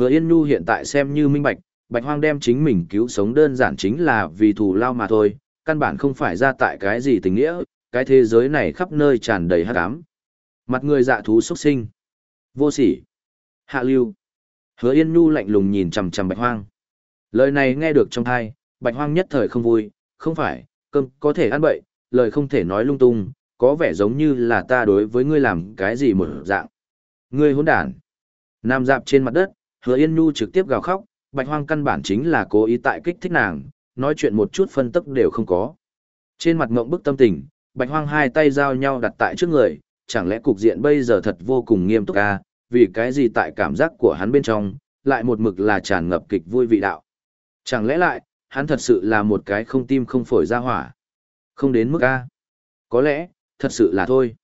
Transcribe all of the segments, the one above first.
Hứa Yên Nhu hiện tại xem như minh bạch, Bạch Hoang đem chính mình cứu sống đơn giản chính là vì thù lao mà thôi, căn bản không phải ra tại cái gì tình nghĩa, cái thế giới này khắp nơi tràn đầy hắc ám. Mặt người dạ thú xuất sinh. Vô sỉ. Hạ lưu. Hứa Yên Nhu lạnh lùng nhìn chằm chằm Bạch Hoang. Lời này nghe được trong tai, Bạch Hoang nhất thời không vui, không phải, cơm có thể ăn bậy, lời không thể nói lung tung, có vẻ giống như là ta đối với ngươi làm cái gì một dạng. Ngươi hỗn đản. Nam dạp trên mặt đất, Hứa Yên Nhu trực tiếp gào khóc, Bạch Hoang căn bản chính là cố ý tại kích thích nàng, nói chuyện một chút phân tức đều không có. Trên mặt ngộng bức tâm tình, Bạch Hoang hai tay giao nhau đặt tại trước người, chẳng lẽ cục diện bây giờ thật vô cùng nghiêm túc à, vì cái gì tại cảm giác của hắn bên trong, lại một mực là tràn ngập kịch vui vị đạo. Chẳng lẽ lại, hắn thật sự là một cái không tim không phổi ra hỏa. Không đến mức A. Có lẽ, thật sự là thôi.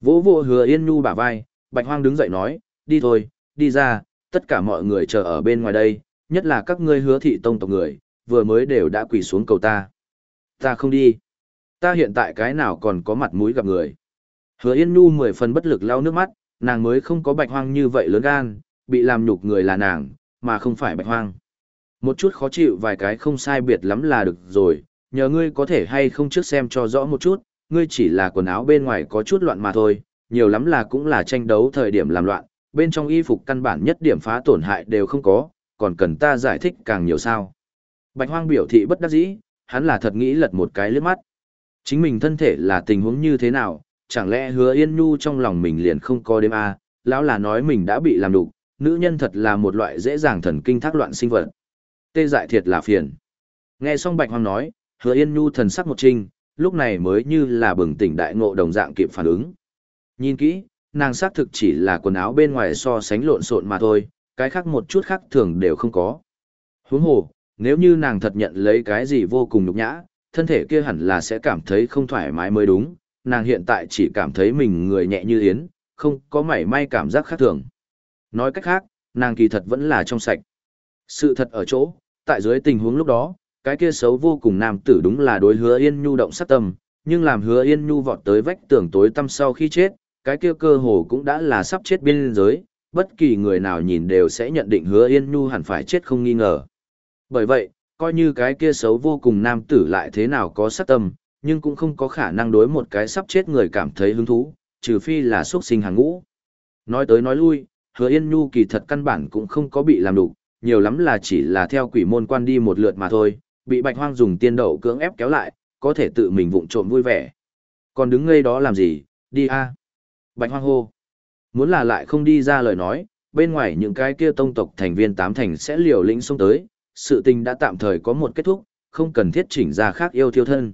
Vỗ vỗ hứa yên nhu bả vai, bạch hoang đứng dậy nói, đi thôi, đi ra, tất cả mọi người chờ ở bên ngoài đây, nhất là các ngươi hứa thị tông tộc người, vừa mới đều đã quỳ xuống cầu ta. Ta không đi. Ta hiện tại cái nào còn có mặt mũi gặp người. Hứa yên nhu mười phần bất lực lau nước mắt, nàng mới không có bạch hoang như vậy lớn gan, bị làm nhục người là nàng, mà không phải bạch hoang. Một chút khó chịu vài cái không sai biệt lắm là được rồi, nhờ ngươi có thể hay không trước xem cho rõ một chút, ngươi chỉ là quần áo bên ngoài có chút loạn mà thôi, nhiều lắm là cũng là tranh đấu thời điểm làm loạn, bên trong y phục căn bản nhất điểm phá tổn hại đều không có, còn cần ta giải thích càng nhiều sao. Bạch hoang biểu thị bất đắc dĩ, hắn là thật nghĩ lật một cái lướt mắt. Chính mình thân thể là tình huống như thế nào, chẳng lẽ hứa yên nhu trong lòng mình liền không có đêm à, lão là nói mình đã bị làm đục, nữ nhân thật là một loại dễ dàng thần kinh thác loạn sinh vật. Tê dại thiệt là phiền. Nghe xong Bạch Hoang nói, Hứa Yên Nhu thần sắc một trinh, lúc này mới như là bừng tỉnh đại ngộ đồng dạng kịp phản ứng. Nhìn kỹ, nàng xác thực chỉ là quần áo bên ngoài so sánh lộn xộn mà thôi, cái khác một chút khác thường đều không có. Huống hồ, nếu như nàng thật nhận lấy cái gì vô cùng nhục nhã, thân thể kia hẳn là sẽ cảm thấy không thoải mái mới đúng, nàng hiện tại chỉ cảm thấy mình người nhẹ như yến, không có mảy may cảm giác khác thường. Nói cách khác, nàng kỳ thật vẫn là trong sạch. Sự thật ở chỗ, tại dưới tình huống lúc đó, cái kia xấu vô cùng nam tử đúng là đối hứa yên nhu động sát tâm, nhưng làm hứa yên nhu vọt tới vách tường tối tăm sau khi chết, cái kia cơ hồ cũng đã là sắp chết biên giới, bất kỳ người nào nhìn đều sẽ nhận định hứa yên nhu hẳn phải chết không nghi ngờ. Bởi vậy, coi như cái kia xấu vô cùng nam tử lại thế nào có sát tâm, nhưng cũng không có khả năng đối một cái sắp chết người cảm thấy hứng thú, trừ phi là xuất sinh hàng ngũ. Nói tới nói lui, hứa yên nhu kỳ thật căn bản cũng không có bị làm đủ, nhiều lắm là chỉ là theo quỷ môn quan đi một lượt mà thôi, bị bạch hoang dùng tiên đậu cưỡng ép kéo lại, có thể tự mình vụng trộm vui vẻ. Còn đứng ngây đó làm gì, đi a. Bạch hoang hô. Muốn là lại không đi ra lời nói, bên ngoài những cái kia tông tộc thành viên tám thành sẽ liều lĩnh xông tới, sự tình đã tạm thời có một kết thúc, không cần thiết chỉnh ra khác yêu thiêu thân.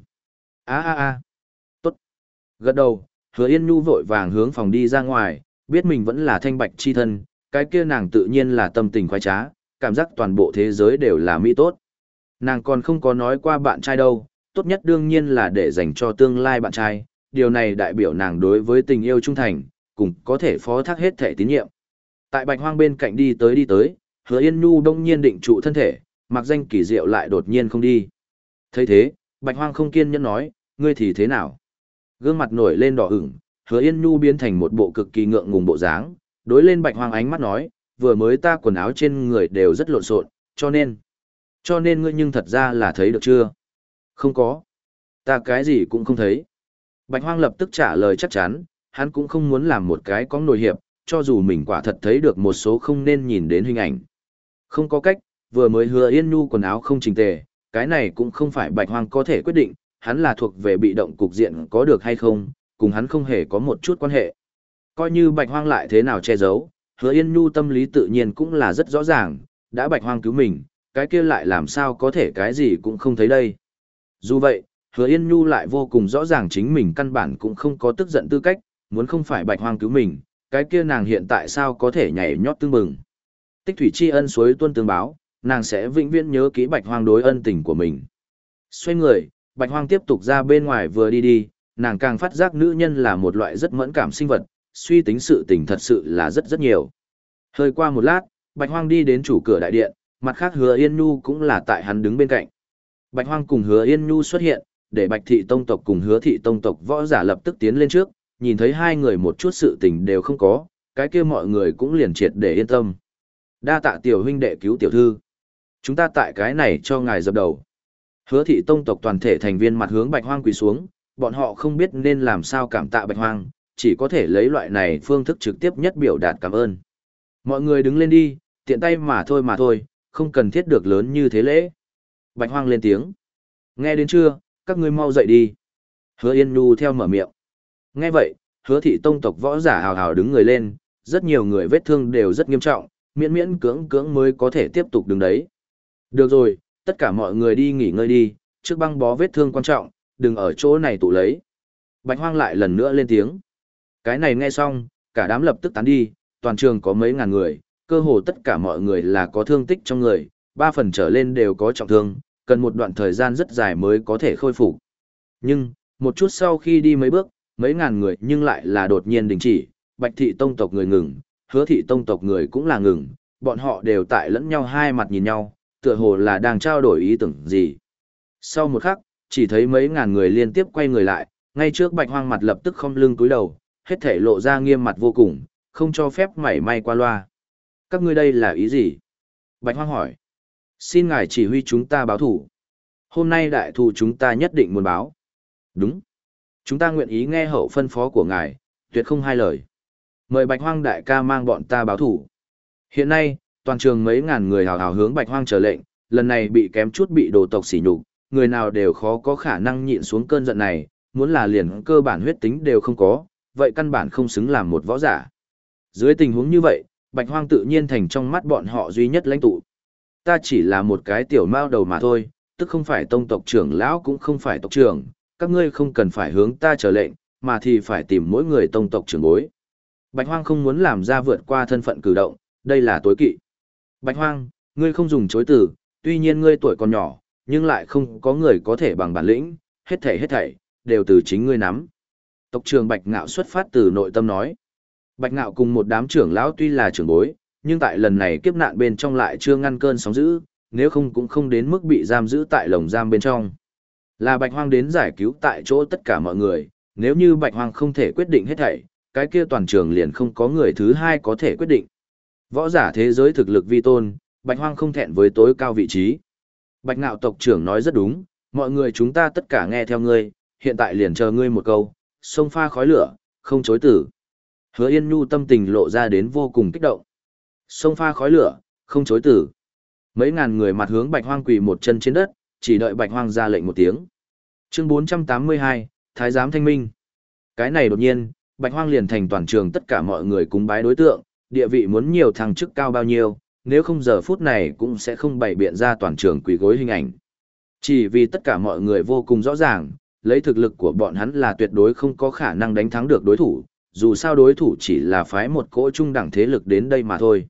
a a a tốt. Gật đầu, hứa yên nhu vội vàng hướng phòng đi ra ngoài, biết mình vẫn là thanh bạch chi thân, cái kia nàng tự nhiên là tâm tình khoái trá, cảm giác toàn bộ thế giới đều là mỹ tốt. Nàng còn không có nói qua bạn trai đâu, tốt nhất đương nhiên là để dành cho tương lai bạn trai, điều này đại biểu nàng đối với tình yêu trung thành, cùng có thể phó thác hết thể tín nhiệm. Tại bạch hoang bên cạnh đi tới đi tới, hứa yên nhu đông nhiên định trụ thân thể, mặc danh kỳ diệu lại đột nhiên không đi. thấy thế, bạch hoang không kiên nhẫn nói, ngươi thì thế nào? Gương mặt nổi lên đỏ ửng, hứa yên nhu biến thành một bộ cực kỳ ngượng ngùng bộ dáng, đối lên bạch hoang ánh mắt nói, vừa mới ta quần áo trên người đều rất lộn xộn, cho nên, cho nên ngươi nhưng thật ra là thấy được chưa? Không có. Ta cái gì cũng không thấy. Bạch hoang lập tức trả lời chắc chắn, hắn cũng không muốn làm một cái có nổi hiệp, cho dù mình quả thật thấy được một số không nên nhìn đến hình ảnh. Không có cách, vừa mới hứa yên nhu quần áo không chỉnh tề, cái này cũng không phải bạch hoang có thể quyết định, hắn là thuộc về bị động cục diện có được hay không, cùng hắn không hề có một chút quan hệ. Coi như bạch hoang lại thế nào che giấu, hứa yên nhu tâm lý tự nhiên cũng là rất rõ ràng, đã bạch hoang cứu mình, cái kia lại làm sao có thể cái gì cũng không thấy đây. Dù vậy, hứa yên nhu lại vô cùng rõ ràng chính mình căn bản cũng không có tức giận tư cách, muốn không phải bạch hoang cứu mình, cái kia nàng hiện tại sao có thể nhảy nhót tương mừng. Tích thủy tri ân suối tuân tương báo, nàng sẽ vĩnh viễn nhớ kỹ bạch hoang đối ân tình của mình. Xoay người, bạch hoang tiếp tục ra bên ngoài vừa đi đi, nàng càng phát giác nữ nhân là một loại rất mẫn cảm sinh vật, suy tính sự tình thật sự là rất rất nhiều. Hơi qua một lát, Bạch Hoang đi đến chủ cửa đại điện, mặt khác Hứa Yên Nhu cũng là tại hắn đứng bên cạnh. Bạch Hoang cùng Hứa Yên Nhu xuất hiện, để Bạch Thị Tông tộc cùng Hứa Thị Tông tộc võ giả lập tức tiến lên trước, nhìn thấy hai người một chút sự tình đều không có, cái kia mọi người cũng liền triệt để yên tâm. Đa tạ tiểu huynh đệ cứu tiểu thư. Chúng ta tại cái này cho ngài dập đầu. Hứa thị tông tộc toàn thể thành viên mặt hướng bạch hoang quỳ xuống, bọn họ không biết nên làm sao cảm tạ bạch hoang, chỉ có thể lấy loại này phương thức trực tiếp nhất biểu đạt cảm ơn. Mọi người đứng lên đi, tiện tay mà thôi mà thôi, không cần thiết được lớn như thế lễ. Bạch hoang lên tiếng. Nghe đến chưa, các ngươi mau dậy đi. Hứa Yên Nhu theo mở miệng. Nghe vậy, hứa thị tông tộc võ giả hào hào đứng người lên, rất nhiều người vết thương đều rất nghiêm trọng, miễn miễn cưỡng cưỡng mới có thể tiếp tục đứng đấy. Được rồi, tất cả mọi người đi nghỉ ngơi đi, trước băng bó vết thương quan trọng, đừng ở chỗ này tụ lấy. Bạch hoang lại lần nữa lên tiếng. Cái này nghe xong, cả đám lập tức tán đi, toàn trường có mấy ngàn người, cơ hồ tất cả mọi người là có thương tích trong người, ba phần trở lên đều có trọng thương, cần một đoạn thời gian rất dài mới có thể khôi phục. Nhưng, một chút sau khi đi mấy bước, mấy ngàn người nhưng lại là đột nhiên đình chỉ, bạch thị tông tộc người ngừng, hứa thị tông tộc người cũng là ngừng, bọn họ đều tại lẫn nhau hai mặt nhìn nhau, tựa hồ là đang trao đổi ý tưởng gì. Sau một khắc, chỉ thấy mấy ngàn người liên tiếp quay người lại, ngay trước bạch hoang mặt lập tức không lưng cúi đầu, hết thể lộ ra nghiêm mặt vô cùng, không cho phép mảy may qua loa. Các ngươi đây là ý gì? Bạch hoang hỏi. Xin ngài chỉ huy chúng ta báo thủ. Hôm nay đại thù chúng ta nhất định muốn báo. Đúng. Chúng ta nguyện ý nghe hậu phân phó của ngài, tuyệt không hai lời. Mời Bạch Hoang đại ca mang bọn ta báo thủ. Hiện nay, toàn trường mấy ngàn người hào hào hướng Bạch Hoang trở lệnh, lần này bị kém chút bị đồ tộc sỉ nhục, người nào đều khó có khả năng nhịn xuống cơn giận này, muốn là liền cơ bản huyết tính đều không có, vậy căn bản không xứng làm một võ giả. Dưới tình huống như vậy, Bạch Hoang tự nhiên thành trong mắt bọn họ duy nhất lãnh tụ. Ta chỉ là một cái tiểu mao đầu mà thôi, tức không phải tông tộc trưởng lão cũng không phải tộc trưởng, các ngươi không cần phải hướng ta trở lệnh, mà thì phải tìm mỗi người tông tộc trưởng bối. Bạch Hoang không muốn làm ra vượt qua thân phận cử động, đây là tối kỵ. Bạch Hoang, ngươi không dùng chối từ, tuy nhiên ngươi tuổi còn nhỏ, nhưng lại không có người có thể bằng bản lĩnh, hết thảy hết thảy, đều từ chính ngươi nắm. Tộc trưởng Bạch Ngạo xuất phát từ nội tâm nói. Bạch Ngạo cùng một đám trưởng lão tuy là trưởng bối, nhưng tại lần này kiếp nạn bên trong lại chưa ngăn cơn sóng dữ, nếu không cũng không đến mức bị giam giữ tại lồng giam bên trong. Là Bạch Hoang đến giải cứu tại chỗ tất cả mọi người, nếu như Bạch Hoang không thể quyết định hết thảy, cái kia toàn trường liền không có người thứ hai có thể quyết định. Võ giả thế giới thực lực vi tôn, Bạch Hoang không thẹn với tối cao vị trí. Bạch Ngạo tộc trưởng nói rất đúng, mọi người chúng ta tất cả nghe theo ngươi, hiện tại liền chờ ngươi một câu, sông pha khói lửa, không chối tử. Hứa Yên Nhu tâm tình lộ ra đến vô cùng kích động. Sông pha khói lửa, không chối từ. Mấy ngàn người mặt hướng Bạch Hoang quỳ một chân trên đất, chỉ đợi Bạch Hoang ra lệnh một tiếng. Chương 482, Thái giám thanh minh. Cái này đột nhiên, Bạch Hoang liền thành toàn trường tất cả mọi người cúng bái đối tượng, địa vị muốn nhiều thằng chức cao bao nhiêu, nếu không giờ phút này cũng sẽ không bày biện ra toàn trường quỳ gối hình ảnh. Chỉ vì tất cả mọi người vô cùng rõ ràng, lấy thực lực của bọn hắn là tuyệt đối không có khả năng đánh thắng được đối thủ, dù sao đối thủ chỉ là phái một cỗ trung đẳng thế lực đến đây mà thôi.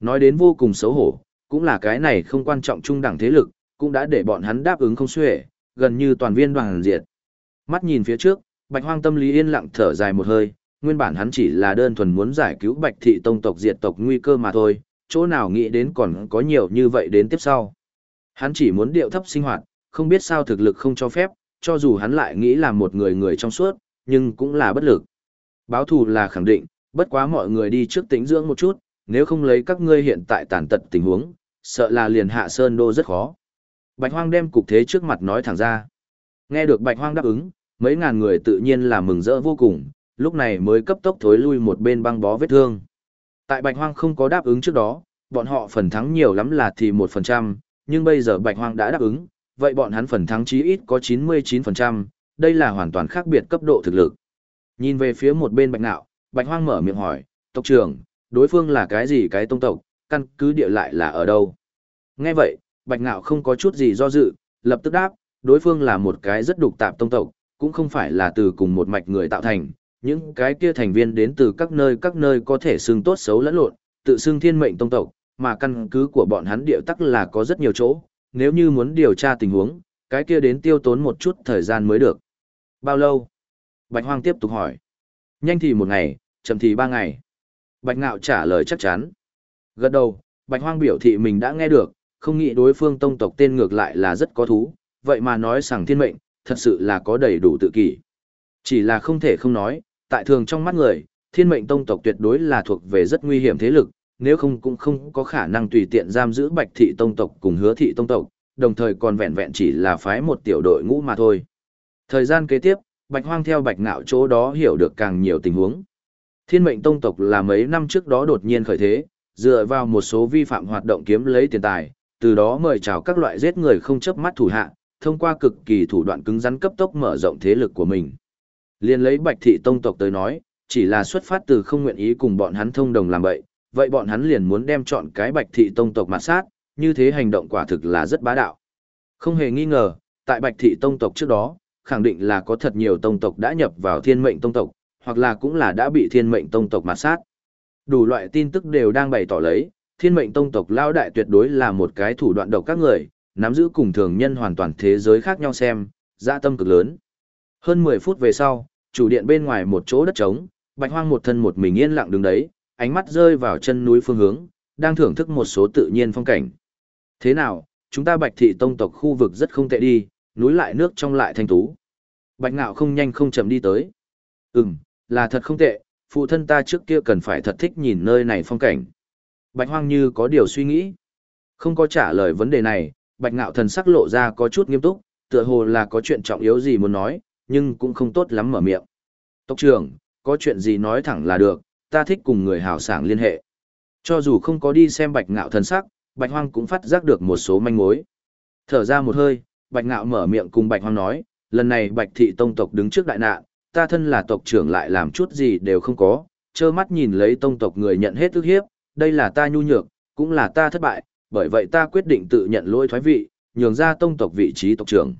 Nói đến vô cùng xấu hổ, cũng là cái này không quan trọng trung đẳng thế lực, cũng đã để bọn hắn đáp ứng không xuể, gần như toàn viên đoàn diệt. Mắt nhìn phía trước, Bạch Hoang tâm lý yên lặng thở dài một hơi, nguyên bản hắn chỉ là đơn thuần muốn giải cứu Bạch thị tông tộc diệt tộc nguy cơ mà thôi, chỗ nào nghĩ đến còn có nhiều như vậy đến tiếp sau. Hắn chỉ muốn điệu thấp sinh hoạt, không biết sao thực lực không cho phép, cho dù hắn lại nghĩ là một người người trong suốt, nhưng cũng là bất lực. Báo thù là khẳng định, bất quá mọi người đi trước tĩnh dưỡng một chút, nếu không lấy các ngươi hiện tại tàn tật tình huống, sợ là liền hạ sơn đô rất khó. Bạch Hoang đem cục thế trước mặt nói thẳng ra. Nghe được Bạch Hoang đáp ứng, mấy ngàn người tự nhiên là mừng rỡ vô cùng, lúc này mới cấp tốc thối lui một bên băng bó vết thương. Tại Bạch Hoang không có đáp ứng trước đó, bọn họ phần thắng nhiều lắm là thì 1%, nhưng bây giờ Bạch Hoang đã đáp ứng, vậy bọn hắn phần thắng chí ít có 99%, đây là hoàn toàn khác biệt cấp độ thực lực. Nhìn về phía một bên Bạch Nạo, Bạch Hoang mở miệng hỏi, tộc trưởng, đối phương là cái gì cái tông tộc, căn cứ địa lại là ở đâu? Nghe vậy, Bạch Nạo không có chút gì do dự, lập tức đáp, đối phương là một cái rất đục tạp tông tộc, cũng không phải là từ cùng một mạch người tạo thành, những cái kia thành viên đến từ các nơi các nơi có thể xưng tốt xấu lẫn lộn, tự xưng thiên mệnh tông tộc, mà căn cứ của bọn hắn địa tắc là có rất nhiều chỗ, nếu như muốn điều tra tình huống, cái kia đến tiêu tốn một chút thời gian mới được. Bao lâu? Bạch Hoang tiếp tục hỏi. Nhanh thì một ngày, chậm thì ba ngày. Bạch Ngạo trả lời chắc chắn. Gật đầu, Bạch Hoang biểu thị mình đã nghe được, không nghĩ đối phương tông tộc tên ngược lại là rất có thú, vậy mà nói rằng thiên mệnh, thật sự là có đầy đủ tự kỷ. Chỉ là không thể không nói, tại thường trong mắt người, thiên mệnh tông tộc tuyệt đối là thuộc về rất nguy hiểm thế lực, nếu không cũng không có khả năng tùy tiện giam giữ Bạch Thị Tông tộc cùng Hứa Thị Tông tộc, đồng thời còn vẹn vẹn chỉ là phái một tiểu đội ngũ mà thôi. Thời gian kế tiếp, Bạch Hoang theo Bạch Ngạo chỗ đó hiểu được càng nhiều tình huống. Thiên mệnh tông tộc là mấy năm trước đó đột nhiên khởi thế, dựa vào một số vi phạm hoạt động kiếm lấy tiền tài, từ đó mời chào các loại giết người không chấp mắt thủ hạ, thông qua cực kỳ thủ đoạn cứng rắn cấp tốc mở rộng thế lực của mình. Liên lấy Bạch thị tông tộc tới nói, chỉ là xuất phát từ không nguyện ý cùng bọn hắn thông đồng làm vậy, vậy bọn hắn liền muốn đem chọn cái Bạch thị tông tộc mà sát, như thế hành động quả thực là rất bá đạo. Không hề nghi ngờ, tại Bạch thị tông tộc trước đó, khẳng định là có thật nhiều tông tộc đã nhập vào thiên mệnh tông tộc, hoặc là cũng là đã bị thiên mệnh tông tộc mà sát. Đủ loại tin tức đều đang bày tỏ lấy, thiên mệnh tông tộc lao đại tuyệt đối là một cái thủ đoạn độc các người, nắm giữ cùng thường nhân hoàn toàn thế giới khác nhau xem, dạ tâm cực lớn. Hơn 10 phút về sau, chủ điện bên ngoài một chỗ đất trống, bạch hoang một thân một mình yên lặng đứng đấy, ánh mắt rơi vào chân núi phương hướng, đang thưởng thức một số tự nhiên phong cảnh. Thế nào, chúng ta bạch thị tông tộc khu vực rất không tệ đi, núi lại nước trong lại thanh tú. Bạch ngạo không nhanh không chậm đi tới. Ừm, là thật không tệ, phụ thân ta trước kia cần phải thật thích nhìn nơi này phong cảnh. Bạch hoang như có điều suy nghĩ. Không có trả lời vấn đề này, bạch ngạo thần sắc lộ ra có chút nghiêm túc, tựa hồ là có chuyện trọng yếu gì muốn nói, nhưng cũng không tốt lắm mở miệng. Tộc trưởng, có chuyện gì nói thẳng là được, ta thích cùng người hào sảng liên hệ. Cho dù không có đi xem bạch ngạo thần sắc, bạch hoang cũng phát giác được một số manh mối. Thở ra một hơi, bạch ngạo mở miệng cùng bạch hoang nói, lần này bạch thị tông tộc đứng trước đại nạn, ta thân là tộc trưởng lại làm chút gì đều không có, trơ mắt nhìn lấy tông tộc người nhận hết ức hiếp, đây là ta nhu nhược, cũng là ta thất bại, bởi vậy ta quyết định tự nhận lỗi thoái vị, nhường ra tông tộc vị trí tộc trưởng.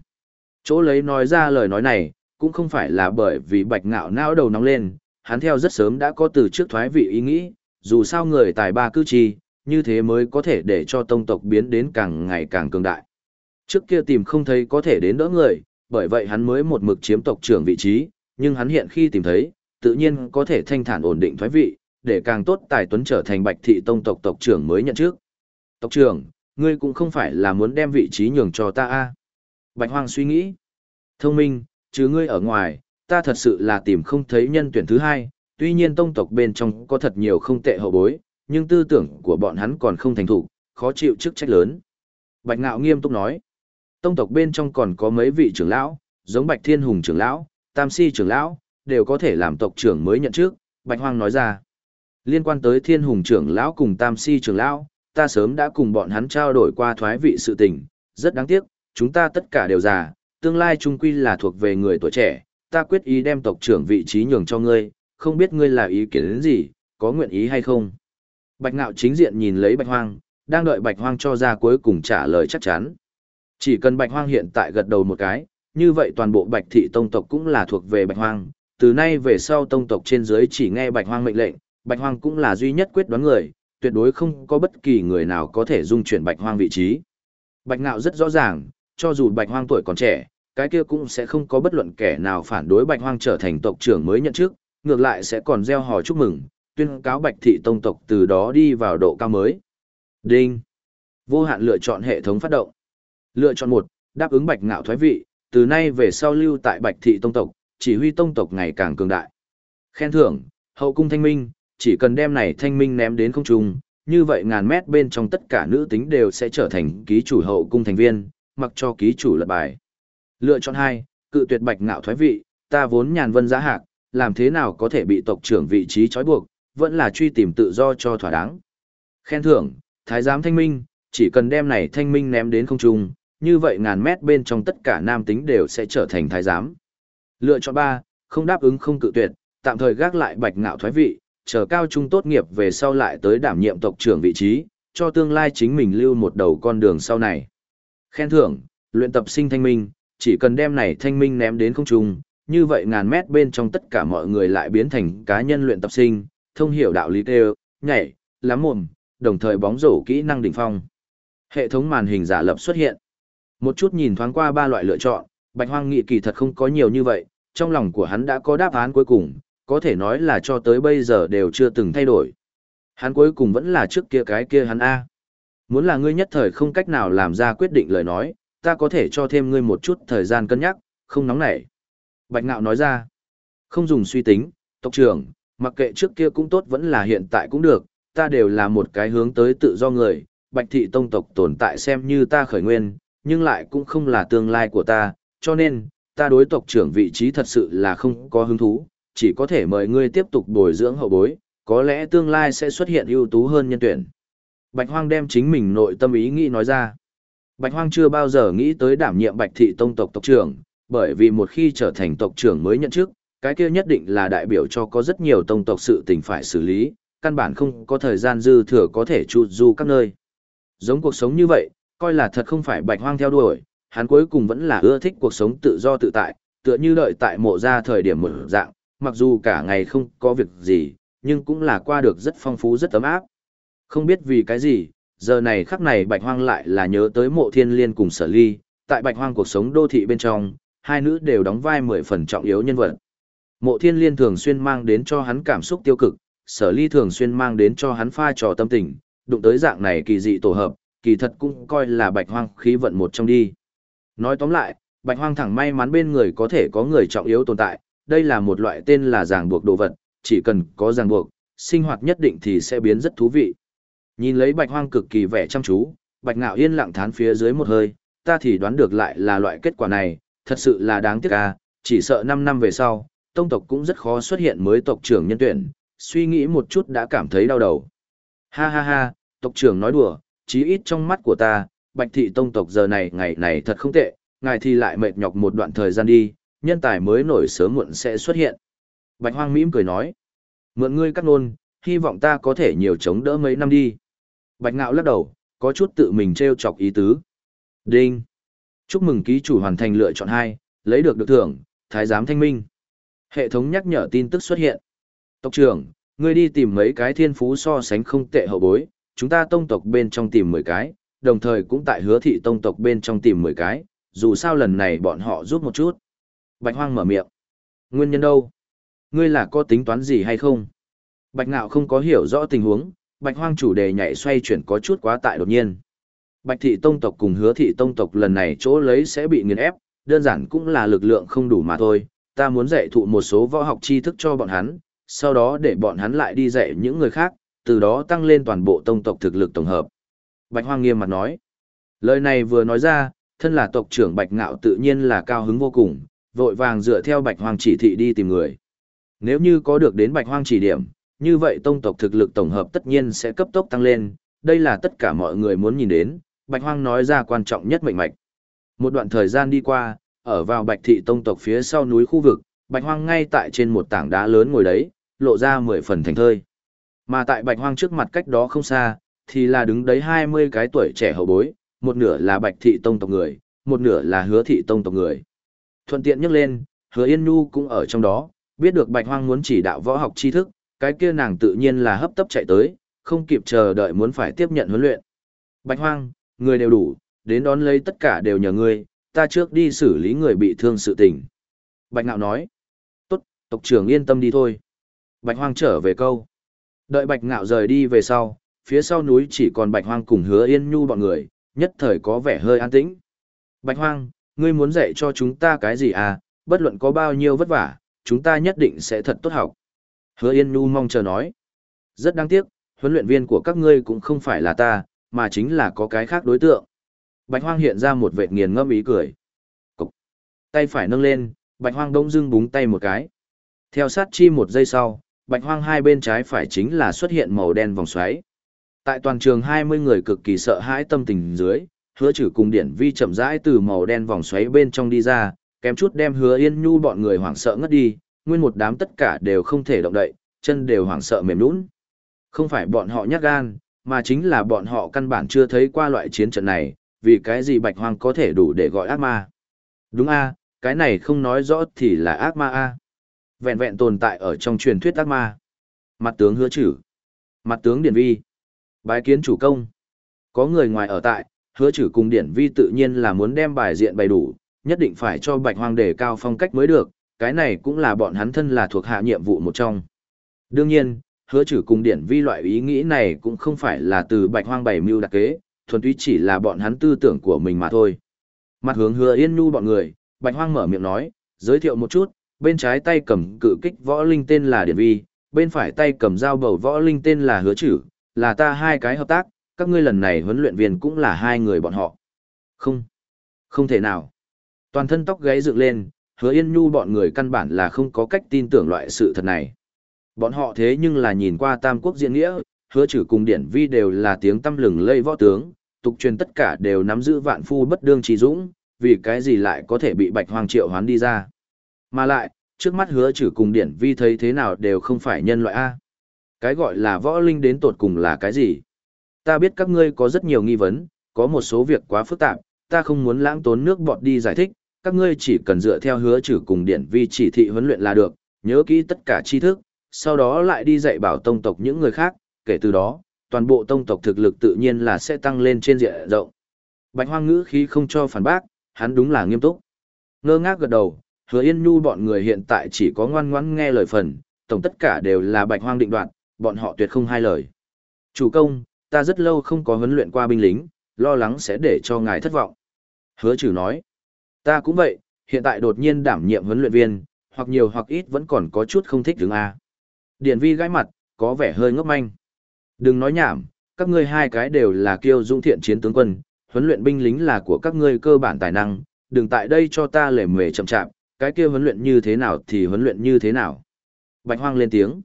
Chỗ lấy nói ra lời nói này, cũng không phải là bởi vì bạch ngạo não đầu nóng lên, hắn theo rất sớm đã có từ trước thoái vị ý nghĩ, dù sao người tài ba cư trì, như thế mới có thể để cho tông tộc biến đến càng ngày càng cường đại. Trước kia tìm không thấy có thể đến đỡ người, bởi vậy hắn mới một mực chiếm tộc trưởng vị trí, nhưng hắn hiện khi tìm thấy, tự nhiên có thể thanh thản ổn định thoái vị, để càng tốt tài tuấn trở thành bạch thị tông tộc tộc trưởng mới nhận trước. Tộc trưởng, ngươi cũng không phải là muốn đem vị trí nhường cho ta a Bạch Hoang suy nghĩ. Thông minh, chứ ngươi ở ngoài, ta thật sự là tìm không thấy nhân tuyển thứ hai, tuy nhiên tông tộc bên trong có thật nhiều không tệ hậu bối, nhưng tư tưởng của bọn hắn còn không thành thủ, khó chịu chức trách lớn. Bạch Ngạo nghiêm túc nói, tông tộc bên trong còn có mấy vị trưởng lão, giống Bạch Thiên Hùng trưởng lão, Tam Si trưởng lão, đều có thể làm tộc trưởng mới nhận trước, Bạch Hoang nói ra. Liên quan tới Thiên Hùng trưởng lão cùng Tam Si trưởng lão, ta sớm đã cùng bọn hắn trao đổi qua thoái vị sự tình, rất đáng tiếc, chúng ta tất cả đều già, tương lai trung quy là thuộc về người tuổi trẻ, ta quyết ý đem tộc trưởng vị trí nhường cho ngươi, không biết ngươi là ý kiến đến gì, có nguyện ý hay không. Bạch Ngạo chính diện nhìn lấy Bạch Hoang, đang đợi Bạch Hoang cho ra cuối cùng trả lời chắc chắn. Chỉ cần Bạch Hoang hiện tại gật đầu một cái, như vậy toàn bộ Bạch thị tông tộc cũng là thuộc về Bạch Hoang, từ nay về sau tông tộc trên dưới chỉ nghe Bạch Hoang mệnh lệnh, Bạch Hoang cũng là duy nhất quyết đoán người, tuyệt đối không có bất kỳ người nào có thể dung chuyển Bạch Hoang vị trí. Bạch Ngạo rất rõ ràng, cho dù Bạch Hoang tuổi còn trẻ, cái kia cũng sẽ không có bất luận kẻ nào phản đối Bạch Hoang trở thành tộc trưởng mới nhận chức, ngược lại sẽ còn gieo hò chúc mừng, tuyên cáo Bạch thị tông tộc từ đó đi vào độ cao mới. Đinh. Vô hạn lựa chọn hệ thống phát động. Lựa chọn một, đáp ứng Bạch Ngạo thoái vị, từ nay về sau lưu tại Bạch thị tông tộc, chỉ huy tông tộc ngày càng cường đại. Khen thưởng, hậu cung thanh minh, chỉ cần đem này thanh minh ném đến không trung, như vậy ngàn mét bên trong tất cả nữ tính đều sẽ trở thành ký chủ hậu cung thành viên, mặc cho ký chủ lật bài. Lựa chọn hai, cự tuyệt bạch ngạo thoái vị, ta vốn nhàn vân giá hạc, làm thế nào có thể bị tộc trưởng vị trí trói buộc, vẫn là truy tìm tự do cho thỏa đáng. Khen thưởng, thái giám thanh minh, chỉ cần đem này thanh minh ném đến không trung, như vậy ngàn mét bên trong tất cả nam tính đều sẽ trở thành thái giám. Lựa chọn ba, không đáp ứng không cự tuyệt, tạm thời gác lại bạch ngạo thoái vị, chờ cao trung tốt nghiệp về sau lại tới đảm nhiệm tộc trưởng vị trí, cho tương lai chính mình lưu một đầu con đường sau này. Khen thưởng, luyện tập sinh thanh minh, chỉ cần đem này thanh minh ném đến không trung, như vậy ngàn mét bên trong tất cả mọi người lại biến thành cá nhân luyện tập sinh, thông hiểu đạo lý tê nhảy, lắm mồm, đồng thời bóng rổ kỹ năng đỉnh phong. Hệ thống màn hình giả lập xuất hiện. Một chút nhìn thoáng qua ba loại lựa chọn, Bạch Hoang nghị kỳ thật không có nhiều như vậy, trong lòng của hắn đã có đáp án cuối cùng, có thể nói là cho tới bây giờ đều chưa từng thay đổi. Hắn cuối cùng vẫn là trước kia cái kia hắn A. Muốn là ngươi nhất thời không cách nào làm ra quyết định lời nói, ta có thể cho thêm ngươi một chút thời gian cân nhắc, không nóng nảy. Bạch Ngạo nói ra, không dùng suy tính, tộc trưởng, mặc kệ trước kia cũng tốt vẫn là hiện tại cũng được, ta đều là một cái hướng tới tự do người, bạch thị tông tộc tồn tại xem như ta khởi nguyên, nhưng lại cũng không là tương lai của ta, cho nên, ta đối tộc trưởng vị trí thật sự là không có hứng thú, chỉ có thể mời ngươi tiếp tục bồi dưỡng hậu bối, có lẽ tương lai sẽ xuất hiện ưu tú hơn nhân tuyển. Bạch Hoang đem chính mình nội tâm ý nghĩ nói ra. Bạch Hoang chưa bao giờ nghĩ tới đảm nhiệm Bạch thị tông tộc tộc trưởng, bởi vì một khi trở thành tộc trưởng mới nhận chức, cái kia nhất định là đại biểu cho có rất nhiều tông tộc sự tình phải xử lý, căn bản không có thời gian dư thừa có thể trụ du các nơi. Giống cuộc sống như vậy, coi là thật không phải Bạch Hoang theo đuổi, hắn cuối cùng vẫn là ưa thích cuộc sống tự do tự tại, tựa như đợi tại mộ gia thời điểm một dạng, mặc dù cả ngày không có việc gì, nhưng cũng là qua được rất phong phú rất ấm áp. Không biết vì cái gì, giờ này khắc này Bạch Hoang lại là nhớ tới mộ thiên liên cùng sở ly, tại Bạch Hoang cuộc sống đô thị bên trong, hai nữ đều đóng vai mười phần trọng yếu nhân vật. Mộ thiên liên thường xuyên mang đến cho hắn cảm xúc tiêu cực, sở ly thường xuyên mang đến cho hắn pha trò tâm tình, đụng tới dạng này kỳ dị tổ hợp, kỳ thật cũng coi là Bạch Hoang khí vận một trong đi. Nói tóm lại, Bạch Hoang thẳng may mắn bên người có thể có người trọng yếu tồn tại, đây là một loại tên là ràng buộc đồ vật, chỉ cần có ràng buộc, sinh hoạt nhất định thì sẽ biến rất thú vị. Nhìn lấy Bạch Hoang cực kỳ vẻ chăm chú, Bạch Ngạo yên lặng thán phía dưới một hơi, ta thì đoán được lại là loại kết quả này, thật sự là đáng tiếc à, chỉ sợ 5 năm về sau, tông tộc cũng rất khó xuất hiện mới tộc trưởng nhân tuyển, suy nghĩ một chút đã cảm thấy đau đầu. Ha ha ha, tộc trưởng nói đùa, chí ít trong mắt của ta, bạch thị tông tộc giờ này ngày này thật không tệ, ngài thì lại mệt nhọc một đoạn thời gian đi, nhân tài mới nổi sớm muộn sẽ xuất hiện. Bạch hoang mỉm cười nói, mượn ngươi cắt nôn, hy vọng ta có thể nhiều chống đỡ mấy năm đi. Bạch ngạo lắc đầu, có chút tự mình treo chọc ý tứ. Đinh! Chúc mừng ký chủ hoàn thành lựa chọn 2, lấy được được thưởng, thái giám thanh minh. Hệ thống nhắc nhở tin tức xuất hiện. Tộc trưởng, ngươi đi tìm mấy cái thiên phú so sánh không tệ hậu bối, chúng ta tông tộc bên trong tìm 10 cái, đồng thời cũng tại hứa thị tông tộc bên trong tìm 10 cái, dù sao lần này bọn họ giúp một chút. Bạch Hoang mở miệng. Nguyên nhân đâu? Ngươi là có tính toán gì hay không? Bạch Ngạo không có hiểu rõ tình huống, Bạch Hoang chủ đề nhảy xoay chuyển có chút quá tại đột nhiên. Bạch thị tông tộc cùng hứa thị tông tộc lần này chỗ lấy sẽ bị nghiền ép, đơn giản cũng là lực lượng không đủ mà thôi. Ta muốn dạy thụ một số võ học tri thức cho bọn hắn, sau đó để bọn hắn lại đi dạy những người khác, từ đó tăng lên toàn bộ tông tộc thực lực tổng hợp. Bạch Hoang nghiêm mặt nói. Lời này vừa nói ra, thân là tộc trưởng Bạch Ngạo tự nhiên là cao hứng vô cùng, vội vàng dựa theo Bạch Hoang chỉ thị đi tìm người. Nếu như có được đến Bạch Hoang chỉ điểm, như vậy tông tộc thực lực tổng hợp tất nhiên sẽ cấp tốc tăng lên, đây là tất cả mọi người muốn nhìn đến, Bạch Hoang nói ra quan trọng nhất mệnh mạch. Một đoạn thời gian đi qua, ở vào Bạch thị tông tộc phía sau núi khu vực, Bạch Hoang ngay tại trên một tảng đá lớn ngồi đấy, lộ ra mười phần thành thơi. Mà tại Bạch Hoang trước mặt cách đó không xa, thì là đứng đấy 20 cái tuổi trẻ hậu bối, một nửa là Bạch thị tông tộc người, một nửa là Hứa thị tông tộc người. Thuận tiện nhắc lên, Hứa Yên Nhu cũng ở trong đó, biết được Bạch Hoang muốn chỉ đạo võ học tri thức, cái kia nàng tự nhiên là hấp tấp chạy tới, không kịp chờ đợi muốn phải tiếp nhận huấn luyện. Bạch Hoang, người đều đủ, đến đón lấy tất cả đều nhờ ngươi, ta trước đi xử lý người bị thương sự tình. Bạch Ngạo nói, tốt, tộc trưởng yên tâm đi thôi. Bạch Hoang trở về câu. Đợi Bạch Ngạo rời đi về sau, phía sau núi chỉ còn Bạch Hoang cùng hứa yên nhu bọn người, nhất thời có vẻ hơi an tĩnh. Bạch Hoang, ngươi muốn dạy cho chúng ta cái gì à, bất luận có bao nhiêu vất vả, chúng ta nhất định sẽ thật tốt học. Hứa Yên Nhu mong chờ nói. Rất đáng tiếc, huấn luyện viên của các ngươi cũng không phải là ta, mà chính là có cái khác đối tượng. Bạch Hoang hiện ra một vệt nghiền ngẫm ý cười. Cục. Tay phải nâng lên, Bạch Hoang đông dưng búng tay một cái. Theo sát chi một giây sau, Bạch Hoang hai bên trái phải chính là xuất hiện màu đen vòng xoáy. Tại toàn trường 20 người cực kỳ sợ hãi tâm tình dưới, hứa trừ cùng điển vi chậm rãi từ màu đen vòng xoáy bên trong đi ra, kém chút đem hứa yên nhu bọn người hoảng sợ ngất đi, nguyên một đám tất cả đều không thể động đậy, chân đều hoảng sợ mềm nũng. Không phải bọn họ nhát gan, mà chính là bọn họ căn bản chưa thấy qua loại chiến trận này, vì cái gì bạch hoang có thể đủ để gọi ác ma. Đúng a, cái này không nói rõ thì là ác ma a. Vẹn vẹn tồn tại ở trong truyền thuyết ác ma. Mặt tướng hứa chử. Mặt tướng điển vi. Bái kiến chủ công. Có người ngoài ở tại, hứa chử cùng điển vi tự nhiên là muốn đem bài diện bày đủ, nhất định phải cho bạch hoang đề cao phong cách mới được, cái này cũng là bọn hắn thân là thuộc hạ nhiệm vụ một trong. Đương nhiên, hứa chử cùng điển vi loại ý nghĩ này cũng không phải là từ bạch hoang bày mưu đặc kế, thuần túy chỉ là bọn hắn tư tưởng của mình mà thôi. Mặt hướng hứa yên nhu bọn người, bạch hoang mở miệng nói, giới thiệu một chút, bên trái tay cầm cự kích võ linh tên là điển vi, bên phải tay cầm dao bầu võ linh tên là hứa chử, Là ta hai cái hợp tác, các ngươi lần này huấn luyện viên cũng là hai người bọn họ. Không, không thể nào. Toàn thân tóc gáy dựng lên, hứa yên nhu bọn người căn bản là không có cách tin tưởng loại sự thật này. Bọn họ thế nhưng là nhìn qua tam quốc diễn nghĩa, hứa trừ cùng điển vi đều là tiếng tâm lừng lây võ tướng, tục truyền tất cả đều nắm giữ vạn phu bất đương trí dũng, vì cái gì lại có thể bị bạch hoàng triệu hoán đi ra. Mà lại, trước mắt hứa trừ cùng điển vi thấy thế nào đều không phải nhân loại A. Cái gọi là võ linh đến tột cùng là cái gì? Ta biết các ngươi có rất nhiều nghi vấn, có một số việc quá phức tạp, ta không muốn lãng tốn nước bọt đi giải thích, các ngươi chỉ cần dựa theo hứa trừ cùng điển vi chỉ thị huấn luyện là được, nhớ kỹ tất cả tri thức, sau đó lại đi dạy bảo tông tộc những người khác, kể từ đó, toàn bộ tông tộc thực lực tự nhiên là sẽ tăng lên trên diện rộng. Bạch hoang ngữ khí không cho phản bác, hắn đúng là nghiêm túc. Ngơ ngác gật đầu, hứa yên nhu bọn người hiện tại chỉ có ngoan ngoãn nghe lời phần, tổng tất cả đều là bạch hoang định đoạt, bọn họ tuyệt không hai lời. Chủ công, ta rất lâu không có huấn luyện qua binh lính, lo lắng sẽ để cho ngài thất vọng. Hứa trừ nói, ta cũng vậy, hiện tại đột nhiên đảm nhiệm huấn luyện viên, hoặc nhiều hoặc ít vẫn còn có chút không thích đứng A. Điển vi gãi mặt, có vẻ hơi ngốc manh. Đừng nói nhảm, các ngươi hai cái đều là kiêu dung thiện chiến tướng quân, huấn luyện binh lính là của các ngươi cơ bản tài năng, đừng tại đây cho ta lề mề chậm chạp, cái kia huấn luyện như thế nào thì huấn luyện như thế nào. Bạch hoang lên tiếng.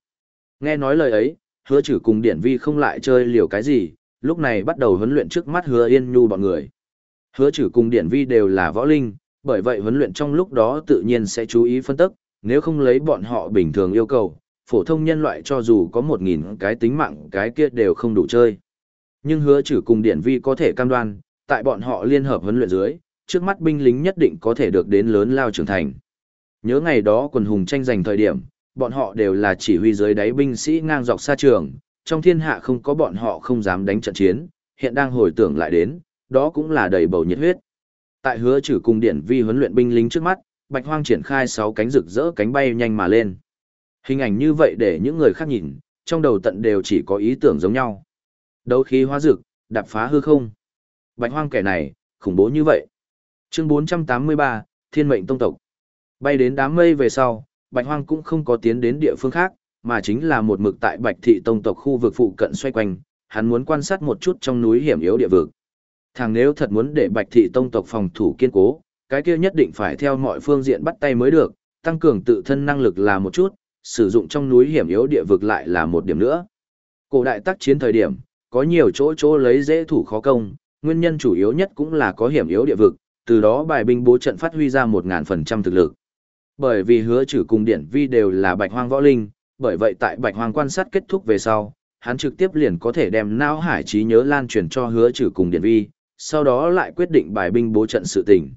Nghe nói lời ấy, hứa Chử cùng điển vi không lại chơi liều cái gì, lúc này bắt đầu huấn luyện trước mắt hứa yên nhu bọn người. Hứa Chử cùng điển vi đều là võ linh, bởi vậy huấn luyện trong lúc đó tự nhiên sẽ chú ý phân tích, nếu không lấy bọn họ bình thường yêu cầu, phổ thông nhân loại cho dù có một nghìn cái tính mạng cái kia đều không đủ chơi. Nhưng hứa Chử cùng điển vi có thể cam đoan, tại bọn họ liên hợp huấn luyện dưới, trước mắt binh lính nhất định có thể được đến lớn lao trưởng thành. Nhớ ngày đó quần hùng tranh giành thời điểm, bọn họ đều là chỉ huy dưới đáy binh sĩ ngang dọc xa trường, trong thiên hạ không có bọn họ không dám đánh trận chiến, hiện đang hồi tưởng lại đến, đó cũng là đầy bầu nhiệt huyết. Tại hứa trừ cùng điển vi huấn luyện binh lính trước mắt, Bạch Hoang triển khai 6 cánh rực rỡ cánh bay nhanh mà lên. Hình ảnh như vậy để những người khác nhìn, trong đầu tận đều chỉ có ý tưởng giống nhau. Đấu khí hóa rực, đạp phá hư không. Bạch Hoang kẻ này, khủng bố như vậy. Chương 483, Thiên mệnh tông tộc. Bay đến đám mây về sau, Bạch Hoang cũng không có tiến đến địa phương khác, mà chính là một mực tại Bạch Thị Tông tộc khu vực phụ cận xoay quanh, hắn muốn quan sát một chút trong núi hiểm yếu địa vực. Thằng nếu thật muốn để Bạch Thị Tông tộc phòng thủ kiên cố, cái kia nhất định phải theo mọi phương diện bắt tay mới được, tăng cường tự thân năng lực là một chút, sử dụng trong núi hiểm yếu địa vực lại là một điểm nữa. Cổ đại tác chiến thời điểm, có nhiều chỗ chỗ lấy dễ thủ khó công, nguyên nhân chủ yếu nhất cũng là có hiểm yếu địa vực, từ đó bài binh bố trận phát huy ra 1000% thực lực. Bởi vì hứa trừ cùng điển vi đều là bạch hoang võ linh, bởi vậy tại bạch hoang quan sát kết thúc về sau, hắn trực tiếp liền có thể đem não hải trí nhớ lan truyền cho hứa trừ cùng điển vi, sau đó lại quyết định bài binh bố trận sự tình.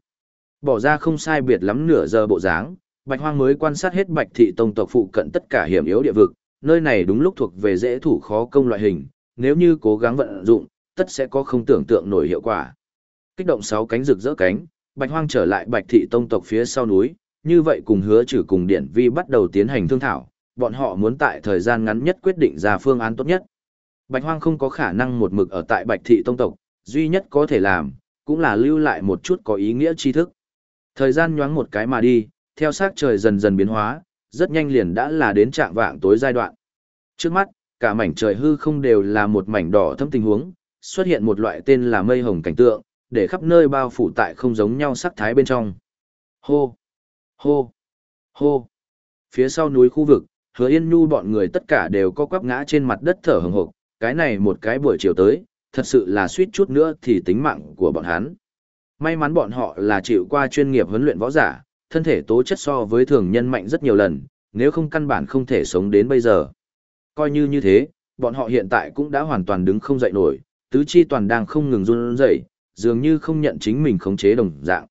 Bỏ ra không sai biệt lắm nửa giờ bộ dáng, bạch hoang mới quan sát hết bạch thị tông tộc phụ cận tất cả hiểm yếu địa vực, nơi này đúng lúc thuộc về dễ thủ khó công loại hình, nếu như cố gắng vận dụng, tất sẽ có không tưởng tượng nổi hiệu quả. Kích động sáu cánh rực rỡ cánh, bạch hoang trở lại bạch thị tông tộc phía sau núi, như vậy cùng hứa trừ cùng điện vi bắt đầu tiến hành thương thảo, bọn họ muốn tại thời gian ngắn nhất quyết định ra phương án tốt nhất. Bạch Hoang không có khả năng một mực ở tại Bạch Thị Tông Tộc, duy nhất có thể làm, cũng là lưu lại một chút có ý nghĩa tri thức. Thời gian nhoáng một cái mà đi, theo sát trời dần dần biến hóa, rất nhanh liền đã là đến trạng vạng tối giai đoạn. Trước mắt, cả mảnh trời hư không đều là một mảnh đỏ thâm tình huống, xuất hiện một loại tên là mây hồng cảnh tượng, để khắp nơi bao phủ tại không giống nhau sắc thái bên trong. Hô! Hô! Hô! Phía sau núi khu vực, hứa yên nhu bọn người tất cả đều có quắp ngã trên mặt đất thở hồng hộc, cái này một cái buổi chiều tới, thật sự là suýt chút nữa thì tính mạng của bọn hắn. May mắn bọn họ là chịu qua chuyên nghiệp huấn luyện võ giả, thân thể tố chất so với thường nhân mạnh rất nhiều lần, nếu không căn bản không thể sống đến bây giờ. Coi như như thế, bọn họ hiện tại cũng đã hoàn toàn đứng không dậy nổi, tứ chi toàn đang không ngừng run rẩy, dường như không nhận chính mình khống chế đồng dạng.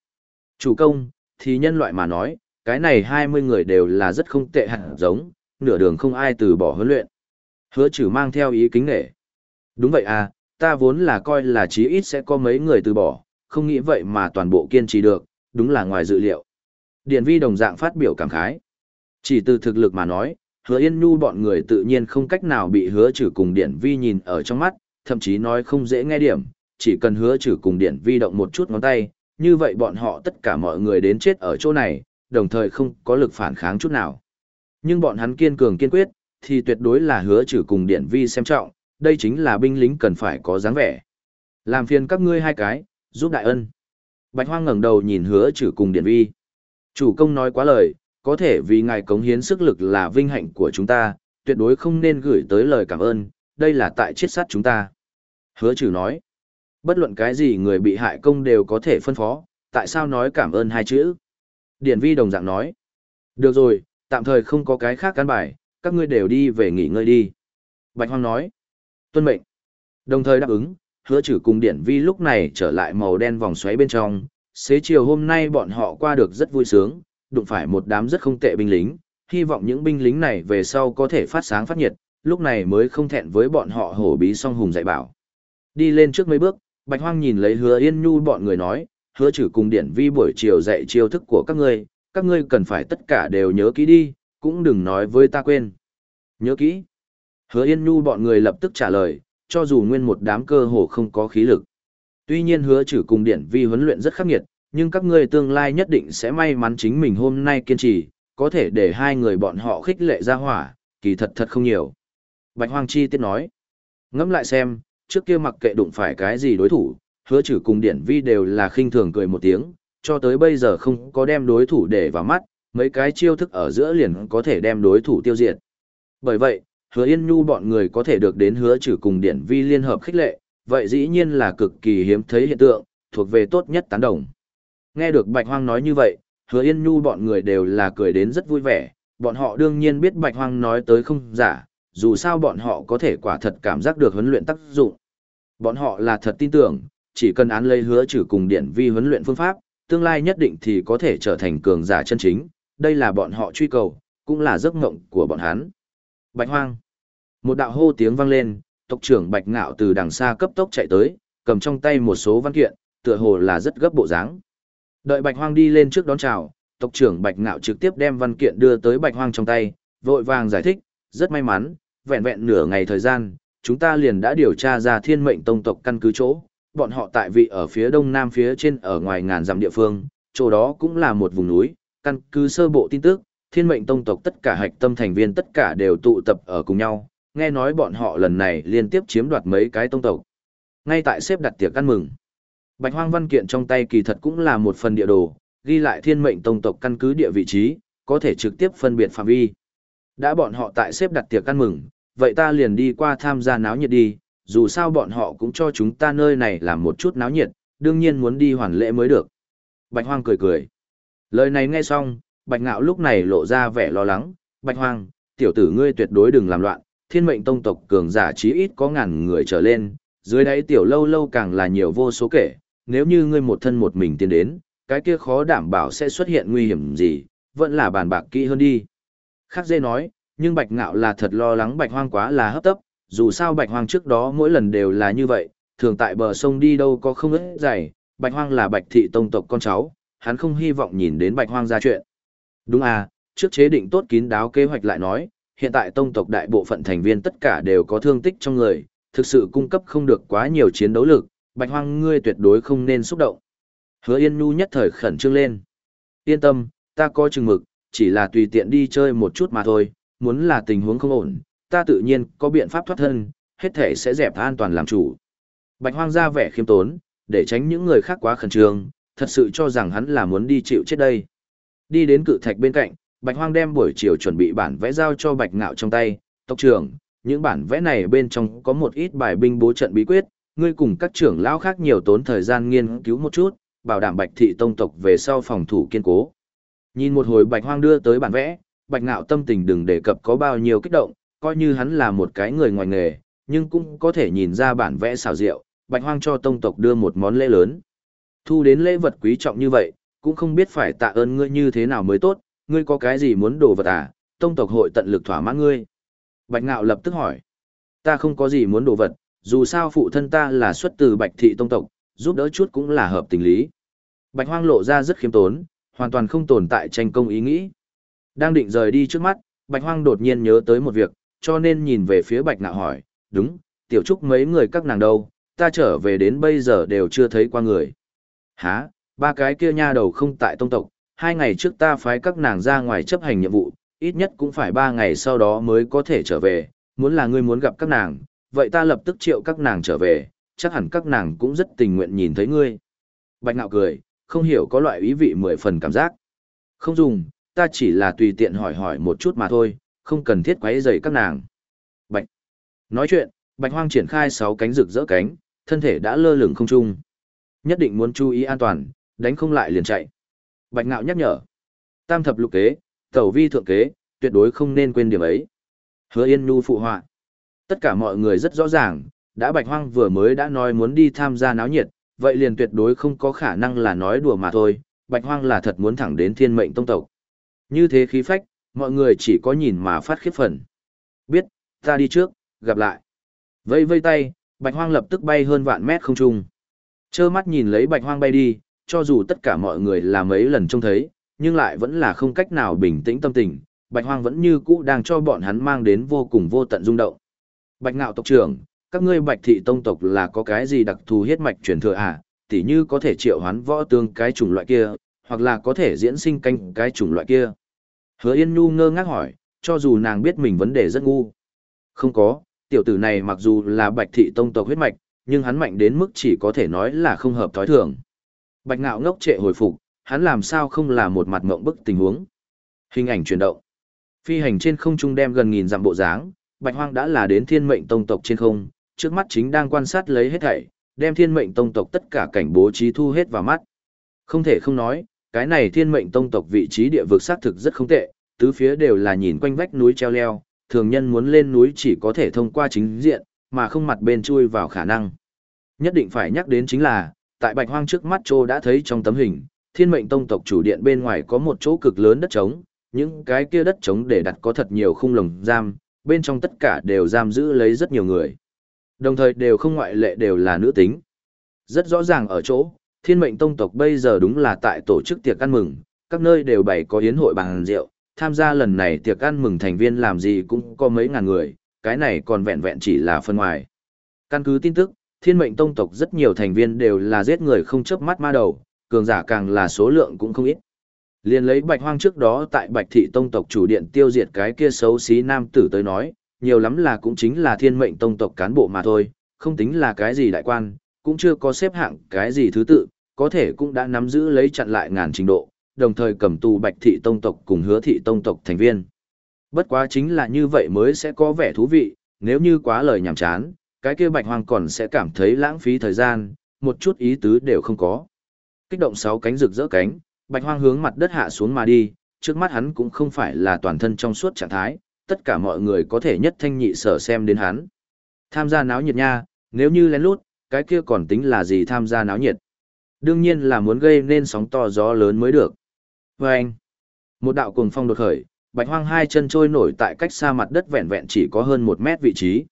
Chủ công, thì nhân loại mà nói, cái này 20 người đều là rất không tệ hẳn giống, nửa đường không ai từ bỏ huấn luyện. Hứa trừ mang theo ý kính nghệ. Đúng vậy à, ta vốn là coi là chí ít sẽ có mấy người từ bỏ, không nghĩ vậy mà toàn bộ kiên trì được, đúng là ngoài dự liệu. Điển vi đồng dạng phát biểu cảm khái. Chỉ từ thực lực mà nói, hứa yên nhu bọn người tự nhiên không cách nào bị hứa trừ cùng điển vi nhìn ở trong mắt, thậm chí nói không dễ nghe điểm, chỉ cần hứa trừ cùng điển vi động một chút ngón tay, như vậy bọn họ tất cả mọi người đến chết ở chỗ này, đồng thời không có lực phản kháng chút nào. Nhưng bọn hắn kiên cường kiên quyết, thì tuyệt đối là hứa trừ cùng điện vi xem trọng, đây chính là binh lính cần phải có dáng vẻ. Làm phiền các ngươi hai cái, giúp đại ân. Bạch Hoang ngẩng đầu nhìn hứa trừ cùng điện Vi. Chủ công nói quá lời, có thể vì ngài cống hiến sức lực là vinh hạnh của chúng ta, tuyệt đối không nên gửi tới lời cảm ơn, đây là tại chết sát chúng ta. Hứa trừ nói, bất luận cái gì người bị hại công đều có thể phân phó, tại sao nói cảm ơn hai chữ? Điển Vi đồng dạng nói, được rồi, tạm thời không có cái khác căn bài, các ngươi đều đi về nghỉ ngơi đi. Bạch Hoang nói, tuân mệnh. Đồng thời đáp ứng, hứa trừ cùng Điển Vi lúc này trở lại màu đen vòng xoáy bên trong, xế chiều hôm nay bọn họ qua được rất vui sướng, đụng phải một đám rất không tệ binh lính, hy vọng những binh lính này về sau có thể phát sáng phát nhiệt, lúc này mới không thẹn với bọn họ hổ bí song hùng dạy bảo. Đi lên trước mấy bước, Bạch Hoang nhìn lấy hứa yên nhu bọn người nói, hứa trừ cùng điển vi buổi chiều dạy chiêu thức của các ngươi, các ngươi cần phải tất cả đều nhớ kỹ đi, cũng đừng nói với ta quên. Nhớ kỹ. Hứa yên nhu bọn người lập tức trả lời, cho dù nguyên một đám cơ hồ không có khí lực. Tuy nhiên hứa trừ cùng điển vi huấn luyện rất khắc nghiệt, nhưng các ngươi tương lai nhất định sẽ may mắn chính mình hôm nay kiên trì, có thể để hai người bọn họ khích lệ ra hỏa, kỳ thật thật không nhiều. Bạch Hoang Chi tiết nói, ngẫm lại xem, trước kia mặc kệ đụng phải cái gì đối thủ, hứa trừ cùng điển vi đều là khinh thường cười một tiếng, cho tới bây giờ không có đem đối thủ để vào mắt, mấy cái chiêu thức ở giữa liền có thể đem đối thủ tiêu diệt. Bởi vậy, hứa yên nhu bọn người có thể được đến hứa trừ cùng điển vi liên hợp khích lệ, vậy dĩ nhiên là cực kỳ hiếm thấy hiện tượng, thuộc về tốt nhất tán đồng. Nghe được Bạch Hoang nói như vậy, hứa yên nhu bọn người đều là cười đến rất vui vẻ, bọn họ đương nhiên biết Bạch Hoang nói tới không giả, dù sao bọn họ có thể quả thật cảm giác được huấn luyện tác dụng. Bọn họ là thật tin tưởng, chỉ cần án lấy hứa trừ cùng điện vi huấn luyện phương pháp, tương lai nhất định thì có thể trở thành cường giả chân chính, đây là bọn họ truy cầu, cũng là giấc mộng của bọn hắn. Bạch Hoang. Một đạo hô tiếng vang lên, tộc trưởng Bạch Ngạo từ đằng xa cấp tốc chạy tới, cầm trong tay một số văn kiện, tựa hồ là rất gấp bộ dáng. Đợi Bạch Hoang đi lên trước đón chào, tộc trưởng Bạch Ngạo trực tiếp đem văn kiện đưa tới Bạch Hoang trong tay, vội vàng giải thích, rất may mắn, vẹn vẹn nửa ngày thời gian, chúng ta liền đã điều tra ra thiên mệnh tông tộc căn cứ chỗ, bọn họ tại vị ở phía đông nam phía trên ở ngoài ngàn dặm địa phương, chỗ đó cũng là một vùng núi, căn cứ sơ bộ tin tức, thiên mệnh tông tộc tất cả hạch tâm thành viên tất cả đều tụ tập ở cùng nhau, nghe nói bọn họ lần này liên tiếp chiếm đoạt mấy cái tông tộc. Ngay tại xếp đặt tiệc ăn mừng, Bạch Hoang văn kiện trong tay kỳ thật cũng là một phần địa đồ, ghi lại thiên mệnh tông tộc căn cứ địa vị trí, có thể trực tiếp phân biệt phạm vi. Đã bọn họ tại xếp đặt tiệc ăn mừng, vậy ta liền đi qua tham gia náo nhiệt đi, dù sao bọn họ cũng cho chúng ta nơi này làm một chút náo nhiệt, đương nhiên muốn đi hoàn lễ mới được. Bạch Hoang cười cười. Lời này nghe xong, Bạch Ngạo lúc này lộ ra vẻ lo lắng, Bạch Hoang, tiểu tử ngươi tuyệt đối đừng làm loạn, thiên mệnh tông tộc cường giả chí ít có ngàn người trở lên, dưới đáy tiểu lâu lâu càng là nhiều vô số kể, nếu như ngươi một thân một mình tiến đến, cái kia khó đảm bảo sẽ xuất hiện nguy hiểm gì, vẫn là bàn bạc kỹ hơn đi. Khắc dê nói, nhưng bạch ngạo là thật lo lắng bạch hoang quá là hấp tấp, dù sao bạch hoang trước đó mỗi lần đều là như vậy, thường tại bờ sông đi đâu có không ít dày, bạch hoang là bạch thị tông tộc con cháu, hắn không hy vọng nhìn đến bạch hoang ra chuyện. Đúng à, trước chế định tốt kín đáo kế hoạch lại nói, hiện tại tông tộc đại bộ phận thành viên tất cả đều có thương tích trong người, thực sự cung cấp không được quá nhiều chiến đấu lực, bạch hoang ngươi tuyệt đối không nên xúc động. Hứa Yên Nhu nhất thời khẩn trương lên. Yên tâm, ta có chừng mực, chỉ là tùy tiện đi chơi một chút mà thôi, muốn là tình huống không ổn, ta tự nhiên có biện pháp thoát thân, hết thể sẽ dẹp an toàn làm chủ. Bạch hoang ra vẻ khiêm tốn, để tránh những người khác quá khẩn trương, thật sự cho rằng hắn là muốn đi chịu chết đây. Đi đến cự thạch bên cạnh, Bạch hoang đem buổi chiều chuẩn bị bản vẽ giao cho Bạch ngạo trong tay, tộc trưởng, những bản vẽ này bên trong có một ít bài binh bố trận bí quyết, ngươi cùng các trưởng lão khác nhiều tốn thời gian nghiên cứu một chút, bảo đảm Bạch thị tông tộc về sau phòng thủ kiên cố. Nhìn một hồi Bạch Hoang đưa tới bản vẽ, Bạch Ngạo tâm tình đừng đề cập có bao nhiêu kích động, coi như hắn là một cái người ngoài nghề, nhưng cũng có thể nhìn ra bản vẽ xào rượu. Bạch Hoang cho tông tộc đưa một món lễ lớn. Thu đến lễ vật quý trọng như vậy, cũng không biết phải tạ ơn ngươi như thế nào mới tốt, ngươi có cái gì muốn đồ vật à, tông tộc hội tận lực thỏa mãn ngươi. Bạch Ngạo lập tức hỏi, ta không có gì muốn đồ vật, dù sao phụ thân ta là xuất từ Bạch thị tông tộc, giúp đỡ chút cũng là hợp tình lý. Bạch Hoang lộ ra rất khiêm tốn, hoàn toàn không tồn tại tranh công ý nghĩ. Đang định rời đi trước mắt, Bạch Hoang đột nhiên nhớ tới một việc, cho nên nhìn về phía Bạch Nạo hỏi, đúng, tiểu trúc mấy người các nàng đâu, ta trở về đến bây giờ đều chưa thấy qua người. Hả, ba cái kia nha đầu không tại tông tộc, hai ngày trước ta phái các nàng ra ngoài chấp hành nhiệm vụ, ít nhất cũng phải ba ngày sau đó mới có thể trở về, muốn là ngươi muốn gặp các nàng, vậy ta lập tức triệu các nàng trở về, chắc hẳn các nàng cũng rất tình nguyện nhìn thấy ngươi. Bạch Nạo cười, không hiểu có loại ý vị mười phần cảm giác. Không dùng, ta chỉ là tùy tiện hỏi hỏi một chút mà thôi, không cần thiết quấy rầy các nàng. Bạch. Nói chuyện, Bạch Hoang triển khai sáu cánh rực rỡ cánh, thân thể đã lơ lửng không trung. Nhất định muốn chú ý an toàn, đánh không lại liền chạy. Bạch Ngạo nhắc nhở. Tam thập lục kế, tẩu vi thượng kế, tuyệt đối không nên quên điểm ấy. Hứa Yên Nhu phụ họa. Tất cả mọi người rất rõ ràng, đã Bạch Hoang vừa mới đã nói muốn đi tham gia náo nhiệt, vậy liền tuyệt đối không có khả năng là nói đùa mà thôi, Bạch Hoang là thật muốn thẳng đến thiên mệnh tông tộc. Như thế khí phách, mọi người chỉ có nhìn mà phát khiếp phần. Biết, ta đi trước, gặp lại. Vây vây tay, Bạch Hoang lập tức bay hơn vạn mét không trung. Chơ mắt nhìn lấy Bạch Hoang bay đi, cho dù tất cả mọi người là mấy lần trông thấy, nhưng lại vẫn là không cách nào bình tĩnh tâm tình. Bạch Hoang vẫn như cũ đang cho bọn hắn mang đến vô cùng vô tận rung động. Bạch Ngạo tộc trưởng, các ngươi Bạch thị tông tộc là có cái gì đặc thù huyết mạch truyền thừa à? Tỷ như có thể triệu hoán võ tướng cái chủng loại kia, hoặc là có thể diễn sinh canh cái chủng loại kia. Hứa Yên Nhu ngơ ngác hỏi, cho dù nàng biết mình vấn đề rất ngu. Không có, tiểu tử này mặc dù là bạch thị tông tộc huyết mạch, nhưng hắn mạnh đến mức chỉ có thể nói là không hợp thói thường. Bạch ngạo ngốc trệ hồi phục, hắn làm sao không là một mặt mộng bức tình huống. Hình ảnh chuyển động. Phi hành trên không trung đem gần nghìn dặm bộ dáng, Bạch Hoang đã là đến thiên mệnh tông tộc trên không, trước mắt chính đang quan sát lấy hết thảy, đem thiên mệnh tông tộc tất cả cảnh bố trí thu hết vào mắt. Không thể không nói, cái này thiên mệnh tông tộc vị trí địa vực xác thực rất không tệ, tứ phía đều là nhìn quanh vách núi treo leo, thường nhân muốn lên núi chỉ có thể thông qua chính diện, mà không mặt bên chui vào khả năng. Nhất định phải nhắc đến chính là, tại bạch hoang trước mắt Trô đã thấy trong tấm hình, thiên mệnh tông tộc chủ điện bên ngoài có một chỗ cực lớn đất trống, những cái kia đất trống để đặt có thật nhiều khung lồng giam, bên trong tất cả đều giam giữ lấy rất nhiều người. Đồng thời đều không ngoại lệ đều là nữ tính. Rất rõ ràng ở chỗ, thiên mệnh tông tộc bây giờ đúng là tại tổ chức tiệc ăn mừng, các nơi đều bày có yến hội bằng rượu, tham gia lần này tiệc ăn mừng thành viên làm gì cũng có mấy ngàn người, cái này còn vẹn vẹn chỉ là phân ngoài. Căn cứ tin tức, thiên mệnh tông tộc rất nhiều thành viên đều là giết người không chớp mắt ma đầu, cường giả càng là số lượng cũng không ít. Liên lấy bạch hoang trước đó tại bạch thị tông tộc chủ điện tiêu diệt cái kia xấu xí nam tử tới nói, nhiều lắm là cũng chính là thiên mệnh tông tộc cán bộ mà thôi, không tính là cái gì đại quan, cũng chưa có xếp hạng cái gì thứ tự, có thể cũng đã nắm giữ lấy chặn lại ngàn trình độ, đồng thời cầm tù bạch thị tông tộc cùng hứa thị tông tộc thành viên. Bất quá chính là như vậy mới sẽ có vẻ thú vị, nếu như quá lời nhảm chán, cái kia bạch hoang còn sẽ cảm thấy lãng phí thời gian, một chút ý tứ đều không có. Kích động sáu cánh rực rỡ cánh, bạch hoang hướng mặt đất hạ xuống mà đi, trước mắt hắn cũng không phải là toàn thân trong suốt trạng thái, tất cả mọi người có thể nhất thanh nhị sở xem đến hắn. Tham gia náo nhiệt nha, nếu như lén lút, cái kia còn tính là gì tham gia náo nhiệt. Đương nhiên là muốn gây nên sóng to gió lớn mới được. Và anh, một đạo cuồng phong đột khởi, bạch hoang hai chân trôi nổi tại cách xa mặt đất vẹn vẹn chỉ có hơn một mét vị trí.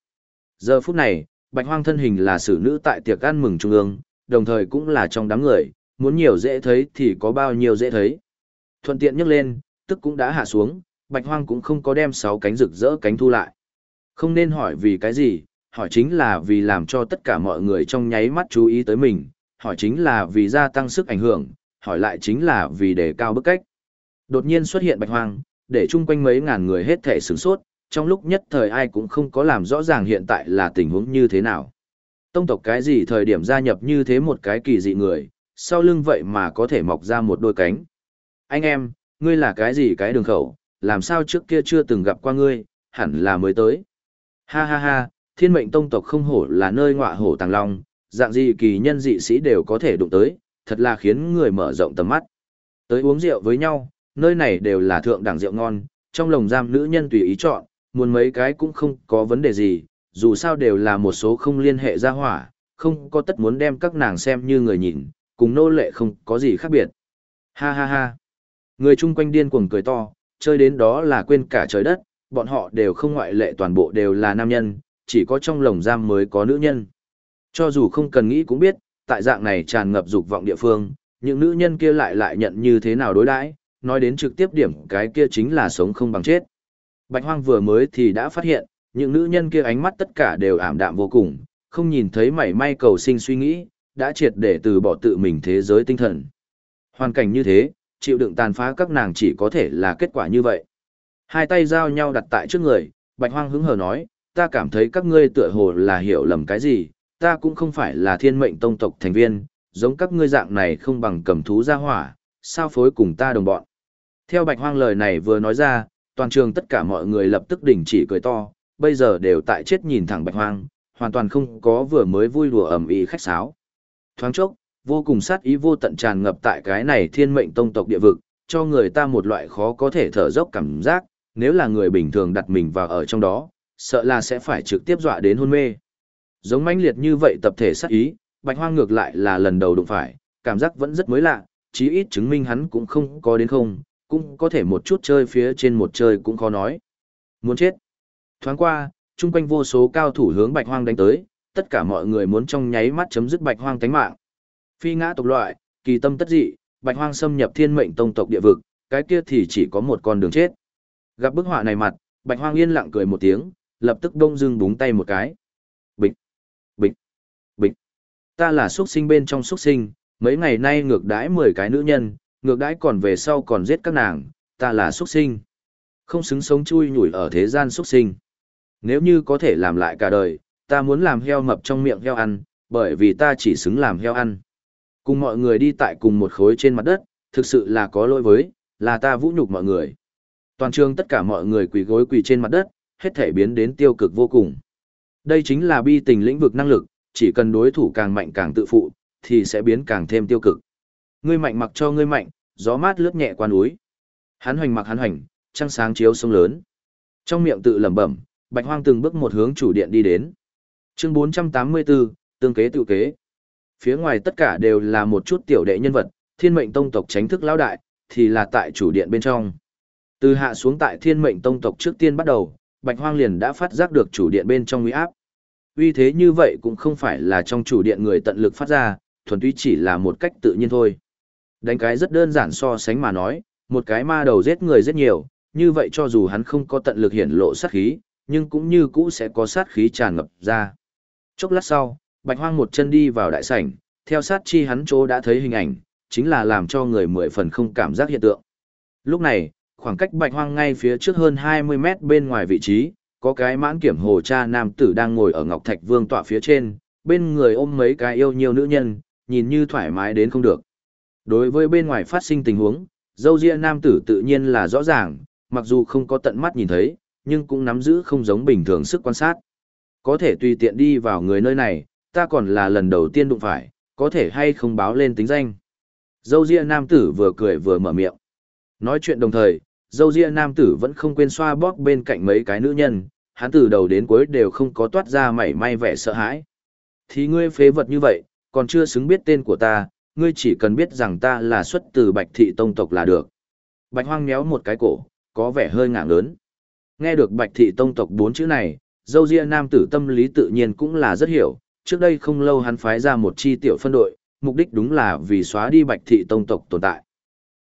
Giờ phút này, bạch hoang thân hình là xử nữ tại tiệc ăn mừng trung ương, đồng thời cũng là trong đám người, muốn nhiều dễ thấy thì có bao nhiêu dễ thấy. Thuận tiện nhấc lên, tức cũng đã hạ xuống, bạch hoang cũng không có đem sáu cánh rực rỡ cánh thu lại. Không nên hỏi vì cái gì, hỏi chính là vì làm cho tất cả mọi người trong nháy mắt chú ý tới mình, hỏi chính là vì gia tăng sức ảnh hưởng, hỏi lại chính là vì đề cao bức cách. Đột nhiên xuất hiện bạch hoang, để chung quanh mấy ngàn người hết thể sửng sốt, trong lúc nhất thời ai cũng không có làm rõ ràng hiện tại là tình huống như thế nào. Tông tộc cái gì thời điểm gia nhập như thế một cái kỳ dị người, sau lưng vậy mà có thể mọc ra một đôi cánh. Anh em, ngươi là cái gì cái đường khẩu, làm sao trước kia chưa từng gặp qua ngươi, hẳn là mới tới. Ha ha ha, thiên mệnh tông tộc không hổ là nơi ngọa hổ tàng long, dạng gì kỳ nhân dị sĩ đều có thể đụng tới, thật là khiến người mở rộng tầm mắt. Tới uống rượu với nhau, nơi này đều là thượng đẳng rượu ngon, trong lồng giam nữ nhân tùy ý chọn, muốn mấy cái cũng không có vấn đề gì, dù sao đều là một số không liên hệ ra hỏa, không có tất muốn đem các nàng xem như người nhìn, cùng nô lệ không có gì khác biệt. Ha ha ha. Người chung quanh điên cuồng cười to, chơi đến đó là quên cả trời đất, bọn họ đều không ngoại lệ toàn bộ đều là nam nhân, chỉ có trong lồng giam mới có nữ nhân. Cho dù không cần nghĩ cũng biết, tại dạng này tràn ngập dục vọng địa phương, những nữ nhân kia lại lại nhận như thế nào đối đãi, nói đến trực tiếp điểm cái kia chính là sống không bằng chết. Bạch Hoang vừa mới thì đã phát hiện, những nữ nhân kia ánh mắt tất cả đều ảm đạm vô cùng, không nhìn thấy mảy may cầu sinh suy nghĩ, đã triệt để từ bỏ tự mình thế giới tinh thần. Hoàn cảnh như thế, chịu đựng tàn phá các nàng chỉ có thể là kết quả như vậy. Hai tay giao nhau đặt tại trước người, Bạch Hoang hứng hờ nói, ta cảm thấy các ngươi tựa hồ là hiểu lầm cái gì, ta cũng không phải là thiên mệnh tông tộc thành viên, giống các ngươi dạng này không bằng cầm thú ra hỏa, sao phối cùng ta đồng bọn. Theo bạch hoang lời này vừa nói ra, toàn trường tất cả mọi người lập tức đình chỉ cười to, bây giờ đều tại chết nhìn thẳng bạch hoang, hoàn toàn không có vừa mới vui đùa ầm ĩ khách sáo. Thoáng chốc, vô cùng sát ý vô tận tràn ngập tại cái này thiên mệnh tông tộc địa vực, cho người ta một loại khó có thể thở dốc cảm giác, nếu là người bình thường đặt mình vào ở trong đó, sợ là sẽ phải trực tiếp dọa đến hôn mê. Giống mãnh liệt như vậy tập thể sát ý, bạch hoang ngược lại là lần đầu đụng phải, cảm giác vẫn rất mới lạ, chí ít chứng minh hắn cũng không có đến không, cũng có thể một chút chơi phía trên một chơi cũng khó nói. Muốn chết. Thoáng qua, chung quanh vô số cao thủ hướng bạch hoang đánh tới, tất cả mọi người muốn trong nháy mắt chấm dứt bạch hoang tánh mạng. Phi ngã tộc loại, kỳ tâm tất dị, bạch hoang xâm nhập thiên mệnh tông tộc địa vực, cái kia thì chỉ có một con đường chết. Gặp bức họa này mặt, bạch hoang yên lặng cười một tiếng, lập tức đông dương búng tay một cái. Ta là xuất sinh bên trong xuất sinh, mấy ngày nay ngược đãi 10 cái nữ nhân, ngược đãi còn về sau còn giết các nàng, ta là xuất sinh. Không xứng sống chui nhủi ở thế gian xuất sinh. Nếu như có thể làm lại cả đời, ta muốn làm heo mập trong miệng heo ăn, bởi vì ta chỉ xứng làm heo ăn. Cùng mọi người đi tại cùng một khối trên mặt đất, thực sự là có lỗi với, là ta vũ nhục mọi người. Toàn trường tất cả mọi người quỳ gối quỳ trên mặt đất, hết thể biến đến tiêu cực vô cùng. Đây chính là bi tình lĩnh vực năng lực, chỉ cần đối thủ càng mạnh càng tự phụ, thì sẽ biến càng thêm tiêu cực. Ngươi mạnh mặc cho ngươi mạnh, gió mát lướt nhẹ qua núi. Hắn hoành mặc hắn hoành, trăng sáng chiếu sông lớn. Trong miệng tự lẩm bẩm, Bạch Hoang từng bước một hướng chủ điện đi đến. Chương 484, tương kế tự kế. Phía ngoài tất cả đều là một chút tiểu đệ nhân vật, Thiên Mệnh Tông tộc tránh thức lão đại, thì là tại chủ điện bên trong. Từ hạ xuống tại Thiên Mệnh Tông tộc trước tiên bắt đầu, Bạch Hoang liền đã phát giác được chủ điện bên trong uy áp. Uy thế như vậy cũng không phải là trong chủ điện người tận lực phát ra, thuần túy chỉ là một cách tự nhiên thôi. Đánh cái rất đơn giản so sánh mà nói, một cái ma đầu giết người rất nhiều, như vậy cho dù hắn không có tận lực hiển lộ sát khí, nhưng cũng như cũ sẽ có sát khí tràn ngập ra. Chốc lát sau, Bạch Hoang một chân đi vào đại sảnh, theo sát chi hắn chỗ đã thấy hình ảnh, chính là làm cho người mười phần không cảm giác hiện tượng. Lúc này, khoảng cách Bạch Hoang ngay phía trước hơn 20 mét bên ngoài vị trí, có cái mãn kiểm hồ cha nam tử đang ngồi ở Ngọc Thạch Vương tọa phía trên, bên người ôm mấy cái yêu nhiều nữ nhân, nhìn như thoải mái đến không được. Đối với bên ngoài phát sinh tình huống, dâu ria nam tử tự nhiên là rõ ràng, mặc dù không có tận mắt nhìn thấy, nhưng cũng nắm giữ không giống bình thường sức quan sát. Có thể tùy tiện đi vào người nơi này, ta còn là lần đầu tiên đụng phải, có thể hay không báo lên tính danh. Dâu ria nam tử vừa cười vừa mở miệng. Nói chuyện đồng thời, dâu ria nam tử vẫn không quên xoa bóp bên cạnh mấy cái nữ nhân, hắn từ đầu đến cuối đều không có toát ra mảy may vẻ sợ hãi. Thì ngươi phế vật như vậy, còn chưa xứng biết tên của ta, ngươi chỉ cần biết rằng ta là xuất từ bạch thị tông tộc là được. Bạch hoang méo một cái cổ, có vẻ hơi ngạng lớn. Nghe được bạch thị tông tộc bốn chữ này, dâu ria nam tử tâm lý tự nhiên cũng là rất hiểu, trước đây không lâu hắn phái ra một chi tiểu phân đội, mục đích đúng là vì xóa đi bạch thị tông tộc tồn tại.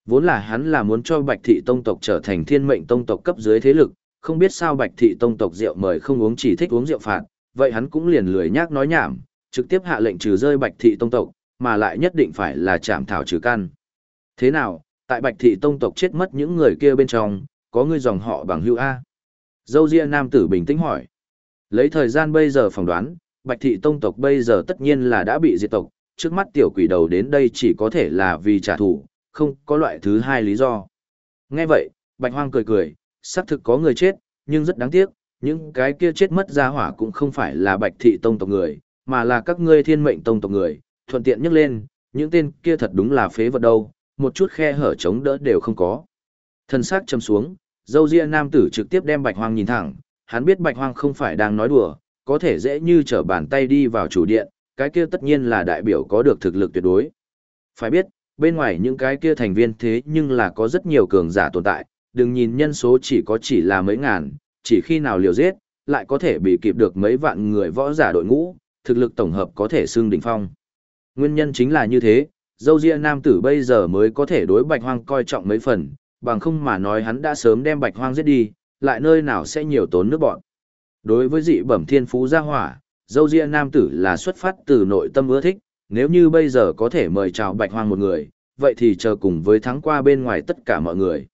Vốn là hắn là muốn cho bạch thị tông tộc trở thành thiên mệnh tông tộc cấp dưới thế lực, không biết sao bạch thị tông tộc rượu mời không uống chỉ thích uống rượu phạt, vậy hắn cũng liền lười nhác nói nhảm, trực tiếp hạ lệnh trừ rơi bạch thị tông tộc, mà lại nhất định phải là chạm thảo trừ căn. Thế nào, tại bạch thị tông tộc chết mất những người kia bên trong, có người dòng họ bằng hữu A. Dâu ria nam tử bình tĩnh hỏi. Lấy thời gian bây giờ phỏng đoán, bạch thị tông tộc bây giờ tất nhiên là đã bị diệt tộc, trước mắt tiểu quỷ đầu đến đây chỉ có thể là vì trả thù, không có loại thứ hai lý do. Nghe vậy, bạch hoang cười cười, xác thực có người chết, nhưng rất đáng tiếc, những cái kia chết mất ra hỏa cũng không phải là bạch thị tông tộc người, mà là các ngươi thiên mệnh tông tộc người, thuận tiện nhắc lên, những tên kia thật đúng là phế vật đâu, một chút khe hở chống đỡ đều không có. Thân xác châm xuống, dâu ria nam tử trực tiếp đem bạch hoang nhìn thẳng, hắn biết bạch hoang không phải đang nói đùa, có thể dễ như trở bàn tay đi vào chủ điện, cái kia tất nhiên là đại biểu có được thực lực tuyệt đối. Phải biết, bên ngoài những cái kia thành viên thế nhưng là có rất nhiều cường giả tồn tại, đừng nhìn nhân số chỉ có chỉ là mấy ngàn, chỉ khi nào liều giết, lại có thể bị kịp được mấy vạn người võ giả đội ngũ, thực lực tổng hợp có thể xưng đỉnh phong. Nguyên nhân chính là như thế, dâu ria nam tử bây giờ mới có thể đối bạch hoang coi trọng mấy phần, bằng không mà nói hắn đã sớm đem bạch hoang giết đi, lại nơi nào sẽ nhiều tốn nước bọn. Đối với dị bẩm thiên phú gia hỏa, dâu ria nam tử là xuất phát từ nội tâm ưa thích, nếu như bây giờ có thể mời chào bạch hoang một người, vậy thì chờ cùng với thắng qua bên ngoài tất cả mọi người.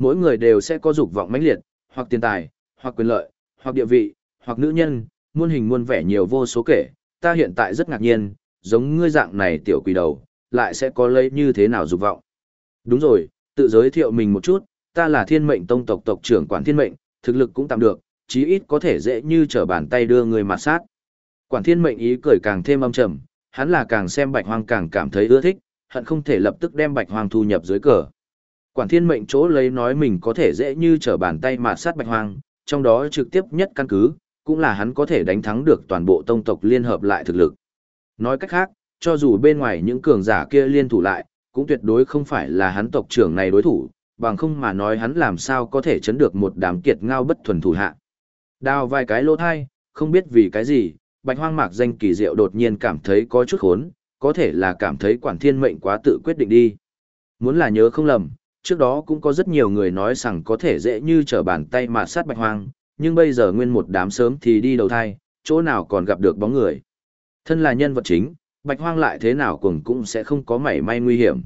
Mỗi người đều sẽ có dục vọng mãnh liệt, hoặc tiền tài, hoặc quyền lợi, hoặc địa vị, hoặc nữ nhân, muôn hình muôn vẻ nhiều vô số kể, ta hiện tại rất ngạc nhiên, giống ngươi dạng này tiểu quỷ đầu, lại sẽ có lấy như thế nào dục vọng. Đúng rồi, tự giới thiệu mình một chút, ta là thiên mệnh tông tộc tộc trưởng quản thiên mệnh, thực lực cũng tạm được, chí ít có thể dễ như trở bàn tay đưa người mặt sát. Quản thiên mệnh ý cười càng thêm âm trầm, hắn là càng xem bạch hoang càng cảm thấy ưa thích, hận không thể lập tức đem bạch hoang thu nhập dưới cờ. Quản thiên mệnh chỗ lấy nói mình có thể dễ như trở bàn tay mà sát bạch hoang, trong đó trực tiếp nhất căn cứ, cũng là hắn có thể đánh thắng được toàn bộ tông tộc liên hợp lại thực lực. Nói cách khác, cho dù bên ngoài những cường giả kia liên thủ lại, cũng tuyệt đối không phải là hắn tộc trưởng này đối thủ, bằng không mà nói hắn làm sao có thể chấn được một đám kiệt ngao bất thuần thủ hạ. Đào vài cái lỗ thai, không biết vì cái gì, bạch hoang mạc danh kỳ diệu đột nhiên cảm thấy có chút khốn, có thể là cảm thấy quản thiên mệnh quá tự quyết định đi. Muốn là nhớ không lầm, trước đó cũng có rất nhiều người nói rằng có thể dễ như trở bàn tay mà sát bạch hoang, nhưng bây giờ nguyên một đám sớm thì đi đầu thai, chỗ nào còn gặp được bóng người. Thân là nhân vật chính, bạch hoang lại thế nào cũng cũng sẽ không có mảy may nguy hiểm.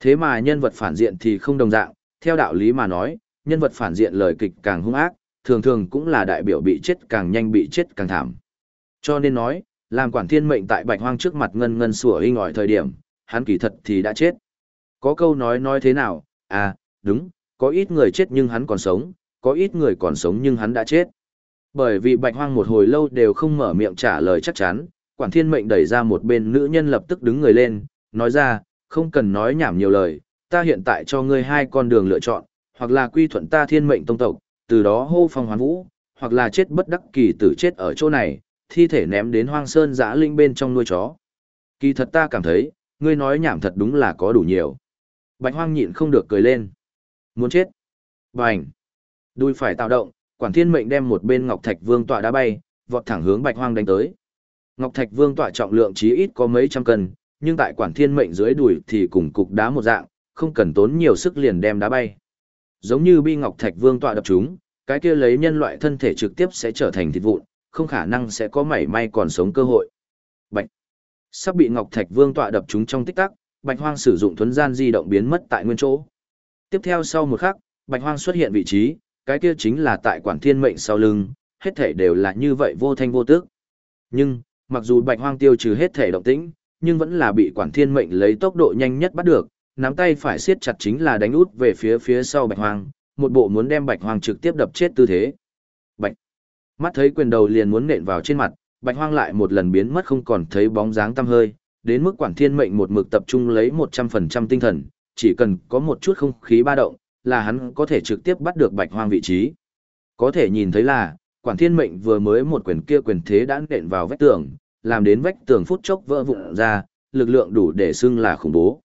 Thế mà nhân vật phản diện thì không đồng dạng, theo đạo lý mà nói, nhân vật phản diện lời kịch càng hung ác, thường thường cũng là đại biểu bị chết càng nhanh bị chết càng thảm. Cho nên nói, làm quản thiên mệnh tại bạch hoang trước mặt ngân ngân sủa hình ỏi thời điểm, hắn kỳ thật thì đã chết. Có câu nói nói thế nào, à, đúng, có ít người chết nhưng hắn còn sống, có ít người còn sống nhưng hắn đã chết. Bởi vì bạch hoang một hồi lâu đều không mở miệng trả lời chắc chắn, quản thiên mệnh đẩy ra một bên nữ nhân lập tức đứng người lên, nói ra, không cần nói nhảm nhiều lời, ta hiện tại cho ngươi hai con đường lựa chọn, hoặc là quy thuận ta thiên mệnh tông tộc, từ đó hô phong hoán vũ, hoặc là chết bất đắc kỳ tử chết ở chỗ này, thi thể ném đến hoang sơn giã linh bên trong nuôi chó. Kỳ thật ta cảm thấy, ngươi nói nhảm thật đúng là có đủ nhiều. Bạch hoang nhịn không được cười lên. Muốn chết. Bành. Đuôi phải tạo động, quản thiên mệnh đem một bên ngọc thạch vương tọa đá bay, vọt thẳng hướng bạch hoang đánh tới. Ngọc thạch vương tọa trọng lượng chí ít có mấy trăm cân, nhưng tại quản thiên mệnh dưới đùi thì cùng cục đá một dạng, không cần tốn nhiều sức liền đem đá bay. Giống như bi ngọc thạch vương tọa đập chúng, cái kia lấy nhân loại thân thể trực tiếp sẽ trở thành thịt vụn, không khả năng sẽ có mảy may còn sống cơ hội. Bạch. Sắp bị ngọc thạch vương tọa đập chúng trong tích tắc, Bạch Hoang sử dụng thuấn gian di động biến mất tại nguyên chỗ. Tiếp theo sau một khắc, Bạch Hoang xuất hiện vị trí, cái kia chính là tại quản thiên mệnh sau lưng, hết thể đều là như vậy vô thanh vô tức. Nhưng, mặc dù Bạch Hoang tiêu trừ hết thể động tĩnh, nhưng vẫn là bị quản thiên mệnh lấy tốc độ nhanh nhất bắt được, nắm tay phải siết chặt chính là đánh út về phía phía sau bạch hoang, một bộ muốn đem bạch hoang trực tiếp đập chết tư thế. Bạch! Mắt thấy quyền đầu liền muốn nện vào trên mặt, bạch hoang lại một lần biến mất không còn thấy bóng dáng tăm hơi, đến mức quản thiên mệnh một mực tập trung lấy 100% tinh thần, chỉ cần có một chút không khí ba động, là hắn có thể trực tiếp bắt được bạch hoang vị trí. Có thể nhìn thấy là, quản thiên mệnh vừa mới một quyền kia quyền thế đã nện vào vách tường, làm đến vách tường phút chốc vỡ vụn ra, lực lượng đủ để xưng là khủng bố.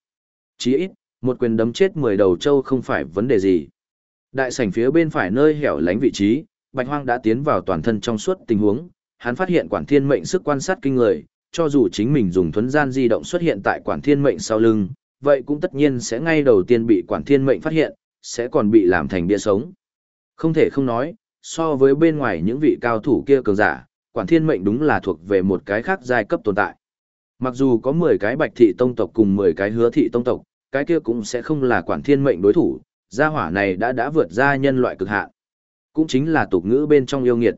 Chỉ ít, một quyền đấm chết 10 đầu trâu không phải vấn đề gì. Đại sảnh phía bên phải nơi hẻo lánh vị trí, Bạch Hoang đã tiến vào toàn thân trong suốt tình huống, hắn phát hiện quản thiên mệnh sức quan sát kinh người, cho dù chính mình dùng thuấn gian di động xuất hiện tại quản thiên mệnh sau lưng, vậy cũng tất nhiên sẽ ngay đầu tiên bị quản thiên mệnh phát hiện, sẽ còn bị làm thành bia sống. Không thể không nói, so với bên ngoài những vị cao thủ kia cường giả, quản thiên mệnh đúng là thuộc về một cái khác giai cấp tồn tại. Mặc dù có 10 cái bạch thị tông tộc cùng 10 cái hứa thị tông tộc, cái kia cũng sẽ không là quản thiên mệnh đối thủ, gia hỏa này đã đã vượt ra nhân loại cực hạn. Cũng chính là tục ngữ bên trong yêu nghiệt.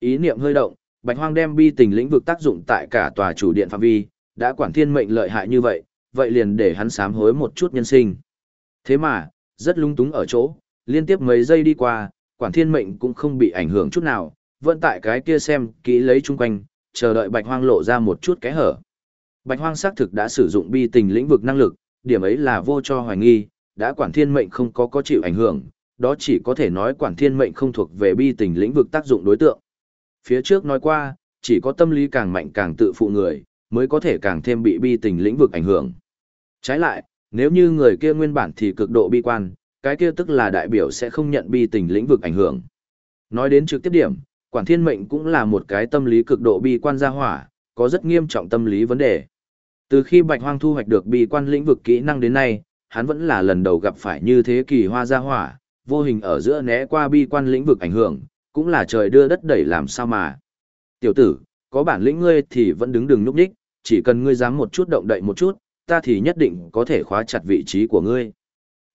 Ý niệm hơi động, Bạch Hoang đem bi tình lĩnh vực tác dụng tại cả tòa chủ điện phạm vi, đã quản thiên mệnh lợi hại như vậy, vậy liền để hắn sám hối một chút nhân sinh. Thế mà, rất lung túng ở chỗ, liên tiếp mấy giây đi qua, quản thiên mệnh cũng không bị ảnh hưởng chút nào, vẫn tại cái kia xem kỹ lấy chung quanh, chờ đợi Bạch Hoang lộ ra một chút cái hở. Bạch Hoang xác thực đã sử dụng bi tình lĩnh vực năng lực, điểm ấy là vô cho hoài nghi, đã quản thiên mệnh không có có chịu ảnh hưởng, đó chỉ có thể nói quản thiên mệnh không thuộc về bi tình lĩnh vực tác dụng đối tượng. Phía trước nói qua, chỉ có tâm lý càng mạnh càng tự phụ người, mới có thể càng thêm bị bi tình lĩnh vực ảnh hưởng. Trái lại, nếu như người kia nguyên bản thì cực độ bi quan, cái kia tức là đại biểu sẽ không nhận bi tình lĩnh vực ảnh hưởng. Nói đến trực tiếp điểm, quản thiên mệnh cũng là một cái tâm lý cực độ bi quan gia hỏa, có rất nghiêm trọng tâm lý vấn đề. Từ khi Bạch Hoang thu hoạch được bi quan lĩnh vực kỹ năng đến nay, hắn vẫn là lần đầu gặp phải như thế kỳ hoa gia hỏa, vô hình ở giữa né qua bi quan lĩnh vực ảnh hưởng, cũng là trời đưa đất đẩy làm sao mà. Tiểu tử, có bản lĩnh ngươi thì vẫn đứng đường núp đích, chỉ cần ngươi dám một chút động đậy một chút, ta thì nhất định có thể khóa chặt vị trí của ngươi.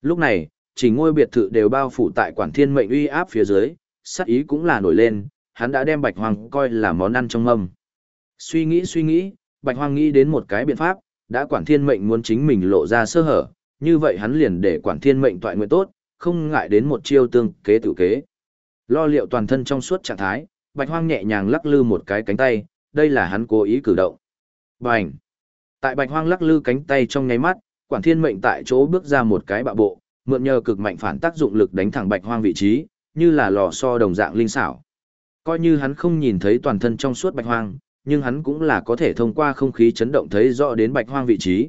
Lúc này, chỉ ngôi biệt thự đều bao phủ tại quản thiên mệnh uy áp phía dưới, sát ý cũng là nổi lên, hắn đã đem bạch hoang coi là món ăn trong mâm. Suy nghĩ suy nghĩ, bạch hoang nghĩ đến một cái biện pháp, đã quản thiên mệnh muốn chính mình lộ ra sơ hở, như vậy hắn liền để quản thiên mệnh toại nguyện tốt, không ngại đến một chiêu tương kế tự kế. Lo liệu toàn thân trong suốt trạng thái, bạch hoang nhẹ nhàng lắc lư một cái cánh tay, đây là hắn cố ý cử động. Bành! Tại bạch hoang lắc lư cánh tay trong nháy mắt, quản thiên mệnh tại chỗ bước ra một cái bạo bộ, mượn nhờ cực mạnh phản tác dụng lực đánh thẳng bạch hoang vị trí, như là lò xo đồng dạng linh xảo. Coi như hắn không nhìn thấy toàn thân trong suốt bạch hoang, nhưng hắn cũng là có thể thông qua không khí chấn động thấy rõ đến bạch hoang vị trí.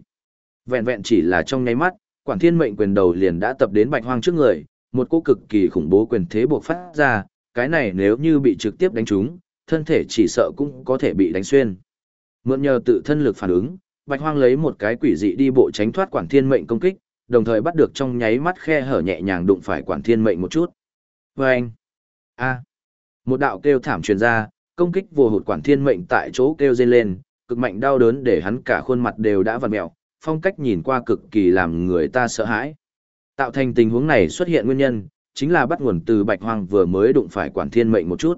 Vẹn vẹn chỉ là trong nháy mắt, quản thiên mệnh quyền đầu liền đã tập đến bạch hoang trước người, một cỗ cực kỳ khủng bố quyền thế buộc phát ra, cái này nếu như bị trực tiếp đánh trúng, thân thể chỉ sợ cũng có thể bị đánh xuyên. Mượn nhờ tự thân lực phản ứng, bạch hoang lấy một cái quỷ dị đi bộ tránh thoát quản thiên mệnh công kích, đồng thời bắt được trong nháy mắt khe hở nhẹ nhàng đụng phải quản thiên mệnh một chút. Vâng! anh, a, một đạo kêu thảm truyền ra, công kích vô hụt quản thiên mệnh tại chỗ kêu dây lên, cực mạnh đau đớn để hắn cả khuôn mặt đều đã vặn mẹo, phong cách nhìn qua cực kỳ làm người ta sợ hãi. Tạo thành tình huống này xuất hiện nguyên nhân, chính là bắt nguồn từ bạch hoang vừa mới đụng phải quản thiên mệnh một chút.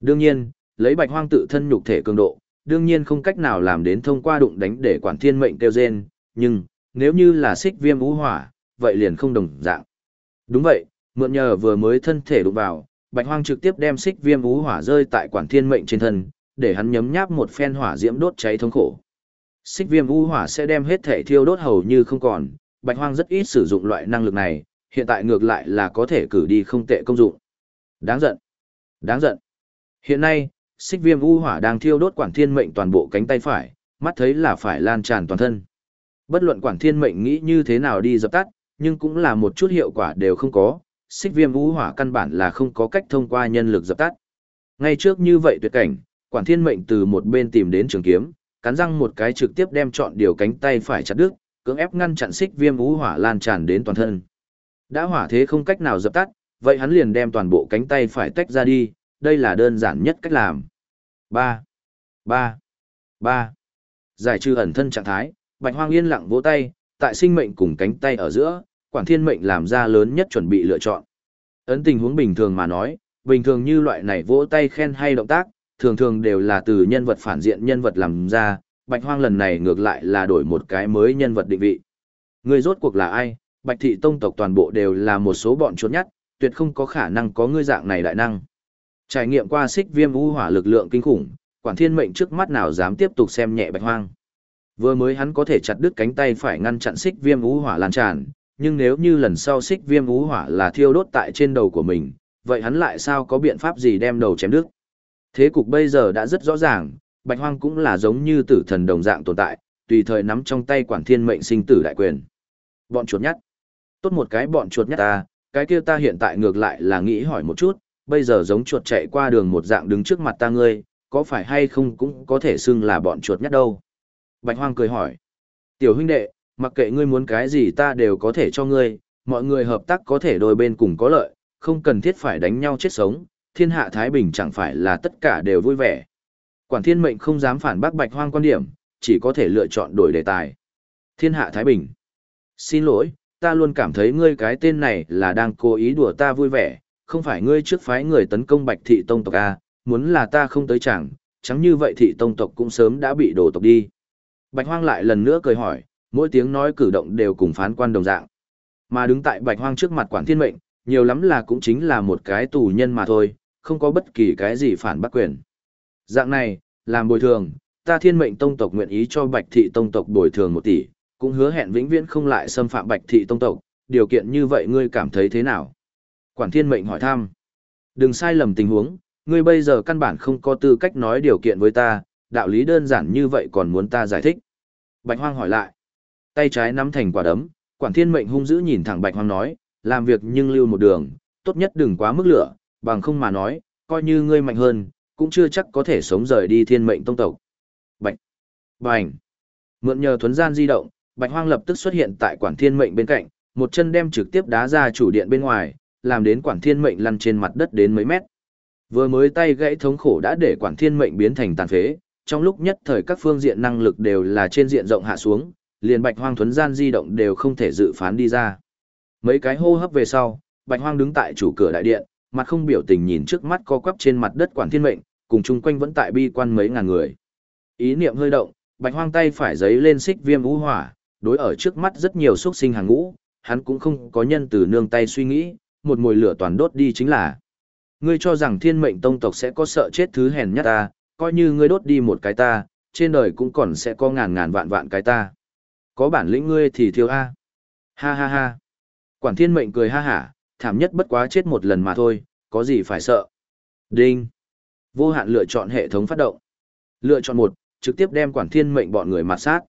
Đương nhiên, lấy bạch hoang tự thân nhục thể cường độ, đương nhiên không cách nào làm đến thông qua đụng đánh để quản thiên mệnh tiêu rên, nhưng, nếu như là xích viêm vũ hỏa, vậy liền không đồng dạng. Đúng vậy, mượn nhờ vừa mới thân thể đụng vào, bạch hoang trực tiếp đem xích viêm vũ hỏa rơi tại quản thiên mệnh trên thân, để hắn nhấm nháp một phen hỏa diễm đốt cháy thống khổ. Xích viêm vũ hỏa sẽ đem hết thể thiêu đốt hầu như không còn, bạch hoang rất ít sử dụng loại năng lực này, hiện tại ngược lại là có thể cử đi không tệ công dụng. Đáng giận. Đáng giận. Hiện nay, xích viêm u hỏa đang thiêu đốt quản thiên mệnh toàn bộ cánh tay phải, mắt thấy là phải lan tràn toàn thân. Bất luận quản thiên mệnh nghĩ như thế nào đi dập tắt, nhưng cũng là một chút hiệu quả đều không có, xích viêm u hỏa căn bản là không có cách thông qua nhân lực dập tắt. Ngay trước như vậy tuyệt cảnh, quản thiên mệnh từ một bên tìm đến trường kiếm, cắn răng một cái trực tiếp đem chọn điều cánh tay phải chặt đứt, cưỡng ép ngăn chặn xích viêm u hỏa lan tràn đến toàn thân. Đã hỏa thế không cách nào dập tắt, vậy hắn liền đem toàn bộ cánh tay phải tách ra đi, đây là đơn giản nhất cách làm. 3. 3. 3. Giải trừ ẩn thân trạng thái, Bạch Hoang yên lặng vỗ tay, tại sinh mệnh cùng cánh tay ở giữa, Quản Thiên mệnh làm ra lớn nhất chuẩn bị lựa chọn. Ấn tình huống bình thường mà nói, bình thường như loại này vỗ tay khen hay động tác, thường thường đều là từ nhân vật phản diện nhân vật làm ra, Bạch Hoang lần này ngược lại là đổi một cái mới nhân vật định vị. Người rốt cuộc là ai? Bạch thị tông tộc toàn bộ đều là một số bọn chuột nhắt, tuyệt không có khả năng có ngươi dạng này đại năng. Trải nghiệm qua xích viêm u hỏa lực lượng kinh khủng, quản thiên mệnh trước mắt nào dám tiếp tục xem nhẹ bạch hoang. Vừa mới hắn có thể chặt đứt cánh tay phải ngăn chặn xích viêm u hỏa lan tràn, nhưng nếu như lần sau xích viêm u hỏa là thiêu đốt tại trên đầu của mình, vậy hắn lại sao có biện pháp gì đem đầu chém đứt? Thế cục bây giờ đã rất rõ ràng, bạch hoang cũng là giống như tử thần đồng dạng tồn tại, tùy thời nắm trong tay quản thiên mệnh sinh tử đại quyền. Bọn chuột nhắt. Tốt một cái bọn chuột nhắt ta, cái kia ta hiện tại ngược lại là nghĩ hỏi một chút, bây giờ giống chuột chạy qua đường một dạng đứng trước mặt ta ngươi, có phải hay không cũng có thể xưng là bọn chuột nhắt đâu. Bạch Hoang cười hỏi. Tiểu huynh đệ, mặc kệ ngươi muốn cái gì ta đều có thể cho ngươi, mọi người hợp tác có thể đôi bên cùng có lợi, không cần thiết phải đánh nhau chết sống, thiên hạ Thái Bình chẳng phải là tất cả đều vui vẻ. Quản thiên mệnh không dám phản bác Bạch Hoang quan điểm, chỉ có thể lựa chọn đổi đề tài. Thiên hạ Thái Bình. Xin lỗi, ta luôn cảm thấy ngươi cái tên này là đang cố ý đùa ta vui vẻ, không phải ngươi trước phái người tấn công bạch thị tông tộc A, muốn là ta không tới chẳng, chẳng như vậy thị tông tộc cũng sớm đã bị đổ tộc đi. Bạch hoang lại lần nữa cười hỏi, mỗi tiếng nói cử động đều cùng phán quan đồng dạng. Mà đứng tại bạch hoang trước mặt quản thiên mệnh, nhiều lắm là cũng chính là một cái tù nhân mà thôi, không có bất kỳ cái gì phản bác quyền. Dạng này, làm bồi thường, ta thiên mệnh tông tộc nguyện ý cho bạch thị tông tộc bồi thường một tỷ, cũng hứa hẹn vĩnh viễn không lại xâm phạm bạch thị tông tộc, điều kiện như vậy ngươi cảm thấy thế nào? Quản thiên mệnh hỏi thăm. Đừng sai lầm tình huống, ngươi bây giờ căn bản không có tư cách nói điều kiện với ta, đạo lý đơn giản như vậy còn muốn ta giải thích. Bạch hoang hỏi lại. Tay trái nắm thành quả đấm, quản thiên mệnh hung dữ nhìn thẳng bạch hoang nói, làm việc nhưng lưu một đường, tốt nhất đừng quá mức lửa, bằng không mà nói, coi như ngươi mạnh hơn, cũng chưa chắc có thể sống rời đi thiên mệnh tông tộc. Bạch. Bành. Mượn nhờ thuấn gian di động, bạch hoang lập tức xuất hiện tại quản thiên mệnh bên cạnh, một chân đem trực tiếp đá ra chủ điện bên ngoài, làm đến quản thiên mệnh lăn trên mặt đất đến mấy mét. Vừa mới tay gãy thống khổ đã để quản thiên mệnh biến thành tàn phế, trong lúc nhất thời các phương diện năng lực đều là trên diện rộng hạ xuống, liền bạch hoang thuấn gian di động đều không thể dự phán đi ra. Mấy cái hô hấp về sau, bạch hoang đứng tại chủ cửa đại điện, mặt không biểu tình nhìn trước mắt co quắp trên mặt đất quản thiên mệnh, cùng chung quanh vẫn tại bi quan mấy ngàn người. Ý niệm hơi động, bạch hoang tay phải giấy lên xích viêm vũ hỏa, đối ở trước mắt rất nhiều xuất sinh hàng ngũ, hắn cũng không có nhân từ nương tay suy nghĩ, một mùi lửa toàn đốt đi chính là. Ngươi cho rằng thiên mệnh tông tộc sẽ có sợ chết thứ hèn nhất ta, coi như ngươi đốt đi một cái ta, trên đời cũng còn sẽ có ngàn ngàn vạn vạn cái ta. Có bản lĩnh ngươi thì thiêu a. Ha ha ha. Quản thiên mệnh cười ha hả, thảm nhất bất quá chết một lần mà thôi, có gì phải sợ. Đinh. Vô hạn lựa chọn hệ thống phát động. Lựa chọn một, trực tiếp đem quản thiên mệnh bọn người mặt sát.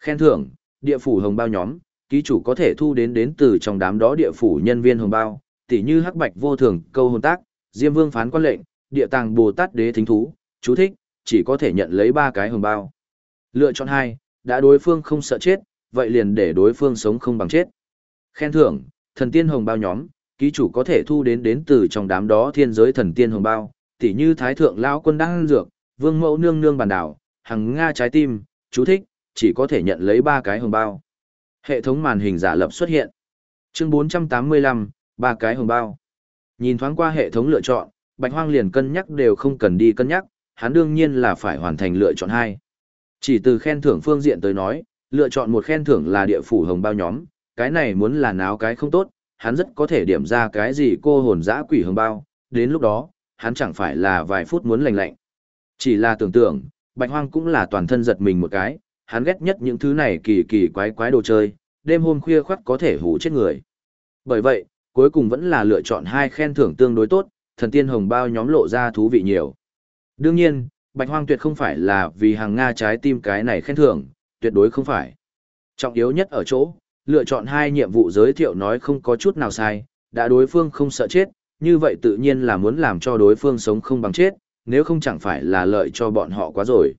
Khen thưởng, địa phủ hồng bao nhóm, ký chủ có thể thu đến đến từ trong đám đó địa phủ nhân viên hồng bao, tỉ như hắc bạch vô thường, câu hồn tác, diêm vương phán quan lệnh, địa tàng bồ tát đế thính thú, chú thích, chỉ có thể nhận lấy ba cái hồng bao. Lựa chọn hai, đã đối phương không sợ chết, vậy liền để đối phương sống không bằng chết. Khen thưởng, thần tiên hồng bao nhóm, ký chủ có thể thu đến đến từ trong đám đó thiên giới thần tiên hồng bao, tỉ như thái thượng lão quân đang dược, vương mẫu nương nương bàn đảo, hằng nga trái tim, chú thích, chỉ có thể nhận lấy ba cái hồng bao. Hệ thống màn hình giả lập xuất hiện. Chương 485, ba cái hồng bao. Nhìn thoáng qua hệ thống lựa chọn, Bạch Hoang liền cân nhắc đều không cần đi cân nhắc, hắn đương nhiên là phải hoàn thành lựa chọn hai. Chỉ từ khen thưởng phương diện tới nói, lựa chọn một khen thưởng là địa phủ hồng bao nhóm, cái này muốn là náo cái không tốt, hắn rất có thể điểm ra cái gì cô hồn dã quỷ hồng bao, đến lúc đó, hắn chẳng phải là vài phút muốn lành lạnh. Chỉ là tưởng tượng, Bạch Hoang cũng là toàn thân giật mình một cái, hắn ghét nhất những thứ này kỳ kỳ quái quái đồ chơi, đêm hôm khuya khoắt có thể hủ chết người. Bởi vậy, cuối cùng vẫn là lựa chọn hai khen thưởng tương đối tốt, thần tiên hồng bao nhóm lộ ra thú vị nhiều. Đương nhiên, Bạch Hoang tuyệt không phải là vì hàng Nga trái tim cái này khen thưởng, tuyệt đối không phải. Trọng yếu nhất ở chỗ, lựa chọn hai nhiệm vụ giới thiệu nói không có chút nào sai, đã đối phương không sợ chết, như vậy tự nhiên là muốn làm cho đối phương sống không bằng chết, nếu không chẳng phải là lợi cho bọn họ quá rồi.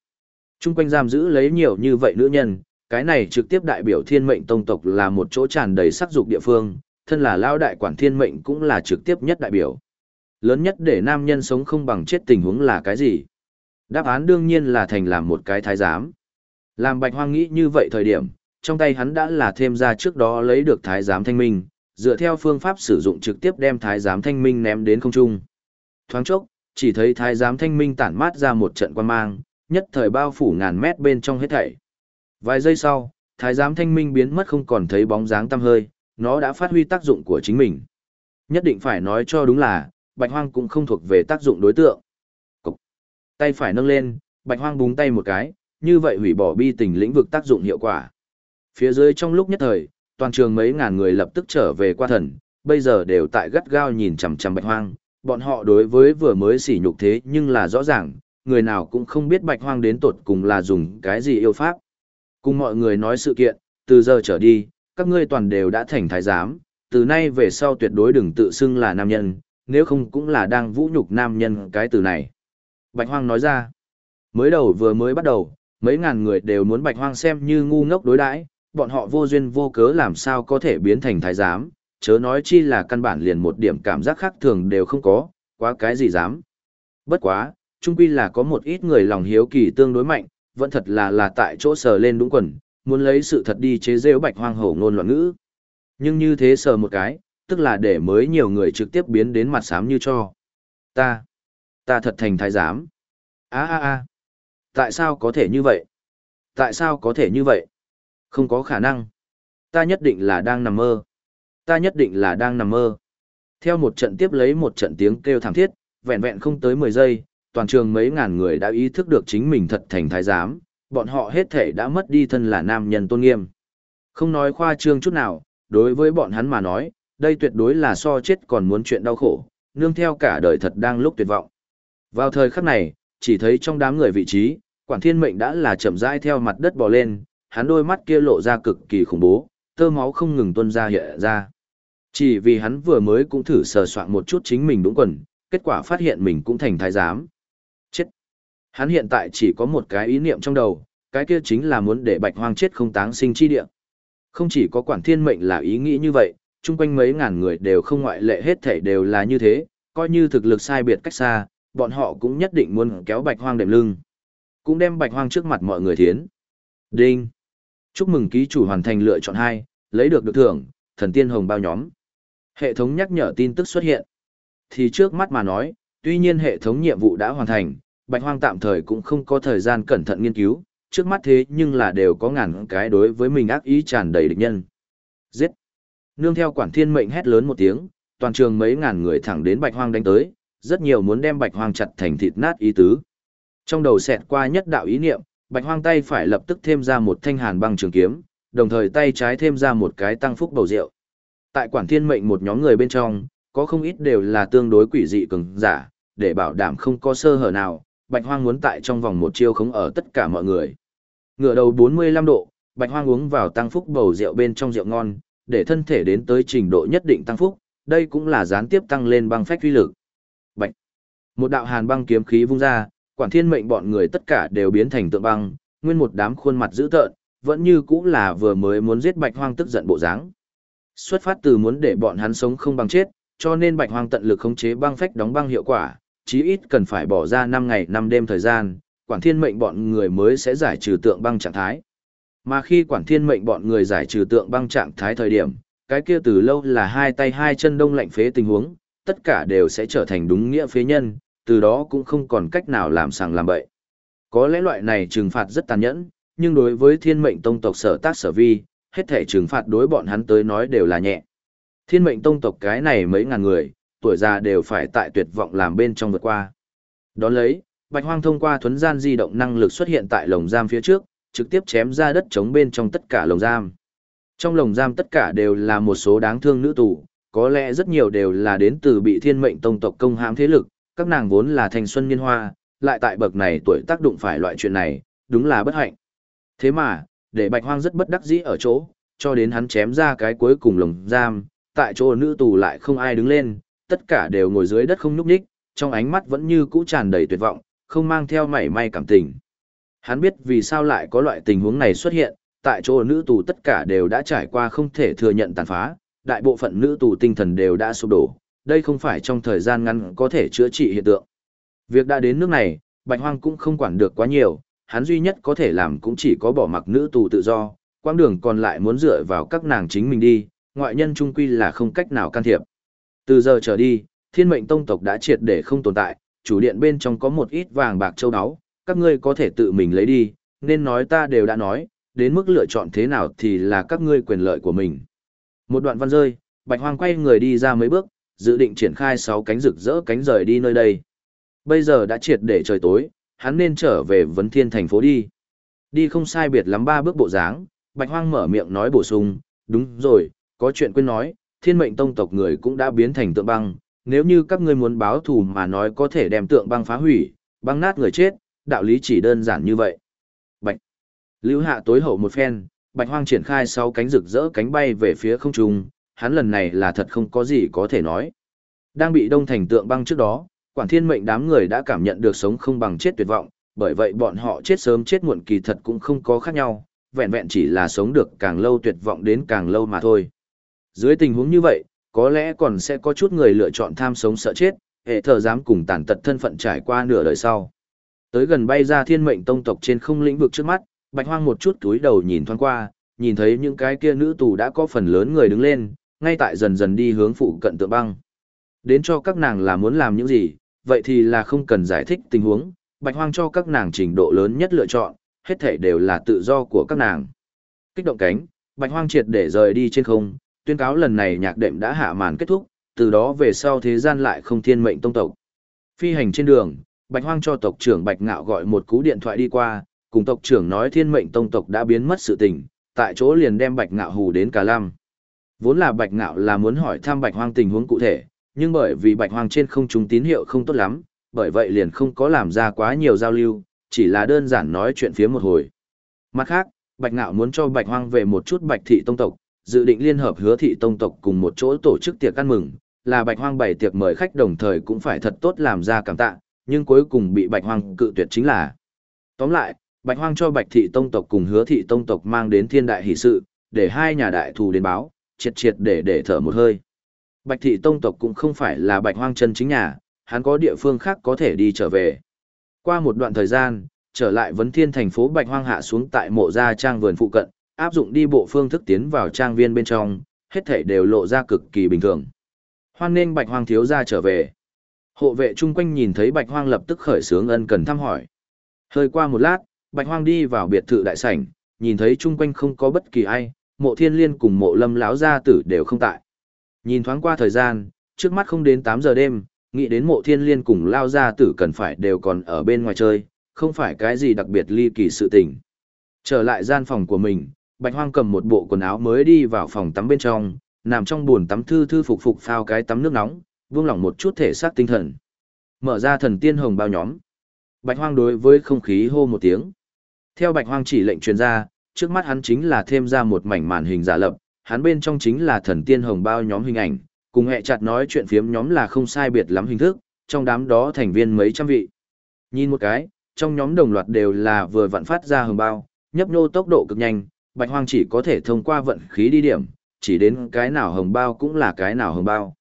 Trung quanh giam giữ lấy nhiều như vậy nữ nhân, cái này trực tiếp đại biểu thiên mệnh tông tộc là một chỗ tràn đầy sắc dục địa phương, thân là lao đại quản thiên mệnh cũng là trực tiếp nhất đại biểu. Lớn nhất để nam nhân sống không bằng chết tình huống là cái gì? Đáp án đương nhiên là thành làm một cái thái giám. Làm bạch hoang nghĩ như vậy thời điểm, trong tay hắn đã là thêm ra trước đó lấy được thái giám thanh minh, dựa theo phương pháp sử dụng trực tiếp đem thái giám thanh minh ném đến không trung. Thoáng chốc, chỉ thấy thái giám thanh minh tản mát ra một trận quan mang, nhất thời bao phủ ngàn mét bên trong hết thảy. Vài giây sau, thái giám thanh minh biến mất không còn thấy bóng dáng tăm hơi, nó đã phát huy tác dụng của chính mình. Nhất định phải nói cho đúng là, bạch hoang cũng không thuộc về tác dụng đối tượng. Cục. Tay phải nâng lên, bạch hoang búng tay một cái, như vậy hủy bỏ bi tình lĩnh vực tác dụng hiệu quả. Phía dưới trong lúc nhất thời, toàn trường mấy ngàn người lập tức trở về qua thần, bây giờ đều tại gắt gao nhìn chằm chằm bạch hoang, bọn họ đối với vừa mới sỉ nhục thế nhưng là rõ ràng, người nào cũng không biết bạch hoang đến tột cùng là dùng cái gì yêu pháp. Cùng mọi người nói sự kiện, từ giờ trở đi, các ngươi toàn đều đã thành thái giám, từ nay về sau tuyệt đối đừng tự xưng là nam nhân, nếu không cũng là đang vũ nhục nam nhân cái từ này. Bạch hoang nói ra, mới đầu vừa mới bắt đầu, mấy ngàn người đều muốn bạch hoang xem như ngu ngốc đối đãi, bọn họ vô duyên vô cớ làm sao có thể biến thành thái giám, chớ nói chi là căn bản liền một điểm cảm giác khác thường đều không có, quá cái gì dám. Bất quá, chung quy là có một ít người lòng hiếu kỳ tương đối mạnh, vẫn thật là là tại chỗ sờ lên đúng quần, muốn lấy sự thật đi chế rêu bạch hoang hổ ngôn loạn ngữ. Nhưng như thế sờ một cái, tức là để mới nhiều người trực tiếp biến đến mặt sám như cho. Ta, ta thật thành thái giám. a a a tại sao có thể như vậy? Tại sao có thể như vậy? Không có khả năng. Ta nhất định là đang nằm mơ. Ta nhất định là đang nằm mơ. Theo một trận tiếp lấy một trận tiếng kêu thảm thiết, vẹn vẹn không tới 10 giây, toàn trường mấy ngàn người đã ý thức được chính mình thật thành thái giám, bọn họ hết thể đã mất đi thân là nam nhân tôn nghiêm. Không nói khoa trương chút nào, đối với bọn hắn mà nói, đây tuyệt đối là so chết còn muốn chuyện đau khổ, nương theo cả đời thật đang lúc tuyệt vọng. Vào thời khắc này, chỉ thấy trong đám người vị trí, quản thiên mệnh đã là chậm rãi theo mặt đất bò lên, hắn đôi mắt kia lộ ra cực kỳ khủng bố, tơ máu không ngừng tuôn ra hiện ra. Chỉ vì hắn vừa mới cũng thử sờ soạn một chút chính mình đúng quần, kết quả phát hiện mình cũng thành thái giám. Chết! Hắn hiện tại chỉ có một cái ý niệm trong đầu, cái kia chính là muốn để bạch hoang chết không táng sinh chi địa. Không chỉ có quản thiên mệnh là ý nghĩ như vậy, chung quanh mấy ngàn người đều không ngoại lệ hết thảy đều là như thế, coi như thực lực sai biệt cách xa, bọn họ cũng nhất định muốn kéo bạch hoang đệm lưng. Cũng đem bạch hoang trước mặt mọi người thiến. Đinh! Chúc mừng ký chủ hoàn thành lựa chọn hai, lấy được được thưởng, thần tiên hồng bao nhóm. Hệ thống nhắc nhở tin tức xuất hiện. thì trước mắt mà nói, tuy nhiên hệ thống nhiệm vụ đã hoàn thành, Bạch Hoang tạm thời cũng không có thời gian cẩn thận nghiên cứu, trước mắt thế nhưng là đều có ngàn cái đối với mình ác ý tràn đầy địch nhân. Giết! Nương theo quản thiên mệnh hét lớn một tiếng, toàn trường mấy ngàn người thẳng đến Bạch Hoang đánh tới, rất nhiều muốn đem Bạch Hoang chặt thành thịt nát ý tứ. Trong đầu xẹt qua nhất đạo ý niệm, Bạch Hoang tay phải lập tức thêm ra một thanh hàn băng trường kiếm, đồng thời tay trái thêm ra một cái tăng phúc bầu rượu. Tại quản thiên mệnh một nhóm người bên trong, có không ít đều là tương đối quỷ dị cường giả, để bảo đảm không có sơ hở nào, Bạch Hoang muốn tại trong vòng một chiêu khống ở tất cả mọi người. Ngựa đầu 45 độ, Bạch Hoang uống vào tăng phúc bầu rượu bên trong rượu ngon, để thân thể đến tới trình độ nhất định tăng phúc, đây cũng là gián tiếp tăng lên băng phách uy lực. Bạch. Một đạo hàn băng kiếm khí vung ra, quản thiên mệnh bọn người tất cả đều biến thành tượng băng, nguyên một đám khuôn mặt dữ tợn, vẫn như cũng là vừa mới muốn giết Bạch Hoang tức giận bộ dáng. Xuất phát từ muốn để bọn hắn sống không bằng chết, cho nên Bạch Hoang tận lực khống chế băng phách đóng băng hiệu quả, chí ít cần phải bỏ ra 5 ngày 5 đêm thời gian, quản thiên mệnh bọn người mới sẽ giải trừ tượng băng trạng thái. Mà khi quản thiên mệnh bọn người giải trừ tượng băng trạng thái thời điểm, cái kia từ lâu là hai tay hai chân đông lạnh phế tình huống, tất cả đều sẽ trở thành đúng nghĩa phế nhân, từ đó cũng không còn cách nào làm sàng làm bậy. Có lẽ loại này trừng phạt rất tàn nhẫn, nhưng đối với thiên mệnh tông tộc sở tác sở vi, hết thể trừng phạt đối bọn hắn tới nói đều là nhẹ. Thiên mệnh tông tộc cái này mấy ngàn người, tuổi già đều phải tại tuyệt vọng làm bên trong vượt qua. Đón lấy, Bạch Hoang thông qua thuấn gian di động năng lực xuất hiện tại lồng giam phía trước, trực tiếp chém ra đất chống bên trong tất cả lồng giam. Trong lồng giam tất cả đều là một số đáng thương nữ tù, có lẽ rất nhiều đều là đến từ bị thiên mệnh tông tộc công hãm thế lực, các nàng vốn là thanh xuân niên hoa, lại tại bậc này tuổi tác đụng phải loại chuyện này, đúng là bất hạnh. Thế mà, để Bạch Hoang rất bất đắc dĩ ở chỗ, cho đến hắn chém ra cái cuối cùng lồng giam, tại chỗ nữ tù lại không ai đứng lên, tất cả đều ngồi dưới đất không nhúc nhích, trong ánh mắt vẫn như cũ tràn đầy tuyệt vọng, không mang theo mảy may cảm tình. Hắn biết vì sao lại có loại tình huống này xuất hiện, tại chỗ nữ tù tất cả đều đã trải qua không thể thừa nhận tàn phá, đại bộ phận nữ tù tinh thần đều đã sụp đổ, đây không phải trong thời gian ngắn có thể chữa trị hiện tượng. Việc đã đến nước này, Bạch Hoang cũng không quản được quá nhiều, hắn duy nhất có thể làm cũng chỉ có bỏ mặc nữ tù tự do, quãng đường còn lại muốn dựa vào các nàng chính mình đi, ngoại nhân trung quy là không cách nào can thiệp. Từ giờ trở đi, thiên mệnh tông tộc đã triệt để không tồn tại, chủ điện bên trong có một ít vàng bạc châu áo, các ngươi có thể tự mình lấy đi, nên nói ta đều đã nói, đến mức lựa chọn thế nào thì là các ngươi quyền lợi của mình. Một đoạn văn rơi, Bạch Hoang quay người đi ra mấy bước, dự định triển khai sáu cánh rực rỡ cánh rời đi nơi đây. Bây giờ đã triệt để trời tối, hắn nên trở về vấn thiên thành phố đi. Đi không sai biệt lắm ba bước bộ dáng, Bạch Hoang mở miệng nói bổ sung, đúng rồi, có chuyện quên nói, thiên mệnh tông tộc người cũng đã biến thành tượng băng, nếu như các ngươi muốn báo thù mà nói có thể đem tượng băng phá hủy, băng nát người chết, đạo lý chỉ đơn giản như vậy. Bạch. Lưu hạ tối hậu một phen, Bạch Hoang triển khai sáu cánh rực rỡ cánh bay về phía không trung, hắn lần này là thật không có gì có thể nói. Đang bị đông thành tượng băng trước đó, quản thiên mệnh đám người đã cảm nhận được sống không bằng chết tuyệt vọng, bởi vậy bọn họ chết sớm chết muộn kỳ thật cũng không có khác nhau, vẹn vẹn chỉ là sống được càng lâu tuyệt vọng đến càng lâu mà thôi. Dưới tình huống như vậy, có lẽ còn sẽ có chút người lựa chọn tham sống sợ chết, hệ thờ dám cùng tàn tật thân phận trải qua nửa đời sau. Tới gần bay ra thiên mệnh tông tộc trên không lĩnh vực trước mắt, bạch hoang một chút túi đầu nhìn thoáng qua, nhìn thấy những cái kia nữ tù đã có phần lớn người đứng lên, ngay tại dần dần đi hướng phụ cận tượng băng. Đến cho các nàng là muốn làm những gì, vậy thì là không cần giải thích tình huống, bạch hoang cho các nàng trình độ lớn nhất lựa chọn, hết thảy đều là tự do của các nàng. Kích động cánh, bạch hoang triệt để rời đi trên không, tuyên cáo lần này nhạc đệm đã hạ màn kết thúc, từ đó về sau thế gian lại không thiên mệnh tông tộc. Phi hành trên đường, bạch hoang cho tộc trưởng bạch ngạo gọi một cú điện thoại đi qua, cùng tộc trưởng nói thiên mệnh tông tộc đã biến mất sự tình, tại chỗ liền đem bạch ngạo hù đến cả lam. Vốn là bạch ngạo là muốn hỏi thăm bạch hoang tình huống cụ thể, nhưng bởi vì bạch hoang trên không trung tín hiệu không tốt lắm, bởi vậy liền không có làm ra quá nhiều giao lưu, chỉ là đơn giản nói chuyện phía một hồi. Mặt khác, bạch ngạo muốn cho bạch hoang về một chút bạch thị tông tộc, dự định liên hợp hứa thị tông tộc cùng một chỗ tổ chức tiệc ăn mừng, là bạch hoang bày tiệc mời khách đồng thời cũng phải thật tốt làm ra cảm tạ, nhưng cuối cùng bị bạch hoang cự tuyệt chính là. Tóm lại, bạch hoang cho bạch thị tông tộc cùng hứa thị tông tộc mang đến thiên đại hỷ sự, để hai nhà đại thù đến báo, triệt triệt để để thở một hơi. Bạch thị tông tộc cũng không phải là bạch hoang chân chính nhà, hắn có địa phương khác có thể đi trở về. Qua một đoạn thời gian, trở lại vấn thiên thành phố bạch hoang hạ xuống tại mộ gia trang vườn phụ cận, áp dụng đi bộ phương thức tiến vào trang viên bên trong, hết thảy đều lộ ra cực kỳ bình thường. Hoan nên bạch hoang thiếu gia trở về. Hộ vệ chung quanh nhìn thấy Bạch Hoang lập tức khởi sướng ân cần thăm hỏi. Hơi qua một lát, Bạch Hoang đi vào biệt thự đại sảnh, nhìn thấy chung quanh không có bất kỳ ai, mộ thiên liên cùng mộ lâm lão gia tử đều không tại. Nhìn thoáng qua thời gian, trước mắt không đến tám giờ đêm, nghĩ đến mộ thiên liên cùng lao gia tử cần phải đều còn ở bên ngoài chơi, không phải cái gì đặc biệt ly kỳ sự tình. Trở lại gian phòng của mình, Bạch Hoang cầm một bộ quần áo mới đi vào phòng tắm bên trong, nằm trong buồn tắm thư thư phục phục phao cái tắm nước nóng, buông lỏng một chút thể xác tinh thần. Mở ra thần tiên hồng bao nhóm. Bạch Hoang đối với không khí hô một tiếng. Theo Bạch Hoang chỉ lệnh truyền ra, trước mắt hắn chính là thêm ra một mảnh màn hình giả lập, hắn bên trong chính là thần tiên hồng bao nhóm hình ảnh, cùng hệ chặt nói chuyện phiếm nhóm là không sai biệt lắm hình thức, trong đám đó thành viên mấy trăm vị. Nhìn một cái, trong nhóm đồng loạt đều là vừa vặn phát ra hồng bao, nhấp nhô tốc độ cực nhanh, Bạch Hoang chỉ có thể thông qua vận khí đi điểm, chỉ đến cái nào hồng bao cũng là cái nào hồng bao.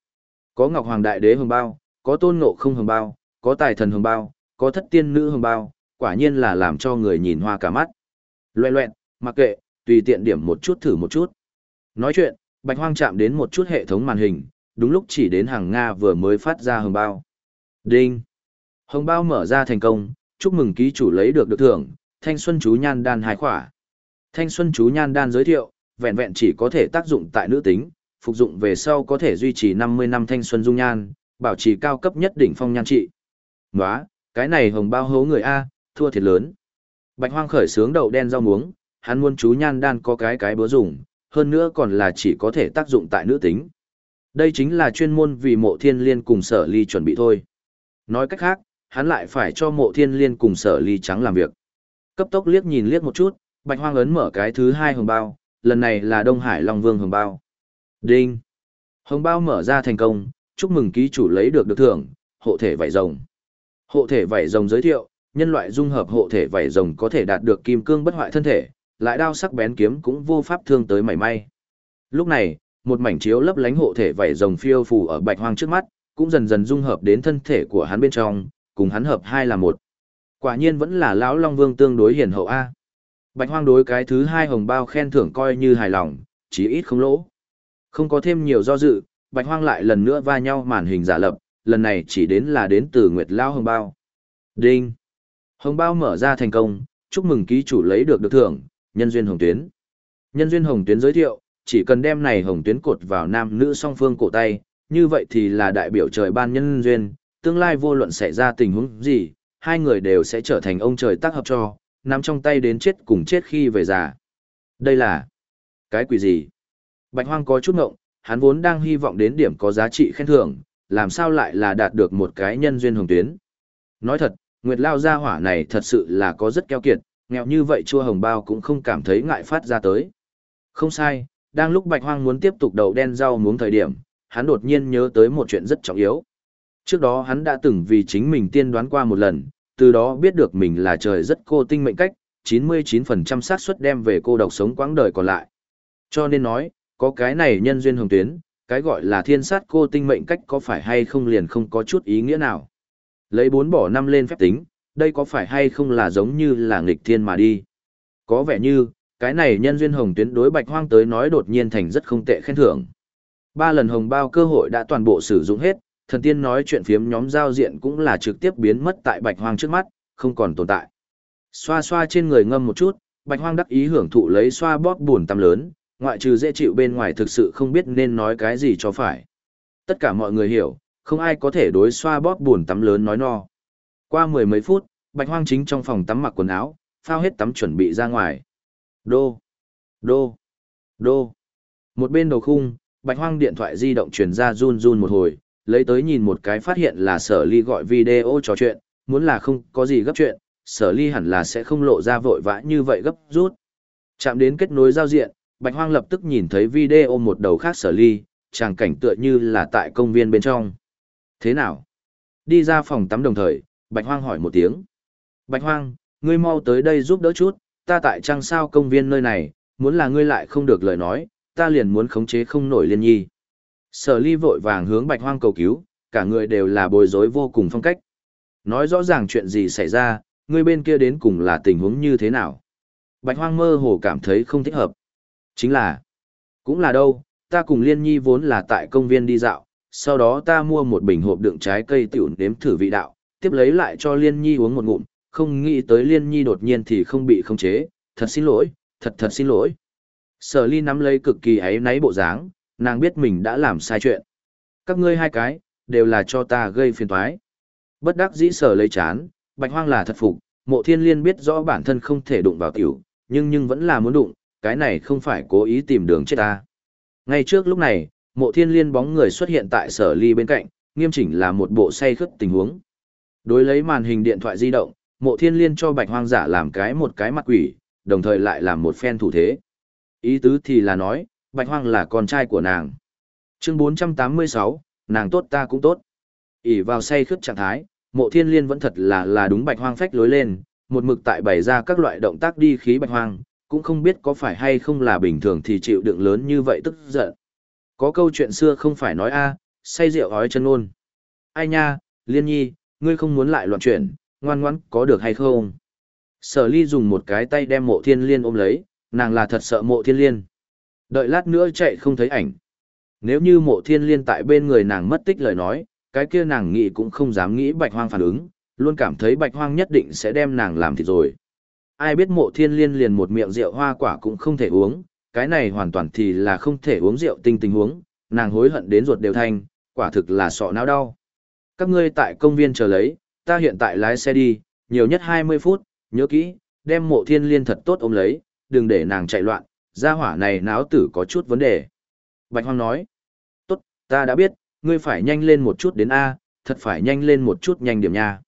Có Ngọc Hoàng Đại Đế hồng bao, có Tôn Ngộ không hồng bao, có Tài Thần hồng bao, có Thất Tiên Nữ hồng bao, quả nhiên là làm cho người nhìn hoa cả mắt. Loẹ loẹt mặc kệ, tùy tiện điểm một chút thử một chút. Nói chuyện, Bạch Hoang chạm đến một chút hệ thống màn hình, đúng lúc chỉ đến hàng Nga vừa mới phát ra hồng bao. Đinh! Hồng bao mở ra thành công, chúc mừng ký chủ lấy được được thưởng, thanh xuân chú nhan đan hai khỏa. Thanh xuân chú nhan đan giới thiệu, vẹn vẹn chỉ có thể tác dụng tại nữ tính, phục dụng về sau có thể duy trì 50 năm thanh xuân dung nhan, bảo trì cao cấp nhất đỉnh phong nhan trị. Nóa, cái này hồng bao hố người A, thua thiệt lớn. Bạch hoang khởi sướng đầu đen rau muống, hắn muốn chú nhan đan có cái cái búa dùng, hơn nữa còn là chỉ có thể tác dụng tại nữ tính. Đây chính là chuyên môn vì mộ thiên liên cùng sở ly chuẩn bị thôi. Nói cách khác, hắn lại phải cho mộ thiên liên cùng sở ly trắng làm việc. Cấp tốc liếc nhìn liếc một chút, bạch hoang ấn mở cái thứ hai hồng bao, lần này là Đông Hải Long Vương hồng bao. Đinh! Hồng bao mở ra thành công, chúc mừng ký chủ lấy được được thưởng, hộ thể vảy rồng. Hộ thể vảy rồng giới thiệu, nhân loại dung hợp hộ thể vảy rồng có thể đạt được kim cương bất hoại thân thể, lại đao sắc bén kiếm cũng vô pháp thương tới mảy may. Lúc này, một mảnh chiếu lấp lánh hộ thể vảy rồng phiêu phù ở bạch hoang trước mắt, cũng dần dần dung hợp đến thân thể của hắn bên trong, cùng hắn hợp hai là một. Quả nhiên vẫn là lão Long Vương tương đối hiền hậu a. Bạch Hoang đối cái thứ hai hồng bao khen thưởng coi như hài lòng, chỉ ít không lỗ. Không có thêm nhiều do dự, Bạch Hoang lại lần nữa va nhau màn hình giả lập, lần này chỉ đến là đến từ Nguyệt lão hồng bao. Đinh. Hồng bao mở ra thành công, chúc mừng ký chủ lấy được được thưởng, nhân duyên hồng tuyến. Nhân duyên hồng tuyến giới thiệu, chỉ cần đem này hồng tuyến cột vào nam nữ song phương cổ tay, như vậy thì là đại biểu trời ban nhân duyên, tương lai vô luận xảy ra tình huống gì, hai người đều sẽ trở thành ông trời tác hợp cho, nắm trong tay đến chết cùng chết khi về già. Đây là cái quỷ gì? Bạch Hoang có chút ngộng, hắn vốn đang hy vọng đến điểm có giá trị khen thưởng, làm sao lại là đạt được một cái nhân duyên hồng tuyến. Nói thật, Nguyệt Lao gia hỏa này thật sự là có rất keo kiệt, nghèo như vậy chua hồng bao cũng không cảm thấy ngại phát ra tới. Không sai, đang lúc Bạch Hoang muốn tiếp tục đầu đen rau muống thời điểm, hắn đột nhiên nhớ tới một chuyện rất trọng yếu. Trước đó hắn đã từng vì chính mình tiên đoán qua một lần, từ đó biết được mình là trời rất cô tinh mệnh cách, 99% xác suất đem về cô độc sống quãng đời còn lại. Cho nên nói, có cái này nhân duyên hồng tuyến, cái gọi là thiên sát cô tinh mệnh cách có phải hay không liền không có chút ý nghĩa nào. Lấy bốn bỏ năm lên phép tính, đây có phải hay không là giống như là nghịch thiên mà đi. Có vẻ như, cái này nhân duyên hồng tuyến đối bạch hoang tới nói đột nhiên thành rất không tệ khen thưởng. Ba lần hồng bao cơ hội đã toàn bộ sử dụng hết, thần tiên nói chuyện phiếm nhóm giao diện cũng là trực tiếp biến mất tại bạch hoang trước mắt, không còn tồn tại. Xoa xoa trên người ngâm một chút, bạch hoang đắc ý hưởng thụ lấy xoa bóp buồn tâm lớn, ngoại trừ dễ chịu bên ngoài thực sự không biết nên nói cái gì cho phải. Tất cả mọi người hiểu, không ai có thể đối xoa bóp buồn tắm lớn nói no. Qua mười mấy phút, bạch hoang chính trong phòng tắm mặc quần áo, phao hết tắm chuẩn bị ra ngoài. Đô, đô, đô. Một bên đầu khung, bạch hoang điện thoại di động truyền ra run run một hồi, lấy tới nhìn một cái phát hiện là sở ly gọi video trò chuyện, muốn là không có gì gấp chuyện, sở ly hẳn là sẽ không lộ ra vội vã như vậy gấp rút. Chạm đến kết nối giao diện, Bạch Hoang lập tức nhìn thấy video một đầu khác sở ly, tràng cảnh tựa như là tại công viên bên trong. Thế nào? Đi ra phòng tắm đồng thời, Bạch Hoang hỏi một tiếng. Bạch Hoang, ngươi mau tới đây giúp đỡ chút, ta tại trang sao công viên nơi này, muốn là ngươi lại không được lời nói, ta liền muốn khống chế không nổi liên nhi. Sở ly vội vàng hướng bạch hoang cầu cứu, cả người đều là bối rối vô cùng phong cách. Nói rõ ràng chuyện gì xảy ra, người bên kia đến cùng là tình huống như thế nào. Bạch hoang mơ hồ cảm thấy không thích hợp. Chính là, cũng là đâu, ta cùng liên nhi vốn là tại công viên đi dạo, sau đó ta mua một bình hộp đựng trái cây tiểu nếm thử vị đạo, tiếp lấy lại cho Liên Nhi uống một ngụm, không nghĩ tới Liên Nhi đột nhiên thì không bị khống chế, thật xin lỗi, thật thật xin lỗi. Sở ly nắm lấy cực kỳ ấy náy bộ dáng, nàng biết mình đã làm sai chuyện. Các ngươi hai cái, đều là cho ta gây phiền toái. Bất đắc dĩ sở lấy chán, bạch hoang là thật phục, mộ thiên liên biết rõ bản thân không thể đụng vào tiểu, nhưng nhưng vẫn là muốn đụng, cái này không phải cố ý tìm đường chết ta. Ngay trước lúc này, mộ thiên liên bóng người xuất hiện tại sở ly bên cạnh, nghiêm chỉnh là một bộ say khướt tình huống. Đối lấy màn hình điện thoại di động, mộ thiên liên cho bạch hoang giả làm cái một cái mặt quỷ, đồng thời lại làm một phen thủ thế. Ý tứ thì là nói, bạch hoang là con trai của nàng. Chương 486, nàng tốt ta cũng tốt. ỉ vào say khướt trạng thái, mộ thiên liên vẫn thật là là đúng bạch hoang phách lối lên, một mực tại bày ra các loại động tác đi khí bạch hoang, cũng không biết có phải hay không là bình thường thì chịu đựng lớn như vậy tức giận. Có câu chuyện xưa không phải nói a, say rượu ói chân ôn. Ai nha, liên nhi, ngươi không muốn lại loạn chuyển, ngoan ngoãn có được hay không? Sở ly dùng một cái tay đem mộ thiên liên ôm lấy, nàng là thật sợ mộ thiên liên. Đợi lát nữa chạy không thấy ảnh. Nếu như mộ thiên liên tại bên người nàng mất tích lời nói, cái kia nàng nghĩ cũng không dám nghĩ bạch hoang phản ứng, luôn cảm thấy bạch hoang nhất định sẽ đem nàng làm thịt rồi. Ai biết mộ thiên liên liền một miệng rượu hoa quả cũng không thể uống, cái này hoàn toàn thì là không thể uống rượu tinh tình huống, nàng hối hận đến ruột đều thanh, quả thực là sọ não đau. Các ngươi tại công viên chờ lấy, ta hiện tại lái xe đi, nhiều nhất 20 phút, nhớ kỹ, đem mộ thiên liên thật tốt ôm lấy, đừng để nàng chạy loạn, gia hỏa này náo tử có chút vấn đề. Bạch Hoang nói, tốt, ta đã biết, ngươi phải nhanh lên một chút đến A, thật phải nhanh lên một chút nhanh điểm nha.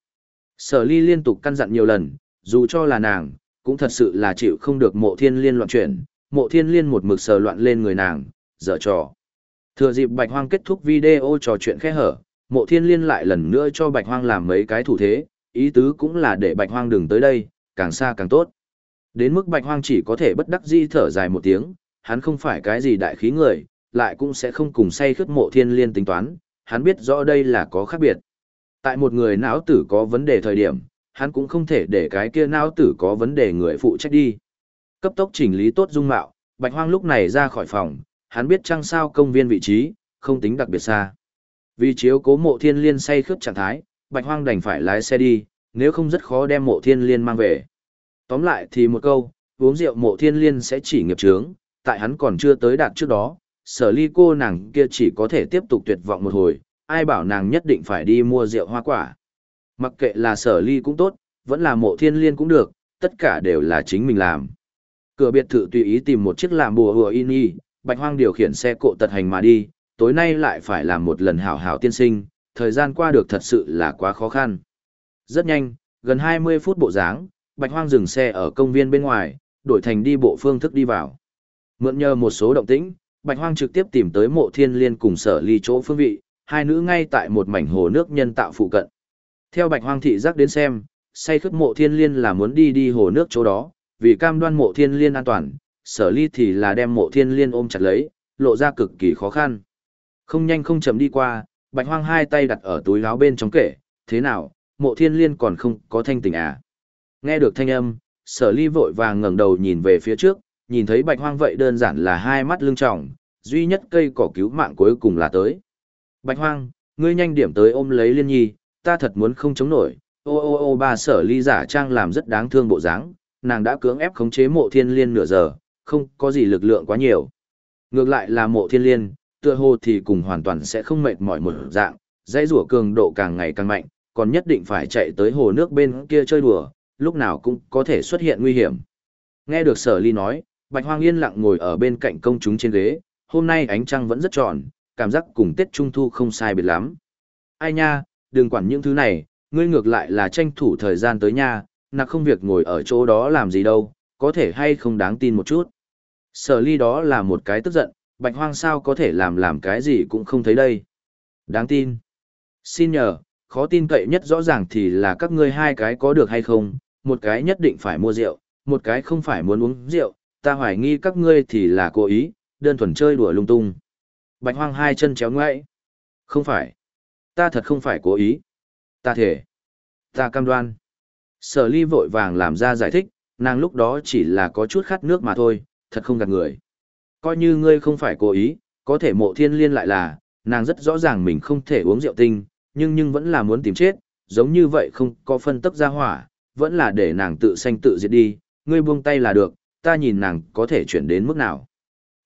Sở ly liên tục căn dặn nhiều lần, dù cho là nàng, cũng thật sự là chịu không được mộ thiên liên loạn chuyển, mộ thiên liên một mực sờ loạn lên người nàng, dở trò. Thừa dịp bạch hoang kết thúc video trò chuyện khẽ hở, mộ thiên liên lại lần nữa cho bạch hoang làm mấy cái thủ thế, ý tứ cũng là để bạch hoang đừng tới đây, càng xa càng tốt. Đến mức bạch hoang chỉ có thể bất đắc dĩ thở dài một tiếng, hắn không phải cái gì đại khí người, lại cũng sẽ không cùng say khướt mộ thiên liên tính toán, hắn biết rõ đây là có khác biệt. Tại một người não tử có vấn đề thời điểm, hắn cũng không thể để cái kia não tử có vấn đề người phụ trách đi. Cấp tốc chỉnh lý tốt dung mạo, bạch hoang lúc này ra khỏi phòng, hắn biết chăng sao công viên vị trí, không tính đặc biệt xa. Vì chiếu cố mộ thiên liên say khướt trạng thái, bạch hoang đành phải lái xe đi, nếu không rất khó đem mộ thiên liên mang về. Tóm lại thì một câu, uống rượu mộ thiên liên sẽ chỉ nghiệp trướng, tại hắn còn chưa tới đạt trước đó, sở ly cô nàng kia chỉ có thể tiếp tục tuyệt vọng một hồi, ai bảo nàng nhất định phải đi mua rượu hoa quả. Mặc kệ là sở ly cũng tốt, vẫn là mộ thiên liên cũng được, tất cả đều là chính mình làm. Cửa biệt thự tùy ý tìm một chiếc làm bùa hùa in y, bạch hoang điều khiển xe cộ tật hành mà đi, tối nay lại phải làm một lần hảo hảo tiên sinh, thời gian qua được thật sự là quá khó khăn. Rất nhanh, gần 20 phút bộ dáng, bạch hoang dừng xe ở công viên bên ngoài, đổi thành đi bộ phương thức đi vào. Mượn nhờ một số động tĩnh, bạch hoang trực tiếp tìm tới mộ thiên liên cùng sở ly chỗ phương vị, hai nữ ngay tại một mảnh hồ nước nhân tạo phụ cận. Theo bạch hoang thị giác đến xem, say khướt mộ thiên liên là muốn đi đi hồ nước chỗ đó, vì cam đoan mộ thiên liên an toàn, sở ly thì là đem mộ thiên liên ôm chặt lấy, lộ ra cực kỳ khó khăn. Không nhanh không chậm đi qua, bạch hoang hai tay đặt ở túi áo bên trong kể, thế nào, mộ thiên liên còn không có thanh tỉnh à. Nghe được thanh âm, sở ly vội vàng ngẩng đầu nhìn về phía trước, nhìn thấy bạch hoang vậy đơn giản là hai mắt lưng tròng duy nhất cây cỏ cứu mạng cuối cùng là tới. Bạch hoang, ngươi nhanh điểm tới ôm lấy liên nhi, ta thật muốn không chống nổi, ô ô ô ba sở ly giả trang làm rất đáng thương bộ dáng, nàng đã cưỡng ép khống chế mộ thiên liên nửa giờ, không có gì lực lượng quá nhiều. Ngược lại là mộ thiên liên, tựa hồ thì cùng hoàn toàn sẽ không mệt mỏi một dạng, dãy rủa cường độ càng ngày càng mạnh, còn nhất định phải chạy tới hồ nước bên kia chơi đùa, lúc nào cũng có thể xuất hiện nguy hiểm. Nghe được sở ly nói, Bạch Hoang yên lặng ngồi ở bên cạnh công chúng trên ghế, hôm nay ánh trăng vẫn rất tròn, cảm giác cùng Tết Trung Thu không sai biệt lắm. Ai nha, đừng quản những thứ này, ngươi ngược lại là tranh thủ thời gian tới nha, nạc không việc ngồi ở chỗ đó làm gì đâu, có thể hay không đáng tin một chút. Sở ly đó là một cái tức giận, bạch hoang sao có thể làm làm cái gì cũng không thấy đây. Đáng tin. Xin nhờ, khó tin cậy nhất rõ ràng thì là các ngươi hai cái có được hay không, một cái nhất định phải mua rượu, một cái không phải muốn uống rượu, ta hoài nghi các ngươi thì là cố ý, đơn thuần chơi đùa lung tung. Bạch hoang hai chân chéo ngoại. Không phải. Ta thật không phải cố ý. Ta thể. Ta cam đoan. Sở ly vội vàng làm ra giải thích, nàng lúc đó chỉ là có chút khát nước mà thôi, thật không gạt người. Coi như ngươi không phải cố ý, có thể mộ thiên liên lại là, nàng rất rõ ràng mình không thể uống rượu tinh, nhưng nhưng vẫn là muốn tìm chết, giống như vậy không có phân tức ra hỏa, vẫn là để nàng tự sanh tự diệt đi, ngươi buông tay là được, ta nhìn nàng có thể chuyển đến mức nào.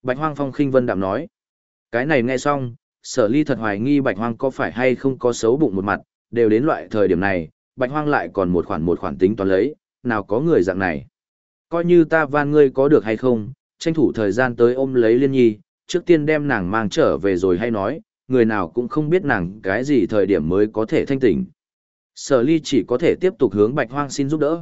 Bạch Hoang Phong khinh vân đạm nói. Cái này nghe xong, sở ly thật hoài nghi Bạch Hoang có phải hay không có xấu bụng một mặt, đều đến loại thời điểm này, Bạch Hoang lại còn một khoản một khoản tính toán lấy, nào có người dạng này. Coi như ta van ngươi có được hay không, tranh thủ thời gian tới ôm lấy liên nhi, trước tiên đem nàng mang trở về rồi hay nói, người nào cũng không biết nàng cái gì thời điểm mới có thể thanh tỉnh. Sở ly chỉ có thể tiếp tục hướng bạch hoang xin giúp đỡ.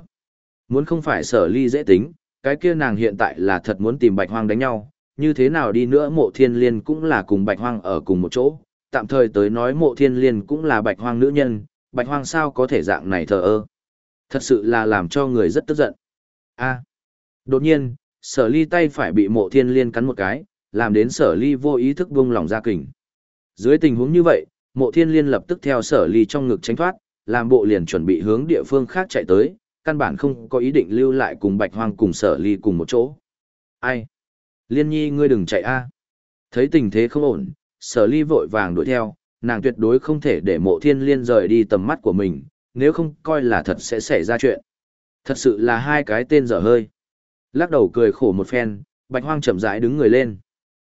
Muốn không phải sở ly dễ tính, cái kia nàng hiện tại là thật muốn tìm bạch hoang đánh nhau, như thế nào đi nữa mộ thiên liên cũng là cùng bạch hoang ở cùng một chỗ, tạm thời tới nói mộ thiên liên cũng là bạch hoang nữ nhân, bạch hoang sao có thể dạng này thờ ơ. Thật sự là làm cho người rất tức giận. A. Đột nhiên, sở ly tay phải bị mộ thiên liên cắn một cái, làm đến sở ly vô ý thức buông lỏng ra kình. Dưới tình huống như vậy, mộ thiên liên lập tức theo sở ly trong ngực tránh thoát, làm bộ liền chuẩn bị hướng địa phương khác chạy tới, căn bản không có ý định lưu lại cùng bạch hoang cùng sở ly cùng một chỗ. Ai? Liên nhi ngươi đừng chạy a. Thấy tình thế không ổn, sở ly vội vàng đuổi theo, nàng tuyệt đối không thể để mộ thiên liên rời đi tầm mắt của mình, nếu không coi là thật sẽ xảy ra chuyện. Thật sự là hai cái tên dở hơi. Lắc đầu cười khổ một phen, bạch hoang chậm rãi đứng người lên.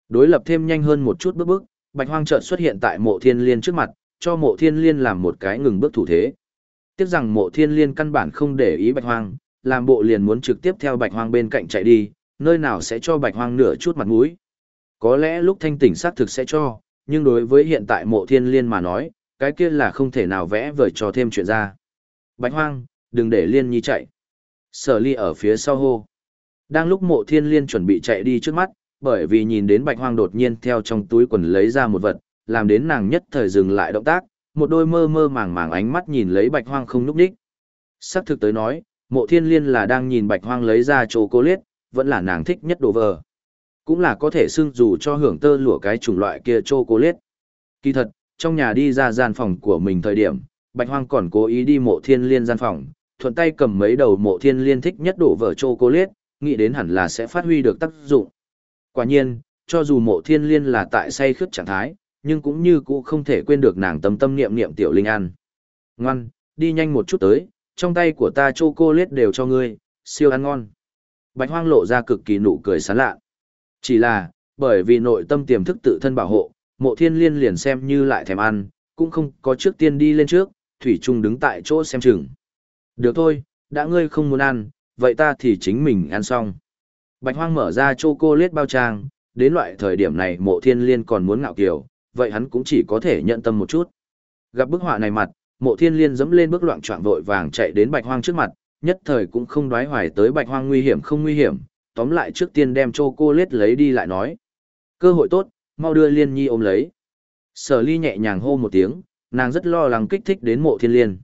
Đối lập thêm nhanh hơn một chút bước bước, bạch hoang chợt xuất hiện tại mộ thiên liên trước mặt, cho mộ thiên liên làm một cái ngừng bước thủ thế. Tiếc rằng mộ thiên liên căn bản không để ý bạch hoang, làm bộ liền muốn trực tiếp theo bạch hoang bên cạnh chạy đi, nơi nào sẽ cho bạch hoang nửa chút mặt mũi. Có lẽ lúc thanh tỉnh sát thực sẽ cho, nhưng đối với hiện tại mộ thiên liên mà nói, cái kia là không thể nào vẽ vời cho thêm chuyện ra. Bạch hoang, đừng để liên nhi chạy. Sở ly ở phía sau hô. Đang lúc mộ thiên liên chuẩn bị chạy đi trước mắt, bởi vì nhìn đến bạch hoang đột nhiên theo trong túi quần lấy ra một vật, làm đến nàng nhất thời dừng lại động tác, một đôi mơ mơ màng màng ánh mắt nhìn lấy bạch hoang không núp đích. Sắc thực tới nói, mộ thiên liên là đang nhìn bạch hoang lấy ra chô cô liết, vẫn là nàng thích nhất đồ vờ. Cũng là có thể xưng dù cho hưởng tơ lụa cái chủng loại kia chô cô liết. Kỳ thật, trong nhà đi ra gian phòng của mình thời điểm, bạch hoang còn cố ý đi mộ thiên liên gian phòng, thuận tay cầm mấy đầu mộ thiên liên thích nhất đồ vờ chô cô liết, nghĩ đến hẳn là sẽ phát huy được tác dụng. Quả nhiên, cho dù mộ thiên liên là tại say khướt trạng thái, nhưng cũng như cũ không thể quên được nàng tâm tâm niệm niệm tiểu linh ăn. Ngoan, đi nhanh một chút tới, trong tay của ta chocolate đều cho ngươi, siêu ăn ngon. Bạch hoang lộ ra cực kỳ nụ cười sán lạ. Chỉ là, bởi vì nội tâm tiềm thức tự thân bảo hộ, mộ thiên liên liền xem như lại thèm ăn, cũng không có trước tiên đi lên trước, Thủy Trung đứng tại chỗ xem chừng. Được thôi, đã ngươi không muốn ăn, vậy ta thì chính mình ăn xong. Bạch hoang mở ra chocolate bao trang, đến loại thời điểm này mộ thiên liên còn muốn ngạo kiều, vậy hắn cũng chỉ có thể nhận tâm một chút. Gặp bức họa này mặt, mộ thiên liên dẫm lên bước loạn trọng vội vàng chạy đến bạch hoang trước mặt, nhất thời cũng không đoái hoài tới bạch hoang nguy hiểm không nguy hiểm, tóm lại trước tiên đem chocolate lấy đi lại nói. Cơ hội tốt, mau đưa liên nhi ôm lấy. Sở ly nhẹ nhàng hô một tiếng, nàng rất lo lắng kích thích đến mộ thiên liên.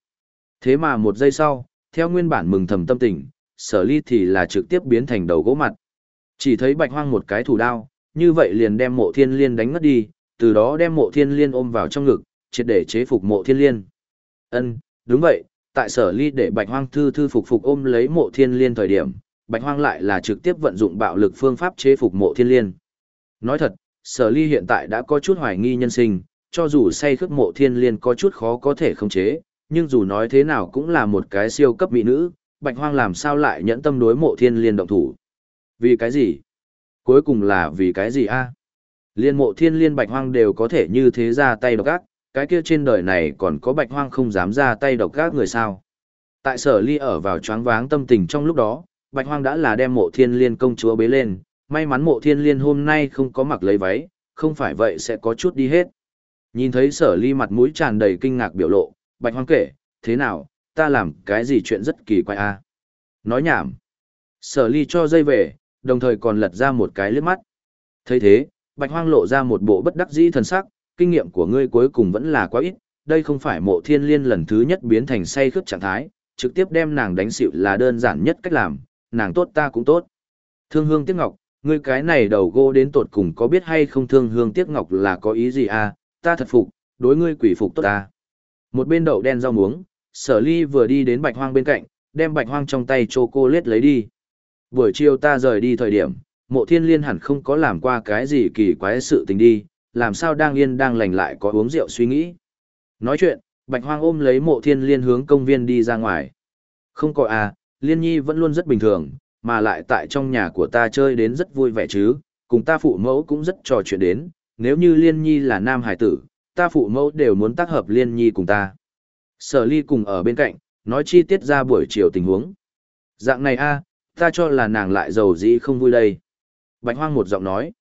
Thế mà một giây sau, theo nguyên bản mừng thầm tâm tình, sở ly thì là trực tiếp biến thành đầu gỗ mặt. Chỉ thấy bạch hoang một cái thủ đao, như vậy liền đem mộ thiên liên đánh ngất đi, từ đó đem mộ thiên liên ôm vào trong ngực, triệt để chế phục mộ thiên liên. Ân, đúng vậy, tại sở ly để bạch hoang thư thư phục phục ôm lấy mộ thiên liên thời điểm, bạch hoang lại là trực tiếp vận dụng bạo lực phương pháp chế phục mộ thiên liên. Nói thật, sở ly hiện tại đã có chút hoài nghi nhân sinh, cho dù say khước mộ thiên liên có chút khó có thể khống chế, nhưng dù nói thế nào cũng là một cái siêu cấp mỹ nữ, bạch hoang làm sao lại nhẫn tâm đối mộ thiên liên động thủ. Vì cái gì? Cuối cùng là vì cái gì a? Liên mộ thiên liên bạch hoang đều có thể như thế ra tay độc ác, cái kia trên đời này còn có bạch hoang không dám ra tay độc ác người sao. Tại sở ly ở vào choáng váng tâm tình trong lúc đó, bạch hoang đã là đem mộ thiên liên công chúa bế lên, may mắn mộ thiên liên hôm nay không có mặc lấy váy, không phải vậy sẽ có chút đi hết. Nhìn thấy sở ly mặt mũi tràn đầy kinh ngạc biểu lộ, bạch hoang kể, thế nào, ta làm cái gì chuyện rất kỳ quái a? Nói nhảm. Sở ly cho dây về, đồng thời còn lật ra một cái liếc mắt. thấy thế, Bạch Hoang lộ ra một bộ bất đắc dĩ thần sắc, kinh nghiệm của ngươi cuối cùng vẫn là quá ít, đây không phải mộ thiên liên lần thứ nhất biến thành say khướp trạng thái, trực tiếp đem nàng đánh xịu là đơn giản nhất cách làm, nàng tốt ta cũng tốt. Thương hương tiếc ngọc, ngươi cái này đầu gô đến tột cùng có biết hay không thương hương tiếc ngọc là có ý gì à, ta thật phục, đối ngươi quỷ phục tốt ta. Một bên đậu đen rau muống, sở ly vừa đi đến bạch hoang bên cạnh, đem bạch hoang trong tay chocolate lấy đi. Buổi chiều ta rời đi thời điểm, mộ thiên liên hẳn không có làm qua cái gì kỳ quái sự tình đi, làm sao đang yên đang lành lại có uống rượu suy nghĩ. Nói chuyện, Bạch Hoang ôm lấy mộ thiên liên hướng công viên đi ra ngoài. Không có à, liên nhi vẫn luôn rất bình thường, mà lại tại trong nhà của ta chơi đến rất vui vẻ chứ, cùng ta phụ mẫu cũng rất trò chuyện đến, nếu như liên nhi là nam hải tử, ta phụ mẫu đều muốn tác hợp liên nhi cùng ta. Sở ly cùng ở bên cạnh, nói chi tiết ra buổi chiều tình huống. Dạng này a, ta cho là nàng lại giàu dĩ không vui đây. Bạch hoang một giọng nói.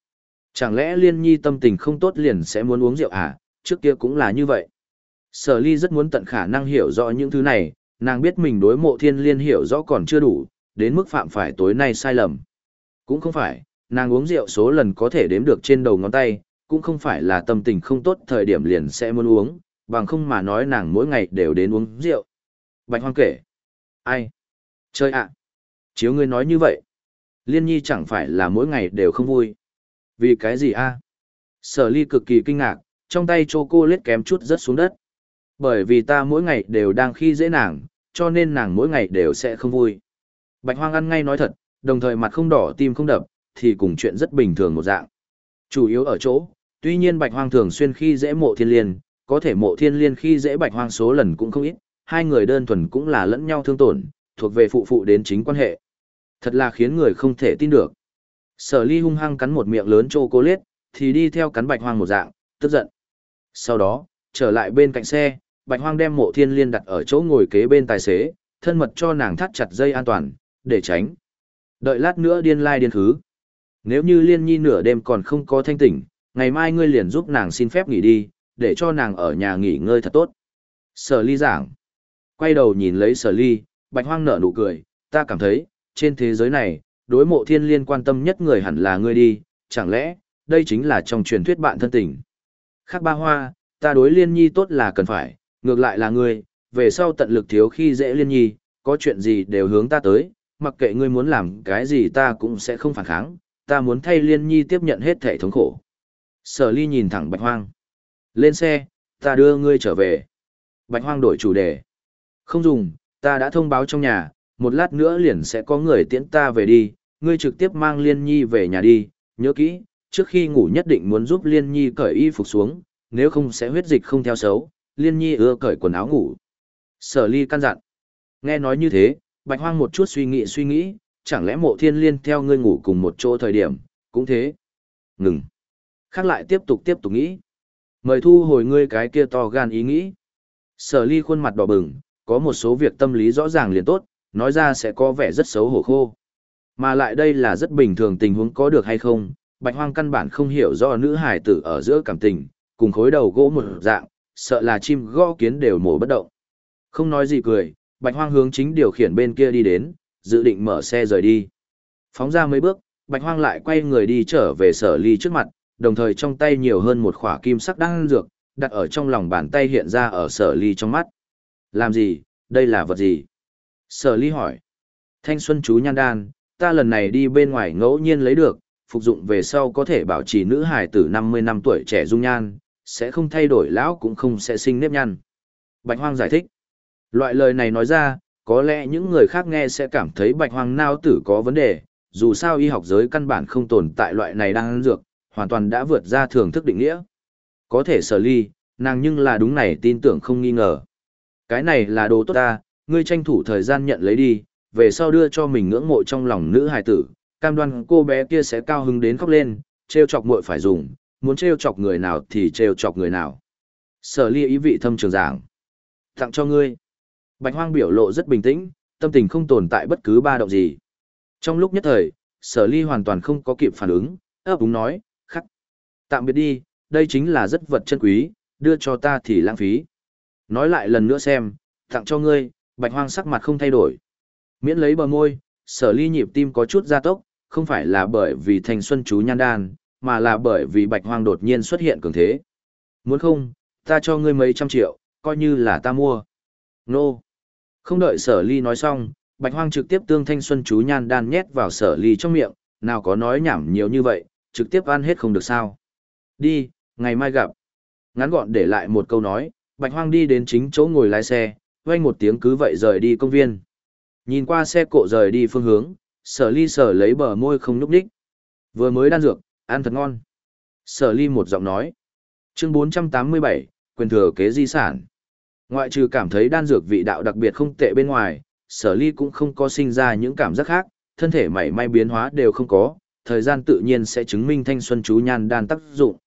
Chẳng lẽ liên nhi tâm tình không tốt liền sẽ muốn uống rượu à, trước kia cũng là như vậy. Sở ly rất muốn tận khả năng hiểu rõ những thứ này, nàng biết mình đối mộ thiên liên hiểu rõ còn chưa đủ, đến mức phạm phải tối nay sai lầm. Cũng không phải, nàng uống rượu số lần có thể đếm được trên đầu ngón tay, cũng không phải là tâm tình không tốt thời điểm liền sẽ muốn uống, bằng không mà nói nàng mỗi ngày đều đến uống rượu. Bạch hoang kể. Ai? Chơi ạ. Chiếu ngươi nói như vậy. Liên nhi chẳng phải là mỗi ngày đều không vui. Vì cái gì a? Sở ly cực kỳ kinh ngạc, trong tay châu cô lết kém chút rớt xuống đất. Bởi vì ta mỗi ngày đều đang khi dễ nàng, cho nên nàng mỗi ngày đều sẽ không vui. Bạch hoang ăn ngay nói thật, đồng thời mặt không đỏ tim không đập, thì cùng chuyện rất bình thường một dạng. Chủ yếu ở chỗ, tuy nhiên bạch hoang thường xuyên khi dễ mộ thiên liên, có thể mộ thiên liên khi dễ bạch hoang số lần cũng không ít, hai người đơn thuần cũng là lẫn nhau thương tổn, thuộc về phụ phụ đến chính quan hệ. Thật là khiến người không thể tin được. Sở ly hung hăng cắn một miệng lớn chocolate, thì đi theo cắn bạch hoang một dạng, tức giận. Sau đó, trở lại bên cạnh xe, bạch hoang đem mộ thiên liên đặt ở chỗ ngồi kế bên tài xế, thân mật cho nàng thắt chặt dây an toàn, để tránh. Đợi lát nữa điên lai like điên thứ Nếu như liên nhi nửa đêm còn không có thanh tỉnh, ngày mai ngươi liền giúp nàng xin phép nghỉ đi, để cho nàng ở nhà nghỉ ngơi thật tốt. Sở ly giảng. Quay đầu nhìn lấy sở ly, bạch hoang nở nụ cười, ta cảm thấy, trên thế giới này, đối mộ thiên liên quan tâm nhất người hẳn là ngươi đi, chẳng lẽ, đây chính là trong truyền thuyết bạn thân tình. Khác ba hoa, ta đối liên nhi tốt là cần phải, ngược lại là ngươi, về sau tận lực thiếu khi dễ liên nhi, có chuyện gì đều hướng ta tới, mặc kệ ngươi muốn làm cái gì ta cũng sẽ không phản kháng, ta muốn thay liên nhi tiếp nhận hết thể thống khổ. Sở ly nhìn thẳng bạch hoang. Lên xe, ta đưa ngươi trở về. Bạch hoang đổi chủ đề. Không dùng, ta đã thông báo trong nhà, một lát nữa liền sẽ có người tiễn ta về đi, ngươi trực tiếp mang liên nhi về nhà đi, nhớ kỹ, trước khi ngủ nhất định muốn giúp liên nhi cởi y phục xuống, nếu không sẽ huyết dịch không theo xấu, liên nhi ưa cởi quần áo ngủ. Sở ly căn dặn. Nghe nói như thế, bạch hoang một chút suy nghĩ suy nghĩ, chẳng lẽ mộ thiên liên theo ngươi ngủ cùng một chỗ thời điểm, cũng thế. Ngừng. Khác lại tiếp tục tiếp tục nghĩ. Mời thu hồi ngươi cái kia to gan ý nghĩ. Sở ly khuôn mặt đỏ bừng, có một số việc tâm lý rõ ràng liền tốt, nói ra sẽ có vẻ rất xấu hổ khô. Mà lại đây là rất bình thường tình huống có được hay không, bạch hoang căn bản không hiểu do nữ hải tử ở giữa cảm tình, cùng khối đầu gỗ một dạng, sợ là chim gõ kiến đều mổ bất động. Không nói gì cười, bạch hoang hướng chính điều khiển bên kia đi đến, dự định mở xe rời đi. Phóng ra mấy bước, bạch hoang lại quay người đi trở về sở ly trước mặt, đồng thời trong tay nhiều hơn một khỏa kim sắc đang dược, đặt ở trong lòng bàn tay hiện ra ở sở ly trong mắt. Làm gì, đây là vật gì? Sở ly hỏi. Thanh xuân chú nhan đan, ta lần này đi bên ngoài ngẫu nhiên lấy được, phục dụng về sau có thể bảo trì nữ hài tử 50 năm tuổi trẻ dung nhan, sẽ không thay đổi lão cũng không sẽ sinh nếp nhăn. Bạch Hoang giải thích. Loại lời này nói ra, có lẽ những người khác nghe sẽ cảm thấy bạch hoang nao tử có vấn đề, dù sao y học giới căn bản không tồn tại loại này đang ăn dược, hoàn toàn đã vượt ra thưởng thức định nghĩa. Có thể sở ly, nàng nhưng là đúng này tin tưởng không nghi ngờ. Cái này là đồ tốt ta, ngươi tranh thủ thời gian nhận lấy đi, về sau đưa cho mình ngưỡng mộ trong lòng nữ hài tử, cam đoan cô bé kia sẽ cao hứng đến khóc lên, treo chọc muội phải dùng, muốn treo chọc người nào thì treo chọc người nào. Sở ly ý vị thâm trường giảng. Tặng cho ngươi. Bạch hoang biểu lộ rất bình tĩnh, tâm tình không tồn tại bất cứ ba động gì. Trong lúc nhất thời, sở ly hoàn toàn không có kịp phản ứng, ấp úng nói. Tạm biệt đi, đây chính là rất vật chân quý, đưa cho ta thì lãng phí. Nói lại lần nữa xem, tặng cho ngươi, bạch hoang sắc mặt không thay đổi. Miễn lấy bờ môi, sở ly nhịp tim có chút gia tốc, không phải là bởi vì thành xuân chú nhan đan, mà là bởi vì bạch hoang đột nhiên xuất hiện cường thế. Muốn không, ta cho ngươi mấy trăm triệu, coi như là ta mua. Nô. Không đợi sở ly nói xong, bạch hoang trực tiếp tương thanh xuân chú nhan đan nhét vào sở ly trong miệng, nào có nói nhảm nhiều như vậy, trực tiếp ăn hết không được sao. Đi, ngày mai gặp. Ngắn gọn để lại một câu nói, bạch hoang đi đến chính chỗ ngồi lái xe, vang một tiếng cứ vậy rời đi công viên. Nhìn qua xe cộ rời đi phương hướng, sở ly sở lấy bờ môi không nhúc đích. Vừa mới đan dược, ăn thật ngon. Sở ly một giọng nói. Chương 487, quyền thừa kế di sản. Ngoại trừ cảm thấy đan dược vị đạo đặc biệt không tệ bên ngoài, sở ly cũng không có sinh ra những cảm giác khác, thân thể mảy may biến hóa đều không có, thời gian tự nhiên sẽ chứng minh thanh xuân chú nhan đan tác dụng.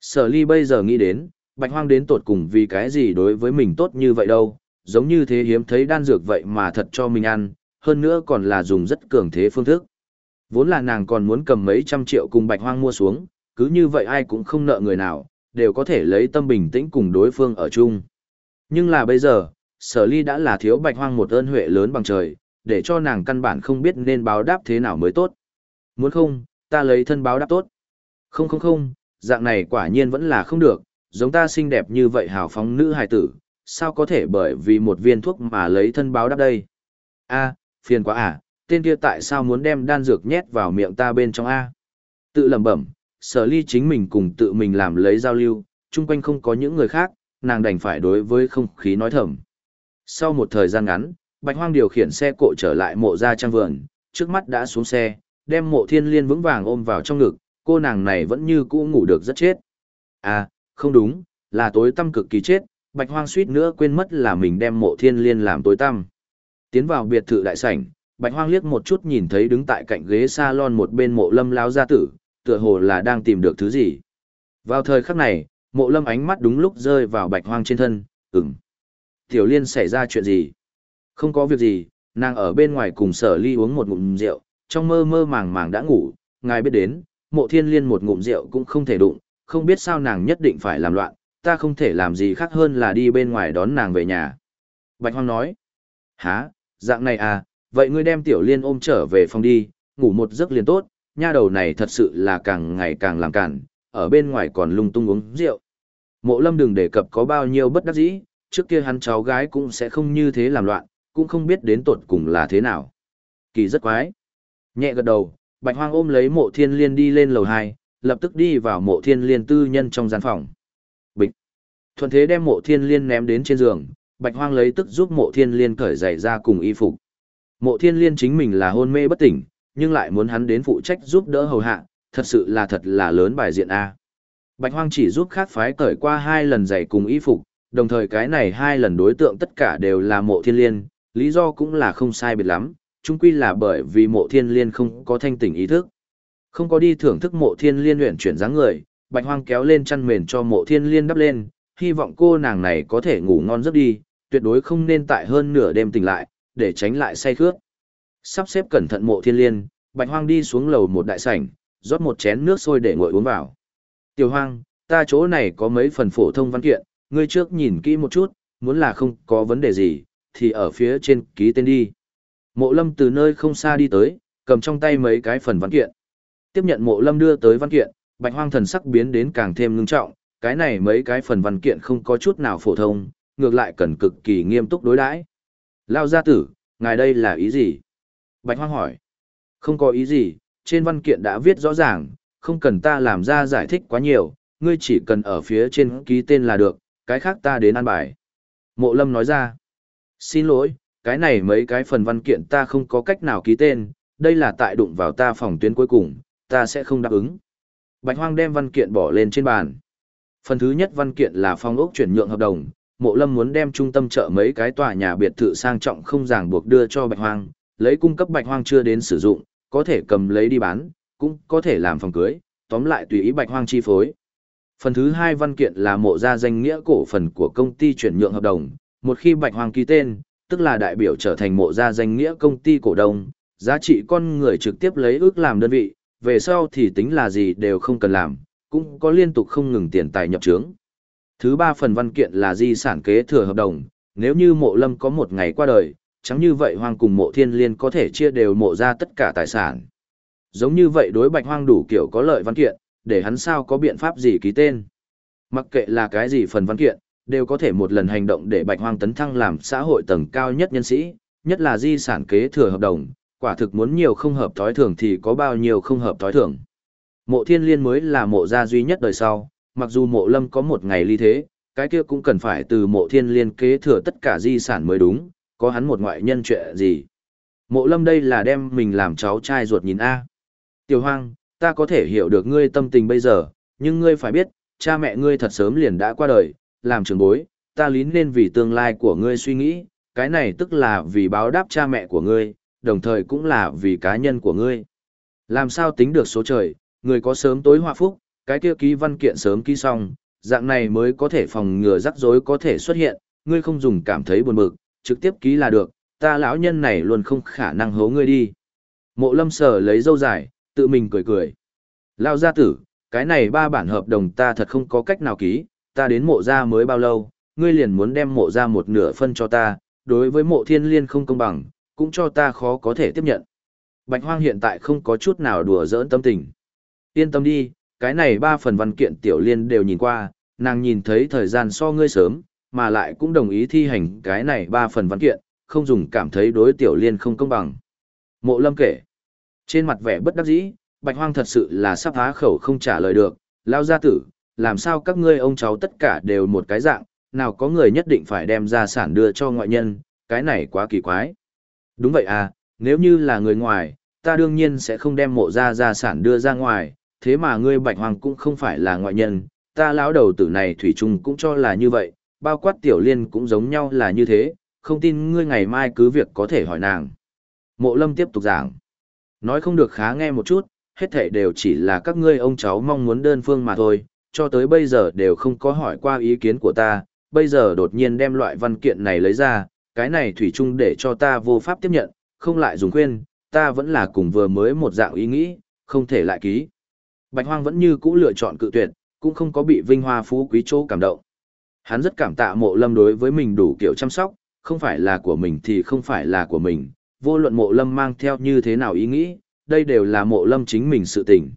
Sở ly bây giờ nghĩ đến, bạch hoang đến tột cùng vì cái gì đối với mình tốt như vậy đâu, giống như thế hiếm thấy đan dược vậy mà thật cho mình ăn, hơn nữa còn là dùng rất cường thế phương thức. Vốn là nàng còn muốn cầm mấy trăm triệu cùng bạch hoang mua xuống, cứ như vậy ai cũng không nợ người nào, đều có thể lấy tâm bình tĩnh cùng đối phương ở chung. Nhưng là bây giờ, sở ly đã là thiếu bạch hoang một ơn huệ lớn bằng trời, để cho nàng căn bản không biết nên báo đáp thế nào mới tốt. Muốn không, ta lấy thân báo đáp tốt. Không không không, dạng này quả nhiên vẫn là không được, giống ta xinh đẹp như vậy hào phóng nữ hài tử, sao có thể bởi vì một viên thuốc mà lấy thân báo đáp đây? A, phiền quá à, tên kia tại sao muốn đem đan dược nhét vào miệng ta bên trong A? Tự lẩm bẩm, sở ly chính mình cùng tự mình làm lấy giao lưu, chung quanh không có những người khác, nàng đành phải đối với không khí nói thầm. Sau một thời gian ngắn, Bạch Hoang điều khiển xe cộ trở lại mộ gia trang vườn, trước mắt đã xuống xe, đem mộ thiên liên vững vàng ôm vào trong ngực, cô nàng này vẫn như cũ ngủ được rất chết. À, không đúng, là tối tâm cực kỳ chết, Bạch Hoang suýt nữa quên mất là mình đem mộ thiên liên làm tối tâm. Tiến vào biệt thự đại sảnh, Bạch Hoang liếc một chút nhìn thấy đứng tại cạnh ghế salon một bên mộ lâm lão gia tử, tựa hồ là đang tìm được thứ gì. Vào thời khắc này, mộ lâm ánh mắt đúng lúc rơi vào Bạch Hoang trên thân, ừm. Tiểu liên xảy ra chuyện gì? Không có việc gì, nàng ở bên ngoài cùng sở ly uống một ngụm rượu, trong mơ mơ màng màng đã ngủ, ngài biết đến, mộ thiên liên một ngụm rượu cũng không thể đụng, không biết sao nàng nhất định phải làm loạn, ta không thể làm gì khác hơn là đi bên ngoài đón nàng về nhà. Bạch Hoang nói, há, dạng này à, vậy ngươi đem tiểu liên ôm trở về phòng đi, ngủ một giấc liền tốt, nha đầu này thật sự là càng ngày càng làm cản, ở bên ngoài còn lung tung uống rượu. Mộ lâm đừng đề cập có bao nhiêu bất đắc dĩ, trước kia hắn cháu gái cũng sẽ không như thế làm loạn, cũng không biết đến tột cùng là thế nào. Kỳ rất quái. Nhẹ gật đầu, bạch hoang ôm lấy mộ thiên liên đi lên lầu 2, lập tức đi vào mộ thiên liên tư nhân trong gian phòng. Bịch. thuần thế đem mộ thiên liên ném đến trên giường, bạch hoang lấy tức giúp mộ thiên liên cởi giày ra cùng y phục. Mộ thiên liên chính mình là hôn mê bất tỉnh, nhưng lại muốn hắn đến phụ trách giúp đỡ hầu hạ, thật sự là thật là lớn bài diện A. Bạch hoang chỉ giúp khác phái cởi qua hai lần giày cùng y phục, đồng thời cái này hai lần đối tượng tất cả đều là mộ thiên liên, lý do cũng là không sai biệt lắm, chung quy là bởi vì mộ thiên liên không có thanh tỉnh ý thức. Không có đi thưởng thức mộ thiên liên luyện chuyển dáng người, bạch hoang kéo lên chăn mền cho mộ thiên liên đắp lên, hy vọng cô nàng này có thể ngủ ngon giấc đi, tuyệt đối không nên tại hơn nửa đêm tỉnh lại, để tránh lại say khướt. Sắp xếp cẩn thận mộ thiên liên, bạch hoang đi xuống lầu một đại sảnh, rót một chén nước sôi để nguội uống vào. Tiểu hoang, ta chỗ này có mấy phần phổ thông văn kiện, ngươi trước nhìn kỹ một chút, muốn là không có vấn đề gì, thì ở phía trên ký tên đi. Mộ lâm từ nơi không xa đi tới, cầm trong tay mấy cái phần văn kiện. Tiếp nhận mộ lâm đưa tới văn kiện, bạch hoang thần sắc biến đến càng thêm ngưng trọng, cái này mấy cái phần văn kiện không có chút nào phổ thông, ngược lại cần cực kỳ nghiêm túc đối đãi. Lao gia tử, ngài đây là ý gì? Bạch hoang hỏi. Không có ý gì, trên văn kiện đã viết rõ ràng, không cần ta làm ra giải thích quá nhiều, ngươi chỉ cần ở phía trên ký tên là được, cái khác ta đến an bài. Mộ lâm nói ra. Xin lỗi, cái này mấy cái phần văn kiện ta không có cách nào ký tên, đây là tại đụng vào ta phòng tuyến cuối cùng, ta sẽ không đáp ứng. Bạch Hoang đem văn kiện bỏ lên trên bàn. Phần thứ nhất văn kiện là phong ốc chuyển nhượng hợp đồng, Mộ Lâm muốn đem trung tâm chợ mấy cái tòa nhà biệt thự sang trọng không ràng buộc đưa cho Bạch Hoang, lấy cung cấp Bạch Hoang chưa đến sử dụng, có thể cầm lấy đi bán, cũng có thể làm phòng cưới, tóm lại tùy ý Bạch Hoang chi phối. Phần thứ hai văn kiện là mộ ra danh nghĩa cổ phần của công ty chuyển nhượng hợp đồng, một khi Bạch Hoang ký tên, tức là đại biểu trở thành mộ gia danh nghĩa công ty cổ đông, giá trị con người trực tiếp lấy ước làm đơn vị, về sau thì tính là gì đều không cần làm, cũng có liên tục không ngừng tiền tài nhập trướng. Thứ ba phần văn kiện là di sản kế thừa hợp đồng, nếu như mộ lâm có một ngày qua đời, chẳng như vậy hoang cùng mộ thiên liên có thể chia đều mộ ra tất cả tài sản. Giống như vậy đối bạch hoang đủ kiểu có lợi văn kiện, để hắn sao có biện pháp gì ký tên. Mặc kệ là cái gì phần văn kiện, đều có thể một lần hành động để bạch hoang tấn thăng làm xã hội tầng cao nhất nhân sĩ, nhất là di sản kế thừa hợp đồng, quả thực muốn nhiều không hợp thói thường thì có bao nhiêu không hợp thói thường. Mộ thiên liên mới là mộ gia duy nhất đời sau, mặc dù mộ lâm có một ngày ly thế, cái kia cũng cần phải từ mộ thiên liên kế thừa tất cả di sản mới đúng, có hắn một ngoại nhân chuyện gì. Mộ lâm đây là đem mình làm cháu trai ruột nhìn A. Tiểu hoang, ta có thể hiểu được ngươi tâm tình bây giờ, nhưng ngươi phải biết, cha mẹ ngươi thật sớm liền đã qua đời, làm trưởng bối, ta lín nên vì tương lai của ngươi suy nghĩ, cái này tức là vì báo đáp cha mẹ của ngươi, đồng thời cũng là vì cá nhân của ngươi. Làm sao tính được số trời, người có sớm tối hòa phúc, cái kia ký văn kiện sớm ký xong, dạng này mới có thể phòng ngừa rắc rối có thể xuất hiện, ngươi không dùng cảm thấy buồn bực, trực tiếp ký là được, ta lão nhân này luôn không khả năng hố ngươi đi. Mộ lâm sở lấy dâu dài, tự mình cười cười. Lao gia tử, cái này ba bản hợp đồng ta thật không có cách nào ký, ta đến mộ gia mới bao lâu, ngươi liền muốn đem mộ gia một nửa phân cho ta, đối với mộ thiên liên không công bằng, cũng cho ta khó có thể tiếp nhận. Bạch hoang hiện tại không có chút nào đùa giỡn tâm tình. Yên tâm đi, cái này ba phần văn kiện tiểu liên đều nhìn qua, nàng nhìn thấy thời gian so ngươi sớm, mà lại cũng đồng ý thi hành cái này ba phần văn kiện, không dùng cảm thấy đối tiểu liên không công bằng. Mộ lâm kể, trên mặt vẻ bất đắc dĩ, bạch hoang thật sự là sắp há khẩu không trả lời được, lao gia tử, làm sao các ngươi ông cháu tất cả đều một cái dạng, nào có người nhất định phải đem gia sản đưa cho ngoại nhân, cái này quá kỳ quái. Đúng vậy à, nếu như là người ngoài, ta đương nhiên sẽ không đem mộ gia gia sản đưa ra ngoài, thế mà ngươi bạch hoàng cũng không phải là ngoại nhân, ta lão đầu tử này thủy chung cũng cho là như vậy, bao quát tiểu liên cũng giống nhau là như thế, không tin ngươi ngày mai cứ việc có thể hỏi nàng. Mộ lâm tiếp tục giảng. Nói không được khá nghe một chút, hết thảy đều chỉ là các ngươi ông cháu mong muốn đơn phương mà thôi, cho tới bây giờ đều không có hỏi qua ý kiến của ta, bây giờ đột nhiên đem loại văn kiện này lấy ra, cái này thủy chung để cho ta vô pháp tiếp nhận, không lại dùng khuyên, ta vẫn là cùng vừa mới một dạng ý nghĩ, không thể lại ký. Bạch Hoang vẫn như cũ lựa chọn cự tuyệt, cũng không có bị vinh hoa phú quý chỗ cảm động. Hắn rất cảm tạ mộ lâm đối với mình đủ kiểu chăm sóc, không phải là của mình thì không phải là của mình, vô luận mộ lâm mang theo như thế nào ý nghĩ, đây đều là mộ lâm chính mình sự tình.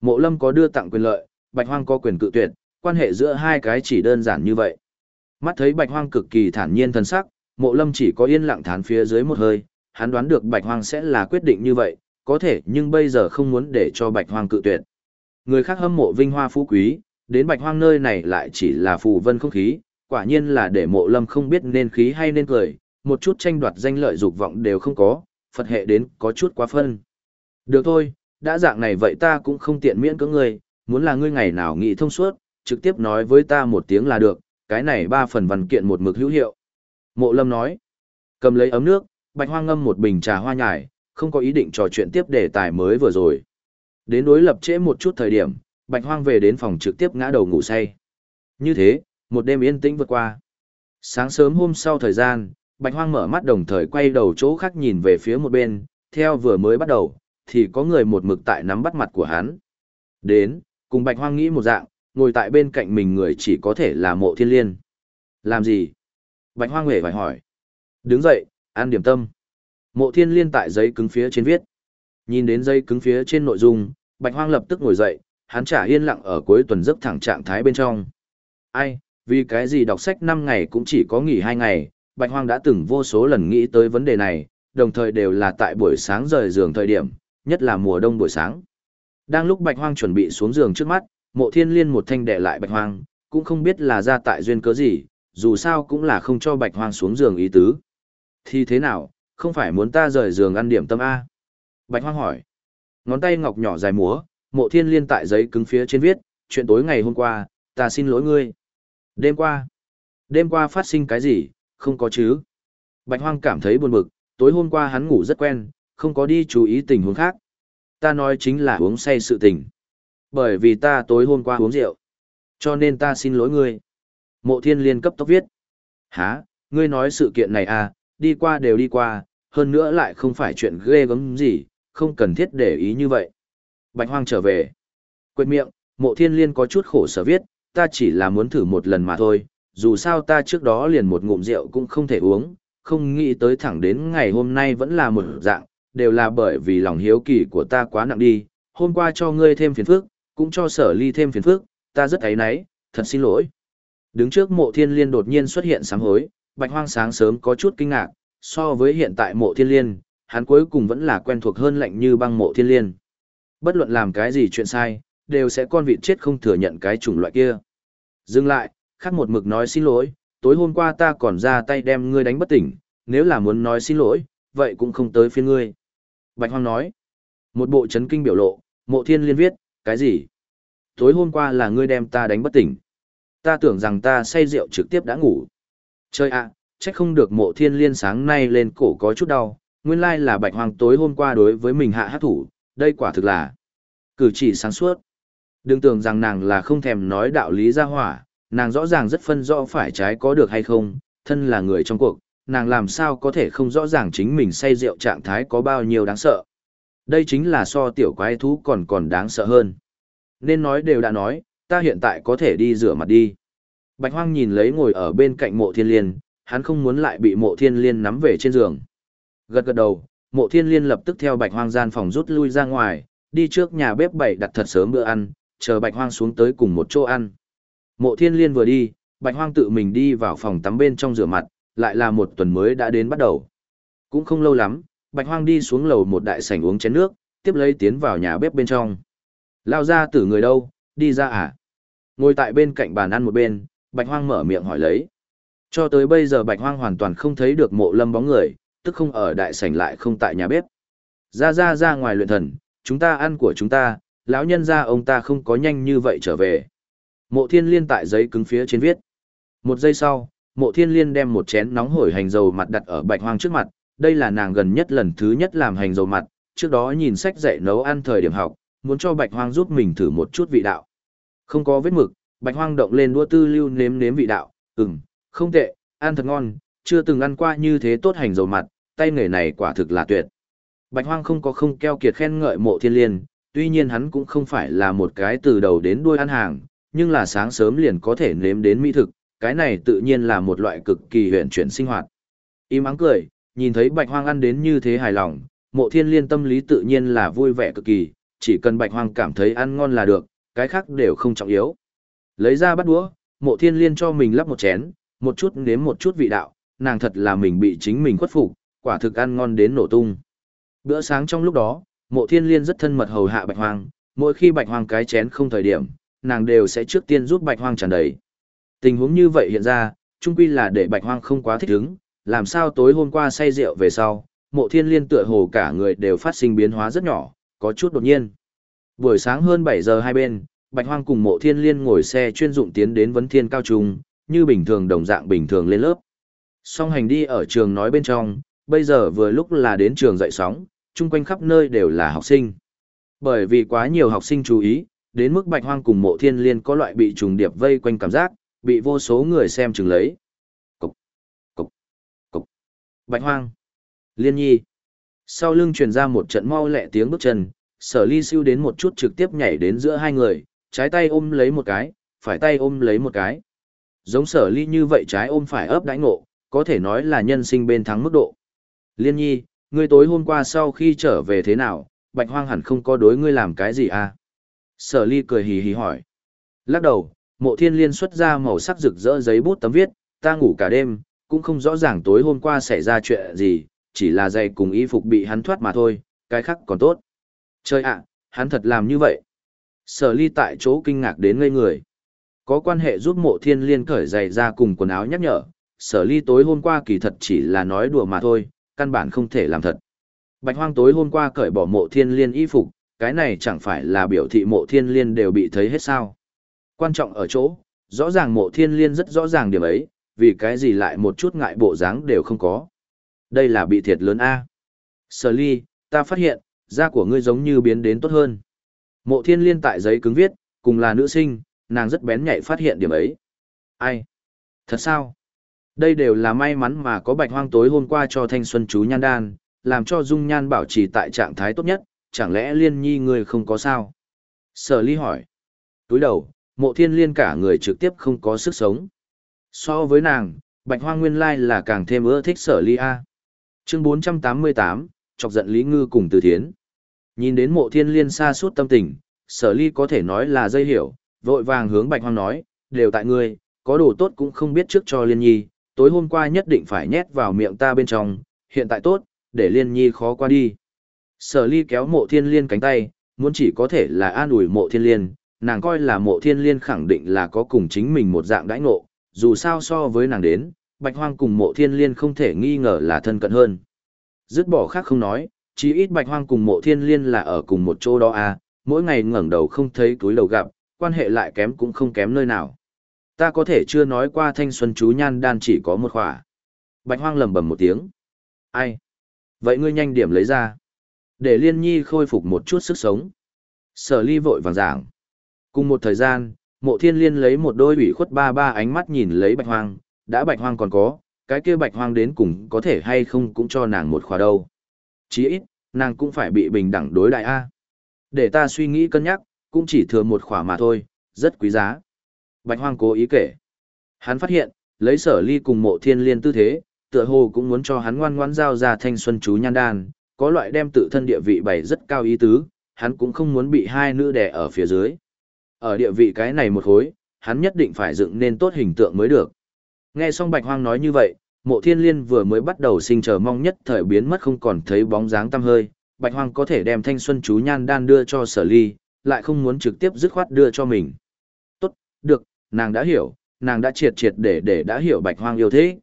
Mộ lâm có đưa tặng quyền lợi, bạch hoang có quyền cự tuyệt, quan hệ giữa hai cái chỉ đơn giản như vậy. Mắt thấy bạch hoang cực kỳ thản nhiên thân sắc, mộ lâm chỉ có yên lặng thán phía dưới một hơi, hắn đoán được bạch hoang sẽ là quyết định như vậy, có thể nhưng bây giờ không muốn để cho bạch hoang cự tuyệt. Người khác hâm mộ vinh hoa phú quý, đến bạch hoang nơi này lại chỉ là phù vân không khí, quả nhiên là để mộ lâm không biết nên khí hay nên cười, một chút tranh đoạt danh lợi dục vọng đều không có, Phật hệ đến có chút quá phân. Được thôi, đã dạng này vậy ta cũng không tiện miễn cưỡng ngươi, muốn là ngươi ngày nào nghĩ thông suốt, trực tiếp nói với ta một tiếng là được, cái này ba phần văn kiện một mực hữu hiệu. Mộ lâm nói, cầm lấy ấm nước, bạch hoang ngâm một bình trà hoa nhài, không có ý định trò chuyện tiếp đề tài mới vừa rồi. Đến đối lập trễ một chút thời điểm, bạch hoang về đến phòng trực tiếp ngã đầu ngủ say. Như thế, một đêm yên tĩnh vượt qua. Sáng sớm hôm sau thời gian, bạch hoang mở mắt đồng thời quay đầu chỗ khác nhìn về phía một bên, theo vừa mới bắt đầu, thì có người một mực tại nắm bắt mặt của hắn. Đến, cùng bạch hoang nghĩ một dạng, ngồi tại bên cạnh mình người chỉ có thể là mộ thiên liên. Làm gì? Bạch hoang hề phải hỏi. Đứng dậy, ăn điểm tâm. Mộ thiên liên tại giấy cứng phía trên viết. Nhìn đến giấy cứng phía trên nội dung, bạch hoang lập tức ngồi dậy, hắn trả yên lặng ở cuối tuần giấc thẳng trạng thái bên trong. Ai, vì cái gì đọc sách 5 ngày cũng chỉ có nghỉ 2 ngày, bạch hoang đã từng vô số lần nghĩ tới vấn đề này, đồng thời đều là tại buổi sáng rời giường thời điểm, nhất là mùa đông buổi sáng. Đang lúc bạch hoang chuẩn bị xuống giường trước mắt, mộ thiên liên một thanh đệ lại bạch hoang, cũng không biết là ra tại duyên cớ gì, dù sao cũng là không cho bạch hoang xuống giường ý tứ. Thì thế nào, không phải muốn ta rời giường ăn điểm tâm A? Bạch hoang hỏi. Ngón tay ngọc nhỏ dài múa, mộ thiên liên tại giấy cứng phía trên viết, chuyện tối ngày hôm qua, ta xin lỗi ngươi. Đêm qua. Đêm qua phát sinh cái gì, không có chứ. Bạch hoang cảm thấy buồn bực, tối hôm qua hắn ngủ rất quen, không có đi chú ý tình huống khác. Ta nói chính là uống say sự tình. Bởi vì ta tối hôm qua uống rượu. Cho nên ta xin lỗi ngươi. Mộ thiên liên cấp tốc viết. Hả, ngươi nói sự kiện này à, đi qua đều đi qua, hơn nữa lại không phải chuyện ghê gớm gì, không cần thiết để ý như vậy. Bạch hoang trở về. Quên miệng, mộ thiên liên có chút khổ sở viết, ta chỉ là muốn thử một lần mà thôi, dù sao ta trước đó liền một ngụm rượu cũng không thể uống, không nghĩ tới thẳng đến ngày hôm nay vẫn là một dạng, đều là bởi vì lòng hiếu kỳ của ta quá nặng đi, hôm qua cho ngươi thêm phiền phức, cũng cho sở ly thêm phiền phức, ta rất ấy náy, thật xin lỗi. Đứng trước mộ thiên liên đột nhiên xuất hiện sám hối, bạch hoang sáng sớm có chút kinh ngạc, so với hiện tại mộ thiên liên, hắn cuối cùng vẫn là quen thuộc hơn lạnh như băng mộ thiên liên. Bất luận làm cái gì chuyện sai, đều sẽ con vịt chết không thừa nhận cái chủng loại kia. Dừng lại, khắc một mực nói xin lỗi, tối hôm qua ta còn ra tay đem ngươi đánh bất tỉnh, nếu là muốn nói xin lỗi, vậy cũng không tới phiên ngươi. Bạch Hoang nói, một bộ chấn kinh biểu lộ, mộ thiên liên viết, cái gì? Tối hôm qua là ngươi đem ta đánh bất tỉnh. Ta tưởng rằng ta say rượu trực tiếp đã ngủ. Chơi ạ, chắc không được mộ thiên liên sáng nay lên cổ có chút đau, nguyên lai là bạch hoang tối hôm qua đối với mình hạ hát thủ, đây quả thực là cử chỉ sáng suốt. Đừng tưởng rằng nàng là không thèm nói đạo lý ra hỏa, nàng rõ ràng rất phân rõ phải trái có được hay không, thân là người trong cuộc, nàng làm sao có thể không rõ ràng chính mình say rượu trạng thái có bao nhiêu đáng sợ. Đây chính là so tiểu quái thú còn còn đáng sợ hơn. Nên nói đều đã nói, ta hiện tại có thể đi rửa mặt đi. Bạch Hoang nhìn lấy ngồi ở bên cạnh mộ thiên liên, hắn không muốn lại bị mộ thiên liên nắm về trên giường. Gật gật đầu, mộ thiên liên lập tức theo Bạch Hoang gian phòng rút lui ra ngoài, đi trước nhà bếp bày đặt thật sớm bữa ăn, chờ Bạch Hoang xuống tới cùng một chỗ ăn. Mộ thiên liên vừa đi, Bạch Hoang tự mình đi vào phòng tắm bên trong rửa mặt, lại là một tuần mới đã đến bắt đầu. Cũng không lâu lắm, Bạch Hoang đi xuống lầu một đại sảnh uống chén nước, tiếp lấy tiến vào nhà bếp bên trong. Lao ra tử người đâu, đi ra à? Ngồi tại bên cạnh bàn ăn một bên, Bạch Hoang mở miệng hỏi lấy. Cho tới bây giờ Bạch Hoang hoàn toàn không thấy được mộ lâm bóng người, tức không ở đại sảnh lại không tại nhà bếp. Ra ra ra ngoài luyện thần, chúng ta ăn của chúng ta, lão nhân gia ông ta không có nhanh như vậy trở về. Mộ thiên liên tại giấy cứng phía trên viết. Một giây sau, mộ thiên liên đem một chén nóng hổi hành dầu mặt đặt ở bạch hoang trước mặt, đây là nàng gần nhất lần thứ nhất làm hành dầu mặt, trước đó nhìn sách dạy nấu ăn thời điểm học, muốn cho bạch hoang giúp mình thử một chút vị đạo. Không có vết mực, bạch hoang động lên đũa tư lưu nếm nếm vị đạo, ừm, không tệ, ăn thật ngon, chưa từng ăn qua như thế tốt hành dầu mặt, tay nghề này quả thực là tuyệt. Bạch hoang không có không keo kiệt khen ngợi mộ thiên liên, tuy nhiên hắn cũng không phải là một cái từ đầu đến đuôi ăn hàng, nhưng là sáng sớm liền có thể nếm đến mỹ thực, cái này tự nhiên là một loại cực kỳ huyền chuyển sinh hoạt. Im ắng cười, nhìn thấy bạch hoang ăn đến như thế hài lòng, mộ thiên liên tâm lý tự nhiên là vui vẻ cực kỳ, chỉ cần bạch hoang cảm thấy ăn ngon là được, cái khác đều không trọng yếu. Lấy ra bắt đũa, mộ thiên liên cho mình lắp một chén, một chút nếm một chút vị đạo, nàng thật là mình bị chính mình khuất phục, quả thực ăn ngon đến nổ tung. Bữa sáng trong lúc đó, mộ thiên liên rất thân mật hầu hạ bạch hoang, mỗi khi bạch hoang cái chén không thời điểm, nàng đều sẽ trước tiên giúp bạch hoang tràn đầy. Tình huống như vậy hiện ra, chung quy là để bạch hoang không quá thích ứng, làm sao tối hôm qua say rượu về sau, mộ thiên liên tựa hồ cả người đều phát sinh biến hóa rất nhỏ, có chút đột nhiên. Buổi sáng hơn 7 giờ hai bên, bạch hoang cùng mộ thiên liên ngồi xe chuyên dụng tiến đến vấn thiên cao trung, như bình thường đồng dạng bình thường lên lớp. Song hành đi ở trường nói bên trong, bây giờ vừa lúc là đến trường dạy sóng, chung quanh khắp nơi đều là học sinh. Bởi vì quá nhiều học sinh chú ý, đến mức bạch hoang cùng mộ thiên liên có loại bị trùng điệp vây quanh cảm giác, bị vô số người xem chừng lấy. Cục, cục, cục. Bạch hoang, liên nhi. Sau lưng truyền ra một trận mau lẹ tiếng bước chân, sở ly siêu đến một chút trực tiếp nhảy đến giữa hai người, trái tay ôm lấy một cái, phải tay ôm lấy một cái. Giống sở ly như vậy trái ôm phải ấp đãi ngộ, có thể nói là nhân sinh bên thắng mức độ. Liên nhi, ngươi tối hôm qua sau khi trở về thế nào, bạch hoang hẳn không có đối ngươi làm cái gì à? Sở ly cười hì hì hỏi. Lắc đầu, mộ thiên liên xuất ra màu sắc rực rỡ giấy bút tấm viết, ta ngủ cả đêm, cũng không rõ ràng tối hôm qua xảy ra chuyện gì, chỉ là giày cùng y phục bị hắn thoát mà thôi, cái khác còn tốt. Trời ạ, hắn thật làm như vậy. Sở ly tại chỗ kinh ngạc đến ngây người. Có quan hệ giúp mộ thiên liên cởi giày ra cùng quần áo nhắc nhở, sở ly tối hôm qua kỳ thật chỉ là nói đùa mà thôi, căn bản không thể làm thật. Bạch hoang tối hôm qua cởi bỏ mộ thiên liên y phục, cái này chẳng phải là biểu thị mộ thiên liên đều bị thấy hết sao. Quan trọng ở chỗ, rõ ràng mộ thiên liên rất rõ ràng điểm ấy, vì cái gì lại một chút ngại bộ dáng đều không có. Đây là bị thiệt lớn A. Sở ly, ta phát hiện, da của ngươi giống như biến đến tốt hơn. Mộ thiên liên tại giấy cứng viết, cùng là nữ sinh, nàng rất bén nhạy phát hiện điểm ấy. Ai? Thật sao? Đây đều là may mắn mà có bạch hoang tối hôm qua cho thanh xuân chú nhan đan, làm cho dung nhan bảo trì tại trạng thái tốt nhất, chẳng lẽ liên nhi người không có sao? Sở ly hỏi. Túi đầu, mộ thiên liên cả người trực tiếp không có sức sống. So với nàng, bạch hoang nguyên lai là càng thêm ưa thích sở ly A. Chương 488, chọc giận Lý Ngư cùng từ thiến. Nhìn đến mộ thiên liên xa suốt tâm tình, sở ly có thể nói là dây hiểu, vội vàng hướng bạch hoang nói, đều tại ngươi, có đồ tốt cũng không biết trước cho liên nhi, tối hôm qua nhất định phải nhét vào miệng ta bên trong, hiện tại tốt, để liên nhi khó qua đi. Sở ly kéo mộ thiên liên cánh tay, muốn chỉ có thể là an ủi mộ thiên liên, nàng coi là mộ thiên liên khẳng định là có cùng chính mình một dạng đãi ngộ, dù sao so với nàng đến, bạch hoang cùng mộ thiên liên không thể nghi ngờ là thân cận hơn. Dứt bỏ khác không nói, chí ít bạch hoang cùng mộ thiên liên là ở cùng một chỗ đó à, mỗi ngày ngẩng đầu không thấy túi đầu gặp, quan hệ lại kém cũng không kém nơi nào. Ta có thể chưa nói qua thanh xuân chú nhan đan chỉ có một khỏa. Bạch hoang lầm bầm một tiếng. Ai? Vậy ngươi nhanh điểm lấy ra. Để liên nhi khôi phục một chút sức sống. Sở ly vội vàng giảng. Cùng một thời gian, mộ thiên liên lấy một đôi ủy khuất ba ba ánh mắt nhìn lấy bạch hoang, đã bạch hoang còn có, cái kia bạch hoang đến cùng có thể hay không cũng cho nàng một khóa đâu. Chí ít, nàng cũng phải bị bình đẳng đối đại A. Để ta suy nghĩ cân nhắc, cũng chỉ thừa một khóa mà thôi, rất quý giá. Bạch hoang cố ý kể. Hắn phát hiện, lấy sở ly cùng mộ thiên liên tư thế, tựa hồ cũng muốn cho hắn ngoan ngoãn giao ra thanh xuân chú nhan đan, có loại đem tự thân địa vị bày rất cao ý tứ, hắn cũng không muốn bị hai nữ đè ở phía dưới. Ở địa vị cái này một khối, hắn nhất định phải dựng nên tốt hình tượng mới được. Nghe xong Bạch Hoang nói như vậy, Mộ Thiên Liên vừa mới bắt đầu sinh chờ mong nhất thời biến mất không còn thấy bóng dáng tăm hơi, Bạch Hoang có thể đem thanh xuân chú nhan đan đưa cho Sở Ly, lại không muốn trực tiếp dứt khoát đưa cho mình. Tốt, được, nàng đã hiểu, nàng đã triệt triệt để để đã hiểu Bạch Hoang yêu thế.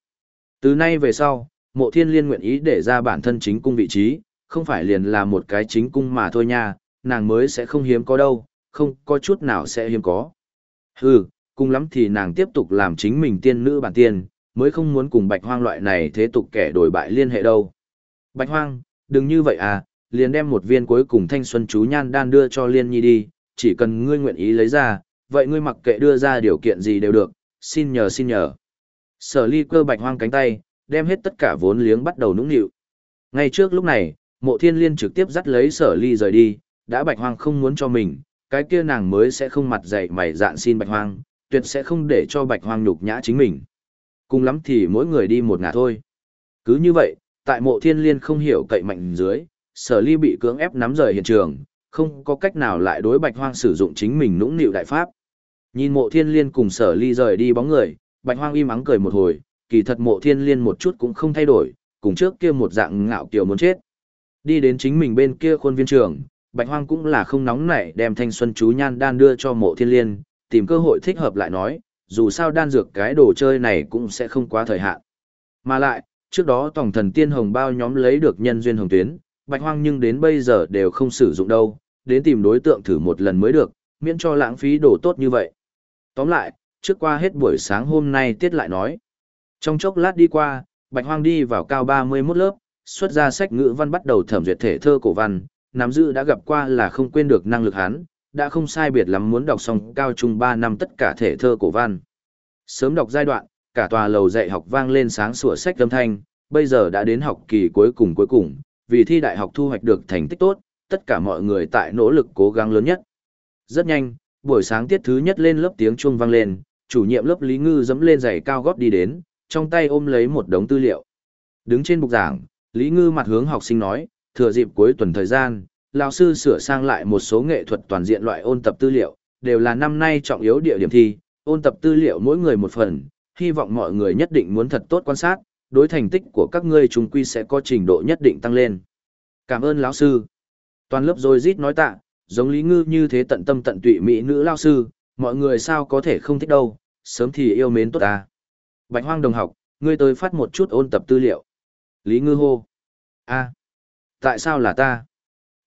Từ nay về sau, Mộ Thiên Liên nguyện ý để ra bản thân chính cung vị trí, không phải liền là một cái chính cung mà thôi nha, nàng mới sẽ không hiếm có đâu, không có chút nào sẽ hiếm có. Hừ, cùng lắm thì nàng tiếp tục làm chính mình tiên nữ bản tiên, mới không muốn cùng bạch hoang loại này thế tục kẻ đổi bại liên hệ đâu. Bạch hoang, đừng như vậy à, liền đem một viên cuối cùng thanh xuân chú nhan đan đưa cho liên nhi đi, chỉ cần ngươi nguyện ý lấy ra, vậy ngươi mặc kệ đưa ra điều kiện gì đều được, xin nhờ xin nhờ. Sở ly cơ bạch hoang cánh tay, đem hết tất cả vốn liếng bắt đầu nũng nịu. Ngay trước lúc này, mộ thiên liên trực tiếp dắt lấy sở ly rời đi, đã bạch hoang không muốn cho mình, cái kia nàng mới sẽ không mặt dày mày dạn xin bạch hoang, tuyệt sẽ không để cho bạch hoang nhục nhã chính mình. Cùng lắm thì mỗi người đi một ngả thôi. Cứ như vậy, tại mộ thiên liên không hiểu cậy mạnh dưới, sở ly bị cưỡng ép nắm rời hiện trường, không có cách nào lại đối bạch hoang sử dụng chính mình nũng nịu đại pháp. Nhìn mộ thiên liên cùng sở ly rời đi bóng người, bạch hoang im ắng cười một hồi, kỳ thật mộ thiên liên một chút cũng không thay đổi, cùng trước kia một dạng ngạo kiều muốn chết. Đi đến chính mình bên kia khuôn viên trường, Bạch Hoang cũng là không nóng nảy đem thanh xuân chú nhan đan đưa cho mộ thiên liên, tìm cơ hội thích hợp lại nói, dù sao đan dược cái đồ chơi này cũng sẽ không quá thời hạn. Mà lại, trước đó tổng thần tiên hồng bao nhóm lấy được nhân duyên hồng tuyến, Bạch Hoang nhưng đến bây giờ đều không sử dụng đâu, đến tìm đối tượng thử một lần mới được, miễn cho lãng phí đồ tốt như vậy. Tóm lại, trước qua hết buổi sáng hôm nay tiết lại nói. Trong chốc lát đi qua, Bạch Hoang đi vào cao 31 lớp, xuất ra sách ngữ văn bắt đầu thẩm duyệt thể thơ cổ văn, nắm giữ đã gặp qua là không quên được năng lực hắn, đã không sai biệt lắm muốn đọc xong cao trung 3 năm tất cả thể thơ cổ văn. Sớm đọc giai đoạn, cả tòa lầu dạy học vang lên sáng sủa sách âm thanh, bây giờ đã đến học kỳ cuối cùng cuối cùng, vì thi đại học thu hoạch được thành tích tốt, tất cả mọi người tại nỗ lực cố gắng lớn nhất. Rất nhanh, buổi sáng tiết thứ nhất lên lớp tiếng chuông vang lên, chủ nhiệm lớp Lý Ngư dẫm lên giày cao gót đi đến, trong tay ôm lấy một đống tư liệu. Đứng trên bục giảng, Lý Ngư mặt hướng học sinh nói, thừa dịp cuối tuần thời gian, lão sư sửa sang lại một số nghệ thuật toàn diện loại ôn tập tư liệu, đều là năm nay trọng yếu địa điểm thi, ôn tập tư liệu mỗi người một phần, hy vọng mọi người nhất định muốn thật tốt quan sát, đối thành tích của các ngươi chúng quy sẽ có trình độ nhất định tăng lên. Cảm ơn lão sư. Toàn lớp rồi rít nói tạ, giống Lý Ngư như thế tận tâm tận tụy mỹ nữ lão sư, mọi người sao có thể không thích đâu, sớm thì yêu mến tốt ta. Bạch Hoang đồng học, ngươi tới phát một chút ôn tập tư liệu. Lý Ngư hô. A. Tại sao là ta?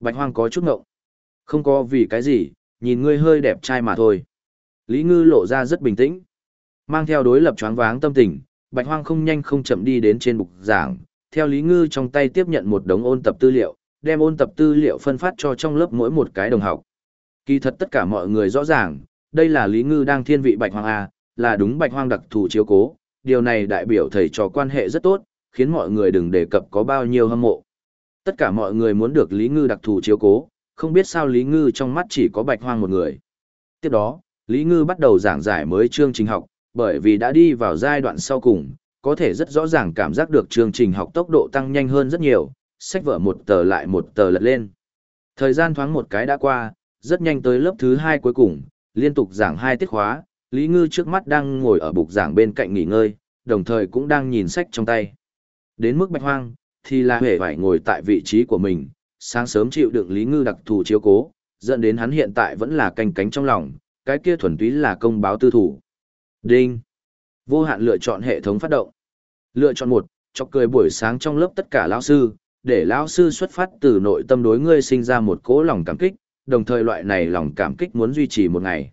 Bạch hoang có chút ngộng. Không có vì cái gì, nhìn ngươi hơi đẹp trai mà thôi. Lý ngư lộ ra rất bình tĩnh. Mang theo đối lập choáng váng tâm tình, bạch hoang không nhanh không chậm đi đến trên bục giảng. Theo Lý ngư trong tay tiếp nhận một đống ôn tập tư liệu, đem ôn tập tư liệu phân phát cho trong lớp mỗi một cái đồng học. Kỳ thật tất cả mọi người rõ ràng, đây là Lý ngư đang thiên vị bạch hoang A, là đúng bạch hoang đặc thù chiếu cố. Điều này đại biểu thầy trò quan hệ rất tốt, khiến mọi người đừng đề cập có bao nhiêu hâm mộ. Tất cả mọi người muốn được Lý Ngư đặc thù chiếu cố, không biết sao Lý Ngư trong mắt chỉ có bạch hoang một người. Tiếp đó, Lý Ngư bắt đầu giảng giải mới chương trình học, bởi vì đã đi vào giai đoạn sau cùng, có thể rất rõ ràng cảm giác được chương trình học tốc độ tăng nhanh hơn rất nhiều, sách vở một tờ lại một tờ lật lên. Thời gian thoáng một cái đã qua, rất nhanh tới lớp thứ hai cuối cùng, liên tục giảng hai tiết khóa, Lý Ngư trước mắt đang ngồi ở bục giảng bên cạnh nghỉ ngơi, đồng thời cũng đang nhìn sách trong tay. Đến mức bạch hoang, thì là hề phải ngồi tại vị trí của mình, sáng sớm chịu đựng Lý Ngư đặc thù chiếu cố, dẫn đến hắn hiện tại vẫn là canh cánh trong lòng, cái kia thuần túy là công báo tư thủ. Đinh. Vô hạn lựa chọn hệ thống phát động. Lựa chọn một, chọc cười buổi sáng trong lớp tất cả lão sư, để lão sư xuất phát từ nội tâm đối ngươi sinh ra một cỗ lòng cảm kích, đồng thời loại này lòng cảm kích muốn duy trì một ngày.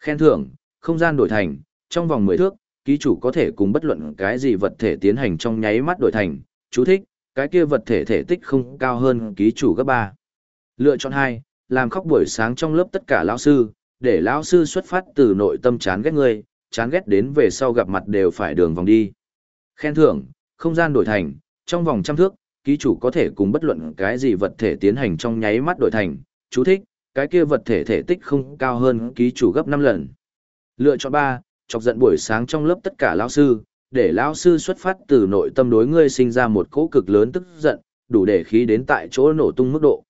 Khen thưởng, không gian đổi thành, trong vòng 10 thước, ký chủ có thể cùng bất luận cái gì vật thể tiến hành trong nháy mắt đổi thành, chú thích, cái kia vật thể thể tích không cao hơn ký chủ gấp 3. Lựa chọn 2, làm khóc buổi sáng trong lớp tất cả lão sư, để lão sư xuất phát từ nội tâm chán ghét người, chán ghét đến về sau gặp mặt đều phải đường vòng đi. Khen thưởng, không gian đổi thành, trong vòng trăm thước, ký chủ có thể cùng bất luận cái gì vật thể tiến hành trong nháy mắt đổi thành, chú thích, cái kia vật thể thể tích không cao hơn ký chủ gấp 5 lần. Lựa chọn 3, chọc giận buổi sáng trong lớp tất cả lão sư, để lão sư xuất phát từ nội tâm đối ngươi sinh ra một cỗ cực lớn tức giận, đủ để khí đến tại chỗ nổ tung mức độ.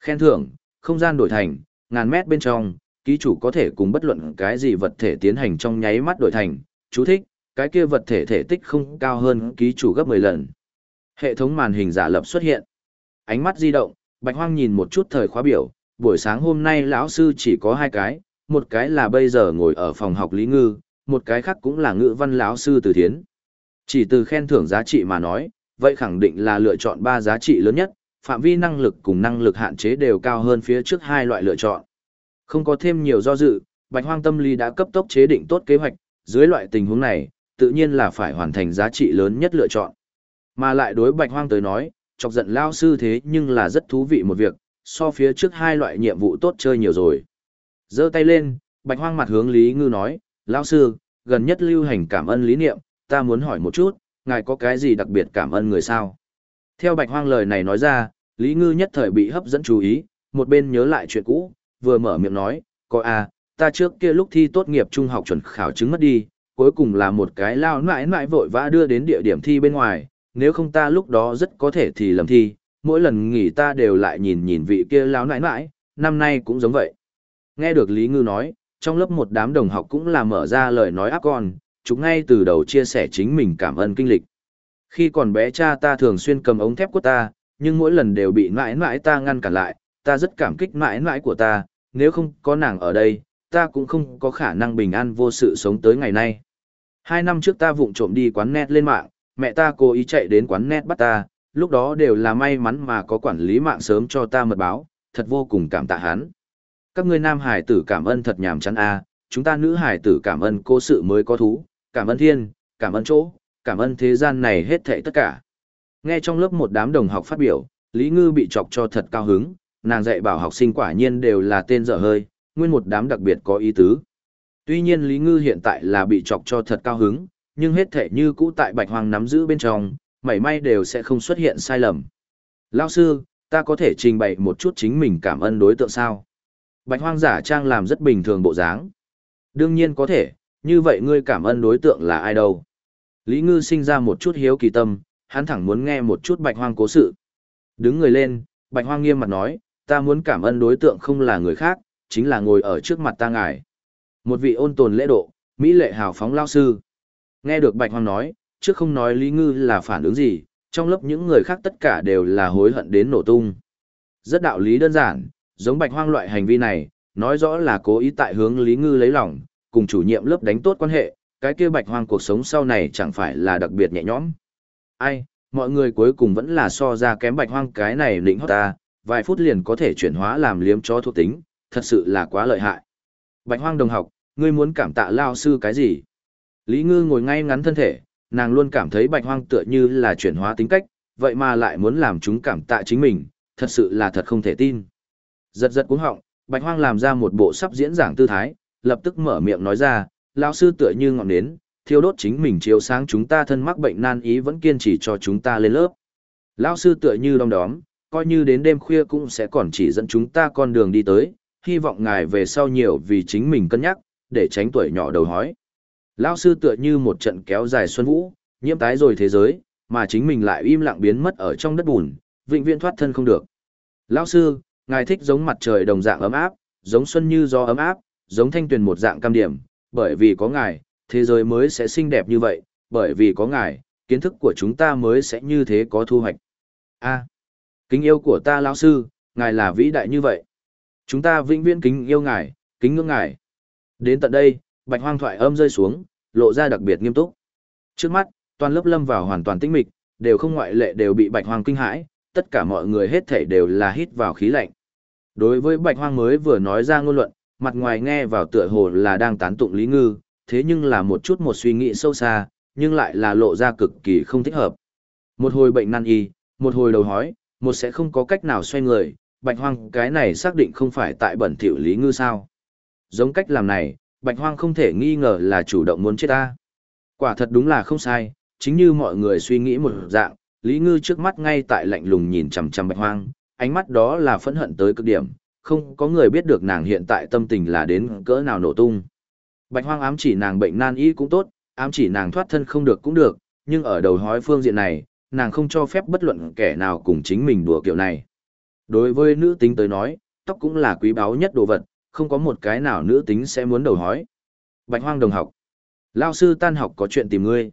Khen thưởng, không gian đổi thành, ngàn mét bên trong, ký chủ có thể cùng bất luận cái gì vật thể tiến hành trong nháy mắt đổi thành, chú thích, cái kia vật thể thể tích không cao hơn ký chủ gấp 10 lần. Hệ thống màn hình giả lập xuất hiện. Ánh mắt di động, Bạch Hoang nhìn một chút thời khóa biểu, buổi sáng hôm nay lão sư chỉ có hai cái, một cái là bây giờ ngồi ở phòng học Lý Ngư, một cái khác cũng là ngữ văn lão sư Từ Thiến. Chỉ từ khen thưởng giá trị mà nói, vậy khẳng định là lựa chọn ba giá trị lớn nhất, phạm vi năng lực cùng năng lực hạn chế đều cao hơn phía trước hai loại lựa chọn. Không có thêm nhiều do dự, Bạch Hoang tâm lý đã cấp tốc chế định tốt kế hoạch, dưới loại tình huống này, tự nhiên là phải hoàn thành giá trị lớn nhất lựa chọn. Mà lại đối Bạch Hoang tới nói, chọc giận lao sư thế nhưng là rất thú vị một việc, so phía trước hai loại nhiệm vụ tốt chơi nhiều rồi. giơ tay lên, Bạch Hoang mặt hướng Lý Ngư nói, Lão sư, gần nhất lưu hành cảm ơn lý niệm, ta muốn hỏi một chút, ngài có cái gì đặc biệt cảm ơn người sao? Theo Bạch Hoang lời này nói ra, Lý Ngư nhất thời bị hấp dẫn chú ý, một bên nhớ lại chuyện cũ, vừa mở miệng nói, có à, ta trước kia lúc thi tốt nghiệp trung học chuẩn khảo chứng mất đi, cuối cùng là một cái lao nãi nãi vội vã đưa đến địa điểm thi bên ngoài, nếu không ta lúc đó rất có thể thì lầm thi, mỗi lần nghỉ ta đều lại nhìn nhìn vị kia lao nãi nãi, năm nay cũng giống vậy. Nghe được Lý Ngư nói, trong lớp một đám đồng học cũng là mở ra lời nói áp con, chúng ngay từ đầu chia sẻ chính mình cảm ơn kinh lịch. Khi còn bé cha ta thường xuyên cầm ống thép của ta, nhưng mỗi lần đều bị mãi mãi ta ngăn cản lại, ta rất cảm kích mãi mãi của ta, nếu không có nàng ở đây, ta cũng không có khả năng bình an vô sự sống tới ngày nay. Hai năm trước ta vụng trộm đi quán net lên mạng, mẹ ta cố ý chạy đến quán net bắt ta, lúc đó đều là may mắn mà có quản lý mạng sớm cho ta mật báo, thật vô cùng cảm tạ hắn. Các ngươi nam hải tử cảm ơn thật nhàm chán a, chúng ta nữ hải tử cảm ơn cô sự mới có thú, cảm ơn thiên, cảm ơn chỗ, cảm ơn thế gian này hết thệ tất cả. Nghe trong lớp một đám đồng học phát biểu, Lý Ngư bị chọc cho thật cao hứng, nàng dạy bảo học sinh quả nhiên đều là tên dở hơi, nguyên một đám đặc biệt có ý tứ. Tuy nhiên Lý Ngư hiện tại là bị chọc cho thật cao hứng, nhưng hết thể như cũ tại Bạch Hoàng nắm giữ bên trong, mảy may đều sẽ không xuất hiện sai lầm. Lao sư, ta có thể trình bày một chút chính mình cảm ơn đối tượng sao? Bạch Hoang giả trang làm rất bình thường bộ dáng. Đương nhiên có thể, như vậy ngươi cảm ơn đối tượng là ai đâu? Lý Ngư sinh ra một chút hiếu kỳ tâm, hắn thẳng muốn nghe một chút Bạch Hoang cố sự. Đứng người lên, Bạch Hoang nghiêm mặt nói, ta muốn cảm ơn đối tượng không là người khác, chính là ngồi ở trước mặt ta ngài. Một vị ôn tồn lễ độ, mỹ lệ hào phóng lao sư. Nghe được Bạch Hoang nói, trước không nói Lý Ngư là phản ứng gì, trong lớp những người khác tất cả đều là hối hận đến nổ tung. Rất đạo lý đơn giản, giống Bạch Hoang loại hành vi này, nói rõ là cố ý tại hướng Lý Ngư lấy lòng, cùng chủ nhiệm lớp đánh tốt quan hệ, cái kia Bạch Hoang cuộc sống sau này chẳng phải là đặc biệt nhẹ nhõm. Ai, mọi người cuối cùng vẫn là so ra kém Bạch Hoang cái này lĩnh hót ta, vài phút liền có thể chuyển hóa làm liếm chó thuộc tính, thật sự là quá lợi hại. Bạch Hoang đồng học, ngươi muốn cảm tạ lao sư cái gì? Lý Ngư ngồi ngay ngắn thân thể, nàng luôn cảm thấy Bạch Hoang tựa như là chuyển hóa tính cách, vậy mà lại muốn làm chúng cảm tạ chính mình, thật sự là thật không thể tin. Giật giật cuống họng, Bạch Hoang làm ra một bộ sắp diễn giảng tư thái, lập tức mở miệng nói ra, lão sư tựa như ngọn nến, thiêu đốt chính mình chiếu sáng chúng ta thân mắc bệnh nan ý vẫn kiên trì cho chúng ta lên lớp. Lão sư tựa như đom đóm, coi như đến đêm khuya cũng sẽ còn chỉ dẫn chúng ta con đường đi tới, hy vọng ngài về sau nhiều vì chính mình cân nhắc, để tránh tuổi nhỏ đầu hói. Lão sư tựa như một trận kéo dài xuân vũ, nhiễm tái rồi thế giới, mà chính mình lại im lặng biến mất ở trong đất bùn, vĩnh viễn thoát thân không được. Lão sư, ngài thích giống mặt trời đồng dạng ấm áp, giống xuân như gió ấm áp, giống thanh tuyền một dạng cam điểm, bởi vì có ngài, thế giới mới sẽ xinh đẹp như vậy, bởi vì có ngài, kiến thức của chúng ta mới sẽ như thế có thu hoạch. A, kính yêu của ta lão sư, ngài là vĩ đại như vậy. Chúng ta vĩnh viễn kính yêu ngài, kính ngưỡng ngài. Đến tận đây, bạch hoang thoại âm rơi xuống, lộ ra đặc biệt nghiêm túc. Trước mắt, toàn lớp lâm vào hoàn toàn tĩnh mịch, đều không ngoại lệ đều bị bạch hoang kinh hãi, tất cả mọi người hết thảy đều là hít vào khí lạnh. Đối với bạch hoang mới vừa nói ra ngôn luận, mặt ngoài nghe vào tựa hồ là đang tán tụng Lý Ngư, thế nhưng là một chút một suy nghĩ sâu xa, nhưng lại là lộ ra cực kỳ không thích hợp. Một hồi bệnh nan y, một hồi đầu hói, một sẽ không có cách nào xoay người, bạch hoang cái này xác định không phải tại bẩn thỉu Lý Ngư sao. Giống cách làm này, bạch hoang không thể nghi ngờ là chủ động muốn chết ta. Quả thật đúng là không sai, chính như mọi người suy nghĩ một dạng, Lý Ngư trước mắt ngay tại lạnh lùng nhìn chằm chằm bạch hoang, ánh mắt đó là phẫn hận tới cực điểm, không có người biết được nàng hiện tại tâm tình là đến cỡ nào nổ tung. Bạch hoang ám chỉ nàng bệnh nan y cũng tốt, ám chỉ nàng thoát thân không được cũng được, nhưng ở đầu hói phương diện này, nàng không cho phép bất luận kẻ nào cùng chính mình đùa kiểu này. Đối với nữ tính tới nói, tóc cũng là quý báu nhất đồ vật, không có một cái nào nữ tính sẽ muốn đầu hói. Bạch hoang đồng học. Lao sư tan học có chuyện tìm ngươi.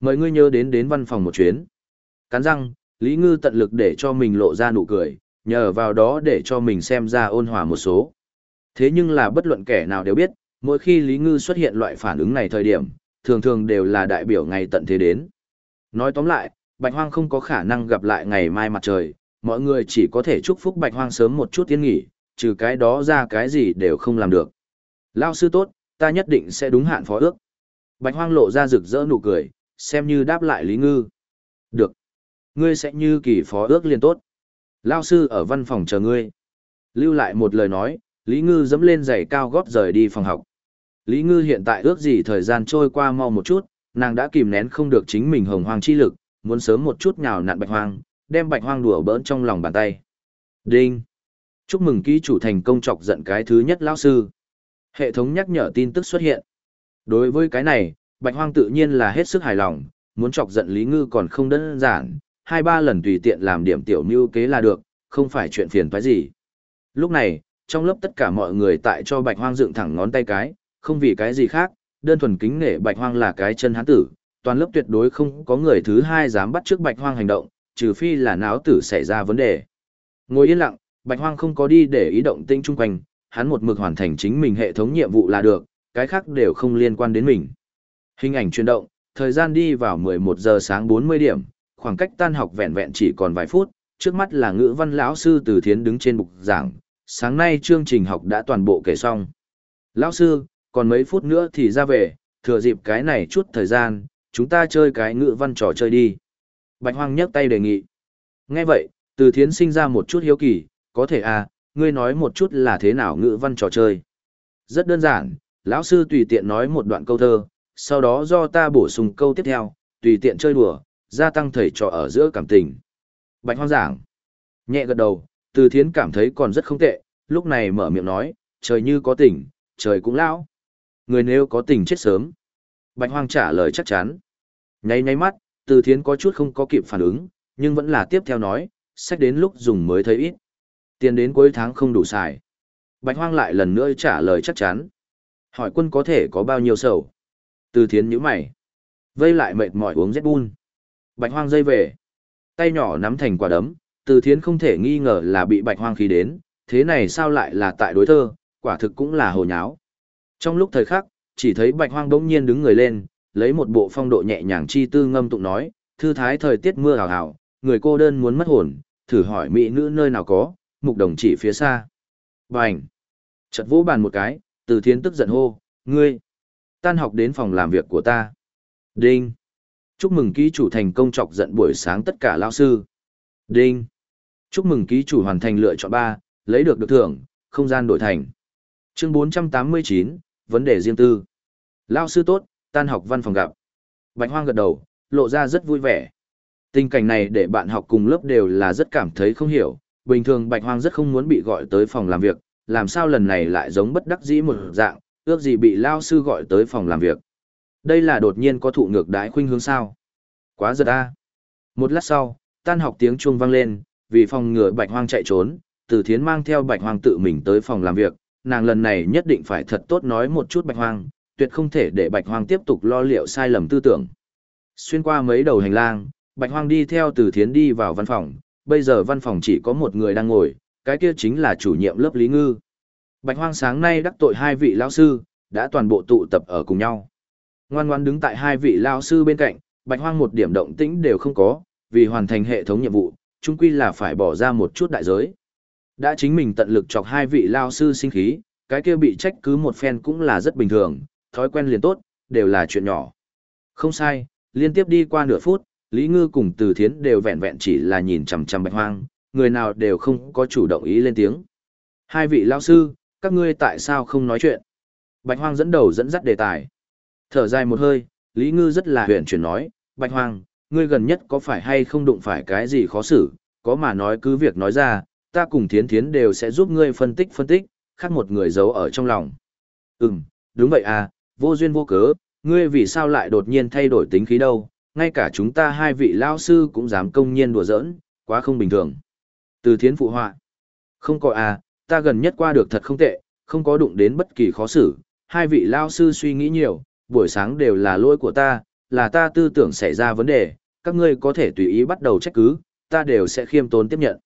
Mời ngươi nhớ đến đến văn phòng một chuyến. Cắn răng, Lý Ngư tận lực để cho mình lộ ra nụ cười, nhờ vào đó để cho mình xem ra ôn hòa một số. Thế nhưng là bất luận kẻ nào đều biết, mỗi khi Lý Ngư xuất hiện loại phản ứng này thời điểm, thường thường đều là đại biểu ngày tận thế đến. Nói tóm lại, Bạch Hoang không có khả năng gặp lại ngày mai mặt trời, mọi người chỉ có thể chúc phúc Bạch Hoang sớm một chút tiến nghỉ, trừ cái đó ra cái gì đều không làm được. Lao sư tốt, ta nhất định sẽ đúng hạn phó ước. Bạch Hoang lộ ra rực rỡ nụ cười, xem như đáp lại Lý Ngư. Được. Ngươi sẽ như kỳ phó ước liên tốt. Lao sư ở văn phòng chờ ngươi. Lưu lại một lời nói, Lý Ngư dẫm lên giày cao gót rời đi phòng học. Lý Ngư hiện tại ước gì thời gian trôi qua mau một chút, nàng đã kìm nén không được chính mình hồng hoang chi lực, muốn sớm một chút nhào nặn bạch hoang, đem bạch hoang đùa bỡn trong lòng bàn tay. Đinh! Chúc mừng ký chủ thành công chọc giận cái thứ nhất lão sư. Hệ thống nhắc nhở tin tức xuất hiện. Đối với cái này, bạch hoang tự nhiên là hết sức hài lòng, muốn chọc giận Lý Ngư còn không đơn giản, hai ba lần tùy tiện làm điểm tiểu mưu kế là được, không phải chuyện phiền phải gì. Lúc này, trong lớp tất cả mọi người tại cho bạch hoang dựng thẳng ngón tay cái, không vì cái gì khác, đơn thuần kính nể bạch hoang là cái chân hán tử, toàn lớp tuyệt đối không có người thứ hai dám bắt trước bạch hoang hành động, trừ phi là náo tử xảy ra vấn đề. Ngồi yên lặng, bạch hoang không có đi để ý động tinh chung quanh, hắn một mực hoàn thành chính mình hệ thống nhiệm vụ là được, cái khác đều không liên quan đến mình. Hình ảnh chuyển động, thời gian đi vào 11 giờ sáng 40 điểm, khoảng cách tan học vẹn vẹn chỉ còn vài phút, trước mắt là ngữ văn lão sư Từ Thiến đứng trên bục giảng, sáng nay chương trình học đã toàn bộ kể xong. Lão sư, còn mấy phút nữa thì ra về, thừa dịp cái này chút thời gian, chúng ta chơi cái ngữ văn trò chơi đi. Bạch Hoang nhấc tay đề nghị. Nghe vậy, Từ Thiến sinh ra một chút hiếu kỳ, có thể à, ngươi nói một chút là thế nào ngữ văn trò chơi. Rất đơn giản, lão sư tùy tiện nói một đoạn câu thơ, sau đó do ta bổ sung câu tiếp theo, tùy tiện chơi đùa, gia tăng thầy trò ở giữa cảm tình. Bạch hoang giảng. Nhẹ gật đầu, từ thiến cảm thấy còn rất không tệ, lúc này mở miệng nói, trời như có tình, trời cũng lão. Người nếu có tình chết sớm. Bạch hoang trả lời chắc chắn. Nháy nháy mắt, từ thiến có chút không có kịp phản ứng, nhưng vẫn là tiếp theo nói, sách đến lúc dùng mới thấy ít. Tiền đến cuối tháng không đủ xài. Bạch hoang lại lần nữa trả lời chắc chắn. Hỏi quân có thể có bao nhiêu sầu? Từ thiến nhíu mày. Vây lại mệt mỏi uống Red Bull. Bạch hoang dây về. Tay nhỏ nắm thành quả đấm, từ thiến không thể nghi ngờ là bị bạch hoang khí đến, thế này sao lại là tại đối thơ, quả thực cũng là hồ nháo. Trong lúc thời khắc, chỉ thấy bạch hoang đống nhiên đứng người lên, lấy một bộ phong độ nhẹ nhàng chi tư ngâm tụng nói, thư thái thời tiết mưa hào hào, người cô đơn muốn mất hồn, thử hỏi mỹ nữ nơi nào có, mục đồng chỉ phía xa. Bành! Chật vỗ bàn một cái, từ thiến tức giận hô, ngươi! Tan học đến phòng làm việc của ta. Đinh! Chúc mừng ký chủ thành công chọc giận buổi sáng tất cả lao sư. Đinh. Chúc mừng ký chủ hoàn thành lựa chọn ba, lấy được được thưởng, không gian đổi thành. Chương 489, vấn đề riêng tư. Lao sư tốt, tan học văn phòng gặp. Bạch Hoang gật đầu, lộ ra rất vui vẻ. Tình cảnh này để bạn học cùng lớp đều là rất cảm thấy không hiểu. Bình thường Bạch Hoang rất không muốn bị gọi tới phòng làm việc, làm sao lần này lại giống bất đắc dĩ một dạng, ước gì bị lao sư gọi tới phòng làm việc. Đây là đột nhiên có thụ ngược đái khuynh hướng sao. Quá giật a. Một lát sau, tan học tiếng chuông vang lên, vì phòng ngừa bạch hoang chạy trốn, từ thiến mang theo bạch hoang tự mình tới phòng làm việc, nàng lần này nhất định phải thật tốt nói một chút bạch hoang, tuyệt không thể để bạch hoang tiếp tục lo liệu sai lầm tư tưởng. Xuyên qua mấy đầu hành lang, bạch hoang đi theo từ thiến đi vào văn phòng, bây giờ văn phòng chỉ có một người đang ngồi, cái kia chính là chủ nhiệm lớp Lý Ngư. Bạch hoang sáng nay đắc tội hai vị lão sư, đã toàn bộ tụ tập ở cùng nhau. Ngoan ngoan đứng tại hai vị lao sư bên cạnh, bạch hoang một điểm động tĩnh đều không có, vì hoàn thành hệ thống nhiệm vụ, chung quy là phải bỏ ra một chút đại giới. Đã chính mình tận lực chọc hai vị lao sư sinh khí, cái kia bị trách cứ một phen cũng là rất bình thường, thói quen liền tốt, đều là chuyện nhỏ. Không sai, liên tiếp đi qua nửa phút, Lý Ngư cùng Từ Thiến đều vẹn vẹn chỉ là nhìn chằm chằm Bạch Hoang, người nào đều không có chủ động ý lên tiếng. Hai vị lão sư, các ngươi tại sao không nói chuyện? Bạch Hoang dẫn đầu dẫn dắt đề tài. Thở dài một hơi, Lý Ngư rất là huyền chuyển nói, Bạch Hoàng, ngươi gần nhất có phải hay không đụng phải cái gì khó xử, có mà nói cứ việc nói ra, ta cùng Thiến Thiến đều sẽ giúp ngươi phân tích phân tích, khác một người giấu ở trong lòng. Ừm, đúng vậy à, vô duyên vô cớ, ngươi vì sao lại đột nhiên thay đổi tính khí đâu, ngay cả chúng ta hai vị lao sư cũng dám công nhiên đùa giỡn, quá không bình thường. Từ thiến phụ họa. Không có à, ta gần nhất qua được thật không tệ, không có đụng đến bất kỳ khó xử, hai vị lao sư suy nghĩ nhiều, buổi sáng đều là lỗi của ta, là ta tư tưởng xảy ra vấn đề, các ngươi có thể tùy ý bắt đầu trách cứ, ta đều sẽ khiêm tốn tiếp nhận.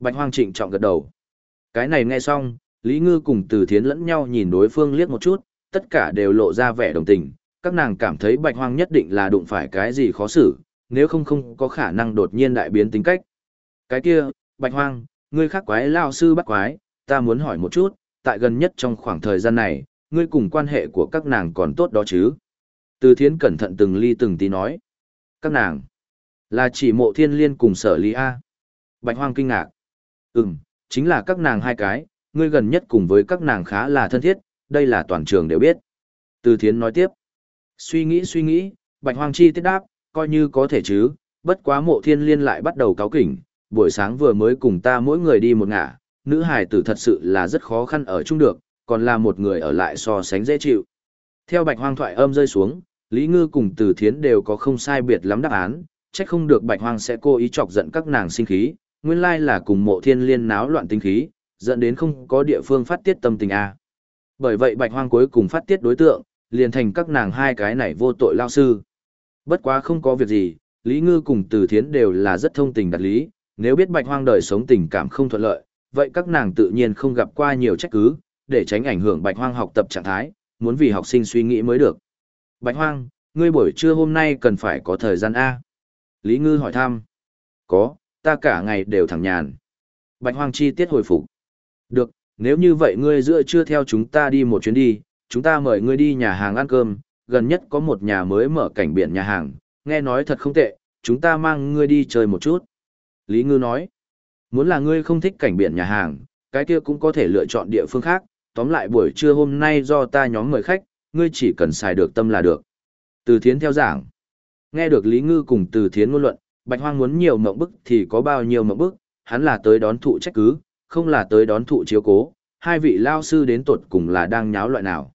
Bạch Hoang trịnh trọng gật đầu. Cái này nghe xong, Lý Ngư cùng Từ Thiến lẫn nhau nhìn đối phương liếc một chút, tất cả đều lộ ra vẻ đồng tình, các nàng cảm thấy Bạch Hoang nhất định là đụng phải cái gì khó xử, nếu không không có khả năng đột nhiên đại biến tính cách. Cái kia, Bạch Hoang, ngươi khác quái lao sư bắt quái, ta muốn hỏi một chút, tại gần nhất trong khoảng thời gian này, ngươi cùng quan hệ của các nàng còn tốt đó chứ? Từ thiến cẩn thận từng ly từng tí nói. Các nàng, là chỉ mộ thiên liên cùng sở lý A. Bạch Hoang kinh ngạc. Ừm, chính là các nàng hai cái, ngươi gần nhất cùng với các nàng khá là thân thiết, đây là toàn trường đều biết. Từ thiến nói tiếp. Suy nghĩ suy nghĩ, Bạch Hoang chi tiết đáp, coi như có thể chứ, bất quá mộ thiên liên lại bắt đầu cáo kỉnh, buổi sáng vừa mới cùng ta mỗi người đi một ngả, nữ hài tử thật sự là rất khó khăn ở chung được, còn là một người ở lại so sánh dễ chịu. Theo bạch hoang thoại âm rơi xuống, Lý Ngư cùng Từ Thiến đều có không sai biệt lắm đáp án, chắc không được bạch hoang sẽ cố ý chọc giận các nàng sinh khí, nguyên lai là cùng mộ thiên liên náo loạn tinh khí, dẫn đến không có địa phương phát tiết tâm tình a. Bởi vậy bạch hoang cuối cùng phát tiết đối tượng, liền thành các nàng hai cái này vô tội lao sư. Bất quá không có việc gì, Lý Ngư cùng Từ Thiến đều là rất thông tình đạt lý, nếu biết bạch hoang đời sống tình cảm không thuận lợi, vậy các nàng tự nhiên không gặp qua nhiều trách cứ, để tránh ảnh hưởng bạch hoang học tập trạng thái, muốn vì học sinh suy nghĩ mới được. Bạch hoang, ngươi buổi trưa hôm nay cần phải có thời gian A. Lý Ngư hỏi thăm. Có, ta cả ngày đều thẳng nhàn. Bạch hoang chi tiết hồi phục. Được, nếu như vậy ngươi giữa trưa theo chúng ta đi một chuyến đi, chúng ta mời ngươi đi nhà hàng ăn cơm, gần nhất có một nhà mới mở cảnh biển nhà hàng, nghe nói thật không tệ, chúng ta mang ngươi đi chơi một chút. Lý Ngư nói, muốn là ngươi không thích cảnh biển nhà hàng, cái kia cũng có thể lựa chọn địa phương khác, tóm lại buổi trưa hôm nay do ta nhóm mời khách, ngươi chỉ cần xài được tâm là được. Từ thiến theo giảng, nghe được Lý Ngư cùng từ thiến ngôn luận, Bạch Hoang muốn nhiều mộng bức thì có bao nhiêu mộng bức, hắn là tới đón thụ trách cứ, không là tới đón thụ chiếu cố, hai vị lao sư đến tuột cùng là đang nháo loại nào.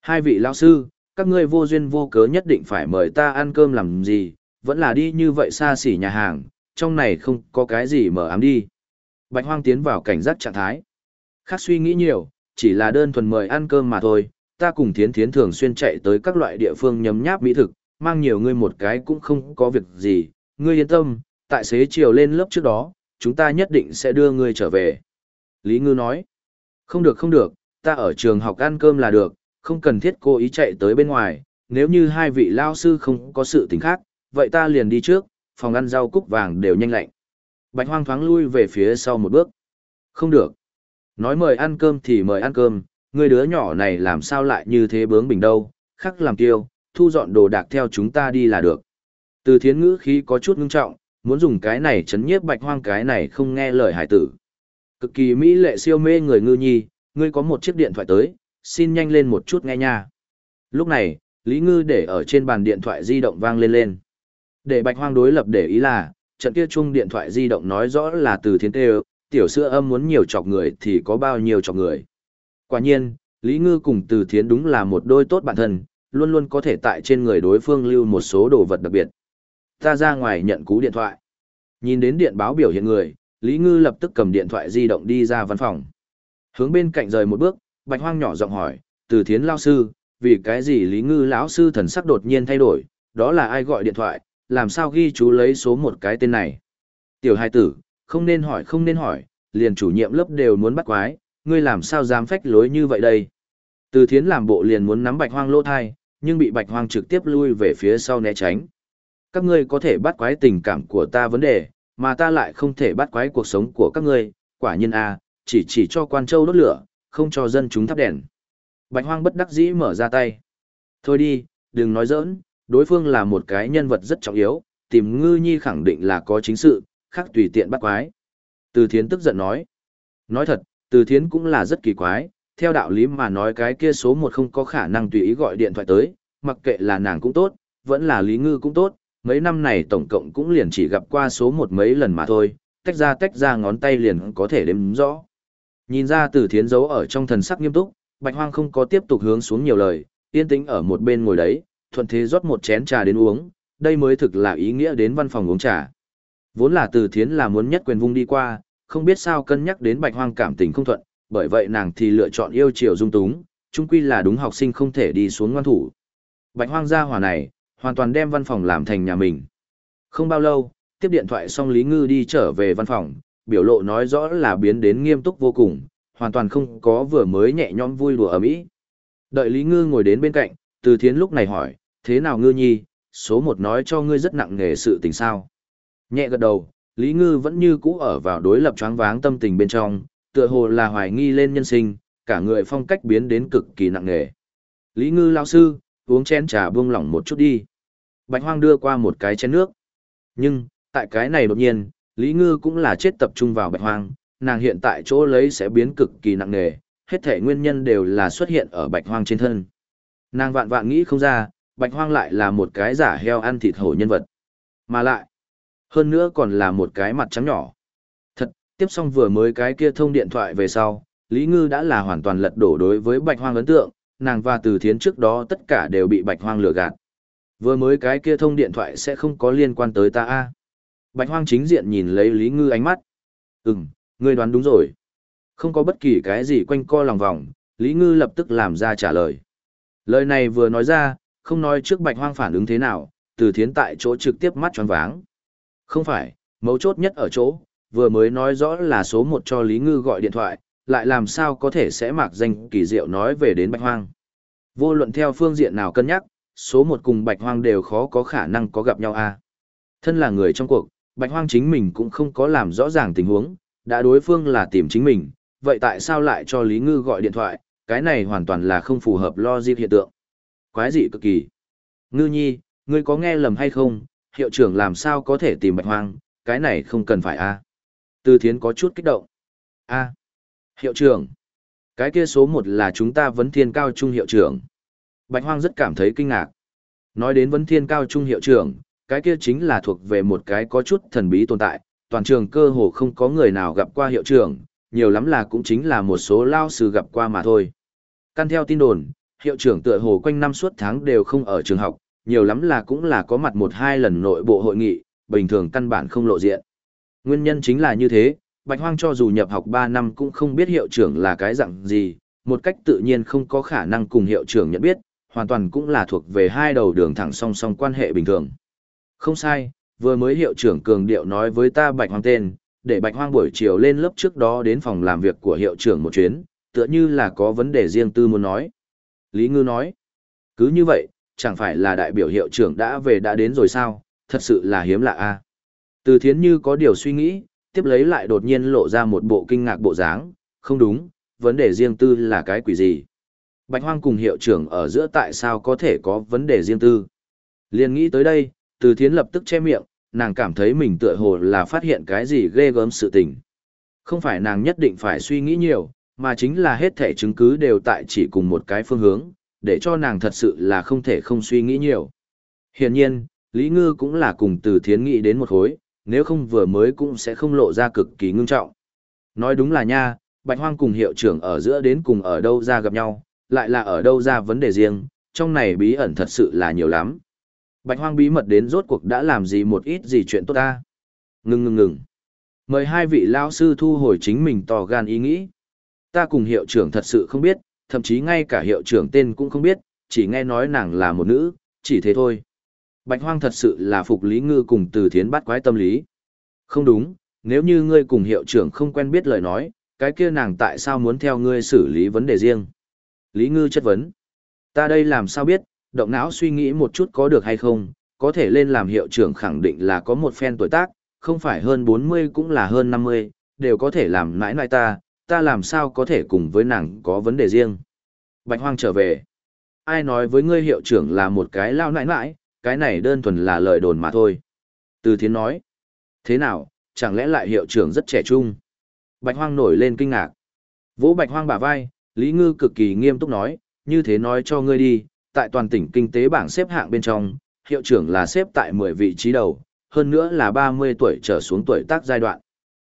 Hai vị lao sư, các ngươi vô duyên vô cớ nhất định phải mời ta ăn cơm làm gì, vẫn là đi như vậy xa xỉ nhà hàng, trong này không có cái gì mở ám đi. Bạch hoang tiến vào cảnh giác trạng thái. Khác suy nghĩ nhiều, chỉ là đơn thuần mời ăn cơm mà thôi, ta cùng thiến thiến thường xuyên chạy tới các loại địa phương nhấm nháp mỹ thực, mang nhiều ngươi một cái cũng không có việc gì, ngươi yên tâm, tại xế chiều lên lớp trước đó, chúng ta nhất định sẽ đưa ngươi trở về. Lý Ngư nói, không được không được, ta ở trường học ăn cơm là được, không cần thiết cô ý chạy tới bên ngoài, nếu như hai vị lao sư không có sự tình khác, vậy ta liền đi trước, phòng ăn rau cúc vàng đều nhanh lạnh. Bạch hoang thoáng lui về phía sau một bước. Không được. Nói mời ăn cơm thì mời ăn cơm, người đứa nhỏ này làm sao lại như thế bướng bình đâu, khắc làm tiêu, thu dọn đồ đạc theo chúng ta đi là được. Từ thiến ngữ khí có chút ngưng trọng, muốn dùng cái này chấn nhiếp bạch hoang cái này không nghe lời hải tử. Cực kỳ mỹ lệ siêu mê người ngư nhi, ngươi có một chiếc điện thoại tới, xin nhanh lên một chút nghe nha. Lúc này, Lý Ngư để ở trên bàn điện thoại di động vang lên lên. Để bạch hoang đối lập để ý là, trận kia chung điện thoại di động nói rõ là từ thiến tê tiểu sữa âm muốn nhiều chọc người thì có bao nhiêu chọc người. Quả nhiên, Lý Ngư cùng từ thiến đúng là một đôi tốt bạn thân, luôn luôn có thể tại trên người đối phương lưu một số đồ vật đặc biệt. Ta ra ngoài nhận cú điện thoại. Nhìn đến điện báo biểu hiện người, Lý Ngư lập tức cầm điện thoại di động đi ra văn phòng. Hướng bên cạnh rời một bước, Bạch Hoang nhỏ giọng hỏi, "Từ Thiến lão sư, vì cái gì Lý Ngư lão sư thần sắc đột nhiên thay đổi, đó là ai gọi điện thoại, làm sao ghi chú lấy số một cái tên này. Tiểu hai tử, không nên hỏi không nên hỏi, liền chủ nhiệm lớp đều muốn bắt quái, ngươi làm sao dám phách lối như vậy đây. Từ thiến làm bộ liền muốn nắm bạch hoang lỗ thai, nhưng bị bạch hoang trực tiếp lui về phía sau né tránh. Các ngươi có thể bắt quái tình cảm của ta vấn đề, mà ta lại không thể bắt quái cuộc sống của các ngươi, quả nhiên a, chỉ chỉ cho quan châu đốt lửa, không cho dân chúng thắp đèn. Bạch hoang bất đắc dĩ mở ra tay. Thôi đi, đừng nói giỡn, đối phương là một cái nhân vật rất trọng yếu, tìm ngư nhi khẳng định là có chính sự, khác tùy tiện bắt quái. Từ thiến tức giận nói. Nói thật, từ thiến cũng là rất kỳ quái, theo đạo lý mà nói cái kia số một không có khả năng tùy ý gọi điện thoại tới, mặc kệ là nàng cũng tốt, vẫn là lý ngư cũng tốt, mấy năm này tổng cộng cũng liền chỉ gặp qua số một mấy lần mà thôi, tách ra tách ra ngón tay liền có thể đếm rõ. Nhìn ra từ thiến giấu ở trong thần sắc nghiêm túc, bạch hoang không có tiếp tục hướng xuống nhiều lời, yên tĩnh ở một bên ngồi đấy, thuận thế rót một chén trà đến uống, đây mới thực là ý nghĩa đến văn phòng uống trà. Vốn là từ thiến là muốn nhất quyền vung đi qua, không biết sao cân nhắc đến bạch hoang cảm tình không thuận, bởi vậy nàng thì lựa chọn yêu chiều dung túng, chung quy là đúng học sinh không thể đi xuống ngoan thủ. Bạch hoang gia hỏa này, hoàn toàn đem văn phòng làm thành nhà mình. Không bao lâu, tiếp điện thoại xong Lý Ngư đi trở về văn phòng, biểu lộ nói rõ là biến đến nghiêm túc vô cùng, hoàn toàn không có vừa mới nhẹ nhõm vui đùa ở mỹ. Đợi Lý Ngư ngồi đến bên cạnh, Từ Thiến lúc này hỏi, thế nào Ngư Nhi, số một nói cho ngươi rất nặng nề sự tình sao. Nhẹ gật đầu, Lý Ngư vẫn như cũ ở vào đối lập choáng váng tâm tình bên trong, tựa hồ là hoài nghi lên nhân sinh, cả người phong cách biến đến cực kỳ nặng nề. Lý Ngư lão sư, uống chén trà buông lỏng một chút đi. Bạch Hoang đưa qua một cái chén nước. Nhưng, tại cái này đột nhiên, Lý Ngư cũng là chết tập trung vào Bạch Hoang, nàng hiện tại chỗ lấy sẽ biến cực kỳ nặng nề, hết thể nguyên nhân đều là xuất hiện ở Bạch Hoang trên thân. Nàng vạn vạn nghĩ không ra, Bạch Hoang lại là một cái giả heo ăn thịt hổ nhân vật. Mà lại, hơn nữa còn là một cái mặt trắng nhỏ. Thật, tiếp xong vừa mới cái kia thông điện thoại về sau, Lý Ngư đã là hoàn toàn lật đổ đối với Bạch Hoang ấn tượng, nàng và Từ Thiến trước đó tất cả đều bị Bạch Hoang lừa gạt. Vừa mới cái kia thông điện thoại sẽ không có liên quan tới ta a. Bạch Hoang chính diện nhìn lấy Lý Ngư ánh mắt. Ừm, ngươi đoán đúng rồi. Không có bất kỳ cái gì quanh co lòng vòng, Lý Ngư lập tức làm ra trả lời. Lời này vừa nói ra, không nói trước Bạch Hoang phản ứng thế nào, Từ Thiến tại chỗ trực tiếp mắt tròn váng. Không phải, mấu chốt nhất ở chỗ, vừa mới nói rõ là số một cho Lý Ngư gọi điện thoại, lại làm sao có thể sẽ mặc danh kỳ diệu nói về đến Bạch Hoang. Vô luận theo phương diện nào cân nhắc, số một cùng Bạch Hoang đều khó có khả năng có gặp nhau a. À. Thân là người trong cuộc, Bạch Hoang chính mình cũng không có làm rõ ràng tình huống, đã đối phương là tìm chính mình, vậy tại sao lại cho Lý Ngư gọi điện thoại, cái này hoàn toàn là không phù hợp logic hiện tượng. Quái dị cực kỳ. Ngư nhi, ngươi có nghe lầm hay không, hiệu trưởng làm sao có thể tìm Bạch Hoang, cái này không cần phải a. À? Từ Thiến có chút kích động. A, hiệu trưởng, cái kia số một là chúng ta vấn thiên cao trung hiệu trưởng. Bạch Hoang rất cảm thấy kinh ngạc. Nói đến vấn thiên cao trung hiệu trưởng, cái kia chính là thuộc về một cái có chút thần bí tồn tại, toàn trường cơ hồ không có người nào gặp qua hiệu trưởng, nhiều lắm là cũng chính là một số lao sư gặp qua mà thôi. Căn theo tin đồn, hiệu trưởng tựa hồ quanh năm suốt tháng đều không ở trường học, nhiều lắm là cũng là có mặt một hai lần nội bộ hội nghị, bình thường căn bản không lộ diện. Nguyên nhân chính là như thế, Bạch Hoang cho dù nhập học 3 năm cũng không biết hiệu trưởng là cái dạng gì, một cách tự nhiên không có khả năng cùng hiệu trưởng nhận biết, hoàn toàn cũng là thuộc về hai đầu đường thẳng song song quan hệ bình thường. Không sai, vừa mới hiệu trưởng cường điệu nói với ta Bạch Hoang tên, để Bạch Hoang buổi chiều lên lớp trước đó đến phòng làm việc của hiệu trưởng một chuyến, tựa như là có vấn đề riêng tư muốn nói. Lý Ngư nói, cứ như vậy, chẳng phải là đại biểu hiệu trưởng đã về đã đến rồi sao, thật sự là hiếm lạ a. Từ thiến như có điều suy nghĩ, tiếp lấy lại đột nhiên lộ ra một bộ kinh ngạc bộ dáng, không đúng, vấn đề riêng tư là cái quỷ gì. Bạch Hoang cùng hiệu trưởng ở giữa tại sao có thể có vấn đề riêng tư. Liên nghĩ tới đây, từ thiến lập tức che miệng, nàng cảm thấy mình tựa hồ là phát hiện cái gì ghê gớm sự tình. Không phải nàng nhất định phải suy nghĩ nhiều, mà chính là hết thể chứng cứ đều tại chỉ cùng một cái phương hướng, để cho nàng thật sự là không thể không suy nghĩ nhiều. Hiển nhiên, Lý Ngư cũng là cùng từ thiến nghĩ đến một hối, nếu không vừa mới cũng sẽ không lộ ra cực kỳ ngưng trọng. Nói đúng là nha, Bạch Hoang cùng hiệu trưởng ở giữa đến cùng ở đâu ra gặp nhau, lại là ở đâu ra vấn đề riêng, trong này bí ẩn thật sự là nhiều lắm. Bạch Hoang bí mật đến rốt cuộc đã làm gì một ít gì chuyện tốt ta. Ngừng ngừng ngừng. Mời hai vị lão sư thu hồi chính mình tò gan ý nghĩ. Ta cùng hiệu trưởng thật sự không biết, thậm chí ngay cả hiệu trưởng tên cũng không biết, chỉ nghe nói nàng là một nữ, chỉ thế thôi. Bạch Hoang thật sự là phục Lý Ngư cùng từ thiến bắt quái tâm lý. Không đúng, nếu như ngươi cùng hiệu trưởng không quen biết lời nói, cái kia nàng tại sao muốn theo ngươi xử lý vấn đề riêng? Lý Ngư chất vấn. Ta đây làm sao biết, động não suy nghĩ một chút có được hay không, có thể lên làm hiệu trưởng khẳng định là có một phen tuổi tác, không phải hơn 40 cũng là hơn 50, đều có thể làm nãi nãi ta, ta làm sao có thể cùng với nàng có vấn đề riêng. Bạch Hoang trở về. Ai nói với ngươi hiệu trưởng là một cái lao nãi nãi, cái này đơn thuần là lời đồn mà thôi. Từ thiến nói. Thế nào, chẳng lẽ lại hiệu trưởng rất trẻ trung? Bạch Hoang nổi lên kinh ngạc. Vỗ Bạch Hoang bả vai, Lý Ngư cực kỳ nghiêm túc nói, như thế nói cho ngươi đi, tại toàn tỉnh kinh tế bảng xếp hạng bên trong, hiệu trưởng là xếp tại 10 vị trí đầu, hơn nữa là 30 tuổi trở xuống tuổi tác giai đoạn.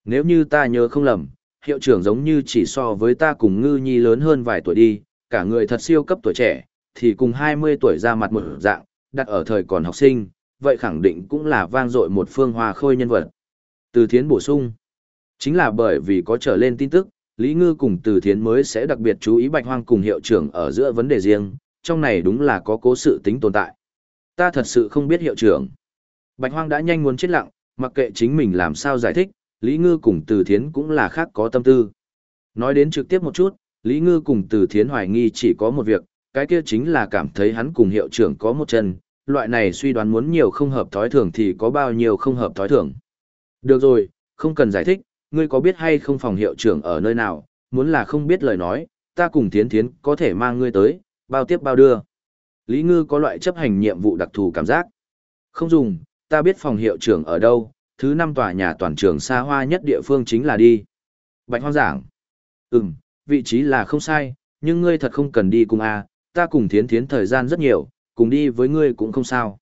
Nếu như ta nhớ không lầm, hiệu trưởng giống như chỉ so với ta cùng ngư nhi lớn hơn vài tuổi đi, cả người thật siêu cấp tuổi trẻ, thì cùng 20 tuổi ra mặt một dạng, đặt ở thời còn học sinh, vậy khẳng định cũng là vang dội một phương hoa khôi nhân vật. Từ thiến bổ sung, chính là bởi vì có trở lên tin tức, Lý Ngư cùng Từ Thiến mới sẽ đặc biệt chú ý Bạch Hoang cùng hiệu trưởng ở giữa vấn đề riêng, trong này đúng là có cố sự tính tồn tại. Ta thật sự không biết hiệu trưởng. Bạch Hoang đã nhanh muốn chết lặng, mặc kệ chính mình làm sao giải thích, Lý Ngư cùng Từ Thiến cũng là khác có tâm tư. Nói đến trực tiếp một chút, Lý Ngư cùng Từ Thiến hoài nghi chỉ có một việc, cái kia chính là cảm thấy hắn cùng hiệu trưởng có một chân, loại này suy đoán muốn nhiều không hợp thói thường thì có bao nhiêu không hợp thói thường. Được rồi, không cần giải thích, ngươi có biết hay không phòng hiệu trưởng ở nơi nào, muốn là không biết lời nói, ta cùng Thiến Thiến có thể mang ngươi tới, bao tiếp bao đưa. Lý Ngư có loại chấp hành nhiệm vụ đặc thù cảm giác. Không dùng, ta biết phòng hiệu trưởng ở đâu, thứ năm tòa nhà toàn trường xa hoa nhất địa phương chính là đi. Bạch Hoang giảng. Ừm, vị trí là không sai, nhưng ngươi thật không cần đi cùng a, ta cùng thiến thiến thời gian rất nhiều, cùng đi với ngươi cũng không sao.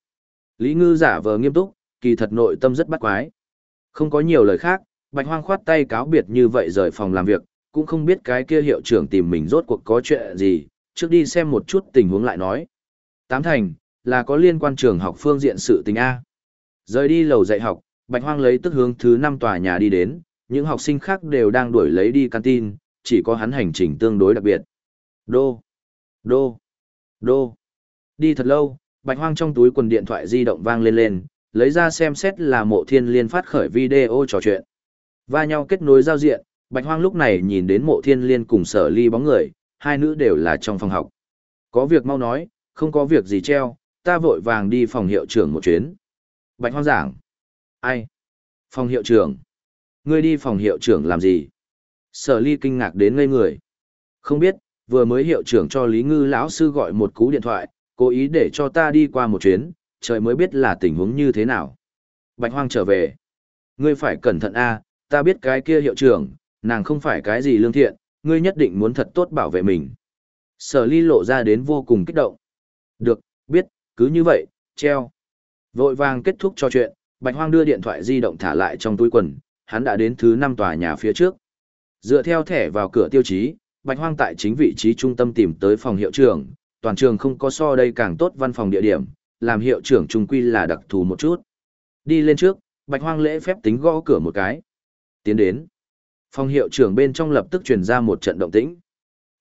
Lý Ngư giả vờ nghiêm túc, kỳ thật nội tâm rất bắt quái. Không có nhiều lời khác, Bạch Hoang khoát tay cáo biệt như vậy rời phòng làm việc, cũng không biết cái kia hiệu trưởng tìm mình rốt cuộc có chuyện gì, trước đi xem một chút tình huống lại nói. Tám thành, là có liên quan trường học phương diện sự tình A. Rời đi lầu dạy học, Bạch Hoang lấy tức hướng thứ năm tòa nhà đi đến, những học sinh khác đều đang đuổi lấy đi canteen, chỉ có hắn hành trình tương đối đặc biệt. Đô, đô, đô. Đi thật lâu, Bạch Hoang trong túi quần điện thoại di động vang lên lên, lấy ra xem xét là mộ thiên liên phát khởi video trò chuyện. Va nhau kết nối giao diện, Bạch Hoang lúc này nhìn đến mộ thiên liên cùng sở ly bóng người, hai nữ đều là trong phòng học. Có việc mau nói, không có việc gì treo, ta vội vàng đi phòng hiệu trưởng một chuyến. Bạch Hoang giảng. Ai? Phòng hiệu trưởng. Ngươi đi phòng hiệu trưởng làm gì? Sở ly kinh ngạc đến ngây người. Không biết, vừa mới hiệu trưởng cho Lý Ngư lão sư gọi một cú điện thoại, cố ý để cho ta đi qua một chuyến, trời mới biết là tình huống như thế nào. Bạch Hoang trở về. Ngươi phải cẩn thận a, ta biết cái kia hiệu trưởng, nàng không phải cái gì lương thiện, ngươi nhất định muốn thật tốt bảo vệ mình. Sở ly lộ ra đến vô cùng kích động. Được, biết, cứ như vậy, treo. Vội vàng kết thúc trò chuyện, Bạch Hoang đưa điện thoại di động thả lại trong túi quần, hắn đã đến thứ năm tòa nhà phía trước. Dựa theo thẻ vào cửa tiêu chí, Bạch Hoang tại chính vị trí trung tâm tìm tới phòng hiệu trưởng, toàn trường không có so đây càng tốt văn phòng địa điểm, làm hiệu trưởng trung quy là đặc thù một chút. Đi lên trước, Bạch Hoang lễ phép tính gõ cửa một cái. Tiến đến. Phòng hiệu trưởng bên trong lập tức truyền ra một trận động tĩnh.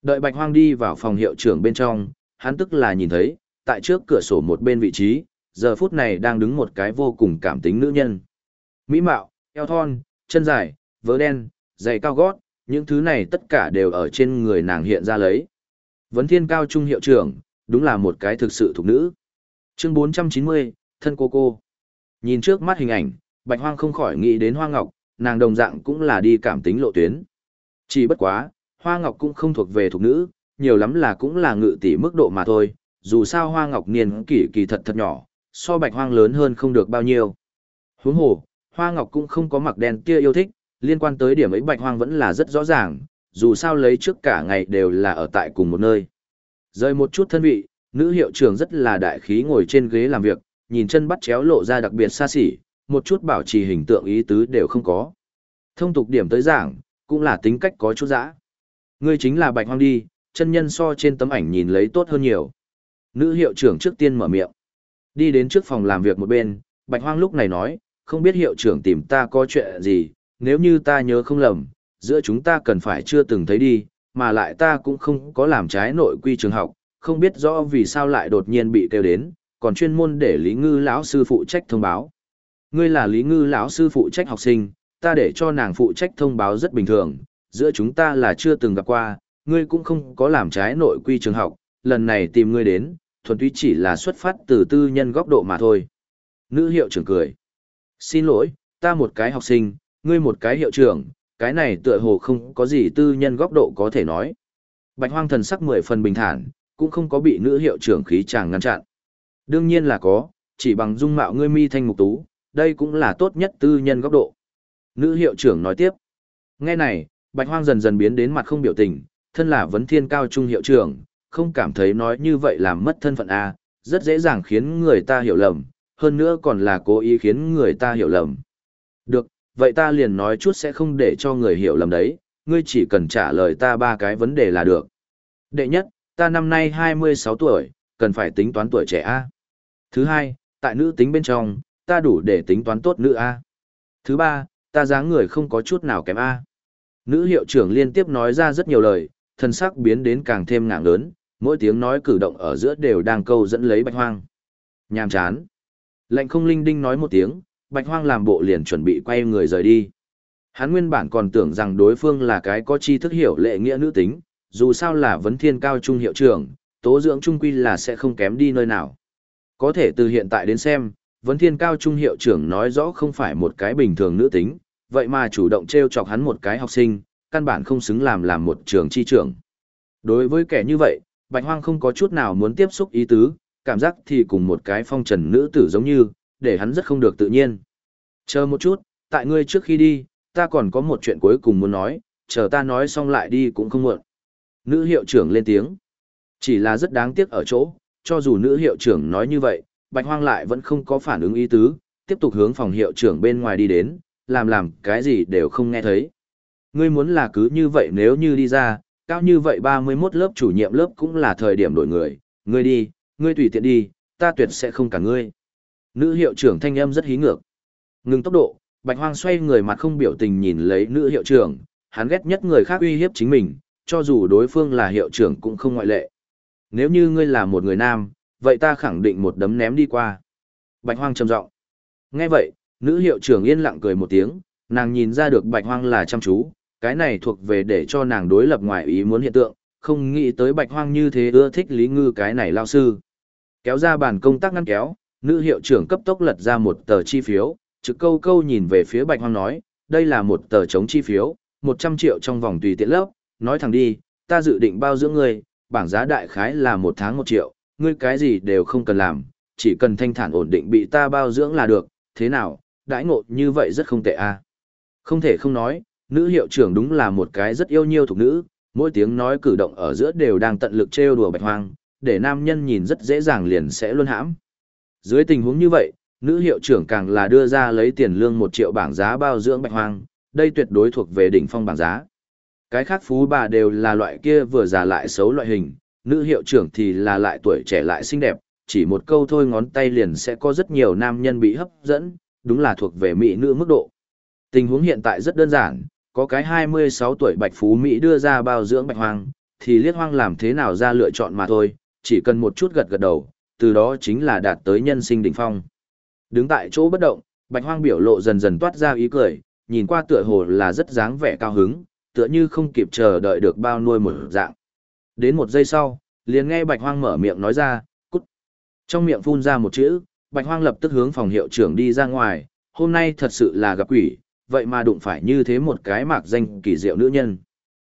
Đợi Bạch Hoang đi vào phòng hiệu trưởng bên trong, hắn tức là nhìn thấy, tại trước cửa sổ một bên vị trí, giờ phút này đang đứng một cái vô cùng cảm tính nữ nhân. Mỹ mạo, eo thon, chân dài, vớ đen, giày cao gót, những thứ này tất cả đều ở trên người nàng hiện ra lấy. Vấn thiên cao trung hiệu trưởng, đúng là một cái thực sự thuộc nữ. Chương 490, thân cô cô. Nhìn trước mắt hình ảnh, Bạch Hoang không khỏi nghĩ đến Hoa Ngọc, nàng đồng dạng cũng là đi cảm tính lộ tuyến. Chỉ bất quá, Hoa Ngọc cũng không thuộc về thuộc nữ, nhiều lắm là cũng là ngự tỷ mức độ mà thôi, dù sao Hoa Ngọc niên kỷ kỳ thật thật nhỏ, so Bạch Hoang lớn hơn không được bao nhiêu. Huống hồ, Hoa Ngọc cũng không có mặc đen kia yêu thích, liên quan tới điểm ấy Bạch Hoang vẫn là rất rõ ràng, dù sao lấy trước cả ngày đều là ở tại cùng một nơi. Rời một chút thân vị, nữ hiệu trưởng rất là đại khí ngồi trên ghế làm việc, nhìn chân bắt chéo lộ ra đặc biệt xa xỉ, một chút bảo trì hình tượng ý tứ đều không có. Thông tục điểm tới giảng, cũng là tính cách có chút dã. Ngươi chính là Bạch Hoang đi, chân nhân so trên tấm ảnh nhìn lấy tốt hơn nhiều. Nữ hiệu trưởng trước tiên mở miệng. Đi đến trước phòng làm việc một bên, Bạch Hoang lúc này nói, không biết hiệu trưởng tìm ta có chuyện gì, nếu như ta nhớ không lầm, giữa chúng ta cần phải chưa từng thấy đi, mà lại ta cũng không có làm trái nội quy trường học, không biết rõ vì sao lại đột nhiên bị kêu đến, còn chuyên môn để Lý Ngư lão sư phụ trách thông báo. Ngươi là Lý Ngư lão sư phụ trách học sinh, ta để cho nàng phụ trách thông báo rất bình thường, giữa chúng ta là chưa từng gặp qua, ngươi cũng không có làm trái nội quy trường học, lần này tìm ngươi đến, thuần túy chỉ là xuất phát từ tư nhân góc độ mà thôi. Nữ hiệu trưởng cười. Xin lỗi, ta một cái học sinh, ngươi một cái hiệu trưởng, cái này tựa hồ không có gì tư nhân góc độ có thể nói. Bạch hoang thần sắc mười phần bình thản, cũng không có bị nữ hiệu trưởng khí chàng ngăn chặn. Đương nhiên là có, chỉ bằng dung mạo ngươi mi thanh mục tú, đây cũng là tốt nhất tư nhân góc độ. Nữ hiệu trưởng nói tiếp. Nghe này, bạch hoang dần dần biến đến mặt không biểu tình, thân là vấn thiên cao trung hiệu trưởng, không cảm thấy nói như vậy làm mất thân phận A, rất dễ dàng khiến người ta hiểu lầm, hơn nữa còn là cố ý khiến người ta hiểu lầm. Được, vậy ta liền nói chút sẽ không để cho người hiểu lầm đấy, ngươi chỉ cần trả lời ta ba cái vấn đề là được. Đệ nhất, ta năm nay 26 tuổi, cần phải tính toán tuổi trẻ A. Thứ hai, tại nữ tính bên trong, ta đủ để tính toán tốt nữ A. Thứ ba, ta dáng người không có chút nào kém A. Nữ hiệu trưởng liên tiếp nói ra rất nhiều lời, thân sắc biến đến càng thêm ngạng lớn, mỗi tiếng nói cử động ở giữa đều đang câu dẫn lấy bạch hoang. Nhàm chán. Lệnh không linh đinh nói một tiếng, bạch hoang làm bộ liền chuẩn bị quay người rời đi. Hắn nguyên bản còn tưởng rằng đối phương là cái có chi thức hiểu lệ nghĩa nữ tính, dù sao là vấn thiên cao trung hiệu trưởng, tố dưỡng trung quy là sẽ không kém đi nơi nào. Có thể từ hiện tại đến xem, vấn thiên cao trung hiệu trưởng nói rõ không phải một cái bình thường nữ tính, vậy mà chủ động treo chọc hắn một cái học sinh, căn bản không xứng làm làm một trường chi trưởng. Đối với kẻ như vậy, Bạch Hoang không có chút nào muốn tiếp xúc ý tứ, cảm giác thì cùng một cái phong trần nữ tử giống như, để hắn rất không được tự nhiên. Chờ một chút, tại ngươi trước khi đi, ta còn có một chuyện cuối cùng muốn nói, chờ ta nói xong lại đi cũng không muộn. Nữ hiệu trưởng lên tiếng. Chỉ là rất đáng tiếc ở chỗ, cho dù nữ hiệu trưởng nói như vậy, Bạch Hoang lại vẫn không có phản ứng ý tứ, tiếp tục hướng phòng hiệu trưởng bên ngoài đi đến, làm làm cái gì đều không nghe thấy. Ngươi muốn là cứ như vậy nếu như đi ra, cao như vậy 31 lớp chủ nhiệm lớp cũng là thời điểm đổi người, ngươi đi, ngươi tùy tiện đi, ta tuyệt sẽ không cả ngươi. Nữ hiệu trưởng thanh âm rất hí ngược. Ngừng tốc độ, Bạch Hoang xoay người mặt không biểu tình nhìn lấy nữ hiệu trưởng, hắn ghét nhất người khác uy hiếp chính mình, cho dù đối phương là hiệu trưởng cũng không ngoại lệ. Nếu như ngươi là một người nam, vậy ta khẳng định một đấm ném đi qua. Bạch Hoang trầm giọng. Nghe vậy, nữ hiệu trưởng yên lặng cười một tiếng, nàng nhìn ra được Bạch Hoang là chăm chú, cái này thuộc về để cho nàng đối lập ngoài ý muốn hiện tượng, không nghĩ tới Bạch Hoang như thế ưa thích Lý Ngư cái này lao sư. Kéo ra bàn công tác ngăn kéo, nữ hiệu trưởng cấp tốc lật ra một tờ chi phiếu, trực câu câu nhìn về phía Bạch Hoang nói, đây là một tờ chống chi phiếu, 100 triệu trong vòng tùy tiện lớp, nói thẳng đi, ta dự định bao dưỡng ngươi, bảng giá đại khái là một tháng một triệu, ngươi cái gì đều không cần làm, chỉ cần thanh thản ổn định bị ta bao dưỡng là được, thế nào, đãi ngộ như vậy rất không tệ à. Không thể không nói, nữ hiệu trưởng đúng là một cái rất yêu nhiêu thuộc nữ, mỗi tiếng nói cử động ở giữa đều đang tận lực trêu đùa bạch hoang, để nam nhân nhìn rất dễ dàng liền sẽ luôn hãm. Dưới tình huống như vậy, nữ hiệu trưởng càng là đưa ra lấy tiền lương một triệu bảng giá bao dưỡng bạch hoang, đây tuyệt đối thuộc về đỉnh phong bảng giá. Cái khác phú bà đều là loại kia vừa già lại xấu loại hình, nữ hiệu trưởng thì là lại tuổi trẻ lại xinh đẹp, chỉ một câu thôi ngón tay liền sẽ có rất nhiều nam nhân bị hấp dẫn, đúng là thuộc về mỹ nữ mức độ. Tình huống hiện tại rất đơn giản, có cái 26 tuổi bạch phú Mỹ đưa ra bao dưỡng bạch hoang, thì liếc hoang làm thế nào ra lựa chọn mà thôi, chỉ cần một chút gật gật đầu, từ đó chính là đạt tới nhân sinh đỉnh phong. Đứng tại chỗ bất động, bạch hoang biểu lộ dần dần toát ra ý cười, nhìn qua tựa hồ là rất dáng vẻ cao hứng, tựa như không kịp chờ đợi được bao nuôi một dạng. Đến một giây sau, liền nghe bạch hoang mở miệng nói ra, cút. Trong miệng phun ra một chữ, bạch hoang lập tức hướng phòng hiệu trưởng đi ra ngoài, hôm nay thật sự là gặp quỷ, vậy mà đụng phải như thế một cái mạc danh kỳ diệu nữ nhân.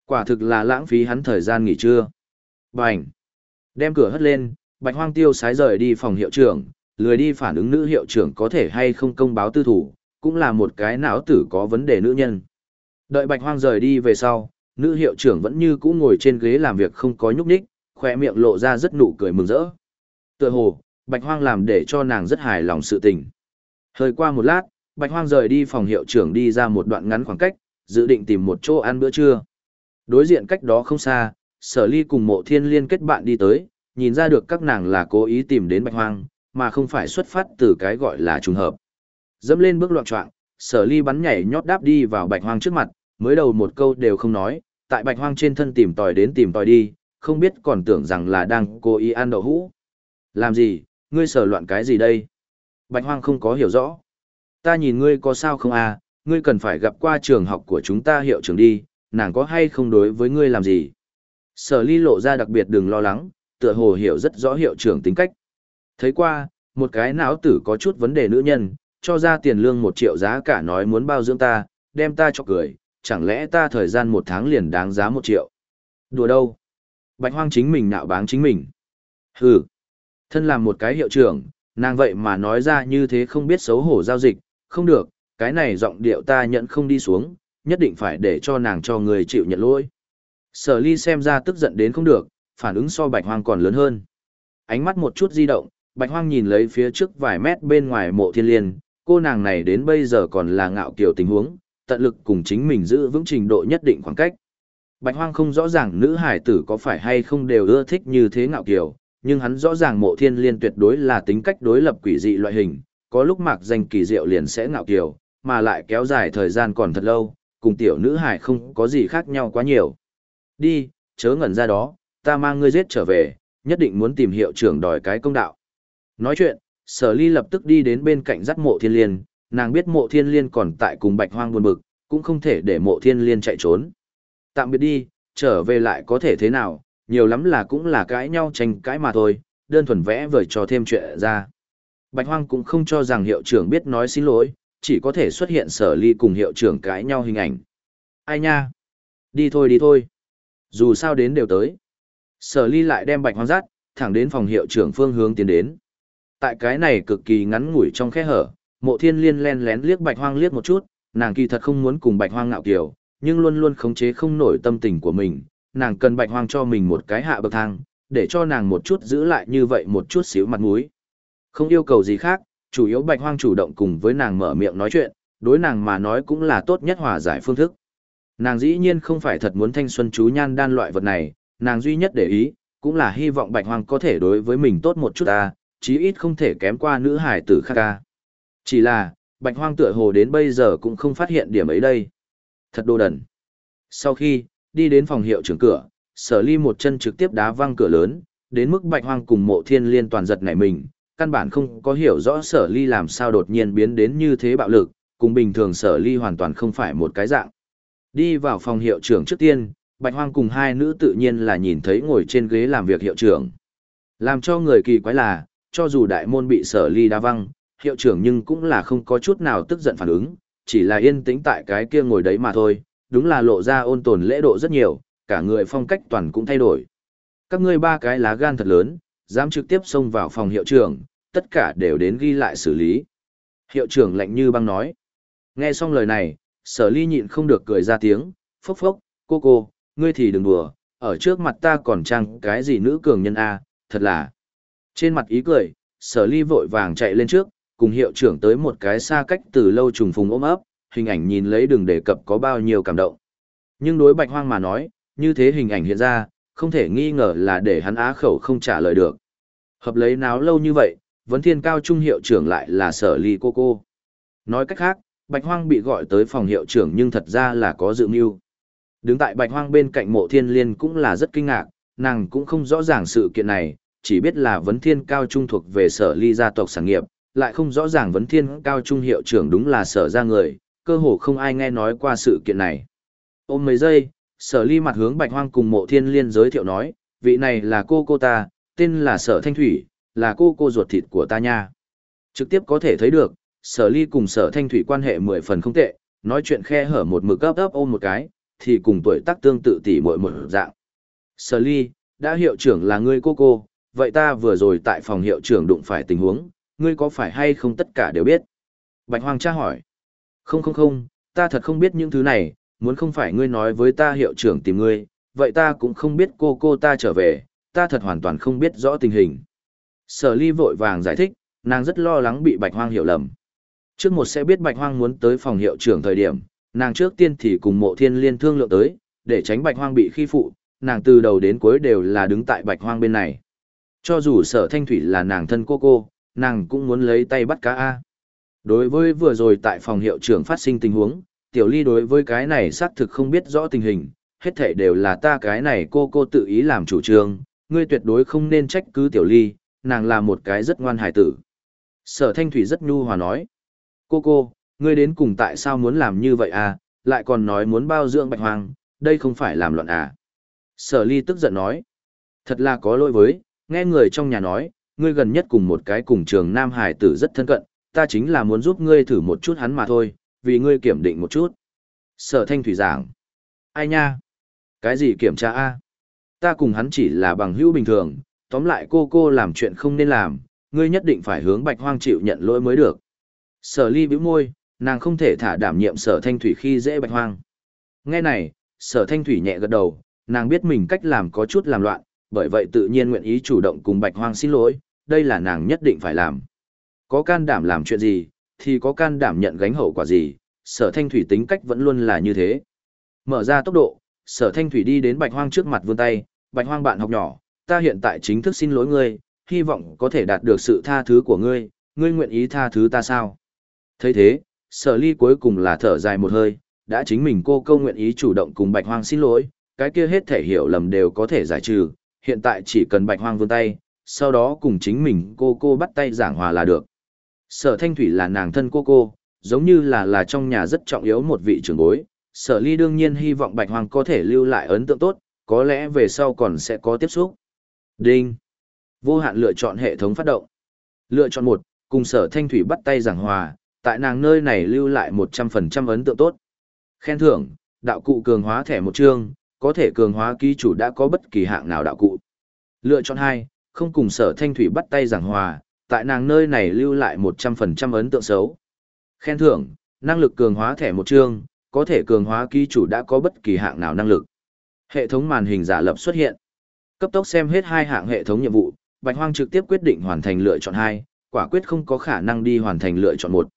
Quả thực là lãng phí hắn thời gian nghỉ trưa. Bành! Đem cửa hất lên, bạch hoang tiêu sái rời đi phòng hiệu trưởng, lười đi phản ứng nữ hiệu trưởng có thể hay không công báo tư thủ, cũng là một cái não tử có vấn đề nữ nhân. Đợi bạch hoang rời đi về sau, nữ hiệu trưởng vẫn như cũ ngồi trên ghế làm việc không có nhúc nhích, khỏe miệng lộ ra rất nụ cười mừng rỡ. Tựa hồ, bạch hoang làm để cho nàng rất hài lòng sự tình. Hơi qua một lát, bạch hoang rời đi phòng hiệu trưởng đi ra một đoạn ngắn khoảng cách, dự định tìm một chỗ ăn bữa trưa. Đối diện cách đó không xa, sở ly cùng mộ thiên liên kết bạn đi tới, nhìn ra được các nàng là cố ý tìm đến bạch hoang, mà không phải xuất phát từ cái gọi là trùng hợp. Dẫm lên bước loạn trọng, sở ly bắn nhảy nhót đáp đi vào bạch hoang trước mặt, mới đầu một câu đều không nói, tại bạch hoang trên thân tìm tòi đến tìm tòi đi, không biết còn tưởng rằng là đang cố ý ăn đậu hũ. Làm gì, ngươi sở loạn cái gì đây? Bạch hoang không có hiểu rõ. Ta nhìn ngươi có sao không à, ngươi cần phải gặp qua trường học của chúng ta hiệu trưởng đi, nàng có hay không đối với ngươi làm gì? Sở ly lộ ra đặc biệt đừng lo lắng, tựa hồ hiểu rất rõ hiệu trưởng tính cách. Thấy qua, một cái não tử có chút vấn đề nữ nhân, cho ra tiền lương một triệu giá cả nói muốn bao dưỡng ta, đem ta cho cười, chẳng lẽ ta thời gian một tháng liền đáng giá một triệu? Đùa đâu? Bạch hoang chính mình nạo báng chính mình. Hừ. Thân làm một cái hiệu trưởng, nàng vậy mà nói ra như thế không biết xấu hổ giao dịch, không được, cái này giọng điệu ta nhận không đi xuống, nhất định phải để cho nàng cho người chịu nhận lỗi. Sở ly xem ra tức giận đến không được, phản ứng so bạch hoang còn lớn hơn. Ánh mắt một chút di động, bạch hoang nhìn lấy phía trước vài mét bên ngoài mộ thiên liên, cô nàng này đến bây giờ còn là ngạo kiều tình huống, tận lực cùng chính mình giữ vững trình độ nhất định khoảng cách. Bạch hoang không rõ ràng nữ hải tử có phải hay không đều ưa thích như thế ngạo kiều, nhưng hắn rõ ràng mộ thiên liên tuyệt đối là tính cách đối lập quỷ dị loại hình, có lúc mạc danh kỳ diệu liền sẽ ngạo kiều, mà lại kéo dài thời gian còn thật lâu, cùng tiểu nữ hải không có gì khác nhau quá nhiều. Đi, chớ ngẩn ra đó, ta mang ngươi giết trở về, nhất định muốn tìm hiệu trưởng đòi cái công đạo. Nói chuyện, sở ly lập tức đi đến bên cạnh dắt mộ thiên liên, nàng biết mộ thiên liên còn tại cùng bạch hoang buồn bực, cũng không thể để mộ thiên liên chạy trốn. Tạm biệt đi, trở về lại có thể thế nào, nhiều lắm là cũng là cãi nhau tranh cãi mà thôi, đơn thuần vẽ vời cho thêm chuyện ra. Bạch hoang cũng không cho rằng hiệu trưởng biết nói xin lỗi, chỉ có thể xuất hiện sở ly cùng hiệu trưởng cãi nhau hình ảnh. Ai nha? Đi thôi đi thôi. Dù sao đến đều tới. Sở ly lại đem bạch hoang rát, thẳng đến phòng hiệu trưởng phương hướng tiến đến. Tại cái này cực kỳ ngắn ngủi trong khe hở, mộ thiên liên len lén liếc bạch hoang liếc một chút, nàng kỳ thật không muốn cùng bạch hoang ngạo kiều, nhưng luôn luôn khống chế không nổi tâm tình của mình, nàng cần bạch hoang cho mình một cái hạ bậc thang, để cho nàng một chút giữ lại như vậy một chút xíu mặt mũi. Không yêu cầu gì khác, chủ yếu bạch hoang chủ động cùng với nàng mở miệng nói chuyện, đối nàng mà nói cũng là tốt nhất hòa giải phương thức. Nàng dĩ nhiên không phải thật muốn thanh xuân chú nhan đan loại vật này, nàng duy nhất để ý, cũng là hy vọng bạch hoang có thể đối với mình tốt một chút ta, chí ít không thể kém qua nữ hải tử khác ca. Chỉ là, bạch hoang tựa hồ đến bây giờ cũng không phát hiện điểm ấy đây. Thật đồ đần. Sau khi, đi đến phòng hiệu trưởng cửa, sở ly một chân trực tiếp đá văng cửa lớn, đến mức bạch hoang cùng mộ thiên liên toàn giật nảy mình, căn bản không có hiểu rõ sở ly làm sao đột nhiên biến đến như thế bạo lực, cùng bình thường sở ly hoàn toàn không phải một cái dạng. Đi vào phòng hiệu trưởng trước tiên, bạch hoang cùng hai nữ tự nhiên là nhìn thấy ngồi trên ghế làm việc hiệu trưởng. Làm cho người kỳ quái là, cho dù đại môn bị sở ly đa văng, hiệu trưởng nhưng cũng là không có chút nào tức giận phản ứng, chỉ là yên tĩnh tại cái kia ngồi đấy mà thôi, đúng là lộ ra ôn tồn lễ độ rất nhiều, cả người phong cách toàn cũng thay đổi. Các ngươi ba cái lá gan thật lớn, dám trực tiếp xông vào phòng hiệu trưởng, tất cả đều đến ghi lại xử lý. Hiệu trưởng lạnh như băng nói. Nghe xong lời này, sở ly nhịn không được cười ra tiếng, phốc phốc, cô cô, ngươi thì đừng đùa, ở trước mặt ta còn chăng cái gì nữ cường nhân A, thật là. Trên mặt ý cười, sở ly vội vàng chạy lên trước, cùng hiệu trưởng tới một cái xa cách từ lâu trùng phùng ôm ấp, hình ảnh nhìn lấy đừng đề cập có bao nhiêu cảm động. Nhưng đối bạch hoang mà nói, như thế hình ảnh hiện ra, không thể nghi ngờ là để hắn á khẩu không trả lời được. Hợp lấy náo lâu như vậy, vấn thiên cao trung hiệu trưởng lại là sở ly cô cô. Nói cách khác, bạch hoang bị gọi tới phòng hiệu trưởng nhưng thật ra là có dự mưu. Đứng tại bạch hoang bên cạnh mộ thiên liên cũng là rất kinh ngạc, nàng cũng không rõ ràng sự kiện này, chỉ biết là vấn thiên cao trung thuộc về sở ly gia tộc sản nghiệp, lại không rõ ràng vấn thiên cao trung hiệu trưởng đúng là sở gia người, cơ hồ không ai nghe nói qua sự kiện này. Ôm mấy giây, sở ly mặt hướng bạch hoang cùng mộ thiên liên giới thiệu nói, vị này là cô cô ta, tên là sở thanh thủy, là cô cô ruột thịt của ta nha. Trực tiếp có thể thấy được, sở ly cùng sở thanh thủy quan hệ mười phần không tệ, nói chuyện khe hở một mực ấp ấp ôm một cái, thì cùng tuổi tác tương tự tỷ muội một dạng. Sở ly, đã hiệu trưởng là ngươi cô cô, vậy ta vừa rồi tại phòng hiệu trưởng đụng phải tình huống, ngươi có phải hay không tất cả đều biết? Bạch Hoang tra hỏi. Không không không, ta thật không biết những thứ này, muốn không phải ngươi nói với ta hiệu trưởng tìm ngươi, vậy ta cũng không biết cô cô ta trở về, ta thật hoàn toàn không biết rõ tình hình. Sở ly vội vàng giải thích, nàng rất lo lắng bị Bạch Hoang hiểu lầm. Trước một sẽ biết Bạch Hoang muốn tới phòng hiệu trưởng thời điểm, nàng trước tiên thì cùng mộ thiên liên thương lượng tới, để tránh Bạch Hoang bị khi phụ, nàng từ đầu đến cuối đều là đứng tại Bạch Hoang bên này. Cho dù sở thanh thủy là nàng thân cô cô, nàng cũng muốn lấy tay bắt cá A. Đối với vừa rồi tại phòng hiệu trưởng phát sinh tình huống, tiểu ly đối với cái này xác thực không biết rõ tình hình, hết thảy đều là ta cái này cô cô tự ý làm chủ trương, ngươi tuyệt đối không nên trách cứ tiểu ly, nàng là một cái rất ngoan hài tử. Sở thanh thủy rất nhu hòa nói, cô cô, ngươi đến cùng tại sao muốn làm như vậy à, lại còn nói muốn bao dưỡng bạch hoàng, đây không phải làm loạn à. Sở ly tức giận nói, thật là có lỗi với, nghe người trong nhà nói, ngươi gần nhất cùng một cái cùng trường Nam Hải tử rất thân cận, ta chính là muốn giúp ngươi thử một chút hắn mà thôi, vì ngươi kiểm định một chút. Sở thanh thủy giảng. Ai nha? Cái gì kiểm tra a? Ta cùng hắn chỉ là bằng hữu bình thường, tóm lại cô cô làm chuyện không nên làm, ngươi nhất định phải hướng bạch hoang chịu nhận lỗi mới được. Sở ly bĩu môi, nàng không thể thả đảm nhiệm sở thanh thủy khi dễ bạch hoang. Nghe này, sở thanh thủy nhẹ gật đầu, nàng biết mình cách làm có chút làm loạn, bởi vậy tự nhiên nguyện ý chủ động cùng bạch hoang xin lỗi, đây là nàng nhất định phải làm. Có can đảm làm chuyện gì, thì có can đảm nhận gánh hậu quả gì, sở thanh thủy tính cách vẫn luôn là như thế. Mở ra tốc độ, sở thanh thủy đi đến bạch hoang trước mặt vươn tay, bạch hoang bạn học nhỏ, ta hiện tại chính thức xin lỗi ngươi, hy vọng có thể đạt được sự tha thứ của ngươi, ngươi nguyện ý tha thứ ta sao? thấy thế, sở ly cuối cùng là thở dài một hơi, đã chính mình cô câu nguyện ý chủ động cùng bạch hoang xin lỗi, cái kia hết thể hiểu lầm đều có thể giải trừ, hiện tại chỉ cần bạch hoang vươn tay, sau đó cùng chính mình cô cô bắt tay giảng hòa là được. Sở thanh thủy là nàng thân cô cô, giống như là là trong nhà rất trọng yếu một vị trưởng bối, sở ly đương nhiên hy vọng bạch hoang có thể lưu lại ấn tượng tốt, có lẽ về sau còn sẽ có tiếp xúc. Đinh. Vô hạn lựa chọn hệ thống phát động. Lựa chọn một, cùng sở thanh thủy bắt tay giảng hòa, tại nàng nơi này lưu lại 100% ấn tượng tốt. Khen thưởng, đạo cụ cường hóa thẻ một chương, có thể cường hóa ký chủ đã có bất kỳ hạng nào đạo cụ. Lựa chọn hai, không cùng sở thanh thủy bắt tay giảng hòa, tại nàng nơi này lưu lại 100% ấn tượng xấu. Khen thưởng, năng lực cường hóa thẻ một chương, có thể cường hóa ký chủ đã có bất kỳ hạng nào năng lực. Hệ thống màn hình giả lập xuất hiện. Cấp tốc xem hết hai hạng hệ thống nhiệm vụ, Bạch Hoang trực tiếp quyết định hoàn thành lựa chọn hai, quả quyết không có khả năng đi hoàn thành lựa chọn một.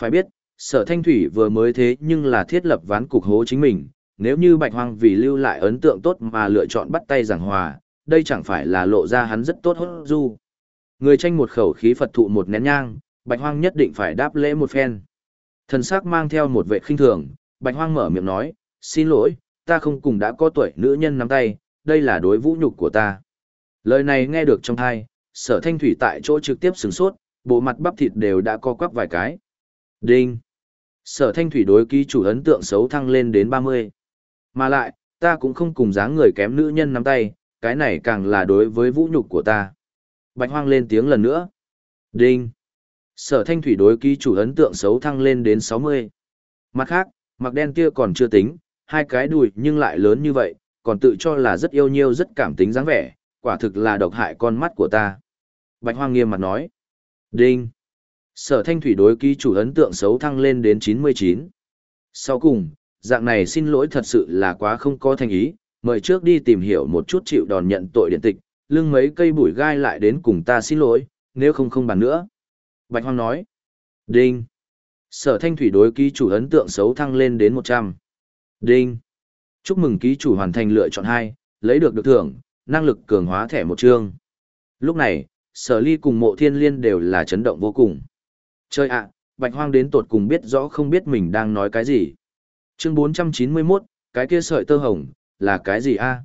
Phải biết, sở thanh thủy vừa mới thế nhưng là thiết lập ván cục hố chính mình, nếu như Bạch Hoang vì lưu lại ấn tượng tốt mà lựa chọn bắt tay giảng hòa, đây chẳng phải là lộ ra hắn rất tốt hốt du. Người tranh một khẩu khí Phật thụ một nén nhang, Bạch Hoang nhất định phải đáp lễ một phen. Thần sắc mang theo một vẻ khinh thường, Bạch Hoang mở miệng nói, xin lỗi, ta không cùng đã có tuổi nữ nhân nắm tay, đây là đối vũ nhục của ta. Lời này nghe được trong tai, sở thanh thủy tại chỗ trực tiếp sừng sốt, bộ mặt bắp thịt đều đã co quắp vài cái. Đinh! Sở thanh thủy đối ký chủ ấn tượng xấu thăng lên đến 30. Mà lại, ta cũng không cùng dáng người kém nữ nhân nắm tay, cái này càng là đối với vũ nhục của ta. Bạch hoang lên tiếng lần nữa. Đinh! Sở thanh thủy đối ký chủ ấn tượng xấu thăng lên đến 60. Mặt khác, mặc đen kia còn chưa tính, hai cái đùi nhưng lại lớn như vậy, còn tự cho là rất yêu nhiêu rất cảm tính dáng vẻ, quả thực là độc hại con mắt của ta. Bạch hoang nghiêm mặt nói. Đinh! Sở thanh thủy đối ký chủ ấn tượng xấu thăng lên đến 99. Sau cùng, dạng này xin lỗi thật sự là quá không có thành ý, mời trước đi tìm hiểu một chút chịu đòn nhận tội điện tịch, lưng mấy cây bụi gai lại đến cùng ta xin lỗi, nếu không không bàn nữa. Bạch Hoang nói. Đinh. Sở thanh thủy đối ký chủ ấn tượng xấu thăng lên đến 100. Đinh. Chúc mừng ký chủ hoàn thành lựa chọn 2, lấy được được thưởng, năng lực cường hóa thẻ một chương. Lúc này, sở ly cùng mộ thiên liên đều là chấn động vô cùng. Chơi ạ, bạch hoang đến tột cùng biết rõ không biết mình đang nói cái gì. Chương 491, cái kia sợi tơ hồng, là cái gì a?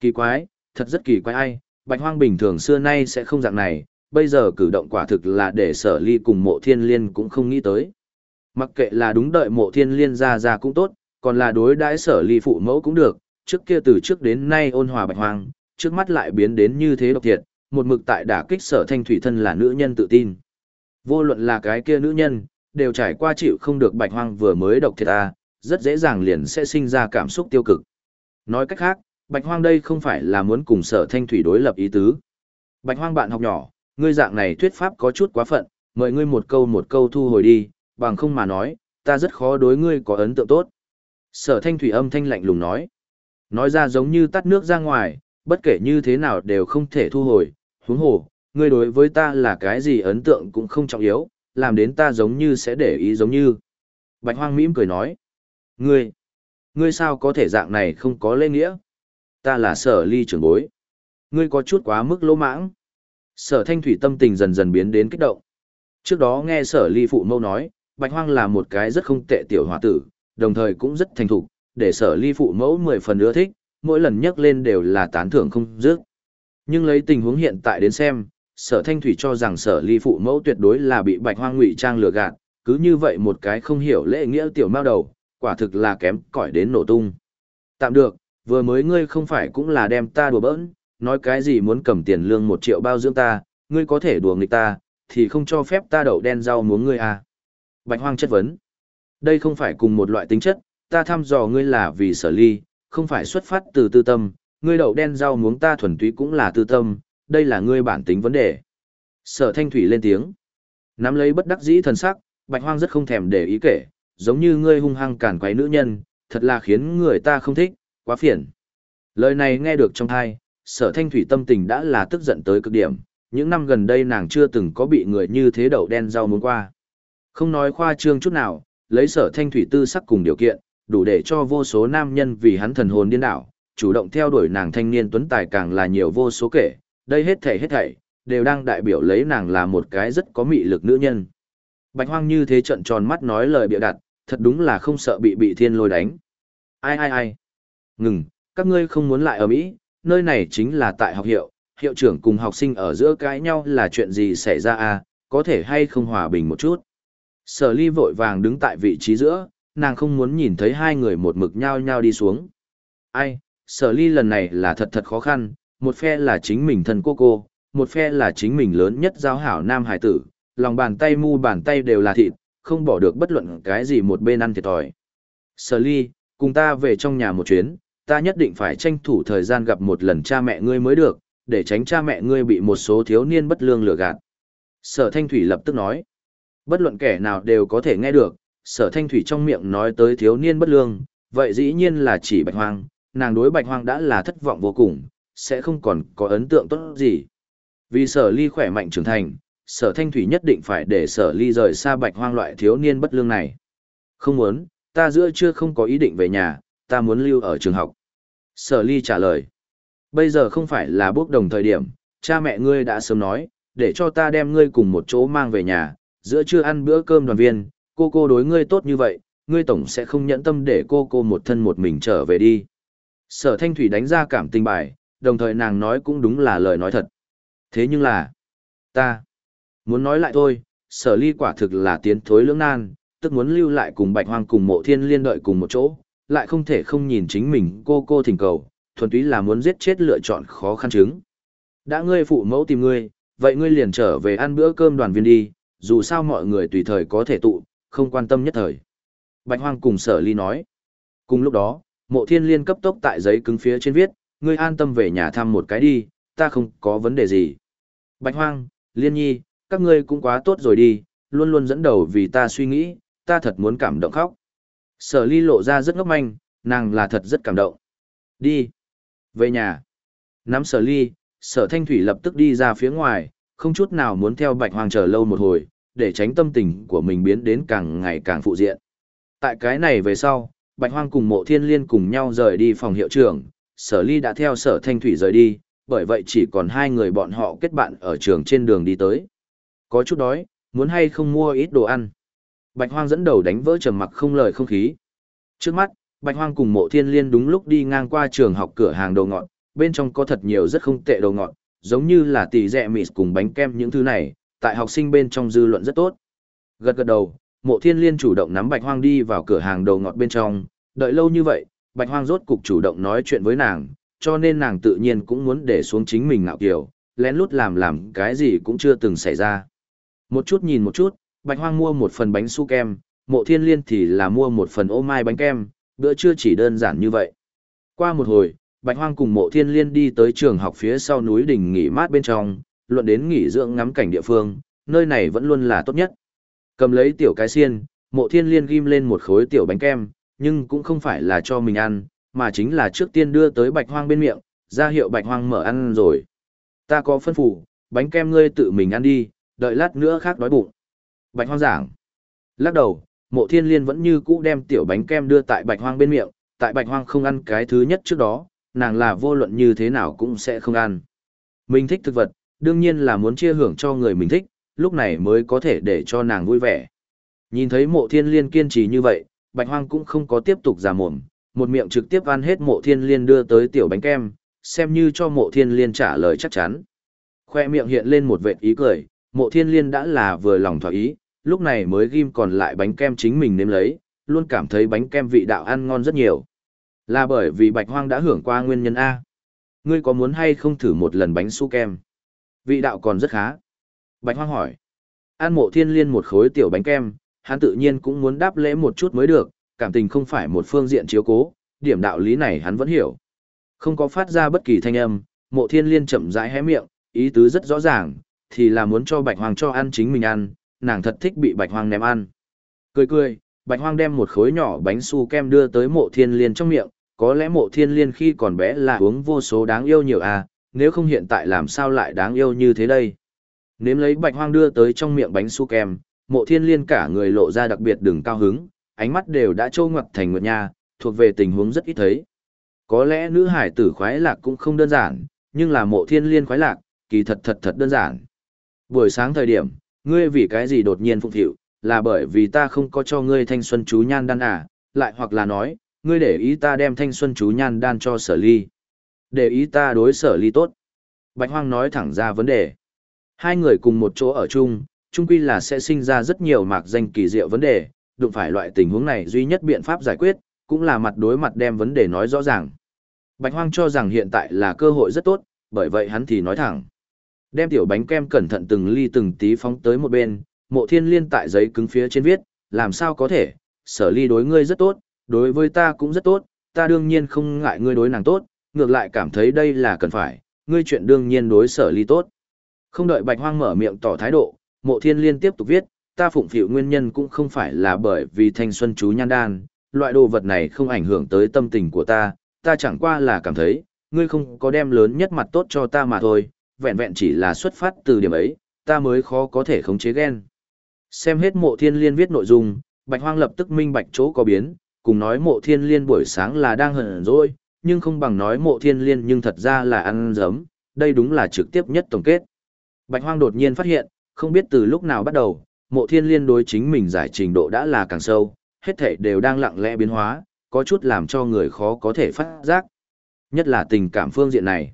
Kỳ quái, thật rất kỳ quái ai, bạch hoang bình thường xưa nay sẽ không dạng này, bây giờ cử động quả thực là để sở ly cùng mộ thiên liên cũng không nghĩ tới. Mặc kệ là đúng đợi mộ thiên liên ra ra cũng tốt, còn là đối đãi sở ly phụ mẫu cũng được, trước kia từ trước đến nay ôn hòa bạch hoang, trước mắt lại biến đến như thế độc thiệt, một mực tại đả kích sở thanh thủy thân là nữ nhân tự tin. Vô luận là cái kia nữ nhân, đều trải qua chịu không được bạch hoang vừa mới độc thiệt à, rất dễ dàng liền sẽ sinh ra cảm xúc tiêu cực. Nói cách khác, bạch hoang đây không phải là muốn cùng sở thanh thủy đối lập ý tứ. Bạch hoang bạn học nhỏ, ngươi dạng này thuyết pháp có chút quá phận, mời ngươi một câu một câu thu hồi đi, bằng không mà nói, ta rất khó đối ngươi có ấn tượng tốt. Sở thanh thủy âm thanh lạnh lùng nói. Nói ra giống như tắt nước ra ngoài, bất kể như thế nào đều không thể thu hồi, huống hồ, ngươi đối với ta là cái gì ấn tượng cũng không trọng yếu, làm đến ta giống như sẽ để ý giống như. Bạch hoang mỉm cười nói. Ngươi, ngươi sao có thể dạng này không có lễ nghĩa? Ta là sở ly trưởng bối. Ngươi có chút quá mức lỗ mãng. Sở thanh thủy tâm tình dần dần biến đến kích động. Trước đó nghe sở ly phụ mâu nói, Bạch hoang là một cái rất không tệ tiểu hòa tử, đồng thời cũng rất thành thục, để sở ly phụ mẫu mười phần ưa thích, mỗi lần nhắc lên đều là tán thưởng không dứt. Nhưng lấy tình huống hiện tại đến xem, sở thanh thủy cho rằng sở ly phụ mẫu tuyệt đối là bị bạch hoang ngụy trang lừa gạt, cứ như vậy một cái không hiểu lễ nghĩa tiểu mao đầu, quả thực là kém cỏi đến nổ tung. Tạm được, vừa mới ngươi không phải cũng là đem ta đùa bỡn, nói cái gì muốn cầm tiền lương một triệu bao dưỡng ta, ngươi có thể đùa nghịch ta, thì không cho phép ta đậu đen rau muống ngươi à. Bạch hoang chất vấn. Đây không phải cùng một loại tính chất, ta thăm dò ngươi là vì sở ly, không phải xuất phát từ tư tâm, ngươi đậu đen rau muống ta thuần túy cũng là tư tâm, đây là ngươi bản tính vấn đề. Sở thanh thủy lên tiếng. Nắm lấy bất đắc dĩ thần sắc, bạch hoang rất không thèm để ý kể, giống như ngươi hung hăng cản quấy nữ nhân, thật là khiến người ta không thích, quá phiền. Lời này nghe được trong thai, sở thanh thủy tâm tình đã là tức giận tới cực điểm, những năm gần đây nàng chưa từng có bị người như thế đậu đen rau muốn qua. Không nói khoa trương chút nào, lấy sở thanh thủy tư sắc cùng điều kiện, đủ để cho vô số nam nhân vì hắn thần hồn điên đảo, chủ động theo đuổi nàng thanh niên tuấn tài càng là nhiều vô số kể, đây hết thảy hết thảy, đều đang đại biểu lấy nàng là một cái rất có mị lực nữ nhân. Bạch hoang như thế trận tròn mắt nói lời bịa đặt, thật đúng là không sợ bị bị thiên lôi đánh. Ai ai ai. Ngừng, các ngươi không muốn lại ở Mỹ, nơi này chính là tại học hiệu, hiệu trưởng cùng học sinh ở giữa cãi nhau là chuyện gì xảy ra à, có thể hay không hòa bình một chút. Sở ly vội vàng đứng tại vị trí giữa, nàng không muốn nhìn thấy hai người một mực nhau nhau đi xuống. Ai, sở ly lần này là thật thật khó khăn, một phe là chính mình thân cô cô, một phe là chính mình lớn nhất giáo hảo nam hải tử, lòng bàn tay mu bàn tay đều là thịt, không bỏ được bất luận cái gì một bên ăn thiệt thòi. Sở ly, cùng ta về trong nhà một chuyến, ta nhất định phải tranh thủ thời gian gặp một lần cha mẹ ngươi mới được, để tránh cha mẹ ngươi bị một số thiếu niên bất lương lừa gạt. Sở Thanh Thủy lập tức nói, bất luận kẻ nào đều có thể nghe được, sở Thanh Thủy trong miệng nói tới thiếu niên bất lương, vậy dĩ nhiên là chỉ bạch hoang, nàng đối bạch hoang đã là thất vọng vô cùng, sẽ không còn có ấn tượng tốt gì. Vì sở ly khỏe mạnh trưởng thành, sở Thanh Thủy nhất định phải để sở ly rời xa bạch hoang loại thiếu niên bất lương này. Không muốn, ta giữa chưa không có ý định về nhà, ta muốn lưu ở trường học. Sở ly trả lời. Bây giờ không phải là bước đồng thời điểm, cha mẹ ngươi đã sớm nói, để cho ta đem ngươi cùng một chỗ mang về nhà, giữa trưa ăn bữa cơm đoàn viên, cô cô đối ngươi tốt như vậy, ngươi tổng sẽ không nhẫn tâm để cô cô một thân một mình trở về đi. Sở Thanh Thủy đánh ra cảm tình bài, đồng thời nàng nói cũng đúng là lời nói thật. Thế nhưng là, ta, muốn nói lại thôi, sở ly quả thực là tiến thối lưỡng nan, tức muốn lưu lại cùng bạch hoang cùng mộ thiên liên đợi cùng một chỗ, lại không thể không nhìn chính mình cô cô thỉnh cầu, thuần túy là muốn giết chết lựa chọn khó khăn chứng. Đã ngươi phụ mẫu tìm ngươi, vậy ngươi liền trở về ăn bữa cơm đoàn viên đi, dù sao mọi người tùy thời có thể tụ, không quan tâm nhất thời. Bạch Hoang cùng sở ly nói. Cùng lúc đó, mộ thiên liên cấp tốc tại giấy cứng phía trên viết, ngươi an tâm về nhà thăm một cái đi, ta không có vấn đề gì. Bạch Hoang, Liên Nhi, các ngươi cũng quá tốt rồi đi, luôn luôn dẫn đầu vì ta suy nghĩ, ta thật muốn cảm động khóc. Sở ly lộ ra rất ngốc manh, nàng là thật rất cảm động. Đi. Về nhà. Nắm sở ly, sở thanh thủy lập tức đi ra phía ngoài, không chút nào muốn theo bạch hoàng chờ lâu một hồi, để tránh tâm tình của mình biến đến càng ngày càng phụ diện. Tại cái này về sau, bạch hoang cùng mộ thiên liên cùng nhau rời đi phòng hiệu trưởng, sở ly đã theo sở thanh thủy rời đi, bởi vậy chỉ còn hai người bọn họ kết bạn ở trường trên đường đi tới. Có chút đói, muốn hay không mua ít đồ ăn. Bạch hoang dẫn đầu đánh vỡ trầm mặc không lời không khí. Trước mắt, Bạch Hoang cùng Mộ Thiên Liên đúng lúc đi ngang qua trường học cửa hàng đồ ngọt, bên trong có thật nhiều rất không tệ đồ ngọt, giống như là tỷ rẹ mịt cùng bánh kem những thứ này, tại học sinh bên trong dư luận rất tốt. Gật gật đầu, Mộ Thiên Liên chủ động nắm Bạch Hoang đi vào cửa hàng đồ ngọt bên trong, đợi lâu như vậy, Bạch Hoang rốt cục chủ động nói chuyện với nàng, cho nên nàng tự nhiên cũng muốn để xuống chính mình ngạo kiều, lén lút làm làm cái gì cũng chưa từng xảy ra. Một chút nhìn một chút, Bạch Hoang mua một phần bánh su kem, Mộ Thiên Liên thì là mua một phần ô mai bánh kem, bữa trưa chỉ đơn giản như vậy. Qua một hồi, Bạch Hoang cùng Mộ Thiên Liên đi tới trường học phía sau núi đỉnh nghỉ mát bên trong, luận đến nghỉ dưỡng ngắm cảnh địa phương, nơi này vẫn luôn là tốt nhất. Cầm lấy tiểu cái xiên, Mộ Thiên Liên ghim lên một khối tiểu bánh kem, nhưng cũng không phải là cho mình ăn, mà chính là trước tiên đưa tới Bạch Hoang bên miệng, ra hiệu Bạch Hoang mở ăn rồi. Ta có phân phủ, bánh kem ngươi tự mình ăn đi, đợi lát nữa khác đói bụng. Bạch Hoang giảng. Lắc đầu, mộ thiên liên vẫn như cũ đem tiểu bánh kem đưa tại bạch hoang bên miệng, tại bạch hoang không ăn cái thứ nhất trước đó, nàng là vô luận như thế nào cũng sẽ không ăn. Mình thích thực vật, đương nhiên là muốn chia hưởng cho người mình thích, lúc này mới có thể để cho nàng vui vẻ. Nhìn thấy mộ thiên liên kiên trì như vậy, bạch hoang cũng không có tiếp tục giả mồm, một miệng trực tiếp ăn hết mộ thiên liên đưa tới tiểu bánh kem, xem như cho mộ thiên liên trả lời chắc chắn. Khoe miệng hiện lên một vệt ý cười, mộ thiên liên đã là vừa lòng thỏa ý, lúc này mới ghim còn lại bánh kem chính mình nếm lấy, luôn cảm thấy bánh kem vị đạo ăn ngon rất nhiều. Là bởi vì bạch hoang đã hưởng qua nguyên nhân A. Ngươi có muốn hay không thử một lần bánh su kem? Vị đạo còn rất khá. Bạch hoang hỏi. An mộ thiên liên một khối tiểu bánh kem, hắn tự nhiên cũng muốn đáp lễ một chút mới được, cảm tình không phải một phương diện chiếu cố, điểm đạo lý này hắn vẫn hiểu. Không có phát ra bất kỳ thanh âm, mộ thiên liên chậm rãi hé miệng, ý tứ rất rõ ràng, thì là muốn cho bạch hoang cho ăn chính mình ăn, nàng thật thích bị bạch hoang ném ăn. Cười cười, bạch hoang đem một khối nhỏ bánh su kem đưa tới mộ thiên liên trong miệng, có lẽ mộ thiên liên khi còn bé là uống vô số đáng yêu nhiều à, nếu không hiện tại làm sao lại đáng yêu như thế đây. Nếm lấy bạch hoang đưa tới trong miệng bánh su kem, mộ thiên liên cả người lộ ra đặc biệt đừng cao hứng, ánh mắt đều đã trâu ngoặt thành nguyệt nha, thuộc về tình huống rất ít thấy. Có lẽ nữ hải tử khoái lạc cũng không đơn giản, nhưng là mộ thiên liên khoái lạc, kỳ thật thật thật đơn giản. Buổi sáng thời điểm, ngươi vì cái gì đột nhiên phụng thịu, là bởi vì ta không có cho ngươi thanh xuân chú nhan đan à, lại hoặc là nói, ngươi để ý ta đem thanh xuân chú nhan đan cho sở ly. Để ý ta đối sở ly tốt. Bạch Hoang nói thẳng ra vấn đề. Hai người cùng một chỗ ở chung, chung quy là sẽ sinh ra rất nhiều mạc danh kỳ diệu vấn đề, đụng phải loại tình huống này duy nhất biện pháp giải quyết, cũng là mặt đối mặt đem vấn đề nói rõ ràng. Bạch Hoang cho rằng hiện tại là cơ hội rất tốt, bởi vậy hắn thì nói thẳng. Đem tiểu bánh kem cẩn thận từng ly từng tí phóng tới một bên, mộ thiên liên tại giấy cứng phía trên viết, làm sao có thể, sở ly đối ngươi rất tốt, đối với ta cũng rất tốt, ta đương nhiên không ngại ngươi đối nàng tốt, ngược lại cảm thấy đây là cần phải, ngươi chuyện đương nhiên đối sở ly tốt. Không đợi bạch hoang mở miệng tỏ thái độ, mộ thiên liên tiếp tục viết, ta phụng phịu nguyên nhân cũng không phải là bởi vì thanh xuân chú nhan đan, loại đồ vật này không ảnh hưởng tới tâm tình của ta, ta chẳng qua là cảm thấy, ngươi không có đem lớn nhất mặt tốt cho ta mà thôi, vẹn vẹn chỉ là xuất phát từ điểm ấy, ta mới khó có thể khống chế ghen. Xem hết mộ thiên liên viết nội dung, bạch hoang lập tức minh bạch chỗ có biến, cùng nói mộ thiên liên buổi sáng là đang hận rồi, nhưng không bằng nói mộ thiên liên nhưng thật ra là ăn giấm, đây đúng là trực tiếp nhất tổng kết. Bạch hoang đột nhiên phát hiện, không biết từ lúc nào bắt đầu, mộ thiên liên đối chính mình giải trình độ đã là càng sâu, hết thảy đều đang lặng lẽ biến hóa, có chút làm cho người khó có thể phát giác. Nhất là tình cảm phương diện này.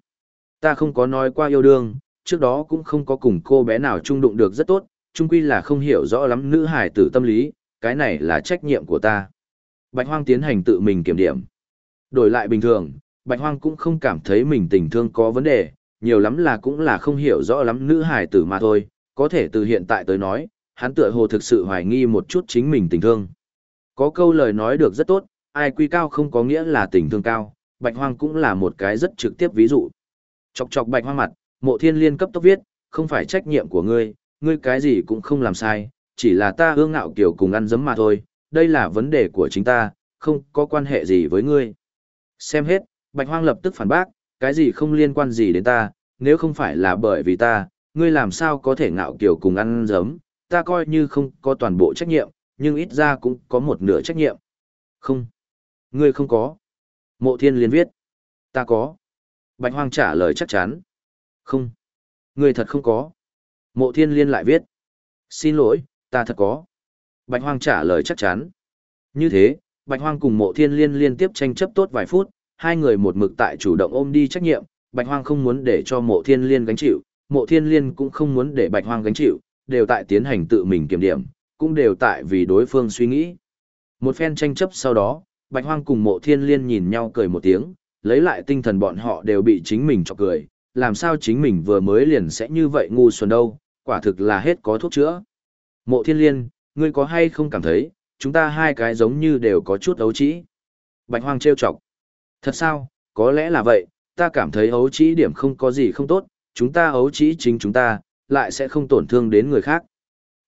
Ta không có nói qua yêu đương, trước đó cũng không có cùng cô bé nào chung đụng được rất tốt, chung quy là không hiểu rõ lắm nữ hải tử tâm lý, cái này là trách nhiệm của ta. Bạch Hoang tiến hành tự mình kiểm điểm. Đổi lại bình thường, Bạch Hoang cũng không cảm thấy mình tình thương có vấn đề, nhiều lắm là cũng là không hiểu rõ lắm nữ hải tử mà thôi, có thể từ hiện tại tới nói, hắn tựa hồ thực sự hoài nghi một chút chính mình tình thương. Có câu lời nói được rất tốt, ai quy cao không có nghĩa là tình thương cao, Bạch Hoang cũng là một cái rất trực tiếp ví dụ. Chọc chọc Bạch Hoang mặt, mộ thiên liên cấp tốc viết, không phải trách nhiệm của ngươi, ngươi cái gì cũng không làm sai, chỉ là ta ương ngạo kiểu cùng ăn dấm mà thôi, đây là vấn đề của chính ta, không có quan hệ gì với ngươi. Xem hết, Bạch Hoang lập tức phản bác, cái gì không liên quan gì đến ta, nếu không phải là bởi vì ta, ngươi làm sao có thể ngạo kiểu cùng ăn dấm, ta coi như không có toàn bộ trách nhiệm, nhưng ít ra cũng có một nửa trách nhiệm. Không. Ngươi không có. Mộ thiên liên viết. Ta có. Bạch Hoang trả lời chắc chắn. Không. người thật không có. Mộ thiên liên lại viết. Xin lỗi, ta thật có. Bạch Hoang trả lời chắc chắn. Như thế, Bạch Hoang cùng mộ thiên liên liên tiếp tranh chấp tốt vài phút, hai người một mực tại chủ động ôm đi trách nhiệm, Bạch Hoang không muốn để cho mộ thiên liên gánh chịu, mộ thiên liên cũng không muốn để Bạch Hoang gánh chịu, đều tại tiến hành tự mình kiểm điểm, cũng đều tại vì đối phương suy nghĩ. Một phen tranh chấp sau đó, Bạch Hoang cùng mộ thiên liên nhìn nhau cười một tiếng, lấy lại tinh thần bọn họ đều bị chính mình chọc cười, làm sao chính mình vừa mới liền sẽ như vậy ngu xuẩn đâu, quả thực là hết có thuốc chữa. Mộ thiên liên, ngươi có hay không cảm thấy, chúng ta hai cái giống như đều có chút ấu trĩ. Bạch Hoang trêu chọc. Thật sao, có lẽ là vậy, ta cảm thấy ấu trĩ điểm không có gì không tốt, chúng ta ấu trĩ chính chúng ta, lại sẽ không tổn thương đến người khác.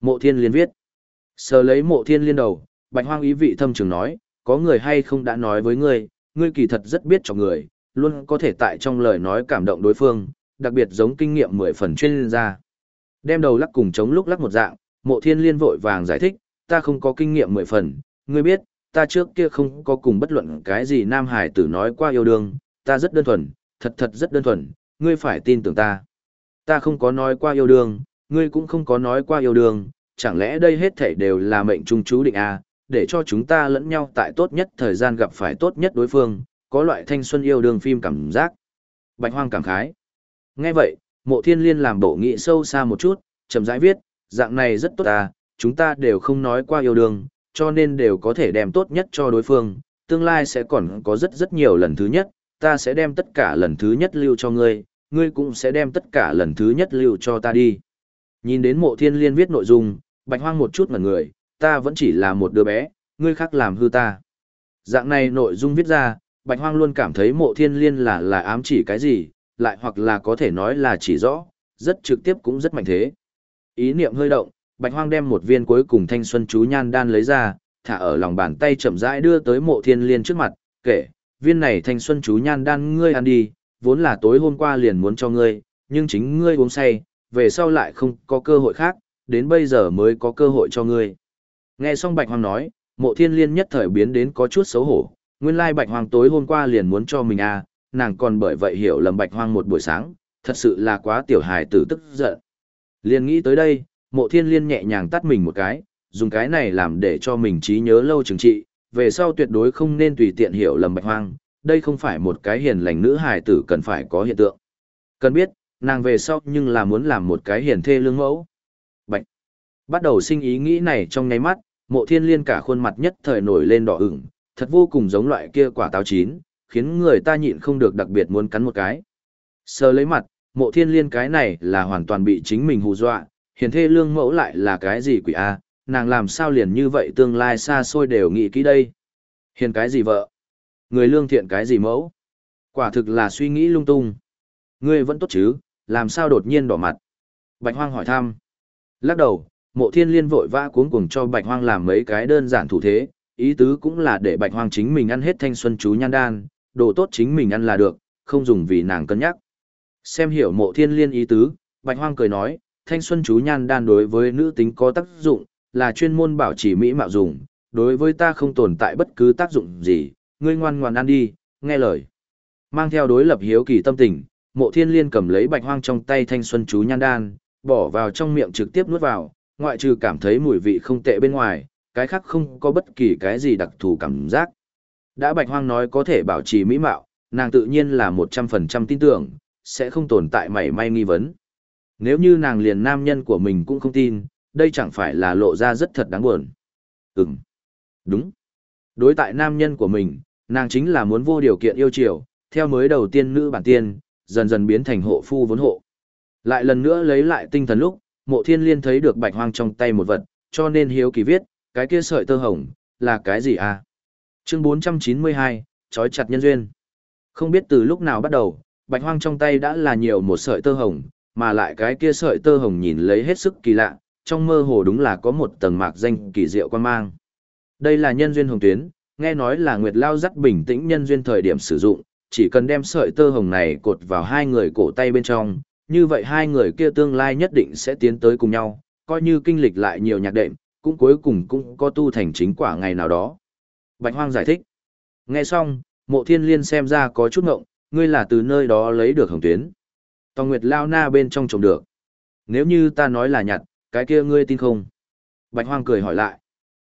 Mộ thiên liên viết. Sờ lấy mộ thiên liên đầu, Bạch Hoang ý vị thâm trường nói, có người hay không đã nói với ngươi, ngươi kỳ thật rất biết cho người, luôn có thể tại trong lời nói cảm động đối phương, đặc biệt giống kinh nghiệm mười phần chuyên gia. Đem đầu lắc cùng chống lúc lắc một dạng, mộ thiên liên vội vàng giải thích, ta không có kinh nghiệm mười phần, ngươi biết, ta trước kia không có cùng bất luận cái gì Nam Hải tử nói qua yêu đương, ta rất đơn thuần, thật thật rất đơn thuần, ngươi phải tin tưởng ta. Ta không có nói qua yêu đương, ngươi cũng không có nói qua yêu đương, chẳng lẽ đây hết thảy đều là mệnh trung chú định à, để cho chúng ta lẫn nhau tại tốt nhất thời gian gặp phải tốt nhất đối phương, có loại thanh xuân yêu đương phim cảm giác. Bạch Hoang cảm khái. Nghe vậy, mộ thiên liên làm bộ nghĩ sâu xa một chút, chậm rãi viết, dạng này rất tốt à, chúng ta đều không nói qua yêu đương, cho nên đều có thể đem tốt nhất cho đối phương, tương lai sẽ còn có rất rất nhiều lần thứ nhất, ta sẽ đem tất cả lần thứ nhất lưu cho ngươi, ngươi cũng sẽ đem tất cả lần thứ nhất lưu cho ta đi. Nhìn đến mộ thiên liên viết nội dung, bạch hoang một chút ngẩn người, ta vẫn chỉ là một đứa bé, ngươi khác làm hư ta. Dạng này nội dung viết ra, Bạch Hoang luôn cảm thấy mộ thiên liên là là ám chỉ cái gì, lại hoặc là có thể nói là chỉ rõ, rất trực tiếp cũng rất mạnh thế. Ý niệm hơi động, Bạch Hoang đem một viên cuối cùng thanh xuân chú nhan đan lấy ra, thả ở lòng bàn tay chậm rãi đưa tới mộ thiên liên trước mặt, kể, viên này thanh xuân chú nhan đan ngươi ăn đi, vốn là tối hôm qua liền muốn cho ngươi, nhưng chính ngươi uống say, về sau lại không có cơ hội khác, đến bây giờ mới có cơ hội cho ngươi. Nghe xong Bạch Hoang nói, mộ thiên liên nhất thời biến đến có chút xấu hổ, nguyên lai Bạch Hoang tối hôm qua liền muốn cho mình à, nàng còn bởi vậy hiểu lầm Bạch Hoang một buổi sáng, thật sự là quá tiểu hài tử tức giận. Liền nghĩ tới đây, mộ thiên liên nhẹ nhàng tắt mình một cái, dùng cái này làm để cho mình trí nhớ lâu chừng trị, về sau tuyệt đối không nên tùy tiện hiểu lầm Bạch Hoang, đây không phải một cái hiền lành nữ hài tử cần phải có hiện tượng. Cần biết, nàng về sau nhưng là muốn làm một cái hiền thê lương mẫu. Bạch. Bắt đầu sinh ý nghĩ này trong nháy mắt, mộ thiên liên cả khuôn mặt nhất thời nổi lên đỏ ửng, thật vô cùng giống loại kia quả táo chín, khiến người ta nhịn không được đặc biệt muốn cắn một cái. Sờ lấy mặt, mộ thiên liên cái này là hoàn toàn bị chính mình hù dọa, hiền thê lương mẫu lại là cái gì quỷ a nàng làm sao liền như vậy tương lai xa xôi đều nghĩ kỹ đây. Hiền cái gì vợ? Người lương thiện cái gì mẫu? Quả thực là suy nghĩ lung tung. Ngươi vẫn tốt chứ, làm sao đột nhiên đỏ mặt? Bạch Hoang hỏi thăm. Lắc đầu, mộ thiên liên vội vã cuống cuồng cho Bạch Hoang làm mấy cái đơn giản thủ thế, ý tứ cũng là để Bạch Hoang chính mình ăn hết thanh xuân chú nhan đan, đồ tốt chính mình ăn là được, không dùng vì nàng cân nhắc. Xem hiểu mộ thiên liên ý tứ, Bạch Hoang cười nói, thanh xuân chú nhan đan đối với nữ tính có tác dụng, là chuyên môn bảo trì mỹ mạo dùng, đối với ta không tồn tại bất cứ tác dụng gì, ngươi ngoan ngoan ăn đi, nghe lời. Mang theo đối lập hiếu kỳ tâm tình, mộ thiên liên cầm lấy bạch hoang trong tay thanh xuân chú nhan đan, bỏ vào trong miệng trực tiếp nuốt vào, ngoại trừ cảm thấy mùi vị không tệ bên ngoài, cái khác không có bất kỳ cái gì đặc thù cảm giác. Đã bạch hoang nói có thể bảo trì mỹ mạo, nàng tự nhiên là 100% tin tưởng, sẽ không tồn tại mảy may nghi vấn. Nếu như nàng liền nam nhân của mình cũng không tin, đây chẳng phải là lộ ra rất thật đáng buồn. Ừm. Đúng. Đối tại nam nhân của mình, nàng chính là muốn vô điều kiện yêu chiều, theo mới đầu tiên nữ bản tiên, dần dần biến thành hộ phu vốn hộ. Lại lần nữa lấy lại tinh thần lúc, mộ thiên liên thấy được bạch hoang trong tay một vật, cho nên hiếu kỳ viết, cái kia sợi tơ hồng, là cái gì à? Chương 492, trói chặt nhân duyên. Không biết từ lúc nào bắt đầu, bạch hoang trong tay đã là nhiều một sợi tơ hồng, mà lại cái kia sợi tơ hồng nhìn lấy hết sức kỳ lạ, trong mơ hồ đúng là có một tầng mạc danh kỳ diệu quan mang. Đây là nhân duyên hồng tuyến, nghe nói là Nguyệt Lao dắt bình tĩnh nhân duyên thời điểm sử dụng, chỉ cần đem sợi tơ hồng này cột vào hai người cổ tay bên trong, như vậy hai người kia tương lai nhất định sẽ tiến tới cùng nhau, coi như kinh lịch lại nhiều nhạc đệm, cũng cuối cùng cũng có tu thành chính quả ngày nào đó. Bạch Hoang giải thích. Nghe xong, mộ thiên liên xem ra có chút ngộng, ngươi là từ nơi đó lấy được hồng tuyến. Tòng Nguyệt Lao na bên trong trồng được. Nếu như ta nói là nhặt, cái kia ngươi tin không? Bạch Hoang cười hỏi lại.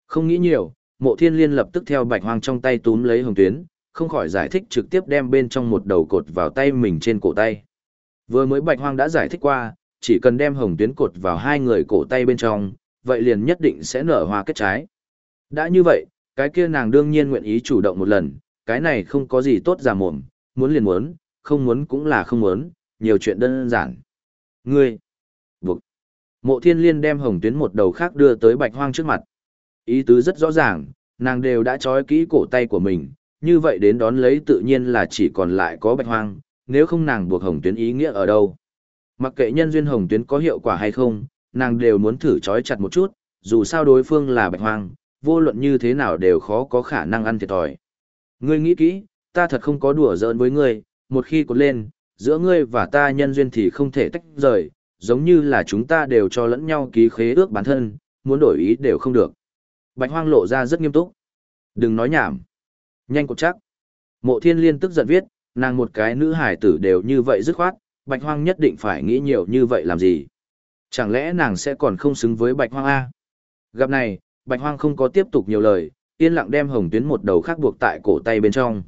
Không nghĩ nhiều, mộ thiên liên lập tức theo Bạch Hoang trong tay túm lấy hồng tuyến, không khỏi giải thích trực tiếp đem bên trong một đầu cột vào tay mình trên cổ tay. Vừa mới Bạch Hoang đã giải thích qua, chỉ cần đem hồng tuyến cột vào hai người cổ tay bên trong, vậy liền nhất định sẽ nở hoa kết trái. Đã như vậy, cái kia nàng đương nhiên nguyện ý chủ động một lần, cái này không có gì tốt giả mồm, muốn liền muốn, không muốn cũng là không muốn, nhiều chuyện đơn giản. Ngươi, buộc. Mộ thiên liên đem hồng tuyến một đầu khác đưa tới bạch hoang trước mặt. Ý tứ rất rõ ràng, nàng đều đã trói kỹ cổ tay của mình, như vậy đến đón lấy tự nhiên là chỉ còn lại có bạch hoang, nếu không nàng buộc hồng tuyến ý nghĩa ở đâu. Mặc kệ nhân duyên hồng tuyến có hiệu quả hay không, nàng đều muốn thử trói chặt một chút, dù sao đối phương là bạch hoang, vô luận như thế nào đều khó có khả năng ăn thiệt thòi. Ngươi nghĩ kỹ, ta thật không có đùa giỡn với ngươi, một khi cột lên, giữa ngươi và ta nhân duyên thì không thể tách rời, giống như là chúng ta đều cho lẫn nhau ký khế ước bản thân, muốn đổi ý đều không được. Bạch hoang lộ ra rất nghiêm túc. Đừng nói nhảm. Nhanh cột chắc. Mộ thiên liên tức giận viết, nàng một cái nữ hải tử đều như vậy dứt khoát, bạch hoang nhất định phải nghĩ nhiều như vậy làm gì. Chẳng lẽ nàng sẽ còn không xứng với bạch hoang A? Gặp này, bạch hoang không có tiếp tục nhiều lời, yên lặng đem hồng tuyến một đầu khác buộc tại cổ tay bên trong.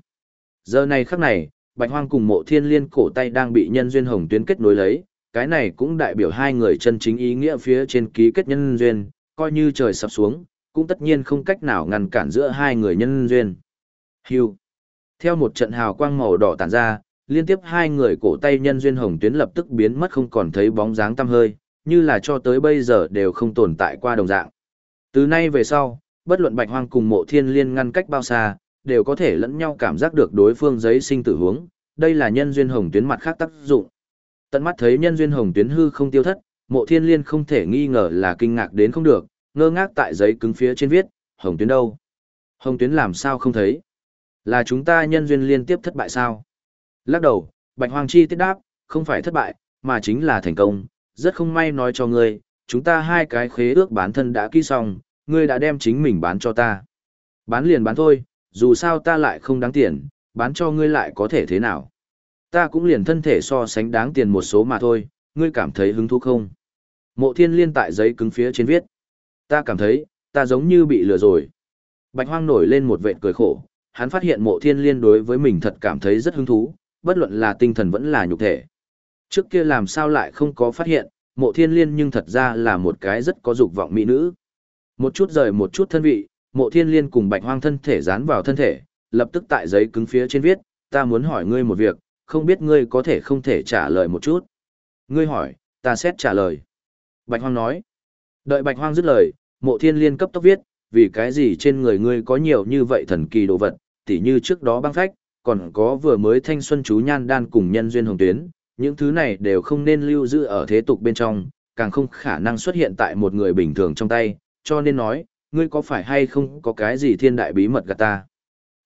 Giờ này khắc này, bạch hoang cùng mộ thiên liên cổ tay đang bị nhân duyên hồng tuyến kết nối lấy, cái này cũng đại biểu hai người chân chính ý nghĩa phía trên ký kết nhân duyên, coi như trời sập xuống, cũng tất nhiên không cách nào ngăn cản giữa hai người nhân duyên. Hưu. Theo một trận hào quang màu đỏ tản ra, liên tiếp hai người cổ tay nhân duyên hồng tuyến lập tức biến mất không còn thấy bóng dáng tăm hơi, như là cho tới bây giờ đều không tồn tại qua đồng dạng. Từ nay về sau, bất luận bạch hoang cùng mộ thiên liên ngăn cách bao xa, đều có thể lẫn nhau cảm giác được đối phương giấy sinh tử hướng, đây là nhân duyên hồng tuyến mặt khác tác dụng. Tận mắt thấy nhân duyên hồng tuyến hư không tiêu thất, mộ thiên liên không thể nghi ngờ là kinh ngạc đến không được, ngơ ngác tại giấy cứng phía trên viết, hồng tuyến đâu? Hồng tuyến làm sao không thấy? Là chúng ta nhân duyên liên tiếp thất bại sao? Lắc đầu, Bạch Hoàng Chi tiết đáp, không phải thất bại, mà chính là thành công, rất không may nói cho ngươi, chúng ta hai cái khế ước bán thân đã ký xong, ngươi đã đem chính mình bán cho ta. Bán liền bán thôi, dù sao ta lại không đáng tiền, bán cho ngươi lại có thể thế nào. Ta cũng liền thân thể so sánh đáng tiền một số mà thôi, ngươi cảm thấy hứng thú không? Mộ thiên liên tại giấy cứng phía trên viết. Ta cảm thấy, ta giống như bị lừa rồi. Bạch hoang nổi lên một vệt cười khổ, hắn phát hiện mộ thiên liên đối với mình thật cảm thấy rất hứng thú, bất luận là tinh thần vẫn là nhục thể. Trước kia làm sao lại không có phát hiện, mộ thiên liên nhưng thật ra là một cái rất có dục vọng mỹ nữ. Một chút rời một chút thân vị, mộ thiên liên cùng bạch hoang thân thể dán vào thân thể, lập tức tại giấy cứng phía trên viết, ta muốn hỏi ngươi một việc, không biết ngươi có thể không thể trả lời một chút. Ngươi hỏi, ta xét trả lời. Bạch hoang nói. Đợi bạch hoang dứt lời, mộ thiên liên cấp tốc viết, vì cái gì trên người ngươi có nhiều như vậy thần kỳ đồ vật, tỉ như trước đó băng phách, còn có vừa mới thanh xuân chú nhan đan cùng nhân duyên hồng tuyến, những thứ này đều không nên lưu giữ ở thế tục bên trong, càng không khả năng xuất hiện tại một người bình thường trong tay, cho nên nói, ngươi có phải hay không có cái gì thiên đại bí mật gạt ta.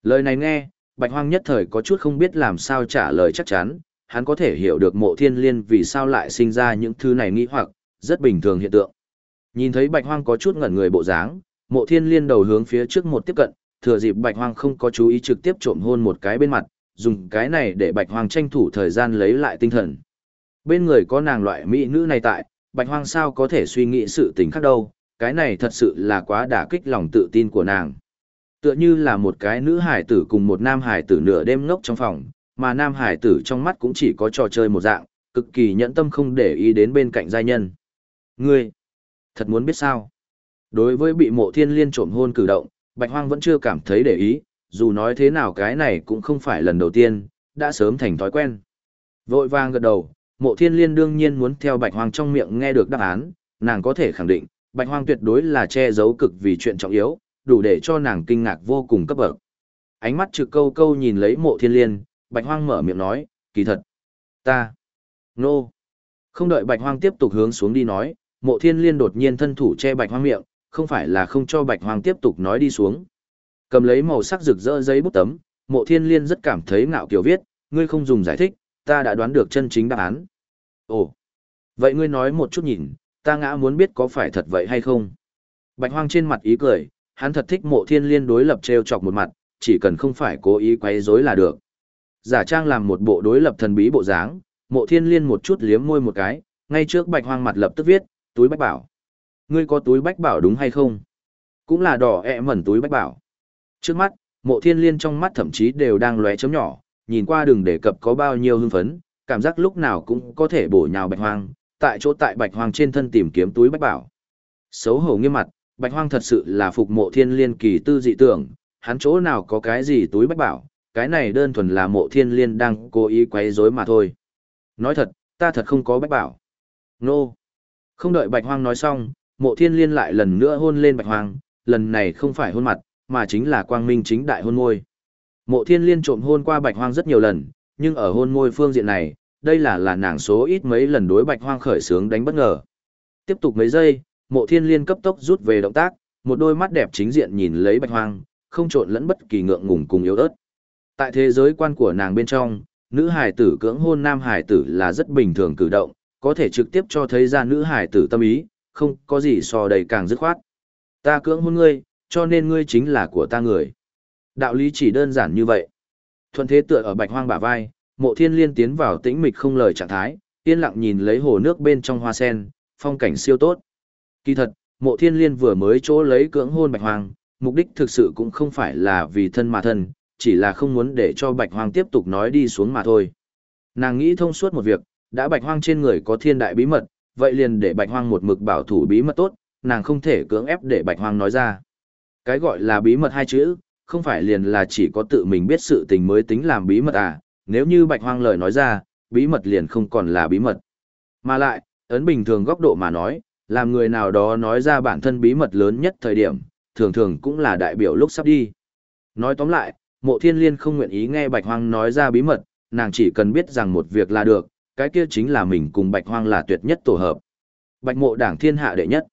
Lời này nghe, Bạch Hoang nhất thời có chút không biết làm sao trả lời chắc chắn, hắn có thể hiểu được mộ thiên liên vì sao lại sinh ra những thứ này nghĩ hoặc, rất bình thường hiện tượng. Nhìn thấy Bạch Hoang có chút ngẩn người bộ dáng, mộ thiên liên đầu hướng phía trước một tiếp cận, thừa dịp Bạch Hoang không có chú ý trực tiếp trộm hôn một cái bên mặt, dùng cái này để Bạch Hoang tranh thủ thời gian lấy lại tinh thần. Bên người có nàng loại mỹ nữ này tại, Bạch Hoang sao có thể suy nghĩ sự tình khác đâu, cái này thật sự là quá đả kích lòng tự tin của nàng. Tựa như là một cái nữ hải tử cùng một nam hải tử nửa đêm ngốc trong phòng, mà nam hải tử trong mắt cũng chỉ có trò chơi một dạng, cực kỳ nhẫn tâm không để ý đến bên cạnh giai nhân. Ngươi, thật muốn biết sao? Đối với bị mộ thiên liên trộm hôn cử động, Bạch Hoang vẫn chưa cảm thấy để ý, dù nói thế nào cái này cũng không phải lần đầu tiên, đã sớm thành thói quen. Vội vàng gật đầu, mộ thiên liên đương nhiên muốn theo Bạch Hoang trong miệng nghe được đáp án, nàng có thể khẳng định, Bạch Hoang tuyệt đối là che giấu cực vì chuyện trọng yếu, đủ để cho nàng kinh ngạc vô cùng cấp bậc. Ánh mắt trực câu câu nhìn lấy mộ thiên liên, Bạch Hoang mở miệng nói, kỳ thật. Ta. Nô. No. Không đợi Bạch Hoang tiếp tục hướng xuống đi nói, mộ thiên liên đột nhiên thân thủ che Bạch Hoang miệng, không phải là không cho Bạch Hoang tiếp tục nói đi xuống. Cầm lấy màu sắc rực rỡ giấy bút tấm, mộ thiên liên rất cảm thấy ngạo kiều viết, ngươi không dùng giải thích, ta đã đoán được chân chính đáp án. Ồ, vậy ngươi nói một chút nhìn, ta ngã muốn biết có phải thật vậy hay không. Bạch hoang trên mặt ý cười, hắn thật thích mộ thiên liên đối lập treo chọc một mặt, chỉ cần không phải cố ý quấy rối là được. Giả trang làm một bộ đối lập thần bí bộ dáng, mộ thiên liên một chút liếm môi một cái, ngay trước bạch hoang mặt lập tức viết, túi bách bảo. Ngươi có túi bách bảo đúng hay không? Cũng là đỏ ẹ mẩn túi bách bảo. Trước mắt, mộ thiên liên trong mắt thậm chí đều đang lóe chấm nhỏ, nhìn qua đừng đề cập có bao nhiêu hưng phấn, cảm giác lúc nào cũng có thể bổ nhào bạch hoang, tại chỗ tại bạch hoang trên thân tìm kiếm túi bách bảo. Xấu hổ nghiêm mặt, bạch hoang thật sự là phục mộ thiên liên kỳ tư dị tưởng, hắn chỗ nào có cái gì túi bách bảo, cái này đơn thuần là mộ thiên liên đang cố ý quấy rối mà thôi. Nói thật, ta thật không có bách bảo. Nô. No. Không đợi bạch hoang nói xong, mộ thiên liên lại lần nữa hôn lên bạch hoang, lần này không phải hôn mặt, mà chính là quang minh chính đại hôn môi. Mộ thiên liên trộm hôn qua bạch hoang rất nhiều lần, nhưng ở hôn môi phương diện này, đây là là nàng số ít mấy lần đối bạch hoang khởi sướng đánh bất ngờ. Tiếp tục mấy giây, mộ thiên liên cấp tốc rút về động tác, một đôi mắt đẹp chính diện nhìn lấy bạch hoang, không trộn lẫn bất kỳ ngượng ngùng cùng yếu ớt. Tại thế giới quan của nàng bên trong, nữ hải tử cưỡng hôn nam hải tử là rất bình thường cử động, có thể trực tiếp cho thấy ra nữ hải tử tâm ý, không có gì so đầy càng dứt khoát. Ta cưỡng hôn ngươi, cho nên ngươi chính là của ta người. Đạo lý chỉ đơn giản như vậy. Thuận thế tựa ở bạch hoang bả vai, mộ thiên liên tiến vào tĩnh mịch không lời trạng thái, yên lặng nhìn lấy hồ nước bên trong hoa sen, phong cảnh siêu tốt. Kỳ thật, mộ thiên liên vừa mới chỗ lấy cưỡng hôn bạch hoang, mục đích thực sự cũng không phải là vì thân mà thân, chỉ là không muốn để cho bạch hoang tiếp tục nói đi xuống mà thôi. Nàng nghĩ thông suốt một việc, đã bạch hoang trên người có thiên đại bí mật, vậy liền để bạch hoang một mực bảo thủ bí mật tốt, nàng không thể cưỡng ép để bạch hoang nói ra. Cái gọi là bí mật hai chữ, không phải liền là chỉ có tự mình biết sự tình mới tính làm bí mật à, nếu như bạch hoang lời nói ra, bí mật liền không còn là bí mật. Mà lại, ấn bình thường góc độ mà nói, làm người nào đó nói ra bản thân bí mật lớn nhất thời điểm, thường thường cũng là đại biểu lúc sắp đi. Nói tóm lại, mộ thiên liên không nguyện ý nghe bạch hoang nói ra bí mật, nàng chỉ cần biết rằng một việc là được, cái kia chính là mình cùng bạch hoang là tuyệt nhất tổ hợp. Bạch mộ đảng thiên hạ đệ nhất.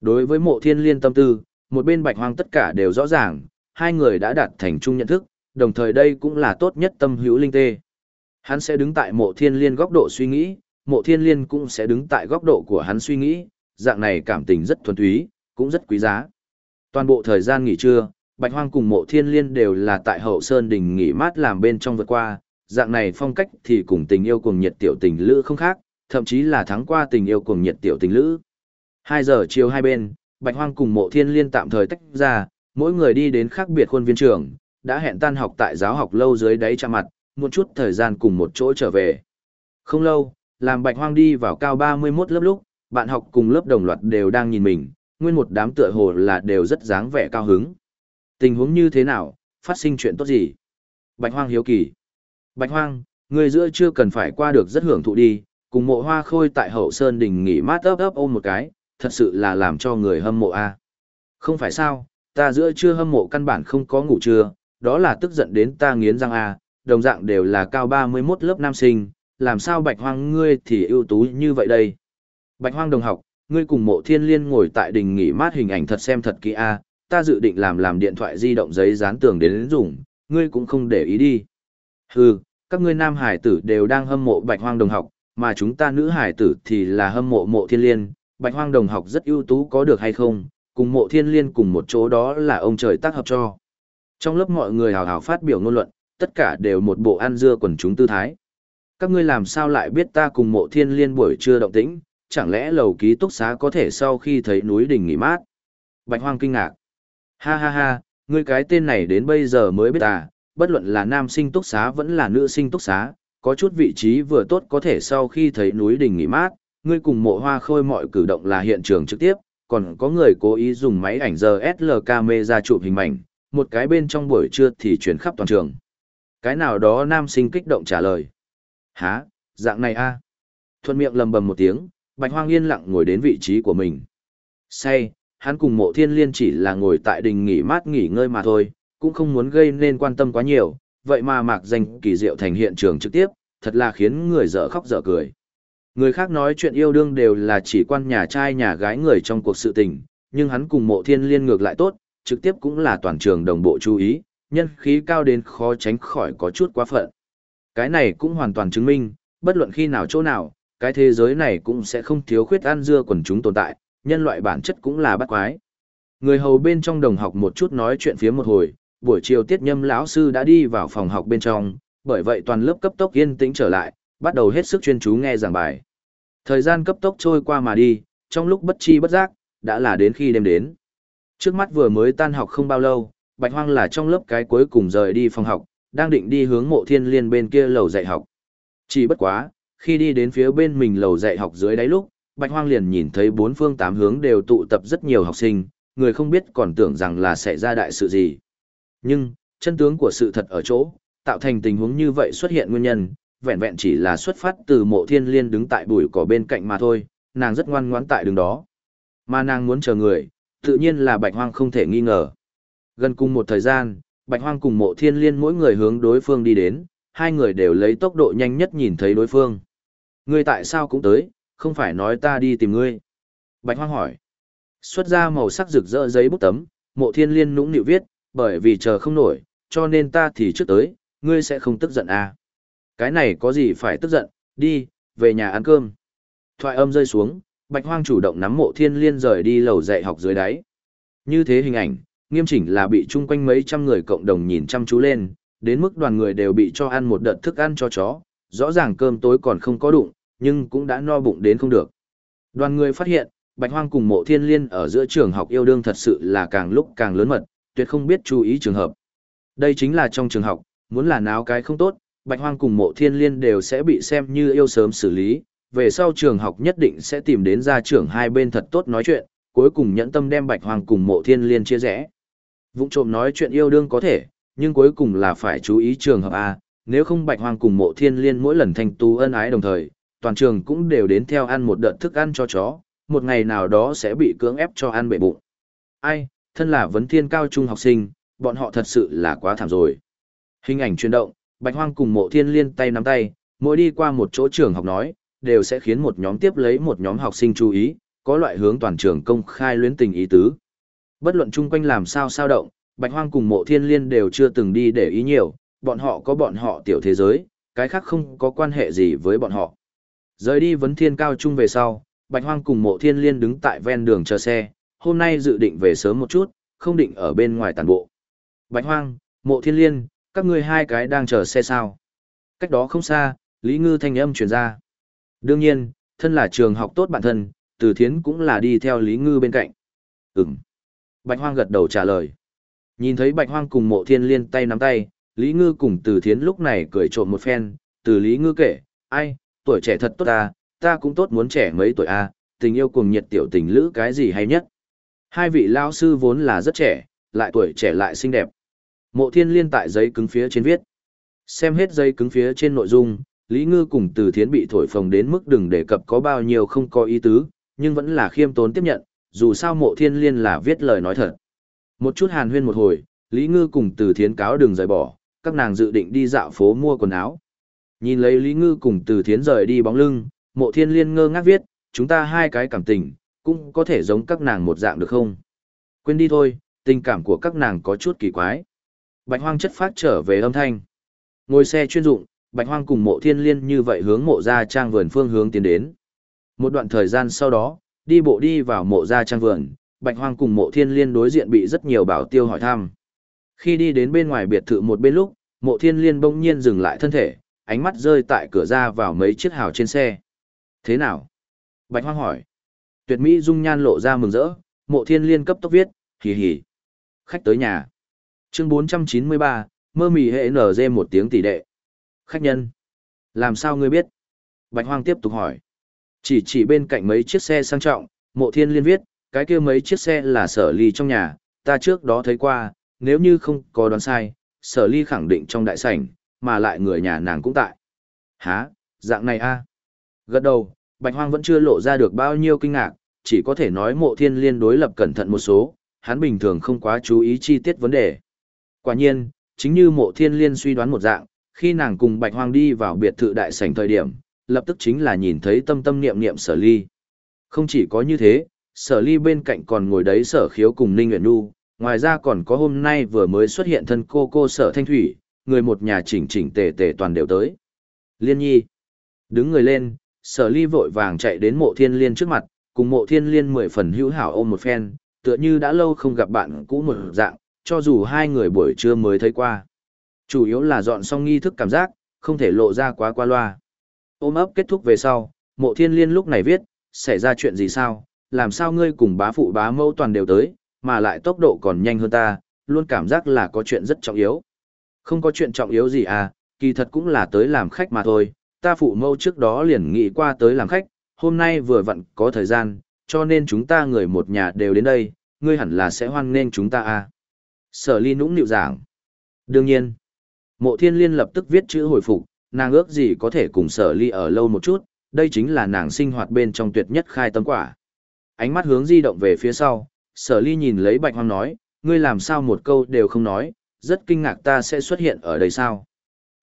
Đối với mộ thiên liên tâm tư, một bên bạch hoang tất cả đều rõ ràng, hai người đã đạt thành chung nhận thức, đồng thời đây cũng là tốt nhất tâm hữu linh tê. Hắn sẽ đứng tại mộ thiên liên góc độ suy nghĩ, mộ thiên liên cũng sẽ đứng tại góc độ của hắn suy nghĩ, dạng này cảm tình rất thuần túy, cũng rất quý giá. Toàn bộ thời gian nghỉ trưa, Bạch Hoang cùng mộ thiên liên đều là tại hậu sơn đình nghỉ mát làm bên trong vượt qua, dạng này phong cách thì cùng tình yêu cùng nhiệt tiểu tình lữ không khác, thậm chí là thắng qua tình yêu cùng nhiệt tiểu tình lữ. Hai giờ chiều hai bên, Bạch Hoang cùng mộ thiên liên tạm thời tách ra, mỗi người đi đến khác biệt khuôn viên trường, đã hẹn tan học tại giáo học lâu dưới đáy chạm mặt, một chút thời gian cùng một chỗ trở về. Không lâu, làm Bạch Hoang đi vào cao 31 lớp lúc, bạn học cùng lớp đồng loạt đều đang nhìn mình, nguyên một đám tựa hồ là đều rất dáng vẻ cao hứng. Tình huống như thế nào, phát sinh chuyện tốt gì? Bạch Hoang hiếu kỳ. Bạch Hoang, người giữa chưa cần phải qua được rất hưởng thụ đi, cùng mộ hoa khôi tại hậu sơn đình nghỉ mát ấp ấp ôm một cái, thật sự là làm cho người hâm mộ a. Không phải sao, ta giữa chưa hâm mộ căn bản không có ngủ trưa, đó là tức giận đến ta nghiến răng a, đồng dạng đều là cao 31 lớp nam sinh, làm sao bạch hoang ngươi thì ưu tú như vậy đây? Bạch hoang đồng học, ngươi cùng mộ thiên liên ngồi tại đình nghỉ mát hình ảnh thật xem thật kỹ a, ta dự định làm làm điện thoại di động giấy dán tường đến dùng, ngươi cũng không để ý đi. Hừ, các ngươi nam hải tử đều đang hâm mộ bạch hoang đồng học, mà chúng ta nữ hải tử thì là hâm mộ mộ thiên liên, bạch hoang đồng học rất ưu tú có được hay không, cùng mộ thiên liên cùng một chỗ đó là ông trời tác hợp cho. Trong lớp mọi người hào hào phát biểu ngôn luận, tất cả đều một bộ ăn dưa quần chúng tư thái. Các ngươi làm sao lại biết ta cùng mộ thiên liên buổi trưa động tĩnh, chẳng lẽ lầu ký túc xá có thể sau khi thấy núi đỉnh nghỉ mát? Bạch hoang kinh ngạc. Ha ha ha, ngươi cái tên này đến bây giờ mới biết à, bất luận là nam sinh túc xá vẫn là nữ sinh túc xá, có chút vị trí vừa tốt có thể sau khi thấy núi đỉnh nghỉ mát, ngươi cùng mộ hoa khôi mọi cử động là hiện trường trực tiếp, còn có người cố ý dùng máy ảnh giờ SL camera chụp hình ảnh, một cái bên trong buổi trưa thì chuyển khắp toàn trường. Cái nào đó nam sinh kích động trả lời. Hả, dạng này a Thuận miệng lầm bầm một tiếng, bạch hoang yên lặng ngồi đến vị trí của mình. Say, hắn cùng mộ thiên liên chỉ là ngồi tại đình nghỉ mát nghỉ ngơi mà thôi, cũng không muốn gây nên quan tâm quá nhiều, vậy mà mạc danh kỳ diệu thành hiện trường trực tiếp, thật là khiến người dở khóc dở cười. Người khác nói chuyện yêu đương đều là chỉ quan nhà trai nhà gái người trong cuộc sự tình, nhưng hắn cùng mộ thiên liên ngược lại tốt, trực tiếp cũng là toàn trường đồng bộ chú ý, nhân khí cao đến khó tránh khỏi có chút quá phận. Cái này cũng hoàn toàn chứng minh, bất luận khi nào chỗ nào, cái thế giới này cũng sẽ không thiếu khuyết ăn dưa quần chúng tồn tại, nhân loại bản chất cũng là bắt quái. Người hầu bên trong đồng học một chút nói chuyện phía một hồi, buổi chiều tiết nhâm lão sư đã đi vào phòng học bên trong, bởi vậy toàn lớp cấp tốc yên tĩnh trở lại, bắt đầu hết sức chuyên chú nghe giảng bài. Thời gian cấp tốc trôi qua mà đi, trong lúc bất chi bất giác, đã là đến khi đêm đến. Trước mắt vừa mới tan học không bao lâu, Bạch Hoang là trong lớp cái cuối cùng rời đi phòng học, đang định đi hướng mộ thiên liên bên kia lầu dạy học. Chỉ bất quá, khi đi đến phía bên mình lầu dạy học dưới đáy lúc, Bạch Hoang liền nhìn thấy bốn phương tám hướng đều tụ tập rất nhiều học sinh, người không biết còn tưởng rằng là sẽ ra đại sự gì. Nhưng, chân tướng của sự thật ở chỗ, tạo thành tình huống như vậy xuất hiện nguyên nhân, vẹn vẹn chỉ là xuất phát từ mộ thiên liên đứng tại bụi cỏ bên cạnh mà thôi, nàng rất ngoan ngoãn tại đường đó. Mà nàng muốn chờ người, tự nhiên là bạch hoang không thể nghi ngờ. Gần cùng một thời gian, bạch hoang cùng mộ thiên liên mỗi người hướng đối phương đi đến, hai người đều lấy tốc độ nhanh nhất nhìn thấy đối phương. Ngươi tại sao cũng tới, không phải nói ta đi tìm ngươi. Bạch hoang hỏi. Xuất ra màu sắc rực rỡ giấy bút tấm, mộ thiên liên nũng nịu viết, bởi vì chờ không nổi, cho nên ta thì trước tới, ngươi sẽ không tức giận à. Cái này có gì phải tức giận, đi, về nhà ăn cơm. Thoại âm rơi xuống, Bạch Hoang chủ động nắm mộ thiên liên rời đi lầu dạy học dưới đáy. Như thế hình ảnh, nghiêm chỉnh là bị chung quanh mấy trăm người cộng đồng nhìn chăm chú lên, đến mức đoàn người đều bị cho ăn một đợt thức ăn cho chó, rõ ràng cơm tối còn không có đụng, nhưng cũng đã no bụng đến không được. Đoàn người phát hiện, Bạch Hoang cùng mộ thiên liên ở giữa trường học yêu đương thật sự là càng lúc càng lớn mật, tuyệt không biết chú ý trường hợp. Đây chính là trong trường học, muốn là náo cái không tốt, Bạch Hoang cùng mộ thiên liên đều sẽ bị xem như yêu sớm xử lý, về sau trường học nhất định sẽ tìm đến gia trưởng hai bên thật tốt nói chuyện, cuối cùng nhẫn tâm đem Bạch Hoang cùng mộ thiên liên chia rẽ. Vũng trộm nói chuyện yêu đương có thể, nhưng cuối cùng là phải chú ý trường hợp A, nếu không Bạch Hoang cùng mộ thiên liên mỗi lần thành tu ân ái đồng thời, toàn trường cũng đều đến theo ăn một đợt thức ăn cho chó, một ngày nào đó sẽ bị cưỡng ép cho ăn bệ bụng. Ai, thân là vấn thiên cao trung học sinh, bọn họ thật sự là quá thảm rồi. Hình ảnh chuyển động, Bạch Hoang cùng mộ thiên liên tay nắm tay, mỗi đi qua một chỗ trường học nói, đều sẽ khiến một nhóm tiếp lấy một nhóm học sinh chú ý, có loại hướng toàn trường công khai luyến tình ý tứ. Bất luận chung quanh làm sao sao động, Bạch Hoang cùng mộ thiên liên đều chưa từng đi để ý nhiều, bọn họ có bọn họ tiểu thế giới, cái khác không có quan hệ gì với bọn họ. Rời đi vấn thiên cao trung về sau, Bạch Hoang cùng mộ thiên liên đứng tại ven đường chờ xe, hôm nay dự định về sớm một chút, không định ở bên ngoài tàn bộ. Bạch Hoang, mộ thiên liên, các ngươi hai cái đang chờ xe sao? Cách đó không xa, Lý Ngư thanh âm truyền ra. Đương nhiên, thân là trường học tốt bản thân, Từ Thiến cũng là đi theo Lý Ngư bên cạnh. Ừm. Bạch Hoang gật đầu trả lời. Nhìn thấy Bạch Hoang cùng mộ thiên liên tay nắm tay, Lý Ngư cùng Từ Thiến lúc này cười trộm một phen, từ Lý Ngư kể, ai, tuổi trẻ thật tốt ta, ta cũng tốt muốn trẻ mấy tuổi a, tình yêu cùng nhiệt tiểu tình lữ cái gì hay nhất. Hai vị lao sư vốn là rất trẻ, lại tuổi trẻ lại xinh đẹp. Mộ thiên liên tại giấy cứng phía trên viết. Xem hết giấy cứng phía trên nội dung, Lý Ngư cùng Từ Thiến bị thổi phồng đến mức đừng đề cập có bao nhiêu không có ý tứ, nhưng vẫn là khiêm tốn tiếp nhận, dù sao mộ thiên liên là viết lời nói thật. Một chút hàn huyên một hồi, Lý Ngư cùng Từ Thiến cáo đường rời bỏ, các nàng dự định đi dạo phố mua quần áo. Nhìn lấy Lý Ngư cùng Từ Thiến rời đi bóng lưng, mộ thiên liên ngơ ngác viết, chúng ta hai cái cảm tình, cũng có thể giống các nàng một dạng được không? Quên đi thôi, tình cảm của các nàng có chút kỳ quái. Bạch hoang chất phát trở về âm thanh. Ngồi xe chuyên dụng, Bạch hoang cùng mộ thiên liên như vậy hướng mộ gia trang vườn phương hướng tiến đến. Một đoạn thời gian sau đó, đi bộ đi vào mộ gia trang vườn, Bạch hoang cùng mộ thiên liên đối diện bị rất nhiều bảo tiêu hỏi thăm. Khi đi đến bên ngoài biệt thự một bên lúc, mộ thiên liên bỗng nhiên dừng lại thân thể, ánh mắt rơi tại cửa ra vào mấy chiếc hào trên xe. Thế nào? Bạch hoang hỏi. Tuyệt mỹ dung nhan lộ ra mừng rỡ, mộ thiên liên cấp tốc viết, hì hì. Khách tới nhà. Chương 493, mơ mì hệ nở một tiếng tỷ đệ. Khách nhân. Làm sao ngươi biết? Bạch hoang tiếp tục hỏi. Chỉ chỉ bên cạnh mấy chiếc xe sang trọng, mộ thiên liên viết, cái kia mấy chiếc xe là sở ly trong nhà, ta trước đó thấy qua, nếu như không có đoán sai, sở ly khẳng định trong đại sảnh, mà lại người nhà nàng cũng tại. Hả, dạng này a Gật đầu, Bạch Hoang vẫn chưa lộ ra được bao nhiêu kinh ngạc, chỉ có thể nói mộ thiên liên đối lập cẩn thận một số, hắn bình thường không quá chú ý chi tiết vấn đề. Quả nhiên, chính như mộ thiên liên suy đoán một dạng, khi nàng cùng Bạch Hoang đi vào biệt thự đại sảnh thời điểm, lập tức chính là nhìn thấy tâm tâm niệm niệm sở ly. Không chỉ có như thế, sở ly bên cạnh còn ngồi đấy sở khiếu cùng Ninh Nguyễn Nu, ngoài ra còn có hôm nay vừa mới xuất hiện thân cô cô sở thanh thủy, người một nhà chỉnh chỉnh tề tề toàn đều tới. Liên nhi, đứng người lên, sở ly vội vàng chạy đến mộ thiên liên trước mặt, cùng mộ thiên liên mười phần hữu hảo ôm một phen, tựa như đã lâu không gặp bạn cũ một dạng, cho dù hai người buổi trưa mới thấy qua. Chủ yếu là dọn xong nghi thức cảm giác, không thể lộ ra quá qua loa. Ôm ấp kết thúc về sau, mộ thiên liên lúc này viết, xảy ra chuyện gì sao, làm sao ngươi cùng bá phụ bá mẫu toàn đều tới, mà lại tốc độ còn nhanh hơn ta, luôn cảm giác là có chuyện rất trọng yếu. Không có chuyện trọng yếu gì à, kỳ thật cũng là tới làm khách mà thôi, ta phụ mẫu trước đó liền nghĩ qua tới làm khách, hôm nay vừa vặn có thời gian, cho nên chúng ta người một nhà đều đến đây, ngươi hẳn là sẽ hoan nghênh chúng ta à. Sở ly nũng nịu giảng. Đương nhiên, mộ thiên liên lập tức viết chữ hồi phục, nàng ước gì có thể cùng sở ly ở lâu một chút, đây chính là nàng sinh hoạt bên trong tuyệt nhất khai tâm quả. Ánh mắt hướng di động về phía sau, sở ly nhìn lấy bạch hoang nói, ngươi làm sao một câu đều không nói, rất kinh ngạc ta sẽ xuất hiện ở đây sao.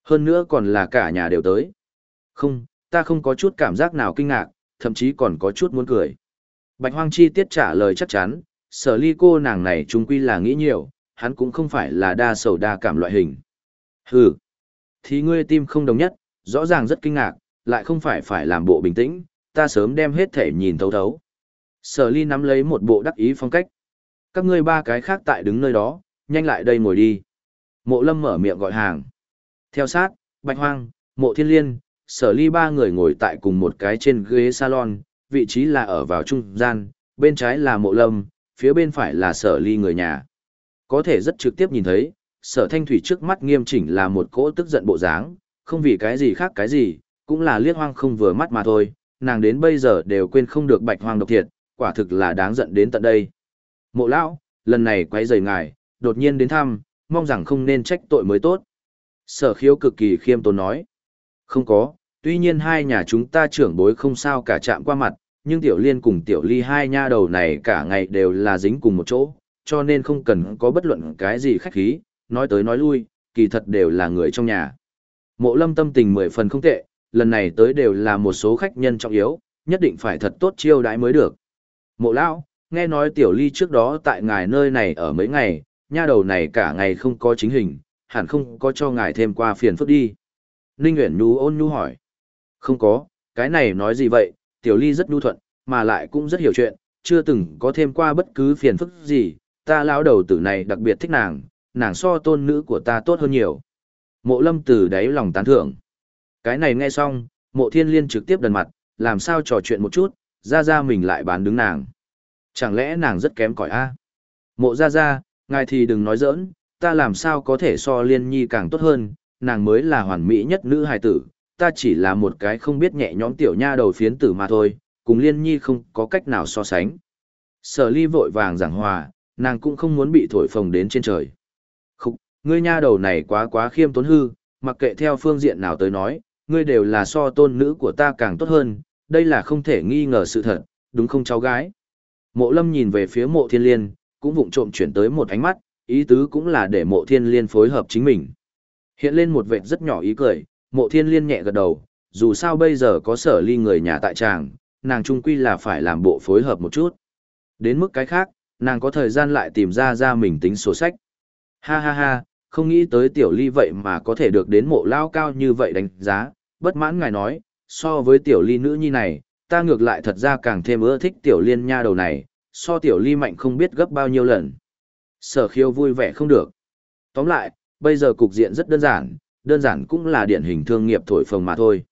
Hơn nữa còn là cả nhà đều tới. Không, ta không có chút cảm giác nào kinh ngạc, thậm chí còn có chút muốn cười. Bạch hoang chi tiết trả lời chắc chắn, sở ly cô nàng này trung quy là nghĩ nhiều, hắn cũng không phải là đa sầu đa cảm loại hình. Hừ, thì ngươi tim không đồng nhất, rõ ràng rất kinh ngạc, lại không phải phải làm bộ bình tĩnh, ta sớm đem hết thể nhìn thấu thấu. Sở ly nắm lấy một bộ đắc ý phong cách. Các ngươi ba cái khác tại đứng nơi đó, nhanh lại đây ngồi đi. Mộ lâm mở miệng gọi hàng. Theo sát, bạch hoang, mộ thiên liên, sở ly ba người ngồi tại cùng một cái trên ghế salon, vị trí là ở vào trung gian, bên trái là mộ lâm, phía bên phải là sở ly người nhà. Có thể rất trực tiếp nhìn thấy, sở thanh thủy trước mắt nghiêm chỉnh là một cỗ tức giận bộ dáng, không vì cái gì khác cái gì, cũng là liếc hoang không vừa mắt mà thôi, nàng đến bây giờ đều quên không được bạch hoang độc thiệt, quả thực là đáng giận đến tận đây. Mộ lão, lần này quấy rời ngài, đột nhiên đến thăm, mong rằng không nên trách tội mới tốt. Sở khiếu cực kỳ khiêm tốn nói. Không có, tuy nhiên hai nhà chúng ta trưởng bối không sao cả chạm qua mặt, nhưng tiểu liên cùng tiểu ly hai nha đầu này cả ngày đều là dính cùng một chỗ, cho nên không cần có bất luận cái gì khách khí, nói tới nói lui, kỳ thật đều là người trong nhà. Mộ lâm tâm tình mười phần không tệ, lần này tới đều là một số khách nhân trọng yếu, nhất định phải thật tốt chiêu đãi mới được. Mộ lão, nghe nói tiểu ly trước đó tại ngài nơi này ở mấy ngày, nha đầu này cả ngày không có chính hình, hẳn không có cho ngài thêm qua phiền phức đi. Ninh Nguyễn Nhu ôn nhu hỏi. Không có, cái này nói gì vậy, tiểu ly rất nhu thuận, mà lại cũng rất hiểu chuyện, chưa từng có thêm qua bất cứ phiền phức gì, ta lão đầu tử này đặc biệt thích nàng, nàng so tôn nữ của ta tốt hơn nhiều. Mộ lâm từ đáy lòng tán thưởng. Cái này nghe xong, mộ thiên liên trực tiếp đần mặt, làm sao trò chuyện một chút, ra ra mình lại bán đứng nàng. Chẳng lẽ nàng rất kém cỏi a? Mộ ra ra, ngài thì đừng nói giỡn, ta làm sao có thể so liên nhi càng tốt hơn, nàng mới là hoàn mỹ nhất nữ hài tử, ta chỉ là một cái không biết nhẹ nhõm tiểu nha đầu phiến tử mà thôi, cùng liên nhi không có cách nào so sánh. Sở ly vội vàng giảng hòa, nàng cũng không muốn bị thổi phồng đến trên trời. Khúc, ngươi nha đầu này quá quá khiêm tốn hư, mặc kệ theo phương diện nào tới nói, ngươi đều là so tôn nữ của ta càng tốt hơn, đây là không thể nghi ngờ sự thật, đúng không cháu gái? Mộ lâm nhìn về phía mộ thiên liên, cũng vụng trộm chuyển tới một ánh mắt, ý tứ cũng là để mộ thiên liên phối hợp chính mình. Hiện lên một vệt rất nhỏ ý cười, mộ thiên liên nhẹ gật đầu, dù sao bây giờ có sở ly người nhà tại tràng, nàng trung quy là phải làm bộ phối hợp một chút. Đến mức cái khác, nàng có thời gian lại tìm ra ra mình tính sổ sách. Ha ha ha, không nghĩ tới tiểu ly vậy mà có thể được đến mộ lao cao như vậy đánh giá, bất mãn ngài nói, so với tiểu ly nữ nhi này, ta ngược lại thật ra càng thêm ưa thích tiểu liên nha đầu này, so tiểu ly mạnh không biết gấp bao nhiêu lần. Sở khiêu vui vẻ không được. Tóm lại, bây giờ cục diện rất đơn giản, đơn giản cũng là điển hình thương nghiệp thổi phồng mà thôi.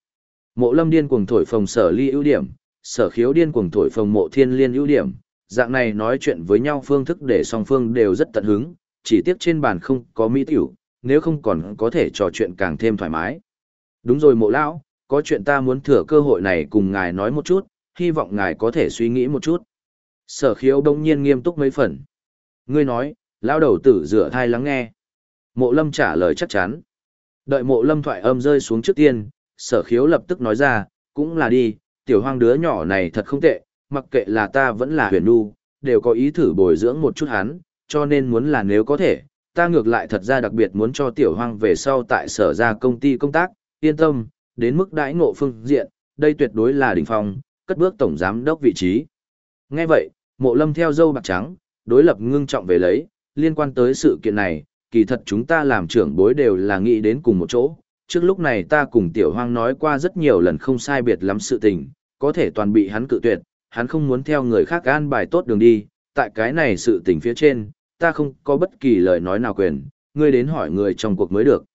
Mộ lâm điên cuồng thổi phồng sở ly ưu điểm, sở khiếu điên cuồng thổi phồng mộ thiên liên ưu điểm, dạng này nói chuyện với nhau phương thức để song phương đều rất tận hứng, chỉ tiếc trên bàn không có mỹ tiểu, nếu không còn có thể trò chuyện càng thêm thoải mái. Đúng rồi mộ lão, có chuyện ta muốn thừa cơ hội này cùng ngài nói một chút, hy vọng ngài có thể suy nghĩ một chút. Sở khiếu đông nhiên nghiêm túc mấy phần. Ngươi nói, lão đầu tử rửa thai lắng nghe. Mộ lâm trả lời chắc chắn. Đợi mộ lâm thoại âm rơi xuống trước tiên, sở khiếu lập tức nói ra, cũng là đi, tiểu hoang đứa nhỏ này thật không tệ, mặc kệ là ta vẫn là huyền nu, đều có ý thử bồi dưỡng một chút hắn, cho nên muốn là nếu có thể, ta ngược lại thật ra đặc biệt muốn cho tiểu hoang về sau tại sở ra công ty công tác, yên tâm, đến mức đãi ngộ phương diện, đây tuyệt đối là đỉnh phong, cất bước tổng giám đốc vị trí. Nghe vậy, mộ lâm theo dâu bạc trắng, đối lập ngưng trọng về lấy, liên quan tới sự kiện này, kỳ thật chúng ta làm trưởng bối đều là nghĩ đến cùng một chỗ. Trước lúc này ta cùng tiểu hoang nói qua rất nhiều lần không sai biệt lắm sự tình, có thể toàn bị hắn cự tuyệt, hắn không muốn theo người khác an bài tốt đường đi, tại cái này sự tình phía trên, ta không có bất kỳ lời nói nào quyền, ngươi đến hỏi người trong cuộc mới được.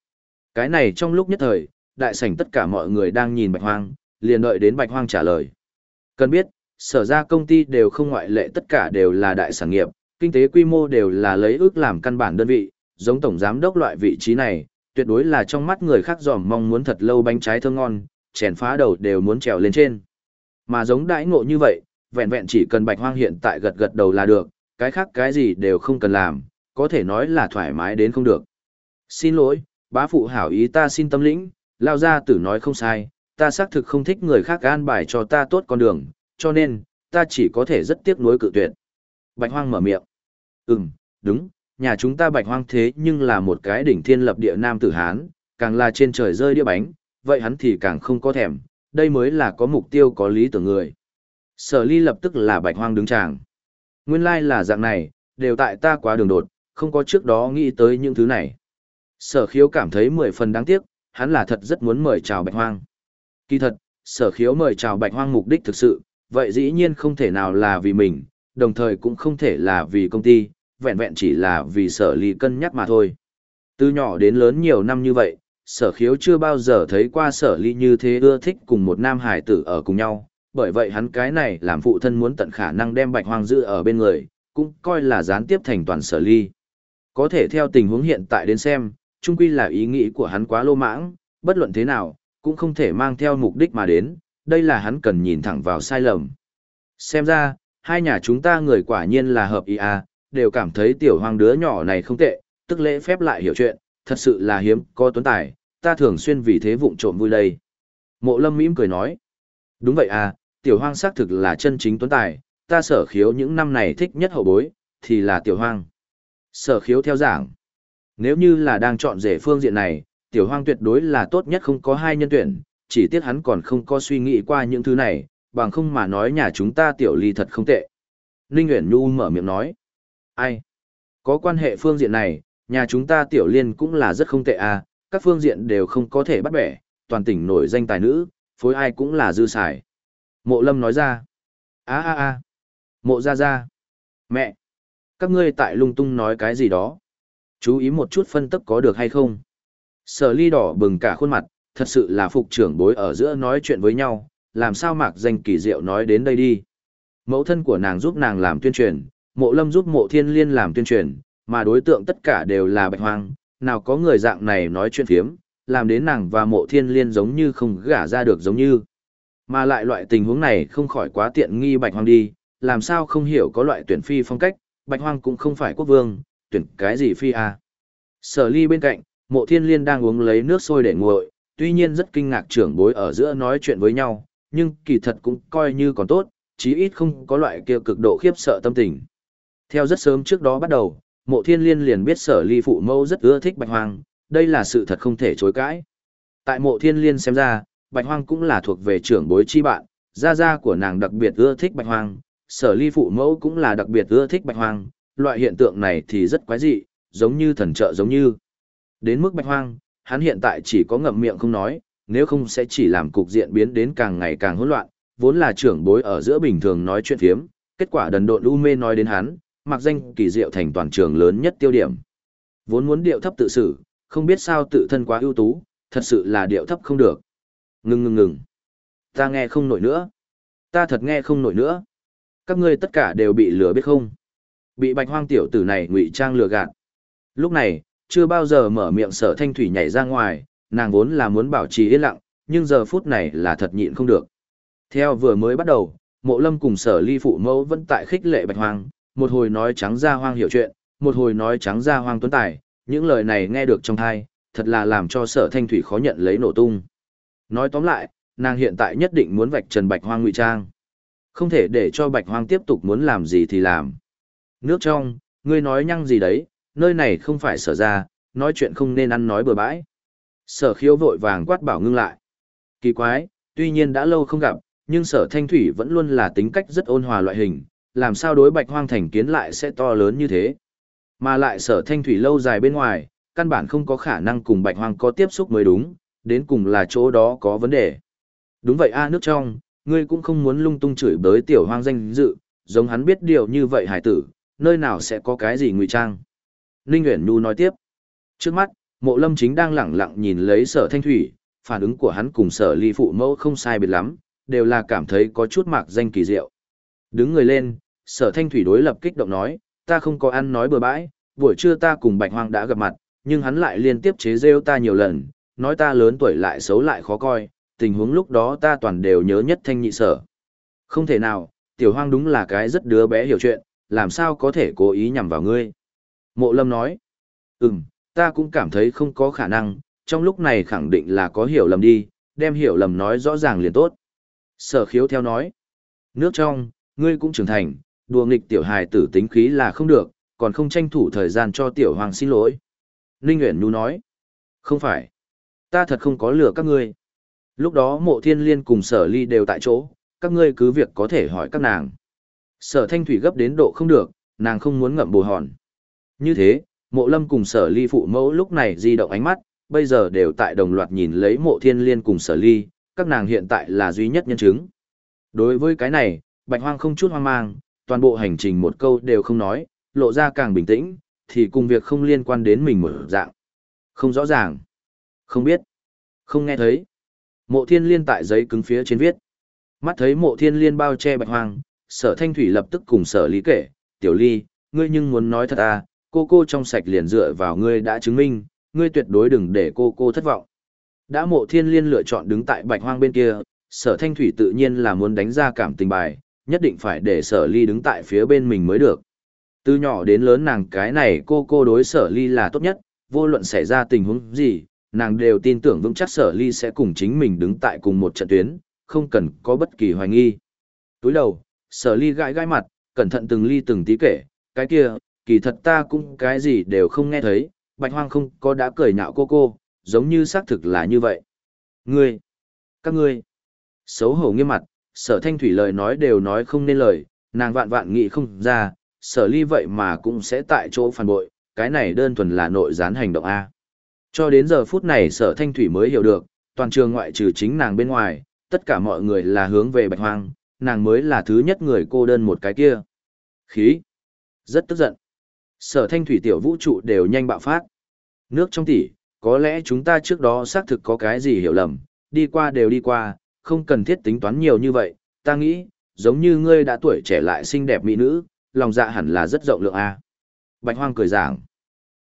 Cái này trong lúc nhất thời, đại sảnh tất cả mọi người đang nhìn bạch hoang, liền đợi đến bạch hoang trả lời. Cần biết, sở ra công ty đều không ngoại lệ tất cả đều là đại sản nghiệp, kinh tế quy mô đều là lấy ước làm căn bản đơn vị, giống tổng giám đốc loại vị trí này, tuyệt đối là trong mắt người khác dòm mong muốn thật lâu bánh trái thơm ngon, chèn phá đầu đều muốn trèo lên trên. Mà giống đãi ngộ như vậy, vẹn vẹn chỉ cần bạch hoang hiện tại gật gật đầu là được, cái khác cái gì đều không cần làm, có thể nói là thoải mái đến không được. Xin lỗi, bá phụ hảo ý ta xin tâm lĩnh, lao ra tử nói không sai, ta xác thực không thích người khác an bài cho ta tốt con đường, cho nên, ta chỉ có thể rất tiếc nuối cự tuyệt. Bạch hoang mở miệng. Ừm, đúng, nhà chúng ta bạch hoang thế nhưng là một cái đỉnh thiên lập địa nam tử Hán, càng là trên trời rơi đĩa bánh, vậy hắn thì càng không có thèm, đây mới là có mục tiêu có lý tưởng người. Sở ly lập tức là bạch hoang đứng tràng. Nguyên lai like là dạng này, đều tại ta quá đường đột, không có trước đó nghĩ tới những thứ này. Sở khiếu cảm thấy mười phần đáng tiếc, hắn là thật rất muốn mời chào bạch hoang. Kỳ thật, sở khiếu mời chào bạch hoang mục đích thực sự, vậy dĩ nhiên không thể nào là vì mình, đồng thời cũng không thể là vì công ty, vẹn vẹn chỉ là vì sở ly cân nhắc mà thôi. Từ nhỏ đến lớn nhiều năm như vậy, sở khiếu chưa bao giờ thấy qua sở ly như thế ưa thích cùng một nam hải tử ở cùng nhau, bởi vậy hắn cái này làm phụ thân muốn tận khả năng đem bạch hoang giữ ở bên người, cũng coi là gián tiếp thành toàn sở ly. Có thể theo tình huống hiện tại đến xem, chung quy là ý nghĩ của hắn quá lô mãng, bất luận thế nào, cũng không thể mang theo mục đích mà đến, đây là hắn cần nhìn thẳng vào sai lầm. Xem ra, hai nhà chúng ta người quả nhiên là hợp ý à, đều cảm thấy tiểu hoang đứa nhỏ này không tệ, tức lễ phép lại hiểu chuyện, thật sự là hiếm, có tuấn tài, ta thường xuyên vì thế vụng trộm vui đây. Mộ lâm mỉm cười nói, đúng vậy à, tiểu hoang xác thực là chân chính tuấn tài, ta sở khiếu những năm này thích nhất hậu bối, thì là tiểu hoang. Sở khiếu theo giảng, Nếu như là đang chọn rể phương diện này, tiểu hoang tuyệt đối là tốt nhất không có hai nhân tuyển, chỉ tiếc hắn còn không có suy nghĩ qua những thứ này, bằng không mà nói nhà chúng ta tiểu ly thật không tệ. Ninh Nguyễn Nhu mở miệng nói. Ai? Có quan hệ phương diện này, nhà chúng ta tiểu liên cũng là rất không tệ à, các phương diện đều không có thể bắt bẻ, toàn tỉnh nổi danh tài nữ, phối ai cũng là dư xài. Mộ lâm nói ra. a a a Mộ ra ra. Mẹ. Các ngươi tại lung tung nói cái gì đó. Chú ý một chút phân tức có được hay không. Sở ly đỏ bừng cả khuôn mặt, thật sự là phục trưởng bối ở giữa nói chuyện với nhau, làm sao mạc danh kỳ diệu nói đến đây đi. Mẫu thân của nàng giúp nàng làm tuyên truyền, mộ lâm giúp mộ thiên liên làm tuyên truyền, mà đối tượng tất cả đều là bạch hoang, nào có người dạng này nói chuyện phiếm, làm đến nàng và mộ thiên liên giống như không gả ra được giống như. Mà lại loại tình huống này không khỏi quá tiện nghi bạch hoang đi, làm sao không hiểu có loại tuyển phi phong cách, bạch hoang cũng không phải quốc vương, tuyển cái gì phi à. Sở ly bên cạnh, mộ thiên liên đang uống lấy nước sôi để nguội, tuy nhiên rất kinh ngạc trưởng bối ở giữa nói chuyện với nhau, nhưng kỳ thật cũng coi như còn tốt, chí ít không có loại kia cực độ khiếp sợ tâm tình. Theo rất sớm trước đó bắt đầu, mộ thiên liên liền biết sở ly phụ mẫu rất ưa thích bạch hoang, đây là sự thật không thể chối cãi. Tại mộ thiên liên xem ra, bạch hoang cũng là thuộc về trưởng bối chi bạn, gia gia của nàng đặc biệt ưa thích bạch hoang, sở ly phụ mẫu cũng là đặc biệt ưa thích bạch hoang, loại hiện tượng này thì rất quái dị, giống như thần trợ giống như. Đến mức bạch hoang, hắn hiện tại chỉ có ngậm miệng không nói, nếu không sẽ chỉ làm cục diện biến đến càng ngày càng hỗn loạn, vốn là trưởng bối ở giữa bình thường nói chuyện phiếm, kết quả đần độn u mê nói đến hắn, mặc danh kỳ diệu thành toàn trường lớn nhất tiêu điểm. Vốn muốn điệu thấp tự xử, không biết sao tự thân quá ưu tú, thật sự là điệu thấp không được. Ngừng ngừng ngừng. Ta nghe không nổi nữa. Ta thật nghe không nổi nữa. Các ngươi tất cả đều bị lừa biết không? Bị bạch hoang tiểu tử này ngụy trang lừa gạt. Lúc này, chưa bao giờ mở miệng sở thanh thủy nhảy ra ngoài, nàng vốn là muốn bảo trì yên lặng, nhưng giờ phút này là thật nhịn không được. Theo vừa mới bắt đầu, mộ lâm cùng sở ly phụ mẫu vẫn tại khích lệ bạch hoang, một hồi nói trắng ra hoang hiểu chuyện, một hồi nói trắng ra hoang tuấn tài, những lời này nghe được trong thai, thật là làm cho sở thanh thủy khó nhận lấy nổ tung. Nói tóm lại, nàng hiện tại nhất định muốn vạch trần bạch hoang ngụy trang. Không thể để cho bạch hoang tiếp tục muốn làm gì thì làm. Nước trong, ngươi nói nhăng gì đấy, nơi này không phải sở ra, nói chuyện không nên ăn nói bừa bãi. Sở khiếu vội vàng quát bảo ngưng lại. Kỳ quái, tuy nhiên đã lâu không gặp, nhưng sở thanh thủy vẫn luôn là tính cách rất ôn hòa loại hình, làm sao đối bạch hoang thành kiến lại sẽ to lớn như thế. Mà lại sở thanh thủy lâu dài bên ngoài, căn bản không có khả năng cùng bạch hoang có tiếp xúc mới đúng, đến cùng là chỗ đó có vấn đề. Đúng vậy a nước trong, ngươi cũng không muốn lung tung chửi bới tiểu hoang danh dự, giống hắn biết điều như vậy hải tử, nơi nào sẽ có cái gì ngụy trang. Ninh Nguyễn Nhu nói tiếp. Trước mắt, mộ lâm chính đang lẳng lặng nhìn lấy sở thanh thủy, phản ứng của hắn cùng sở ly phụ mẫu không sai biệt lắm, đều là cảm thấy có chút mạc danh kỳ diệu. Đứng người lên, sở thanh thủy đối lập kích động nói, ta không có ăn nói bừa bãi, buổi trưa ta cùng bạch hoang đã gặp mặt, nhưng hắn lại liên tiếp chế rêu ta nhiều lần, nói ta lớn tuổi lại xấu lại khó coi, tình huống lúc đó ta toàn đều nhớ nhất thanh nhị sở. Không thể nào, tiểu hoang đúng là cái rất đứa bé hiểu chuyện, làm sao có thể cố ý nhằm vào ngươi. Mộ lâm nói, ừm, ta cũng cảm thấy không có khả năng, trong lúc này khẳng định là có hiểu lầm đi, đem hiểu lầm nói rõ ràng liền tốt. Sở khiếu theo nói, nước trong, ngươi cũng trưởng thành, đùa nghịch tiểu hài tử tính khí là không được, còn không tranh thủ thời gian cho tiểu hoàng xin lỗi. Ninh Nguyễn Nhu nói, không phải, ta thật không có lừa các ngươi. Lúc đó mộ thiên liên cùng sở ly đều tại chỗ, các ngươi cứ việc có thể hỏi các nàng. Sở thanh thủy gấp đến độ không được, nàng không muốn ngậm bù hòn. Như thế, mộ lâm cùng sở ly phụ mẫu lúc này di động ánh mắt, bây giờ đều tại đồng loạt nhìn lấy mộ thiên liên cùng sở ly, các nàng hiện tại là duy nhất nhân chứng. Đối với cái này, bạch hoang không chút hoang mang, toàn bộ hành trình một câu đều không nói, lộ ra càng bình tĩnh, thì cùng việc không liên quan đến mình một dạng. Không rõ ràng, không biết, không nghe thấy. Mộ thiên liên tại giấy cứng phía trên viết. Mắt thấy mộ thiên liên bao che bạch hoang, sở thanh thủy lập tức cùng sở lý kể, tiểu ly, ngươi nhưng muốn nói thật à, cô cô trong sạch liền dựa vào ngươi đã chứng minh, ngươi tuyệt đối đừng để cô cô thất vọng. Đã mộ thiên liên lựa chọn đứng tại bạch hoang bên kia, sở thanh thủy tự nhiên là muốn đánh ra cảm tình bài, nhất định phải để sở ly đứng tại phía bên mình mới được. Từ nhỏ đến lớn nàng cái này cô cô đối sở ly là tốt nhất, vô luận xảy ra tình huống gì, nàng đều tin tưởng vững chắc sở ly sẽ cùng chính mình đứng tại cùng một trận tuyến, không cần có bất kỳ hoài nghi. Túi đầu, sở ly gãi gãi mặt, cẩn thận từng ly từng tí kể, cái kia, kỳ thật ta cũng cái gì đều không nghe thấy, Bạch Hoang không có đã cười nhạo cô cô, giống như xác thực là như vậy. Ngươi, các ngươi, xấu hổ nghiêm mặt, sở thanh thủy lời nói đều nói không nên lời, nàng vạn vạn nghĩ không ra, sở ly vậy mà cũng sẽ tại chỗ phản bội, cái này đơn thuần là nội gián hành động A. Cho đến giờ phút này sở thanh thủy mới hiểu được, toàn trường ngoại trừ chính nàng bên ngoài, tất cả mọi người là hướng về bạch hoang, nàng mới là thứ nhất người cô đơn một cái kia. Khí. Rất tức giận. Sở thanh thủy tiểu vũ trụ đều nhanh bạo phát. Nước trong tỉ, có lẽ chúng ta trước đó xác thực có cái gì hiểu lầm, đi qua đều đi qua, không cần thiết tính toán nhiều như vậy, ta nghĩ, giống như ngươi đã tuổi trẻ lại xinh đẹp mỹ nữ, lòng dạ hẳn là rất rộng lượng a. Bạch Hoang cười giảng.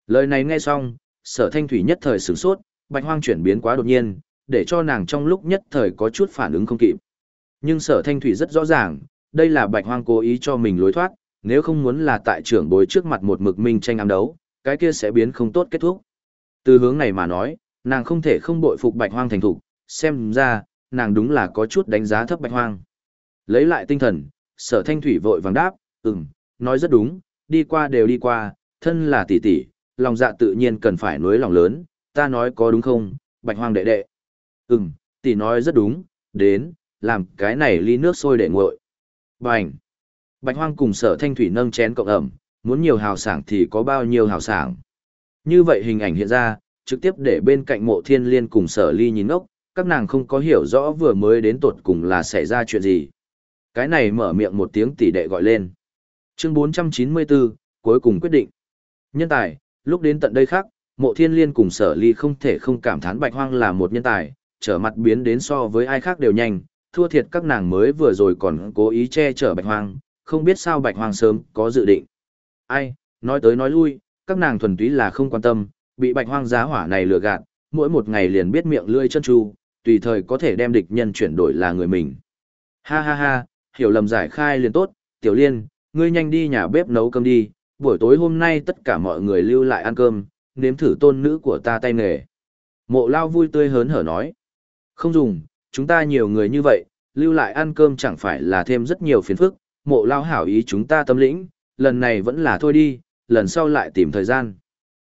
Lời này nghe xong, sở thanh thủy nhất thời sửng sốt, Bạch Hoang chuyển biến quá đột nhiên, để cho nàng trong lúc nhất thời có chút phản ứng không kịp. Nhưng sở thanh thủy rất rõ ràng, đây là Bạch Hoang cố ý cho mình lối thoát, nếu không muốn là tại trưởng bối trước mặt một mực minh tranh ám đấu, cái kia sẽ biến không tốt kết thúc. Từ hướng này mà nói, nàng không thể không bội phục Bạch Hoang thành thục, xem ra, nàng đúng là có chút đánh giá thấp Bạch Hoang. Lấy lại tinh thần, sở thanh thủy vội vàng đáp, ừm, nói rất đúng, đi qua đều đi qua, thân là tỷ tỷ, lòng dạ tự nhiên cần phải nuối lòng lớn, ta nói có đúng không, Bạch Hoang đệ đệ. Ừm, tỷ nói rất đúng, đến, làm cái này ly nước sôi để nguội. Bành. Bạch Hoang cùng sở thanh thủy nâng chén cộng ẩm, muốn nhiều hào sảng thì có bao nhiêu hào sảng. Như vậy hình ảnh hiện ra, trực tiếp để bên cạnh mộ thiên liên cùng sở ly nhìn ốc, các nàng không có hiểu rõ vừa mới đến tột cùng là xảy ra chuyện gì. Cái này mở miệng một tiếng tỷ đệ gọi lên. Chương 494, cuối cùng quyết định. Nhân tài, lúc đến tận đây khác, mộ thiên liên cùng sở ly không thể không cảm thán bạch hoang là một nhân tài, trở mặt biến đến so với ai khác đều nhanh, thua thiệt các nàng mới vừa rồi còn cố ý che chở bạch hoang, không biết sao bạch hoang sớm có dự định. Ai, nói tới nói lui, các nàng thuần túy là không quan tâm, bị bạch hoang giá hỏa này lừa gạt, mỗi một ngày liền biết miệng lưỡi chân tru, tùy thời có thể đem địch nhân chuyển đổi là người mình. Ha ha ha, hiểu lầm giải khai liền tốt, tiểu liên, ngươi nhanh đi nhà bếp nấu cơm đi, buổi tối hôm nay tất cả mọi người lưu lại ăn cơm, nếm thử tôn nữ của ta tay nghề. Mộ lao vui tươi hớn hở nói. Không dùng, chúng ta nhiều người như vậy, lưu lại ăn cơm chẳng phải là thêm rất nhiều phiền phức, mộ lao hảo ý chúng ta tâm lĩnh, lần này vẫn là thôi đi, lần sau lại tìm thời gian.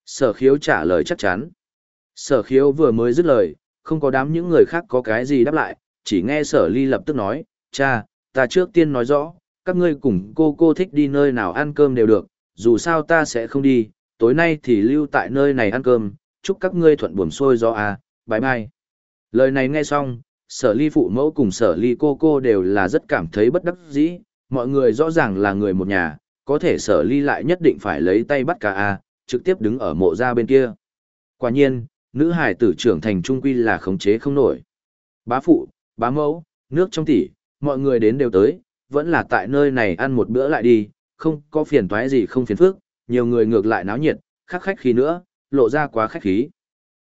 Sở khiếu trả lời chắc chắn. Sở khiếu vừa mới dứt lời, không có đám những người khác có cái gì đáp lại, chỉ nghe sở ly lập tức nói, cha, ta trước tiên nói rõ, các ngươi cùng cô cô thích đi nơi nào ăn cơm đều được, dù sao ta sẽ không đi, tối nay thì lưu tại nơi này ăn cơm, chúc các ngươi thuận buồm xuôi gió à, bye bye. Lời này nghe xong, sở ly phụ mẫu cùng sở ly cô cô đều là rất cảm thấy bất đắc dĩ, mọi người rõ ràng là người một nhà, có thể sở ly lại nhất định phải lấy tay bắt cả à, trực tiếp đứng ở mộ ra bên kia. Quả nhiên, nữ hải tử trưởng thành trung quy là khống chế không nổi. Bá phụ, bá mẫu, nước trong tỉ, mọi người đến đều tới, vẫn là tại nơi này ăn một bữa lại đi, không có phiền toái gì không phiền phức, nhiều người ngược lại náo nhiệt, khắc khách khí nữa, lộ ra quá khách khí.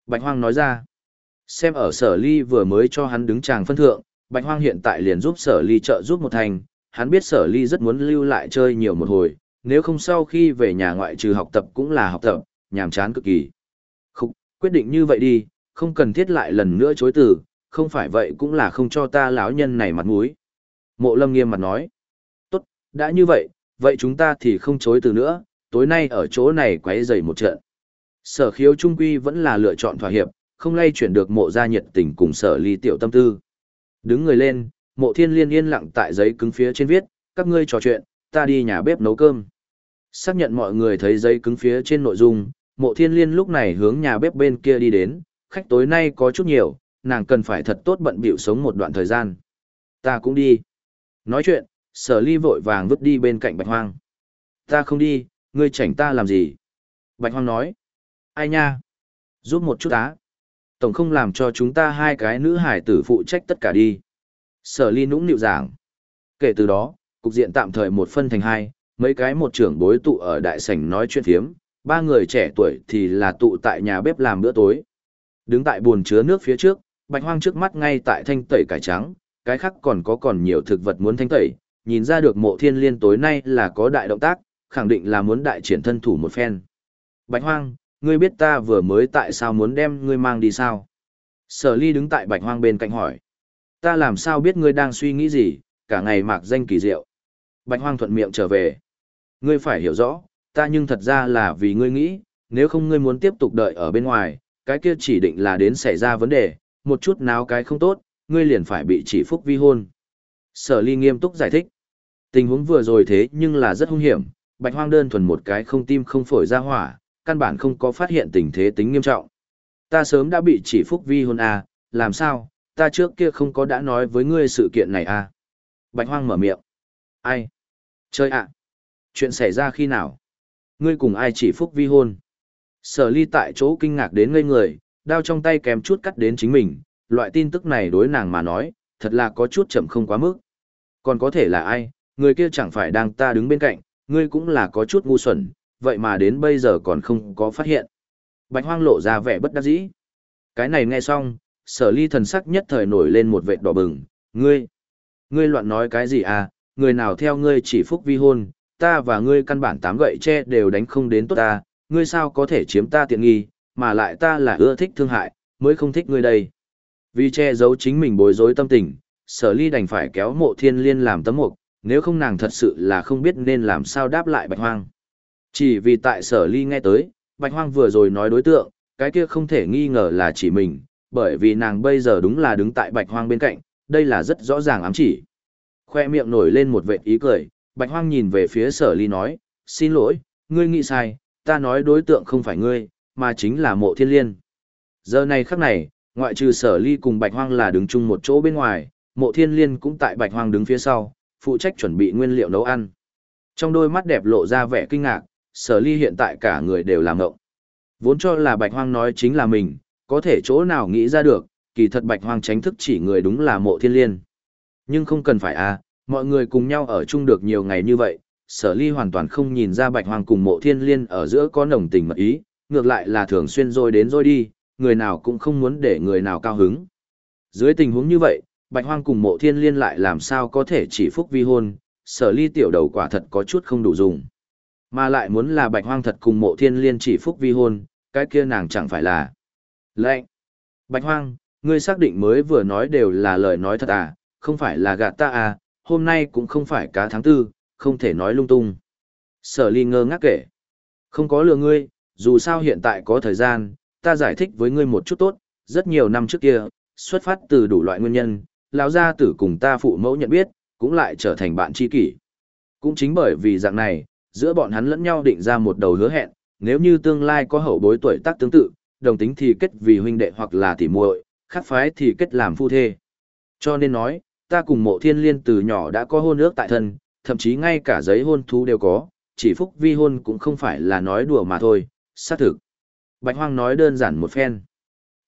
Bạch Hoang nói ra, xem ở sở ly vừa mới cho hắn đứng tràng phân thượng, Bạch Hoang hiện tại liền giúp sở ly trợ giúp một thành, hắn biết sở ly rất muốn lưu lại chơi nhiều một hồi, nếu không sau khi về nhà ngoại trừ học tập cũng là học tập, nhàm chán cực kỳ. Quyết định như vậy đi, không cần thiết lại lần nữa chối từ, không phải vậy cũng là không cho ta lão nhân này mặt mũi. Mộ lâm nghiêm mặt nói, tốt, đã như vậy, vậy chúng ta thì không chối từ nữa, tối nay ở chỗ này quấy dày một trận. Sở khiếu trung quy vẫn là lựa chọn thỏa hiệp, không lay chuyển được mộ gia nhiệt tình cùng sở ly tiểu tâm tư. Đứng người lên, mộ thiên liên yên lặng tại giấy cứng phía trên viết, các ngươi trò chuyện, ta đi nhà bếp nấu cơm. Xác nhận mọi người thấy giấy cứng phía trên nội dung, mộ thiên liên lúc này hướng nhà bếp bên kia đi đến, khách tối nay có chút nhiều, nàng cần phải thật tốt bận bịu sống một đoạn thời gian. Ta cũng đi. Nói chuyện, sở ly vội vàng vứt đi bên cạnh bạch hoang. Ta không đi, ngươi chảnh ta làm gì? Bạch hoang nói. Ai nha? Giúp một chút á. Tổng không làm cho chúng ta hai cái nữ hải tử phụ trách tất cả đi. Sở ly nũng nịu giảng. Kể từ đó, cục diện tạm thời một phân thành hai, mấy cái một trưởng bối tụ ở đại sảnh nói chuyện thiếm, ba người trẻ tuổi thì là tụ tại nhà bếp làm bữa tối. Đứng tại buồn chứa nước phía trước, bạch hoang trước mắt ngay tại thanh tẩy cải trắng, cái khác còn có còn nhiều thực vật muốn thanh tẩy, nhìn ra được mộ thiên liên tối nay là có đại động tác, khẳng định là muốn đại triển thân thủ một phen. Bạch hoang, ngươi biết ta vừa mới tại sao muốn đem ngươi mang đi sao? Sở ly đứng tại bạch hoang bên cạnh hỏi. Ta làm sao biết ngươi đang suy nghĩ gì, cả ngày mạc danh kỳ diệu. Bạch hoang thuận miệng trở về. Ngươi phải hiểu rõ, ta nhưng thật ra là vì ngươi nghĩ, nếu không ngươi muốn tiếp tục đợi ở bên ngoài, cái kia chỉ định là đến xảy ra vấn đề, một chút nào cái không tốt, ngươi liền phải bị chỉ phúc vi hôn. Sở ly nghiêm túc giải thích. Tình huống vừa rồi thế nhưng là rất hung hiểm, bạch hoang đơn thuần một cái không tim không phổi ra hỏa, căn bản không có phát hiện tình thế tính nghiêm trọng. Ta sớm đã bị chỉ phúc vi hôn à, làm sao, ta trước kia không có đã nói với ngươi sự kiện này à. Bạch hoang mở miệng. Ai? Chơi ạ. Chuyện xảy ra khi nào? Ngươi cùng ai chỉ phúc vi hôn? Sở ly tại chỗ kinh ngạc đến ngây người, đao trong tay kém chút cắt đến chính mình, loại tin tức này đối nàng mà nói, thật là có chút chậm không quá mức. Còn có thể là ai, người kia chẳng phải đang ta đứng bên cạnh, ngươi cũng là có chút ngu xuẩn, vậy mà đến bây giờ còn không có phát hiện. Bạch hoang lộ ra vẻ bất đắc dĩ. Cái này nghe xong, sở ly thần sắc nhất thời nổi lên một vệt đỏ bừng, ngươi, ngươi loạn nói cái gì à, người nào theo ngươi chỉ phúc vi hôn, ta và ngươi căn bản tám gậy che đều đánh không đến tốt ta, ngươi sao có thể chiếm ta tiện nghi, mà lại ta là ưa thích thương hại, mới không thích ngươi đây. Vì che giấu chính mình bối rối tâm tình, sở ly đành phải kéo mộ thiên liên làm tấm mục, nếu không nàng thật sự là không biết nên làm sao đáp lại bạch hoang. Chỉ vì tại sở ly nghe tới, bạch hoang vừa rồi nói đối tượng, cái kia không thể nghi ngờ là chỉ mình, bởi vì nàng bây giờ đúng là đứng tại bạch hoang bên cạnh, đây là rất rõ ràng ám chỉ. Khoe miệng nổi lên một vệt ý cười, bạch hoang nhìn về phía sở ly nói, xin lỗi, ngươi nghĩ sai, ta nói đối tượng không phải ngươi, mà chính là mộ thiên liên. Giờ này khắc này, ngoại trừ sở ly cùng bạch hoang là đứng chung một chỗ bên ngoài, mộ thiên liên cũng tại bạch hoang đứng phía sau, phụ trách chuẩn bị nguyên liệu nấu ăn. Trong đôi mắt đẹp lộ ra vẻ kinh ngạc, sở ly hiện tại cả người đều làm ngộng. Vốn cho là bạch hoang nói chính là mình, có thể chỗ nào nghĩ ra được, kỳ thật bạch hoang tránh thức chỉ người đúng là mộ thiên liên. Nhưng không cần phải à, mọi người cùng nhau ở chung được nhiều ngày như vậy, sở ly hoàn toàn không nhìn ra bạch hoang cùng mộ thiên liên ở giữa có nồng tình mật ý, ngược lại là thường xuyên rồi đến rồi đi, người nào cũng không muốn để người nào cao hứng. Dưới tình huống như vậy, bạch hoang cùng mộ thiên liên lại làm sao có thể chỉ phúc vi hôn, sở ly tiểu đầu quả thật có chút không đủ dùng. Mà lại muốn là bạch hoang thật cùng mộ thiên liên chỉ phúc vi hôn, cái kia nàng chẳng phải là. Lệnh! Bạch hoang, ngươi xác định mới vừa nói đều là lời nói thật à, không phải là gạt ta à, hôm nay cũng không phải cá tháng tư, không thể nói lung tung. Sở ly ngơ ngác kể. Không có lừa ngươi, dù sao hiện tại có thời gian, ta giải thích với ngươi một chút tốt, rất nhiều năm trước kia, xuất phát từ đủ loại nguyên nhân, lão gia tử cùng ta phụ mẫu nhận biết, cũng lại trở thành bạn tri kỷ. Cũng chính bởi vì dạng này, giữa bọn hắn lẫn nhau định ra một đầu hứa hẹn, nếu như tương lai có hậu bối tuổi tác tương tự, đồng tính thì kết vì huynh đệ hoặc là tỷ muội, khác phái thì kết làm phu thê. Cho nên nói, ta cùng mộ thiên liên từ nhỏ đã có hôn ước tại thân, thậm chí ngay cả giấy hôn thú đều có, chỉ phúc vi hôn cũng không phải là nói đùa mà thôi, xác thực. Bạch Hoang nói đơn giản một phen.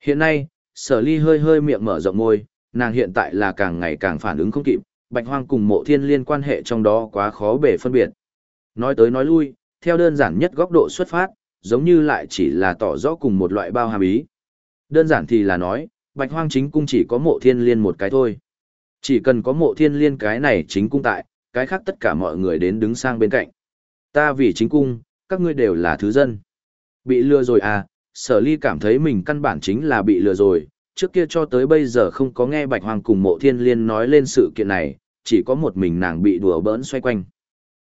Hiện nay, sở ly hơi hơi miệng mở rộng môi, nàng hiện tại là càng ngày càng phản ứng không kịp, Bạch Hoang cùng mộ thiên liên quan hệ trong đó quá khó bể phân biệt. Nói tới nói lui, theo đơn giản nhất góc độ xuất phát, giống như lại chỉ là tỏ rõ cùng một loại bao hàm ý. Đơn giản thì là nói, Bạch Hoang chính cung chỉ có mộ thiên liên một cái thôi. Chỉ cần có mộ thiên liên cái này chính cung tại, cái khác tất cả mọi người đến đứng sang bên cạnh. Ta vì chính cung, các ngươi đều là thứ dân. Bị lừa rồi à, sở ly cảm thấy mình căn bản chính là bị lừa rồi, trước kia cho tới bây giờ không có nghe bạch hoàng cùng mộ thiên liên nói lên sự kiện này, chỉ có một mình nàng bị đùa bỡn xoay quanh.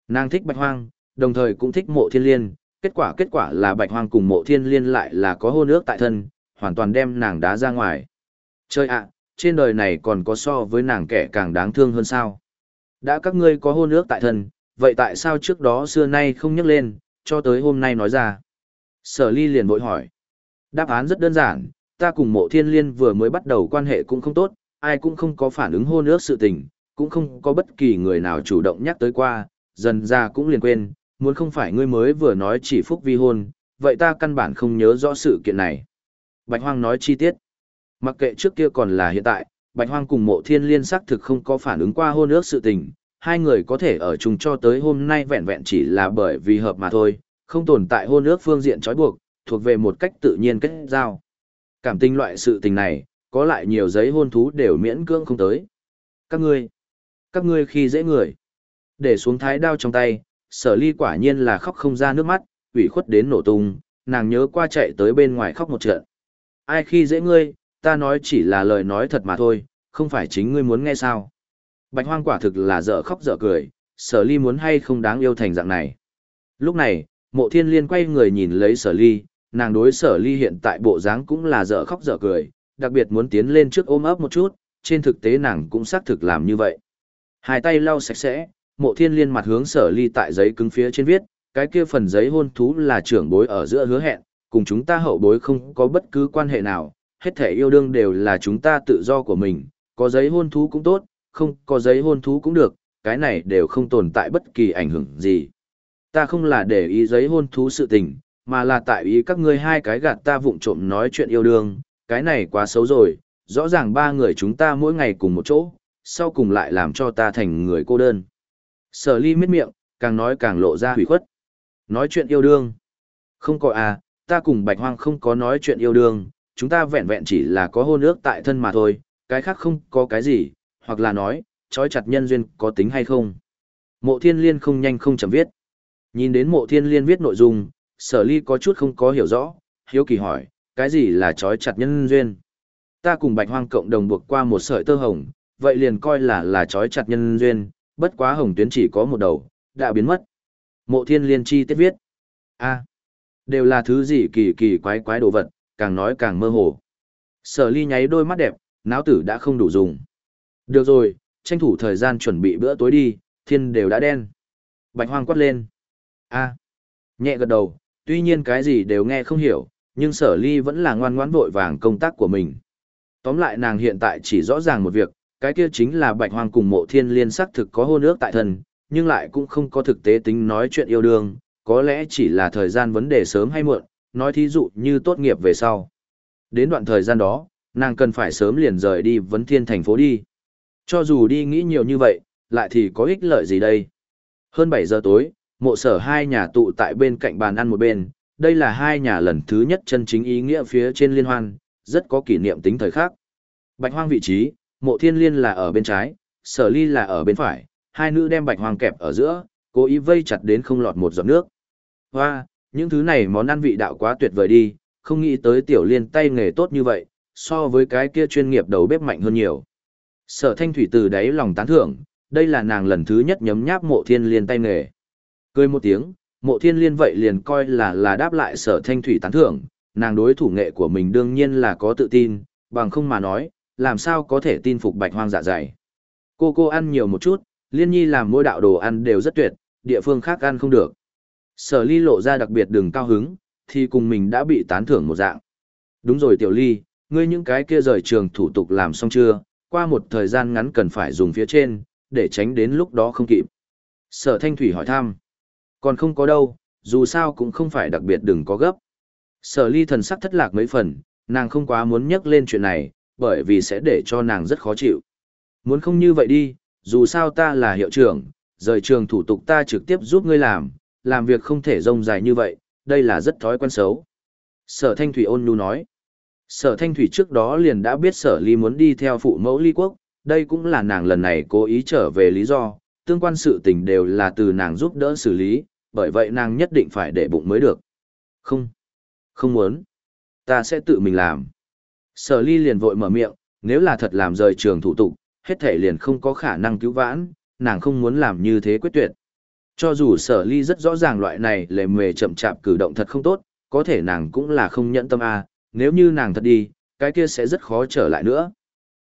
Nàng thích bạch hoang, đồng thời cũng thích mộ thiên liên, kết quả kết quả là bạch hoang cùng mộ thiên liên lại là có hôn ước tại thân, hoàn toàn đem nàng đá ra ngoài. Chơi ạ, trên đời này còn có so với nàng kẻ càng đáng thương hơn sao. Đã các ngươi có hôn ước tại thân, vậy tại sao trước đó xưa nay không nhắc lên, cho tới hôm nay nói ra. Sở ly liền vội hỏi. Đáp án rất đơn giản, ta cùng mộ thiên liên vừa mới bắt đầu quan hệ cũng không tốt, ai cũng không có phản ứng hôn ước sự tình, cũng không có bất kỳ người nào chủ động nhắc tới qua, dần ra cũng liền quên, muốn không phải ngươi mới vừa nói chỉ phúc vi hôn, vậy ta căn bản không nhớ rõ sự kiện này. Bạch Hoang nói chi tiết. Mặc kệ trước kia còn là hiện tại, Bạch Hoang cùng mộ thiên liên xác thực không có phản ứng qua hôn ước sự tình, hai người có thể ở chung cho tới hôm nay vẹn vẹn chỉ là bởi vì hợp mà thôi, không tồn tại hôn ước phương diện trói buộc, thuộc về một cách tự nhiên kết giao. Cảm tình loại sự tình này, có lại nhiều giấy hôn thú đều miễn cưỡng không tới. Các ngươi, các ngươi khi dễ người. Để xuống thái đao trong tay, sở ly quả nhiên là khóc không ra nước mắt, ủy khuất đến nổ tung, nàng nhớ qua chạy tới bên ngoài khóc một trận. Ai khi dễ ngươi, ta nói chỉ là lời nói thật mà thôi, không phải chính ngươi muốn nghe sao. Bạch hoang quả thực là dở khóc dở cười, sở ly muốn hay không đáng yêu thành dạng này. Lúc này, Mộ thiên liên quay người nhìn lấy sở ly, nàng đối sở ly hiện tại bộ dáng cũng là dở khóc dở cười, đặc biệt muốn tiến lên trước ôm ấp một chút, trên thực tế nàng cũng xác thực làm như vậy. Hai tay lau sạch sẽ, mộ thiên liên mặt hướng sở ly tại giấy cứng phía trên viết, cái kia phần giấy hôn thú là trưởng bối ở giữa hứa hẹn, cùng chúng ta hậu bối không có bất cứ quan hệ nào, hết thể yêu đương đều là chúng ta tự do của mình, có giấy hôn thú cũng tốt, không có giấy hôn thú cũng được, cái này đều không tồn tại bất kỳ ảnh hưởng gì. Ta không là để ý giấy hôn thú sự tình, mà là tại ý các ngươi hai cái gạt ta vụng trộm nói chuyện yêu đương, cái này quá xấu rồi, rõ ràng ba người chúng ta mỗi ngày cùng một chỗ, sau cùng lại làm cho ta thành người cô đơn. Sở ly miết miệng, càng nói càng lộ ra hủy khuất. Nói chuyện yêu đương. Không có à, ta cùng bạch hoang không có nói chuyện yêu đương, chúng ta vẹn vẹn chỉ là có hôn ước tại thân mà thôi, cái khác không có cái gì, hoặc là nói, trói chặt nhân duyên có tính hay không. Mộ thiên liên không nhanh không chậm viết. Nhìn đến mộ thiên liên viết nội dung, sở ly có chút không có hiểu rõ, hiếu kỳ hỏi, cái gì là trói chặt nhân duyên? Ta cùng bạch hoang cộng đồng buộc qua một sợi tơ hồng, vậy liền coi là là trói chặt nhân duyên, bất quá hồng tuyến chỉ có một đầu, đã biến mất. Mộ thiên liên chi tiết viết. a đều là thứ gì kỳ kỳ quái quái đồ vật, càng nói càng mơ hồ. Sở ly nháy đôi mắt đẹp, náo tử đã không đủ dùng. Được rồi, tranh thủ thời gian chuẩn bị bữa tối đi, thiên đều đã đen. Bạch hoang quát lên. a nhẹ gật đầu, tuy nhiên cái gì đều nghe không hiểu, nhưng sở ly vẫn là ngoan ngoãn vội vàng công tác của mình. Tóm lại nàng hiện tại chỉ rõ ràng một việc, cái kia chính là bạch hoang cùng mộ thiên liên sắc thực có hôn ước tại thần, nhưng lại cũng không có thực tế tính nói chuyện yêu đương, có lẽ chỉ là thời gian vấn đề sớm hay muộn, nói thí dụ như tốt nghiệp về sau. Đến đoạn thời gian đó, nàng cần phải sớm liền rời đi vấn thiên thành phố đi. Cho dù đi nghĩ nhiều như vậy, lại thì có ích lợi gì đây? Hơn 7 giờ tối, mộ sở hai nhà tụ tại bên cạnh bàn ăn một bên, đây là hai nhà lần thứ nhất chân chính ý nghĩa phía trên liên hoan, rất có kỷ niệm tính thời khắc. Bạch hoang vị trí, mộ thiên liên là ở bên trái, sở ly là ở bên phải, hai nữ đem bạch hoang kẹp ở giữa, cố ý vây chặt đến không lọt một giọt nước. Hoa, những thứ này món ăn vị đạo quá tuyệt vời đi, không nghĩ tới tiểu liên tay nghề tốt như vậy, so với cái kia chuyên nghiệp đầu bếp mạnh hơn nhiều. Sở thanh thủy từ đáy lòng tán thưởng, đây là nàng lần thứ nhất nhấm nháp mộ thiên liên tay nghề. Cười một tiếng, mộ thiên liên vậy liền coi là là đáp lại sở thanh thủy tán thưởng, nàng đối thủ nghệ của mình đương nhiên là có tự tin, bằng không mà nói, làm sao có thể tin phục bạch hoang dạ dày. Cô cô ăn nhiều một chút, liên nhi làm mỗi đạo đồ ăn đều rất tuyệt, địa phương khác ăn không được. Sở ly lộ ra đặc biệt đường cao hứng, thì cùng mình đã bị tán thưởng một dạng. Đúng rồi tiểu ly, ngươi những cái kia rời trường thủ tục làm xong chưa, qua một thời gian ngắn cần phải dùng phía trên, để tránh đến lúc đó không kịp. Sở thanh thủy hỏi thăm. Còn không có đâu, dù sao cũng không phải đặc biệt đừng có gấp. Sở ly thần sắc thất lạc mấy phần, nàng không quá muốn nhắc lên chuyện này, bởi vì sẽ để cho nàng rất khó chịu. Muốn không như vậy đi, dù sao ta là hiệu trưởng, rời trường thủ tục ta trực tiếp giúp ngươi làm, làm việc không thể rông dài như vậy, đây là rất thói quen xấu. Sở Thanh Thủy ôn nhu nói. Sở Thanh Thủy trước đó liền đã biết Sở Ly muốn đi theo phụ mẫu ly quốc, đây cũng là nàng lần này cố ý trở về lý do, tương quan sự tình đều là từ nàng giúp đỡ xử lý, bởi vậy nàng nhất định phải để bụng mới được. Không, không muốn. Ta sẽ tự mình làm. Sở Ly liền vội mở miệng, nếu là thật làm rời trường thủ tục, hết thể liền không có khả năng cứu vãn, nàng không muốn làm như thế quyết tuyệt. Cho dù sở ly rất rõ ràng loại này lề mề chậm chạp cử động thật không tốt, có thể nàng cũng là không nhẫn tâm a nếu như nàng thật đi, cái kia sẽ rất khó trở lại nữa.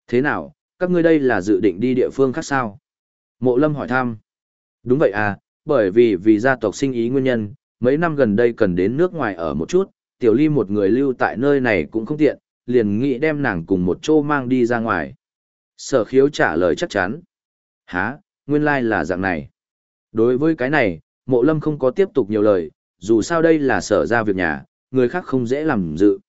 Thế nào, các ngươi đây là dự định đi địa phương khác sao? Mộ lâm hỏi thăm. Đúng vậy à, bởi vì vì gia tộc sinh ý nguyên nhân, mấy năm gần đây cần đến nước ngoài ở một chút, tiểu ly một người lưu tại nơi này cũng không tiện, liền nghĩ đem nàng cùng một chỗ mang đi ra ngoài. Sở khiếu trả lời chắc chắn. Hả, nguyên lai like là dạng này. Đối với cái này, mộ lâm không có tiếp tục nhiều lời, dù sao đây là sở ra việc nhà, người khác không dễ làm dự.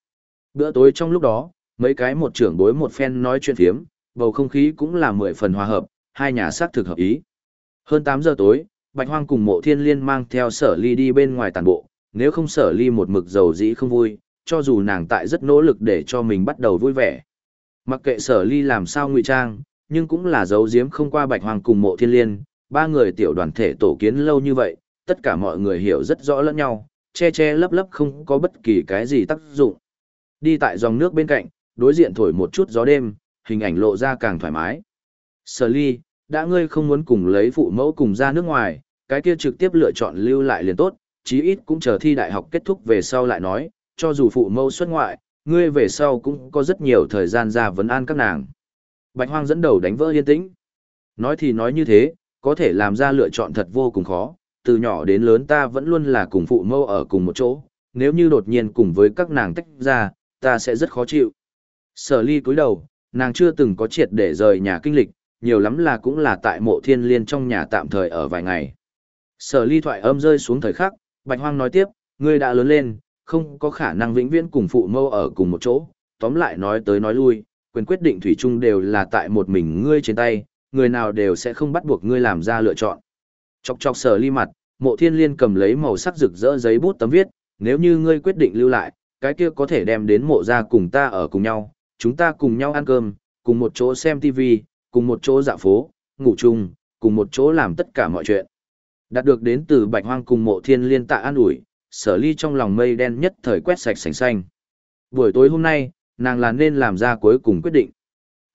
Bữa tối trong lúc đó, mấy cái một trưởng bối một phen nói chuyện phiếm, bầu không khí cũng là mười phần hòa hợp, hai nhà xác thực hợp ý. Hơn 8 giờ tối, Bạch Hoang cùng mộ thiên liên mang theo sở ly đi bên ngoài tàn bộ, nếu không sở ly một mực dầu dĩ không vui, cho dù nàng tại rất nỗ lực để cho mình bắt đầu vui vẻ. Mặc kệ sở ly làm sao ngụy trang, nhưng cũng là giấu giếm không qua Bạch Hoang cùng mộ thiên liên, ba người tiểu đoàn thể tổ kiến lâu như vậy, tất cả mọi người hiểu rất rõ lẫn nhau, che che lấp lấp không có bất kỳ cái gì tác dụng. Đi tại dòng nước bên cạnh, đối diện thổi một chút gió đêm, hình ảnh lộ ra càng thoải mái. Sở ly, đã ngươi không muốn cùng lấy phụ mẫu cùng ra nước ngoài, cái kia trực tiếp lựa chọn lưu lại liền tốt, chí ít cũng chờ thi đại học kết thúc về sau lại nói, cho dù phụ mẫu xuất ngoại, ngươi về sau cũng có rất nhiều thời gian ra vấn an các nàng. Bạch Hoang dẫn đầu đánh vỡ yên tĩnh. Nói thì nói như thế, có thể làm ra lựa chọn thật vô cùng khó, từ nhỏ đến lớn ta vẫn luôn là cùng phụ mâu ở cùng một chỗ, nếu như đột nhiên cùng với các nàng tách ra, ta sẽ rất khó chịu. Sở ly cúi đầu, nàng chưa từng có triệt để rời nhà kinh lịch, nhiều lắm là cũng là tại mộ thiên liên trong nhà tạm thời ở vài ngày. Sở ly thoại âm rơi xuống thời khắc, Bạch Hoang nói tiếp, ngươi đã lớn lên, không có khả năng vĩnh viễn cùng phụ mâu ở cùng một chỗ, tóm lại nói tới nói lui, quyền quyết định thủy chung đều là tại một mình ngươi trên tay, người nào đều sẽ không bắt buộc ngươi làm ra lựa chọn. Chọc chọc sở ly mặt, mộ thiên liên cầm lấy màu sắc rực rỡ giấy bút tấm viết, nếu như ngươi quyết định lưu lại, cái kia có thể đem đến mộ ra cùng ta ở cùng nhau, chúng ta cùng nhau ăn cơm, cùng một chỗ xem TV, cùng một chỗ dạo phố, ngủ chung, cùng một chỗ làm tất cả mọi chuyện. Đạt được đến từ bạch hoang cùng mộ thiên liên tạ an ủi, sở ly trong lòng mây đen nhất thời quét sạch sành xanh. Buổi tối hôm nay, nàng là nên làm ra cuối cùng quyết định.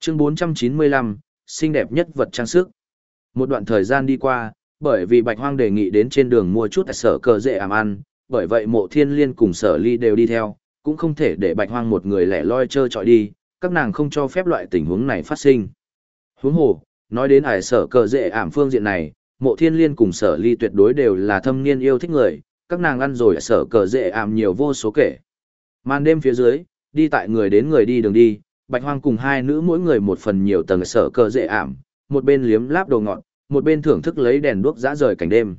Chương 495, xinh đẹp nhất vật trang sức. Một đoạn thời gian đi qua, bởi vì bạch hoang đề nghị đến trên đường mua chút sở cờ dễ ảm ăn, bởi vậy mộ thiên liên cùng sở ly đều đi theo, cũng không thể để bạch hoang một người lẻ loi chơi trọi đi, các nàng không cho phép loại tình huống này phát sinh. Huống hồ, nói đến ải sở cờ dễ ảm phương diện này, mộ thiên liên cùng sở ly tuyệt đối đều là thâm niên yêu thích người, các nàng ăn rồi sở cờ dễ ảm nhiều vô số kể. Màn đêm phía dưới, đi tại người đến người đi đường đi, bạch hoang cùng hai nữ mỗi người một phần nhiều tầng sở cơ dễ ảm, một bên liếm láp đồ ngọt, một bên thưởng thức lấy đèn đuốc dã rời cảnh đêm.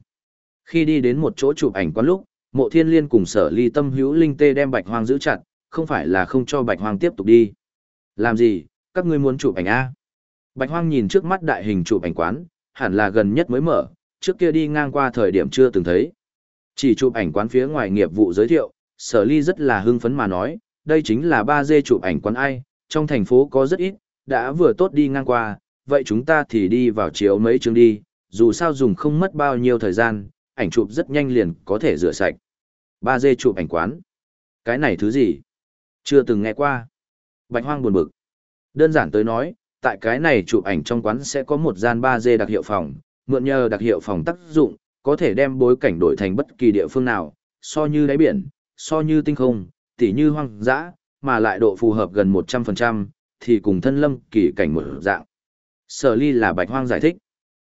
Khi đi đến một chỗ chụp ảnh quán lúc, mộ thiên liên cùng sở ly tâm hữu linh tê đem bạch hoang giữ chặt, không phải là không cho bạch hoang tiếp tục đi. Làm gì, các ngươi muốn chụp ảnh A? Bạch hoang nhìn trước mắt đại hình chụp ảnh quán, hẳn là gần nhất mới mở, trước kia đi ngang qua thời điểm chưa từng thấy. Chỉ chụp ảnh quán phía ngoài nghiệp vụ giới thiệu, sở ly rất là hưng phấn mà nói, đây chính là 3D chụp ảnh quán ai, trong thành phố có rất ít, đã vừa tốt đi ngang qua, vậy chúng ta thì đi vào chiếu mấy chương đi, dù sao dùng không mất bao nhiêu thời gian, ảnh chụp rất nhanh liền có thể rửa sạch. 3D chụp ảnh quán. Cái này thứ gì? Chưa từng nghe qua. Bạch hoang buồn bực. Đơn giản tới nói, tại cái này chụp ảnh trong quán sẽ có một gian 3D đặc hiệu phòng, mượn nhờ đặc hiệu phòng tác dụng, có thể đem bối cảnh đổi thành bất kỳ địa phương nào, so như đáy biển, so như tinh không, tỉ như hoang dã, mà lại độ phù hợp gần 100%, thì cùng thân lâm kỳ cảnh một dạng. Sở ly là bạch hoang giải thích.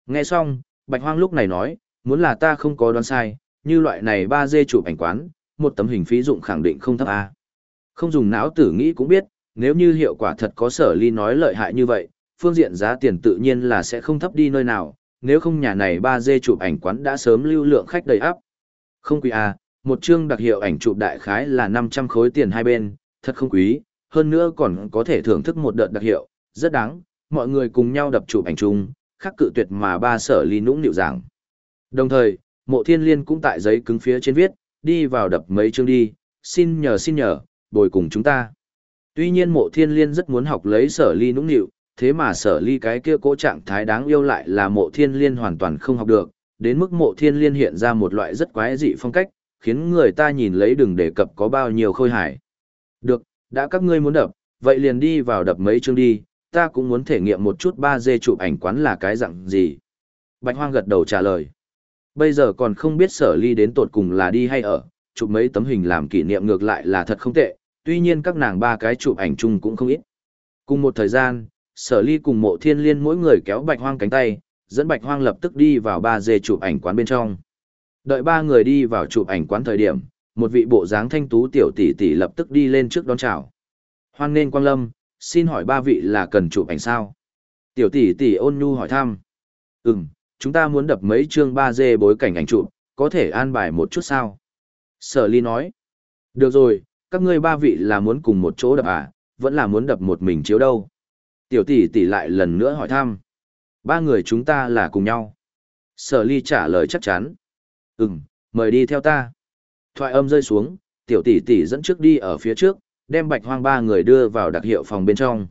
Nghe xong, bạch hoang lúc này nói, muốn là ta không có đoán sai, như loại này 3D chụp ảnh quán, một tấm hình phí dụng khẳng định không thấp A. Không dùng não tử nghĩ cũng biết, nếu như hiệu quả thật có sở ly nói lợi hại như vậy, phương diện giá tiền tự nhiên là sẽ không thấp đi nơi nào, nếu không nhà này 3D chụp ảnh quán đã sớm lưu lượng khách đầy ắp. Không quý A, một chương đặc hiệu ảnh chụp đại khái là 500 khối tiền hai bên, thật không quý, hơn nữa còn có thể thưởng thức một đợt đặc hiệu, rất đáng, mọi người cùng nhau đập chụp ảnh chung, khắc cự tuyệt mà ba sở ly nũng nịu giảng. Đồng thời, mộ thiên liên cũng tại giấy cứng phía trên viết, đi vào đập mấy chương đi, xin nhờ xin nhờ, bồi cùng chúng ta. Tuy nhiên mộ thiên liên rất muốn học lấy sở ly nũng nịu, thế mà sở ly cái kia cố trạng thái đáng yêu lại là mộ thiên liên hoàn toàn không học được, đến mức mộ thiên liên hiện ra một loại rất quái dị phong cách, khiến người ta nhìn lấy đừng đề cập có bao nhiêu khôi hài. Được, đã các ngươi muốn đập, vậy liền đi vào đập mấy chương đi, ta cũng muốn thể nghiệm một chút 3D chụp ảnh quán là cái dạng gì. Bạch Hoang gật đầu trả lời. Bây giờ còn không biết sở ly đến tột cùng là đi hay ở, chụp mấy tấm hình làm kỷ niệm ngược lại là thật không tệ, tuy nhiên các nàng ba cái chụp ảnh chung cũng không ít. Cùng một thời gian, sở ly cùng mộ thiên liên mỗi người kéo bạch hoang cánh tay, dẫn bạch hoang lập tức đi vào ba dê chụp ảnh quán bên trong. Đợi ba người đi vào chụp ảnh quán thời điểm, một vị bộ dáng thanh tú tiểu tỷ tỷ lập tức đi lên trước đón chào. Hoan nên quang lâm, xin hỏi ba vị là cần chụp ảnh sao? Tiểu tỷ tỷ ôn nhu hỏi thăm. Ừm, chúng ta muốn đập mấy chương 3D bối cảnh ảnh chụp, có thể an bài một chút sao? Sở ly nói. Được rồi, các ngươi ba vị là muốn cùng một chỗ đập à, vẫn là muốn đập một mình chiếu đâu? Tiểu tỷ tỷ lại lần nữa hỏi thăm. Ba người chúng ta là cùng nhau. Sở ly trả lời chắc chắn. Ừm, mời đi theo ta. Thoại âm rơi xuống, tiểu tỷ tỷ dẫn trước đi ở phía trước, đem bạch hoang ba người đưa vào đặc hiệu phòng bên trong.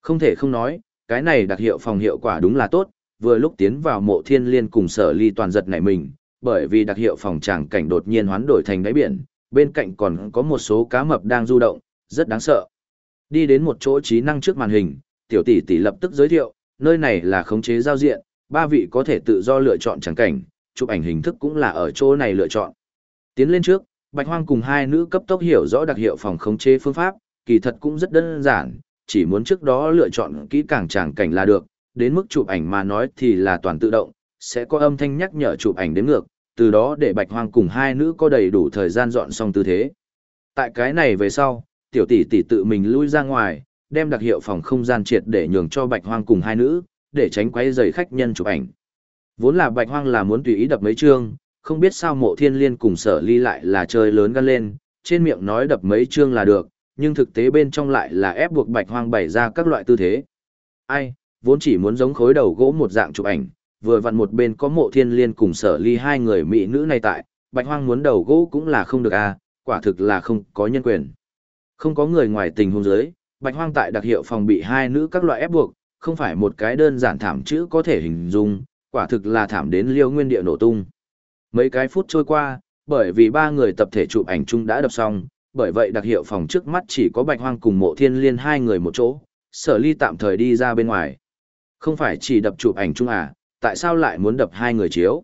Không thể không nói, cái này đặc hiệu phòng hiệu quả đúng là tốt, vừa lúc tiến vào mộ thiên liên cùng sở ly toàn giật nảy mình, bởi vì đặc hiệu phòng tràng cảnh đột nhiên hoán đổi thành đáy biển, bên cạnh còn có một số cá mập đang du động, rất đáng sợ. Đi đến một chỗ trí năng trước màn hình, tiểu tỷ tỷ lập tức giới thiệu, nơi này là khống chế giao diện, ba vị có thể tự do lựa chọn tràng cảnh, chụp ảnh hình thức cũng là ở chỗ này lựa chọn. Tiến lên trước, Bạch Hoang cùng hai nữ cấp tốc hiểu rõ đặc hiệu phòng khống chế phương pháp, kỳ thật cũng rất đơn giản, chỉ muốn trước đó lựa chọn kỹ càng tràng cảnh là được, đến mức chụp ảnh mà nói thì là toàn tự động, sẽ có âm thanh nhắc nhở chụp ảnh đến ngược, từ đó để Bạch Hoang cùng hai nữ có đầy đủ thời gian dọn xong tư thế. Tại cái này về sau, tiểu tỷ tỷ tự mình lui ra ngoài, đem đặc hiệu phòng không gian triệt để nhường cho Bạch Hoang cùng hai nữ, để tránh quấy rầy khách nhân chụp ảnh. Vốn là Bạch Hoang là muốn tùy ý đập mấy chương, không biết sao mộ thiên liên cùng sở ly lại là chơi lớn gan lên, trên miệng nói đập mấy chương là được, nhưng thực tế bên trong lại là ép buộc Bạch Hoang bày ra các loại tư thế. Ai, vốn chỉ muốn giống khối đầu gỗ một dạng chụp ảnh, vừa vặn một bên có mộ thiên liên cùng sở ly hai người mỹ nữ này tại, Bạch Hoang muốn đầu gỗ cũng là không được à, quả thực là không có nhân quyền. Không có người ngoài tình huống giới, Bạch Hoang tại đặc hiệu phòng bị hai nữ các loại ép buộc, không phải một cái đơn giản thảm chữ có thể hình dung, quả thực là thảm đến liêu nguyên địa nổ tung. Mấy cái phút trôi qua, bởi vì ba người tập thể chụp ảnh chung đã đập xong, bởi vậy đặc hiệu phòng trước mắt chỉ có Bạch Hoang cùng Mộ Thiên Liên hai người một chỗ, Sở Ly tạm thời đi ra bên ngoài. Không phải chỉ đập chụp ảnh chung à, tại sao lại muốn đập hai người chiếu?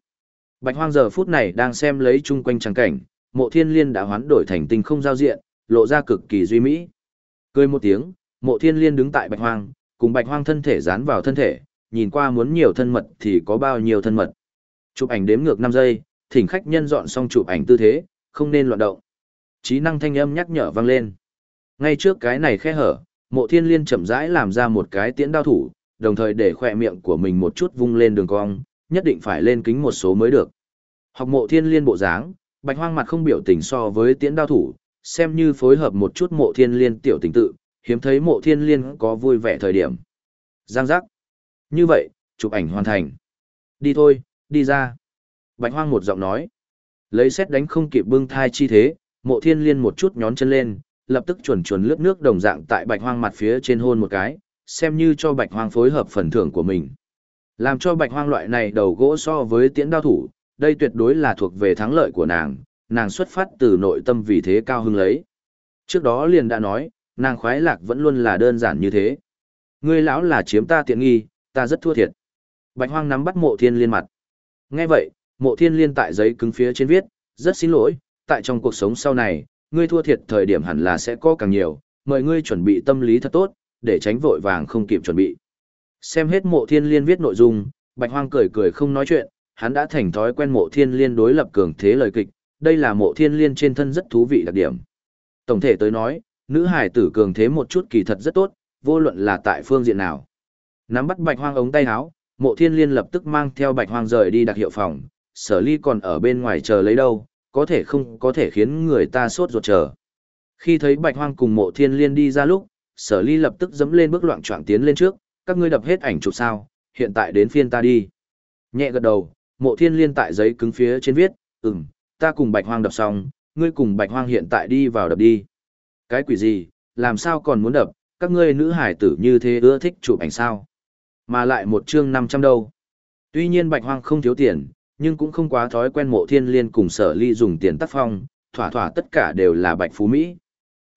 Bạch Hoang giờ phút này đang xem lấy chung quanh trắng cảnh, Mộ Thiên Liên đã hoán đổi thành tinh không giao diện, lộ ra cực kỳ duy mỹ. Cười một tiếng, Mộ Thiên Liên đứng tại Bạch Hoang, cùng Bạch Hoang thân thể dán vào thân thể, nhìn qua muốn nhiều thân mật thì có bao nhiêu thân mật. Chụp ảnh đếm ngược 5 giây, thỉnh khách nhân dọn xong chụp ảnh tư thế, không nên loạn động. Trí năng thanh âm nhắc nhở vang lên. Ngay trước cái này khe hở, mộ thiên liên chậm rãi làm ra một cái tiễn đao thủ, đồng thời để khỏe miệng của mình một chút vung lên đường cong, nhất định phải lên kính một số mới được. Học mộ thiên liên bộ dáng, bạch hoang mặt không biểu tình so với tiễn đao thủ, xem như phối hợp một chút mộ thiên liên tiểu tình tự, hiếm thấy mộ thiên liên có vui vẻ thời điểm. Giang giác. Như vậy, chụp ảnh hoàn thành. Đi thôi, đi ra. Bạch hoang một giọng nói. Lấy xét đánh không kịp bưng thai chi thế, mộ thiên liên một chút nhón chân lên, lập tức chuẩn chuẩn lướt nước đồng dạng tại bạch hoang mặt phía trên hôn một cái, xem như cho bạch hoang phối hợp phần thưởng của mình. Làm cho bạch hoang loại này đầu gỗ so với tiễn đao thủ, đây tuyệt đối là thuộc về thắng lợi của nàng, nàng xuất phát từ nội tâm vì thế cao hứng lấy. Trước đó liền đã nói, nàng khoái lạc vẫn luôn là đơn giản như thế. Ngươi lão là chiếm ta tiện nghi, ta rất thua thiệt. Bạch hoang nắm bắt mộ thiên liên mặt. Nghe vậy, mộ thiên liên tại giấy cứng phía trên viết, rất xin lỗi, tại trong cuộc sống sau này, ngươi thua thiệt thời điểm hẳn là sẽ có càng nhiều, mời ngươi chuẩn bị tâm lý thật tốt, để tránh vội vàng không kịp chuẩn bị. Xem hết mộ thiên liên viết nội dung, bạch hoang cười cười không nói chuyện, hắn đã thành thói quen mộ thiên liên đối lập cường thế lời kịch, đây là mộ thiên liên trên thân rất thú vị đặc điểm. Tổng thể tới nói, nữ hải tử cường thế một chút kỳ thật rất tốt, vô luận là tại phương diện nào. Nắm bắt bạch hoang ống tay áo, mộ thiên liên lập tức mang theo bạch hoang rời đi đặc hiệu phòng, sở ly còn ở bên ngoài chờ lấy đâu, có thể không có thể khiến người ta sốt ruột chờ. Khi thấy bạch hoang cùng mộ thiên liên đi ra lúc, sở ly lập tức dẫm lên bước loạn trọng tiến lên trước, các ngươi đập hết ảnh chụp sao, hiện tại đến phiên ta đi. Nhẹ gật đầu, mộ thiên liên tại giấy cứng phía trên viết, ừm, ta cùng bạch hoang đập xong, ngươi cùng bạch hoang hiện tại đi vào đập đi. Cái quỷ gì, làm sao còn muốn đập, các ngươi nữ hải tử như thế ưa thích chụp ảnh sao. Mà lại một chương 500 đâu. Tuy nhiên bạch hoang không thiếu tiền, nhưng cũng không quá thói quen mộ thiên liên cùng sở ly dùng tiền tác phong, thỏa thỏa tất cả đều là bạch phú Mỹ.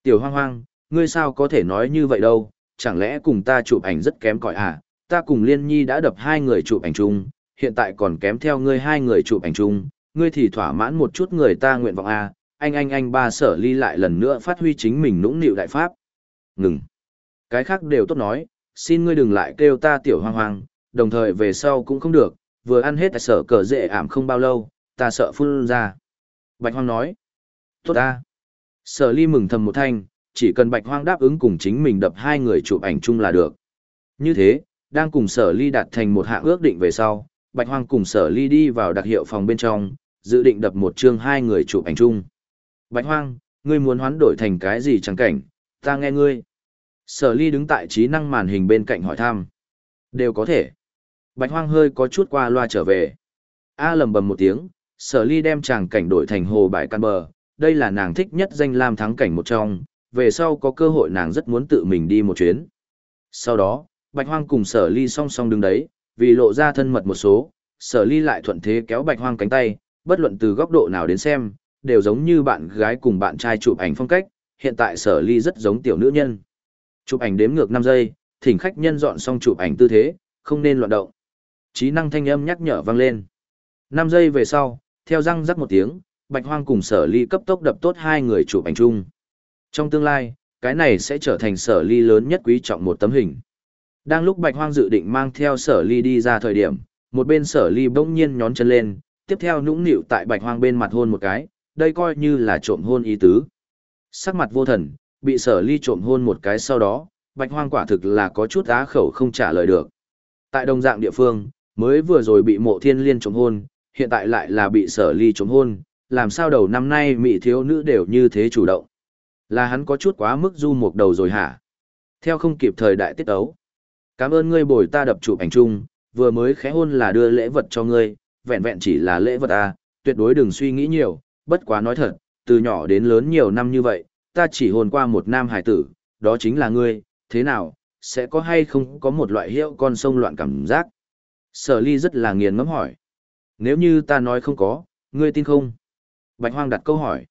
Tiểu hoang hoang, ngươi sao có thể nói như vậy đâu, chẳng lẽ cùng ta chụp ảnh rất kém cỏi à, ta cùng liên nhi đã đập hai người chụp ảnh chung, hiện tại còn kém theo ngươi hai người chụp ảnh chung, ngươi thì thỏa mãn một chút người ta nguyện vọng à, anh anh anh ba sở ly lại lần nữa phát huy chính mình nũng nịu đại pháp. Ngừng. Cái khác đều tốt nói, xin ngươi đừng lại kêu ta tiểu hoang hoang, đồng thời về sau cũng không được, vừa ăn hết sở cờ dễ ảm không bao lâu, ta sợ phun ra. Bạch Hoang nói, tốt ta. Sở ly mừng thầm một thanh, chỉ cần Bạch Hoang đáp ứng cùng chính mình đập hai người chụp ảnh chung là được. Như thế, đang cùng sở ly đạt thành một hạ ước định về sau, Bạch Hoang cùng sở ly đi vào đặc hiệu phòng bên trong, dự định đập một chương hai người chụp ảnh chung. Bạch Hoang, ngươi muốn hoán đổi thành cái gì chẳng cảnh, ta nghe ngươi. Sở ly đứng tại trí năng màn hình bên cạnh hỏi thăm. Đều có thể. Bạch Hoang hơi có chút qua loa trở về. A lầm bầm một tiếng, sở ly đem chàng cảnh đổi thành hồ bãi căn bờ, đây là nàng thích nhất danh lam thắng cảnh một trong, về sau có cơ hội nàng rất muốn tự mình đi một chuyến. Sau đó, Bạch Hoang cùng sở ly song song đứng đấy, vì lộ ra thân mật một số, sở ly lại thuận thế kéo Bạch Hoang cánh tay, bất luận từ góc độ nào đến xem, đều giống như bạn gái cùng bạn trai chụp ảnh phong cách, hiện tại sở ly rất giống tiểu nữ nhân. Chụp ảnh đếm ngược 5 giây, thỉnh khách nhân dọn xong chụp ảnh tư thế, không nên loạn động trí năng thanh âm nhắc nhở vang lên. 5 giây về sau, theo răng rắc một tiếng, Bạch Hoang cùng sở ly cấp tốc đập tốt hai người chụp ảnh chung. Trong tương lai, cái này sẽ trở thành sở ly lớn nhất quý trọng một tấm hình. Đang lúc Bạch Hoang dự định mang theo sở ly đi ra thời điểm, một bên sở ly bỗng nhiên nhón chân lên, tiếp theo nũng nịu tại Bạch Hoang bên mặt hôn một cái, đây coi như là trộm hôn ý tứ. Sắc mặt vô thần, bị sở ly trộm hôn một cái sau đó, Bạch Hoang quả thực là có chút á khẩu không trả lời được. Tại đồng dạng địa phương, mới vừa rồi bị mộ thiên liên trộm hôn, hiện tại lại là bị sở ly trộm hôn, làm sao đầu năm nay mỹ thiếu nữ đều như thế chủ động. Là hắn có chút quá mức du một đầu rồi hả? Theo không kịp thời đại tiết ấu. Cảm ơn ngươi bồi ta đập chụp ảnh chung, vừa mới khẽ hôn là đưa lễ vật cho ngươi, vẹn vẹn chỉ là lễ vật à, tuyệt đối đừng suy nghĩ nhiều, bất quá nói thật, từ nhỏ đến lớn nhiều năm như vậy, ta chỉ hôn qua một nam hải tử, đó chính là ngươi, thế nào, sẽ có hay không có một loại hiệu con sông loạn cảm giác? Sở ly rất là nghiền ngẫm hỏi. Nếu như ta nói không có, ngươi tin không? Bạch Hoang đặt câu hỏi.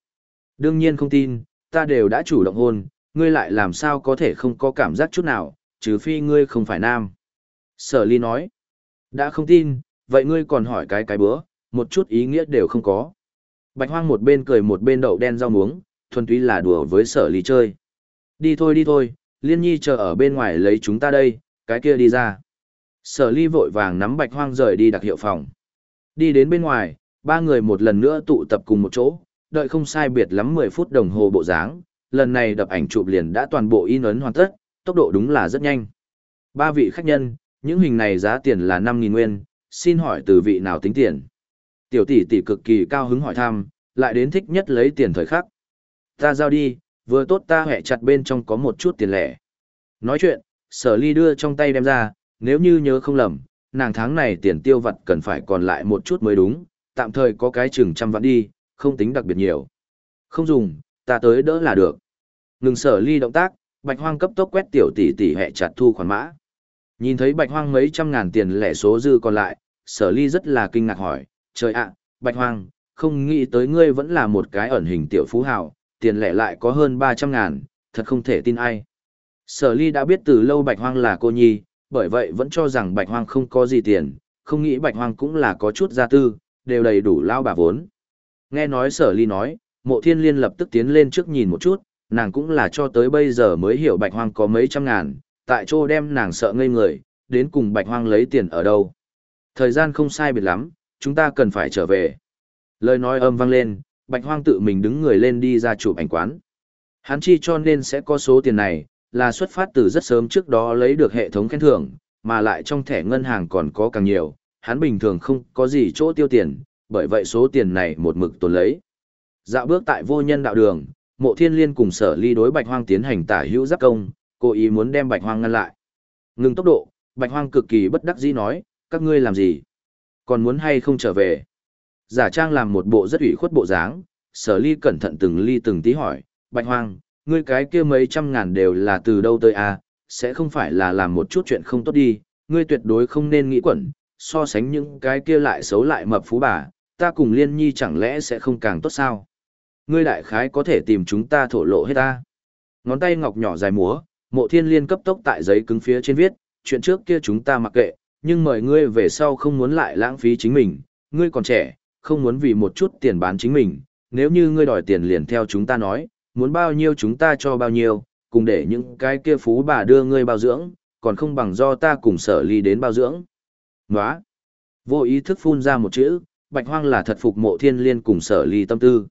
Đương nhiên không tin, ta đều đã chủ động hôn, ngươi lại làm sao có thể không có cảm giác chút nào, trừ phi ngươi không phải nam. Sở ly nói. Đã không tin, vậy ngươi còn hỏi cái cái bữa, một chút ý nghĩa đều không có. Bạch Hoang một bên cười một bên đậu đen rau muống, thuần túy là đùa với sở ly chơi. Đi thôi đi thôi, liên nhi chờ ở bên ngoài lấy chúng ta đây, cái kia đi ra. Sở ly vội vàng nắm bạch hoang rời đi đặc hiệu phòng. Đi đến bên ngoài, ba người một lần nữa tụ tập cùng một chỗ, đợi không sai biệt lắm 10 phút đồng hồ bộ dáng, lần này đập ảnh chụp liền đã toàn bộ in ấn hoàn tất, tốc độ đúng là rất nhanh. Ba vị khách nhân, những hình này giá tiền là 5.000 nguyên, xin hỏi từ vị nào tính tiền. Tiểu tỷ tỷ cực kỳ cao hứng hỏi thăm, lại đến thích nhất lấy tiền thời khắc. Ta giao đi, vừa tốt ta hẹ chặt bên trong có một chút tiền lẻ. Nói chuyện, sở ly đưa trong tay đem ra, nếu như nhớ không lầm, nàng tháng này tiền tiêu vặt cần phải còn lại một chút mới đúng, tạm thời có cái chừng trăm vạn đi, không tính đặc biệt nhiều. Không dùng, ta tới đỡ là được. Ngừng sở ly động tác, bạch hoang cấp tốc quét tiểu tỷ tỷ hẹ chặt thu khoản mã. Nhìn thấy bạch hoang mấy trăm ngàn tiền lẻ số dư còn lại, sở ly rất là kinh ngạc hỏi, trời ạ, bạch hoang, không nghĩ tới ngươi vẫn là một cái ẩn hình tiểu phú hào, tiền lẻ lại có hơn 300 ngàn, thật không thể tin ai. Sở ly đã biết từ lâu bạch hoang là cô nhi, bởi vậy vẫn cho rằng bạch hoang không có gì tiền, không nghĩ bạch hoang cũng là có chút gia tư, đều đầy đủ lao bà vốn. Nghe nói sở ly nói, mộ thiên liên lập tức tiến lên trước nhìn một chút, nàng cũng là cho tới bây giờ mới hiểu bạch hoang có mấy trăm ngàn, tại chỗ đem nàng sợ ngây người, đến cùng bạch hoang lấy tiền ở đâu. Thời gian không sai biệt lắm, chúng ta cần phải trở về. Lời nói âm vang lên, bạch hoang tự mình đứng người lên đi ra chụp ảnh quán. Hắn chi cho nên sẽ có số tiền này, là xuất phát từ rất sớm trước đó lấy được hệ thống khen thưởng, mà lại trong thẻ ngân hàng còn có càng nhiều, hắn bình thường không có gì chỗ tiêu tiền, bởi vậy số tiền này một mực tồn lấy. Dạo bước tại vô nhân đạo đường, mộ thiên liên cùng sở ly đối bạch hoang tiến hành tả hữu giáp công, cố ý muốn đem bạch hoang ngăn lại. Ngừng tốc độ, bạch hoang cực kỳ bất đắc dĩ nói, các ngươi làm gì? Còn muốn hay không trở về? Giả trang làm một bộ rất ủy khuất bộ dáng, sở ly cẩn thận từng ly từng tí hỏi, bạch hoang, ngươi cái kia mấy trăm ngàn đều là từ đâu tới à, sẽ không phải là làm một chút chuyện không tốt đi, ngươi tuyệt đối không nên nghĩ quẩn, so sánh những cái kia lại xấu lại mập phú bà, ta cùng liên nhi chẳng lẽ sẽ không càng tốt sao? Ngươi đại khái có thể tìm chúng ta thổ lộ hết ta. Ngón tay ngọc nhỏ dài múa, mộ thiên liên cấp tốc tại giấy cứng phía trên viết, chuyện trước kia chúng ta mặc kệ, nhưng mời ngươi về sau không muốn lại lãng phí chính mình, ngươi còn trẻ, không muốn vì một chút tiền bán chính mình, nếu như ngươi đòi tiền liền theo chúng ta nói, muốn bao nhiêu chúng ta cho bao nhiêu, cùng để những cái kia phú bà đưa ngươi bao dưỡng, còn không bằng do ta cùng sở ly đến bao dưỡng. Nóa! Vô ý thức phun ra một chữ, bạch hoang là thật phục mộ thiên liên cùng sở ly tâm tư.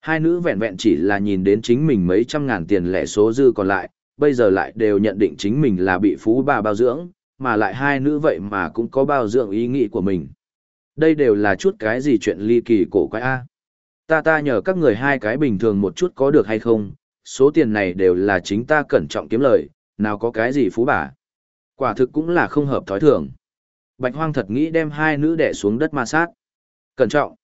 Hai nữ vẹn vẹn chỉ là nhìn đến chính mình mấy trăm ngàn tiền lẻ số dư còn lại, bây giờ lại đều nhận định chính mình là bị phú bà bao dưỡng, mà lại hai nữ vậy mà cũng có bao dưỡng ý nghĩ của mình. Đây đều là chút cái gì chuyện ly kỳ cổ quái a. Ta ta nhờ các người hai cái bình thường một chút có được hay không, số tiền này đều là chính ta cẩn trọng kiếm lời, nào có cái gì phú bà. Quả thực cũng là không hợp thói thường. Bạch hoang thật nghĩ đem hai nữ đẻ xuống đất ma sát. Cẩn trọng.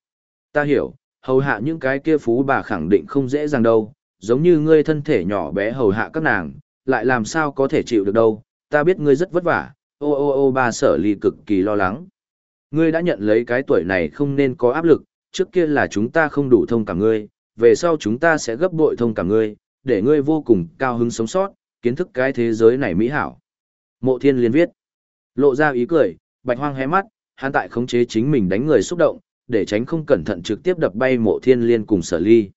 Ta hiểu, hầu hạ những cái kia phú bà khẳng định không dễ dàng đâu, giống như ngươi thân thể nhỏ bé hầu hạ các nàng, lại làm sao có thể chịu được đâu, ta biết ngươi rất vất vả, ô ô ô ba sở ly cực kỳ lo lắng. Ngươi đã nhận lấy cái tuổi này không nên có áp lực, trước kia là chúng ta không đủ thông cảm ngươi, về sau chúng ta sẽ gấp bội thông cảm ngươi, để ngươi vô cùng cao hứng sống sót, kiến thức cái thế giới này mỹ hảo. Mộ thiên liên viết, lộ ra ý cười, bạch hoang hé mắt, hắn tại khống chế chính mình đánh người xúc động, để tránh không cẩn thận trực tiếp đập bay mộ thiên liên cùng sở ly.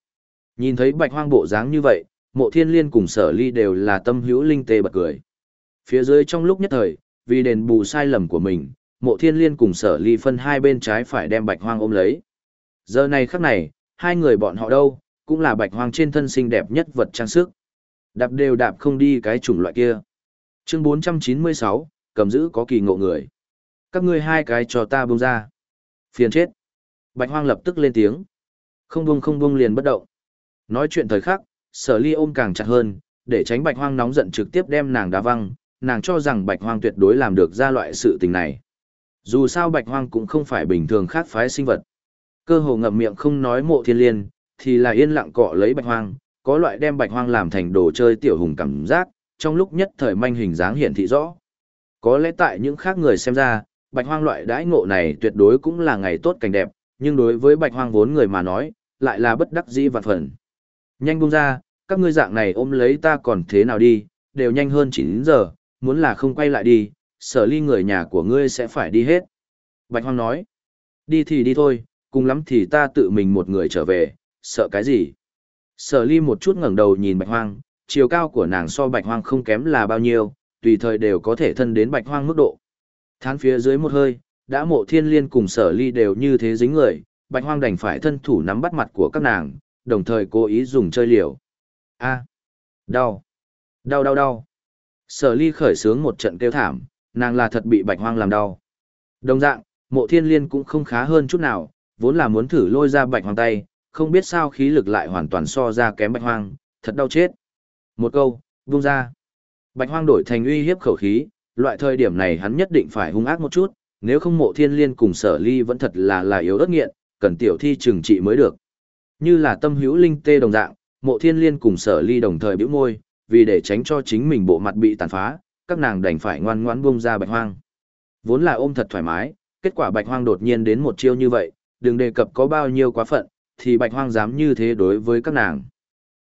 Nhìn thấy bạch hoang bộ dáng như vậy, mộ thiên liên cùng sở ly đều là tâm hữu linh tê bật cười. Phía dưới trong lúc nhất thời, vì đền bù sai lầm của mình, mộ thiên liên cùng sở ly phân hai bên trái phải đem bạch hoang ôm lấy. Giờ này khắc này, hai người bọn họ đâu, cũng là bạch hoang trên thân xinh đẹp nhất vật trang sức. Đạp đều đạp không đi cái chủng loại kia. Chương 496, cầm giữ có kỳ ngộ người. Các ngươi hai cái cho ta buông ra. Phiền chết. Bạch hoang lập tức lên tiếng. Không buông không buông liền bất động. Nói chuyện thời khắc, sở ly ôm càng chặt hơn, để tránh bạch hoang nóng giận trực tiếp đem nàng đá văng, nàng cho rằng bạch hoang tuyệt đối làm được ra loại sự tình này. Dù sao bạch hoang cũng không phải bình thường khác phái sinh vật. Cơ hồ ngậm miệng không nói mộ thiên liên, thì là yên lặng cọ lấy bạch hoang, có loại đem bạch hoang làm thành đồ chơi tiểu hùng cảm giác, trong lúc nhất thời manh hình dáng hiện thị rõ. Có lẽ tại những khác người xem ra, bạch hoang loại đãi ngộ này tuyệt đối cũng là ngày tốt cảnh đẹp, nhưng đối với bạch hoang vốn người mà nói, lại là bất đắc dĩ vạn phần. Nhanh buông ra, các ngươi dạng này ôm lấy ta còn thế nào đi, đều nhanh hơn 9 giờ, muốn là không quay lại đi, sở ly người nhà của ngươi sẽ phải đi hết. Bạch hoang nói, đi thì đi thôi, cùng lắm thì ta tự mình một người trở về, sợ cái gì? Sở ly một chút ngẩng đầu nhìn bạch hoang, chiều cao của nàng so bạch hoang không kém là bao nhiêu, tùy thời đều có thể thân đến bạch hoang mức độ. Thán phía dưới một hơi, đã mộ thiên liên cùng sở ly đều như thế dính người, bạch hoang đành phải thân thủ nắm bắt mặt của các nàng, đồng thời cố ý dùng chơi liều. A, đau, đau đau đau. Sở ly khởi sướng một trận kêu thảm, nàng là thật bị bạch hoang làm đau. Đồng dạng, mộ thiên liên cũng không khá hơn chút nào, vốn là muốn thử lôi ra bạch hoang tay, không biết sao khí lực lại hoàn toàn so ra kém bạch hoang, thật đau chết. Một câu, buông ra. Bạch hoang đổi thành uy hiếp khẩu khí, loại thời điểm này hắn nhất định phải hung ác một chút, nếu không mộ thiên liên cùng sở ly vẫn thật là là yếu ớt nghiện, cần tiểu thi trừng trị mới được. Như là tâm hữu linh tê đồng dạng, mộ thiên liên cùng sở ly đồng thời bĩu môi, vì để tránh cho chính mình bộ mặt bị tàn phá, các nàng đành phải ngoan ngoãn buông ra bạch hoang. Vốn là ôm thật thoải mái, kết quả bạch hoang đột nhiên đến một chiêu như vậy, đừng đề cập có bao nhiêu quá phận, thì bạch hoang dám như thế đối với các nàng.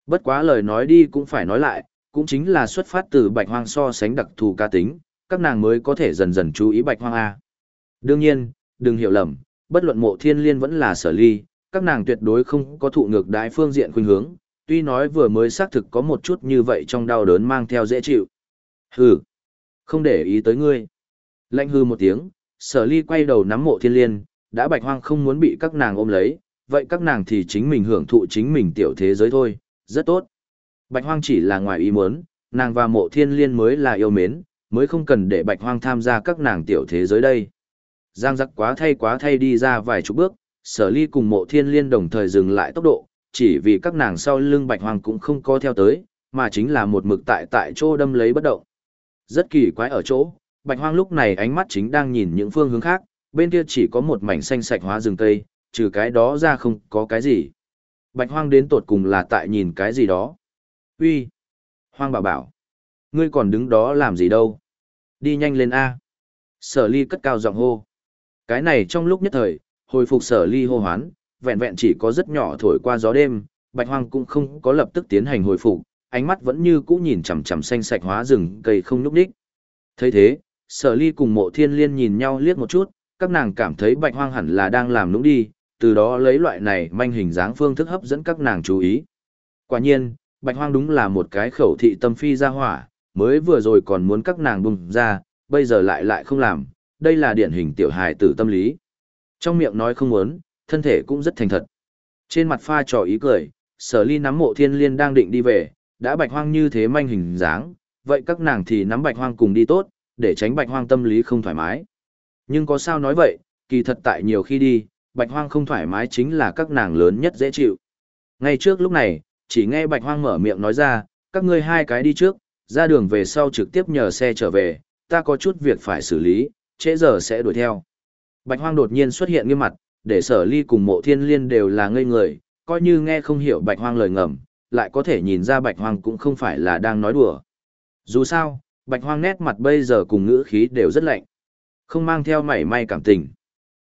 Bất quá lời nói đi cũng phải nói lại, cũng chính là xuất phát từ bạch hoang so sánh đặc thù ca tính, các nàng mới có thể dần dần chú ý bạch hoang A. Đương nhiên, đừng hiểu lầm, bất luận mộ thiên liên vẫn là sở ly, các nàng tuyệt đối không có thụ ngược đái phương diện khuynh hướng, tuy nói vừa mới xác thực có một chút như vậy trong đau đớn mang theo dễ chịu. Hừ, không để ý tới ngươi. Lạnh hư một tiếng, sở ly quay đầu nắm mộ thiên liên, đã bạch hoang không muốn bị các nàng ôm lấy, vậy các nàng thì chính mình hưởng thụ chính mình tiểu thế giới thôi, rất tốt. Bạch hoang chỉ là ngoài ý muốn, nàng và mộ thiên liên mới là yêu mến, mới không cần để bạch hoang tham gia các nàng tiểu thế giới đây. Giang giặc quá thay quá thay đi ra vài chục bước, sở ly cùng mộ thiên liên đồng thời dừng lại tốc độ, chỉ vì các nàng sau lưng bạch hoang cũng không có theo tới, mà chính là một mực tại tại chỗ đâm lấy bất động. Rất kỳ quái ở chỗ, bạch hoang lúc này ánh mắt chính đang nhìn những phương hướng khác, bên kia chỉ có một mảnh xanh sạch hóa rừng tây, trừ cái đó ra không có cái gì. Bạch hoang đến tột cùng là tại nhìn cái gì đó. Uy, Hoang bảo bảo! Ngươi còn đứng đó làm gì đâu? Đi nhanh lên A! Sở ly cất cao giọng hô. Cái này trong lúc nhất thời, hồi phục sở ly hô hoán, vẹn vẹn chỉ có rất nhỏ thổi qua gió đêm, bạch hoang cũng không có lập tức tiến hành hồi phục, ánh mắt vẫn như cũ nhìn chằm chằm xanh sạch hóa rừng cây không nhúc đích. thấy thế, sở ly cùng mộ thiên liên nhìn nhau liếc một chút, các nàng cảm thấy bạch hoang hẳn là đang làm nũng đi, từ đó lấy loại này manh hình dáng phương thức hấp dẫn các nàng chú ý. Quả nhiên, bạch hoang đúng là một cái khẩu thị tâm phi ra hỏa, mới vừa rồi còn muốn các nàng bùng ra, bây giờ lại lại không làm, đây là điển hình tiểu hài tử tâm lý. Trong miệng nói không muốn, thân thể cũng rất thành thật. Trên mặt pha trò ý cười, sở ly nắm mộ thiên liên đang định đi về, đã bạch hoang như thế manh hình dáng, vậy các nàng thì nắm bạch hoang cùng đi tốt, để tránh bạch hoang tâm lý không thoải mái. Nhưng có sao nói vậy, kỳ thật tại nhiều khi đi, bạch hoang không thoải mái chính là các nàng lớn nhất dễ chịu. Ngay trước lúc này, chỉ nghe bạch hoang mở miệng nói ra, các ngươi hai cái đi trước, ra đường về sau trực tiếp nhờ xe trở về, ta có chút việc phải xử lý, trễ giờ sẽ đuổi theo. Bạch hoang đột nhiên xuất hiện nghiêm mặt, để sở ly cùng mộ thiên liên đều là ngây người, coi như nghe không hiểu bạch hoang lời ngầm, lại có thể nhìn ra bạch hoang cũng không phải là đang nói đùa. Dù sao, bạch hoang nét mặt bây giờ cùng ngữ khí đều rất lạnh, không mang theo mảy may cảm tình.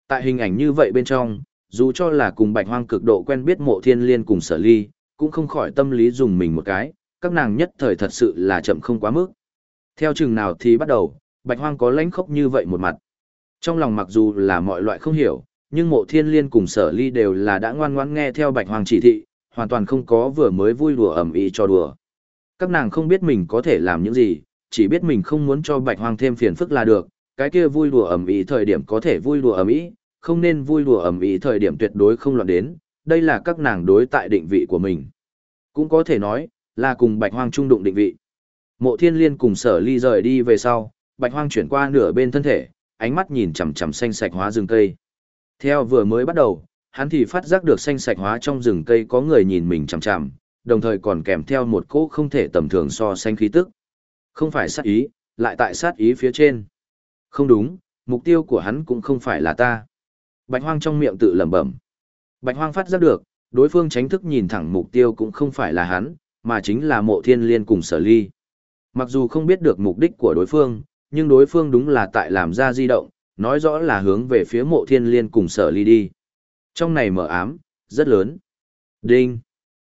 Tại hình ảnh như vậy bên trong, dù cho là cùng bạch hoang cực độ quen biết mộ thiên liên cùng sở ly, cũng không khỏi tâm lý dùng mình một cái, các nàng nhất thời thật sự là chậm không quá mức. Theo chừng nào thì bắt đầu, bạch hoang có lãnh khốc như vậy một mặt. Trong lòng mặc dù là mọi loại không hiểu, nhưng mộ thiên liên cùng sở ly đều là đã ngoan ngoãn nghe theo bạch hoang chỉ thị, hoàn toàn không có vừa mới vui đùa ẩm ý cho đùa. Các nàng không biết mình có thể làm những gì, chỉ biết mình không muốn cho bạch hoang thêm phiền phức là được, cái kia vui đùa ầm ĩ thời điểm có thể vui đùa ầm ĩ, không nên vui đùa ầm ĩ thời điểm tuyệt đối không loạn đến, đây là các nàng đối tại định vị của mình. Cũng có thể nói, là cùng bạch hoang trung đụng định vị. Mộ thiên liên cùng sở ly rời đi về sau, bạch hoang chuyển qua nửa bên thân thể, ánh mắt nhìn chằm chằm xanh sạch hóa rừng cây. Theo vừa mới bắt đầu, hắn thì phát giác được xanh sạch hóa trong rừng cây có người nhìn mình chằm chằm, đồng thời còn kèm theo một cỗ không thể tầm thường so xanh khí tức. Không phải sát ý, lại tại sát ý phía trên. Không đúng, mục tiêu của hắn cũng không phải là ta. Bạch hoang trong miệng tự lẩm bẩm. Bạch hoang phát giác được, đối phương tránh thức nhìn thẳng mục tiêu cũng không phải là hắn, mà chính là mộ thiên liên cùng sở ly. Mặc dù không biết được mục đích của đối phương, nhưng đối phương đúng là tại làm ra di động, nói rõ là hướng về phía mộ thiên liên cùng sở ly đi. Trong này mở ám, rất lớn. Đinh.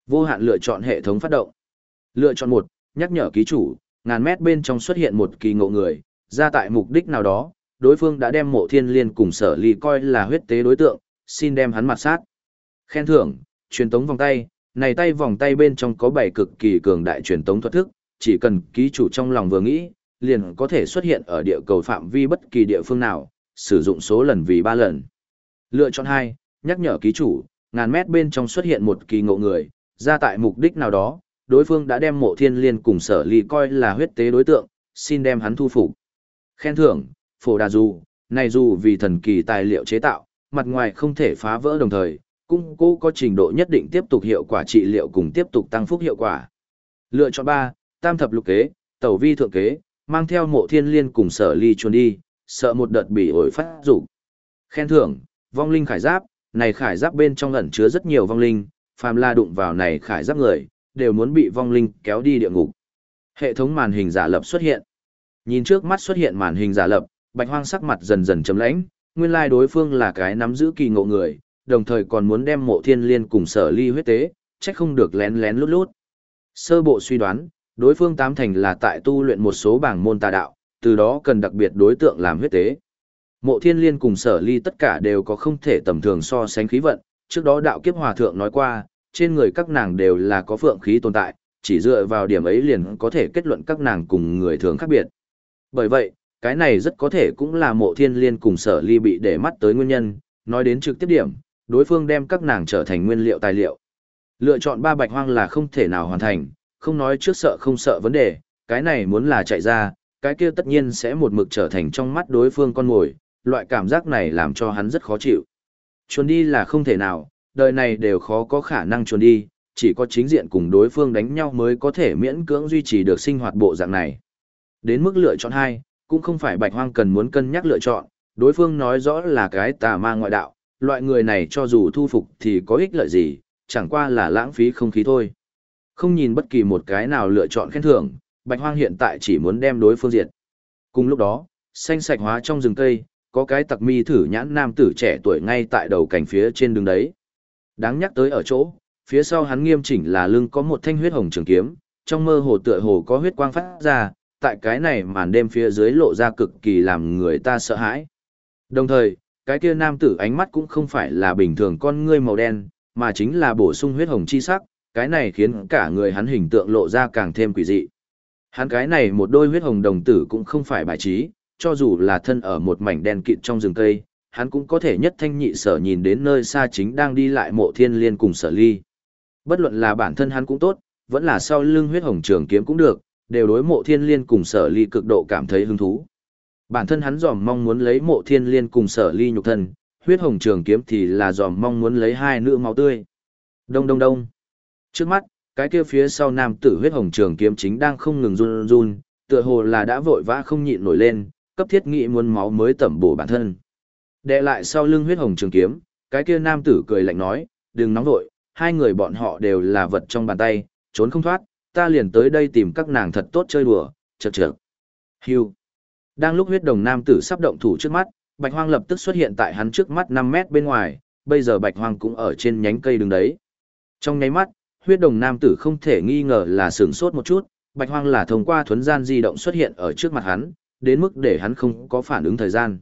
Vô hạn lựa chọn hệ thống phát động. Lựa chọn một, nhắc nhở ký chủ, ngàn mét bên trong xuất hiện một kỳ ngộ người, ra tại mục đích nào đó, đối phương đã đem mộ thiên liên cùng sở ly coi là huyết tế đối tượng, xin đem hắn mặt sát. Khen thưởng, truyền tống vòng tay, này tay vòng tay bên trong có bảy cực kỳ cường đại truyền tống thuật thức, chỉ cần ký chủ trong lòng vừa nghĩ, liền có thể xuất hiện ở địa cầu phạm vi bất kỳ địa phương nào, sử dụng số lần vì 3 lần. Lựa chọn 2, nhắc nhở ký chủ, ngàn mét bên trong xuất hiện một kỳ ngộ người, ra tại mục đích nào đó, đối phương đã đem mộ thiên liên cùng sở ly coi là huyết tế đối tượng, xin đem hắn thu phục. Khen thưởng, phổ đà dù, này dù vì thần kỳ tài liệu chế tạo, mặt ngoài không thể phá vỡ đồng thời, cũng cố có trình độ nhất định tiếp tục hiệu quả trị liệu cùng tiếp tục tăng phúc hiệu quả. Lựa chọn 3, tam thập lục kế, tẩu vi thượng kế, mang theo mộ thiên liên cùng sở ly chuồn đi, sợ một đợt bị ổi phát rủ. Khen thưởng, vong linh khải giáp, này khải giáp bên trong ẩn chứa rất nhiều vong linh, phàm la đụng vào này khải giáp người, đều muốn bị vong linh kéo đi địa ngục. Hệ thống màn hình giả lập xuất hiện. Nhìn trước mắt xuất hiện màn hình giả lập, bạch hoang sắc mặt dần dần trầm lãnh, nguyên lai đối phương là cái nắm giữ kỳ ngộ người, đồng thời còn muốn đem mộ thiên liên cùng sở ly huyết tế, chắc không được lén lén lút lút. Sơ bộ suy đoán, đối phương tám thành là tại tu luyện một số bảng môn tà đạo, từ đó cần đặc biệt đối tượng làm huyết tế. Mộ thiên liên cùng sở ly tất cả đều có không thể tầm thường so sánh khí vận, trước đó đạo kiếp hòa thượng nói qua, trên người các nàng đều là có phượng khí tồn tại, chỉ dựa vào điểm ấy liền có thể kết luận các nàng cùng người thường khác biệt. Bởi vậy, cái này rất có thể cũng là mộ thiên liên cùng sở ly bị để mắt tới nguyên nhân, nói đến trực tiếp điểm, đối phương đem các nàng trở thành nguyên liệu tài liệu. Lựa chọn ba bạch hoang là không thể nào hoàn thành, không nói trước sợ không sợ vấn đề, cái này muốn là chạy ra, cái kia tất nhiên sẽ một mực trở thành trong mắt đối phương con mồi, loại cảm giác này làm cho hắn rất khó chịu. Chuồn đi là không thể nào, đời này đều khó có khả năng chuồn đi, chỉ có chính diện cùng đối phương đánh nhau mới có thể miễn cưỡng duy trì được sinh hoạt bộ dạng này. Đến mức lựa chọn hai, cũng không phải bạch hoang cần muốn cân nhắc lựa chọn, đối phương nói rõ là cái tà ma ngoại đạo, loại người này cho dù thu phục thì có ích lợi gì, chẳng qua là lãng phí không khí thôi. Không nhìn bất kỳ một cái nào lựa chọn khen thưởng, Bạch Hoang hiện tại chỉ muốn đem đối phương diệt. Cùng lúc đó, xanh sạch hóa trong rừng cây, có cái tặc mi thử nhãn nam tử trẻ tuổi ngay tại đầu cảnh phía trên đường đấy. Đáng nhắc tới ở chỗ, phía sau hắn nghiêm chỉnh là lưng có một thanh huyết hồng trường kiếm, trong mơ hồ tựa hồ có huyết quang phát ra, tại cái này màn đêm phía dưới lộ ra cực kỳ làm người ta sợ hãi. Đồng thời, cái kia nam tử ánh mắt cũng không phải là bình thường con ngươi màu đen, mà chính là bổ sung huyết hồng chi sắc, cái này khiến cả người hắn hình tượng lộ ra càng thêm quỷ dị. Hắn cái này một đôi huyết hồng đồng tử cũng không phải bài trí, cho dù là thân ở một mảnh đen kịt trong rừng cây, hắn cũng có thể nhất thanh nhị sở nhìn đến nơi xa chính đang đi lại mộ thiên liên cùng sở ly. Bất luận là bản thân hắn cũng tốt, vẫn là sau lưng huyết hồng trường kiếm cũng được, đều đối mộ thiên liên cùng sở ly cực độ cảm thấy hứng thú. Bản thân hắn dòm mong muốn lấy mộ thiên liên cùng sở ly nhục thân, huyết hồng trường kiếm thì là dòm mong muốn lấy hai nữ máu tươi. Đông đông đông. Trước mắt, cái kia phía sau nam tử huyết hồng trường kiếm chính đang không ngừng run run, tựa hồ là đã vội vã không nhịn nổi lên, cấp thiết nghĩ muốn máu mới tẩm bổ bản thân. Đệ lại sau lưng huyết hồng trường kiếm, cái kia nam tử cười lạnh nói, đừng nóng vội, hai người bọn họ đều là vật trong bàn tay, trốn không thoát, ta liền tới đây tìm các nàng thật tốt chơi đùa, chật chật. Hưu. Đang lúc huyết đồng nam tử sắp động thủ trước mắt, bạch hoang lập tức xuất hiện tại hắn trước mắt 5 mét bên ngoài, bây giờ bạch hoang cũng ở trên nhánh cây đứng đấy. Trong nháy mắt, huyết đồng nam tử không thể nghi ngờ là sửng sốt một chút, bạch hoang là thông qua thuấn gian di động xuất hiện ở trước mặt hắn, đến mức để hắn không có phản ứng thời gian.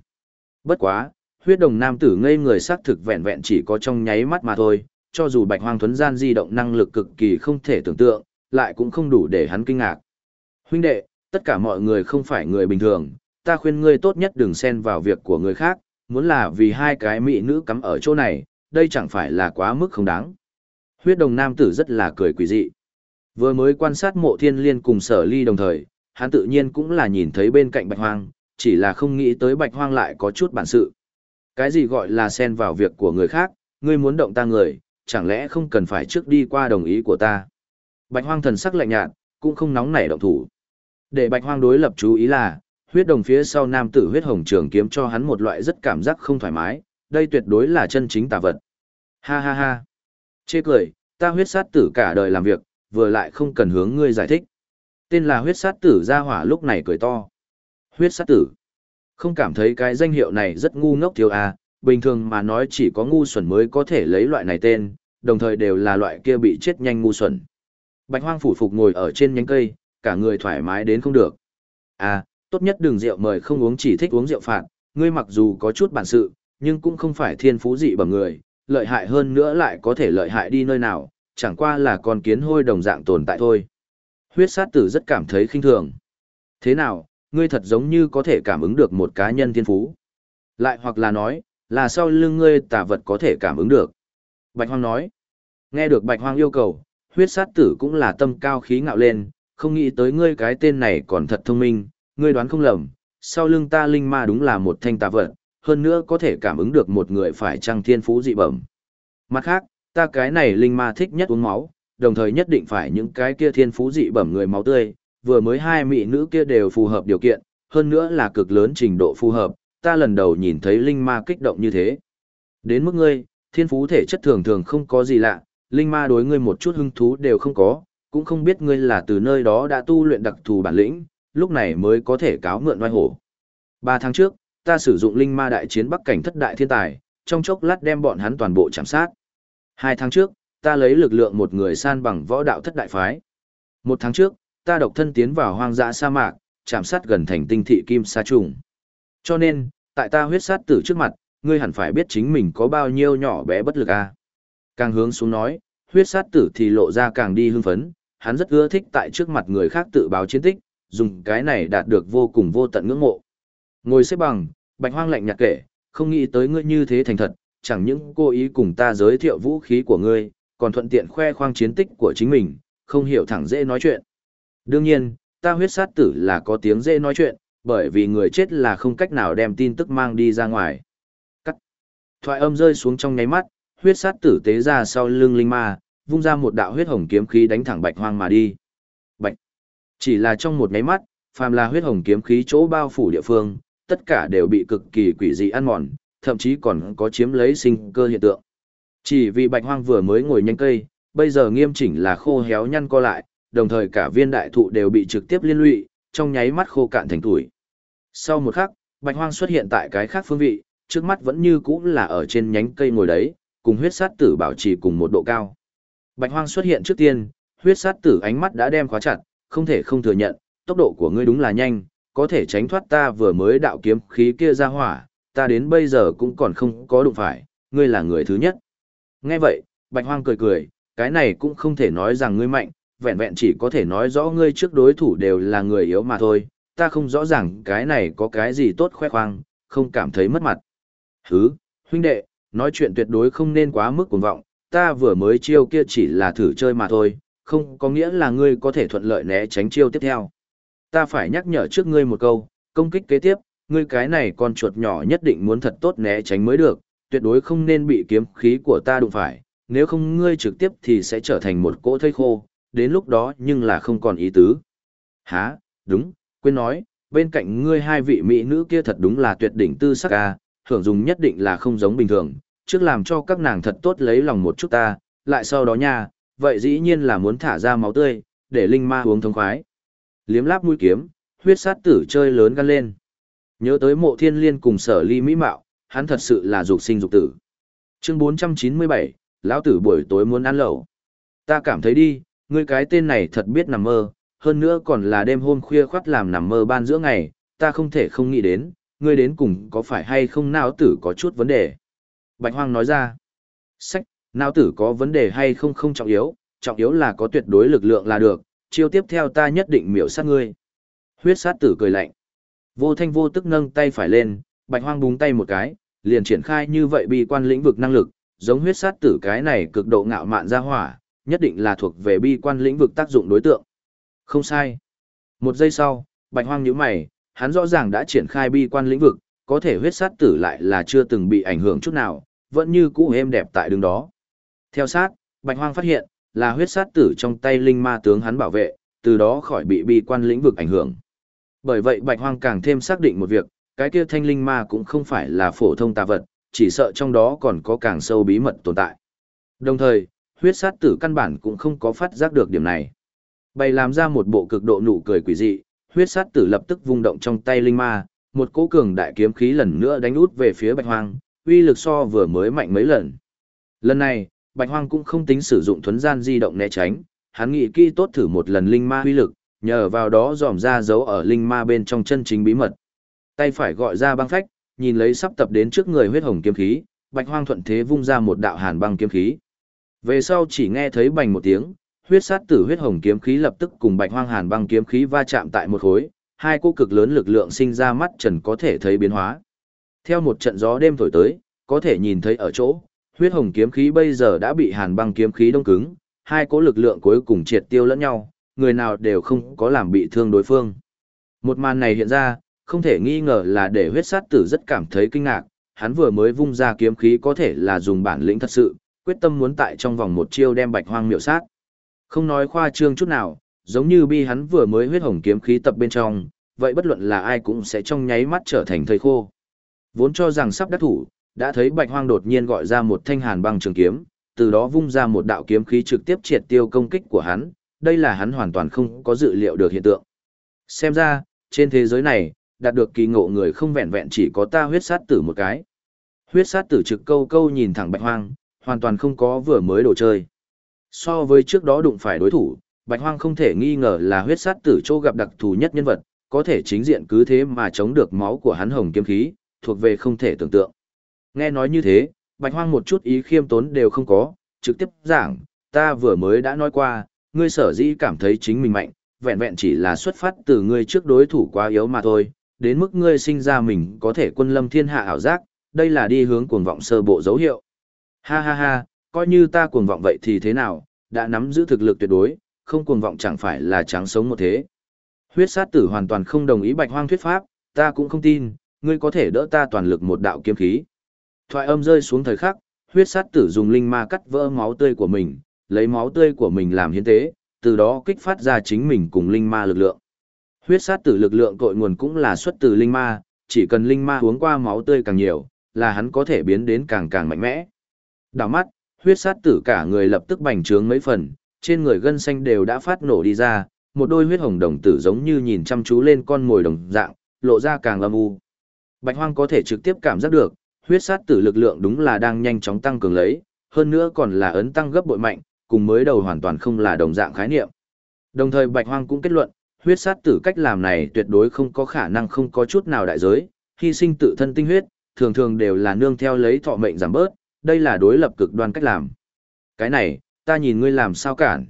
Bất quá, huyết đồng nam tử ngây người xác thực vẹn vẹn chỉ có trong nháy mắt mà thôi, cho dù bạch hoang thuấn gian di động năng lực cực kỳ không thể tưởng tượng, lại cũng không đủ để hắn kinh ngạc. Huynh đệ, tất cả mọi người không phải người bình thường, ta khuyên ngươi tốt nhất đừng xen vào việc của người khác, muốn là vì hai cái mỹ nữ cắm ở chỗ này, đây chẳng phải là quá mức không đáng. Huyết đồng nam tử rất là cười quỷ dị. Vừa mới quan sát mộ thiên liên cùng sở ly đồng thời, hắn tự nhiên cũng là nhìn thấy bên cạnh bạch hoang, chỉ là không nghĩ tới bạch hoang lại có chút bản sự. Cái gì gọi là xen vào việc của người khác, ngươi muốn động ta người, chẳng lẽ không cần phải trước đi qua đồng ý của ta. Bạch hoang thần sắc lạnh nhạt, cũng không nóng nảy động thủ. Để bạch hoang đối lập chú ý là, huyết đồng phía sau nam tử huyết hồng trường kiếm cho hắn một loại rất cảm giác không thoải mái, đây tuyệt đối là chân chính tà vật. Ha ha ha. Chê cười, ta huyết sát tử cả đời làm việc, vừa lại không cần hướng ngươi giải thích. Tên là huyết sát tử ra hỏa lúc này cười to. Huyết sát tử. Không cảm thấy cái danh hiệu này rất ngu ngốc thiếu à, bình thường mà nói chỉ có ngu xuẩn mới có thể lấy loại này tên, đồng thời đều là loại kia bị chết nhanh ngu xuẩn. Bạch hoang phủ phục ngồi ở trên nhánh cây, cả người thoải mái đến không được. À, tốt nhất đừng rượu mời không uống chỉ thích uống rượu phạt, ngươi mặc dù có chút bản sự, nhưng cũng không phải thiên phú dị bẩm người, lợi hại hơn nữa lại có thể lợi hại đi nơi nào, chẳng qua là con kiến hôi đồng dạng tồn tại thôi. Huyết sát tử rất cảm thấy khinh thường. Thế nào, ngươi thật giống như có thể cảm ứng được một cá nhân thiên phú. Lại hoặc là nói, là sau lưng ngươi tà vật có thể cảm ứng được. Bạch Hoang nói. Nghe được Bạch Hoang yêu cầu, huyết sát tử cũng là tâm cao khí ngạo lên, không nghĩ tới ngươi cái tên này còn thật thông minh, ngươi đoán không lầm, sau lưng ta linh ma đúng là một thanh tà vật, hơn nữa có thể cảm ứng được một người phải trăng thiên phú dị bẩm. Mặt khác, ta cái này linh ma thích nhất uống máu, đồng thời nhất định phải những cái kia thiên phú dị bẩm người máu tươi, vừa mới hai mỹ nữ kia đều phù hợp điều kiện, hơn nữa là cực lớn trình độ phù hợp, ta lần đầu nhìn thấy linh ma kích động như thế. Đến mức ngươi, thiên phú thể chất thường thường không có gì lạ, linh ma đối ngươi một chút hứng thú đều không có, cũng không biết ngươi là từ nơi đó đã tu luyện đặc thù bản lĩnh, lúc này mới có thể cáo mượn oai hổ. Ba tháng trước, ta sử dụng linh ma đại chiến bắc cảnh thất đại thiên tài, trong chốc lát đem bọn hắn toàn bộ chạm sát. Hai tháng trước, ta lấy lực lượng một người san bằng võ đạo thất đại phái. Một tháng trước, ta độc thân tiến vào hoang dã sa mạc, chạm sát gần thành tinh thị kim sa trùng. Cho nên, tại ta huyết sát tử trước mặt, ngươi hẳn phải biết chính mình có bao nhiêu nhỏ bé bất lực a. À? Càng hướng xuống nói, huyết sát tử thì lộ ra càng đi hưng phấn, hắn rất ưa thích tại trước mặt người khác tự báo chiến tích, dùng cái này đạt được vô cùng vô tận ngưỡng mộ. Ngồi xếp bằng, bạch hoang lạnh nhạt kể, không nghĩ tới ngươi như thế thành thật, chẳng những cố ý cùng ta giới thiệu vũ khí của ngươi, còn thuận tiện khoe khoang chiến tích của chính mình, không hiểu thẳng dễ nói chuyện. Đương nhiên, ta huyết sát tử là có tiếng dễ nói chuyện, bởi vì người chết là không cách nào đem tin tức mang đi ra ngoài. Cắt. Thoại âm rơi xuống trong ngáy mắt, huyết sát tử tế ra sau lưng linh ma, vung ra một đạo huyết hồng kiếm khí đánh thẳng bạch hoang mà đi. Bạch. Chỉ là trong một nháy mắt, phàm là huyết hồng kiếm khí chỗ bao phủ địa phương, tất cả đều bị cực kỳ quỷ dị ăn mòn, thậm chí còn có chiếm lấy sinh cơ hiện tượng. Chỉ vì bạch hoang vừa mới ngồi nhanh cây, bây giờ nghiêm chỉnh là khô héo nhăn co lại, đồng thời cả viên đại thụ đều bị trực tiếp liên lụy, trong nháy mắt khô cạn thành tuổi. Sau một khắc, bạch hoang xuất hiện tại cái khác phương vị, trước mắt vẫn như cũ là ở trên nhánh cây ngồi đấy, cùng huyết sát tử bảo trì cùng một độ cao. Bạch hoang xuất hiện trước tiên, huyết sát tử ánh mắt đã đem khóa chặt, không thể không thừa nhận, tốc độ của ngươi đúng là nhanh, có thể tránh thoát ta vừa mới đạo kiếm khí kia ra hỏa, ta đến bây giờ cũng còn không có đụng phải, ngươi là người thứ nhất. Nghe vậy, Bạch Hoang cười cười, cái này cũng không thể nói rằng ngươi mạnh, vẹn vẹn chỉ có thể nói rõ ngươi trước đối thủ đều là người yếu mà thôi, ta không rõ ràng cái này có cái gì tốt khoe khoang, không cảm thấy mất mặt. Hứ, huynh đệ, nói chuyện tuyệt đối không nên quá mức cuồng vọng, ta vừa mới chiêu kia chỉ là thử chơi mà thôi, không có nghĩa là ngươi có thể thuận lợi né tránh chiêu tiếp theo. Ta phải nhắc nhở trước ngươi một câu, công kích kế tiếp, ngươi cái này con chuột nhỏ nhất định muốn thật tốt né tránh mới được, tuyệt đối không nên bị kiếm khí của ta đụng phải, nếu không ngươi trực tiếp thì sẽ trở thành một cỗ thây khô, đến lúc đó nhưng là không còn ý tứ. Hả, đúng, quên nói, bên cạnh ngươi hai vị mỹ nữ kia thật đúng là tuyệt đỉnh tư sắc ca, thưởng dùng nhất định là không giống bình thường, trước làm cho các nàng thật tốt lấy lòng một chút ta, lại sau đó nha, vậy dĩ nhiên là muốn thả ra máu tươi, để linh ma uống thông khoái. Liếm láp mũi kiếm, huyết sát tử chơi lớn gan lên. Nhớ tới mộ thiên liên cùng sở ly mỹ mạo, hắn thật sự là dục sinh dục tử. Chương 497, lão tử buổi tối muốn ăn lẩu. Ta cảm thấy đi, ngươi cái tên này thật biết nằm mơ, hơn nữa còn là đêm hôm khuya khoắt làm nằm mơ ban giữa ngày, ta không thể không nghĩ đến, ngươi đến cùng có phải hay không não tử có chút vấn đề. Bạch Hoang nói ra, sách, não tử có vấn đề hay không không trọng yếu, trọng yếu là có tuyệt đối lực lượng là được, chiêu tiếp theo ta nhất định miểu sát ngươi. Huyết sát tử cười lạnh. Vô thanh vô tức nâng tay phải lên, bạch hoang búng tay một cái, liền triển khai như vậy bi quan lĩnh vực năng lực, giống huyết sát tử cái này cực độ ngạo mạn ra hỏa, nhất định là thuộc về bi quan lĩnh vực tác dụng đối tượng. Không sai. Một giây sau, bạch hoang nhíu mày, hắn rõ ràng đã triển khai bi quan lĩnh vực, có thể huyết sát tử lại là chưa từng bị ảnh hưởng chút nào, vẫn như cũ êm đẹp tại đường đó. Theo sát, bạch hoang phát hiện, là huyết sát tử trong tay linh ma tướng hắn bảo vệ, từ đó khỏi bị bi quan lĩnh vực ảnh hưởng. Bởi vậy Bạch Hoang càng thêm xác định một việc, cái kia thanh linh ma cũng không phải là phổ thông tà vật, chỉ sợ trong đó còn có càng sâu bí mật tồn tại. Đồng thời, huyết sát tử căn bản cũng không có phát giác được điểm này. Bày làm ra một bộ cực độ nụ cười quỷ dị, huyết sát tử lập tức vung động trong tay linh ma, một cỗ cường đại kiếm khí lần nữa đánh út về phía Bạch Hoang, uy lực so vừa mới mạnh mấy lần. Lần này, Bạch Hoang cũng không tính sử dụng thuấn gian di động né tránh, hắn nghĩ kỹ tốt thử một lần linh ma uy lực, nhờ vào đó dòm ra dấu ở linh ma bên trong chân chính bí mật. Tay phải gọi ra băng phách, nhìn lấy sắp tập đến trước người huyết hồng kiếm khí, Bạch Hoang thuận thế vung ra một đạo hàn băng kiếm khí. Về sau chỉ nghe thấy bành một tiếng, huyết sát tử huyết hồng kiếm khí lập tức cùng Bạch Hoang hàn băng kiếm khí va chạm tại một khối, hai cỗ cực lớn lực lượng sinh ra mắt trần có thể thấy biến hóa. Theo một trận gió đêm thổi tới, có thể nhìn thấy ở chỗ, huyết hồng kiếm khí bây giờ đã bị hàn băng kiếm khí đông cứng, hai cỗ lực lượng cuối cùng triệt tiêu lẫn nhau, người nào đều không có làm bị thương đối phương. Một màn này hiện ra, không thể nghi ngờ là để huyết sát tử rất cảm thấy kinh ngạc, hắn vừa mới vung ra kiếm khí có thể là dùng bản lĩnh thật sự, quyết tâm muốn tại trong vòng một chiêu đem bạch hoang miểu sát. Không nói khoa trương chút nào, giống như bi hắn vừa mới huyết hồng kiếm khí tập bên trong, vậy bất luận là ai cũng sẽ trong nháy mắt trở thành thầy khô. Vốn cho rằng sắp đắc thủ, đã thấy bạch hoang đột nhiên gọi ra một thanh hàn băng trường kiếm, từ đó vung ra một đạo kiếm khí trực tiếp triệt tiêu công kích của hắn, đây là hắn hoàn toàn không có dự liệu được hiện tượng. Xem ra, trên thế giới này, đạt được kỳ ngộ người không vẹn vẹn chỉ có ta huyết sát tử một cái. Huyết sát tử trực câu câu nhìn thẳng bạch hoang, hoàn toàn không có vừa mới đồ chơi. So với trước đó đụng phải đối thủ, bạch hoang không thể nghi ngờ là huyết sát tử Châu gặp đặc thù nhất nhân vật, có thể chính diện cứ thế mà chống được máu của hắn hồng kiếm khí, thuộc về không thể tưởng tượng. Nghe nói như thế, bạch hoang một chút ý khiêm tốn đều không có, trực tiếp giảng, ta vừa mới đã nói qua, ngươi sở dĩ cảm thấy chính mình mạnh, vẹn vẹn chỉ là xuất phát từ ngươi trước đối thủ quá yếu mà thôi, đến mức ngươi sinh ra mình có thể quân lâm thiên hạ ảo giác, đây là đi hướng cuồng vọng sơ bộ dấu hiệu. Ha ha ha, coi như ta cuồng vọng vậy thì thế nào, đã nắm giữ thực lực tuyệt đối, không cuồng vọng chẳng phải là trắng sống một thế. Huyết sát tử hoàn toàn không đồng ý bạch hoang thuyết pháp, ta cũng không tin, ngươi có thể đỡ ta toàn lực một đạo kiếm khí. Thoại âm rơi xuống thời khắc, huyết sát tử dùng linh ma cắt vỡ máu tươi của mình, lấy máu tươi của mình làm hiến tế, từ đó kích phát ra chính mình cùng linh ma lực lượng. Huyết sát tử lực lượng cội nguồn cũng là xuất từ linh ma, chỉ cần linh ma uống qua máu tươi càng nhiều, là hắn có thể biến đến càng càng mạnh mẽ. Đảo mắt, huyết sát tử cả người lập tức bành trướng mấy phần, trên người gân xanh đều đã phát nổ đi ra, một đôi huyết hồng đồng tử giống như nhìn chăm chú lên con mồi đồng dạng, lộ ra càng âm u. Bạch Hoang có thể trực tiếp cảm giác được, huyết sát tử lực lượng đúng là đang nhanh chóng tăng cường lấy, hơn nữa còn là ấn tăng gấp bội mạnh, cùng mới đầu hoàn toàn không là đồng dạng khái niệm. Đồng thời Bạch Hoang cũng kết luận, huyết sát tử cách làm này tuyệt đối không có khả năng không có chút nào đại giới, hy sinh tự thân tinh huyết, thường thường đều là nương theo lấy thọ mệnh giảm bớt, đây là đối lập cực đoan cách làm. Cái này, ta nhìn ngươi làm sao cản.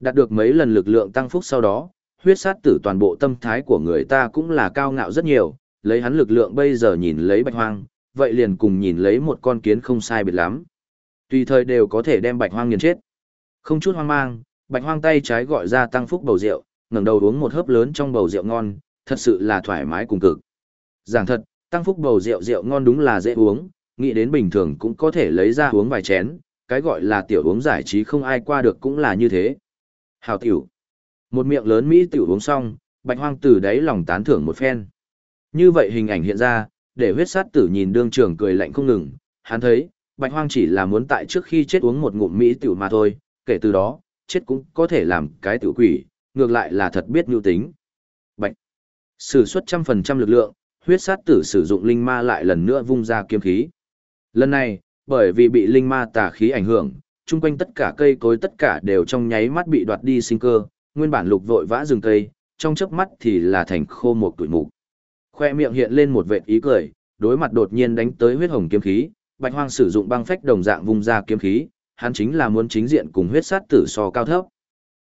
Đạt được mấy lần lực lượng tăng phúc sau đó, huyết sát tử toàn bộ tâm thái của người ta cũng là cao ngạo rất nhiều, lấy hắn lực lượng bây giờ nhìn lấy bạch hoang, vậy liền cùng nhìn lấy một con kiến không sai biệt lắm. Tùy thời đều có thể đem bạch hoang nghiền chết. Không chút hoang mang, bạch hoang tay trái gọi ra tăng phúc bầu rượu, ngẩng đầu uống một hớp lớn trong bầu rượu ngon, thật sự là thoải mái cùng cực. Giảng thật, tăng phúc bầu rượu rượu ngon đúng là dễ uống, nghĩ đến bình thường cũng có thể lấy ra uống vài chén, cái gọi là tiểu uống giải trí không ai qua được cũng là như thế. Hào tiểu. Một miệng lớn Mỹ tiểu uống xong, bạch hoang từ đáy lòng tán thưởng một phen. Như vậy hình ảnh hiện ra, để huyết sát tử nhìn đương trường cười lạnh không ngừng, hắn thấy, bạch hoang chỉ là muốn tại trước khi chết uống một ngụm Mỹ tiểu mà thôi, kể từ đó, chết cũng có thể làm cái tiểu quỷ, ngược lại là thật biết nhu tính. Bạch. Sử xuất trăm phần trăm lực lượng, huyết sát tử sử dụng linh ma lại lần nữa vung ra kiếm khí. Lần này, bởi vì bị linh ma tà khí ảnh hưởng, chung quanh tất cả cây cối tất cả đều trong nháy mắt bị đoạt đi sinh cơ, nguyên bản lục vội vã rừng cây, trong chớp mắt thì là thành khô một tuổi mục. Khoe miệng hiện lên một vệt ý cười, đối mặt đột nhiên đánh tới huyết hồng kiếm khí, Bạch Hoang sử dụng băng phách đồng dạng vung ra kiếm khí, hắn chính là muốn chính diện cùng huyết sát tử so cao thấp.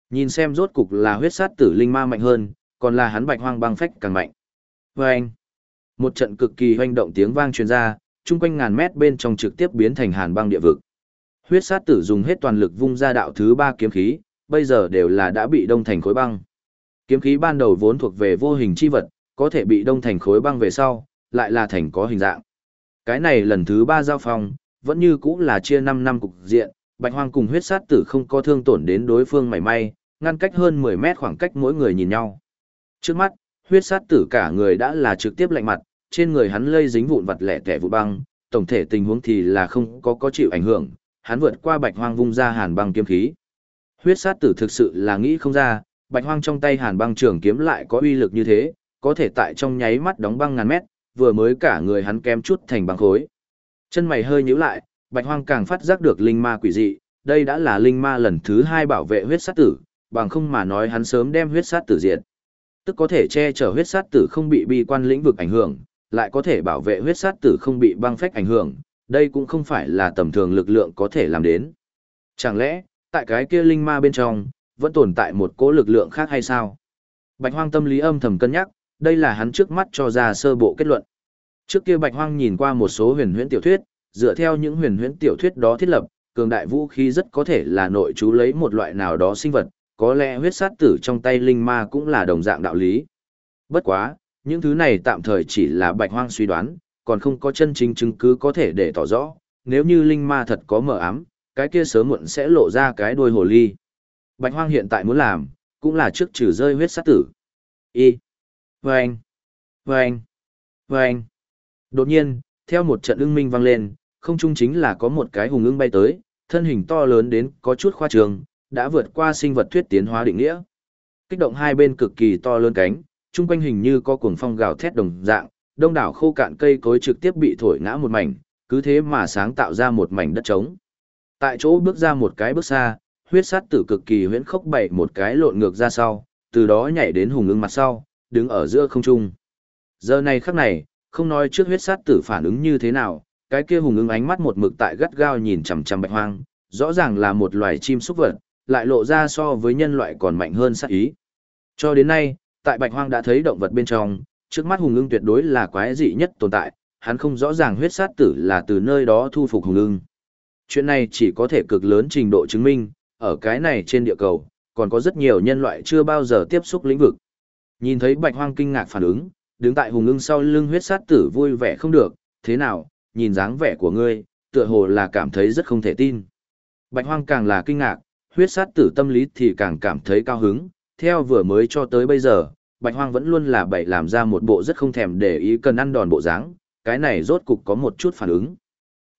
Nhìn xem rốt cục là huyết sát tử linh ma mạnh hơn, còn là hắn Bạch Hoang băng phách càng mạnh. Oeng! Một trận cực kỳ hoành động tiếng vang truyền ra, chung quanh ngàn mét bên trong trực tiếp biến thành hàn băng địa vực. Huyết sát tử dùng hết toàn lực vung ra đạo thứ ba kiếm khí, bây giờ đều là đã bị đông thành khối băng. Kiếm khí ban đầu vốn thuộc về vô hình chi vật, có thể bị đông thành khối băng về sau, lại là thành có hình dạng. Cái này lần thứ ba giao phong, vẫn như cũ là chia 5 năm cục diện, bạch hoang cùng huyết sát tử không có thương tổn đến đối phương mảy may, ngăn cách hơn 10 mét khoảng cách mỗi người nhìn nhau. Trước mắt, huyết sát tử cả người đã là trực tiếp lạnh mặt, trên người hắn lây dính vụn vặt lẻ tẻ vụ băng, tổng thể tình huống thì là không có có chịu ảnh hưởng, hắn vượt qua bạch hoang vung ra hàn băng kiếm khí. Huyết sát tử thực sự là nghĩ không ra, bạch hoang trong tay hàn băng trường kiếm lại có uy lực như thế, có thể tại trong nháy mắt đóng băng ngàn mét, vừa mới cả người hắn kém chút thành băng khối. Chân mày hơi nhíu lại, bạch hoang càng phát giác được linh ma quỷ dị, đây đã là linh ma lần thứ hai bảo vệ huyết sát tử, bằng không mà nói hắn sớm đem huyết sát tử diệt. Tức có thể che chở huyết sát tử không bị bi quan lĩnh vực ảnh hưởng, lại có thể bảo vệ huyết sát tử không bị băng phách ảnh hưởng, đây cũng không phải là tầm thường lực lượng có thể làm đến. Chẳng lẽ, tại cái kia linh ma bên trong, vẫn tồn tại một cỗ lực lượng khác hay sao? Bạch hoang tâm lý âm thầm cân nhắc, đây là hắn trước mắt cho ra sơ bộ kết luận. Trước kia Bạch hoang nhìn qua một số huyền huyễn tiểu thuyết, dựa theo những huyền huyễn tiểu thuyết đó thiết lập, cường đại vũ khí rất có thể là nội chú lấy một loại nào đó sinh vật, có lẽ huyết sát tử trong tay linh ma cũng là đồng dạng đạo lý. Bất quá, những thứ này tạm thời chỉ là bạch hoang suy đoán, còn không có chân chính chứng cứ có thể để tỏ rõ, nếu như linh ma thật có mở ám, cái kia sớm muộn sẽ lộ ra cái đuôi hồ ly. Bạch hoang hiện tại muốn làm, cũng là trước trừ rơi huyết sát tử. Y. Vâng. Vâng. Vâng. Đột nhiên, theo một trận ưng minh vang lên, không trung chính là có một cái hùng ưng bay tới, thân hình to lớn đến có chút khoa trường, đã vượt qua sinh vật thuyết tiến hóa định nghĩa. Kích động hai bên cực kỳ to lớn cánh, chung quanh hình như có cuồng phong gào thét đồng dạng, đông đảo khô cạn cây cối trực tiếp bị thổi ngã một mảnh, cứ thế mà sáng tạo ra một mảnh đất trống. Tại chỗ bước ra một cái bước xa, huyết sát tử cực kỳ huyễn khốc bảy một cái lộn ngược ra sau, từ đó nhảy đến hùng ứng mặt sau, đứng ở giữa không trung. Giờ này khắc này, không nói trước huyết sát tử phản ứng như thế nào, cái kia hùng ứng ánh mắt một mực tại gắt gao nhìn chằm chằm bạch hoang, rõ ràng là một loài chim súc vật, lại lộ ra so với nhân loại còn mạnh hơn sát ý. Cho đến nay, tại bạch hoang đã thấy động vật bên trong, trước mắt hùng ưng tuyệt đối là quái dị nhất tồn tại, hắn không rõ ràng huyết sát tử là từ nơi đó thu phục hùng ưng. Chuyện này chỉ có thể cực lớn trình độ chứng minh, ở cái này trên địa cầu, còn có rất nhiều nhân loại chưa bao giờ tiếp xúc lĩnh vực. Nhìn thấy bạch hoang kinh ngạc phản ứng, đứng tại hùng ưng sau lưng huyết sát tử vui vẻ không được, thế nào, nhìn dáng vẻ của ngươi, tựa hồ là cảm thấy rất không thể tin. Bạch hoang càng là kinh ngạc, huyết sát tử tâm lý thì càng cảm thấy cao hứng, theo vừa mới cho tới bây giờ, Bạch Hoang vẫn luôn là bậy làm ra một bộ rất không thèm để ý cần ăn đòn bộ dáng, cái này rốt cục có một chút phản ứng.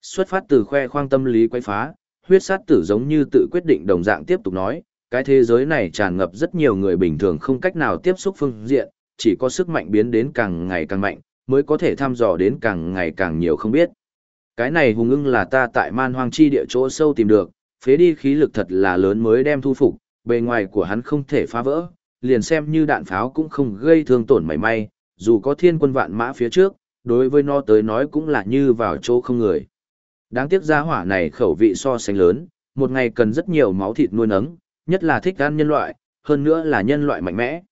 Xuất phát từ khoe khoang tâm lý quấy phá, huyết sát tử giống như tự quyết định đồng dạng tiếp tục nói, cái thế giới này tràn ngập rất nhiều người bình thường không cách nào tiếp xúc phương diện, chỉ có sức mạnh biến đến càng ngày càng mạnh, mới có thể thăm dò đến càng ngày càng nhiều không biết. Cái này hùng ưng là ta tại man hoang chi địa chỗ sâu tìm được, phế đi khí lực thật là lớn mới đem thu phục, bề ngoài của hắn không thể phá vỡ, liền xem như đạn pháo cũng không gây thương tổn mảy may, dù có thiên quân vạn mã phía trước, đối với nó tới nói cũng là như vào chỗ không người. Đáng tiếc gia hỏa này khẩu vị so sánh lớn, một ngày cần rất nhiều máu thịt nuôi nấng, nhất là thích ăn nhân loại, hơn nữa là nhân loại mạnh mẽ.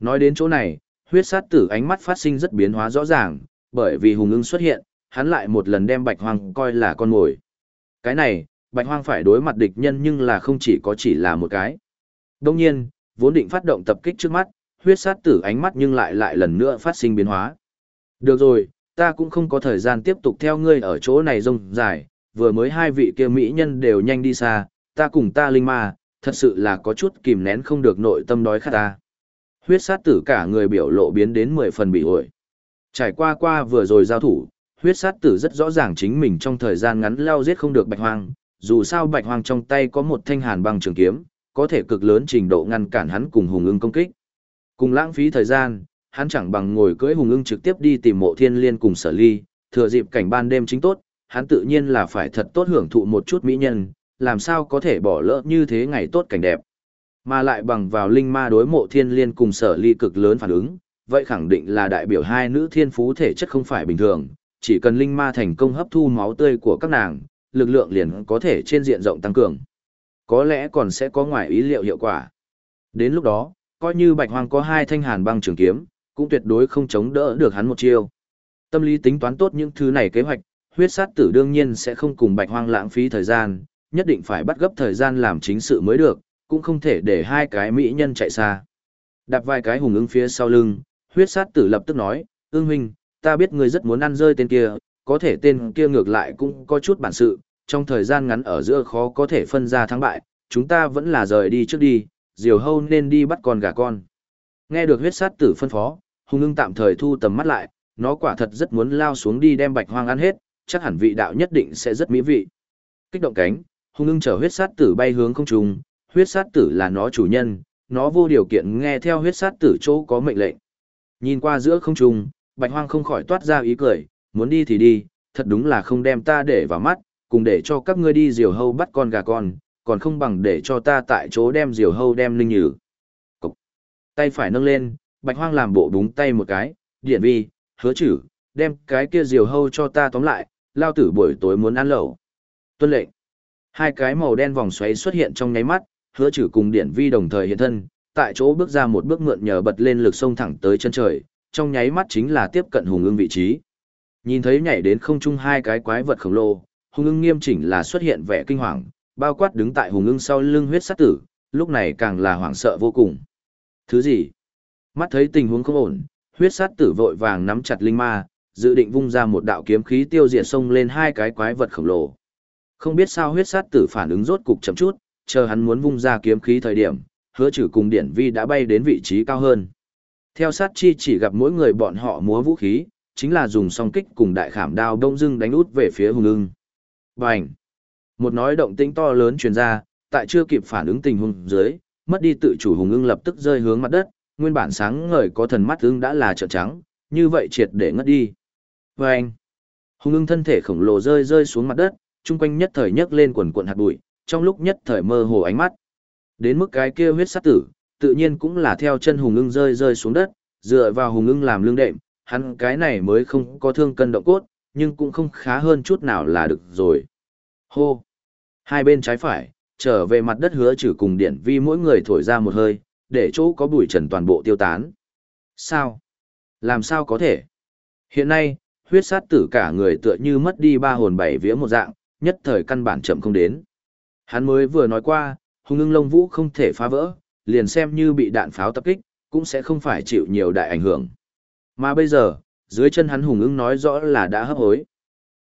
Nói đến chỗ này, huyết sát tử ánh mắt phát sinh rất biến hóa rõ ràng, bởi vì hùng ưng xuất hiện, hắn lại một lần đem bạch hoang coi là con mồi. Cái này, bạch hoang phải đối mặt địch nhân nhưng là không chỉ có chỉ là một cái. Đông nhiên, vốn định phát động tập kích trước mắt, huyết sát tử ánh mắt nhưng lại lại lần nữa phát sinh biến hóa. Được rồi, ta cũng không có thời gian tiếp tục theo ngươi ở chỗ này rông dài, vừa mới hai vị kia mỹ nhân đều nhanh đi xa, ta cùng ta linh ma, thật sự là có chút kìm nén không được nội tâm đói khát ta. Huyết sát tử cả người biểu lộ biến đến 10 phần bị ổi. Trải qua qua vừa rồi giao thủ, huyết sát tử rất rõ ràng chính mình trong thời gian ngắn lao giết không được bạch hoang, dù sao bạch hoang trong tay có một thanh hàn băng trường kiếm, có thể cực lớn trình độ ngăn cản hắn cùng hùng ưng công kích. Cùng lãng phí thời gian, hắn chẳng bằng ngồi cưỡi hùng ưng trực tiếp đi tìm mộ thiên liên cùng sở ly, thừa dịp cảnh ban đêm chính tốt, hắn tự nhiên là phải thật tốt hưởng thụ một chút mỹ nhân, làm sao có thể bỏ lỡ như thế ngày tốt cảnh đẹp. Mà lại bằng vào linh ma đối mộ thiên liên cùng sở ly cực lớn phản ứng, vậy khẳng định là đại biểu hai nữ thiên phú thể chất không phải bình thường, chỉ cần linh ma thành công hấp thu máu tươi của các nàng, lực lượng liền có thể trên diện rộng tăng cường. Có lẽ còn sẽ có ngoài ý liệu hiệu quả. Đến lúc đó, coi như bạch hoang có hai thanh hàn băng trường kiếm, cũng tuyệt đối không chống đỡ được hắn một chiêu. Tâm lý tính toán tốt những thứ này kế hoạch, huyết sát tử đương nhiên sẽ không cùng bạch hoang lãng phí thời gian, nhất định phải bắt gấp thời gian làm chính sự mới được, cũng không thể để hai cái mỹ nhân chạy xa. Đạp vài cái hùng ứng phía sau lưng, huyết sát tử lập tức nói, ương huynh, ta biết ngươi rất muốn ăn rơi tên kia, có thể tên kia ngược lại cũng có chút bản sự, trong thời gian ngắn ở giữa khó có thể phân ra thắng bại, chúng ta vẫn là rời đi trước đi, diều hâu nên đi bắt con gà con. Nghe được huyết sát tử phân phó, hùng ưng tạm thời thu tầm mắt lại, nó quả thật rất muốn lao xuống đi đem bạch hoang ăn hết, chắc hẳn vị đạo nhất định sẽ rất mỹ vị. Kích động cánh, hung ưng chở huyết sát tử bay hướng không trung, huyết sát tử là nó chủ nhân, nó vô điều kiện nghe theo huyết sát tử chỗ có mệnh lệnh. Nhìn qua giữa không trung, bạch hoang không khỏi toát ra ý cười, muốn đi thì đi, thật đúng là không đem ta để vào mắt, cùng để cho các ngươi đi diều hâu bắt con gà con, còn không bằng để cho ta tại chỗ đem diều hâu đem linh nhử. Cục. Tay phải nâng lên, bạch hoang làm bộ đúng tay một cái, điện vi, hứa chử, đem cái kia diều hâu cho ta tóm lại, lao tử buổi tối muốn ăn lẩu. Tuân lệnh. Hai cái màu đen vòng xoáy xuất hiện trong nháy mắt, hứa chử cùng điện vi đồng thời hiện thân, tại chỗ bước ra một bước mượn nhờ bật lên lực sông thẳng tới chân trời, trong nháy mắt chính là tiếp cận hùng ưng vị trí. Nhìn thấy nhảy đến không trung hai cái quái vật khổng lồ, hùng ưng nghiêm chỉnh là xuất hiện vẻ kinh hoàng, bao quát đứng tại hùng ưng sau lưng huyết sát tử, lúc này càng là hoảng sợ vô cùng. Thứ gì? Mắt thấy tình huống không ổn, huyết sát tử vội vàng nắm chặt linh ma, dự định vung ra một đạo kiếm khí tiêu diệt xông lên hai cái quái vật khổng lồ. Không biết sao huyết sát tử phản ứng rốt cục chậm chút, chờ hắn muốn vung ra kiếm khí thời điểm, hứa trừ cùng điển vi đã bay đến vị trí cao hơn. Theo sát chi chỉ gặp mỗi người bọn họ múa vũ khí, chính là dùng song kích cùng đại khảm đao đông dưng đánh út về phía hùng ưng. Bành! Một nói động tĩnh to lớn truyền ra, tại chưa kịp phản ứng tình huống dưới, mất đi tự chủ hùng ưng lập tức rơi hướng mặt đất, nguyên bản sáng ngời có thần mắt ưng đã là trợn trắng, như vậy triệt để ngất đi. Bành! Hùng ưng thân thể khổng lồ rơi rơi xuống mặt đất, chung quanh nhất thời nhấc lên quần cuộn hạt bụi, trong lúc nhất thời mơ hồ ánh mắt. Đến mức cái kia huyết sát tử, tự nhiên cũng là theo chân hùng ưng rơi rơi xuống đất, dựa vào hùng ưng làm lương đệm, hắn cái này mới không có thương cân động cốt, nhưng cũng không khá hơn chút nào là được rồi. Hô! Hai bên trái phải, trở về mặt đất hứa trừ cùng điện vi mỗi người thổi ra một hơi, để chỗ có bụi trần toàn bộ tiêu tán. Sao? Làm sao có thể? Hiện nay, huyết sát tử cả người tựa như mất đi ba hồn bảy vía một dạng, nhất thời căn bản chậm không đến. Hắn mới vừa nói qua, hùng ưng lông vũ không thể phá vỡ, liền xem như bị đạn pháo tập kích, cũng sẽ không phải chịu nhiều đại ảnh hưởng. Mà bây giờ, dưới chân hắn hùng ưng nói rõ là đã hấp hối.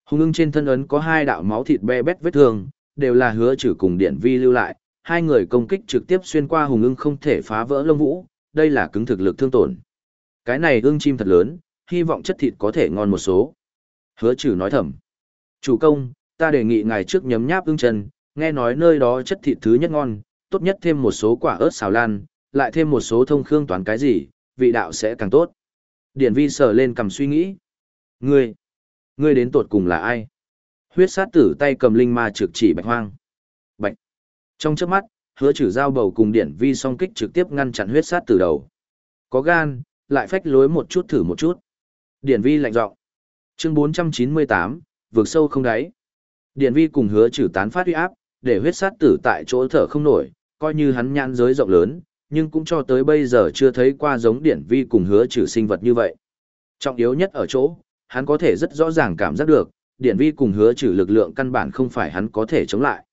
Hùng ưng trên thân ấn có hai đạo máu thịt be bét vết thương, đều là hứa trừ cùng điện vi lưu lại, hai người công kích trực tiếp xuyên qua hùng ưng không thể phá vỡ lông vũ, đây là cứng thực lực thương tổn. Cái này ưng chim thật lớn, hy vọng chất thịt có thể ngon một số. Hứa trừ nói thầm. Chủ công, ta đề nghị ngài trước nhấm nháp ưng chân, nghe nói nơi đó chất thịt thứ nhất ngon, tốt nhất thêm một số quả ớt xào lan, lại thêm một số thông khương toán cái gì, vị đạo sẽ càng tốt. Điển vi sờ lên cầm suy nghĩ. Ngươi, ngươi đến tột cùng là ai? Huyết sát tử tay cầm linh ma trực chỉ bạch hoang. Bạch. Trong chớp mắt, hứa trừ dao bầu cùng điển vi song kích trực tiếp ngăn chặn huyết sát tử đầu. Có gan, lại phách lối một chút thử một chút. Điển vi lạnh giọng. Chương 498, vượt sâu không đáy. Điển vi cùng hứa trừ tán phát uy áp, để huyết sát tử tại chỗ thở không nổi, coi như hắn nhãn giới rộng lớn, nhưng cũng cho tới bây giờ chưa thấy qua giống điển vi cùng hứa trừ sinh vật như vậy. Trọng yếu nhất ở chỗ, hắn có thể rất rõ ràng cảm giác được, điển vi cùng hứa trừ lực lượng căn bản không phải hắn có thể chống lại.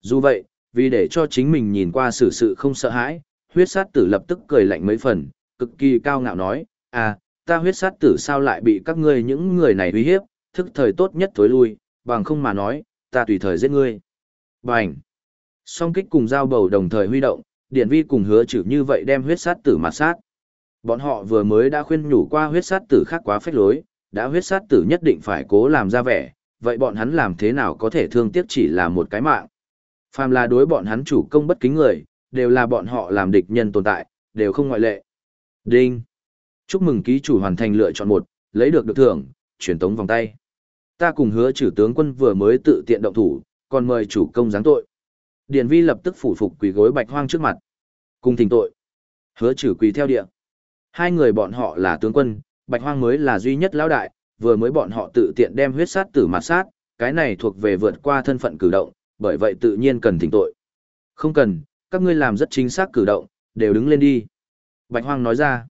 Dù vậy, vì để cho chính mình nhìn qua sự sự không sợ hãi, huyết sát tử lập tức cười lạnh mấy phần, cực kỳ cao ngạo nói, à, ta huyết sát tử sao lại bị các ngươi những người này uy hiếp, thức thời tốt nhất thối lui, bằng không mà nói, ta tùy thời giết ngươi. Bành! Song kích cùng dao bầu đồng thời huy động, điển vi cùng hứa chử như vậy đem huyết sát tử mặt sát. Bọn họ vừa mới đã khuyên nhủ qua huyết sát tử khác quá phách lối, đã huyết sát tử nhất định phải cố làm ra vẻ, vậy bọn hắn làm thế nào có thể thương tiếc chỉ là một cái mạng. Phàm là đối bọn hắn chủ công bất kính người, đều là bọn họ làm địch nhân tồn tại, đều không ngoại lệ. Đinh! Chúc mừng ký chủ hoàn thành lựa chọn một, lấy được được thưởng, truyền tống vòng tay. Ta cùng hứa trừ tướng quân vừa mới tự tiện động thủ, còn mời chủ công giáng tội. Điền vi lập tức phủ phục quỳ gối bạch hoang trước mặt. Cùng thỉnh tội. Hứa Trử quỳ theo địa. Hai người bọn họ là tướng quân, Bạch Hoang mới là duy nhất lão đại, vừa mới bọn họ tự tiện đem huyết sát tử mặt sát, cái này thuộc về vượt qua thân phận cử động, bởi vậy tự nhiên cần thỉnh tội. Không cần, các ngươi làm rất chính xác cử động, đều đứng lên đi. Bạch Hoang nói ra.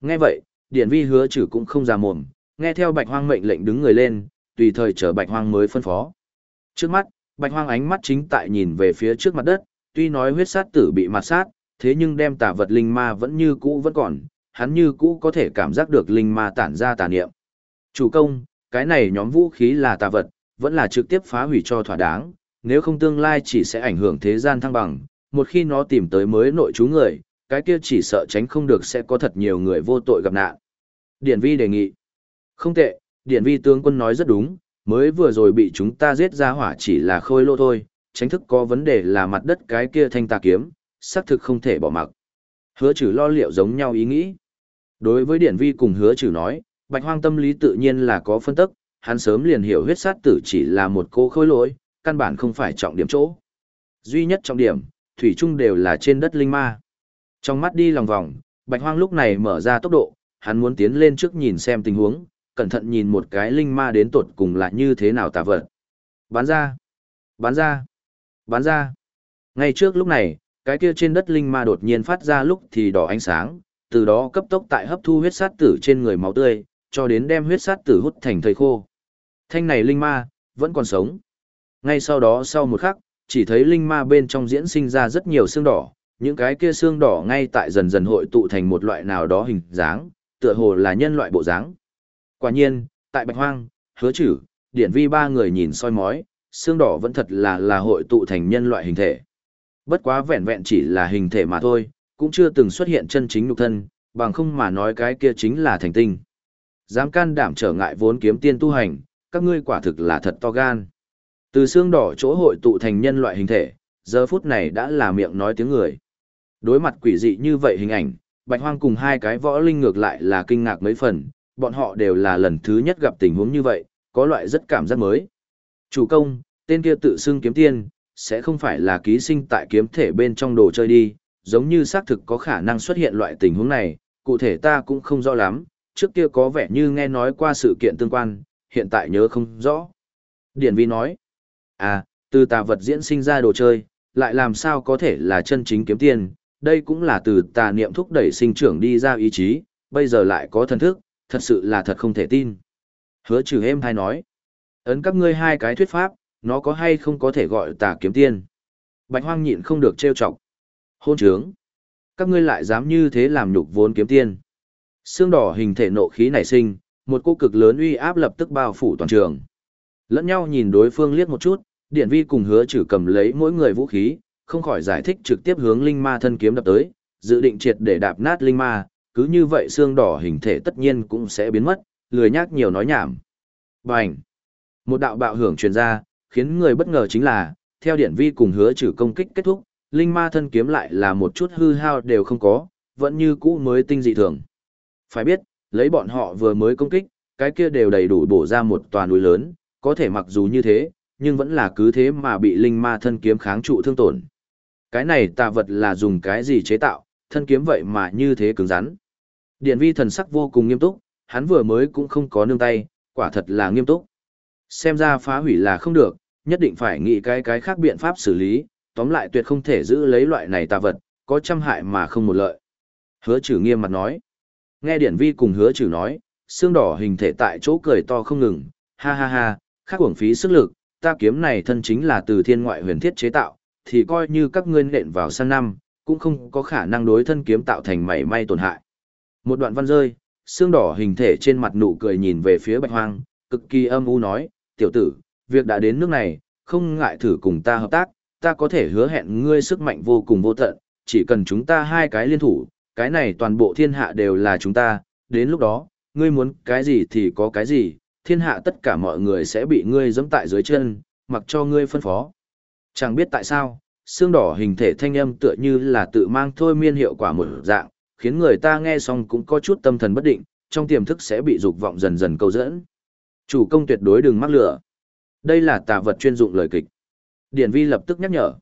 Nghe vậy, Điển Vi hứa chử cũng không ra mồm, nghe theo Bạch Hoang mệnh lệnh đứng người lên, tùy thời chờ Bạch Hoang mới phân phó. Trước mắt, Bạch Hoang ánh mắt chính tại nhìn về phía trước mặt đất, tuy nói huyết sát tử bị mặt sát, thế nhưng đem tà vật linh ma vẫn như cũ vẫn còn, hắn như cũ có thể cảm giác được linh ma tản ra tà niệm. Chủ công, cái này nhóm vũ khí là tà vật, vẫn là trực tiếp phá hủy cho thỏa đáng, nếu không tương lai chỉ sẽ ảnh hưởng thế gian thăng bằng, một khi nó tìm tới mới nội chú người, cái kia chỉ sợ tránh không được sẽ có thật nhiều người vô tội gặp nạn. Điển vi đề nghị. Không tệ, Điển vi tướng quân nói rất đúng, mới vừa rồi bị chúng ta giết ra hỏa chỉ là khôi lô thôi, tránh thức có vấn đề là mặt đất cái kia thanh tà kiếm, xác thực không thể bỏ mặc. Hứa trừ lo liệu giống nhau ý nghĩ. Đối với Điển Vi cùng hứa trừ nói, bạch hoang tâm lý tự nhiên là có phân tức, hắn sớm liền hiểu huyết sát tử chỉ là một cô khôi lỗi, căn bản không phải trọng điểm chỗ. Duy nhất trọng điểm, thủy chung đều là trên đất linh ma. Trong mắt đi lòng vòng, bạch hoang lúc này mở ra tốc độ, hắn muốn tiến lên trước nhìn xem tình huống, cẩn thận nhìn một cái linh ma đến tột cùng là như thế nào tà vật. Bán ra, bán ra, bán ra. Ngay trước lúc này, cái kia trên đất linh ma đột nhiên phát ra lúc thì đỏ ánh sáng, từ đó cấp tốc tại hấp thu huyết sát tử trên người máu tươi, cho đến đem huyết sát tử hút thành thây khô. Thanh này linh ma, vẫn còn sống. Ngay sau đó sau một khắc, chỉ thấy linh ma bên trong diễn sinh ra rất nhiều xương đỏ, những cái kia xương đỏ ngay tại dần dần hội tụ thành một loại nào đó hình dáng, tựa hồ là nhân loại bộ dáng. Quả nhiên, tại Bạch Hoang, Hứa Chử, Điển Vi ba người nhìn soi mói, xương đỏ vẫn thật là là hội tụ thành nhân loại hình thể. Bất quá vẹn vẹn chỉ là hình thể mà thôi, cũng chưa từng xuất hiện chân chính nhục thân, bằng không mà nói cái kia chính là thành tinh. Dám can đảm trở ngại vốn kiếm tiên tu hành, các ngươi quả thực là thật to gan. Từ xương đỏ chỗ hội tụ thành nhân loại hình thể, giờ phút này đã là miệng nói tiếng người. Đối mặt quỷ dị như vậy hình ảnh, Bạch Hoang cùng hai cái võ linh ngược lại là kinh ngạc mấy phần, bọn họ đều là lần thứ nhất gặp tình huống như vậy, có loại rất cảm giác mới. Chủ công, tên kia tự xưng kiếm tiên, sẽ không phải là ký sinh tại kiếm thể bên trong đồ chơi đi, giống như xác thực có khả năng xuất hiện loại tình huống này, cụ thể ta cũng không rõ lắm, trước kia có vẻ như nghe nói qua sự kiện tương quan, hiện tại nhớ không rõ. Điển Vi nói, à, từ tà vật diễn sinh ra đồ chơi, lại làm sao có thể là chân chính kiếm tiên, đây cũng là từ tà niệm thúc đẩy sinh trưởng đi ra ý chí, bây giờ lại có thần thức, thật sự là thật không thể tin. Hứa trừ êm hay nói, ấn các ngươi hai cái thuyết pháp, nó có hay không có thể gọi tà kiếm tiên. Bạch hoang nhịn không được trêu chọc. Hôn trướng. Các ngươi lại dám như thế làm nhục vốn kiếm tiên. Xương đỏ hình thể nộ khí nảy sinh, một cô cực lớn uy áp lập tức bao phủ toàn trường. Lẫn nhau nhìn đối phương liếc một chút, điện vi cùng hứa trừ cầm lấy mỗi người vũ khí, không khỏi giải thích trực tiếp hướng linh ma thân kiếm đập tới, dự định triệt để đạp nát linh ma, cứ như vậy xương đỏ hình thể tất nhiên cũng sẽ biến mất, lười nhác nhiều nói nhảm. Bành! Một đạo bạo hưởng truyền ra, khiến người bất ngờ chính là, theo điển vi cùng hứa trừ công kích kết thúc, linh ma thân kiếm lại là một chút hư hao đều không có, vẫn như cũ mới tinh dị thường. Phải biết, lấy bọn họ vừa mới công kích, cái kia đều đầy đủ bổ ra một tòa núi lớn, có thể mặc dù như thế, nhưng vẫn là cứ thế mà bị linh ma thân kiếm kháng trụ thương tổn. Cái này tà vật là dùng cái gì chế tạo, thân kiếm vậy mà như thế cứng rắn. Điện vi thần sắc vô cùng nghiêm túc, hắn vừa mới cũng không có nương tay, quả thật là nghiêm túc. Xem ra phá hủy là không được, nhất định phải nghĩ cái cái khác biện pháp xử lý, tóm lại tuyệt không thể giữ lấy loại này tà vật, có trăm hại mà không một lợi. Hứa trừ nghiêm mặt nói. Nghe điển vi cùng hứa trừ nói, xương đỏ hình thể tại chỗ cười to không ngừng, ha ha ha, khác uổng phí sức lực, ta kiếm này thân chính là từ thiên ngoại huyền thiết chế tạo, thì coi như các ngươi nện vào sang năm, cũng không có khả năng đối thân kiếm tạo thành mảy may tổn hại. Một đoạn văn rơi, xương đỏ hình thể trên mặt nụ cười nhìn về phía bạch hoang, cực kỳ âm u nói, tiểu tử, việc đã đến nước này, không ngại thử cùng ta hợp tác, ta có thể hứa hẹn ngươi sức mạnh vô cùng vô tận, chỉ cần chúng ta hai cái liên thủ, cái này toàn bộ thiên hạ đều là chúng ta, đến lúc đó, ngươi muốn cái gì thì có cái gì, thiên hạ tất cả mọi người sẽ bị ngươi giẫm tại dưới chân, mặc cho ngươi phân phó. Chẳng biết tại sao, xương đỏ hình thể thanh âm tựa như là tự mang thôi miên hiệu quả một dạng, khiến người ta nghe xong cũng có chút tâm thần bất định, trong tiềm thức sẽ bị dục vọng dần dần câu dẫn. Chủ công tuyệt đối đừng mắc lửa. Đây là tà vật chuyên dụng lời kịch. Điển vi lập tức nhắc nhở.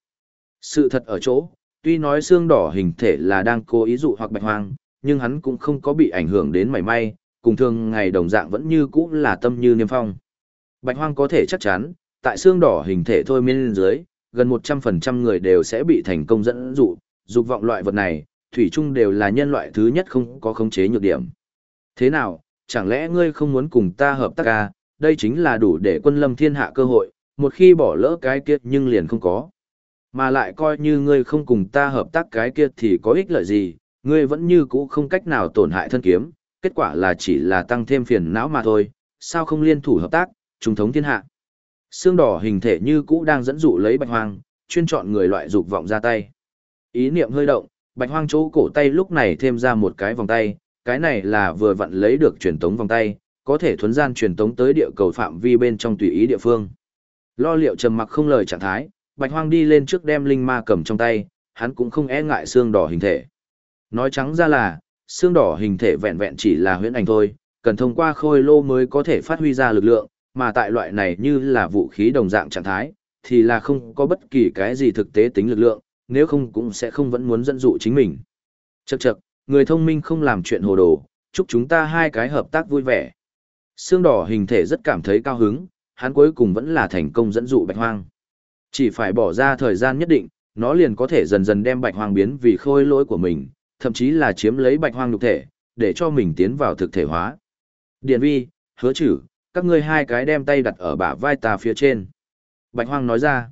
Sự thật ở chỗ, tuy nói xương đỏ hình thể là đang cố ý dụ hoặc bạch hoang, nhưng hắn cũng không có bị ảnh hưởng đến mảy may, cùng thường ngày đồng dạng vẫn như cũ là tâm như niêm phong. Bạch hoang có thể chắc chắn, tại xương đỏ hình thể thôi miên dưới, gần 100% người đều sẽ bị thành công dẫn dụ, dục vọng loại vật này, thủy chung đều là nhân loại thứ nhất không có khống chế nhược điểm. Thế nào, chẳng lẽ ngươi không muốn cùng ta hợp tác à, đây chính là đủ để quân lâm thiên hạ cơ hội, một khi bỏ lỡ cái kia nhưng liền không có. Mà lại coi như ngươi không cùng ta hợp tác cái kia thì có ích lợi gì, ngươi vẫn như cũ không cách nào tổn hại thân kiếm, kết quả là chỉ là tăng thêm phiền não mà thôi, sao không liên thủ hợp tác, trung thống thiên hạ. Xương đỏ hình thể như cũ đang dẫn dụ lấy bạch hoang, chuyên chọn người loại dục vọng ra tay. Ý niệm hơi động, bạch hoang chỗ cổ tay lúc này thêm ra một cái vòng tay, cái này là vừa vặn lấy được truyền tống vòng tay, có thể thuấn gian truyền tống tới địa cầu phạm vi bên trong tùy ý địa phương. Lo liệu trầm mặc không lời trạng thái, bạch hoang đi lên trước đem linh ma cầm trong tay, hắn cũng không e ngại xương đỏ hình thể. Nói trắng ra là, xương đỏ hình thể vẹn vẹn chỉ là huyễn ảnh thôi, cần thông qua khôi lô mới có thể phát huy ra lực lượng, mà tại loại này như là vũ khí đồng dạng trạng thái, thì là không có bất kỳ cái gì thực tế tính lực lượng, nếu không cũng sẽ không vẫn muốn dẫn dụ chính mình. Chậc chậc, người thông minh không làm chuyện hồ đồ, chúc chúng ta hai cái hợp tác vui vẻ. Xương đỏ hình thể rất cảm thấy cao hứng, hắn cuối cùng vẫn là thành công dẫn dụ bạch hoang. Chỉ phải bỏ ra thời gian nhất định, nó liền có thể dần dần đem bạch hoang biến vì khôi lỗi của mình, thậm chí là chiếm lấy bạch hoang nhục thể, để cho mình tiến vào thực thể hóa. Điền vi, hứa chử, các ngươi hai cái đem tay đặt ở bả vai ta phía trên. Bạch hoang nói ra.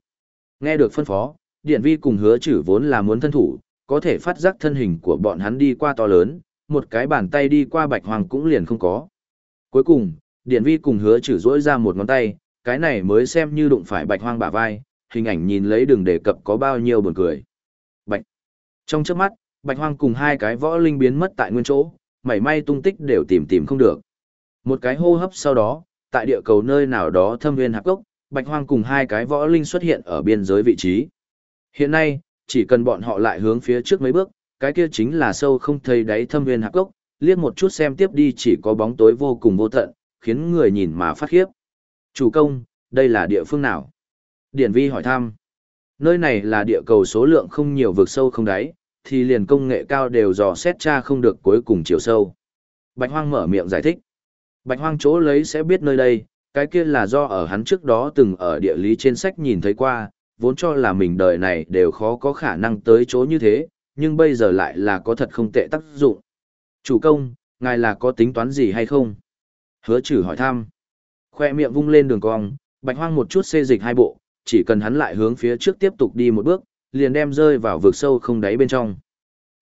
Nghe được phân phó, điện vi cùng hứa chử vốn là muốn thân thủ, có thể phát giác thân hình của bọn hắn đi qua to lớn, một cái bàn tay đi qua bạch hoàng cũng liền không có. Cuối cùng, điện vi cùng hứa chử rỗi ra một ngón tay, cái này mới xem như đụng phải bạch hoang bả vai, hình ảnh nhìn lấy đường đề cập có bao nhiêu buồn cười. Bạch. Trong chớp mắt, bạch hoang cùng hai cái võ linh biến mất tại nguyên chỗ, mảy may tung tích đều tìm tìm không được. Một cái hô hấp sau đó, tại địa cầu nơi nào đó thâm viên hạp gốc, bạch hoang cùng hai cái võ linh xuất hiện ở biên giới vị trí. Hiện nay, chỉ cần bọn họ lại hướng phía trước mấy bước, cái kia chính là sâu không thấy đáy thâm viên hạp gốc, liếc một chút xem tiếp đi chỉ có bóng tối vô cùng vô tận, khiến người nhìn mà phát khiếp. Chủ công, đây là địa phương nào? Điển vi hỏi thăm. Nơi này là địa cầu số lượng không nhiều vực sâu không đáy, thì liền công nghệ cao đều dò xét tra không được cuối cùng chiều sâu. Bạch Hoang mở miệng giải thích. Bạch Hoang chỗ lấy sẽ biết nơi đây, cái kia là do ở hắn trước đó từng ở địa lý trên sách nhìn thấy qua, vốn cho là mình đời này đều khó có khả năng tới chỗ như thế, nhưng bây giờ lại là có thật không tệ tác dụng. Chủ công, ngài là có tính toán gì hay không? Hứa trừ hỏi thăm. Khoe miệng vung lên đường cong, bạch hoang một chút xê dịch hai bộ, chỉ cần hắn lại hướng phía trước tiếp tục đi một bước, liền đem rơi vào vực sâu không đáy bên trong.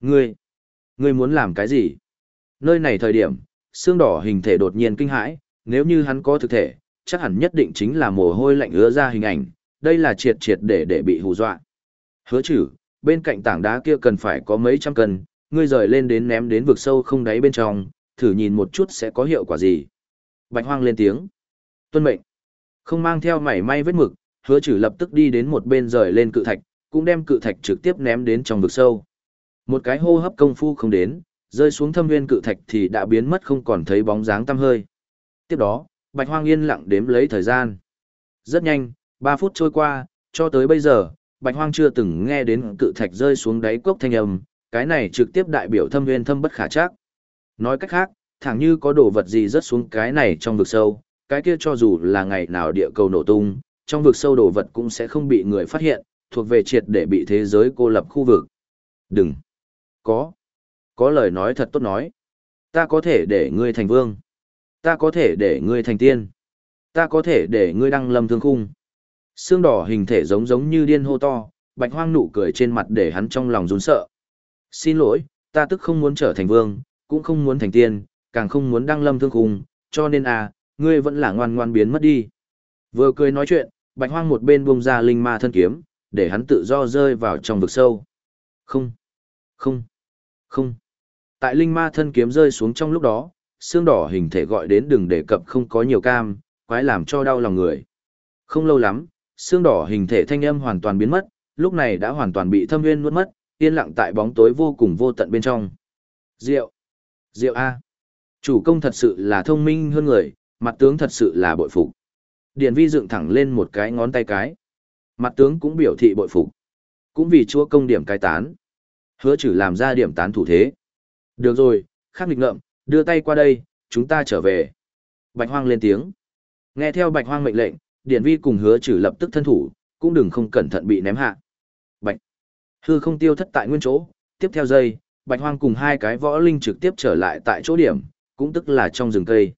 Ngươi, ngươi muốn làm cái gì? Nơi này thời điểm, xương đỏ hình thể đột nhiên kinh hãi, nếu như hắn có thực thể, chắc hẳn nhất định chính là mồ hôi lạnh ứa ra hình ảnh, đây là triệt triệt để để bị hù dọa. Hứa chử, bên cạnh tảng đá kia cần phải có mấy trăm cân, ngươi rời lên đến ném đến vực sâu không đáy bên trong, thử nhìn một chút sẽ có hiệu quả gì. Bạch hoang lên tiếng. Tuân mệnh. Không mang theo mảy may vết mực, hứa chử lập tức đi đến một bên rời lên cự thạch, cũng đem cự thạch trực tiếp ném đến trong vực sâu. Một cái hô hấp công phu không đến, rơi xuống thâm nguyên cự thạch thì đã biến mất không còn thấy bóng dáng tăm hơi. Tiếp đó, Bạch Hoang yên lặng đếm lấy thời gian. Rất nhanh, Ba phút trôi qua, cho tới bây giờ, Bạch Hoang chưa từng nghe đến cự thạch rơi xuống đáy cốc thanh âm, cái này trực tiếp đại biểu thâm nguyên thâm bất khả chắc. Nói cách khác, thẳng như có đồ vật gì rớt xuống cái này trong vực sâu, cái kia cho dù là ngày nào địa cầu nổ tung, trong vực sâu đồ vật cũng sẽ không bị người phát hiện, thuộc về triệt để bị thế giới cô lập khu vực. Đừng. Có. Có lời nói thật tốt nói. Ta có thể để ngươi thành vương. Ta có thể để ngươi thành tiên. Ta có thể để ngươi đăng lâm thương khung. Xương đỏ hình thể giống giống như điên hô to, bạch hoang nụ cười trên mặt để hắn trong lòng run sợ. Xin lỗi, ta tức không muốn trở thành vương, cũng không muốn thành tiên, càng không muốn đăng lâm thương khung, cho nên à, ngươi vẫn là ngoan ngoan biến mất đi. Vừa cười nói chuyện, bạch hoang một bên buông ra linh ma thân kiếm, để hắn tự do rơi vào trong vực sâu. Không, không, không. Tại linh ma thân kiếm rơi xuống trong lúc đó, xương đỏ hình thể gọi đến đừng đề cập không có nhiều cam, quái làm cho đau lòng người. Không lâu lắm, xương đỏ hình thể thanh âm hoàn toàn biến mất, lúc này đã hoàn toàn bị thâm nguyên nuốt mất, yên lặng tại bóng tối vô cùng vô tận bên trong. Diệu! Diệu A! Chủ công thật sự là thông minh hơn người, mặt tướng thật sự là bội phục. Điền vi dựng thẳng lên một cái ngón tay cái. Mặt tướng cũng biểu thị bội phục. Cũng vì chúa công điểm cái tán. Hứa chử làm ra điểm tán thủ thế. Được rồi, khắc nghịch ngợm, đưa tay qua đây, chúng ta trở về. Bạch hoang lên tiếng. Nghe theo bạch hoang mệnh lệnh, điển vi cùng hứa trừ lập tức thân thủ, cũng đừng không cẩn thận bị ném hạ. Bạch. Hư không tiêu thất tại nguyên chỗ, tiếp theo giây, bạch hoang cùng hai cái võ linh trực tiếp trở lại tại chỗ điểm, cũng tức là trong rừng cây.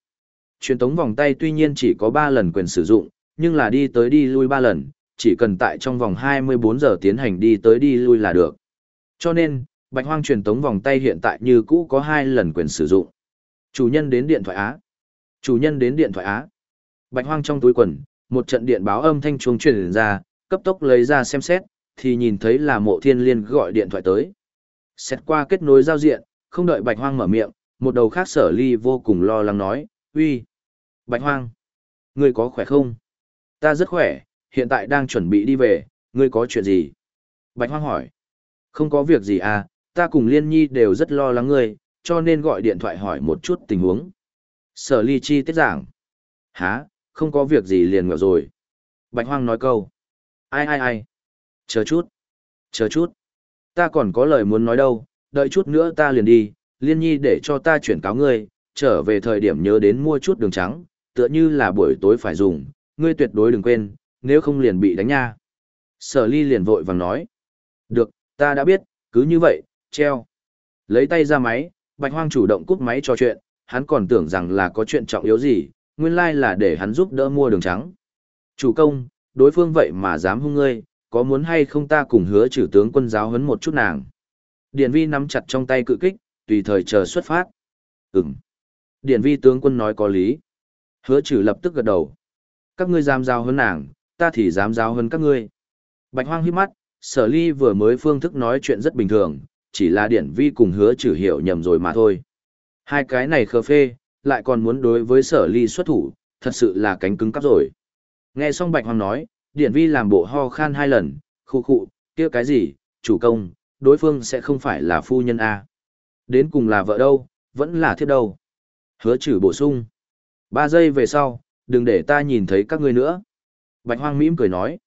Truyền tống vòng tay tuy nhiên chỉ có 3 lần quyền sử dụng, nhưng là đi tới đi lui 3 lần, chỉ cần tại trong vòng 24 giờ tiến hành đi tới đi lui là được. Cho nên, bạch hoang truyền tống vòng tay hiện tại như cũ có 2 lần quyền sử dụng. Chủ nhân đến điện thoại Á. Chủ nhân đến điện thoại Á. Bạch hoang trong túi quần, một trận điện báo âm thanh chuông truyền ra, cấp tốc lấy ra xem xét, thì nhìn thấy là mộ thiên liên gọi điện thoại tới. Xét qua kết nối giao diện, không đợi bạch hoang mở miệng, một đầu khác sở ly vô cùng lo lắng nói, uy, bạch hoang, ngươi có khỏe không? Ta rất khỏe, hiện tại đang chuẩn bị đi về, ngươi có chuyện gì? Bạch hoang hỏi, không có việc gì à, ta cùng liên nhi đều rất lo lắng ngươi, cho nên gọi điện thoại hỏi một chút tình huống. Sở ly chi tiết giảng, há, không có việc gì liền ngờ rồi. Bạch hoang nói câu, ai ai ai, chờ chút, chờ chút, ta còn có lời muốn nói đâu, đợi chút nữa ta liền đi, liên nhi để cho ta chuyển cáo ngươi, trở về thời điểm nhớ đến mua chút đường trắng, tựa như là buổi tối phải dùng, ngươi tuyệt đối đừng quên, nếu không liền bị đánh nha. Sở ly liền vội vàng nói. Được, ta đã biết, cứ như vậy, treo. Lấy tay ra máy, bạch hoang chủ động cúp máy cho chuyện, hắn còn tưởng rằng là có chuyện trọng yếu gì, nguyên lai là để hắn giúp đỡ mua đường trắng. Chủ công, đối phương vậy mà dám hung ngươi, có muốn hay không ta cùng hứa trừ tướng quân giáo huấn một chút nàng. Điển vi nắm chặt trong tay cự kích, tùy thời chờ xuất phát. Ừm. Điển vi tướng quân nói có lý. Hứa trừ lập tức gật đầu. Các ngươi dám giao hơn nàng, ta thì dám giao hơn các ngươi. Bạch hoang hiếp mắt, sở ly vừa mới phương thức nói chuyện rất bình thường, chỉ là điển vi cùng hứa trừ hiểu nhầm rồi mà thôi. Hai cái này khờ phê, lại còn muốn đối với sở ly xuất thủ, thật sự là cánh cứng cắp rồi. Nghe xong bạch hoang nói, điển vi làm bộ ho khan hai lần, khu khụ, kia cái gì, chủ công, đối phương sẽ không phải là phu nhân A. Đến cùng là vợ đâu, vẫn là thiết đâu. Hứa trừ bổ sung. Ba giây về sau, đừng để ta nhìn thấy các ngươi nữa. Bạch hoang mỉm cười nói.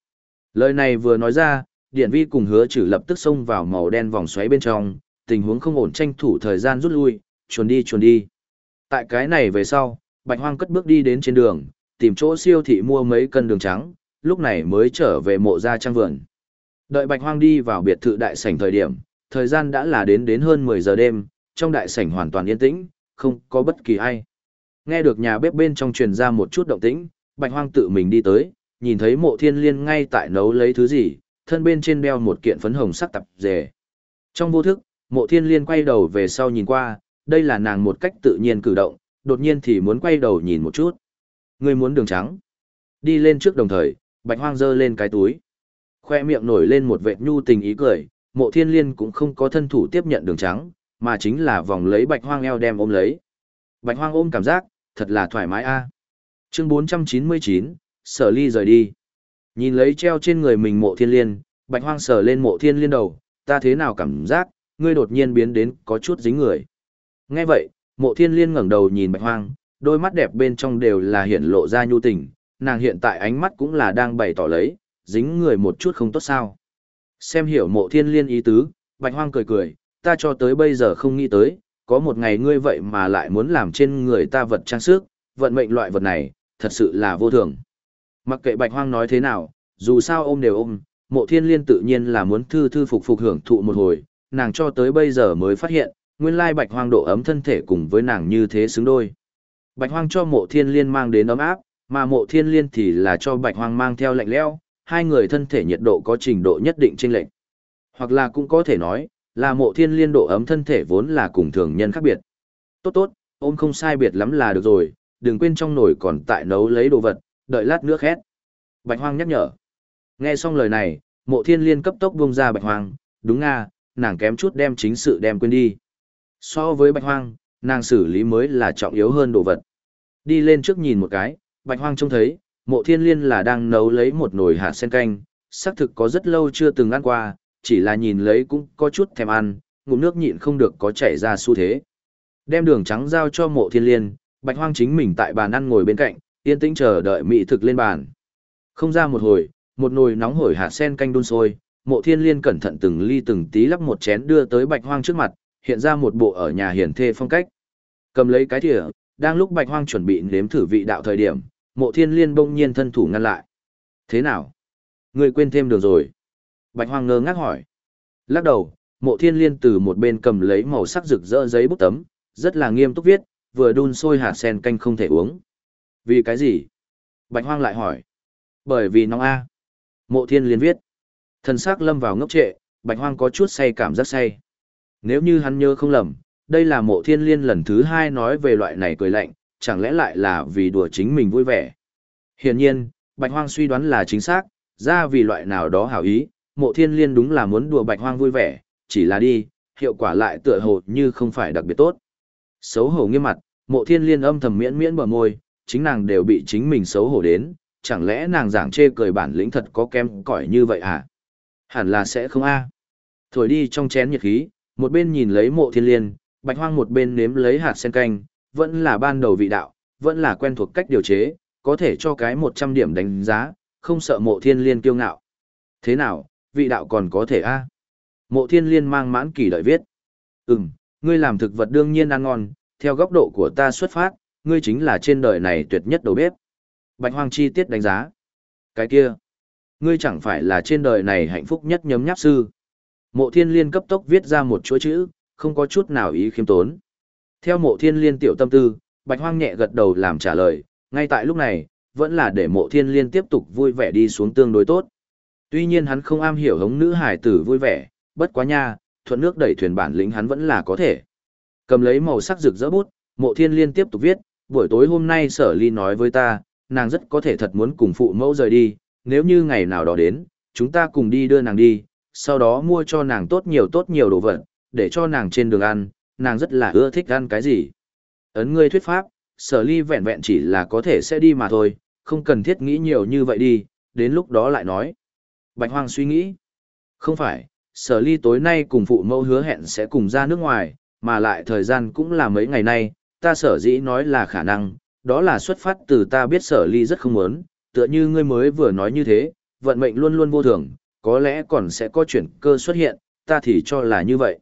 Lời này vừa nói ra, điển vi cùng hứa trừ lập tức xông vào màu đen vòng xoáy bên trong, tình huống không ổn tranh thủ thời gian rút lui, chuồn đi chuồn đi. Tại cái này về sau, bạch hoang cất bước đi đến trên đường, tìm chỗ siêu thị mua mấy cân đường trắng, lúc này mới trở về mộ gia trang vườn. Đợi bạch hoang đi vào biệt thự đại sảnh thời điểm, thời gian đã là đến đến hơn 10 giờ đêm, trong đại sảnh hoàn toàn yên tĩnh, không có bất kỳ ai. Nghe được nhà bếp bên trong truyền ra một chút động tĩnh, Bạch Hoang tự mình đi tới, nhìn thấy mộ thiên liên ngay tại nấu lấy thứ gì, thân bên trên đeo một kiện phấn hồng sắc tập dề. Trong vô thức, mộ thiên liên quay đầu về sau nhìn qua, đây là nàng một cách tự nhiên cử động, đột nhiên thì muốn quay đầu nhìn một chút. Người muốn đường trắng. Đi lên trước đồng thời, Bạch Hoang giơ lên cái túi. Khoe miệng nổi lên một vệt nhu tình ý cười, mộ thiên liên cũng không có thân thủ tiếp nhận đường trắng, mà chính là vòng lấy bạch hoang eo đem ôm lấy. Bạch hoang ôm cảm giác, thật là thoải mái a. À. Chương 499, sở ly rời đi. Nhìn lấy treo trên người mình mộ thiên liên, bạch hoang sờ lên mộ thiên liên đầu, ta thế nào cảm giác, ngươi đột nhiên biến đến có chút dính người. Nghe vậy, mộ thiên liên ngẩng đầu nhìn bạch hoang, đôi mắt đẹp bên trong đều là hiện lộ ra nhu tình, nàng hiện tại ánh mắt cũng là đang bày tỏ lấy, dính người một chút không tốt sao. Xem hiểu mộ thiên liên ý tứ, bạch hoang cười cười, ta cho tới bây giờ không nghĩ tới, có một ngày ngươi vậy mà lại muốn làm trên người ta vật trang sức, vận mệnh loại vật này, thật sự là vô thường. Mặc kệ bạch hoang nói thế nào, dù sao ôm đều ôm, mộ thiên liên tự nhiên là muốn thư thư phục phục hưởng thụ một hồi, nàng cho tới bây giờ mới phát hiện, nguyên lai bạch hoang độ ấm thân thể cùng với nàng như thế xứng đôi. Bạch hoang cho mộ thiên liên mang đến ấm áp, mà mộ thiên liên thì là cho bạch hoang mang theo lạnh lẽo, hai người thân thể nhiệt độ có trình độ nhất định chênh lệch. Hoặc là cũng có thể nói, là mộ thiên liên độ ấm thân thể vốn là cùng thường nhân khác biệt. Tốt tốt, ôm không sai biệt lắm là được rồi, đừng quên trong nồi còn tại nấu lấy đồ vật, đợi lát nữa khét. Bạch hoang nhắc nhở. Nghe xong lời này, mộ thiên liên cấp tốc buông ra bạch hoang, đúng nga, nàng kém chút đem chính sự đem quên đi. So với bạch hoang, nàng xử lý mới là trọng yếu hơn đồ vật. Đi lên trước nhìn một cái, bạch hoang trông thấy, mộ thiên liên là đang nấu lấy một nồi hạt sen canh, xác thực có rất lâu chưa từng ăn qua, chỉ là nhìn lấy cũng có chút thèm ăn, ngụm nước nhịn không được có chảy ra xu thế. Đem đường trắng giao cho mộ thiên liên, bạch hoang chính mình tại bàn ăn ngồi bên cạnh, yên tĩnh chờ đợi mỹ thực lên bàn. Không ra một hồi, một nồi nóng hổi hạt sen canh đun sôi, mộ thiên liên cẩn thận từng ly từng tí lắp một chén đưa tới bạch hoang trước mặt, hiện ra một bộ ở nhà hiển thê phong cách. Cầm lấy cái thìa, đang lúc bạch hoang chuẩn bị nếm thử vị đạo thời điểm, mộ thiên liên bỗng nhiên thân thủ ngăn lại. Thế nào? Người quên thêm đường rồi. Bạch hoang ngơ ngác hỏi. Lắc đầu, mộ thiên liên từ một bên cầm lấy màu sắc rực rỡ giấy bút tấm, rất là nghiêm túc viết, vừa đun sôi hạt sen canh không thể uống. Vì cái gì? Bạch hoang lại hỏi. Bởi vì nóng A. Mộ thiên liên viết. Thần sắc lâm vào ngốc trệ, bạch hoang có chút say cảm giác say. Nếu như hắn nhớ không lầm, đây là mộ thiên liên lần thứ hai nói về loại này cười lạnh, chẳng lẽ lại là vì đùa chính mình vui vẻ. Hiển nhiên, bạch hoang suy đoán là chính xác, ra vì loại nào đó hảo ý, mộ thiên liên đúng là muốn đùa bạch hoang vui vẻ, chỉ là đi, hiệu quả lại tựa hồ như không phải đặc biệt tốt. Xấu hổ nghiêm mặt, mộ thiên liên âm thầm miễn miễn bờ môi, chính nàng đều bị chính mình xấu hổ đến, chẳng lẽ nàng giảng chê cười bản lĩnh thật có kém cỏi như vậy à? Hẳn là sẽ không a. Thổi đi trong chén nhiệt khí, một bên nhìn lấy mộ thiên liên, bạch hoang một bên nếm lấy hạt sen canh, vẫn là ban đầu vị đạo, vẫn là quen thuộc cách điều chế, có thể cho cái 100 điểm đánh giá, không sợ mộ thiên liên kiêu ngạo. Thế nào, vị đạo còn có thể a? Mộ thiên liên mang mãn kỳ đợi viết. Ừm, ngươi làm thực vật đương nhiên ăn ngon, theo góc độ của ta xuất phát, ngươi chính là trên đời này tuyệt nhất đầu bếp. Bạch hoang chi tiết đánh giá. Cái kia, ngươi chẳng phải là trên đời này hạnh phúc nhất nhấm nháp sư. Mộ thiên liên cấp tốc viết ra một chuỗi chữ, không có chút nào ý khiêm tốn. Theo mộ thiên liên tiểu tâm tư, bạch hoang nhẹ gật đầu làm trả lời, ngay tại lúc này, vẫn là để mộ thiên liên tiếp tục vui vẻ đi xuống tương đối tốt. Tuy nhiên hắn không am hiểu hống nữ hải tử vui vẻ, bất quá nha, thuận nước đẩy thuyền bản lĩnh hắn vẫn là có thể. Cầm lấy màu sắc rực rỡ bút, mộ thiên liên tiếp tục viết, buổi tối hôm nay sở ly nói với ta, nàng rất có thể thật muốn cùng phụ mẫu rời đi, nếu như ngày nào đó đến, chúng ta cùng đi đưa nàng đi, sau đó mua cho nàng tốt nhiều tốt nhiều đồ vật, để cho nàng trên đường ăn, nàng rất là ưa thích ăn cái gì. Ấn ngươi thuyết pháp, sở ly vẹn vẹn chỉ là có thể sẽ đi mà thôi, không cần thiết nghĩ nhiều như vậy đi, đến lúc đó lại nói. Bạch Hoang suy nghĩ, không phải, sở ly tối nay cùng phụ mẫu hứa hẹn sẽ cùng ra nước ngoài, mà lại thời gian cũng là mấy ngày nay, ta sở dĩ nói là khả năng, đó là xuất phát từ ta biết sở ly rất không muốn, tựa như ngươi mới vừa nói như thế, vận mệnh luôn luôn vô thường, có lẽ còn sẽ có chuyển cơ xuất hiện, ta thì cho là như vậy.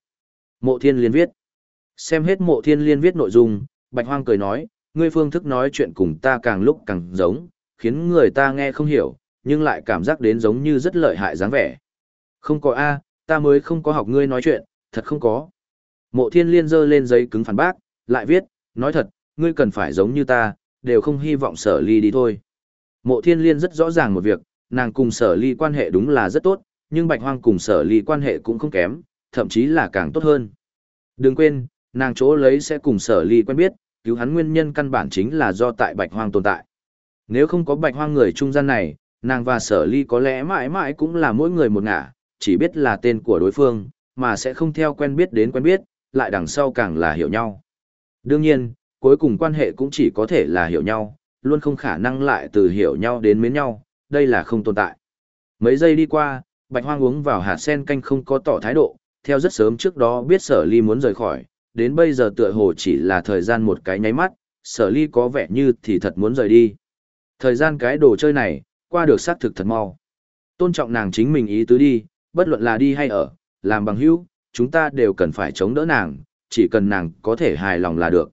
Mộ thiên liên viết. Xem hết mộ thiên liên viết nội dung, bạch hoang cười nói, ngươi phương thức nói chuyện cùng ta càng lúc càng giống, khiến người ta nghe không hiểu, nhưng lại cảm giác đến giống như rất lợi hại dáng vẻ. Không có A, ta mới không có học ngươi nói chuyện, thật không có. Mộ thiên liên giơ lên giấy cứng phản bác, lại viết, nói thật, ngươi cần phải giống như ta, đều không hy vọng sở ly đi thôi. Mộ thiên liên rất rõ ràng một việc, nàng cùng sở ly quan hệ đúng là rất tốt, nhưng bạch hoang cùng sở ly quan hệ cũng không kém, thậm chí là càng tốt hơn. Đừng quên, nàng chỗ lấy sẽ cùng sở ly quen biết, cứu hắn nguyên nhân căn bản chính là do tại bạch hoang tồn tại. Nếu không có bạch hoang người trung gian này, nàng và sở ly có lẽ mãi mãi cũng là mỗi người một ngả, chỉ biết là tên của đối phương, mà sẽ không theo quen biết đến quen biết, lại đằng sau càng là hiểu nhau. Đương nhiên, cuối cùng quan hệ cũng chỉ có thể là hiểu nhau, luôn không khả năng lại từ hiểu nhau đến mến nhau, đây là không tồn tại. Mấy giây đi qua, bạch hoang uống vào hạt sen canh không có tỏ thái độ, theo rất sớm trước đó biết sở ly muốn rời khỏi, đến bây giờ tựa hồ chỉ là thời gian một cái nháy mắt, sở ly có vẻ như thì thật muốn rời đi. Thời gian cái đồ chơi này, qua được xác thực thật mau. Tôn trọng nàng chính mình ý tứ đi, bất luận là đi hay ở, làm bằng hữu, chúng ta đều cần phải chống đỡ nàng, chỉ cần nàng có thể hài lòng là được.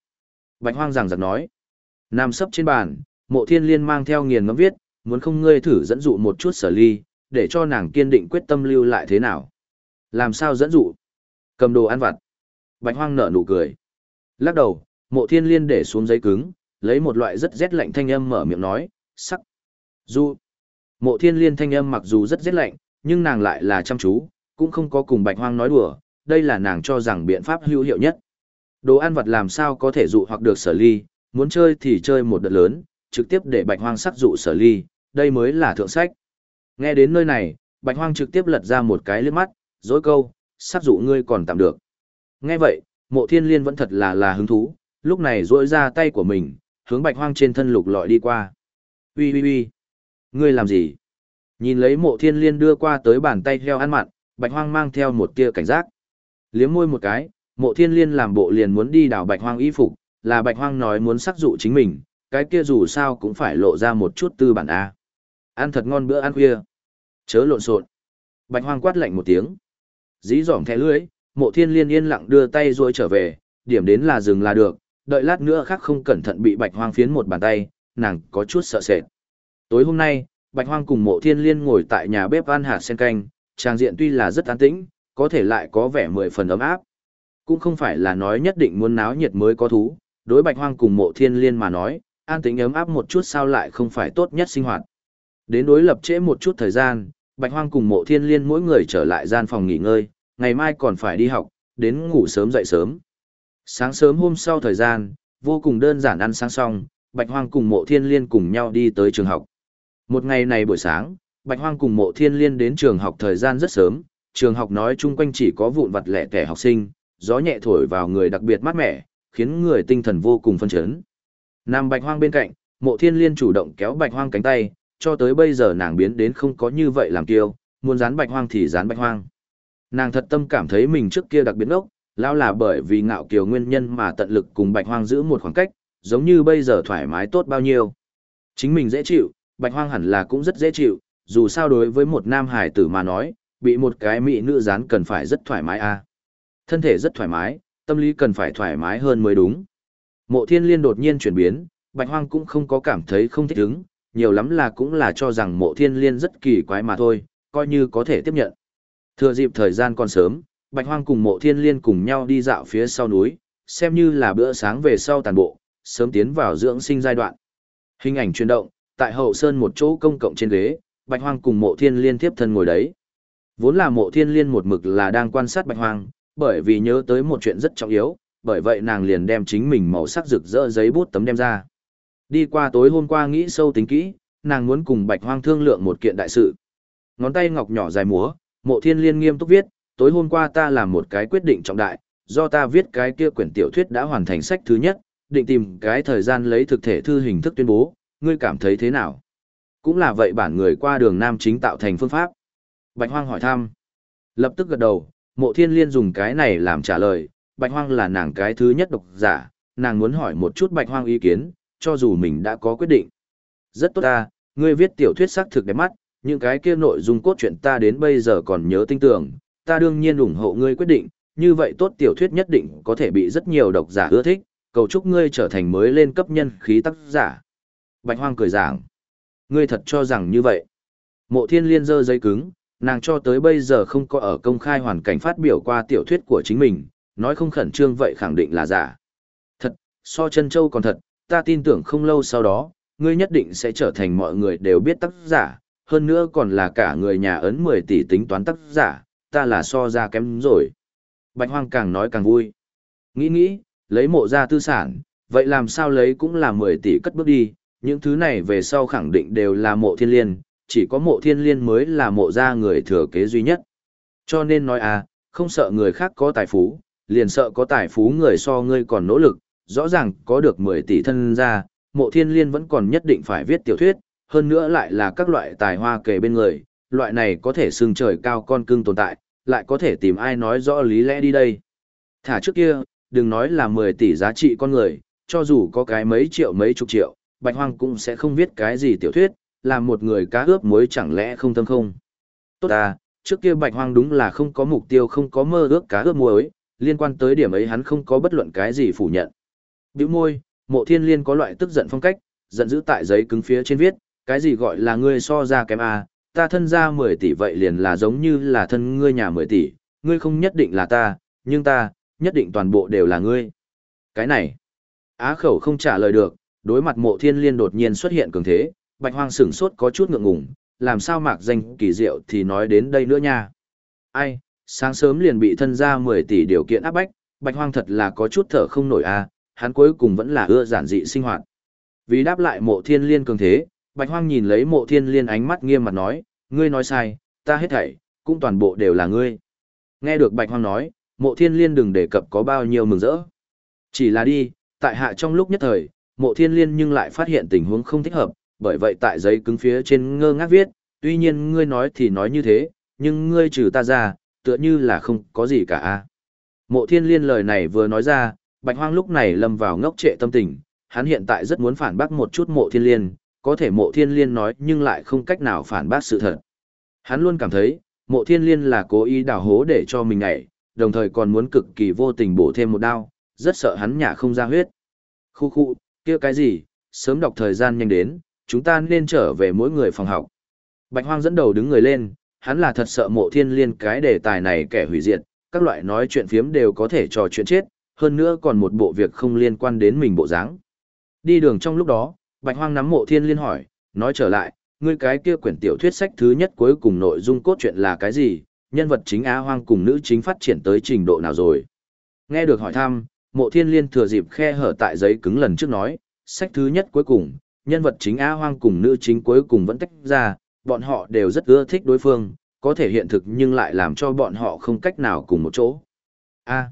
Bạch hoang rằng giặc nói. Nam sấp trên bàn, mộ thiên liên mang theo nghiền ngẫm viết, muốn không ngươi thử dẫn dụ một chút sở ly, để cho nàng kiên định quyết tâm lưu lại thế nào. Làm sao dẫn dụ? Cầm đồ ăn vặt. Bạch hoang nở nụ cười. Lắc đầu, mộ thiên liên để xuống giấy cứng, lấy một loại rất rét lạnh thanh âm mở miệng nói, sắc. Dụ. Mộ thiên liên thanh âm mặc dù rất rét lạnh, nhưng nàng lại là chăm chú, cũng không có cùng bạch hoang nói đùa, đây là nàng cho rằng biện pháp hữu hiệu nhất. Đồ ăn vật làm sao có thể dụ hoặc được sở ly, muốn chơi thì chơi một đợt lớn, trực tiếp để bạch hoang sắc dụ sở ly, đây mới là thượng sách. Nghe đến nơi này, bạch hoang trực tiếp lật ra một cái liếc mắt, dối câu, sát dụ ngươi còn tạm được. Nghe vậy, mộ thiên liên vẫn thật là là hứng thú, lúc này rỗi ra tay của mình, hướng bạch hoang trên thân lục lọi đi qua. Ui ui ui, ngươi làm gì? Nhìn lấy mộ thiên liên đưa qua tới bàn tay heo ăn mặn, bạch hoang mang theo một tia cảnh giác. Liếm môi một cái, mộ thiên liên làm bộ liền muốn đi đảo bạch hoang y phục, là bạch hoang nói muốn sát dụ chính mình, cái kia dù sao cũng phải lộ ra một chút tư bản A. Ăn thật ngon bữa ăn khuya. Chớ lộn xộn. Bạch hoang quát lạnh một tiếng. Dí dỏm thẻ lưỡi, mộ thiên liên yên lặng đưa tay rồi trở về, điểm đến là dừng là được, đợi lát nữa khác không cẩn thận bị bạch hoang phiến một bàn tay, nàng có chút sợ sệt. Tối hôm nay, bạch hoang cùng mộ thiên liên ngồi tại nhà bếp ăn hạt sen canh, trang diện tuy là rất an tĩnh, có thể lại có vẻ mười phần ấm áp. Cũng không phải là nói nhất định muốn náo nhiệt mới có thú, đối bạch hoang cùng mộ thiên liên mà nói, an tĩnh ấm áp một chút sao lại không phải tốt nhất sinh hoạt. Đến đối lập trễ một chút thời gian, bạch hoang cùng mộ thiên liên mỗi người trở lại gian phòng nghỉ ngơi, ngày mai còn phải đi học, đến ngủ sớm dậy sớm. Sáng sớm hôm sau thời gian, vô cùng đơn giản ăn sáng xong, Bạch Hoang cùng Mộ Thiên Liên cùng nhau đi tới trường học. Một ngày này buổi sáng, Bạch Hoang cùng Mộ Thiên Liên đến trường học thời gian rất sớm, trường học nói chung quanh chỉ có vụn vặt lẻ tẻ học sinh, gió nhẹ thổi vào người đặc biệt mát mẻ, khiến người tinh thần vô cùng phân chấn. Nam Bạch Hoang bên cạnh, Mộ Thiên Liên chủ động kéo Bạch Hoang cánh tay, cho tới bây giờ nàng biến đến không có như vậy làm kiêu, muốn dán Bạch Hoang thì dán Bạch Hoang. Nàng thật tâm cảm thấy mình trước kia đặc biệt ngốc, lão là bởi vì ngạo kiều nguyên nhân mà tận lực cùng Bạch Hoang giữ một khoảng cách, giống như bây giờ thoải mái tốt bao nhiêu. Chính mình dễ chịu, Bạch Hoang hẳn là cũng rất dễ chịu, dù sao đối với một nam hải tử mà nói, bị một cái mỹ nữ dán cần phải rất thoải mái a. Thân thể rất thoải mái, tâm lý cần phải thoải mái hơn mới đúng. Mộ Thiên Liên đột nhiên chuyển biến, Bạch Hoang cũng không có cảm thấy không thích ứng, nhiều lắm là cũng là cho rằng Mộ Thiên Liên rất kỳ quái mà thôi, coi như có thể tiếp nhận. Thừa dịp thời gian còn sớm, Bạch Hoang cùng Mộ Thiên Liên cùng nhau đi dạo phía sau núi, xem như là bữa sáng về sau tàn bộ, sớm tiến vào dưỡng sinh giai đoạn. Hình ảnh chuyển động, tại hậu sơn một chỗ công cộng trên ghế, Bạch Hoang cùng Mộ Thiên Liên tiếp thân ngồi đấy. Vốn là Mộ Thiên Liên một mực là đang quan sát Bạch Hoang, bởi vì nhớ tới một chuyện rất trọng yếu, bởi vậy nàng liền đem chính mình màu sắc rực rỡ giấy bút tấm đem ra. Đi qua tối hôm qua nghĩ sâu tính kỹ, nàng muốn cùng Bạch Hoang thương lượng một kiện đại sự. Ngón tay ngọc nhỏ dài múa, Mộ Thiên Liên nghiêm túc viết, tối hôm qua ta làm một cái quyết định trọng đại, do ta viết cái kia quyển tiểu thuyết đã hoàn thành sách thứ nhất, định tìm cái thời gian lấy thực thể thư hình thức tuyên bố, ngươi cảm thấy thế nào? Cũng là vậy bản người qua đường nam chính tạo thành phương pháp. Bạch Hoang hỏi thăm. Lập tức gật đầu, mộ thiên liên dùng cái này làm trả lời, Bạch Hoang là nàng cái thứ nhất độc giả, nàng muốn hỏi một chút Bạch Hoang ý kiến, cho dù mình đã có quyết định. Rất tốt ta, ngươi viết tiểu thuyết sắc thực đẹp mắt, những cái kia nội dung cốt truyện ta đến bây giờ còn nhớ tinh tường, ta đương nhiên ủng hộ ngươi quyết định, như vậy tốt tiểu thuyết nhất định có thể bị rất nhiều độc giả ưa thích, cầu chúc ngươi trở thành mới lên cấp nhân khí tác giả. Bạch Hoang cười giảng, ngươi thật cho rằng như vậy. Mộ thiên liên dơ giấy cứng, nàng cho tới bây giờ không có ở công khai hoàn cảnh phát biểu qua tiểu thuyết của chính mình, nói không khẩn trương vậy khẳng định là giả. Thật, so chân châu còn thật, ta tin tưởng không lâu sau đó, ngươi nhất định sẽ trở thành mọi người đều biết tác giả, hơn nữa còn là cả người nhà ấn 10 tỷ tính toán tác giả, ta là so ra kém rồi. Bạch Hoang càng nói càng vui. Nghĩ nghĩ, lấy mộ ra tư sản, vậy làm sao lấy cũng là 10 tỷ cất bước đi, những thứ này về sau khẳng định đều là mộ thiên liên, chỉ có mộ thiên liên mới là mộ ra người thừa kế duy nhất. Cho nên nói à, không sợ người khác có tài phú, liền sợ có tài phú người so ngươi còn nỗ lực, rõ ràng có được 10 tỷ thân ra, mộ thiên liên vẫn còn nhất định phải viết tiểu thuyết, hơn nữa lại là các loại tài hoa kể bên người, loại này có thể xưng trời cao con cưng tồn tại, lại có thể tìm ai nói rõ lý lẽ đi đây. Thả trước kia, đừng nói là 10 tỷ giá trị con người, cho dù có cái mấy triệu mấy chục triệu, Bạch Hoang cũng sẽ không viết cái gì tiểu thuyết, làm một người cá ướp muối chẳng lẽ không tâm không. Tốt à, trước kia Bạch Hoang đúng là không có mục tiêu không có mơ ước cá ướp muối, liên quan tới điểm ấy hắn không có bất luận cái gì phủ nhận. Biểu môi, mộ thiên liên có loại tức giận phong cách, giận dữ tại giấy cứng phía trên viết, cái gì gọi là ngươi so ra kém à, ta thân ra 10 tỷ vậy liền là giống như là thân ngươi nhà 10 tỷ, ngươi không nhất định là ta, nhưng ta, nhất định toàn bộ đều là ngươi. Cái này, á khẩu không trả lời được, đối mặt mộ thiên liên đột nhiên xuất hiện cường thế, bạch hoang sửng sốt có chút ngượng ngùng, làm sao mạc danh kỳ diệu thì nói đến đây nữa nha. Ai, sáng sớm liền bị thân ra 10 tỷ điều kiện áp bách, bạch hoang thật là có chút thở không nổi a, à, hắn cuối cùng vẫn là ưa giản dị sinh hoạt. Vì đáp lại mộ thiên liên cường thế, bạch hoang nhìn lấy mộ thiên liên ánh mắt nghiêm mặt nói, ngươi nói sai, ta hết thảy, cũng toàn bộ đều là ngươi. Nghe được bạch hoang nói, mộ thiên liên đừng đề cập có bao nhiêu mừng rỡ. Chỉ là đi, tại hạ trong lúc nhất thời, mộ thiên liên nhưng lại phát hiện tình huống không thích hợp, bởi vậy tại giấy cứng phía trên ngơ ngác viết, tuy nhiên ngươi nói thì nói như thế, nhưng ngươi trừ ta ra, tựa như là không có gì cả. Mộ thiên liên lời này vừa nói ra, bạch hoang lúc này lâm vào ngốc trệ tâm tình, hắn hiện tại rất muốn phản bác một chút mộ thiên liên, có thể mộ thiên liên nói nhưng lại không cách nào phản bác sự thật. Hắn luôn cảm thấy, mộ thiên liên là cố ý đào hố để cho mình ngảy, đồng thời còn muốn cực kỳ vô tình bổ thêm một đao, rất sợ hắn nhả không ra huyết. Khu khu, kia cái gì, sớm đọc thời gian nhanh đến, chúng ta nên trở về mỗi người phòng học. Bạch Hoang dẫn đầu đứng người lên, hắn là thật sợ mộ thiên liên cái đề tài này kẻ hủy diệt, các loại nói chuyện phiếm đều có thể trò chuyện chết, hơn nữa còn một bộ việc không liên quan đến mình bộ dáng. Đi đường trong lúc đó, Bạch Hoang nắm mộ thiên liên hỏi, nói trở lại, ngươi cái kia quyển tiểu thuyết sách thứ nhất cuối cùng nội dung cốt truyện là cái gì, nhân vật chính Á Hoang cùng nữ chính phát triển tới trình độ nào rồi. Nghe được hỏi thăm, mộ thiên liên thừa dịp khe hở tại giấy cứng lần trước nói, sách thứ nhất cuối cùng, nhân vật chính Á Hoang cùng nữ chính cuối cùng vẫn tách ra, bọn họ đều rất ưa thích đối phương, có thể hiện thực nhưng lại làm cho bọn họ không cách nào cùng một chỗ. A,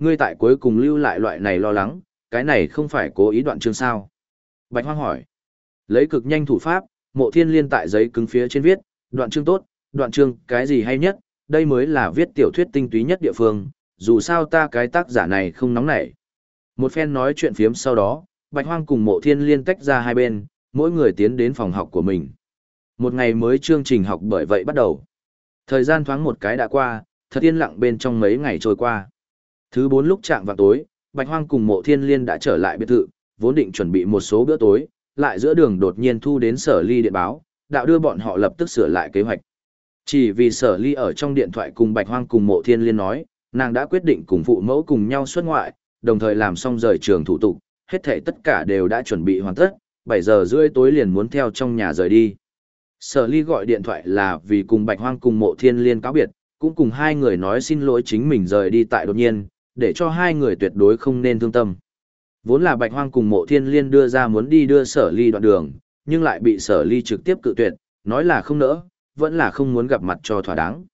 ngươi tại cuối cùng lưu lại loại này lo lắng, cái này không phải cố ý đoạn chương sao? Bạch Hoang hỏi. Lấy cực nhanh thủ pháp, mộ thiên liên tại giấy cứng phía trên viết, đoạn chương tốt, đoạn chương cái gì hay nhất, đây mới là viết tiểu thuyết tinh túy nhất địa phương, dù sao ta cái tác giả này không nóng nảy. Một phen nói chuyện phiếm sau đó, Bạch Hoang cùng mộ thiên liên tách ra hai bên, mỗi người tiến đến phòng học của mình. Một ngày mới chương trình học bởi vậy bắt đầu. Thời gian thoáng một cái đã qua, thật yên lặng bên trong mấy ngày trôi qua. Thứ bốn lúc chạm vào tối, Bạch Hoang cùng mộ thiên liên đã trở lại biệt thự, vốn định chuẩn bị một số bữa tối, lại giữa đường đột nhiên thu đến sở ly điện báo, đạo đưa bọn họ lập tức sửa lại kế hoạch. Chỉ vì sở ly ở trong điện thoại cùng Bạch Hoang cùng mộ thiên liên nói, nàng đã quyết định cùng phụ mẫu cùng nhau xuất ngoại, đồng thời làm xong rời trường thủ tục, hết thảy tất cả đều đã chuẩn bị hoàn tất, 7 giờ rưỡi tối liền muốn theo trong nhà rời đi. Sở ly gọi điện thoại là vì cùng Bạch Hoang cùng mộ thiên liên cáo biệt, cũng cùng hai người nói xin lỗi chính mình rời đi tại đột nhiên, để cho hai người tuyệt đối không nên thương tâm. Vốn là Bạch Hoang cùng mộ thiên liên đưa ra muốn đi đưa sở ly đoạn đường, nhưng lại bị sở ly trực tiếp cự tuyệt, nói là không nỡ, vẫn là không muốn gặp mặt cho thỏa đáng.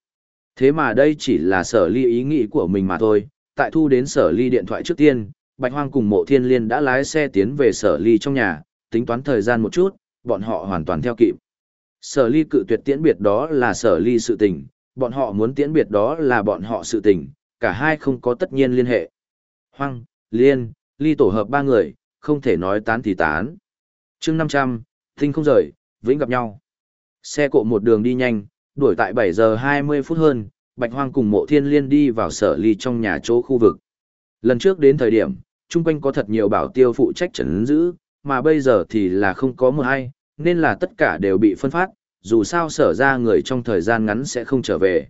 Thế mà đây chỉ là sở ly ý nghĩ của mình mà thôi, tại thu đến sở ly điện thoại trước tiên, Bạch Hoang cùng mộ thiên liên đã lái xe tiến về sở ly trong nhà, tính toán thời gian một chút, bọn họ hoàn toàn theo kịp. Sở ly cự tuyệt tiễn biệt đó là sở ly sự tình, bọn họ muốn tiễn biệt đó là bọn họ sự tình, cả hai không có tất nhiên liên hệ. Hoang, liên, ly tổ hợp ba người, không thể nói tán thì tán. chương 500, tinh không rời, vĩnh gặp nhau. Xe cộ một đường đi nhanh, đuổi tại 7 giờ 20 phút hơn, Bạch Hoang cùng mộ thiên liên đi vào sở ly trong nhà chỗ khu vực. Lần trước đến thời điểm, chung quanh có thật nhiều bảo tiêu phụ trách trấn giữ, mà bây giờ thì là không có một ai, nên là tất cả đều bị phân phát, dù sao sở ra người trong thời gian ngắn sẽ không trở về.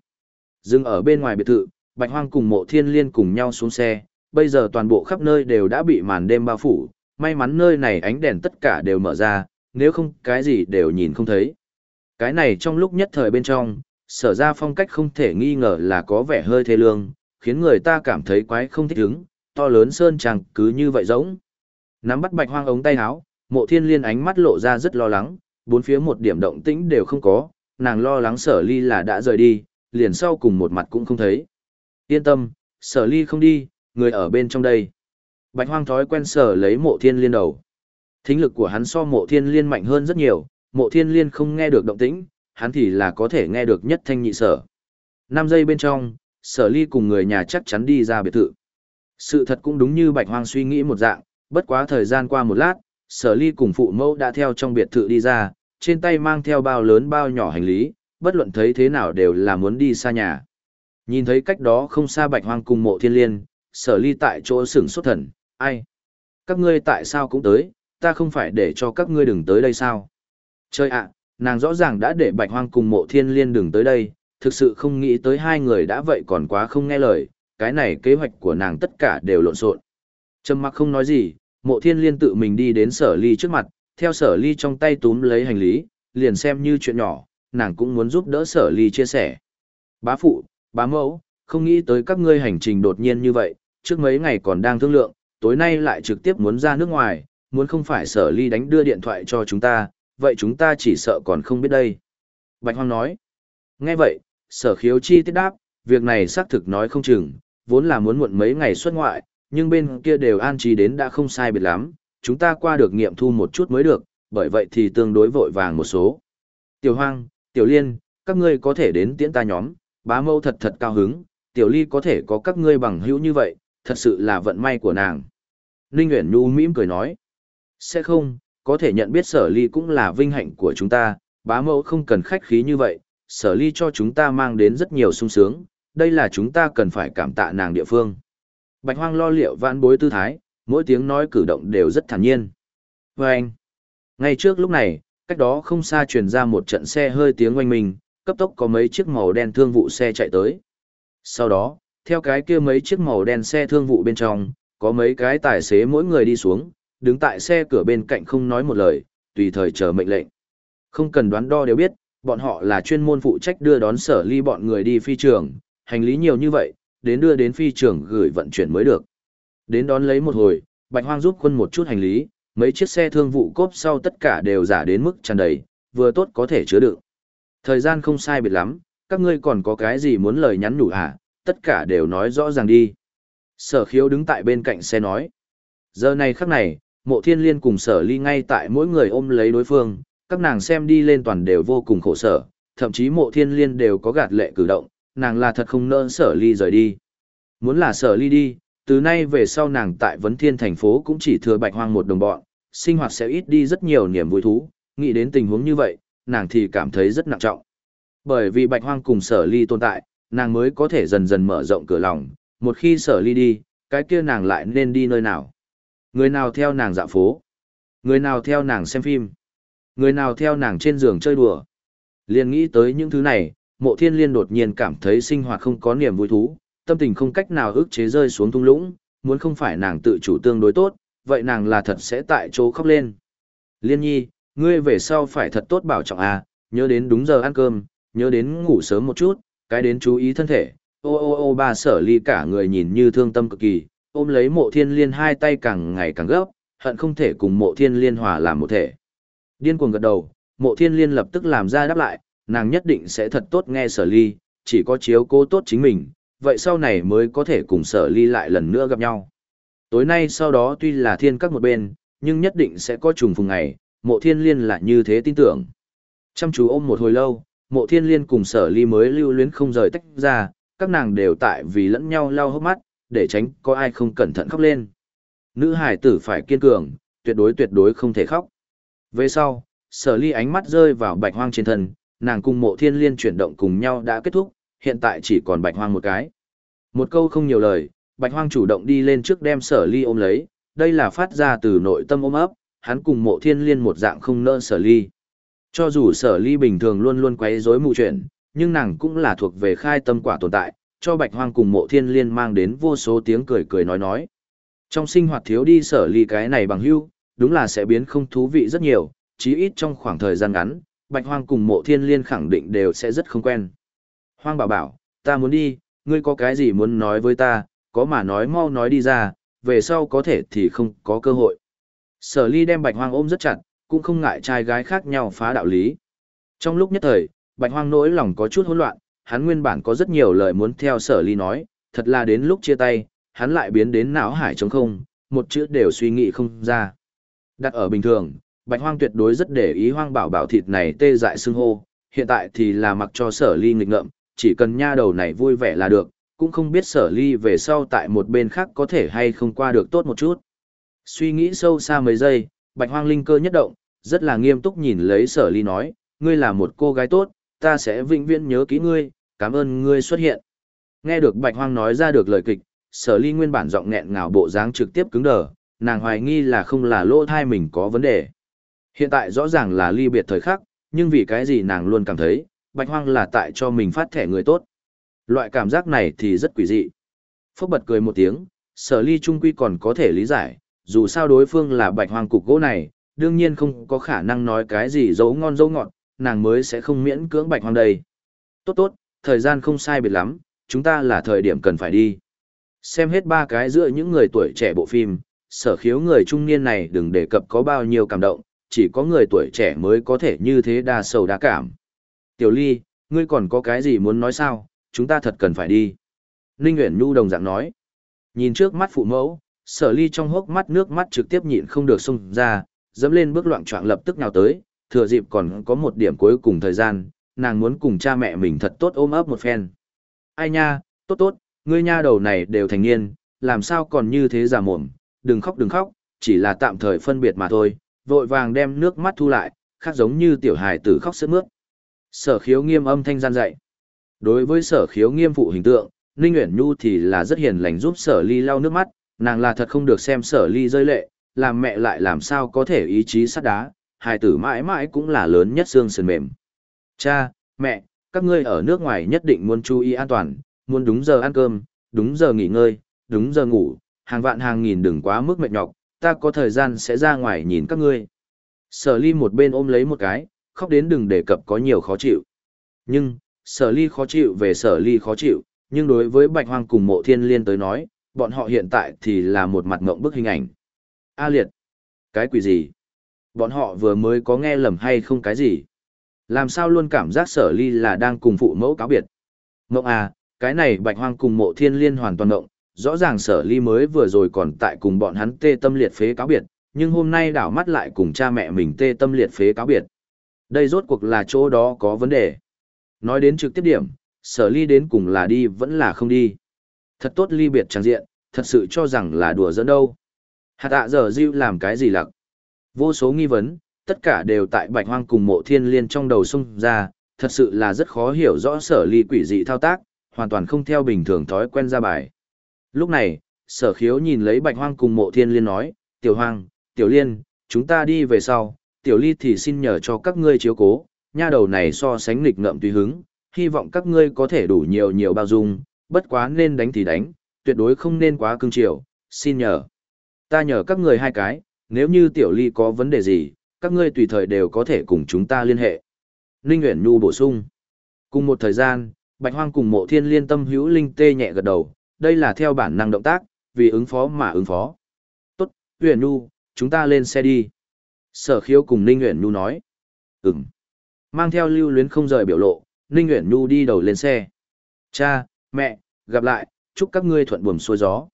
Dừng ở bên ngoài biệt thự, Bạch Hoang cùng mộ thiên liên cùng nhau xuống xe, bây giờ toàn bộ khắp nơi đều đã bị màn đêm bao phủ, may mắn nơi này ánh đèn tất cả đều mở ra, nếu không cái gì đều nhìn không thấy. Cái này trong lúc nhất thời bên trong, sở ra phong cách không thể nghi ngờ là có vẻ hơi thê lương, khiến người ta cảm thấy quái không thích ứng, to lớn sơn trang cứ như vậy giống. Nắm bắt bạch hoang ống tay áo, mộ thiên liên ánh mắt lộ ra rất lo lắng, bốn phía một điểm động tĩnh đều không có, nàng lo lắng sở ly là đã rời đi, liền sau cùng một mặt cũng không thấy. Yên tâm, sở ly không đi, người ở bên trong đây. Bạch hoang thói quen sở lấy mộ thiên liên đầu. Thính lực của hắn so mộ thiên liên mạnh hơn rất nhiều, mộ thiên liên không nghe được động tĩnh, hắn thì là có thể nghe được nhất thanh nhị sở. Năm giây bên trong, sở ly cùng người nhà chắc chắn đi ra biệt thự. Sự thật cũng đúng như bạch hoang suy nghĩ một dạng, bất quá thời gian qua một lát, sở ly cùng phụ mẫu đã theo trong biệt thự đi ra, trên tay mang theo bao lớn bao nhỏ hành lý, bất luận thấy thế nào đều là muốn đi xa nhà. Nhìn thấy cách đó không xa bạch hoang cùng mộ thiên liên, sở ly tại chỗ sửng sốt thần, ai? Các ngươi tại sao cũng tới, ta không phải để cho các ngươi đừng tới đây sao? Chơi ạ, nàng rõ ràng đã để bạch hoang cùng mộ thiên liên đừng tới đây, thực sự không nghĩ tới hai người đã vậy còn quá không nghe lời, cái này kế hoạch của nàng tất cả đều lộn xộn. Trầm mặc không nói gì, mộ thiên liên tự mình đi đến sở ly trước mặt, theo sở ly trong tay túm lấy hành lý, liền xem như chuyện nhỏ, nàng cũng muốn giúp đỡ sở ly chia sẻ. Bá phụ, bá mẫu, không nghĩ tới các ngươi hành trình đột nhiên như vậy, trước mấy ngày còn đang thương lượng, tối nay lại trực tiếp muốn ra nước ngoài, muốn không phải sở ly đánh đưa điện thoại cho chúng ta, vậy chúng ta chỉ sợ còn không biết đây. Bạch Hoang nói, nghe vậy, sở khiếu chi tiết đáp, việc này xác thực nói không chừng, vốn là muốn muộn mấy ngày xuất ngoại, nhưng bên kia đều an trí đến đã không sai biệt lắm, chúng ta qua được nghiệm thu một chút mới được, bởi vậy thì tương đối vội vàng một số. Tiểu Hoang, Tiểu Liên, các ngươi có thể đến tiễn ta nhóm, bá mâu thật thật cao hứng, Tiểu Ly có thể có các ngươi bằng hữu như vậy, thật sự là vận may của nàng. Ninh Nguyễn Nhu mỉm cười nói, sẽ không, có thể nhận biết sở ly cũng là vinh hạnh của chúng ta, bá mẫu không cần khách khí như vậy, sở ly cho chúng ta mang đến rất nhiều sung sướng, đây là chúng ta cần phải cảm tạ nàng địa phương. Bạch hoang lo liệu vãn bối tư thái, mỗi tiếng nói cử động đều rất thản nhiên. Và anh, ngay trước lúc này, cách đó không xa truyền ra một trận xe hơi tiếng oanh minh, cấp tốc có mấy chiếc màu đen thương vụ xe chạy tới. Sau đó, theo cái kia mấy chiếc màu đen xe thương vụ bên trong, có mấy cái tài xế mỗi người đi xuống, đứng tại xe cửa bên cạnh không nói một lời, tùy thời chờ mệnh lệnh. Không cần đoán đo đều biết, bọn họ là chuyên môn phụ trách đưa đón sở ly bọn người đi phi trường, hành lý nhiều như vậy, đến đưa đến phi trường gửi vận chuyển mới được. Đến đón lấy một hồi, Bạch Hoang giúp quân một chút hành lý, mấy chiếc xe thương vụ cốp sau tất cả đều giả đến mức tràn đầy, vừa tốt có thể chứa đựng. Thời gian không sai biệt lắm, các ngươi còn có cái gì muốn lời nhắn nhủ à, tất cả đều nói rõ ràng đi. Sở khiếu đứng tại bên cạnh xe nói. Giờ này khắc này, mộ thiên liên cùng sở ly ngay tại mỗi người ôm lấy đối phương, các nàng xem đi lên toàn đều vô cùng khổ sở, thậm chí mộ thiên liên đều có gạt lệ cử động, nàng là thật không nỡ sở ly rời đi. Muốn là sở ly đi, từ nay về sau nàng tại vấn thiên thành phố cũng chỉ thừa bạch hoang một đồng bọn, sinh hoạt sẽ ít đi rất nhiều niềm vui thú, nghĩ đến tình huống như vậy, nàng thì cảm thấy rất nặng trọng. Bởi vì bạch hoang cùng sở ly tồn tại, nàng mới có thể dần dần mở rộng cửa lòng, một khi sở ly đi, cái kia nàng lại nên đi nơi nào. Người nào theo nàng dạo phố, người nào theo nàng xem phim, người nào theo nàng trên giường chơi đùa. Liên nghĩ tới những thứ này, mộ thiên liên đột nhiên cảm thấy sinh hoạt không có niềm vui thú, tâm tình không cách nào ức chế rơi xuống thung lũng, muốn không phải nàng tự chủ tương đối tốt, vậy nàng là thật sẽ tại chỗ khóc lên. Liên nhi, ngươi về sau phải thật tốt bảo trọng à, nhớ đến đúng giờ ăn cơm, nhớ đến ngủ sớm một chút, cái đến chú ý thân thể. Ô ô ô ba sở ly cả người nhìn như thương tâm cực kỳ, ôm lấy mộ thiên liên hai tay càng ngày càng gấp, hận không thể cùng mộ thiên liên hòa làm một thể. Điên cuồng gật đầu, mộ thiên liên lập tức làm ra đáp lại, nàng nhất định sẽ thật tốt nghe sở ly, chỉ có chiếu cố tốt chính mình, vậy sau này mới có thể cùng sở ly lại lần nữa gặp nhau. Tối nay sau đó tuy là thiên các một bên, nhưng nhất định sẽ có trùng phùng ngày, mộ thiên liên lại như thế tin tưởng. Chăm chú ôm một hồi lâu, mộ thiên liên cùng sở ly mới lưu luyến không rời tách ra, các nàng đều tại vì lẫn nhau lau hốc mắt, để tránh có ai không cẩn thận khóc lên. Nữ hải tử phải kiên cường, tuyệt đối tuyệt đối không thể khóc. Về sau, sở ly ánh mắt rơi vào bạch hoang trên thân, nàng cùng mộ thiên liên chuyển động cùng nhau đã kết thúc, hiện tại chỉ còn bạch hoang một cái. Một câu không nhiều lời, bạch hoang chủ động đi lên trước đem sở ly ôm lấy, đây là phát ra từ nội tâm ôm ấp, hắn cùng mộ thiên liên một dạng không nỡ sở ly. Cho dù sở ly bình thường luôn luôn quấy rối mù chuyện, nhưng nàng cũng là thuộc về khai tâm quả tồn tại, cho bạch hoang cùng mộ thiên liên mang đến vô số tiếng cười cười nói nói. Trong sinh hoạt thiếu đi sở ly cái này bằng hữu, đúng là sẽ biến không thú vị rất nhiều, chí ít trong khoảng thời gian ngắn, bạch hoang cùng mộ thiên liên khẳng định đều sẽ rất không quen. Hoang bảo bảo, ta muốn đi, ngươi có cái gì muốn nói với ta, có mà nói mau nói đi ra, về sau có thể thì không có cơ hội. Sở ly đem bạch hoang ôm rất chặt, cũng không ngại trai gái khác nhau phá đạo lý. Trong lúc nhất thời, bạch hoang nỗi lòng có chút hỗn loạn, hắn nguyên bản có rất nhiều lời muốn theo sở ly nói, thật là đến lúc chia tay, hắn lại biến đến não hải trống không, một chữ đều suy nghĩ không ra. Đặt ở bình thường, bạch hoang tuyệt đối rất để ý hoang bảo bảo thịt này tê dại xương hô, hiện tại thì là mặc cho sở ly nghịch ngợm, chỉ cần nha đầu này vui vẻ là được, cũng không biết sở ly về sau tại một bên khác có thể hay không qua được tốt một chút. Suy nghĩ sâu xa mấy giây, bạch hoang linh cơ nhất động, rất là nghiêm túc nhìn lấy sở ly nói, ngươi là một cô gái tốt, ta sẽ vĩnh viễn nhớ kỹ ngươi, cảm ơn ngươi xuất hiện. Nghe được bạch hoang nói ra được lời kịch, sở ly nguyên bản giọng nghẹn ngào bộ dáng trực tiếp cứng đờ, nàng hoài nghi là không là lỗ thai mình có vấn đề. Hiện tại rõ ràng là ly biệt thời khắc, nhưng vì cái gì nàng luôn cảm thấy, bạch hoang là tại cho mình phát thẻ người tốt. Loại cảm giác này thì rất quỷ dị. Phúc bật cười một tiếng, sở ly trung quy còn có thể lý giải, dù sao đối phương là bạch hoang cục gỗ này, đương nhiên không có khả năng nói cái gì dấu ngon dấu ngọt, nàng mới sẽ không miễn cưỡng bạch hoang đây. Tốt tốt, thời gian không sai biệt lắm, chúng ta là thời điểm cần phải đi. Xem hết ba cái giữa những người tuổi trẻ bộ phim, sở khiếu người trung niên này đừng đề cập có bao nhiêu cảm động, chỉ có người tuổi trẻ mới có thể như thế đa sầu đa cảm. Tiểu Ly, ngươi còn có cái gì muốn nói sao, chúng ta thật cần phải đi. Ninh Nguyễn Nhu đồng dạng nói. Nhìn trước mắt phụ mẫu, sở ly trong hốc mắt nước mắt trực tiếp nhịn không được xông ra, dẫm lên bước loạn trọng lập tức nào tới, thừa dịp còn có một điểm cuối cùng thời gian, nàng muốn cùng cha mẹ mình thật tốt ôm ấp một phen. Ai nha, tốt tốt, ngươi nha đầu này đều thành niên, làm sao còn như thế già mồm, đừng khóc đừng khóc, chỉ là tạm thời phân biệt mà thôi, vội vàng đem nước mắt thu lại, khác giống như tiểu hài tử khóc sướt mướt. Sở khiếu nghiêm âm thanh gian dạy. Đối với sở khiếu nghiêm phụ hình tượng, Ninh Uyển Nhu thì là rất hiền lành giúp sở ly lau nước mắt, nàng là thật không được xem sở ly rơi lệ, làm mẹ lại làm sao có thể ý chí sắt đá, hài tử mãi mãi cũng là lớn nhất xương sườn mềm. Cha, mẹ, các ngươi ở nước ngoài nhất định muốn chú ý an toàn, muốn đúng giờ ăn cơm, đúng giờ nghỉ ngơi, đúng giờ ngủ, hàng vạn hàng nghìn đừng quá mức mệt nhọc, ta có thời gian sẽ ra ngoài nhìn các ngươi. Sở ly một bên ôm lấy một cái, khóc đến đừng đề cập có nhiều khó chịu. Nhưng, sở ly khó chịu về sở ly khó chịu, nhưng đối với bạch hoang cùng mộ thiên liên tới nói, bọn họ hiện tại thì là một mặt ngộng bức hình ảnh. A liệt! Cái quỷ gì? Bọn họ vừa mới có nghe lầm hay không cái gì? Làm sao luôn cảm giác sở ly là đang cùng phụ mẫu cáo biệt? Ngộng à, cái này bạch hoang cùng mộ thiên liên hoàn toàn ngộng, rõ ràng sở ly mới vừa rồi còn tại cùng bọn hắn tê tâm liệt phế cáo biệt, nhưng hôm nay đảo mắt lại cùng cha mẹ mình tê tâm liệt phế cáo biệt. Đây rốt cuộc là chỗ đó có vấn đề. Nói đến trực tiếp điểm, sở ly đến cùng là đi vẫn là không đi. Thật tốt ly biệt trang diện, thật sự cho rằng là đùa dẫn đâu. Hạt tạ giờ Diêu làm cái gì lặc? Vô số nghi vấn, tất cả đều tại bạch hoang cùng mộ thiên liên trong đầu xung ra, thật sự là rất khó hiểu rõ sở ly quỷ dị thao tác, hoàn toàn không theo bình thường thói quen ra bài. Lúc này, sở khiếu nhìn lấy bạch hoang cùng mộ thiên liên nói, tiểu hoang, tiểu liên, chúng ta đi về sau, tiểu ly thì xin nhờ cho các ngươi chiếu cố, nha đầu này so sánh nghịch ngợm tùy hứng, hy vọng các ngươi có thể đủ nhiều nhiều bao dung, bất quá nên đánh thì đánh, tuyệt đối không nên quá cưng chiều, xin nhờ. Ta nhờ các người hai cái, nếu như tiểu ly có vấn đề gì, các ngươi tùy thời đều có thể cùng chúng ta liên hệ. Ninh Nguyễn Nhu bổ sung. Cùng một thời gian, Bạch Hoang cùng mộ thiên liên tâm hữu linh tê nhẹ gật đầu, đây là theo bản năng động tác, vì ứng phó mà ứng phó. Tốt, Nguyễn Nhu, chúng ta lên xe đi. Sở khiếu cùng Ninh Nguyễn Nhu nói. Ừm. Mang theo lưu luyến không rời biểu lộ, Ninh Nguyễn Nhu đi đầu lên xe. Cha, mẹ, gặp lại, chúc các ngươi thuận buồm xuôi gió.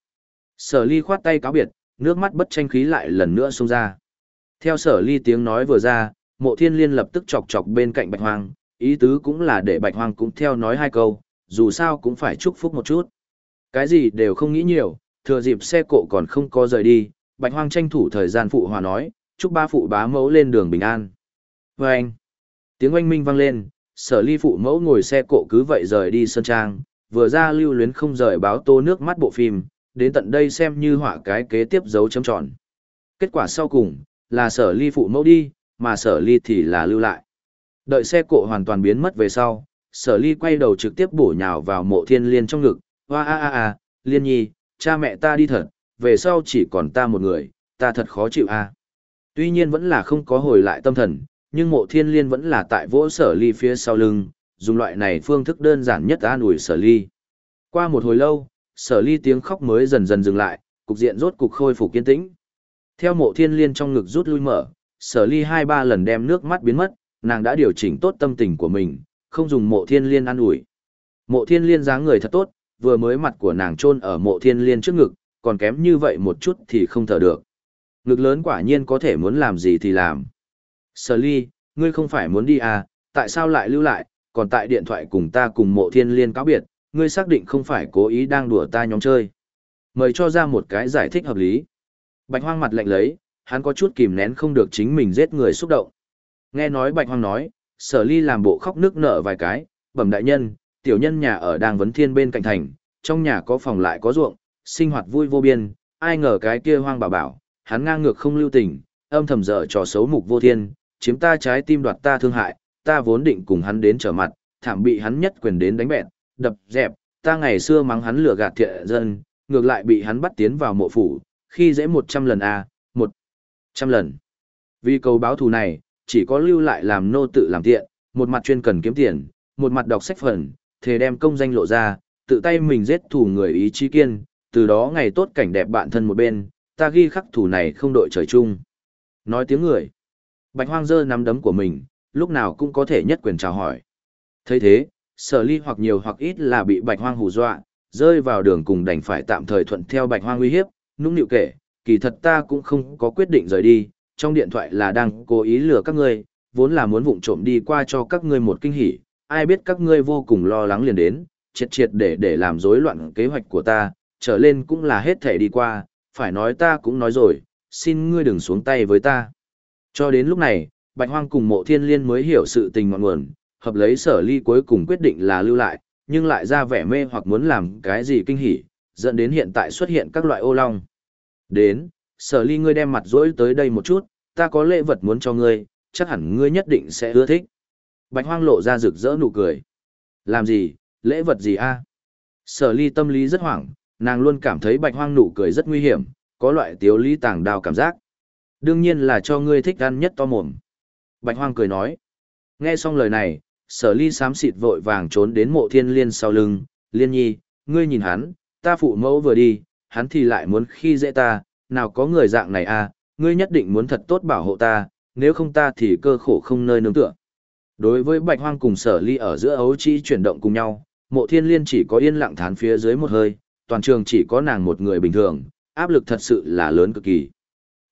Sở ly khoát tay cáo biệt, nước mắt bất tranh khí lại lần nữa xông ra. Theo sở ly tiếng nói vừa ra, mộ thiên liên lập tức chọc chọc bên cạnh bạch hoang, ý tứ cũng là để bạch hoang cũng theo nói hai câu, dù sao cũng phải chúc phúc một chút. Cái gì đều không nghĩ nhiều, thừa dịp xe cộ còn không có rời đi, bạch hoang tranh thủ thời gian phụ hòa nói, chúc ba phụ bá mẫu lên đường bình an. Và anh, tiếng oanh minh vang lên, sở ly phụ mẫu ngồi xe cộ cứ vậy rời đi sơn trang, vừa ra lưu luyến không rời báo tô nước mắt bộ phim, đến tận đây xem như họa cái kế tiếp dấu chấm tròn. Kết quả sau cùng, là sở ly phụ mẫu đi, mà sở ly thì là lưu lại. Đợi xe cộ hoàn toàn biến mất về sau, sở ly quay đầu trực tiếp bổ nhào vào mộ thiên liên trong ngực, hoa a a a, liên nhi, cha mẹ ta đi thật, về sau chỉ còn ta một người, ta thật khó chịu a. Tuy nhiên vẫn là không có hồi lại tâm thần, nhưng mộ thiên liên vẫn là tại vỗ sở ly phía sau lưng, dùng loại này phương thức đơn giản nhất an ủi sở ly. Qua một hồi lâu, sở ly tiếng khóc mới dần dần dừng lại, cục diện rốt cục khôi phục kiên tĩnh. Theo mộ thiên liên trong ngực rút lui mở, sở ly hai ba lần đem nước mắt biến mất, nàng đã điều chỉnh tốt tâm tình của mình, không dùng mộ thiên liên an ủi. Mộ thiên liên dáng người thật tốt, vừa mới mặt của nàng chôn ở mộ thiên liên trước ngực, còn kém như vậy một chút thì không thở được. Ngực lớn quả nhiên có thể muốn làm gì thì làm. Sở ly, ngươi không phải muốn đi à, tại sao lại lưu lại, còn tại điện thoại cùng ta cùng mộ thiên liên cáo biệt, ngươi xác định không phải cố ý đang đùa ta nhóm chơi. Mời cho ra một cái giải thích hợp lý. Bạch hoang mặt lạnh lấy, hắn có chút kìm nén không được chính mình giết người xúc động. Nghe nói bạch hoang nói, sở ly làm bộ khóc nước nở vài cái, bẩm đại nhân, tiểu nhân nhà ở đang vấn thiên bên cạnh thành, trong nhà có phòng lại có ruộng, sinh hoạt vui vô biên, ai ngờ cái kia hoang bảo bảo, hắn ngang ngược không lưu tình, âm thầm dở trò xấu mục vô thiên, chiếm ta trái tim đoạt ta thương hại, ta vốn định cùng hắn đến trở mặt, thảm bị hắn nhất quyền đến đánh bẹn, đập dẹp, ta ngày xưa mắng hắn lừa gạt thiện dân, ngược lại bị hắn bắt tiến vào mộ phủ, khi dễ một trăm lần a à, một trăm lần. Vì cầu báo thù này, chỉ có lưu lại làm nô tự làm tiện, một mặt chuyên cần kiếm tiền, một mặt đọc sách phần, thề đem công danh lộ ra, tự tay mình giết thủ người ý chí kiên, từ đó ngày tốt cảnh đẹp bạn thân một bên, ta ghi khắc thủ này không đội trời chung. Nói tiếng người. Bạch hoang dơ nắm đấm của mình, lúc nào cũng có thể nhất quyền chào hỏi. thấy thế, sở ly hoặc nhiều hoặc ít là bị bạch hoang hù dọa, rơi vào đường cùng đành phải tạm thời thuận theo bạch hoang uy hiếp, nũng nịu kể, kỳ thật ta cũng không có quyết định rời đi, trong điện thoại là đang cố ý lừa các ngươi, vốn là muốn vụng trộm đi qua cho các ngươi một kinh hỉ, ai biết các ngươi vô cùng lo lắng liền đến, triệt triệt để để làm rối loạn kế hoạch của ta, trở lên cũng là hết thể đi qua, phải nói ta cũng nói rồi, xin ngươi đừng xuống tay với ta. Cho đến lúc này, Bạch Hoang cùng mộ thiên liên mới hiểu sự tình ngọn nguồn, hợp lấy sở ly cuối cùng quyết định là lưu lại, nhưng lại ra vẻ mê hoặc muốn làm cái gì kinh hỉ, dẫn đến hiện tại xuất hiện các loại ô long. Đến, sở ly ngươi đem mặt rỗi tới đây một chút, ta có lễ vật muốn cho ngươi, chắc hẳn ngươi nhất định sẽ ưa thích. Bạch hoang lộ ra rực rỡ nụ cười. Làm gì, lễ vật gì a? Sở ly tâm lý rất hoảng, nàng luôn cảm thấy bạch hoang nụ cười rất nguy hiểm, có loại tiếu lý tàng đào cảm giác. Đương nhiên là cho ngươi thích ăn nhất to mồm. Bạch hoang cười nói. Nghe xong lời này, sở ly xám xịt vội vàng trốn đến mộ thiên liên sau lưng. Liên nhi, ngươi nhìn hắn, ta phụ mẫu vừa đi, hắn thì lại muốn khi dễ ta, nào có người dạng này à, ngươi nhất định muốn thật tốt bảo hộ ta, nếu không ta thì cơ khổ không nơi nương tựa. Đối với bạch hoang cùng sở ly ở giữa ấu trĩ chuyển động cùng nhau, mộ thiên liên chỉ có yên lặng thán phía dưới một hơi, toàn trường chỉ có nàng một người bình thường, áp lực thật sự là lớn cực kỳ.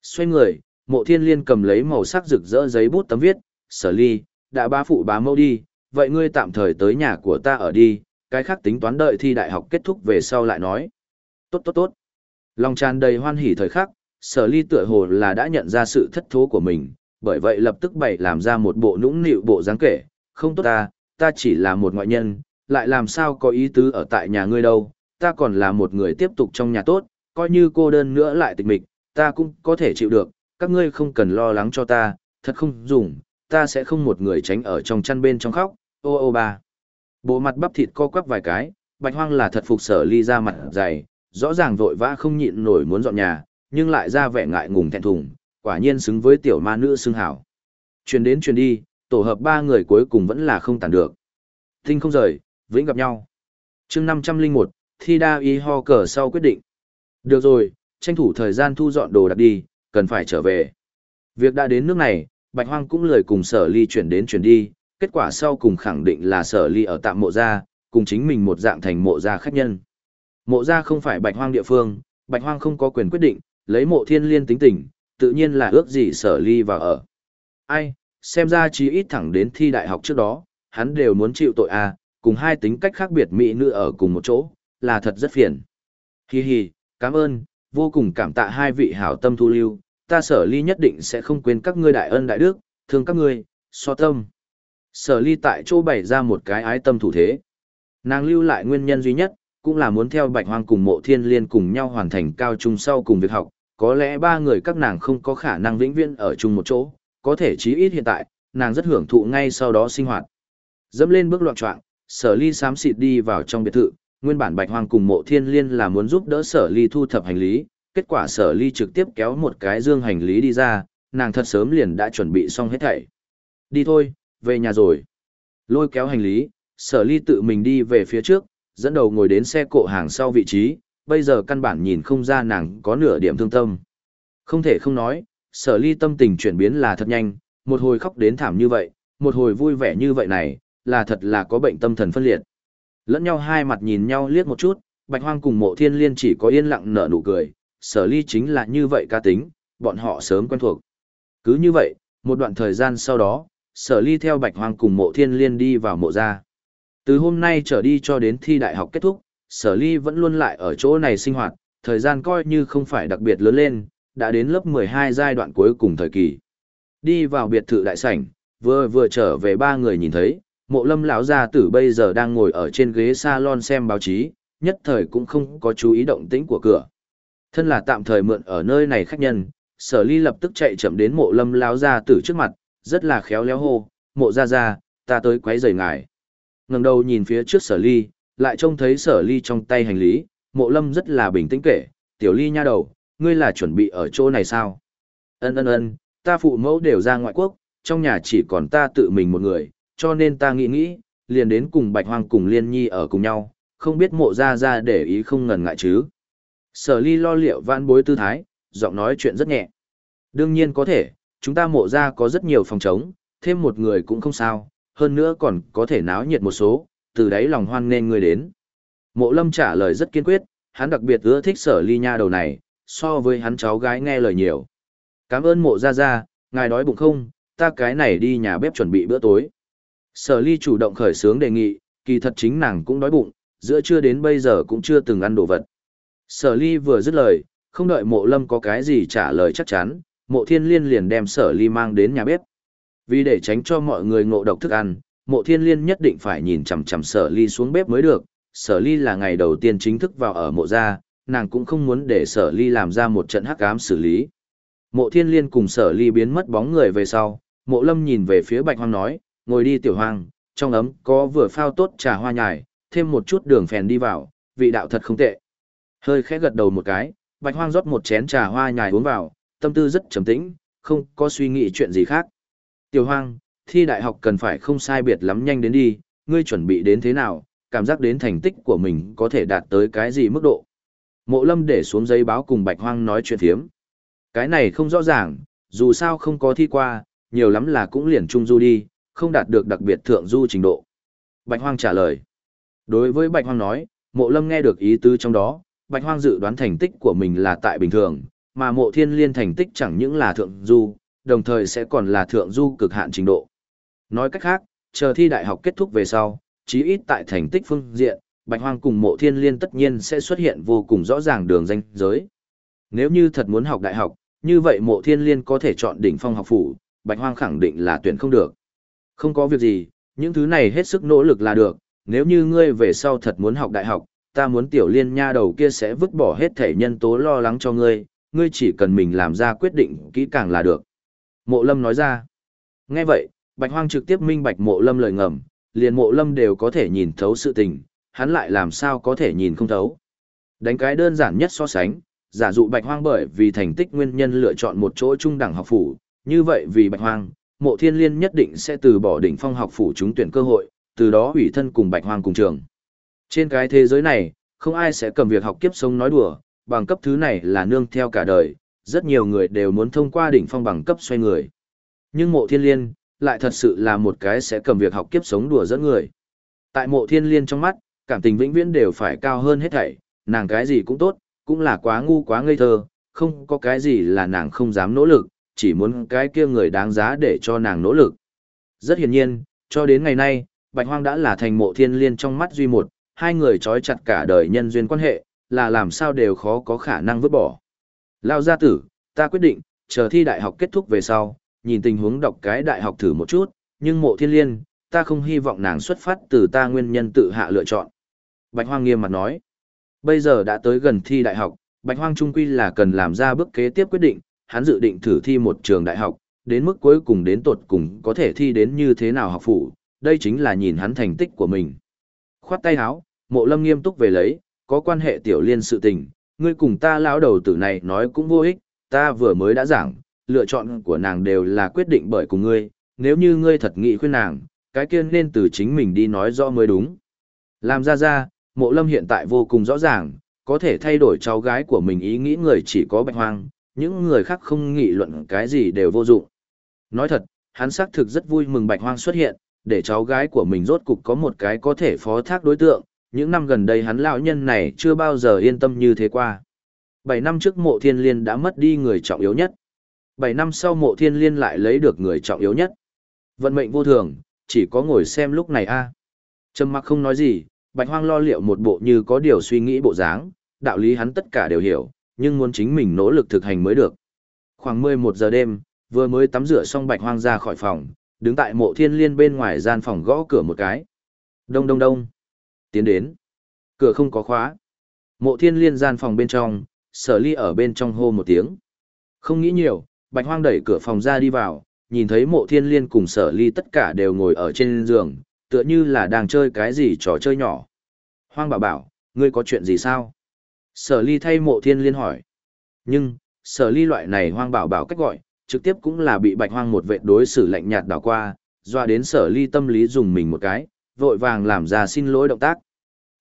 Xoay người, mộ thiên liên cầm lấy màu sắc rực rỡ giấy bút tấm viết, sở ly, đã ba phụ bá mẫu đi, vậy ngươi tạm thời tới nhà của ta ở đi, cái khác tính toán đợi thi đại học kết thúc về sau lại nói. Tốt tốt tốt. Lòng tràn đầy hoan hỉ thời khắc, sở ly tựa hồ là đã nhận ra sự thất thố của mình, bởi vậy lập tức bày làm ra một bộ nũng nịu bộ dáng kể, không tốt ta, ta chỉ là một ngoại nhân, lại làm sao có ý tứ ở tại nhà ngươi đâu, ta còn là một người tiếp tục trong nhà tốt, coi như cô đơn nữa lại tịch mịch, ta cũng có thể chịu được, các ngươi không cần lo lắng cho ta, thật không dùng, ta sẽ không một người tránh ở trong chăn bên trong khóc, ô ô ba. Bộ mặt bắp thịt co quắp vài cái, bạch hoang là thật phục sở ly ra mặt dày, rõ ràng vội vã không nhịn nổi muốn dọn nhà, nhưng lại ra vẻ ngại ngùng thẹn thùng, quả nhiên xứng với tiểu ma nữ xưng hảo. Truyền đến truyền đi, tổ hợp ba người cuối cùng vẫn là không tàn được. Tinh không rời, vĩnh gặp nhau. chương 501, thi đa y ho cờ sau quyết định. Được rồi, tranh thủ thời gian thu dọn đồ đạc đi, cần phải trở về. Việc đã đến nước này, Bạch Hoang cũng lời cùng sở ly chuyển đến chuyển đi, kết quả sau cùng khẳng định là sở ly ở tạm mộ gia, cùng chính mình một dạng thành mộ gia khách nhân. Mộ gia không phải Bạch Hoang địa phương, Bạch Hoang không có quyền quyết định, lấy mộ thiên liên tính tình, tự nhiên là ước gì sở ly vào ở. Ai, xem ra chí ít thẳng đến thi đại học trước đó, hắn đều muốn chịu tội a, cùng hai tính cách khác biệt mỹ nữ ở cùng một chỗ, là thật rất phiền. Hi hi, cảm ơn, vô cùng cảm tạ hai vị hảo tâm thu lưu, ta sở ly nhất định sẽ không quên các ngươi đại ân đại đức, thương các ngươi, so tâm. Sở ly tại chỗ bày ra một cái ái tâm thủ thế. Nàng lưu lại nguyên nhân duy nhất, cũng là muốn theo bạch hoang cùng mộ thiên liên cùng nhau hoàn thành cao trung sau cùng việc học, có lẽ ba người các nàng không có khả năng vĩnh viễn ở chung một chỗ, có thể chí ít hiện tại, nàng rất hưởng thụ ngay sau đó sinh hoạt. Dẫm lên bước loạn trọng, sở ly xám xịt đi vào trong biệt thự, nguyên bản bạch hoang cùng mộ thiên liên là muốn giúp đỡ sở ly thu thập hành lý, kết quả sở ly trực tiếp kéo một cái dương hành lý đi ra, nàng thật sớm liền đã chuẩn bị xong hết thảy. Đi thôi, về nhà rồi. Lôi kéo hành lý, sở ly tự mình đi về phía trước, dẫn đầu ngồi đến xe cộ hàng sau vị trí, bây giờ căn bản nhìn không ra nàng có nửa điểm thương tâm. Không thể không nói, sở ly tâm tình chuyển biến là thật nhanh, một hồi khóc đến thảm như vậy, một hồi vui vẻ như vậy này, là thật là có bệnh tâm thần phân liệt. Lẫn nhau hai mặt nhìn nhau liếc một chút, bạch hoang cùng mộ thiên liên chỉ có yên lặng nở nụ cười, sở ly chính là như vậy ca tính, bọn họ sớm quen thuộc. Cứ như vậy, một đoạn thời gian sau đó, sở ly theo bạch hoang cùng mộ thiên liên đi vào mộ gia. Từ hôm nay trở đi cho đến thi đại học kết thúc, sở ly vẫn luôn lại ở chỗ này sinh hoạt, thời gian coi như không phải đặc biệt lớn lên, đã đến lớp 12 giai đoạn cuối cùng thời kỳ. Đi vào biệt thự đại sảnh, vừa vừa trở về ba người nhìn thấy, mộ lâm lão gia tử bây giờ đang ngồi ở trên ghế salon xem báo chí, nhất thời cũng không có chú ý động tĩnh của cửa. Thân là tạm thời mượn ở nơi này khách nhân, sở ly lập tức chạy chậm đến mộ lâm lão gia tử trước mặt, rất là khéo léo hô, mộ gia gia, ta tới quấy rầy ngài. ngẩng đầu nhìn phía trước sở ly, lại trông thấy sở ly trong tay hành lý, mộ lâm rất là bình tĩnh kể, tiểu ly nha đầu, ngươi là chuẩn bị ở chỗ này sao? Ân ân ân, ta phụ mẫu đều ra ngoại quốc, trong nhà chỉ còn ta tự mình một người, cho nên ta nghĩ nghĩ, liền đến cùng bạch hoang cùng liên nhi ở cùng nhau, không biết mộ ra ra để ý không ngần ngại chứ. Sở ly lo liệu vãn bối tư thái, giọng nói chuyện rất nhẹ. Đương nhiên có thể, chúng ta mộ ra có rất nhiều phòng trống, thêm một người cũng không sao, hơn nữa còn có thể náo nhiệt một số, từ đấy lòng hoan nên người đến. Mộ lâm trả lời rất kiên quyết, hắn đặc biệt ưa thích sở ly nha đầu này, so với hắn cháu gái nghe lời nhiều. Cảm ơn mộ ra ra, ngài đói bụng không, ta cái này đi nhà bếp chuẩn bị bữa tối. Sở ly chủ động khởi xướng đề nghị, kỳ thật chính nàng cũng đói bụng, giữa trưa đến bây giờ cũng chưa từng ăn đồ vật. Sở ly vừa dứt lời, không đợi mộ lâm có cái gì trả lời chắc chắn, mộ thiên liên liền đem sở ly mang đến nhà bếp. Vì để tránh cho mọi người ngộ độc thức ăn, mộ thiên liên nhất định phải nhìn chằm chằm sở ly xuống bếp mới được, sở ly là ngày đầu tiên chính thức vào ở mộ gia, nàng cũng không muốn để sở ly làm ra một trận hắc ám xử lý. Mộ thiên liên cùng sở ly biến mất bóng người về sau, mộ lâm nhìn về phía bạch hoang nói, ngồi đi tiểu hoang, trong ấm có vừa phao tốt trà hoa nhài, thêm một chút đường phèn đi vào, vị đạo thật không tệ. Hơi khẽ gật đầu một cái, bạch hoang rót một chén trà hoa nhài uống vào, tâm tư rất trầm tĩnh, không có suy nghĩ chuyện gì khác. Tiểu hoang, thi đại học cần phải không sai biệt lắm nhanh đến đi, ngươi chuẩn bị đến thế nào, cảm giác đến thành tích của mình có thể đạt tới cái gì mức độ. Mộ lâm để xuống giấy báo cùng bạch hoang nói chuyện thiếm. Cái này không rõ ràng, dù sao không có thi qua, nhiều lắm là cũng liền trung du đi, không đạt được đặc biệt thượng du trình độ. Bạch hoang trả lời. Đối với bạch hoang nói, mộ lâm nghe được ý tứ trong đó, bạch hoang dự đoán thành tích của mình là tại bình thường, mà mộ thiên liên thành tích chẳng những là thượng du, đồng thời sẽ còn là thượng du cực hạn trình độ. Nói cách khác, chờ thi đại học kết thúc về sau, chí ít tại thành tích phương diện, Bạch Hoang cùng mộ thiên liên tất nhiên sẽ xuất hiện vô cùng rõ ràng đường danh giới. Nếu như thật muốn học đại học, như vậy mộ thiên liên có thể chọn đỉnh phong học phủ, Bạch Hoang khẳng định là tuyển không được. Không có việc gì, những thứ này hết sức nỗ lực là được, nếu như ngươi về sau thật muốn học đại học, ta muốn tiểu liên nha đầu kia sẽ vứt bỏ hết thể nhân tố lo lắng cho ngươi, ngươi chỉ cần mình làm ra quyết định kỹ càng là được. Mộ lâm nói ra. Nghe vậy, Bạch Hoang trực tiếp minh bạch mộ lâm lời ngầm, liền mộ lâm đều có thể nhìn thấu sự tình, hắn lại làm sao có thể nhìn không thấu. Đánh cái đơn giản nhất so sánh, giả dụ Bạch Hoang bởi vì thành tích nguyên nhân lựa chọn một chỗ trung đẳng học phủ, như vậy vì Bạch Hoang, mộ thiên liên nhất định sẽ từ bỏ đỉnh phong học phủ trúng tuyển cơ hội, từ đó ủy thân cùng Bạch Hoang cùng trường. Trên cái thế giới này, không ai sẽ cầm việc học kiếp sống nói đùa, bằng cấp thứ này là nương theo cả đời, rất nhiều người đều muốn thông qua đỉnh phong bằng cấp xoay người. Nhưng mộ thiên liên, lại thật sự là một cái sẽ cầm việc học kiếp sống đùa dẫn người. Tại mộ thiên liên trong mắt, cảm tình vĩnh viễn đều phải cao hơn hết thảy, nàng cái gì cũng tốt, cũng là quá ngu quá ngây thơ, không có cái gì là nàng không dám nỗ lực, chỉ muốn cái kia người đáng giá để cho nàng nỗ lực. Rất hiển nhiên, cho đến ngày nay, Bạch Hoang đã là thành mộ thiên liên trong mắt duy một, hai người trói chặt cả đời nhân duyên quan hệ, là làm sao đều khó có khả năng vứt bỏ. Lao gia tử, ta quyết định, chờ thi đại học kết thúc về sau, nhìn tình huống đọc cái đại học thử một chút, nhưng mộ thiên liên, ta không hy vọng nàng xuất phát từ ta nguyên nhân tự hạ lựa chọn. Bạch Hoang nghiêm mặt nói, bây giờ đã tới gần thi đại học, Bạch Hoang trung quy là cần làm ra bước kế tiếp quyết định, hắn dự định thử thi một trường đại học, đến mức cuối cùng đến tột cùng có thể thi đến như thế nào học phủ, đây chính là nhìn hắn thành tích của mình. Khoát tay áo, mộ lâm nghiêm túc về lấy, có quan hệ tiểu liên sự tình, ngươi cùng ta lão đầu tử này nói cũng vô ích, ta vừa mới đã giảng, lựa chọn của nàng đều là quyết định bởi cùng ngươi, nếu như ngươi thật nghị khuyên nàng, cái kia nên từ chính mình đi nói rõ mới đúng. Làm ra ra, mộ lâm hiện tại vô cùng rõ ràng, có thể thay đổi cháu gái của mình ý nghĩ người chỉ có bạch hoang, những người khác không nghị luận cái gì đều vô dụng. Nói thật, hắn xác thực rất vui mừng bạch hoang xuất hiện, để cháu gái của mình rốt cục có một cái có thể phó thác đối tượng, những năm gần đây hắn lão nhân này chưa bao giờ yên tâm như thế qua. Bảy năm trước mộ thiên liên đã mất đi người trọng yếu nhất. Bảy năm sau mộ thiên liên lại lấy được người trọng yếu nhất. Vận mệnh vô thường, chỉ có ngồi xem lúc này a. Trầm mặc không nói gì, bạch hoang lo liệu một bộ như có điều suy nghĩ bộ dáng, đạo lý hắn tất cả đều hiểu, nhưng muốn chính mình nỗ lực thực hành mới được. Khoảng 11 giờ đêm, vừa mới tắm rửa xong bạch hoang ra khỏi phòng, đứng tại mộ thiên liên bên ngoài gian phòng gõ cửa một cái. Đông đông đông. Tiến đến. Cửa không có khóa. Mộ thiên liên gian phòng bên trong, sở ly ở bên trong hô một tiếng. Không nghĩ nhiều, bạch hoang đẩy cửa phòng ra đi vào, nhìn thấy mộ thiên liên cùng sở ly tất cả đều ngồi ở trên giường, tựa như là đang chơi cái gì trò chơi nhỏ. Hoang bảo bảo, ngươi có chuyện gì sao? Sở ly thay mộ thiên liên hỏi. Nhưng, sở ly loại này hoang bảo bảo cách gọi, trực tiếp cũng là bị bạch hoang một vệ đối xử lạnh nhạt đảo qua, doa đến sở ly tâm lý dùng mình một cái, vội vàng làm ra xin lỗi động tác.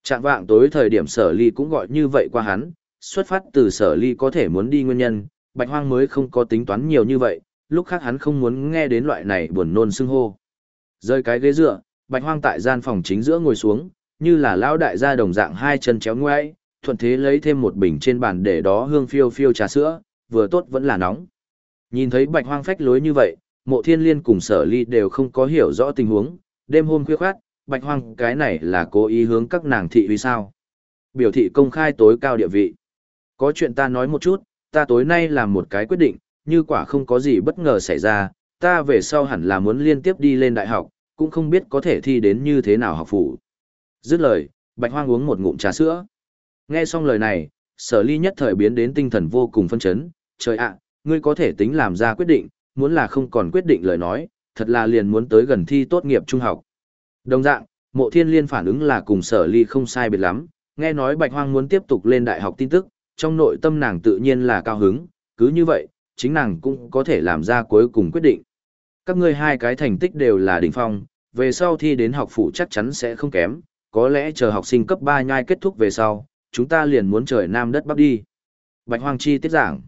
Trạng vạng tối thời điểm sở ly cũng gọi như vậy qua hắn, xuất phát từ sở ly có thể muốn đi nguyên nhân, bạch hoang mới không có tính toán nhiều như vậy, lúc khác hắn không muốn nghe đến loại này buồn nôn sưng hô. Rơi cái ghế dựa, bạch hoang tại gian phòng chính giữa ngồi xuống, như là lão đại gia đồng dạng hai chân chéo ngoãi, thuận thế lấy thêm một bình trên bàn để đó hương phiêu phiêu trà sữa, vừa tốt vẫn là nóng. Nhìn thấy bạch hoang phách lối như vậy, mộ thiên liên cùng sở ly đều không có hiểu rõ tình huống, đêm hôm khuya khoát, bạch hoang cái này là cố ý hướng các nàng thị vì sao. Biểu thị công khai tối cao địa vị. Có chuyện ta nói một chút, ta tối nay làm một cái quyết định, như quả không có gì bất ngờ xảy ra, ta về sau hẳn là muốn liên tiếp đi lên đại học, cũng không biết có thể thi đến như thế nào học phủ. Dứt lời, Bạch Hoang uống một ngụm trà sữa. Nghe xong lời này, sở ly nhất thời biến đến tinh thần vô cùng phân chấn, trời ạ, ngươi có thể tính làm ra quyết định, muốn là không còn quyết định lời nói, thật là liền muốn tới gần thi tốt nghiệp trung học. Đồng dạng, mộ thiên liên phản ứng là cùng sở ly không sai biệt lắm, nghe nói bạch hoang muốn tiếp tục lên đại học tin tức, trong nội tâm nàng tự nhiên là cao hứng, cứ như vậy, chính nàng cũng có thể làm ra cuối cùng quyết định. Các ngươi hai cái thành tích đều là đỉnh phong, về sau thi đến học phụ chắc chắn sẽ không kém, có lẽ chờ học sinh cấp 3 nhai kết thúc về sau, chúng ta liền muốn trời nam đất bắc đi. Bạch Hoang Chi tiết giảng.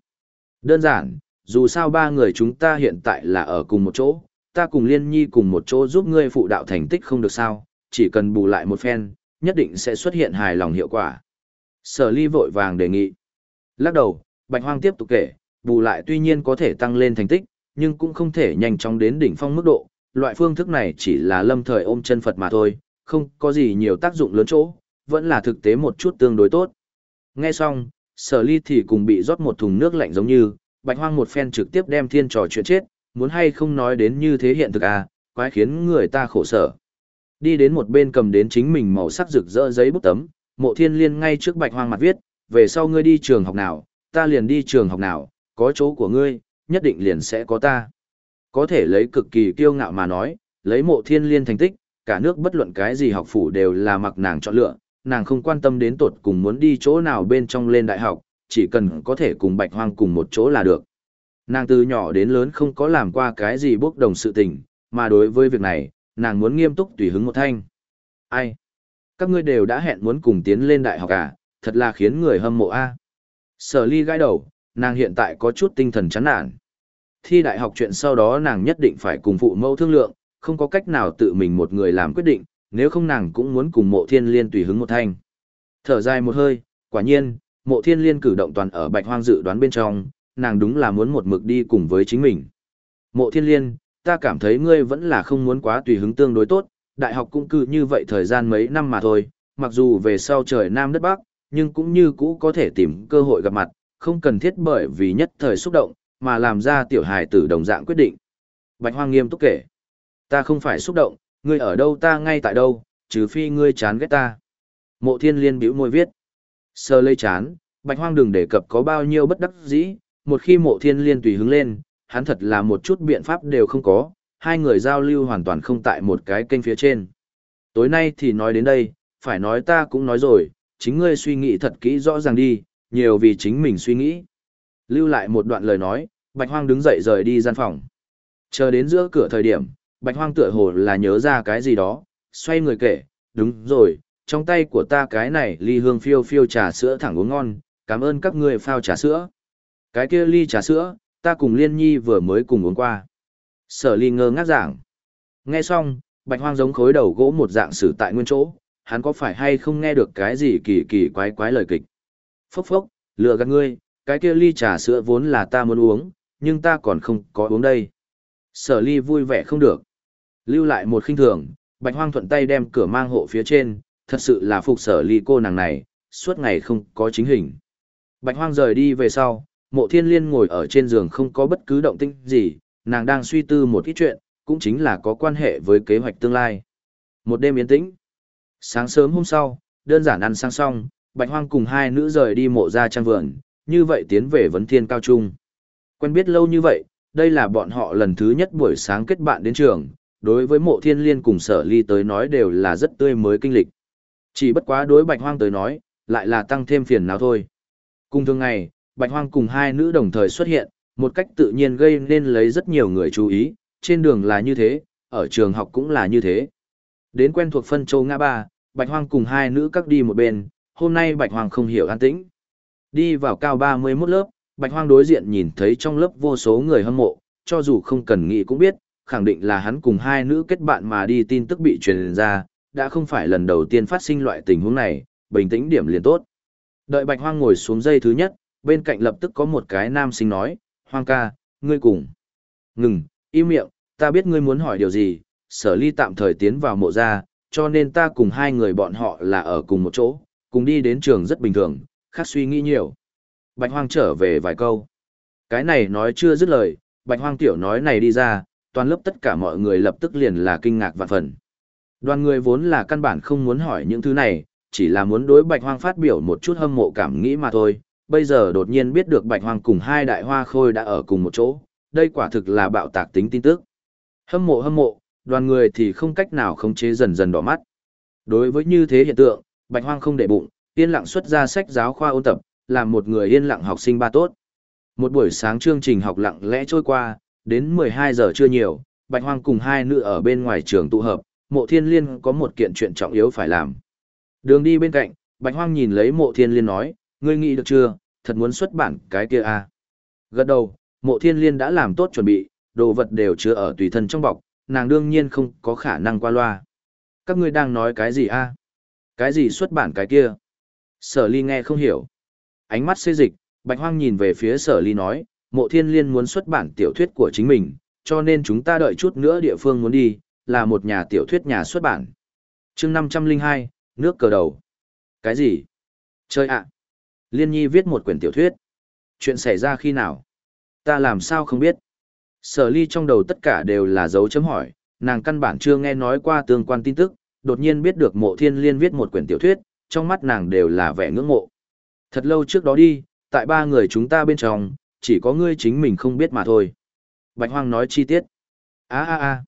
Đơn giản, dù sao ba người chúng ta hiện tại là ở cùng một chỗ, ta cùng Liên Nhi cùng một chỗ giúp ngươi phụ đạo thành tích không được sao, chỉ cần bù lại một phen, nhất định sẽ xuất hiện hài lòng hiệu quả. Sở ly vội vàng đề nghị. Lắc đầu, Bạch Hoang tiếp tục kể, bù lại tuy nhiên có thể tăng lên thành tích, nhưng cũng không thể nhanh chóng đến đỉnh phong mức độ. Loại phương thức này chỉ là lâm thời ôm chân Phật mà thôi, không có gì nhiều tác dụng lớn chỗ, vẫn là thực tế một chút tương đối tốt. Nghe xong, sở ly thì cùng bị rót một thùng nước lạnh giống như, bạch hoang một phen trực tiếp đem thiên trò chuyện chết, muốn hay không nói đến như thế hiện thực à, quái khiến người ta khổ sở. Đi đến một bên cầm đến chính mình màu sắc rực rỡ giấy bút tấm, mộ thiên liên ngay trước bạch hoang mặt viết, về sau ngươi đi trường học nào, ta liền đi trường học nào, có chỗ của ngươi, nhất định liền sẽ có ta. Có thể lấy cực kỳ kiêu ngạo mà nói, lấy mộ thiên liên thành tích, cả nước bất luận cái gì học phủ đều là mặc nàng chọn lựa, nàng không quan tâm đến tột cùng muốn đi chỗ nào bên trong lên đại học, chỉ cần có thể cùng bạch hoang cùng một chỗ là được. Nàng từ nhỏ đến lớn không có làm qua cái gì bốc đồng sự tình, mà đối với việc này, nàng muốn nghiêm túc tùy hứng một thanh. Ai? Các ngươi đều đã hẹn muốn cùng tiến lên đại học à, thật là khiến người hâm mộ a. Sở ly gãi đầu, nàng hiện tại có chút tinh thần chán nản. Thi đại học chuyện sau đó nàng nhất định phải cùng phụ mẫu thương lượng, không có cách nào tự mình một người làm quyết định, nếu không nàng cũng muốn cùng mộ thiên liên tùy hứng một thanh. Thở dài một hơi, quả nhiên, mộ thiên liên cử động toàn ở bạch hoang dự đoán bên trong, nàng đúng là muốn một mực đi cùng với chính mình. Mộ thiên liên, ta cảm thấy ngươi vẫn là không muốn quá tùy hứng tương đối tốt, đại học cũng cứ như vậy thời gian mấy năm mà thôi, mặc dù về sau trời Nam đất Bắc, nhưng cũng như cũ có thể tìm cơ hội gặp mặt, không cần thiết bởi vì nhất thời xúc động, mà làm ra tiểu hài tử đồng dạng quyết định. Bạch hoang nghiêm túc kể, ta không phải xúc động, ngươi ở đâu ta ngay tại đâu, trừ phi ngươi chán ghét ta. Mộ thiên liên bĩu môi viết. Sơ lây chán, bạch hoang đừng đề cập có bao nhiêu bất đắc dĩ, một khi mộ thiên liên tùy hứng lên, hắn thật là một chút biện pháp đều không có, hai người giao lưu hoàn toàn không tại một cái kênh phía trên. Tối nay thì nói đến đây, phải nói ta cũng nói rồi, chính ngươi suy nghĩ thật kỹ rõ ràng đi, nhiều vì chính mình suy nghĩ. Lưu lại một đoạn lời nói, Bạch Hoang đứng dậy rời đi gian phòng. Chờ đến giữa cửa thời điểm, Bạch Hoang tựa hồ là nhớ ra cái gì đó, xoay người kể, đúng rồi, trong tay của ta cái này ly hương phiêu phiêu trà sữa thẳng uống ngon, cảm ơn các ngươi phao trà sữa. Cái kia ly trà sữa, ta cùng Liên Nhi vừa mới cùng uống qua. Sở ly ngơ ngác giảng. Nghe xong, Bạch Hoang giống khối đầu gỗ một dạng sử tại nguyên chỗ, hắn có phải hay không nghe được cái gì kỳ kỳ quái quái lời kịch. Phốc phốc, lừa gạt ngươi, cái kia ly trà sữa vốn là ta muốn uống, nhưng ta còn không có uống đây. Sở ly vui vẻ không được. Lưu lại một khinh thường, Bạch Hoang thuận tay đem cửa mang hộ phía trên, thật sự là phục sở ly cô nàng này, suốt ngày không có chính hình. Bạch Hoang rời đi về sau, mộ thiên liên ngồi ở trên giường không có bất cứ động tĩnh gì, nàng đang suy tư một ít chuyện, cũng chính là có quan hệ với kế hoạch tương lai. Một đêm yên tĩnh. Sáng sớm hôm sau, đơn giản ăn sáng xong, Bạch Hoang cùng hai nữ rời đi mộ ra trang vườn, như vậy tiến về vấn thiên cao trung. Quen biết lâu như vậy, đây là bọn họ lần thứ nhất buổi sáng kết bạn đến trường, đối với mộ thiên liên cùng sở ly tới nói đều là rất tươi mới kinh lịch. Chỉ bất quá đối bạch hoang tới nói, lại là tăng thêm phiền não thôi. Cùng thường ngày, bạch hoang cùng hai nữ đồng thời xuất hiện, một cách tự nhiên gây nên lấy rất nhiều người chú ý, trên đường là như thế, ở trường học cũng là như thế. Đến quen thuộc phân châu ngã ba, bạch hoang cùng hai nữ các đi một bên, hôm nay bạch hoang không hiểu an tĩnh. Đi vào cao 31 lớp, bạch hoang đối diện nhìn thấy trong lớp vô số người hâm mộ, cho dù không cần nghĩ cũng biết, khẳng định là hắn cùng hai nữ kết bạn mà đi tin tức bị truyền ra, đã không phải lần đầu tiên phát sinh loại tình huống này, bình tĩnh điểm liền tốt. Đợi Bạch Hoang ngồi xuống dây thứ nhất, bên cạnh lập tức có một cái nam sinh nói, Hoang ca, ngươi cùng. Ngừng, im miệng, ta biết ngươi muốn hỏi điều gì, sở ly tạm thời tiến vào mộ gia, cho nên ta cùng hai người bọn họ là ở cùng một chỗ, cùng đi đến trường rất bình thường, khác suy nghĩ nhiều. Bạch Hoang trở về vài câu. Cái này nói chưa dứt lời, Bạch Hoang tiểu nói này đi ra, toàn lớp tất cả mọi người lập tức liền là kinh ngạc vạn phần. Đoàn người vốn là căn bản không muốn hỏi những thứ này, chỉ là muốn đối bạch hoang phát biểu một chút hâm mộ cảm nghĩ mà thôi. Bây giờ đột nhiên biết được bạch hoang cùng hai đại hoa khôi đã ở cùng một chỗ, đây quả thực là bạo tạc tính tin tức. Hâm mộ hâm mộ, đoàn người thì không cách nào khống chế dần dần đỏ mắt. Đối với như thế hiện tượng, bạch hoang không để bụng, yên lặng xuất ra sách giáo khoa ôn tập, làm một người yên lặng học sinh ba tốt. Một buổi sáng chương trình học lặng lẽ trôi qua, đến 12 giờ chưa nhiều, Bạch Hoang cùng hai nữ ở bên ngoài trường tụ hợp, mộ thiên liên có một kiện chuyện trọng yếu phải làm. Đường đi bên cạnh, Bạch Hoang nhìn lấy mộ thiên liên nói, ngươi nghĩ được chưa, thật muốn xuất bản cái kia à. Gật đầu, mộ thiên liên đã làm tốt chuẩn bị, đồ vật đều chứa ở tùy thân trong bọc, nàng đương nhiên không có khả năng qua loa. Các ngươi đang nói cái gì a? À? Cái gì xuất bản cái kia? Sở ly nghe không hiểu. Ánh mắt xê dịch, Bạch Hoang nhìn về phía sở ly nói, mộ thiên liên muốn xuất bản tiểu thuyết của chính mình, cho nên chúng ta đợi chút nữa địa phương muốn đi, là một nhà tiểu thuyết nhà xuất bản. chương 502, nước cờ đầu. Cái gì? Chơi ạ! Liên nhi viết một quyển tiểu thuyết. Chuyện xảy ra khi nào? Ta làm sao không biết? Sở ly trong đầu tất cả đều là dấu chấm hỏi, nàng căn bản chưa nghe nói qua tương quan tin tức, đột nhiên biết được mộ thiên liên viết một quyển tiểu thuyết, trong mắt nàng đều là vẻ ngưỡng mộ. Thật lâu trước đó đi, tại ba người chúng ta bên trong, chỉ có ngươi chính mình không biết mà thôi. Bạch Hoang nói chi tiết. a a a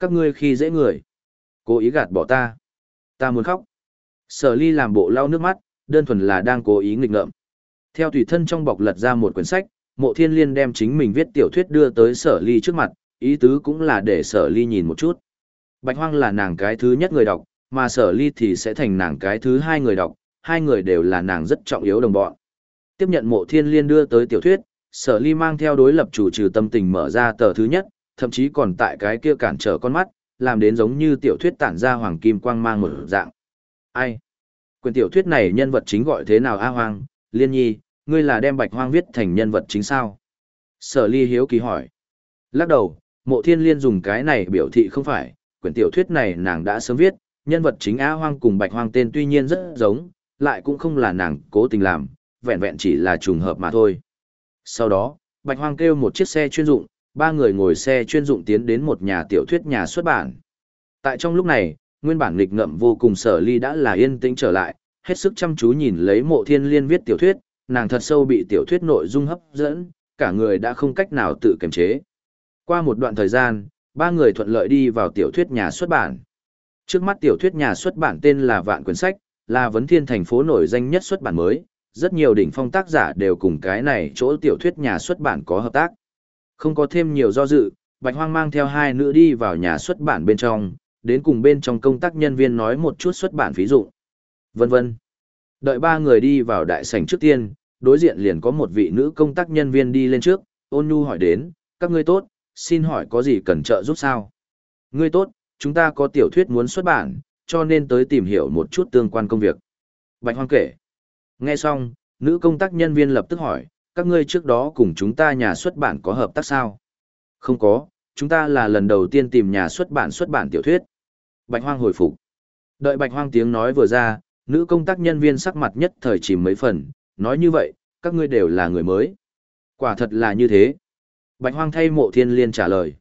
các ngươi khi dễ người. Cố ý gạt bỏ ta. Ta muốn khóc. Sở ly làm bộ lau nước mắt, đơn thuần là đang cố ý nghịch ngợm. Theo tùy thân trong bọc lật ra một quyển sách, mộ thiên liên đem chính mình viết tiểu thuyết đưa tới sở ly trước mặt, ý tứ cũng là để sở ly nhìn một chút. Bạch hoang là nàng cái thứ nhất người đọc, mà sở ly thì sẽ thành nàng cái thứ hai người đọc, hai người đều là nàng rất trọng yếu đồng bọn. Tiếp nhận mộ thiên liên đưa tới tiểu thuyết, sở ly mang theo đối lập chủ trừ tâm tình mở ra tờ thứ nhất, thậm chí còn tại cái kia cản trở con mắt, làm đến giống như tiểu thuyết tản ra hoàng kim quang mang một dạng. Ai? Quyền tiểu thuyết này nhân vật chính gọi thế nào A Hoang, Liên Nhi, ngươi là đem Bạch Hoang viết thành nhân vật chính sao? Sở ly hiếu kỳ hỏi. Lắc đầu, mộ thiên liên dùng cái này biểu thị không phải, quyển tiểu thuyết này nàng đã sớm viết, nhân vật chính A Hoang cùng Bạch Hoang tên tuy nhiên rất giống, lại cũng không là nàng cố tình làm, vẹn vẹn chỉ là trùng hợp mà thôi. Sau đó, Bạch Hoang kêu một chiếc xe chuyên dụng, ba người ngồi xe chuyên dụng tiến đến một nhà tiểu thuyết nhà xuất bản. Tại trong lúc này, nguyên bản nghịch ngậm vô cùng sở ly đã là yên tĩnh trở lại, hết sức chăm chú nhìn lấy mộ thiên liên viết tiểu thuyết, nàng thật sâu bị tiểu thuyết nội dung hấp dẫn, cả người đã không cách nào tự kiềm chế. Qua một đoạn thời gian, ba người thuận lợi đi vào tiểu thuyết nhà xuất bản. Trước mắt tiểu thuyết nhà xuất bản tên là Vạn Quyển Sách, là vấn thiên thành phố nổi danh nhất xuất bản mới, rất nhiều đỉnh phong tác giả đều cùng cái này chỗ tiểu thuyết nhà xuất bản có hợp tác. Không có thêm nhiều do dự, Bạch Hoang mang theo hai nữ đi vào nhà xuất bản bên trong, đến cùng bên trong công tác nhân viên nói một chút xuất bản ví dụ. Vân vân. Đợi ba người đi vào đại sảnh trước tiên, đối diện liền có một vị nữ công tác nhân viên đi lên trước, ôn nhu hỏi đến, các ngươi tốt, xin hỏi có gì cần trợ giúp sao? Ngươi tốt, chúng ta có tiểu thuyết muốn xuất bản, cho nên tới tìm hiểu một chút tương quan công việc. Bạch Hoang kể. Nghe xong, nữ công tác nhân viên lập tức hỏi, các ngươi trước đó cùng chúng ta nhà xuất bản có hợp tác sao? Không có, chúng ta là lần đầu tiên tìm nhà xuất bản xuất bản tiểu thuyết. Bạch Hoang hồi phục. Đợi Bạch Hoang tiếng nói vừa ra, nữ công tác nhân viên sắc mặt nhất thời chìm mấy phần, nói như vậy, các ngươi đều là người mới. Quả thật là như thế. Bạch Hoang thay mộ thiên liên trả lời.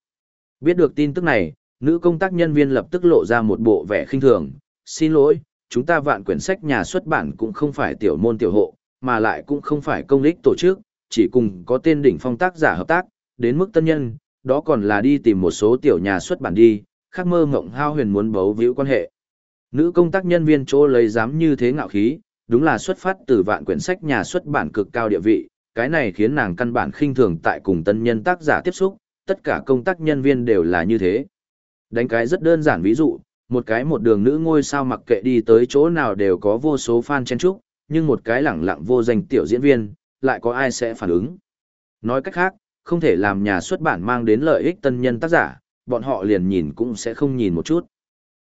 Biết được tin tức này, nữ công tác nhân viên lập tức lộ ra một bộ vẻ khinh thường. Xin lỗi, chúng ta vạn quyển sách nhà xuất bản cũng không phải tiểu môn tiểu hộ, mà lại cũng không phải công lích tổ chức, chỉ cùng có tên đỉnh phong tác giả hợp tác, đến mức tân nhân, đó còn là đi tìm một số tiểu nhà xuất bản đi, khác mơ ngộng hao huyền muốn bấu víu quan hệ. Nữ công tác nhân viên chỗ lấy dám như thế ngạo khí, đúng là xuất phát từ vạn quyển sách nhà xuất bản cực cao địa vị, cái này khiến nàng căn bản khinh thường tại cùng tân nhân tác giả tiếp xúc, tất cả công tác nhân viên đều là như thế. Đánh cái rất đơn giản ví dụ, một cái một đường nữ ngôi sao mặc kệ đi tới chỗ nào đều có vô số fan chen chúc, nhưng một cái lẳng lặng vô danh tiểu diễn viên, lại có ai sẽ phản ứng. Nói cách khác, không thể làm nhà xuất bản mang đến lợi ích tân nhân tác giả, bọn họ liền nhìn cũng sẽ không nhìn một chút.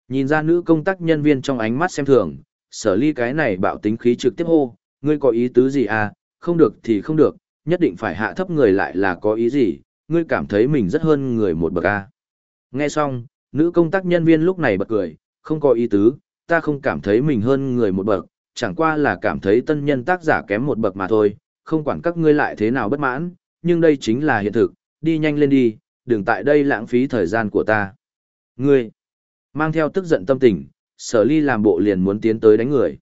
Nhìn ra nữ công tác nhân viên trong ánh mắt xem thường, sở ly cái này bạo tính khí trực tiếp hô, ngươi có ý tứ gì à, không được thì không được, nhất định phải hạ thấp người lại là có ý gì, ngươi cảm thấy mình rất hơn người một bậc à. Nghe xong, nữ công tác nhân viên lúc này bật cười, không có ý tứ, ta không cảm thấy mình hơn người một bậc, chẳng qua là cảm thấy tân nhân tác giả kém một bậc mà thôi, không quản các ngươi lại thế nào bất mãn, nhưng đây chính là hiện thực, đi nhanh lên đi, đừng tại đây lãng phí thời gian của ta. Ngươi, mang theo tức giận tâm tình, sở ly làm bộ liền muốn tiến tới đánh người.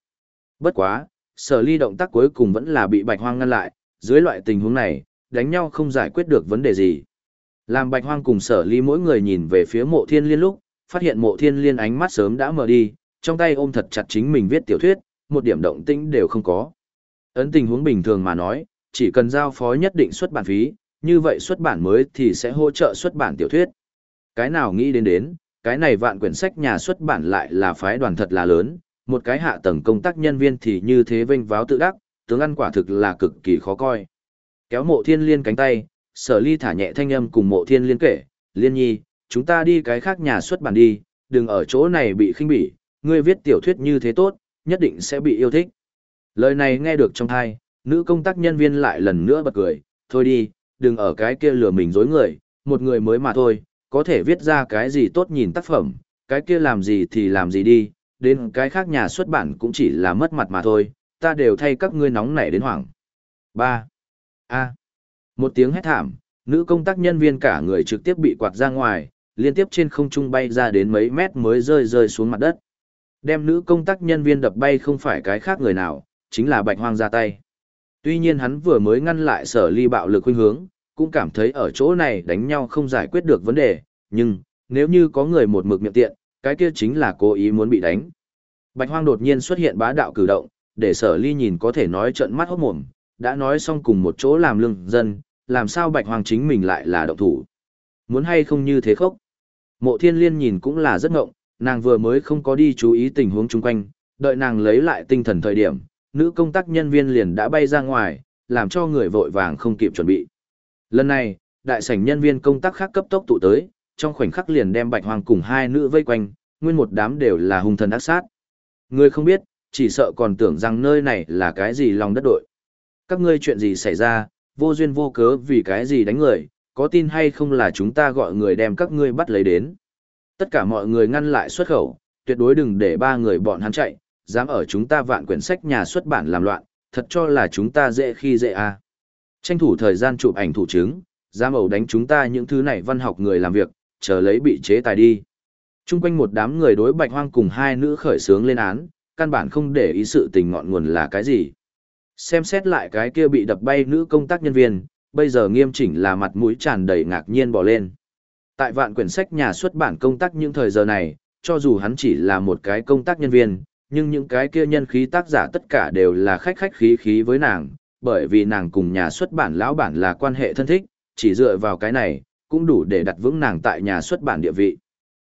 Bất quá, sở ly động tác cuối cùng vẫn là bị bạch hoang ngăn lại, dưới loại tình huống này, đánh nhau không giải quyết được vấn đề gì. Làm bạch hoang cùng sở ly mỗi người nhìn về phía mộ thiên liên lúc, phát hiện mộ thiên liên ánh mắt sớm đã mở đi, trong tay ôm thật chặt chính mình viết tiểu thuyết, một điểm động tĩnh đều không có. Ấn tình huống bình thường mà nói, chỉ cần giao phó nhất định xuất bản phí, như vậy xuất bản mới thì sẽ hỗ trợ xuất bản tiểu thuyết. Cái nào nghĩ đến đến, cái này vạn quyển sách nhà xuất bản lại là phái đoàn thật là lớn, một cái hạ tầng công tác nhân viên thì như thế vênh váo tự đắc, tướng ăn quả thực là cực kỳ khó coi. Kéo mộ thiên liên cánh tay, sở ly thả nhẹ thanh âm cùng mộ thiên liên kể, liên nhi, chúng ta đi cái khác nhà xuất bản đi, đừng ở chỗ này bị khinh bỉ, ngươi viết tiểu thuyết như thế tốt, nhất định sẽ bị yêu thích. Lời này nghe được trong thai, nữ công tác nhân viên lại lần nữa bật cười, thôi đi, đừng ở cái kia lừa mình dối người, một người mới mà thôi, có thể viết ra cái gì tốt nhìn tác phẩm, cái kia làm gì thì làm gì đi, đến cái khác nhà xuất bản cũng chỉ là mất mặt mà thôi, ta đều thay các ngươi nóng nảy đến hoảng. 3. A. Một tiếng hét thảm, nữ công tác nhân viên cả người trực tiếp bị quạt ra ngoài, liên tiếp trên không trung bay ra đến mấy mét mới rơi rơi xuống mặt đất. Đem nữ công tác nhân viên đập bay không phải cái khác người nào, chính là bạch hoang ra tay. Tuy nhiên hắn vừa mới ngăn lại sở ly bạo lực khuynh hướng, cũng cảm thấy ở chỗ này đánh nhau không giải quyết được vấn đề, nhưng, nếu như có người một mực miệng tiện, cái kia chính là cố ý muốn bị đánh. Bạch hoang đột nhiên xuất hiện bá đạo cử động, để sở ly nhìn có thể nói trợn mắt hốt mồm, đã nói xong cùng một chỗ làm lương dân, làm sao bạch hoàng chính mình lại là động thủ. Muốn hay không như thế khốc. Mộ thiên liên nhìn cũng là rất ngộng, nàng vừa mới không có đi chú ý tình huống chung quanh, đợi nàng lấy lại tinh thần thời điểm, nữ công tác nhân viên liền đã bay ra ngoài, làm cho người vội vàng không kịp chuẩn bị. Lần này, đại sảnh nhân viên công tác khác cấp tốc tụ tới, trong khoảnh khắc liền đem bạch hoàng cùng hai nữ vây quanh, nguyên một đám đều là hung thần ác sát. Người không biết, chỉ sợ còn tưởng rằng nơi này là cái gì lòng đất đội. Các ngươi chuyện gì xảy ra, vô duyên vô cớ vì cái gì đánh người, có tin hay không là chúng ta gọi người đem các ngươi bắt lấy đến. Tất cả mọi người ngăn lại xuất khẩu, tuyệt đối đừng để ba người bọn hắn chạy, dám ở chúng ta vạn quyển sách nhà xuất bản làm loạn, thật cho là chúng ta dễ khi dễ à. Tranh thủ thời gian chụp ảnh thủ chứng, dám ẩu đánh chúng ta những thứ này văn học người làm việc, chờ lấy bị chế tài đi. Trung quanh một đám người đối bạch hoang cùng hai nữ khởi sướng lên án, căn bản không để ý sự tình ngọn nguồn là cái gì. Xem xét lại cái kia bị đập bay nữ công tác nhân viên, bây giờ nghiêm chỉnh là mặt mũi tràn đầy ngạc nhiên bỏ lên. Tại vạn quyển sách nhà xuất bản công tác những thời giờ này, cho dù hắn chỉ là một cái công tác nhân viên, nhưng những cái kia nhân khí tác giả tất cả đều là khách khách khí khí với nàng, bởi vì nàng cùng nhà xuất bản lão bản là quan hệ thân thích, chỉ dựa vào cái này, cũng đủ để đặt vững nàng tại nhà xuất bản địa vị.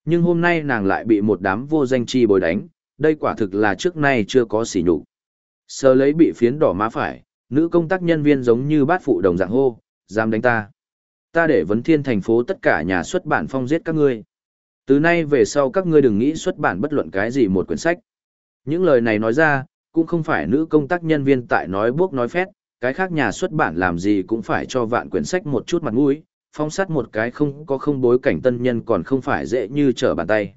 Nhưng hôm nay nàng lại bị một đám vô danh chi bồi đánh, đây quả thực là trước nay chưa có sỉ nhục sờ lấy bị phiến đỏ má phải, nữ công tác nhân viên giống như bát phụ đồng dạng hô, dám đánh ta. Ta để vấn thiên thành phố tất cả nhà xuất bản phong giết các ngươi. Từ nay về sau các ngươi đừng nghĩ xuất bản bất luận cái gì một quyển sách. Những lời này nói ra, cũng không phải nữ công tác nhân viên tại nói buốc nói phét, cái khác nhà xuất bản làm gì cũng phải cho vạn quyển sách một chút mặt mũi, phong sát một cái không có không bối cảnh tân nhân còn không phải dễ như trở bàn tay.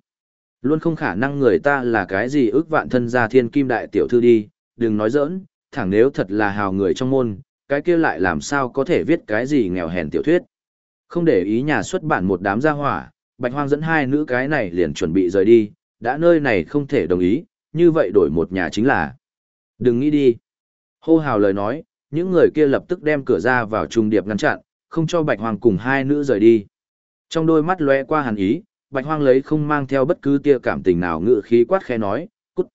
Luôn không khả năng người ta là cái gì ước vạn thân gia thiên kim đại tiểu thư đi, đừng nói giỡn, thẳng nếu thật là hào người trong môn, cái kia lại làm sao có thể viết cái gì nghèo hèn tiểu thuyết. Không để ý nhà xuất bản một đám gia hỏa, bạch hoang dẫn hai nữ cái này liền chuẩn bị rời đi, đã nơi này không thể đồng ý, như vậy đổi một nhà chính là. Đừng nghĩ đi. Hô hào lời nói, những người kia lập tức đem cửa ra vào trung điệp ngăn chặn, không cho bạch hoang cùng hai nữ rời đi. Trong đôi mắt lóe qua hàn ý, bạch hoang lấy không mang theo bất cứ tia cảm tình nào ngự khí quát khẽ nói, cút.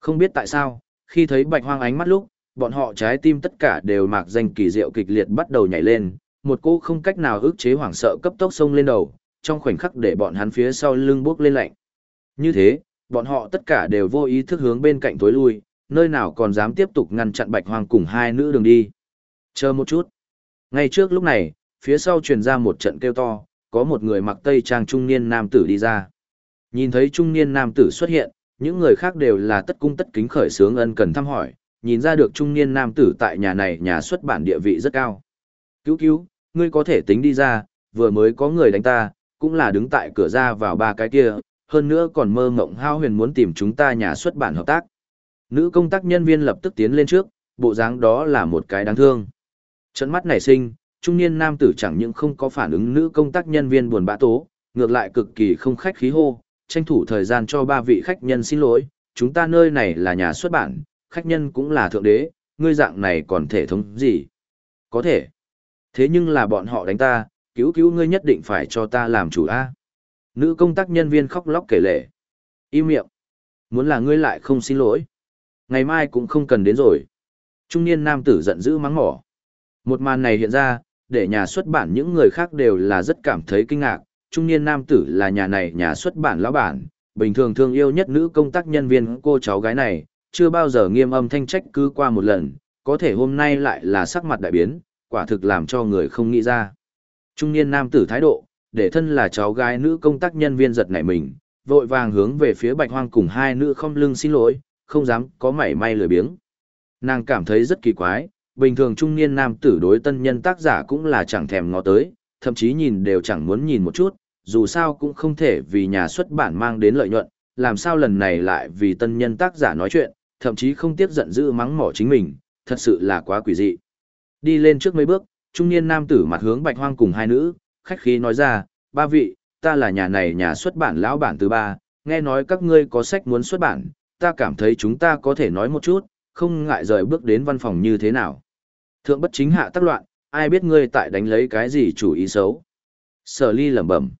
Không biết tại sao, khi thấy bạch hoang ánh mắt lúc, bọn họ trái tim tất cả đều mạc danh kỳ diệu kịch liệt bắt đầu nhảy lên, một cô không cách nào ức chế hoảng sợ cấp tốc xông lên đầu, trong khoảnh khắc để bọn hắn phía sau lưng bước lên lạnh. Như thế, bọn họ tất cả đều vô ý thức hướng bên cạnh tối lui, nơi nào còn dám tiếp tục ngăn chặn bạch hoang cùng hai nữ đường đi. Chờ một chút. Ngay trước lúc này, phía sau truyền ra một trận kêu to, có một người mặc tây trang trung niên nam tử đi ra. Nhìn thấy trung niên nam tử xuất hiện, những người khác đều là tất cung tất kính khởi sướng ân cần thăm hỏi, nhìn ra được trung niên nam tử tại nhà này nhà xuất bản địa vị rất cao. Cứu cứu, ngươi có thể tính đi ra, vừa mới có người đánh ta, cũng là đứng tại cửa ra vào ba cái kia, hơn nữa còn mơ mộng hao huyền muốn tìm chúng ta nhà xuất bản hợp tác. Nữ công tác nhân viên lập tức tiến lên trước, bộ dáng đó là một cái đáng thương. Trận mắt nảy sinh, Trung niên nam tử chẳng những không có phản ứng nữ công tác nhân viên buồn bã tố, ngược lại cực kỳ không khách khí hô, tranh thủ thời gian cho ba vị khách nhân xin lỗi, chúng ta nơi này là nhà xuất bản, khách nhân cũng là thượng đế, ngươi dạng này còn thể thống gì? Có thể. Thế nhưng là bọn họ đánh ta, cứu cứu ngươi nhất định phải cho ta làm chủ a. Nữ công tác nhân viên khóc lóc kể lể. Im miệng. Muốn là ngươi lại không xin lỗi. Ngày mai cũng không cần đến rồi. Trung niên nam tử giận dữ mắng mỏ. Một màn này hiện ra, để nhà xuất bản những người khác đều là rất cảm thấy kinh ngạc. Trung niên nam tử là nhà này nhà xuất bản lão bản, bình thường thương yêu nhất nữ công tác nhân viên cô cháu gái này, chưa bao giờ nghiêm âm thanh trách cứ qua một lần, có thể hôm nay lại là sắc mặt đại biến, quả thực làm cho người không nghĩ ra. Trung niên nam tử thái độ, để thân là cháu gái nữ công tác nhân viên giật nảy mình, vội vàng hướng về phía bạch hoang cùng hai nữ không lưng xin lỗi, không dám có mảy may lười biếng. Nàng cảm thấy rất kỳ quái, bình thường trung niên nam tử đối tân nhân tác giả cũng là chẳng thèm ngó tới, thậm chí nhìn đều chẳng muốn nhìn một chút, dù sao cũng không thể vì nhà xuất bản mang đến lợi nhuận, làm sao lần này lại vì tân nhân tác giả nói chuyện, thậm chí không tiếc giận dữ mắng mỏ chính mình, thật sự là quá quỷ dị. Đi lên trước mấy bước, trung niên nam tử mặt hướng bạch hoang cùng hai nữ, khách khí nói ra, ba vị, ta là nhà này nhà xuất bản lão bản thứ ba, nghe nói các ngươi có sách muốn xuất bản, ta cảm thấy chúng ta có thể nói một chút, không ngại rời bước đến văn phòng như thế nào. Thượng bất chính hạ tác loạn, ai biết ngươi tại đánh lấy cái gì chủ ý xấu. Sở ly lẩm bẩm.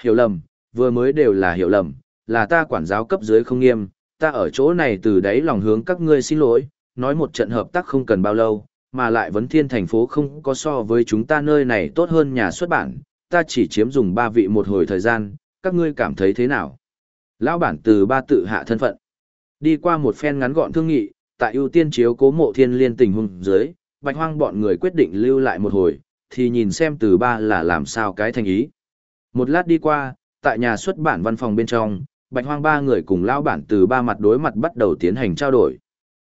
Hiểu lầm, vừa mới đều là hiểu lầm, là ta quản giáo cấp dưới không nghiêm, ta ở chỗ này từ đấy lòng hướng các ngươi xin lỗi, nói một trận hợp tác không cần bao lâu, mà lại vấn thiên thành phố không có so với chúng ta nơi này tốt hơn nhà xuất bản, ta chỉ chiếm dùng ba vị một hồi thời gian, các ngươi cảm thấy thế nào? Lão bản từ ba tự hạ thân phận. Đi qua một phen ngắn gọn thương nghị, tại ưu tiên chiếu cố mộ thiên liên tình hùng dưới, bạch hoang bọn người quyết định lưu lại một hồi, thì nhìn xem từ ba là làm sao cái thành ý. Một lát đi qua, tại nhà xuất bản văn phòng bên trong, bạch hoang ba người cùng lão bản từ ba mặt đối mặt bắt đầu tiến hành trao đổi.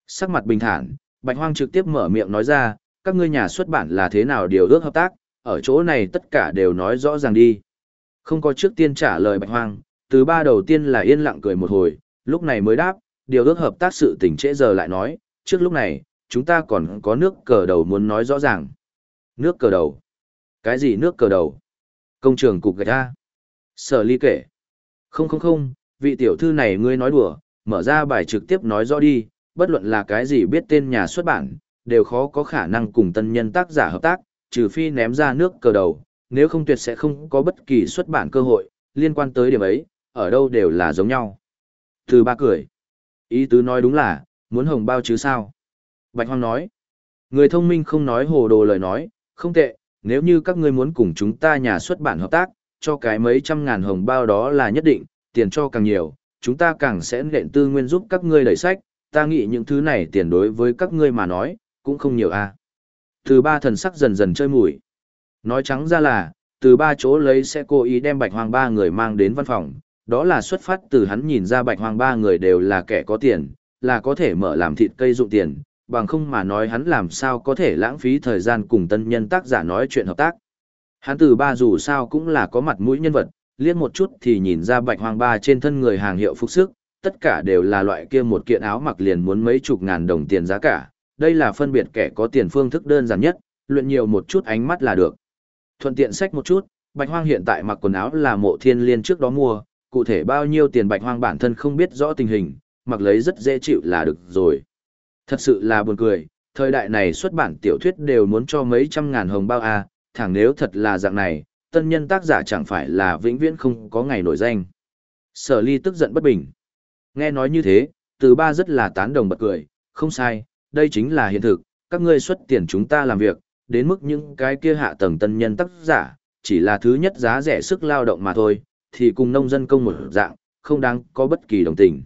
Sắc mặt bình thản, bạch hoang trực tiếp mở miệng nói ra, các ngươi nhà xuất bản là thế nào điều ước hợp tác, ở chỗ này tất cả đều nói rõ ràng đi. Không có trước tiên trả lời bạch hoang, từ ba đầu tiên là yên lặng cười một hồi, lúc này mới đáp, điều ước hợp tác sự tình trễ giờ lại nói, trước lúc này, chúng ta còn có nước cờ đầu muốn nói rõ ràng. Nước cờ đầu? Cái gì nước cờ đầu? Công trường cục gạch A. Sở ly kể. Không không không, vị tiểu thư này ngươi nói đùa, mở ra bài trực tiếp nói rõ đi, bất luận là cái gì biết tên nhà xuất bản, đều khó có khả năng cùng tân nhân tác giả hợp tác, trừ phi ném ra nước cờ đầu, nếu không tuyệt sẽ không có bất kỳ xuất bản cơ hội, liên quan tới điểm ấy, ở đâu đều là giống nhau. Từ ba cười. Ý tứ nói đúng là, muốn hồng bao chứ sao? Bạch Hoang nói. Người thông minh không nói hồ đồ lời nói, không tệ, nếu như các ngươi muốn cùng chúng ta nhà xuất bản hợp tác, cho cái mấy trăm ngàn hồng bao đó là nhất định, tiền cho càng nhiều, chúng ta càng sẽ nện tư nguyên giúp các ngươi đẩy sách, ta nghĩ những thứ này tiền đối với các ngươi mà nói, cũng không nhiều à. Từ ba thần sắc dần dần chơi mùi. Nói trắng ra là, từ ba chỗ lấy sẽ cố ý đem bạch hoang ba người mang đến văn phòng, đó là xuất phát từ hắn nhìn ra bạch hoang ba người đều là kẻ có tiền, là có thể mở làm thịt cây dụng tiền, bằng không mà nói hắn làm sao có thể lãng phí thời gian cùng tân nhân tác giả nói chuyện hợp tác. Hắn từ ba dù sao cũng là có mặt mũi nhân vật, liếc một chút thì nhìn ra bạch hoang ba trên thân người hàng hiệu phục sức, tất cả đều là loại kia một kiện áo mặc liền muốn mấy chục ngàn đồng tiền giá cả. Đây là phân biệt kẻ có tiền phương thức đơn giản nhất, luyện nhiều một chút ánh mắt là được. Thuận tiện sách một chút, bạch hoang hiện tại mặc quần áo là mộ thiên liên trước đó mua, cụ thể bao nhiêu tiền bạch hoang bản thân không biết rõ tình hình, mặc lấy rất dễ chịu là được rồi. Thật sự là buồn cười, thời đại này xuất bản tiểu thuyết đều muốn cho mấy trăm ngàn hồng bao a, à, thẳng nếu thật là dạng này, tân nhân tác giả chẳng phải là vĩnh viễn không có ngày nổi danh. Sở ly tức giận bất bình. Nghe nói như thế, từ ba rất là tán đồng bật cười, không sai, đây chính là hiện thực, các ngươi xuất tiền chúng ta làm việc, đến mức những cái kia hạ tầng tân nhân tác giả, chỉ là thứ nhất giá rẻ sức lao động mà thôi, thì cùng nông dân công một dạng, không đáng có bất kỳ đồng tình.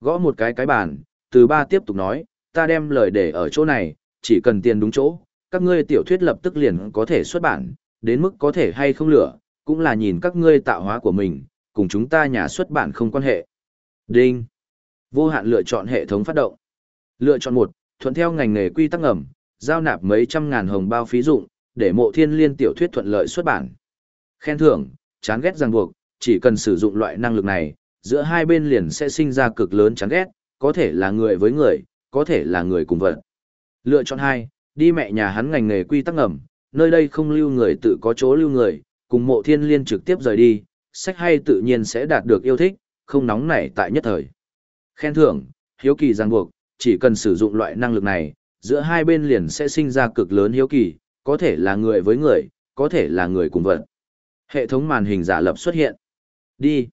Gõ một cái cái bàn, từ ba tiếp tục nói, ta đem lời để ở chỗ này, chỉ cần tiền đúng chỗ, các ngươi tiểu thuyết lập tức liền có thể xuất bản, đến mức có thể hay không lửa, cũng là nhìn các ngươi tạo hóa của mình, cùng chúng ta nhà xuất bản không quan hệ. Đinh. Vô hạn lựa chọn hệ thống phát động. Lựa chọn một, thuận theo ngành nghề quy tắc ngầm, giao nạp mấy trăm ngàn hồng bao phí dụng, để mộ thiên liên tiểu thuyết thuận lợi xuất bản. Khen thưởng, chán ghét ràng buộc, chỉ cần sử dụng loại năng lực này, giữa hai bên liền sẽ sinh ra cực lớn chán ghét, có thể là người với người, có thể là người cùng vật. Lựa chọn hai, đi mẹ nhà hắn ngành nghề quy tắc ngầm, nơi đây không lưu người tự có chỗ lưu người, cùng mộ thiên liên trực tiếp rời đi, sách hay tự nhiên sẽ đạt được yêu thích, không nóng nảy tại nhất thời. Khen thưởng, hiếu kỳ ràng buộc, chỉ cần sử dụng loại năng lực này, giữa hai bên liền sẽ sinh ra cực lớn hiếu kỳ, có thể là người với người, có thể là người cùng vật. Hệ thống màn hình giả lập xuất hiện. Đi.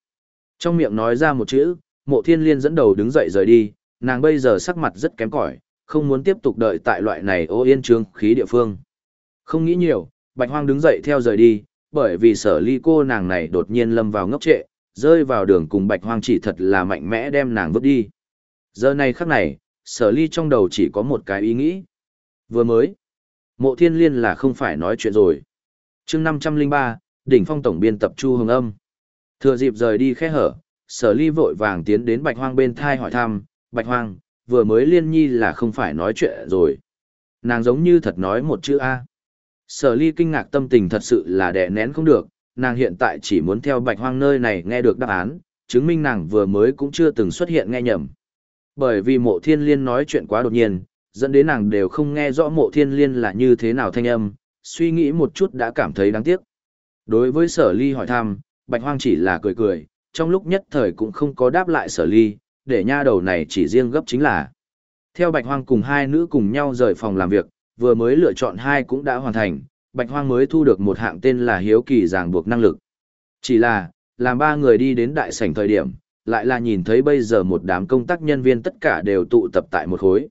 Trong miệng nói ra một chữ, mộ thiên liên dẫn đầu đứng dậy rời đi, nàng bây giờ sắc mặt rất kém cỏi, không muốn tiếp tục đợi tại loại này ô yên trương khí địa phương. Không nghĩ nhiều, bạch hoang đứng dậy theo rời đi, bởi vì sở ly cô nàng này đột nhiên lâm vào ngốc trệ, rơi vào đường cùng bạch hoang chỉ thật là mạnh mẽ đem nàng vứt đi. Giờ này khắc này, sở ly trong đầu chỉ có một cái ý nghĩ. Vừa mới, mộ thiên liên là không phải nói chuyện rồi. chương 503, đỉnh phong tổng biên tập Chu Hồng Âm. Thừa dịp rời đi khẽ hở, sở ly vội vàng tiến đến bạch hoang bên thai hỏi thăm, bạch hoang, vừa mới liên nhi là không phải nói chuyện rồi. Nàng giống như thật nói một chữ A. Sở ly kinh ngạc tâm tình thật sự là đè nén không được, nàng hiện tại chỉ muốn theo bạch hoang nơi này nghe được đáp án, chứng minh nàng vừa mới cũng chưa từng xuất hiện nghe nhầm. Bởi vì mộ thiên liên nói chuyện quá đột nhiên, dẫn đến nàng đều không nghe rõ mộ thiên liên là như thế nào thanh âm, suy nghĩ một chút đã cảm thấy đáng tiếc. Đối với sở ly hỏi thăm, bạch hoang chỉ là cười cười, trong lúc nhất thời cũng không có đáp lại sở ly, để nha đầu này chỉ riêng gấp chính là. Theo bạch hoang cùng hai nữ cùng nhau rời phòng làm việc, vừa mới lựa chọn hai cũng đã hoàn thành, bạch hoang mới thu được một hạng tên là hiếu kỳ ràng buộc năng lực. Chỉ là, làm ba người đi đến đại sảnh thời điểm, lại là nhìn thấy bây giờ một đám công tác nhân viên tất cả đều tụ tập tại một khối.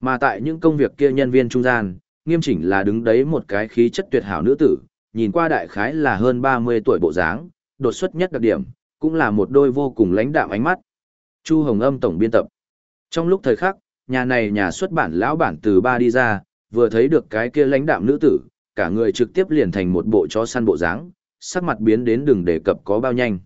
Mà tại những công việc kia nhân viên trung gian, nghiêm chỉnh là đứng đấy một cái khí chất tuyệt hảo nữ tử, nhìn qua đại khái là hơn 30 tuổi bộ dáng, đột xuất nhất đặc điểm, cũng là một đôi vô cùng lãnh đạm ánh mắt. Chu Hồng Âm tổng biên tập. Trong lúc thời khắc, nhà này nhà xuất bản lão bản từ ba đi ra, vừa thấy được cái kia lãnh đạm nữ tử, cả người trực tiếp liền thành một bộ chó săn bộ dáng, sắc mặt biến đến đừng đề cập có bao nhanh.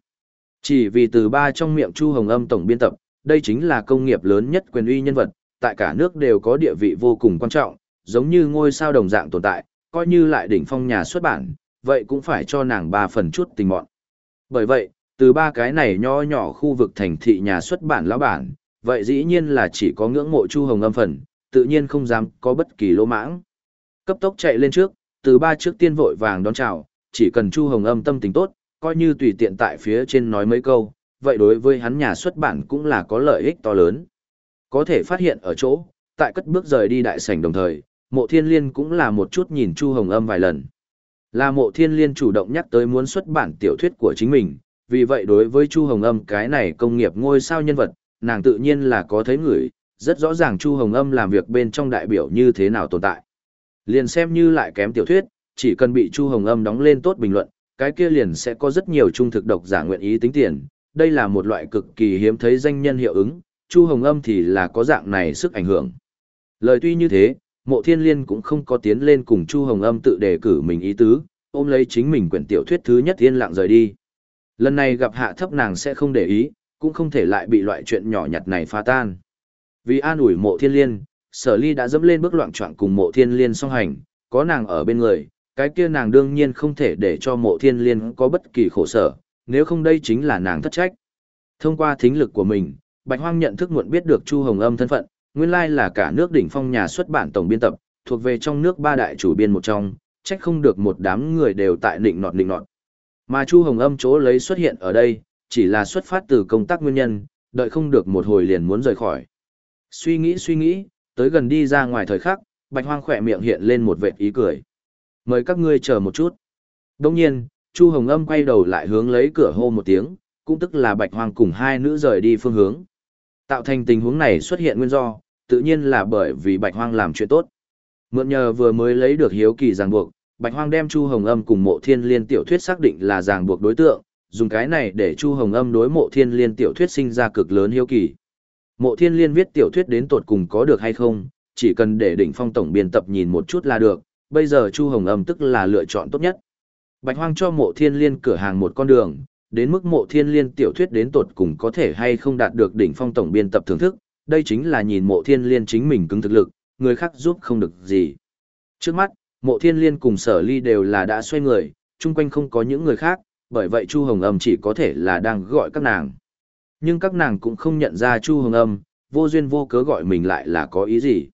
Chỉ vì từ ba trong miệng Chu Hồng Âm tổng biên tập, đây chính là công nghiệp lớn nhất quyền uy nhân vật, tại cả nước đều có địa vị vô cùng quan trọng, giống như ngôi sao đồng dạng tồn tại, coi như lại đỉnh phong nhà xuất bản, vậy cũng phải cho nàng ba phần chút tình mọn. Bởi vậy, từ ba cái này nho nhỏ khu vực thành thị nhà xuất bản lão bản, vậy dĩ nhiên là chỉ có ngưỡng mộ Chu Hồng Âm phần, tự nhiên không dám có bất kỳ lỗ mãng. Cấp tốc chạy lên trước, từ ba trước tiên vội vàng đón chào, chỉ cần Chu Hồng Âm tâm tình tốt, coi như tùy tiện tại phía trên nói mấy câu, vậy đối với hắn nhà xuất bản cũng là có lợi ích to lớn. Có thể phát hiện ở chỗ, tại cất bước rời đi đại sảnh đồng thời, mộ thiên liên cũng là một chút nhìn Chu Hồng Âm vài lần. Là mộ thiên liên chủ động nhắc tới muốn xuất bản tiểu thuyết của chính mình, vì vậy đối với Chu Hồng Âm cái này công nghiệp ngôi sao nhân vật, nàng tự nhiên là có thấy người, rất rõ ràng Chu Hồng Âm làm việc bên trong đại biểu như thế nào tồn tại. Liền xem như lại kém tiểu thuyết, chỉ cần bị Chu Hồng Âm đóng lên tốt bình luận, cái kia liền sẽ có rất nhiều trung thực độc giả nguyện ý tính tiền. Đây là một loại cực kỳ hiếm thấy danh nhân hiệu ứng, Chu Hồng Âm thì là có dạng này sức ảnh hưởng. Lời tuy như thế, Mộ Thiên Liên cũng không có tiến lên cùng Chu Hồng Âm tự đề cử mình ý tứ, ôm lấy chính mình quyển tiểu thuyết thứ nhất yên lặng rời đi. Lần này gặp hạ thấp nàng sẽ không để ý, cũng không thể lại bị loại chuyện nhỏ nhặt này phá tan. Vì an ủi mộ thiên liên, sở ly đã dẫm lên bước loạn trọng cùng mộ thiên liên song hành, có nàng ở bên người, cái kia nàng đương nhiên không thể để cho mộ thiên liên có bất kỳ khổ sở, nếu không đây chính là nàng thất trách. Thông qua thính lực của mình, Bạch Hoang nhận thức muộn biết được Chu Hồng Âm thân phận, nguyên lai là cả nước đỉnh phong nhà xuất bản tổng biên tập, thuộc về trong nước ba đại chủ biên một trong, trách không được một đám người đều tại định nọt định nọt. Mà Chu Hồng Âm chỗ lấy xuất hiện ở đây, chỉ là xuất phát từ công tác nguyên nhân, đợi không được một hồi liền muốn rời khỏi. Suy nghĩ suy nghĩ, tới gần đi ra ngoài thời khắc, Bạch Hoang khỏe miệng hiện lên một vệt ý cười. Mời các ngươi chờ một chút. Đồng nhiên, Chu Hồng Âm quay đầu lại hướng lấy cửa hô một tiếng, cũng tức là Bạch Hoang cùng hai nữ rời đi phương hướng. Tạo thành tình huống này xuất hiện nguyên do, tự nhiên là bởi vì Bạch Hoang làm chuyện tốt. Mượn nhờ vừa mới lấy được hiếu kỳ ràng buộc, Bạch Hoang đem Chu Hồng Âm cùng Mộ Thiên Liên tiểu thuyết xác định là ràng buộc đối tượng, dùng cái này để Chu Hồng Âm đối Mộ Thiên Liên tiểu thuyết sinh ra cực lớn hiếu kỳ. Mộ Thiên Liên viết tiểu thuyết đến tột cùng có được hay không, chỉ cần để đỉnh phong tổng biên tập nhìn một chút là được, bây giờ Chu Hồng Âm tức là lựa chọn tốt nhất. Bạch Hoang cho Mộ Thiên Liên cửa hàng một con đường, đến mức Mộ Thiên Liên tiểu thuyết đến tột cùng có thể hay không đạt được đỉnh phong tổng biên tập thưởng thức, đây chính là nhìn Mộ Thiên Liên chính mình cứng thực lực, người khác giúp không được gì. Trước mắt, Mộ Thiên Liên cùng Sở Ly đều là đã xoay người, chung quanh không có những người khác, bởi vậy Chu Hồng Âm chỉ có thể là đang gọi các nàng. Nhưng các nàng cũng không nhận ra Chu Hồng Âm, vô duyên vô cớ gọi mình lại là có ý gì.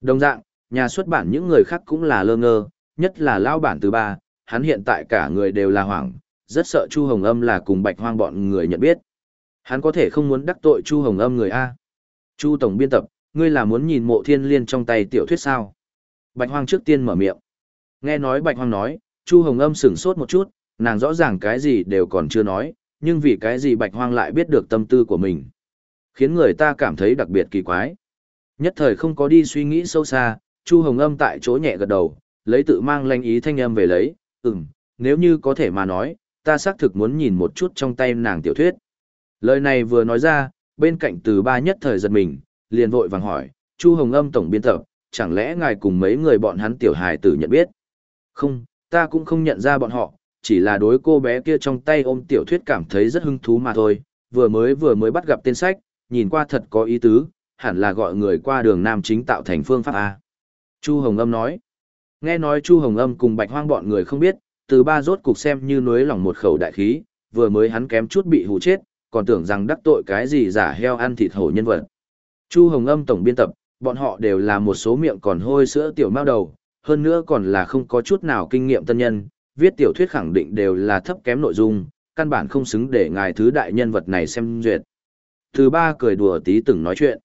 Đồng dạng, nhà xuất bản những người khác cũng là lơ ngơ, nhất là lao bản từ ba, hắn hiện tại cả người đều là hoảng, rất sợ Chu Hồng Âm là cùng Bạch Hoang bọn người nhận biết. Hắn có thể không muốn đắc tội Chu Hồng Âm người A. Chu Tổng biên tập, ngươi là muốn nhìn mộ thiên liên trong tay tiểu thuyết sao? Bạch Hoang trước tiên mở miệng. Nghe nói Bạch Hoang nói, Chu Hồng Âm sững sốt một chút, nàng rõ ràng cái gì đều còn chưa nói, nhưng vì cái gì Bạch Hoang lại biết được tâm tư của mình. Khiến người ta cảm thấy đặc biệt kỳ quái. Nhất thời không có đi suy nghĩ sâu xa, Chu Hồng Âm tại chỗ nhẹ gật đầu, lấy tự mang lanh ý thanh âm về lấy, ừm, nếu như có thể mà nói, ta xác thực muốn nhìn một chút trong tay nàng tiểu thuyết. Lời này vừa nói ra, bên cạnh từ ba nhất thời giật mình, liền vội vàng hỏi, Chu Hồng Âm tổng biên tập, chẳng lẽ ngài cùng mấy người bọn hắn tiểu hài tử nhận biết? Không, ta cũng không nhận ra bọn họ, chỉ là đối cô bé kia trong tay ôm tiểu thuyết cảm thấy rất hứng thú mà thôi, vừa mới vừa mới bắt gặp tên sách, nhìn qua thật có ý tứ, hẳn là gọi người qua đường Nam chính tạo thành phương pháp A. Chu Hồng Âm nói, nghe nói Chu Hồng Âm cùng bạch hoang bọn người không biết, từ ba rốt cục xem như núi lòng một khẩu đại khí, vừa mới hắn kém chút bị hù chết, còn tưởng rằng đắc tội cái gì giả heo ăn thịt hổ nhân vật. Chu Hồng Âm tổng biên tập, bọn họ đều là một số miệng còn hôi sữa tiểu mao đầu, hơn nữa còn là không có chút nào kinh nghiệm tân nhân, viết tiểu thuyết khẳng định đều là thấp kém nội dung, căn bản không xứng để ngài thứ đại nhân vật này xem duyệt. Từ ba cười đùa tí từng nói chuyện.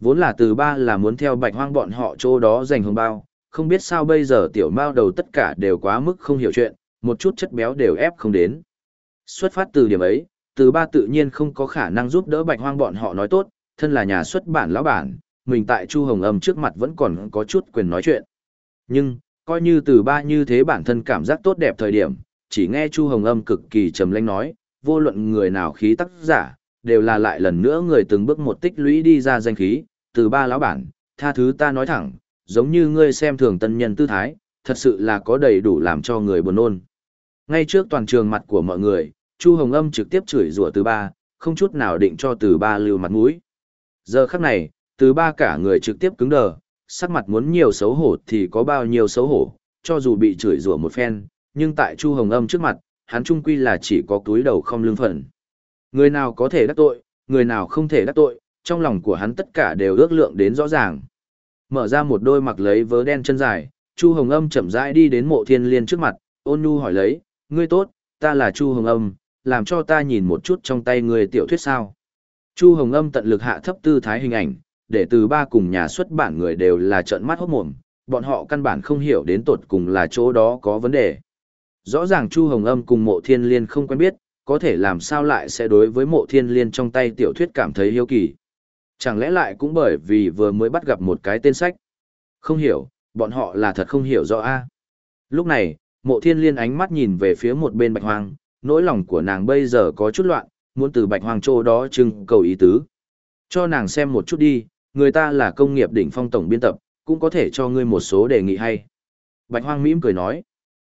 Vốn là từ ba là muốn theo bạch hoang bọn họ chỗ đó giành hương bao, không biết sao bây giờ tiểu mao đầu tất cả đều quá mức không hiểu chuyện, một chút chất béo đều ép không đến. Xuất phát từ điểm ấy, từ ba tự nhiên không có khả năng giúp đỡ bạch hoang bọn họ nói tốt, thân là nhà xuất bản lão bản, mình tại Chu Hồng Âm trước mặt vẫn còn có chút quyền nói chuyện. Nhưng, coi như từ ba như thế bản thân cảm giác tốt đẹp thời điểm, chỉ nghe Chu Hồng Âm cực kỳ trầm lanh nói, vô luận người nào khí tác giả, đều là lại lần nữa người từng bước một tích lũy đi ra danh khí, từ ba lão bản, tha thứ ta nói thẳng, giống như ngươi xem thường tân nhân tư thái, thật sự là có đầy đủ làm cho người buồn nôn. Ngay trước toàn trường mặt của mọi người, Chu Hồng Âm trực tiếp chửi rủa từ ba, không chút nào định cho từ ba lưu mặt mũi. Giờ khắc này, từ ba cả người trực tiếp cứng đờ, sắc mặt muốn nhiều xấu hổ thì có bao nhiêu xấu hổ, cho dù bị chửi rủa một phen, nhưng tại Chu Hồng Âm trước mặt, hắn trung quy là chỉ có túi đầu không lương phận. Người nào có thể đắc tội, người nào không thể đắc tội, trong lòng của hắn tất cả đều ước lượng đến rõ ràng. Mở ra một đôi mặc lấy vớ đen chân dài, Chu Hồng Âm chậm rãi đi đến mộ thiên liên trước mặt, ôn nhu hỏi lấy, ngươi tốt, ta là Chu Hồng Âm, làm cho ta nhìn một chút trong tay ngươi tiểu thuyết sao. Chu Hồng Âm tận lực hạ thấp tư thái hình ảnh, để từ ba cùng nhà xuất bản người đều là trợn mắt hốt mồm, bọn họ căn bản không hiểu đến tột cùng là chỗ đó có vấn đề. Rõ ràng Chu Hồng Âm cùng mộ thiên liên không quen biết, có thể làm sao lại sẽ đối với mộ thiên liên trong tay tiểu thuyết cảm thấy hiếu kỳ. Chẳng lẽ lại cũng bởi vì vừa mới bắt gặp một cái tên sách. Không hiểu, bọn họ là thật không hiểu rõ a. Lúc này, mộ thiên liên ánh mắt nhìn về phía một bên bạch hoang, nỗi lòng của nàng bây giờ có chút loạn, muốn từ bạch hoang chỗ đó trưng cầu ý tứ. Cho nàng xem một chút đi, người ta là công nghiệp đỉnh phong tổng biên tập, cũng có thể cho ngươi một số đề nghị hay. Bạch hoang mỉm cười nói.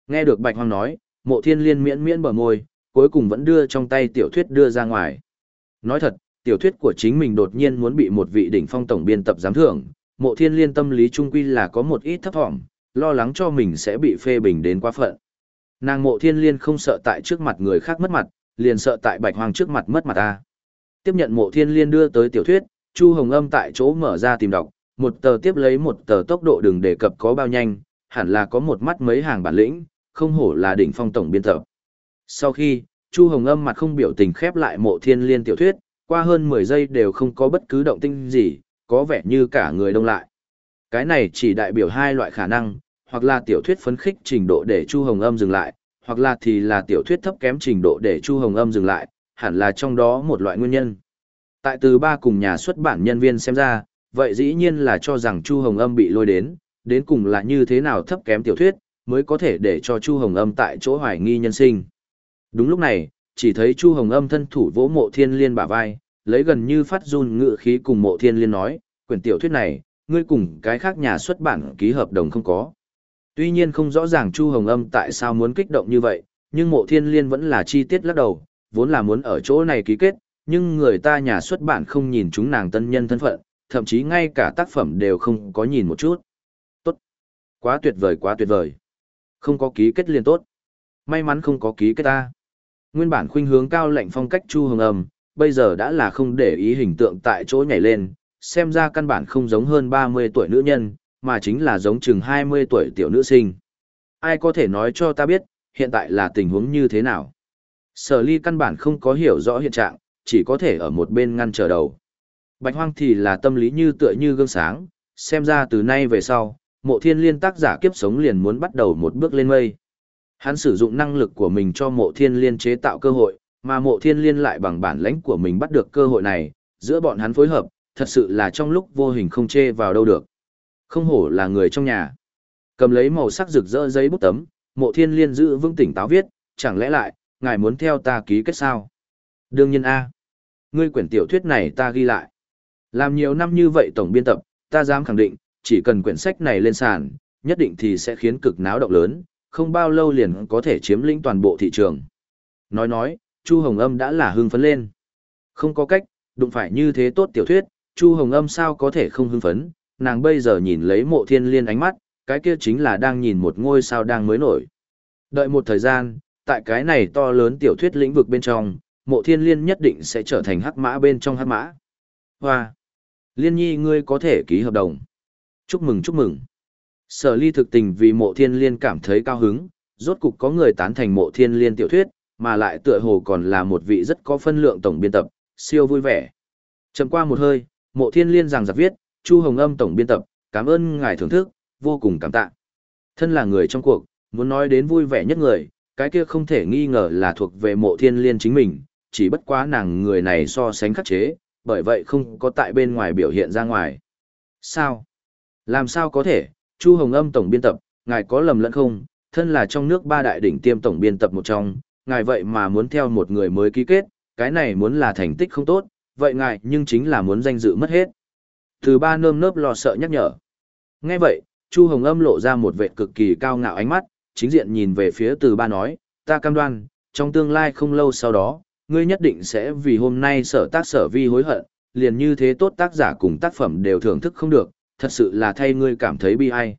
Nghe được bạch hoang nói, mộ thiên liên miễn miễn bờ môi, cuối cùng vẫn đưa trong tay tiểu thuyết đưa ra ngoài. Nói thật, tiểu thuyết của chính mình đột nhiên muốn bị một vị đỉnh phong tổng biên tập giám thưởng, mộ thiên liên tâm lý trung quy là có một ít thấp thỏm, lo lắng cho mình sẽ bị phê bình đến quá phận. Nàng mộ thiên liên không sợ tại trước mặt người khác mất mặt, liền sợ tại bạch hoàng trước mặt mất mặt ta. Tiếp nhận mộ thiên liên đưa tới tiểu thuyết, Chu Hồng Âm tại chỗ mở ra tìm đọc, một tờ tiếp lấy một tờ tốc độ đừng đề cập có bao nhanh, hẳn là có một mắt mấy hàng bản lĩnh, không hổ là đỉnh phong tổng biên tập. Sau khi, Chu Hồng Âm mặt không biểu tình khép lại mộ thiên liên tiểu thuyết, qua hơn 10 giây đều không có bất cứ động tinh gì, có vẻ như cả người đông lại. Cái này chỉ đại biểu hai loại khả năng, hoặc là tiểu thuyết phấn khích trình độ để Chu Hồng Âm dừng lại, hoặc là thì là tiểu thuyết thấp kém trình độ để Chu Hồng Âm dừng lại, hẳn là trong đó một loại nguyên nhân. Tại từ ba cùng nhà xuất bản nhân viên xem ra, vậy dĩ nhiên là cho rằng Chu Hồng Âm bị lôi đến, đến cùng là như thế nào thấp kém tiểu thuyết, mới có thể để cho Chu Hồng Âm tại chỗ hoài nghi nhân sinh. Đúng lúc này, chỉ thấy Chu Hồng Âm thân thủ vỗ mộ thiên liên bả vai, lấy gần như phát run ngựa khí cùng mộ thiên liên nói, quyển tiểu thuyết này, ngươi cùng cái khác nhà xuất bản ký hợp đồng không có. Tuy nhiên không rõ ràng Chu Hồng Âm tại sao muốn kích động như vậy, nhưng mộ thiên liên vẫn là chi tiết lắc đầu, vốn là muốn ở chỗ này ký kết, nhưng người ta nhà xuất bản không nhìn chúng nàng tân nhân thân phận, thậm chí ngay cả tác phẩm đều không có nhìn một chút. Tốt. Quá tuyệt vời quá tuyệt vời. Không có ký kết liền tốt. May mắn không có ký kết ta. Nguyên bản khuynh hướng cao lệnh phong cách Chu Hồng Âm, bây giờ đã là không để ý hình tượng tại chỗ nhảy lên, xem ra căn bản không giống hơn 30 tuổi nữ nhân, mà chính là giống chừng 20 tuổi tiểu nữ sinh. Ai có thể nói cho ta biết, hiện tại là tình huống như thế nào? Sở ly căn bản không có hiểu rõ hiện trạng, chỉ có thể ở một bên ngăn trở đầu. Bạch hoang thì là tâm lý như tựa như gương sáng, xem ra từ nay về sau, mộ thiên liên tác giả kiếp sống liền muốn bắt đầu một bước lên mây. Hắn sử dụng năng lực của mình cho mộ thiên liên chế tạo cơ hội, mà mộ thiên liên lại bằng bản lãnh của mình bắt được cơ hội này, giữa bọn hắn phối hợp, thật sự là trong lúc vô hình không chê vào đâu được. Không hổ là người trong nhà. Cầm lấy màu sắc rực rỡ giấy bút tấm, mộ thiên liên giữ vững tỉnh táo viết, chẳng lẽ lại, ngài muốn theo ta ký kết sao? Đương nhiên A. Ngươi quyển tiểu thuyết này ta ghi lại. Làm nhiều năm như vậy tổng biên tập, ta dám khẳng định, chỉ cần quyển sách này lên sàn, nhất định thì sẽ khiến cực náo động lớn, không bao lâu liền có thể chiếm lĩnh toàn bộ thị trường. Nói nói, Chu Hồng Âm đã là hưng phấn lên. Không có cách, đụng phải như thế tốt tiểu thuyết, Chu Hồng Âm sao có thể không hưng phấn, nàng bây giờ nhìn lấy mộ thiên liên ánh mắt, cái kia chính là đang nhìn một ngôi sao đang mới nổi. Đợi một thời gian, tại cái này to lớn tiểu thuyết lĩnh vực bên trong, mộ thiên liên nhất định sẽ trở thành hắc mã bên trong hắc mã. Hoa! Liên nhi ngươi có thể ký hợp đồng. Chúc mừng chúc mừng. Sở ly thực tình vì mộ thiên liên cảm thấy cao hứng, rốt cục có người tán thành mộ thiên liên tiểu thuyết, mà lại tựa hồ còn là một vị rất có phân lượng tổng biên tập, siêu vui vẻ. Chầm qua một hơi, mộ thiên liên rằng giặc viết, Chu Hồng Âm tổng biên tập, cảm ơn ngài thưởng thức, vô cùng cảm tạ. Thân là người trong cuộc, muốn nói đến vui vẻ nhất người, cái kia không thể nghi ngờ là thuộc về mộ thiên liên chính mình, chỉ bất quá nàng người này so sánh khắc chế, bởi vậy không có tại bên ngoài biểu hiện ra ngoài. Sao? Làm sao có thể, Chu Hồng Âm tổng biên tập, ngài có lầm lẫn không, thân là trong nước ba đại đỉnh tiêm tổng biên tập một trong, ngài vậy mà muốn theo một người mới ký kết, cái này muốn là thành tích không tốt, vậy ngài nhưng chính là muốn danh dự mất hết. Từ ba nơm nớp lo sợ nhắc nhở. Nghe vậy, Chu Hồng Âm lộ ra một vẻ cực kỳ cao ngạo ánh mắt, chính diện nhìn về phía từ ba nói, ta cam đoan, trong tương lai không lâu sau đó, ngươi nhất định sẽ vì hôm nay sở tác sở vi hối hận, liền như thế tốt tác giả cùng tác phẩm đều thưởng thức không được, thật sự là thay ngươi cảm thấy bi ai.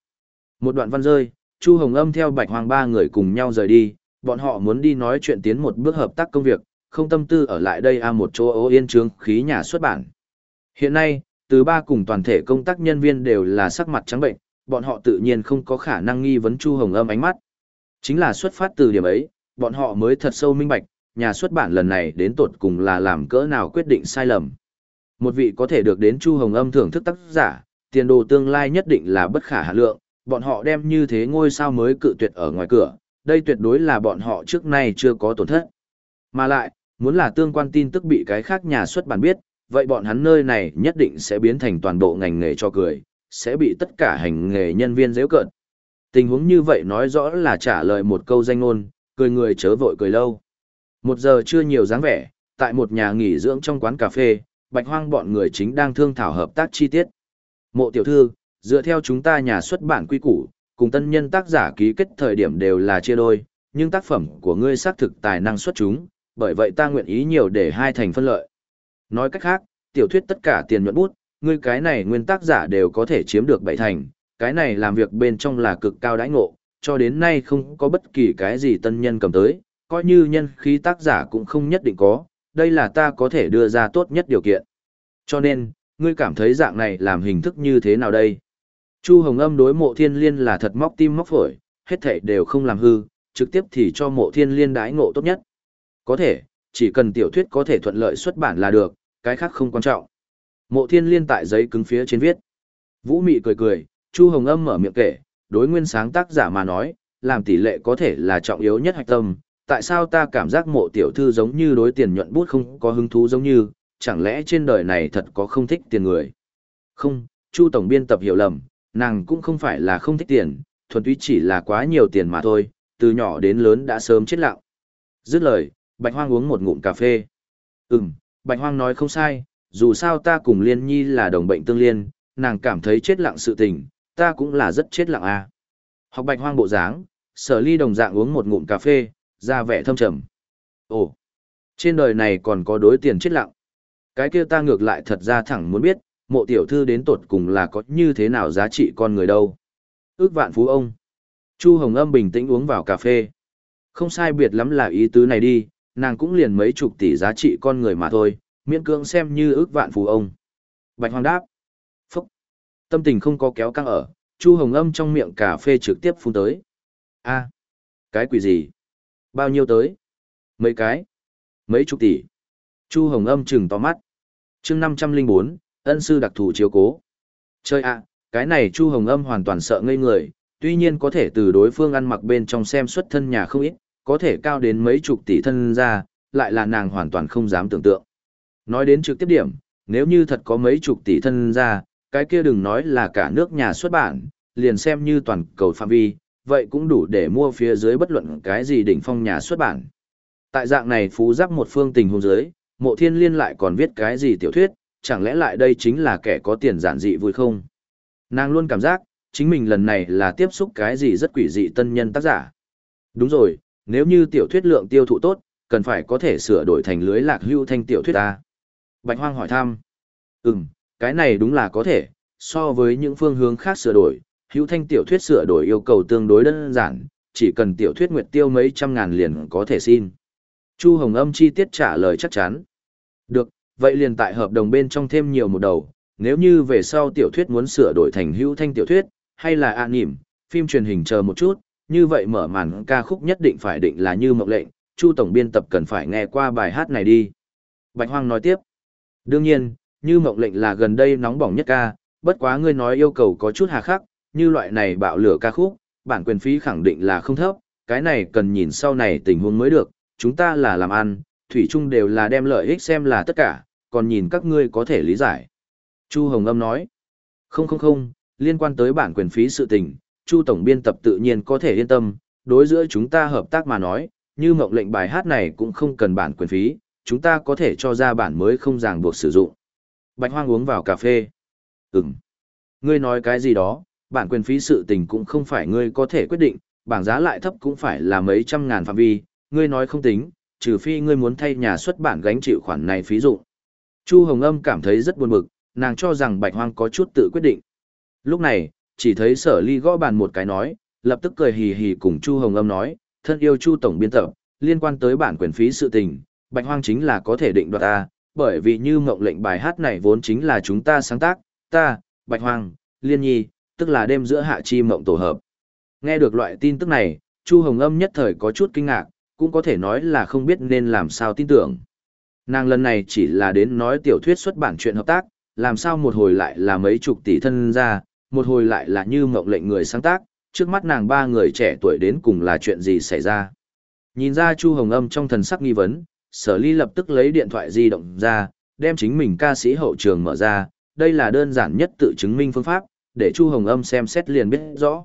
Một đoạn văn rơi, Chu Hồng Âm theo Bạch Hoàng ba người cùng nhau rời đi, bọn họ muốn đi nói chuyện tiến một bước hợp tác công việc, không tâm tư ở lại đây a một chỗ ô yên trướng khí nhà xuất bản. Hiện nay, từ ba cùng toàn thể công tác nhân viên đều là sắc mặt trắng bệnh, bọn họ tự nhiên không có khả năng nghi vấn Chu Hồng Âm ánh mắt. Chính là xuất phát từ điểm ấy, bọn họ mới thật sâu minh bạch, nhà xuất bản lần này đến tột cùng là làm cỡ nào quyết định sai lầm. Một vị có thể được đến Chu Hồng Âm thưởng thức tác giả, tiền đồ tương lai nhất định là bất khả hạ lượng, bọn họ đem như thế ngôi sao mới cự tuyệt ở ngoài cửa, đây tuyệt đối là bọn họ trước nay chưa có tổn thất. Mà lại, muốn là tương quan tin tức bị cái khác nhà xuất bản biết, vậy bọn hắn nơi này nhất định sẽ biến thành toàn bộ ngành nghề cho cười, sẽ bị tất cả hành nghề nhân viên dễ cợt. Tình huống như vậy nói rõ là trả lời một câu danh ngôn, cười người chớ vội cười lâu. Một giờ chưa nhiều dáng vẻ, tại một nhà nghỉ dưỡng trong quán cà phê, bạch hoang bọn người chính đang thương thảo hợp tác chi tiết. Mộ tiểu thư, dựa theo chúng ta nhà xuất bản quy củ, cùng tân nhân tác giả ký kết thời điểm đều là chia đôi, nhưng tác phẩm của ngươi xác thực tài năng xuất chúng, bởi vậy ta nguyện ý nhiều để hai thành phân lợi. Nói cách khác, tiểu thuyết tất cả tiền nhuận bút, ngươi cái này nguyên tác giả đều có thể chiếm được bảy thành, cái này làm việc bên trong là cực cao đãi ngộ, cho đến nay không có bất kỳ cái gì tân nhân cầm tới, coi như nhân khí tác giả cũng không nhất định có, đây là ta có thể đưa ra tốt nhất điều kiện. Cho nên, ngươi cảm thấy dạng này làm hình thức như thế nào đây? Chu Hồng Âm đối mộ thiên liên là thật móc tim móc phổi, hết thảy đều không làm hư, trực tiếp thì cho mộ thiên liên đãi ngộ tốt nhất. Có thể, chỉ cần tiểu thuyết có thể thuận lợi xuất bản là được, cái khác không quan trọng. Mộ thiên liên tại giấy cứng phía trên viết. Vũ Mị cười cười, Chu Hồng Âm mở miệng kể, đối nguyên sáng tác giả mà nói, làm tỷ lệ có thể là trọng yếu nhất hạch tâm. Tại sao ta cảm giác mộ tiểu thư giống như đối tiền nhuận bút không có hứng thú giống như, chẳng lẽ trên đời này thật có không thích tiền người? Không, Chu Tổng biên tập hiểu lầm, nàng cũng không phải là không thích tiền, thuần túy chỉ là quá nhiều tiền mà thôi, từ nhỏ đến lớn đã sớm chết lặng. Dứt lời, Bạch Hoang uống một ngụm cà phê. Ừm, Bạch Hoang nói không sai, dù sao ta cùng Liên Nhi là đồng bệnh tương liên, nàng cảm thấy chết lặng sự tình, ta cũng là rất chết lặng à. Học Bạch Hoang bộ dáng, sở ly đồng dạng uống một ngụm cà phê, ra vẻ thâm trầm. Ồ, trên đời này còn có đối tiền chết lặng. Cái kia ta ngược lại thật ra thẳng muốn biết, mộ tiểu thư đến tột cùng là có như thế nào giá trị con người đâu. Ước vạn phú ông. Chu Hồng Âm bình tĩnh uống vào cà phê. Không sai biệt lắm là ý tứ này đi, nàng cũng liền mấy chục tỷ giá trị con người mà thôi, miễn cưỡng xem như ước vạn phú ông. Bạch Hoàng đáp. Phúc. Tâm tình không có kéo căng ở, Chu Hồng Âm trong miệng cà phê trực tiếp phun tới. a cái quỷ gì? Bao nhiêu tới? Mấy cái? Mấy chục tỷ? Chu Hồng âm chừng to mắt. chương 504, ân sư đặc thù chiếu cố. Chơi ạ, cái này Chu Hồng âm hoàn toàn sợ ngây người, tuy nhiên có thể từ đối phương ăn mặc bên trong xem xuất thân nhà không ít, có thể cao đến mấy chục tỷ thân ra, lại là nàng hoàn toàn không dám tưởng tượng. Nói đến trực tiếp điểm, nếu như thật có mấy chục tỷ thân ra, cái kia đừng nói là cả nước nhà xuất bản, liền xem như toàn cầu phạm vi, vậy cũng đủ để mua phía dưới bất luận cái gì đỉnh phong nhà xuất bản. Tại dạng này phú giáp một phương tình hôn giới, mộ thiên liên lại còn viết cái gì tiểu thuyết, chẳng lẽ lại đây chính là kẻ có tiền giản dị vui không? Nàng luôn cảm giác, chính mình lần này là tiếp xúc cái gì rất quỷ dị tân nhân tác giả. Đúng rồi, nếu như tiểu thuyết lượng tiêu thụ tốt, cần phải có thể sửa đổi thành lưới lạc hưu thanh tiểu thuyết ta. Bạch Hoang hỏi thăm. Ừm, cái này đúng là có thể, so với những phương hướng khác sửa đổi, hữu thanh tiểu thuyết sửa đổi yêu cầu tương đối đơn giản, chỉ cần tiểu thuyết nguyệt tiêu mấy trăm ngàn liền có thể xin. Chu Hồng Âm chi tiết trả lời chắc chắn. Được, vậy liền tại hợp đồng bên trong thêm nhiều một đầu, nếu như về sau tiểu thuyết muốn sửa đổi thành hữu thanh tiểu thuyết, hay là an nỉm, phim truyền hình chờ một chút, như vậy mở màn ca khúc nhất định phải định là như mộng lệnh, Chu Tổng biên tập cần phải nghe qua bài hát này đi. Bạch Hoang nói tiếp. Đương nhiên, như mộng lệnh là gần đây nóng bỏng nhất ca, bất quá ngươi nói yêu cầu có chút hà khắc, như loại này bạo lửa ca khúc, bản quyền phí khẳng định là không thấp, cái này cần nhìn sau này tình huống mới được, chúng ta là làm ăn, thủy chung đều là đem lợi ích xem là tất cả, còn nhìn các ngươi có thể lý giải. Chu Hồng Âm nói, không không không, liên quan tới bản quyền phí sự tình, Chu Tổng biên tập tự nhiên có thể yên tâm, đối giữa chúng ta hợp tác mà nói, như mộng lệnh bài hát này cũng không cần bản quyền phí, chúng ta có thể cho ra bản mới không ràng buộc sử dụng. Bạch Hoang uống vào cà phê. Ừm. Ngươi nói cái gì đó, bản quyền phí sự tình cũng không phải ngươi có thể quyết định, bảng giá lại thấp cũng phải là mấy trăm ngàn phạm vi, ngươi nói không tính, trừ phi ngươi muốn thay nhà xuất bản gánh chịu khoản này phí dụ. Chu Hồng Âm cảm thấy rất buồn bực, nàng cho rằng Bạch Hoang có chút tự quyết định. Lúc này, chỉ thấy sở ly gõ bàn một cái nói, lập tức cười hì hì cùng Chu Hồng Âm nói, thân yêu Chu Tổng biên tập, liên quan tới bản quyền phí sự tình, Bạch Hoang chính là có thể định đoạt ta, bởi vì như mộng lệnh bài hát này vốn chính là chúng ta sáng tác, ta, Bạch Hoang, Liên Nhi, tức là đêm giữa hạ chi mộng tổ hợp. Nghe được loại tin tức này, Chu Hồng Âm nhất thời có chút kinh ngạc, cũng có thể nói là không biết nên làm sao tin tưởng. Nàng lần này chỉ là đến nói tiểu thuyết xuất bản chuyện hợp tác, làm sao một hồi lại là mấy chục tỷ thân ra, một hồi lại là như mộng lệnh người sáng tác, trước mắt nàng ba người trẻ tuổi đến cùng là chuyện gì xảy ra. Nhìn ra Chu Hồng Âm trong thần sắc nghi vấn, sở ly lập tức lấy điện thoại di động ra, đem chính mình ca sĩ hậu trường mở ra, đây là đơn giản nhất tự chứng minh phương pháp, để Chu Hồng Âm xem xét liền biết rõ.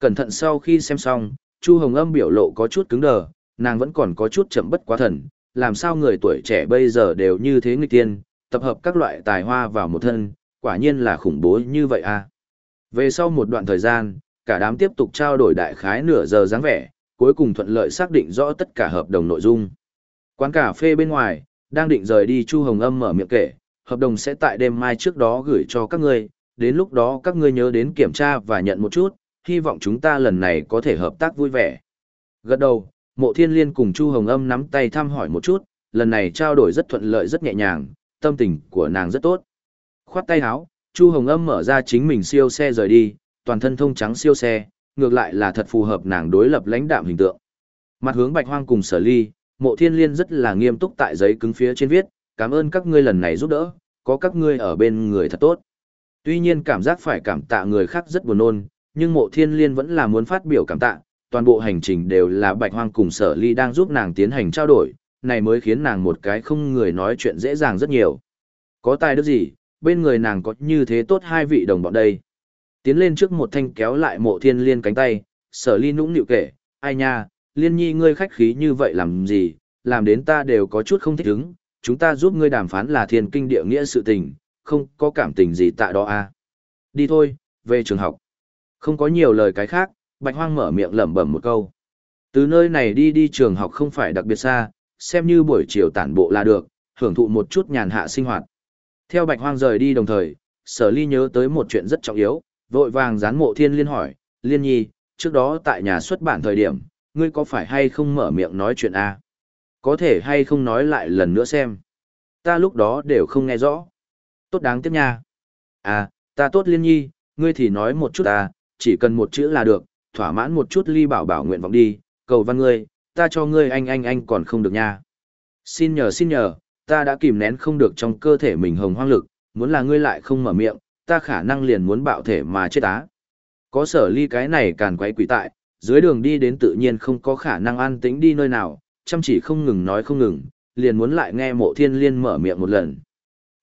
Cẩn thận sau khi xem xong, Chu Hồng Âm biểu lộ có chút cứng đờ, nàng vẫn còn có chút chậm bất quá thần, làm sao người tuổi trẻ bây giờ đều như thế nghịch tiên, tập hợp các loại tài hoa vào một thân, quả nhiên là khủng bố như vậy à. Về sau một đoạn thời gian, cả đám tiếp tục trao đổi đại khái nửa giờ dáng vẻ, cuối cùng thuận lợi xác định rõ tất cả hợp đồng nội dung. Quán cà phê bên ngoài, đang định rời đi Chu Hồng Âm mở miệng kể, hợp đồng sẽ tại đêm mai trước đó gửi cho các ngươi, đến lúc đó các ngươi nhớ đến kiểm tra và nhận một chút, hy vọng chúng ta lần này có thể hợp tác vui vẻ. Gật đầu, Mộ Thiên Liên cùng Chu Hồng Âm nắm tay thăm hỏi một chút, lần này trao đổi rất thuận lợi rất nhẹ nhàng, tâm tình của nàng rất tốt. Khoát tay áo, Chu Hồng Âm mở ra chính mình siêu xe rời đi, toàn thân thông trắng siêu xe, ngược lại là thật phù hợp nàng đối lập lãnh đạm hình tượng. Mặt hướng Bạch Hoang cùng Sở Ly, Mộ Thiên Liên rất là nghiêm túc tại giấy cứng phía trên viết, cảm ơn các ngươi lần này giúp đỡ, có các ngươi ở bên người thật tốt. Tuy nhiên cảm giác phải cảm tạ người khác rất buồn nôn, nhưng Mộ Thiên Liên vẫn là muốn phát biểu cảm tạ, toàn bộ hành trình đều là Bạch Hoang cùng Sở Ly đang giúp nàng tiến hành trao đổi, này mới khiến nàng một cái không người nói chuyện dễ dàng rất nhiều. Có tài đức gì, bên người nàng có như thế tốt hai vị đồng bọn đây. Tiến lên trước một thanh kéo lại mộ thiên liên cánh tay, sở ly nũng nịu kể, ai nha, liên nhi ngươi khách khí như vậy làm gì, làm đến ta đều có chút không thích ứng, chúng ta giúp ngươi đàm phán là thiên kinh địa nghĩa sự tình, không có cảm tình gì tại đó à. Đi thôi, về trường học. Không có nhiều lời cái khác, bạch hoang mở miệng lẩm bẩm một câu. Từ nơi này đi đi trường học không phải đặc biệt xa, xem như buổi chiều tản bộ là được, hưởng thụ một chút nhàn hạ sinh hoạt. Theo bạch hoang rời đi đồng thời, sở ly nhớ tới một chuyện rất trọng yếu, vội vàng dán mộ thiên liên hỏi, liên nhi, trước đó tại nhà xuất bản thời điểm, ngươi có phải hay không mở miệng nói chuyện a? Có thể hay không nói lại lần nữa xem. Ta lúc đó đều không nghe rõ. Tốt đáng tiếc nha. À, ta tốt liên nhi, ngươi thì nói một chút à, chỉ cần một chữ là được, thỏa mãn một chút ly bảo bảo nguyện vọng đi, cầu văn ngươi, ta cho ngươi anh anh anh còn không được nha. Xin nhờ xin nhờ, ta đã kìm nén không được trong cơ thể mình hồng hoang lực, muốn là ngươi lại không mở miệng, ta khả năng liền muốn bạo thể mà chết á. Có sở ly cái này càn quấy quỷ tại, dưới đường đi đến tự nhiên không có khả năng an tĩnh đi nơi nào, chăm chỉ không ngừng nói không ngừng, liền muốn lại nghe mộ thiên liên mở miệng một lần.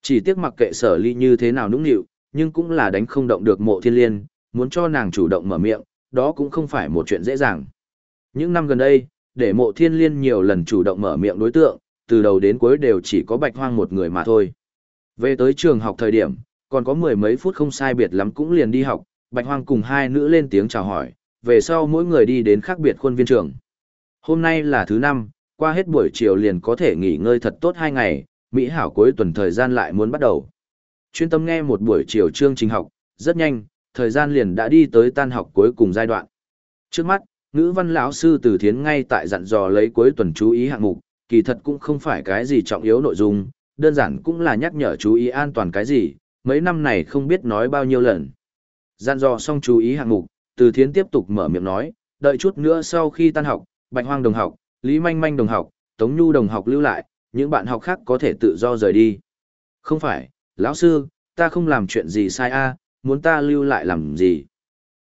Chỉ tiếc mặc kệ sở ly như thế nào nũng nịu, nhưng cũng là đánh không động được mộ thiên liên, muốn cho nàng chủ động mở miệng, đó cũng không phải một chuyện dễ dàng. Những năm gần đây, để mộ thiên liên nhiều lần chủ động mở miệng đối tượng, từ đầu đến cuối đều chỉ có bạch hoang một người mà thôi. Về tới trường học thời điểm, còn có mười mấy phút không sai biệt lắm cũng liền đi học, bạch hoang cùng hai nữ lên tiếng chào hỏi, về sau mỗi người đi đến khác biệt khuôn viên trường. Hôm nay là thứ năm, qua hết buổi chiều liền có thể nghỉ ngơi thật tốt hai ngày, Mỹ hảo cuối tuần thời gian lại muốn bắt đầu. Chuyên tâm nghe một buổi chiều chương trình học, rất nhanh, thời gian liền đã đi tới tan học cuối cùng giai đoạn. Trước mắt, ngữ văn lão sư từ thiến ngay tại dặn dò lấy cuối tuần chú ý hạng mục, kỳ thật cũng không phải cái gì trọng yếu nội dung, đơn giản cũng là nhắc nhở chú ý an toàn cái gì, mấy năm này không biết nói bao nhiêu lần. Dặn dò xong chú ý hạng mục, từ thiến tiếp tục mở miệng nói, đợi chút nữa sau khi tan học, Bạch Hoang đồng học, Lý Manh Manh đồng học, Tống Nhu đồng học lưu lại, những bạn học khác có thể tự do rời đi. Không phải, lão sư, ta không làm chuyện gì sai a, muốn ta lưu lại làm gì.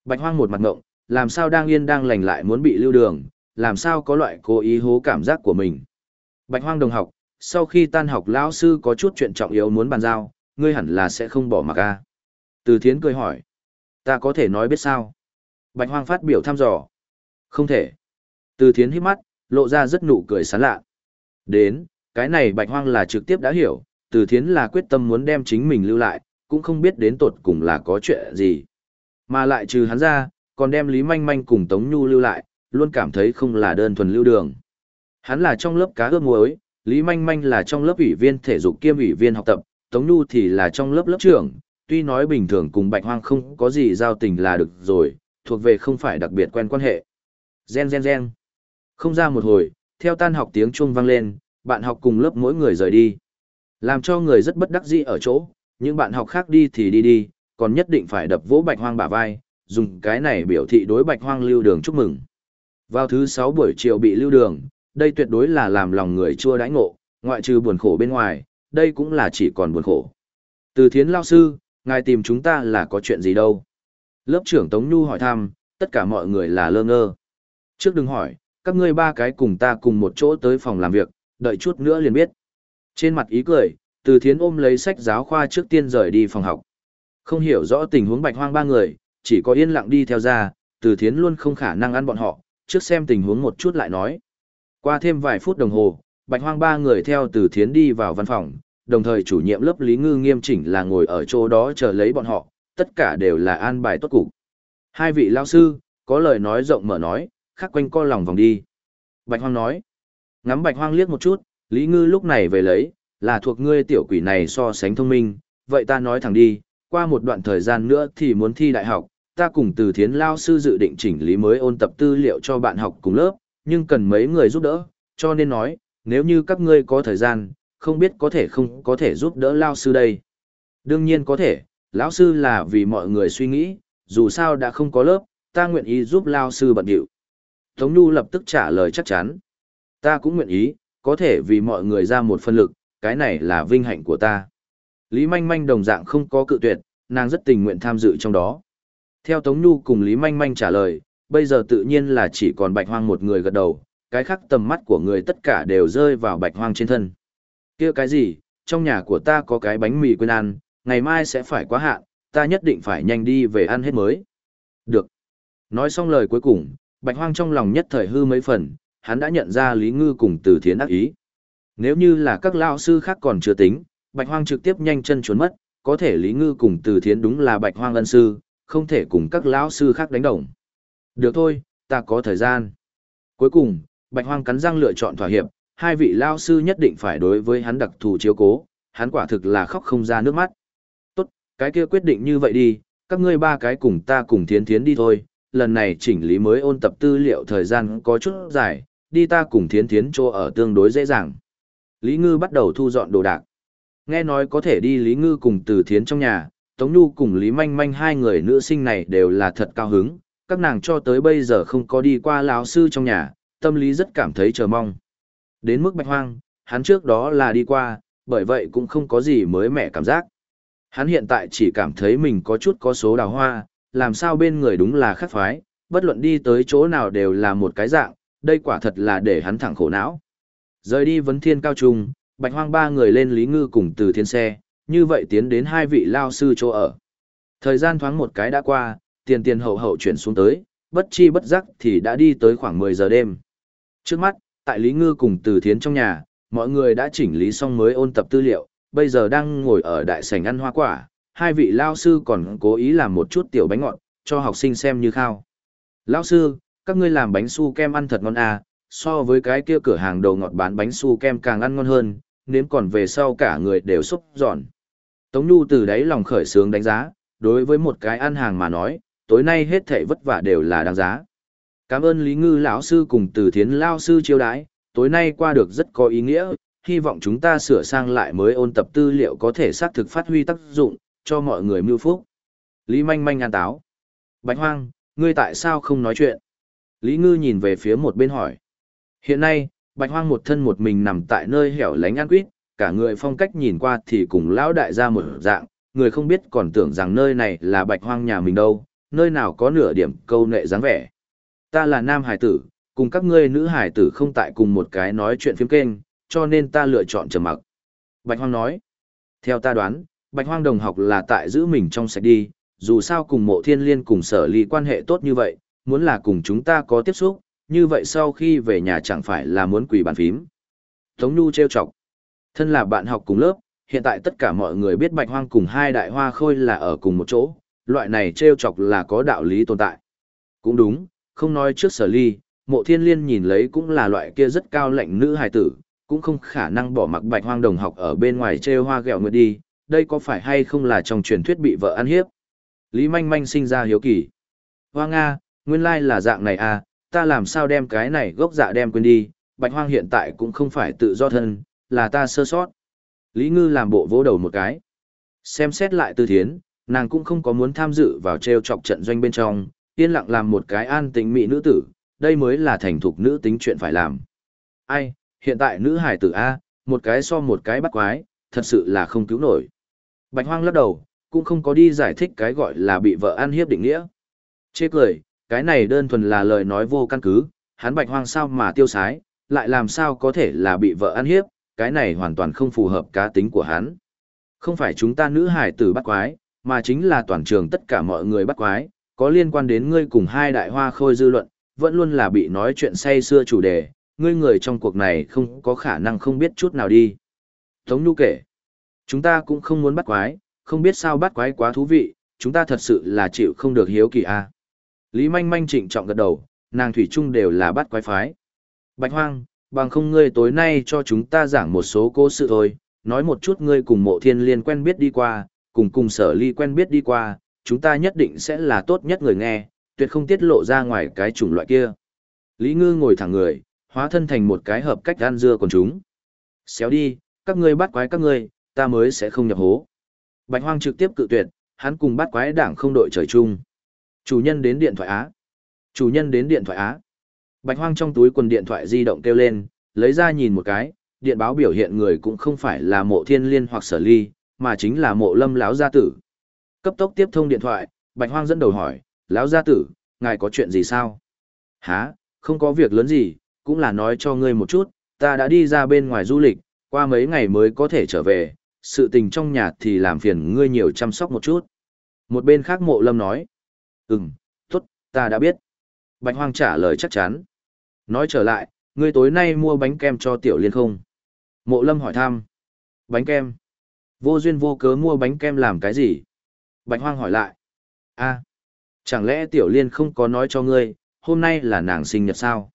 Bạch Hoang một mặt ngộng, làm sao đang yên đang lành lại muốn bị lưu đường, làm sao có loại cố ý hố cảm giác của mình. Bạch Hoang đồng học, sau khi tan học lão sư có chút chuyện trọng yếu muốn bàn giao, ngươi hẳn là sẽ không bỏ mặc a. Từ Thiến cười hỏi, ta có thể nói biết sao? Bạch Hoang phát biểu thăm dò. Không thể. Từ Thiến hít mắt, lộ ra rất nụ cười sán lạ. Đến, cái này Bạch Hoang là trực tiếp đã hiểu, Từ Thiến là quyết tâm muốn đem chính mình lưu lại, cũng không biết đến tột cùng là có chuyện gì. Mà lại trừ hắn ra, còn đem Lý Manh Manh cùng Tống Nhu lưu lại, luôn cảm thấy không là đơn thuần lưu đường. Hắn là trong lớp cá ướp muối, Lý Manh Manh là trong lớp ủy viên thể dục kiêm ủy viên học tập, Tống Nhu thì là trong lớp lớp trưởng, tuy nói bình thường cùng Bạch Hoang không có gì giao tình là được rồi, thuộc về không phải đặc biệt quen quan hệ. Gen gen gen. Không ra một hồi, theo tan học tiếng chuông vang lên, bạn học cùng lớp mỗi người rời đi. Làm cho người rất bất đắc dĩ ở chỗ, những bạn học khác đi thì đi đi, còn nhất định phải đập vỗ bạch hoang bả vai, dùng cái này biểu thị đối bạch hoang lưu đường chúc mừng. Vào thứ 6 buổi chiều bị lưu đường, đây tuyệt đối là làm lòng người chua đãi ngộ, ngoại trừ buồn khổ bên ngoài, đây cũng là chỉ còn buồn khổ. Từ thiến lao sư, ngài tìm chúng ta là có chuyện gì đâu? Lớp trưởng Tống Nhu hỏi thăm, tất cả mọi người là lơ ngơ. Trước đừng hỏi, các ngươi ba cái cùng ta cùng một chỗ tới phòng làm việc, đợi chút nữa liền biết. Trên mặt ý cười, từ thiến ôm lấy sách giáo khoa trước tiên rời đi phòng học. Không hiểu rõ tình huống bạch hoang ba người, chỉ có yên lặng đi theo ra, từ thiến luôn không khả năng ăn bọn họ, trước xem tình huống một chút lại nói. Qua thêm vài phút đồng hồ, bạch hoang ba người theo từ thiến đi vào văn phòng, đồng thời chủ nhiệm lớp Lý Ngư nghiêm chỉnh là ngồi ở chỗ đó chờ lấy bọn họ, tất cả đều là an bài tốt cục. Hai vị lao sư, có lời nói rộng mở nói, khắc quanh co lòng vòng đi. Bạch hoang nói, ngắm bạch hoang liếc một chút, Lý Ngư lúc này về lấy, là thuộc ngươi tiểu quỷ này so sánh thông minh, vậy ta nói thẳng đi, qua một đoạn thời gian nữa thì muốn thi đại học, ta cùng từ thiến lao sư dự định chỉnh lý mới ôn tập tư liệu cho bạn học cùng lớp, nhưng cần mấy người giúp đỡ, cho nên nói, nếu như các ngươi có thời gian, không biết có thể không có thể giúp đỡ lao sư đây. Đương nhiên có thể, lão sư là vì mọi người suy nghĩ, dù sao đã không có lớp, ta nguyện ý giúp lao sư bận điệu. Tống Nhu lập tức trả lời chắc chắn. Ta cũng nguyện ý, có thể vì mọi người ra một phân lực, cái này là vinh hạnh của ta. Lý Manh Manh đồng dạng không có cự tuyệt, nàng rất tình nguyện tham dự trong đó. Theo Tống Nhu cùng Lý Manh Manh trả lời, bây giờ tự nhiên là chỉ còn bạch hoang một người gật đầu, cái khác tầm mắt của người tất cả đều rơi vào bạch hoang trên thân. kia cái gì, trong nhà của ta có cái bánh mì quên ăn, ngày mai sẽ phải quá hạn, ta nhất định phải nhanh đi về ăn hết mới. Được. Nói xong lời cuối cùng, bạch hoang trong lòng nhất thời hư mấy phần, hắn đã nhận ra Lý Ngư cùng từ thiến ác ý. Nếu như là các lao sư khác còn chưa tính, Bạch Hoang trực tiếp nhanh chân trốn mất, có thể Lý Ngư cùng Từ Thiến đúng là Bạch Hoang ân sư, không thể cùng các lão sư khác đánh đồng. Được thôi, ta có thời gian. Cuối cùng, Bạch Hoang cắn răng lựa chọn thỏa hiệp, hai vị lao sư nhất định phải đối với hắn đặc thù chiếu cố, hắn quả thực là khóc không ra nước mắt. Tốt, cái kia quyết định như vậy đi, các ngươi ba cái cùng ta cùng Thiến Thiến đi thôi, lần này chỉnh lý mới ôn tập tư liệu thời gian có chút dài, đi ta cùng Thiến Thiến chỗ ở tương đối dễ dàng. Lý Ngư bắt đầu thu dọn đồ đạc. Nghe nói có thể đi Lý Ngư cùng Từ Thiến trong nhà, Tống Nhu cùng Lý Manh Manh hai người nữ sinh này đều là thật cao hứng, các nàng cho tới bây giờ không có đi qua lão sư trong nhà, tâm lý rất cảm thấy chờ mong. Đến mức bạch hoang, hắn trước đó là đi qua, bởi vậy cũng không có gì mới mẻ cảm giác. Hắn hiện tại chỉ cảm thấy mình có chút có số đào hoa, làm sao bên người đúng là khắc phái, bất luận đi tới chỗ nào đều là một cái dạng, đây quả thật là để hắn thẳng khổ não. Rời đi vấn thiên cao trung, bạch hoang ba người lên Lý Ngư cùng từ thiên xe, như vậy tiến đến hai vị lao sư chỗ ở. Thời gian thoáng một cái đã qua, tiền tiền hậu hậu chuyển xuống tới, bất chi bất giác thì đã đi tới khoảng 10 giờ đêm. Trước mắt, tại Lý Ngư cùng từ thiến trong nhà, mọi người đã chỉnh lý xong mới ôn tập tư liệu, bây giờ đang ngồi ở đại sảnh ăn hoa quả, hai vị lao sư còn cố ý làm một chút tiểu bánh ngọt, cho học sinh xem như khao. Lao sư, các ngươi làm bánh su kem ăn thật ngon à, so với cái kia cửa hàng đầu ngọt bán bánh su kem càng ăn ngon hơn, nếm còn về sau cả người đều xúc giòn. Tống Nhu từ đấy lòng khởi sướng đánh giá, đối với một cái ăn hàng mà nói, tối nay hết thảy vất vả đều là đáng giá. Cảm ơn Lý Ngư lão sư cùng Từ Thiến lão sư chiêu đãi, tối nay qua được rất có ý nghĩa, hy vọng chúng ta sửa sang lại mới ôn tập tư liệu có thể xác thực phát huy tác dụng, cho mọi người mưu phúc. Lý Manh Manh an táo. Bạch Hoang, ngươi tại sao không nói chuyện? Lý Ngư nhìn về phía một bên hỏi. Hiện nay, Bạch Hoang một thân một mình nằm tại nơi hẻo lánh ăn quýt, cả người phong cách nhìn qua thì cùng lão đại gia một dạng, người không biết còn tưởng rằng nơi này là Bạch Hoang nhà mình đâu, nơi nào có nửa điểm câu nệ dáng vẻ. Ta là nam hải tử, cùng các ngươi nữ hải tử không tại cùng một cái nói chuyện phiếm kênh, cho nên ta lựa chọn trầm mặc. Bạch Hoang nói, theo ta đoán, Bạch Hoang đồng học là tại giữ mình trong sạch đi, dù sao cùng mộ thiên liên cùng sở ly quan hệ tốt như vậy, muốn là cùng chúng ta có tiếp xúc, như vậy sau khi về nhà chẳng phải là muốn quỳ bàn phím. Tống Nhu trêu chọc. Thân là bạn học cùng lớp, hiện tại tất cả mọi người biết Bạch Hoang cùng hai đại hoa khôi là ở cùng một chỗ, loại này trêu chọc là có đạo lý tồn tại. Cũng đúng, không nói trước sở ly, mộ thiên liên nhìn lấy cũng là loại kia rất cao lạnh nữ hài tử, cũng không khả năng bỏ mặc Bạch Hoang đồng học ở bên ngoài trêu hoa gẹo nguyệt đi, đây có phải hay không là trong truyền thuyết bị vợ ăn hiếp. Lý Manh Manh sinh ra hiếu kỳ. Hoa Nga, nguyên lai là dạng này à, ta làm sao đem cái này gốc dạ đem quên đi, Bạch Hoang hiện tại cũng không phải tự do thân, là ta sơ sót. Lý Ngư làm bộ vỗ đầu một cái. Xem xét lại tư thiến, nàng cũng không có muốn tham dự vào treo chọc trận doanh bên trong, yên lặng làm một cái an tính mỹ nữ tử, đây mới là thành thục nữ tính chuyện phải làm. Ai, hiện tại nữ hải tử A, một cái so một cái bắt quái, thật sự là không cứu nổi. Bạch Hoang lắc đầu, cũng không có đi giải thích cái gọi là bị vợ ăn hiếp định nghĩa. Chê cười, cái này đơn thuần là lời nói vô căn cứ, hắn Bạch Hoang sao mà tiêu sái, lại làm sao có thể là bị vợ ăn hiếp, cái này hoàn toàn không phù hợp cá tính của hắn. Không phải chúng ta nữ hải tử bắt quái, mà chính là toàn trường tất cả mọi người bắt quái, có liên quan đến ngươi cùng hai đại hoa khôi dư luận, vẫn luôn là bị nói chuyện say xưa chủ đề, ngươi người trong cuộc này không có khả năng không biết chút nào đi. Tống Nhu kể, chúng ta cũng không muốn bắt quái, không biết sao bắt quái quá thú vị, chúng ta thật sự là chịu không được hiếu kỳ a. À. Lý Manh Manh trịnh trọng gật đầu, nàng thủy chung đều là bắt quái phái. Bạch Hoang, bằng không ngươi tối nay cho chúng ta giảng một số cố sự thôi, nói một chút ngươi cùng mộ thiên liên quen biết đi qua, cùng cùng sở ly quen biết đi qua, chúng ta nhất định sẽ là tốt nhất người nghe, tuyệt không tiết lộ ra ngoài cái chủng loại kia. Lý Ngư ngồi thẳng người, hóa thân thành một cái hợp cách ăn dưa còn chúng. Xéo đi, các ngươi bắt quái các ngươi, ta mới sẽ không nhập hố. Bạch Hoang trực tiếp cự tuyệt, hắn cùng bắt quái đảng không đội trời chung. Chủ nhân đến điện thoại Á. Chủ nhân đến điện thoại Á. Bạch Hoang trong túi quần điện thoại di động kêu lên, lấy ra nhìn một cái, điện báo biểu hiện người cũng không phải là mộ thiên liên hoặc sở ly, mà chính là mộ lâm lão gia tử. Cấp tốc tiếp thông điện thoại, Bạch Hoang dẫn đầu hỏi, lão gia tử, ngài có chuyện gì sao? Hả, không có việc lớn gì, cũng là nói cho ngươi một chút, ta đã đi ra bên ngoài du lịch, qua mấy ngày mới có thể trở về, sự tình trong nhà thì làm phiền ngươi nhiều chăm sóc một chút. Một bên khác mộ lâm nói, ừm, tốt, ta đã biết. Bạch Hoang trả lời chắc chắn. Nói trở lại, ngươi tối nay mua bánh kem cho tiểu liên không? Mộ lâm hỏi thăm. Bánh kem? Vô duyên vô cớ mua bánh kem làm cái gì? Bạch Hoang hỏi lại. a chẳng lẽ tiểu liên không có nói cho ngươi, hôm nay là nàng sinh nhật sao?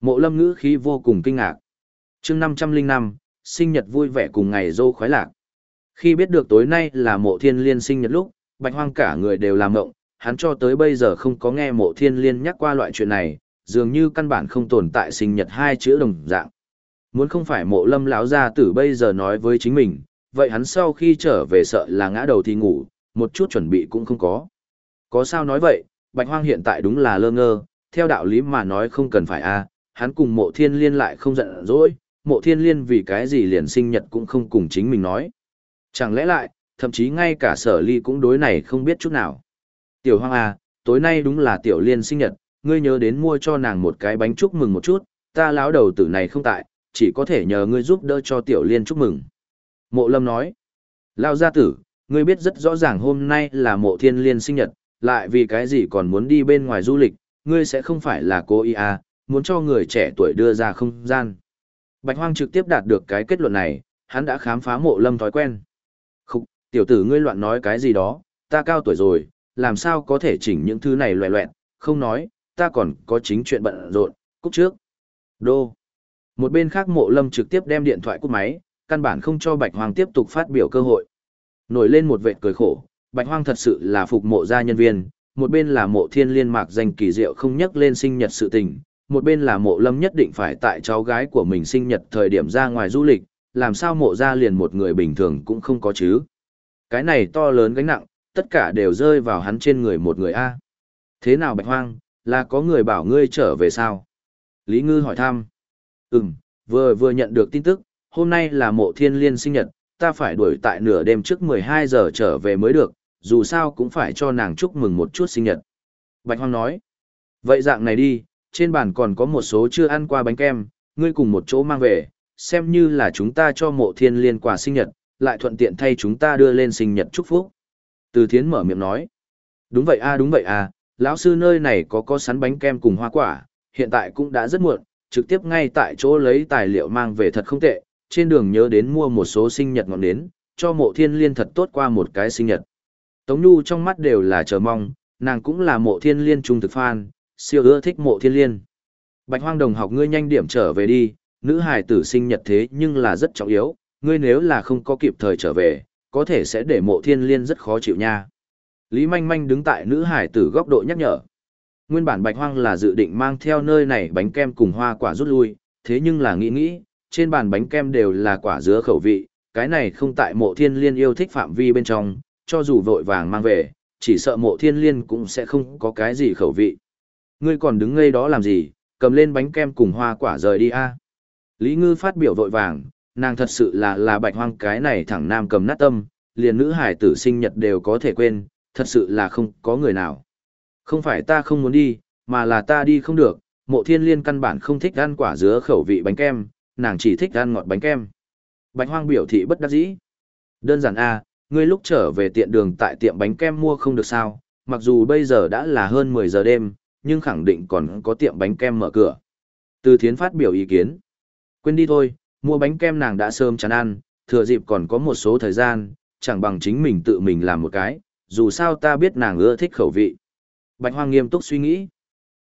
Mộ lâm ngữ khí vô cùng kinh ngạc. chương 505, sinh nhật vui vẻ cùng ngày dô khoái lạc. Khi biết được tối nay là mộ thiên liên sinh nhật lúc, bạch hoang cả người đều làm ngộng, hắn cho tới bây giờ không có nghe mộ thiên liên nhắc qua loại chuyện này, dường như căn bản không tồn tại sinh nhật hai chữ đồng dạng. Muốn không phải mộ lâm lão gia tử bây giờ nói với chính mình, vậy hắn sau khi trở về sợ là ngã đầu thì ngủ, một chút chuẩn bị cũng không có. Có sao nói vậy, Bạch Hoang hiện tại đúng là lơ ngơ, theo đạo lý mà nói không cần phải a, hắn cùng mộ thiên liên lại không giận dỗi, mộ thiên liên vì cái gì liền sinh nhật cũng không cùng chính mình nói. Chẳng lẽ lại, thậm chí ngay cả sở ly cũng đối này không biết chút nào. Tiểu Hoang à, tối nay đúng là tiểu liên sinh nhật, ngươi nhớ đến mua cho nàng một cái bánh chúc mừng một chút, ta lão đầu tử này không tại, chỉ có thể nhờ ngươi giúp đỡ cho tiểu liên chúc mừng. Mộ lâm nói, lao gia tử, ngươi biết rất rõ ràng hôm nay là mộ thiên liên sinh nhật, lại vì cái gì còn muốn đi bên ngoài du lịch, ngươi sẽ không phải là cô y à, muốn cho người trẻ tuổi đưa ra không gian. Bạch Hoang trực tiếp đạt được cái kết luận này, hắn đã khám phá mộ lâm thói quen. Khúc, tiểu tử ngươi loạn nói cái gì đó, ta cao tuổi rồi, làm sao có thể chỉnh những thứ này loẹ loẹn, không nói, ta còn có chính chuyện bận rộn, cúc trước. Đô. Một bên khác mộ lâm trực tiếp đem điện thoại cút máy, căn bản không cho Bạch Hoang tiếp tục phát biểu cơ hội. Nổi lên một vệt cười khổ, Bạch Hoang thật sự là phục mộ gia nhân viên, một bên là mộ thiên liên mạc danh kỳ diệu không nhắc lên sinh nhật sự tình, một bên là mộ lâm nhất định phải tại cháu gái của mình sinh nhật thời điểm ra ngoài du lịch, làm sao mộ gia liền một người bình thường cũng không có chứ. Cái này to lớn gánh nặng, tất cả đều rơi vào hắn trên người một người A. Thế nào Bạch Hoang, là có người bảo ngươi trở về sao? Lý Ngư hỏi thăm. Ừm, vừa vừa nhận được tin tức, hôm nay là mộ thiên liên sinh nhật, ta phải đuổi tại nửa đêm trước 12 giờ trở về mới được, dù sao cũng phải cho nàng chúc mừng một chút sinh nhật. Bạch Hoang nói. Vậy dạng này đi, trên bàn còn có một số chưa ăn qua bánh kem, ngươi cùng một chỗ mang về, xem như là chúng ta cho mộ thiên liên quà sinh nhật, lại thuận tiện thay chúng ta đưa lên sinh nhật chúc phúc. Từ thiến mở miệng nói. Đúng vậy a đúng vậy a, lão sư nơi này có có sắn bánh kem cùng hoa quả, hiện tại cũng đã rất muộn, trực tiếp ngay tại chỗ lấy tài liệu mang về thật không tệ, trên đường nhớ đến mua một số sinh nhật ngọn nến, cho mộ thiên liên thật tốt qua một cái sinh nhật. Tống Nhu trong mắt đều là chờ mong, nàng cũng là mộ thiên liên trung thực fan, siêu ưa thích mộ thiên liên. Bạch hoang đồng học ngươi nhanh điểm trở về đi, nữ hài tử sinh nhật thế nhưng là rất trọng yếu, ngươi nếu là không có kịp thời trở về, có thể sẽ để mộ thiên liên rất khó chịu nha. Lý manh manh đứng tại nữ hải tử góc độ nhắc nhở. Nguyên bản bạch hoang là dự định mang theo nơi này bánh kem cùng hoa quả rút lui, thế nhưng là nghĩ nghĩ, trên bàn bánh kem đều là quả dứa khẩu vị, cái này không tại mộ thiên liên yêu thích phạm vi bên trong, cho dù vội vàng mang về, chỉ sợ mộ thiên liên cũng sẽ không có cái gì khẩu vị. Ngươi còn đứng ngây đó làm gì, cầm lên bánh kem cùng hoa quả rời đi a. Lý Ngư phát biểu vội vàng, nàng thật sự là là bạch hoang cái này thẳng nam cầm nát tâm, liền nữ hải tử sinh nhật đều có thể quên, thật sự là không có người nào. Không phải ta không muốn đi, mà là ta đi không được, mộ thiên liên căn bản không thích ăn quả dứa khẩu vị bánh kem, nàng chỉ thích ăn ngọt bánh kem. Bạch hoang biểu thị bất đắc dĩ. Đơn giản a, ngươi lúc trở về tiện đường tại tiệm bánh kem mua không được sao, mặc dù bây giờ đã là hơn 10 giờ đêm, nhưng khẳng định còn có tiệm bánh kem mở cửa. Từ thiến phát biểu ý kiến. Quên đi thôi, mua bánh kem nàng đã sớm chán ăn, thừa dịp còn có một số thời gian, chẳng bằng chính mình tự mình làm một cái, dù sao ta biết nàng ưa thích khẩu vị. Bạch Hoang nghiêm túc suy nghĩ.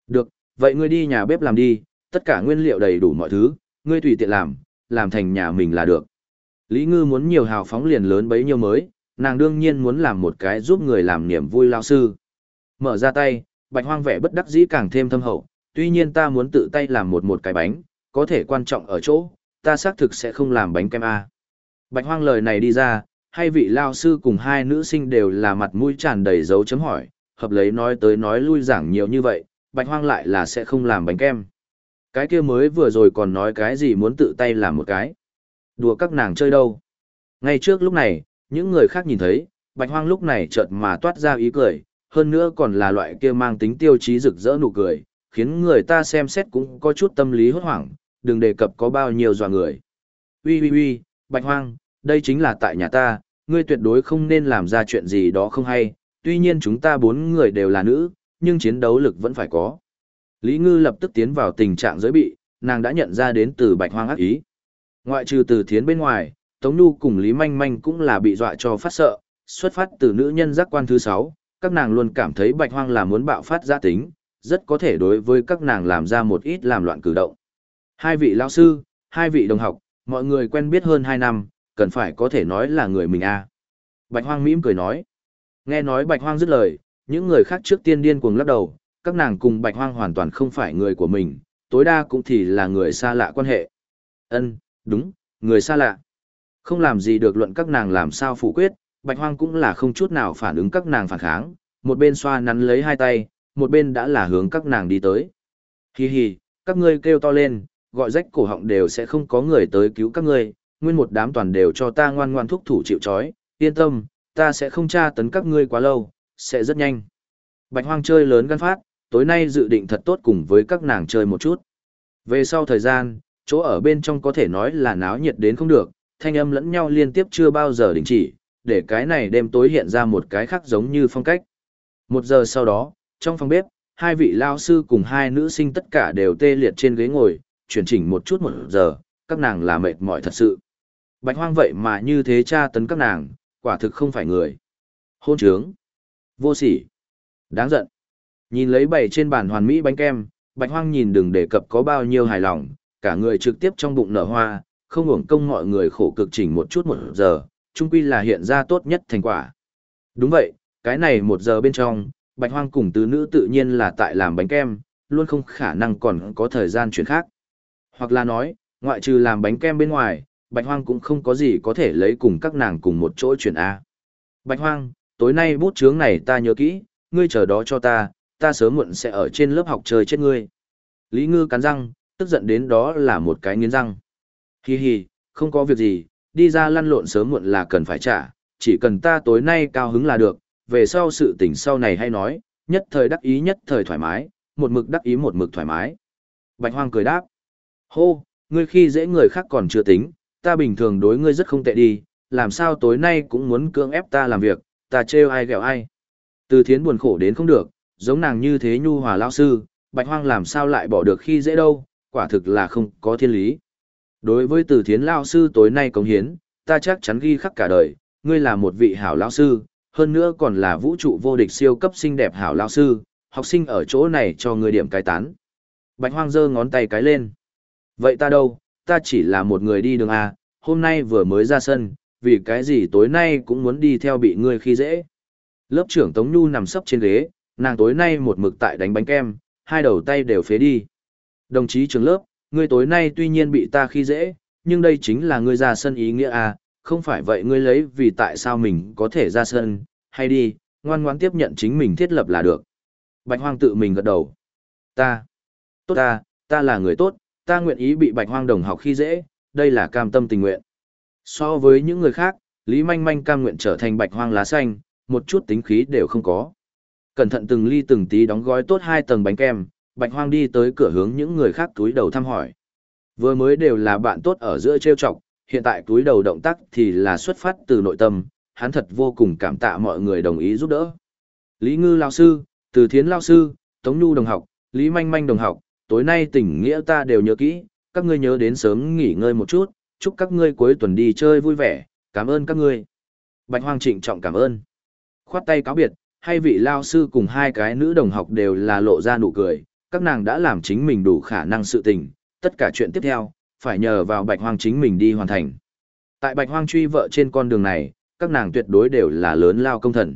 Được, vậy ngươi đi nhà bếp làm đi, tất cả nguyên liệu đầy đủ mọi thứ, ngươi tùy tiện làm, làm thành nhà mình là được. Lý Ngư muốn nhiều hào phóng liền lớn bấy nhiêu mới, nàng đương nhiên muốn làm một cái giúp người làm niềm vui lao sư. Mở ra tay, Bạch Hoang vẻ bất đắc dĩ càng thêm thâm hậu, tuy nhiên ta muốn tự tay làm một một cái bánh, có thể quan trọng ở chỗ, ta xác thực sẽ không làm bánh kem A. Bạch Hoang lời này đi ra, hai vị lao sư cùng hai nữ sinh đều là mặt mũi tràn đầy dấu chấm hỏi, hợp lấy nói tới nói lui giảng nhiều như vậy, Bạch Hoang lại là sẽ không làm bánh kem. Cái kia mới vừa rồi còn nói cái gì muốn tự tay làm một cái. Đùa các nàng chơi đâu. Ngay trước lúc này, những người khác nhìn thấy, Bạch Hoang lúc này chợt mà toát ra ý cười, hơn nữa còn là loại kia mang tính tiêu chí rực rỡ nụ cười, khiến người ta xem xét cũng có chút tâm lý hốt hoảng, đừng đề cập có bao nhiêu dọa người. Ui ui ui, Bạch Hoang, đây chính là tại nhà ta, ngươi tuyệt đối không nên làm ra chuyện gì đó không hay, tuy nhiên chúng ta bốn người đều là nữ, nhưng chiến đấu lực vẫn phải có. Lý Ngư lập tức tiến vào tình trạng giới bị, nàng đã nhận ra đến từ Bạch Hoang ác ý. Ngoại trừ từ thiến bên ngoài, Tống Nhu cùng Lý Manh Manh cũng là bị dọa cho phát sợ, xuất phát từ nữ nhân giác quan thứ sáu, các nàng luôn cảm thấy Bạch Hoang là muốn bạo phát gia tính, rất có thể đối với các nàng làm ra một ít làm loạn cử động. Hai vị lão sư, hai vị đồng học, mọi người quen biết hơn hai năm, cần phải có thể nói là người mình a. À. Bạch Hoang mỉm cười nói. Nghe nói Bạch Hoang dứt lời, những người khác trước tiên điên cuồng lắc đầu, các nàng cùng Bạch Hoang hoàn toàn không phải người của mình, tối đa cũng thì là người xa lạ quan hệ. Ân, đúng, người xa lạ. Không làm gì được luận các nàng làm sao phủ quyết, Bạch Hoang cũng là không chút nào phản ứng các nàng phản kháng, một bên xoa nắn lấy hai tay, một bên đã là hướng các nàng đi tới. Hi hi, các ngươi kêu to lên, gọi rách cổ họng đều sẽ không có người tới cứu các ngươi, nguyên một đám toàn đều cho ta ngoan ngoan thúc thủ chịu trói, yên tâm, ta sẽ không tra tấn các ngươi quá lâu, sẽ rất nhanh. Bạch hoang chơi lớn gan phát, tối nay dự định thật tốt cùng với các nàng chơi một chút. Về sau thời gian, chỗ ở bên trong có thể nói là náo nhiệt đến không được, thanh âm lẫn nhau liên tiếp chưa bao giờ đình chỉ, để cái này đêm tối hiện ra một cái khác giống như phong cách. Một giờ sau đó, trong phòng bếp, hai vị lao sư cùng hai nữ sinh tất cả đều tê liệt trên ghế ngồi, chuyển chỉnh một chút một giờ, các nàng là mệt mỏi thật sự. Bạch hoang vậy mà như thế tra tấn các nàng, quả thực không phải người. Hôn trướng. Vô sỉ. Đáng giận. Nhìn lấy bày trên bàn hoàn mỹ bánh kem, bạch hoang nhìn đừng đề cập có bao nhiêu hài lòng, cả người trực tiếp trong bụng nở hoa, không hưởng công mọi người khổ cực chỉnh một chút một giờ, chung quy là hiện ra tốt nhất thành quả. Đúng vậy, cái này một giờ bên trong, bạch hoang cùng tứ nữ tự nhiên là tại làm bánh kem, luôn không khả năng còn có thời gian chuyển khác. Hoặc là nói, ngoại trừ làm bánh kem bên ngoài, bạch hoang cũng không có gì có thể lấy cùng các nàng cùng một chỗ chuyển A. Bạch hoang, tối nay bút chướng này ta nhớ kỹ, ngươi chờ đó cho ta, ta sớm muộn sẽ ở trên lớp học chơi chết ngươi. Lý ngư cắn răng, tức giận đến đó là một cái nghiến răng. Hi hi, không có việc gì, đi ra lăn lộn sớm muộn là cần phải trả, chỉ cần ta tối nay cao hứng là được, về sau sự tình sau này hay nói, nhất thời đắc ý nhất thời thoải mái, một mực đắc ý một mực thoải mái. Bạch hoang cười đáp. Hô, ngươi khi dễ người khác còn chưa tính, ta bình thường đối ngươi rất không tệ đi, làm sao tối nay cũng muốn cưỡng ép ta làm việc, ta trêu ai ghẹo ai. Từ thiến buồn khổ đến không được, giống nàng như thế nhu hòa lao sư, bạch hoang làm sao lại bỏ được khi dễ đâu, quả thực là không có thiên lý. Đối với từ thiến lao sư tối nay cống hiến, ta chắc chắn ghi khắc cả đời, ngươi là một vị hảo lao sư, hơn nữa còn là vũ trụ vô địch siêu cấp xinh đẹp hảo lao sư, học sinh ở chỗ này cho ngươi điểm cai tán. Bạch hoang giơ ngón tay cái lên. Vậy ta đâu, ta chỉ là một người đi đường à? hôm nay vừa mới ra sân, vì cái gì tối nay cũng muốn đi theo bị ngươi khi dễ. Lớp trưởng Tống Nhu nằm sấp trên ghế, nàng tối nay một mực tại đánh bánh kem, hai đầu tay đều phế đi. Đồng chí trưởng lớp, ngươi tối nay tuy nhiên bị ta khi dễ, nhưng đây chính là ngươi ra sân ý nghĩa à, không phải vậy ngươi lấy vì tại sao mình có thể ra sân, hay đi, ngoan ngoãn tiếp nhận chính mình thiết lập là được. Bạch Hoang tự mình gật đầu. Ta, tốt ta, ta là người tốt, ta nguyện ý bị Bạch Hoang đồng học khi dễ, đây là cam tâm tình nguyện. So với những người khác, Lý Manh Manh cam nguyện trở thành Bạch Hoang lá xanh, một chút tính khí đều không có. Cẩn thận từng ly từng tí đóng gói tốt hai tầng bánh kem, Bạch Hoang đi tới cửa hướng những người khác túi đầu thăm hỏi. Vừa mới đều là bạn tốt ở giữa trêu chọc, hiện tại túi đầu động tác thì là xuất phát từ nội tâm, hắn thật vô cùng cảm tạ mọi người đồng ý giúp đỡ. Lý Ngư lão sư, Từ Thiến lão sư, Tống Nhu đồng học, Lý Manh Manh đồng học, tối nay tình nghĩa ta đều nhớ kỹ, các ngươi nhớ đến sớm nghỉ ngơi một chút, chúc các ngươi cuối tuần đi chơi vui vẻ, cảm ơn các ngươi. Bạch Hoang trịnh trọng cảm ơn. Khoát tay cáo biệt, hai vị lao sư cùng hai cái nữ đồng học đều là lộ ra nụ cười, các nàng đã làm chính mình đủ khả năng sự tình, tất cả chuyện tiếp theo, phải nhờ vào bạch hoang chính mình đi hoàn thành. Tại bạch hoang truy vợ trên con đường này, các nàng tuyệt đối đều là lớn lao công thần.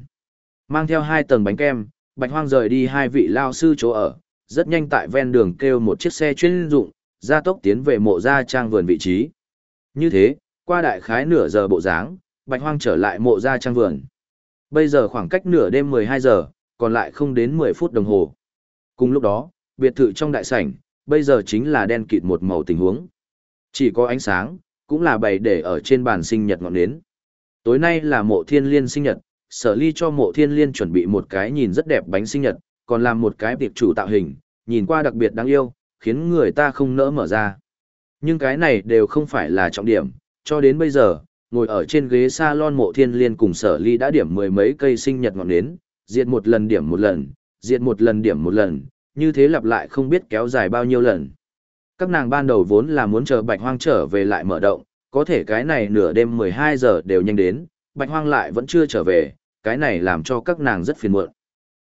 Mang theo hai tầng bánh kem, bạch hoang rời đi hai vị lao sư chỗ ở, rất nhanh tại ven đường kêu một chiếc xe chuyên dụng, ra tốc tiến về mộ gia trang vườn vị trí. Như thế, qua đại khái nửa giờ bộ dáng, bạch hoang trở lại mộ gia trang vườn. Bây giờ khoảng cách nửa đêm 12 giờ, còn lại không đến 10 phút đồng hồ. Cùng lúc đó, biệt thự trong đại sảnh, bây giờ chính là đen kịt một màu tình huống. Chỉ có ánh sáng, cũng là bày để ở trên bàn sinh nhật ngọn nến. Tối nay là mộ thiên liên sinh nhật, sở ly cho mộ thiên liên chuẩn bị một cái nhìn rất đẹp bánh sinh nhật, còn làm một cái tiệp chủ tạo hình, nhìn qua đặc biệt đáng yêu, khiến người ta không nỡ mở ra. Nhưng cái này đều không phải là trọng điểm, cho đến bây giờ, ngồi ở trên ghế salon mộ thiên liên cùng sở ly đã điểm mười mấy cây sinh nhật ngọn nến, diệt một lần điểm một lần, diệt một lần điểm một lần, như thế lặp lại không biết kéo dài bao nhiêu lần. Các nàng ban đầu vốn là muốn chờ bạch hoang trở về lại mở động, có thể cái này nửa đêm 12 giờ đều nhanh đến, bạch hoang lại vẫn chưa trở về, cái này làm cho các nàng rất phiền muộn.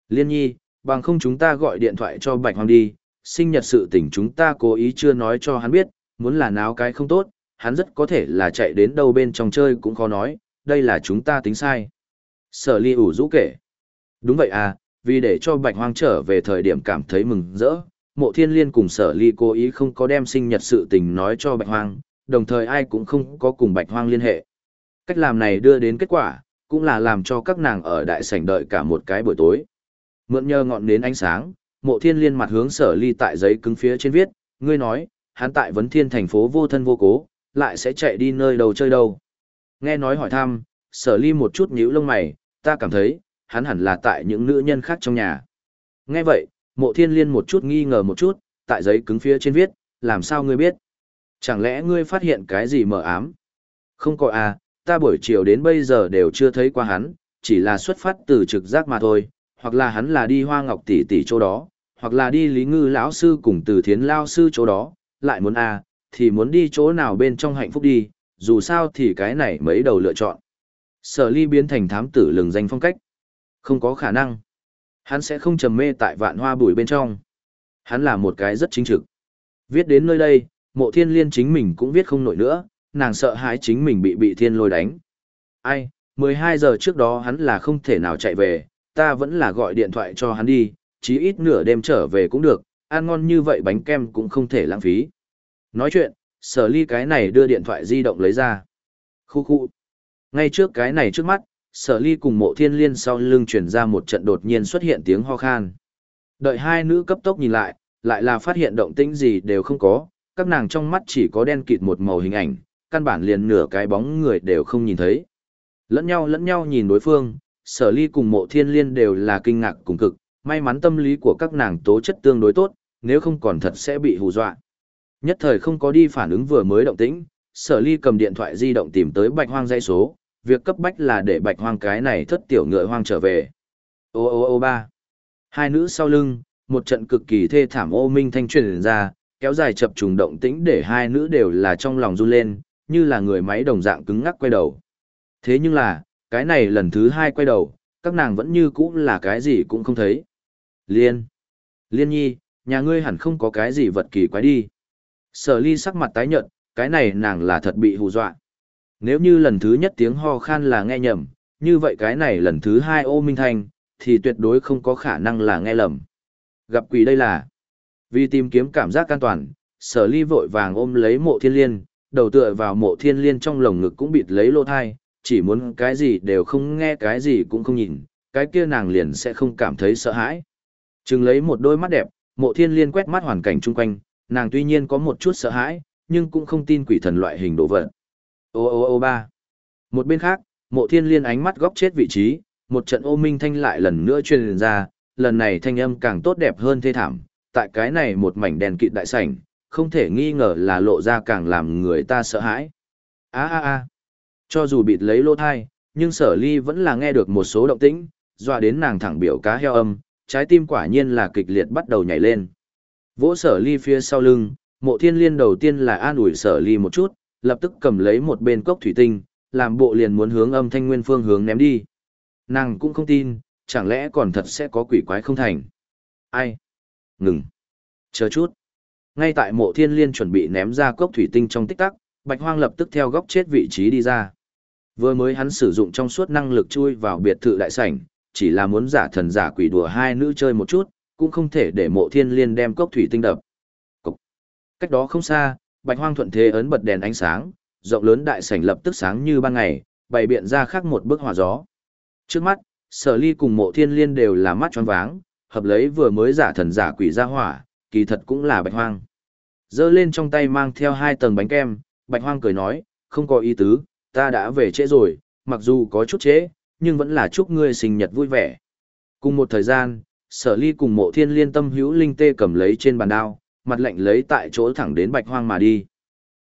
Liên nhi, bằng không chúng ta gọi điện thoại cho bạch hoang đi, sinh nhật sự tình chúng ta cố ý chưa nói cho hắn biết, muốn là náo cái không tốt, hắn rất có thể là chạy đến đâu bên trong chơi cũng khó nói, đây là chúng ta tính sai. Sở ly ủ rũ kể. Đúng vậy à, vì để cho bạch hoang trở về thời điểm cảm thấy mừng rỡ, mộ thiên liên cùng sở ly cố ý không có đem sinh nhật sự tình nói cho bạch hoang, đồng thời ai cũng không có cùng bạch hoang liên hệ. Cách làm này đưa đến kết quả, cũng là làm cho các nàng ở đại sảnh đợi cả một cái buổi tối. Mượn nhờ ngọn nến ánh sáng, mộ thiên liên mặt hướng sở ly tại giấy cứng phía trên viết, ngươi nói, hắn tại vấn thiên thành phố vô thân vô cố, lại sẽ chạy đi nơi đầu chơi đâu. Nghe nói hỏi thăm, sở ly một chút nhíu lông mày, ta cảm thấy, hắn hẳn là tại những nữ nhân khác trong nhà. Nghe vậy, mộ thiên liên một chút nghi ngờ một chút, tại giấy cứng phía trên viết, làm sao ngươi biết? Chẳng lẽ ngươi phát hiện cái gì mờ ám? Không có à, ta buổi chiều đến bây giờ đều chưa thấy qua hắn, chỉ là xuất phát từ trực giác mà thôi, hoặc là hắn là đi hoa ngọc tỷ tỷ chỗ đó, hoặc là đi lý ngư lão sư cùng từ thiến lao sư chỗ đó, lại muốn à, thì muốn đi chỗ nào bên trong hạnh phúc đi, dù sao thì cái này mấy đầu lựa chọn. Sở ly biến thành thám tử lừng danh phong cách. Không có khả năng. Hắn sẽ không trầm mê tại vạn hoa bùi bên trong. Hắn là một cái rất chính trực. Viết đến nơi đây, mộ thiên liên chính mình cũng viết không nổi nữa, nàng sợ hãi chính mình bị bị thiên lôi đánh. Ai, 12 giờ trước đó hắn là không thể nào chạy về, ta vẫn là gọi điện thoại cho hắn đi, chí ít nửa đêm trở về cũng được, ăn ngon như vậy bánh kem cũng không thể lãng phí. Nói chuyện, sở ly cái này đưa điện thoại di động lấy ra. Khu khu. Ngay trước cái này trước mắt, sở ly cùng mộ thiên liên sau lưng chuyển ra một trận đột nhiên xuất hiện tiếng ho khan. Đợi hai nữ cấp tốc nhìn lại, lại là phát hiện động tĩnh gì đều không có, các nàng trong mắt chỉ có đen kịt một màu hình ảnh, căn bản liền nửa cái bóng người đều không nhìn thấy. Lẫn nhau lẫn nhau nhìn đối phương, sở ly cùng mộ thiên liên đều là kinh ngạc cùng cực, may mắn tâm lý của các nàng tố chất tương đối tốt, nếu không còn thật sẽ bị hù dọa. Nhất thời không có đi phản ứng vừa mới động tĩnh, sở ly cầm điện thoại di động tìm tới bạch hoang dây số, việc cấp bách là để bạch hoang cái này thất tiểu ngựa hoang trở về. Ô ô ô ba. Hai nữ sau lưng, một trận cực kỳ thê thảm ô minh thanh truyền ra, kéo dài chập trùng động tĩnh để hai nữ đều là trong lòng run lên, như là người máy đồng dạng cứng ngắc quay đầu. Thế nhưng là, cái này lần thứ hai quay đầu, các nàng vẫn như cũ là cái gì cũng không thấy. Liên. Liên nhi, nhà ngươi hẳn không có cái gì vật kỳ quái đi. Sở ly sắc mặt tái nhợt, cái này nàng là thật bị hù dọa. Nếu như lần thứ nhất tiếng ho khan là nghe nhầm, như vậy cái này lần thứ hai ô minh thanh, thì tuyệt đối không có khả năng là nghe lầm. Gặp quỷ đây là, vì tìm kiếm cảm giác an toàn, sở ly vội vàng ôm lấy mộ thiên liên, đầu tựa vào mộ thiên liên trong lồng ngực cũng bịt lấy lô thai, chỉ muốn cái gì đều không nghe cái gì cũng không nhìn, cái kia nàng liền sẽ không cảm thấy sợ hãi. Chừng lấy một đôi mắt đẹp, mộ thiên liên quét mắt hoàn cảnh chung quanh, nàng tuy nhiên có một chút sợ hãi, nhưng cũng không tin quỷ thần loại hình đồ vật. Ô ô ô ba. Một bên khác, mộ thiên liên ánh mắt góc chết vị trí, một trận ô minh thanh lại lần nữa truyền ra, lần này thanh âm càng tốt đẹp hơn thê thảm, tại cái này một mảnh đèn kịt đại sảnh, không thể nghi ngờ là lộ ra càng làm người ta sợ hãi. a a a cho dù bịt lấy lô thai, nhưng sở ly vẫn là nghe được một số động tĩnh, dọa đến nàng thẳng biểu cá heo âm, trái tim quả nhiên là kịch liệt bắt đầu nhảy lên. Vỗ sở ly phía sau lưng, mộ thiên liên đầu tiên là an ủi sở ly một chút, lập tức cầm lấy một bên cốc thủy tinh, làm bộ liền muốn hướng âm thanh nguyên phương hướng ném đi. Nàng cũng không tin, chẳng lẽ còn thật sẽ có quỷ quái không thành. Ai? Ngừng. Chờ chút. Ngay tại mộ thiên liên chuẩn bị ném ra cốc thủy tinh trong tích tắc, bạch hoang lập tức theo góc chết vị trí đi ra. Vừa mới hắn sử dụng trong suốt năng lực chui vào biệt thự đại sảnh, chỉ là muốn giả thần giả quỷ đùa hai nữ chơi một chút, cũng không thể để mộ thiên liên đem cốc thủy tinh đập. Cục. Cách đó không xa, bạch hoang thuận thế ấn bật đèn ánh sáng, rộng lớn đại sảnh lập tức sáng như ban ngày, bày biện ra khác một bức hỏa gió. Trước mắt, sở ly cùng mộ thiên liên đều là mắt tròn váng, hợp lấy vừa mới giả thần giả quỷ ra hỏa, kỳ thật cũng là bạch hoang. Dơ lên trong tay mang theo hai tầng bánh kem, bạch hoang cười nói, không có ý tứ, ta đã về trễ rồi, mặc dù có chút trễ, nhưng vẫn là chúc ngươi sinh nhật vui vẻ. Cùng một thời gian, sở ly cùng mộ thiên liên tâm hữu linh tê cầm lấy trên bàn đao, mặt lạnh lấy tại chỗ thẳng đến bạch hoang mà đi.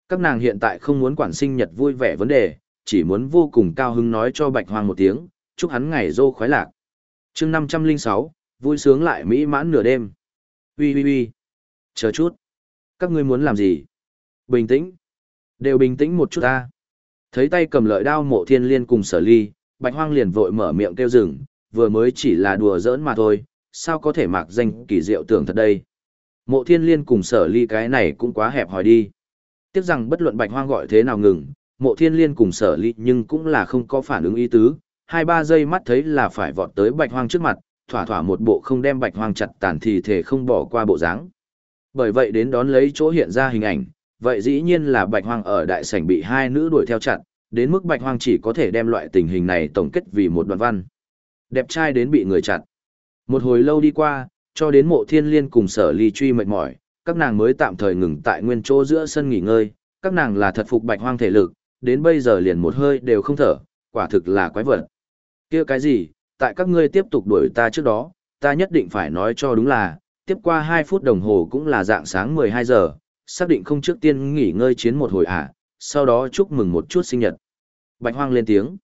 Các nàng hiện tại không muốn quản sinh nhật vui vẻ vấn đề, chỉ muốn vô cùng cao hứng nói cho bạch hoang một tiếng, chúc hắn ngày rô khoái lạc. Chương 506, vui sướng lại mỹ mãn nửa đêm. Ui ui ui. Chờ chút. Các ngươi muốn làm gì? Bình tĩnh. Đều bình tĩnh một chút ta. Thấy tay cầm lợi đao mộ thiên liên cùng sở ly, bạch hoang liền vội mở miệng kêu rừng, vừa mới chỉ là đùa giỡn mà thôi, sao có thể mặc danh kỳ diệu tưởng thật đây. Mộ thiên liên cùng sở ly cái này cũng quá hẹp hòi đi. Tiếc rằng bất luận bạch hoang gọi thế nào ngừng, mộ thiên liên cùng sở ly nhưng cũng là không có phản ứng ý tứ, hai ba giây mắt thấy là phải vọt tới bạch hoang trước mặt, thỏa thỏa một bộ không đem bạch hoang chặt tàn thì thể không bỏ qua bộ dáng. Bởi vậy đến đón lấy chỗ hiện ra hình ảnh, vậy dĩ nhiên là bạch hoang ở đại sảnh bị hai nữ đuổi theo chặt, đến mức bạch hoang chỉ có thể đem loại tình hình này tổng kết vì một đoạn văn. Đẹp trai đến bị người chặt. Một hồi lâu đi qua, cho đến mộ thiên liên cùng sở ly truy mệt mỏi, các nàng mới tạm thời ngừng tại nguyên chỗ giữa sân nghỉ ngơi, các nàng là thật phục bạch hoang thể lực, đến bây giờ liền một hơi đều không thở, quả thực là quái vật. kia cái gì, tại các ngươi tiếp tục đuổi ta trước đó, ta nhất định phải nói cho đúng là, tiếp qua 2 phút đồng hồ cũng là dạng sáng 12 giờ, xác định không trước tiên nghỉ ngơi chiến một hồi à, sau đó chúc mừng một chút sinh nhật. Bạch hoang lên tiếng.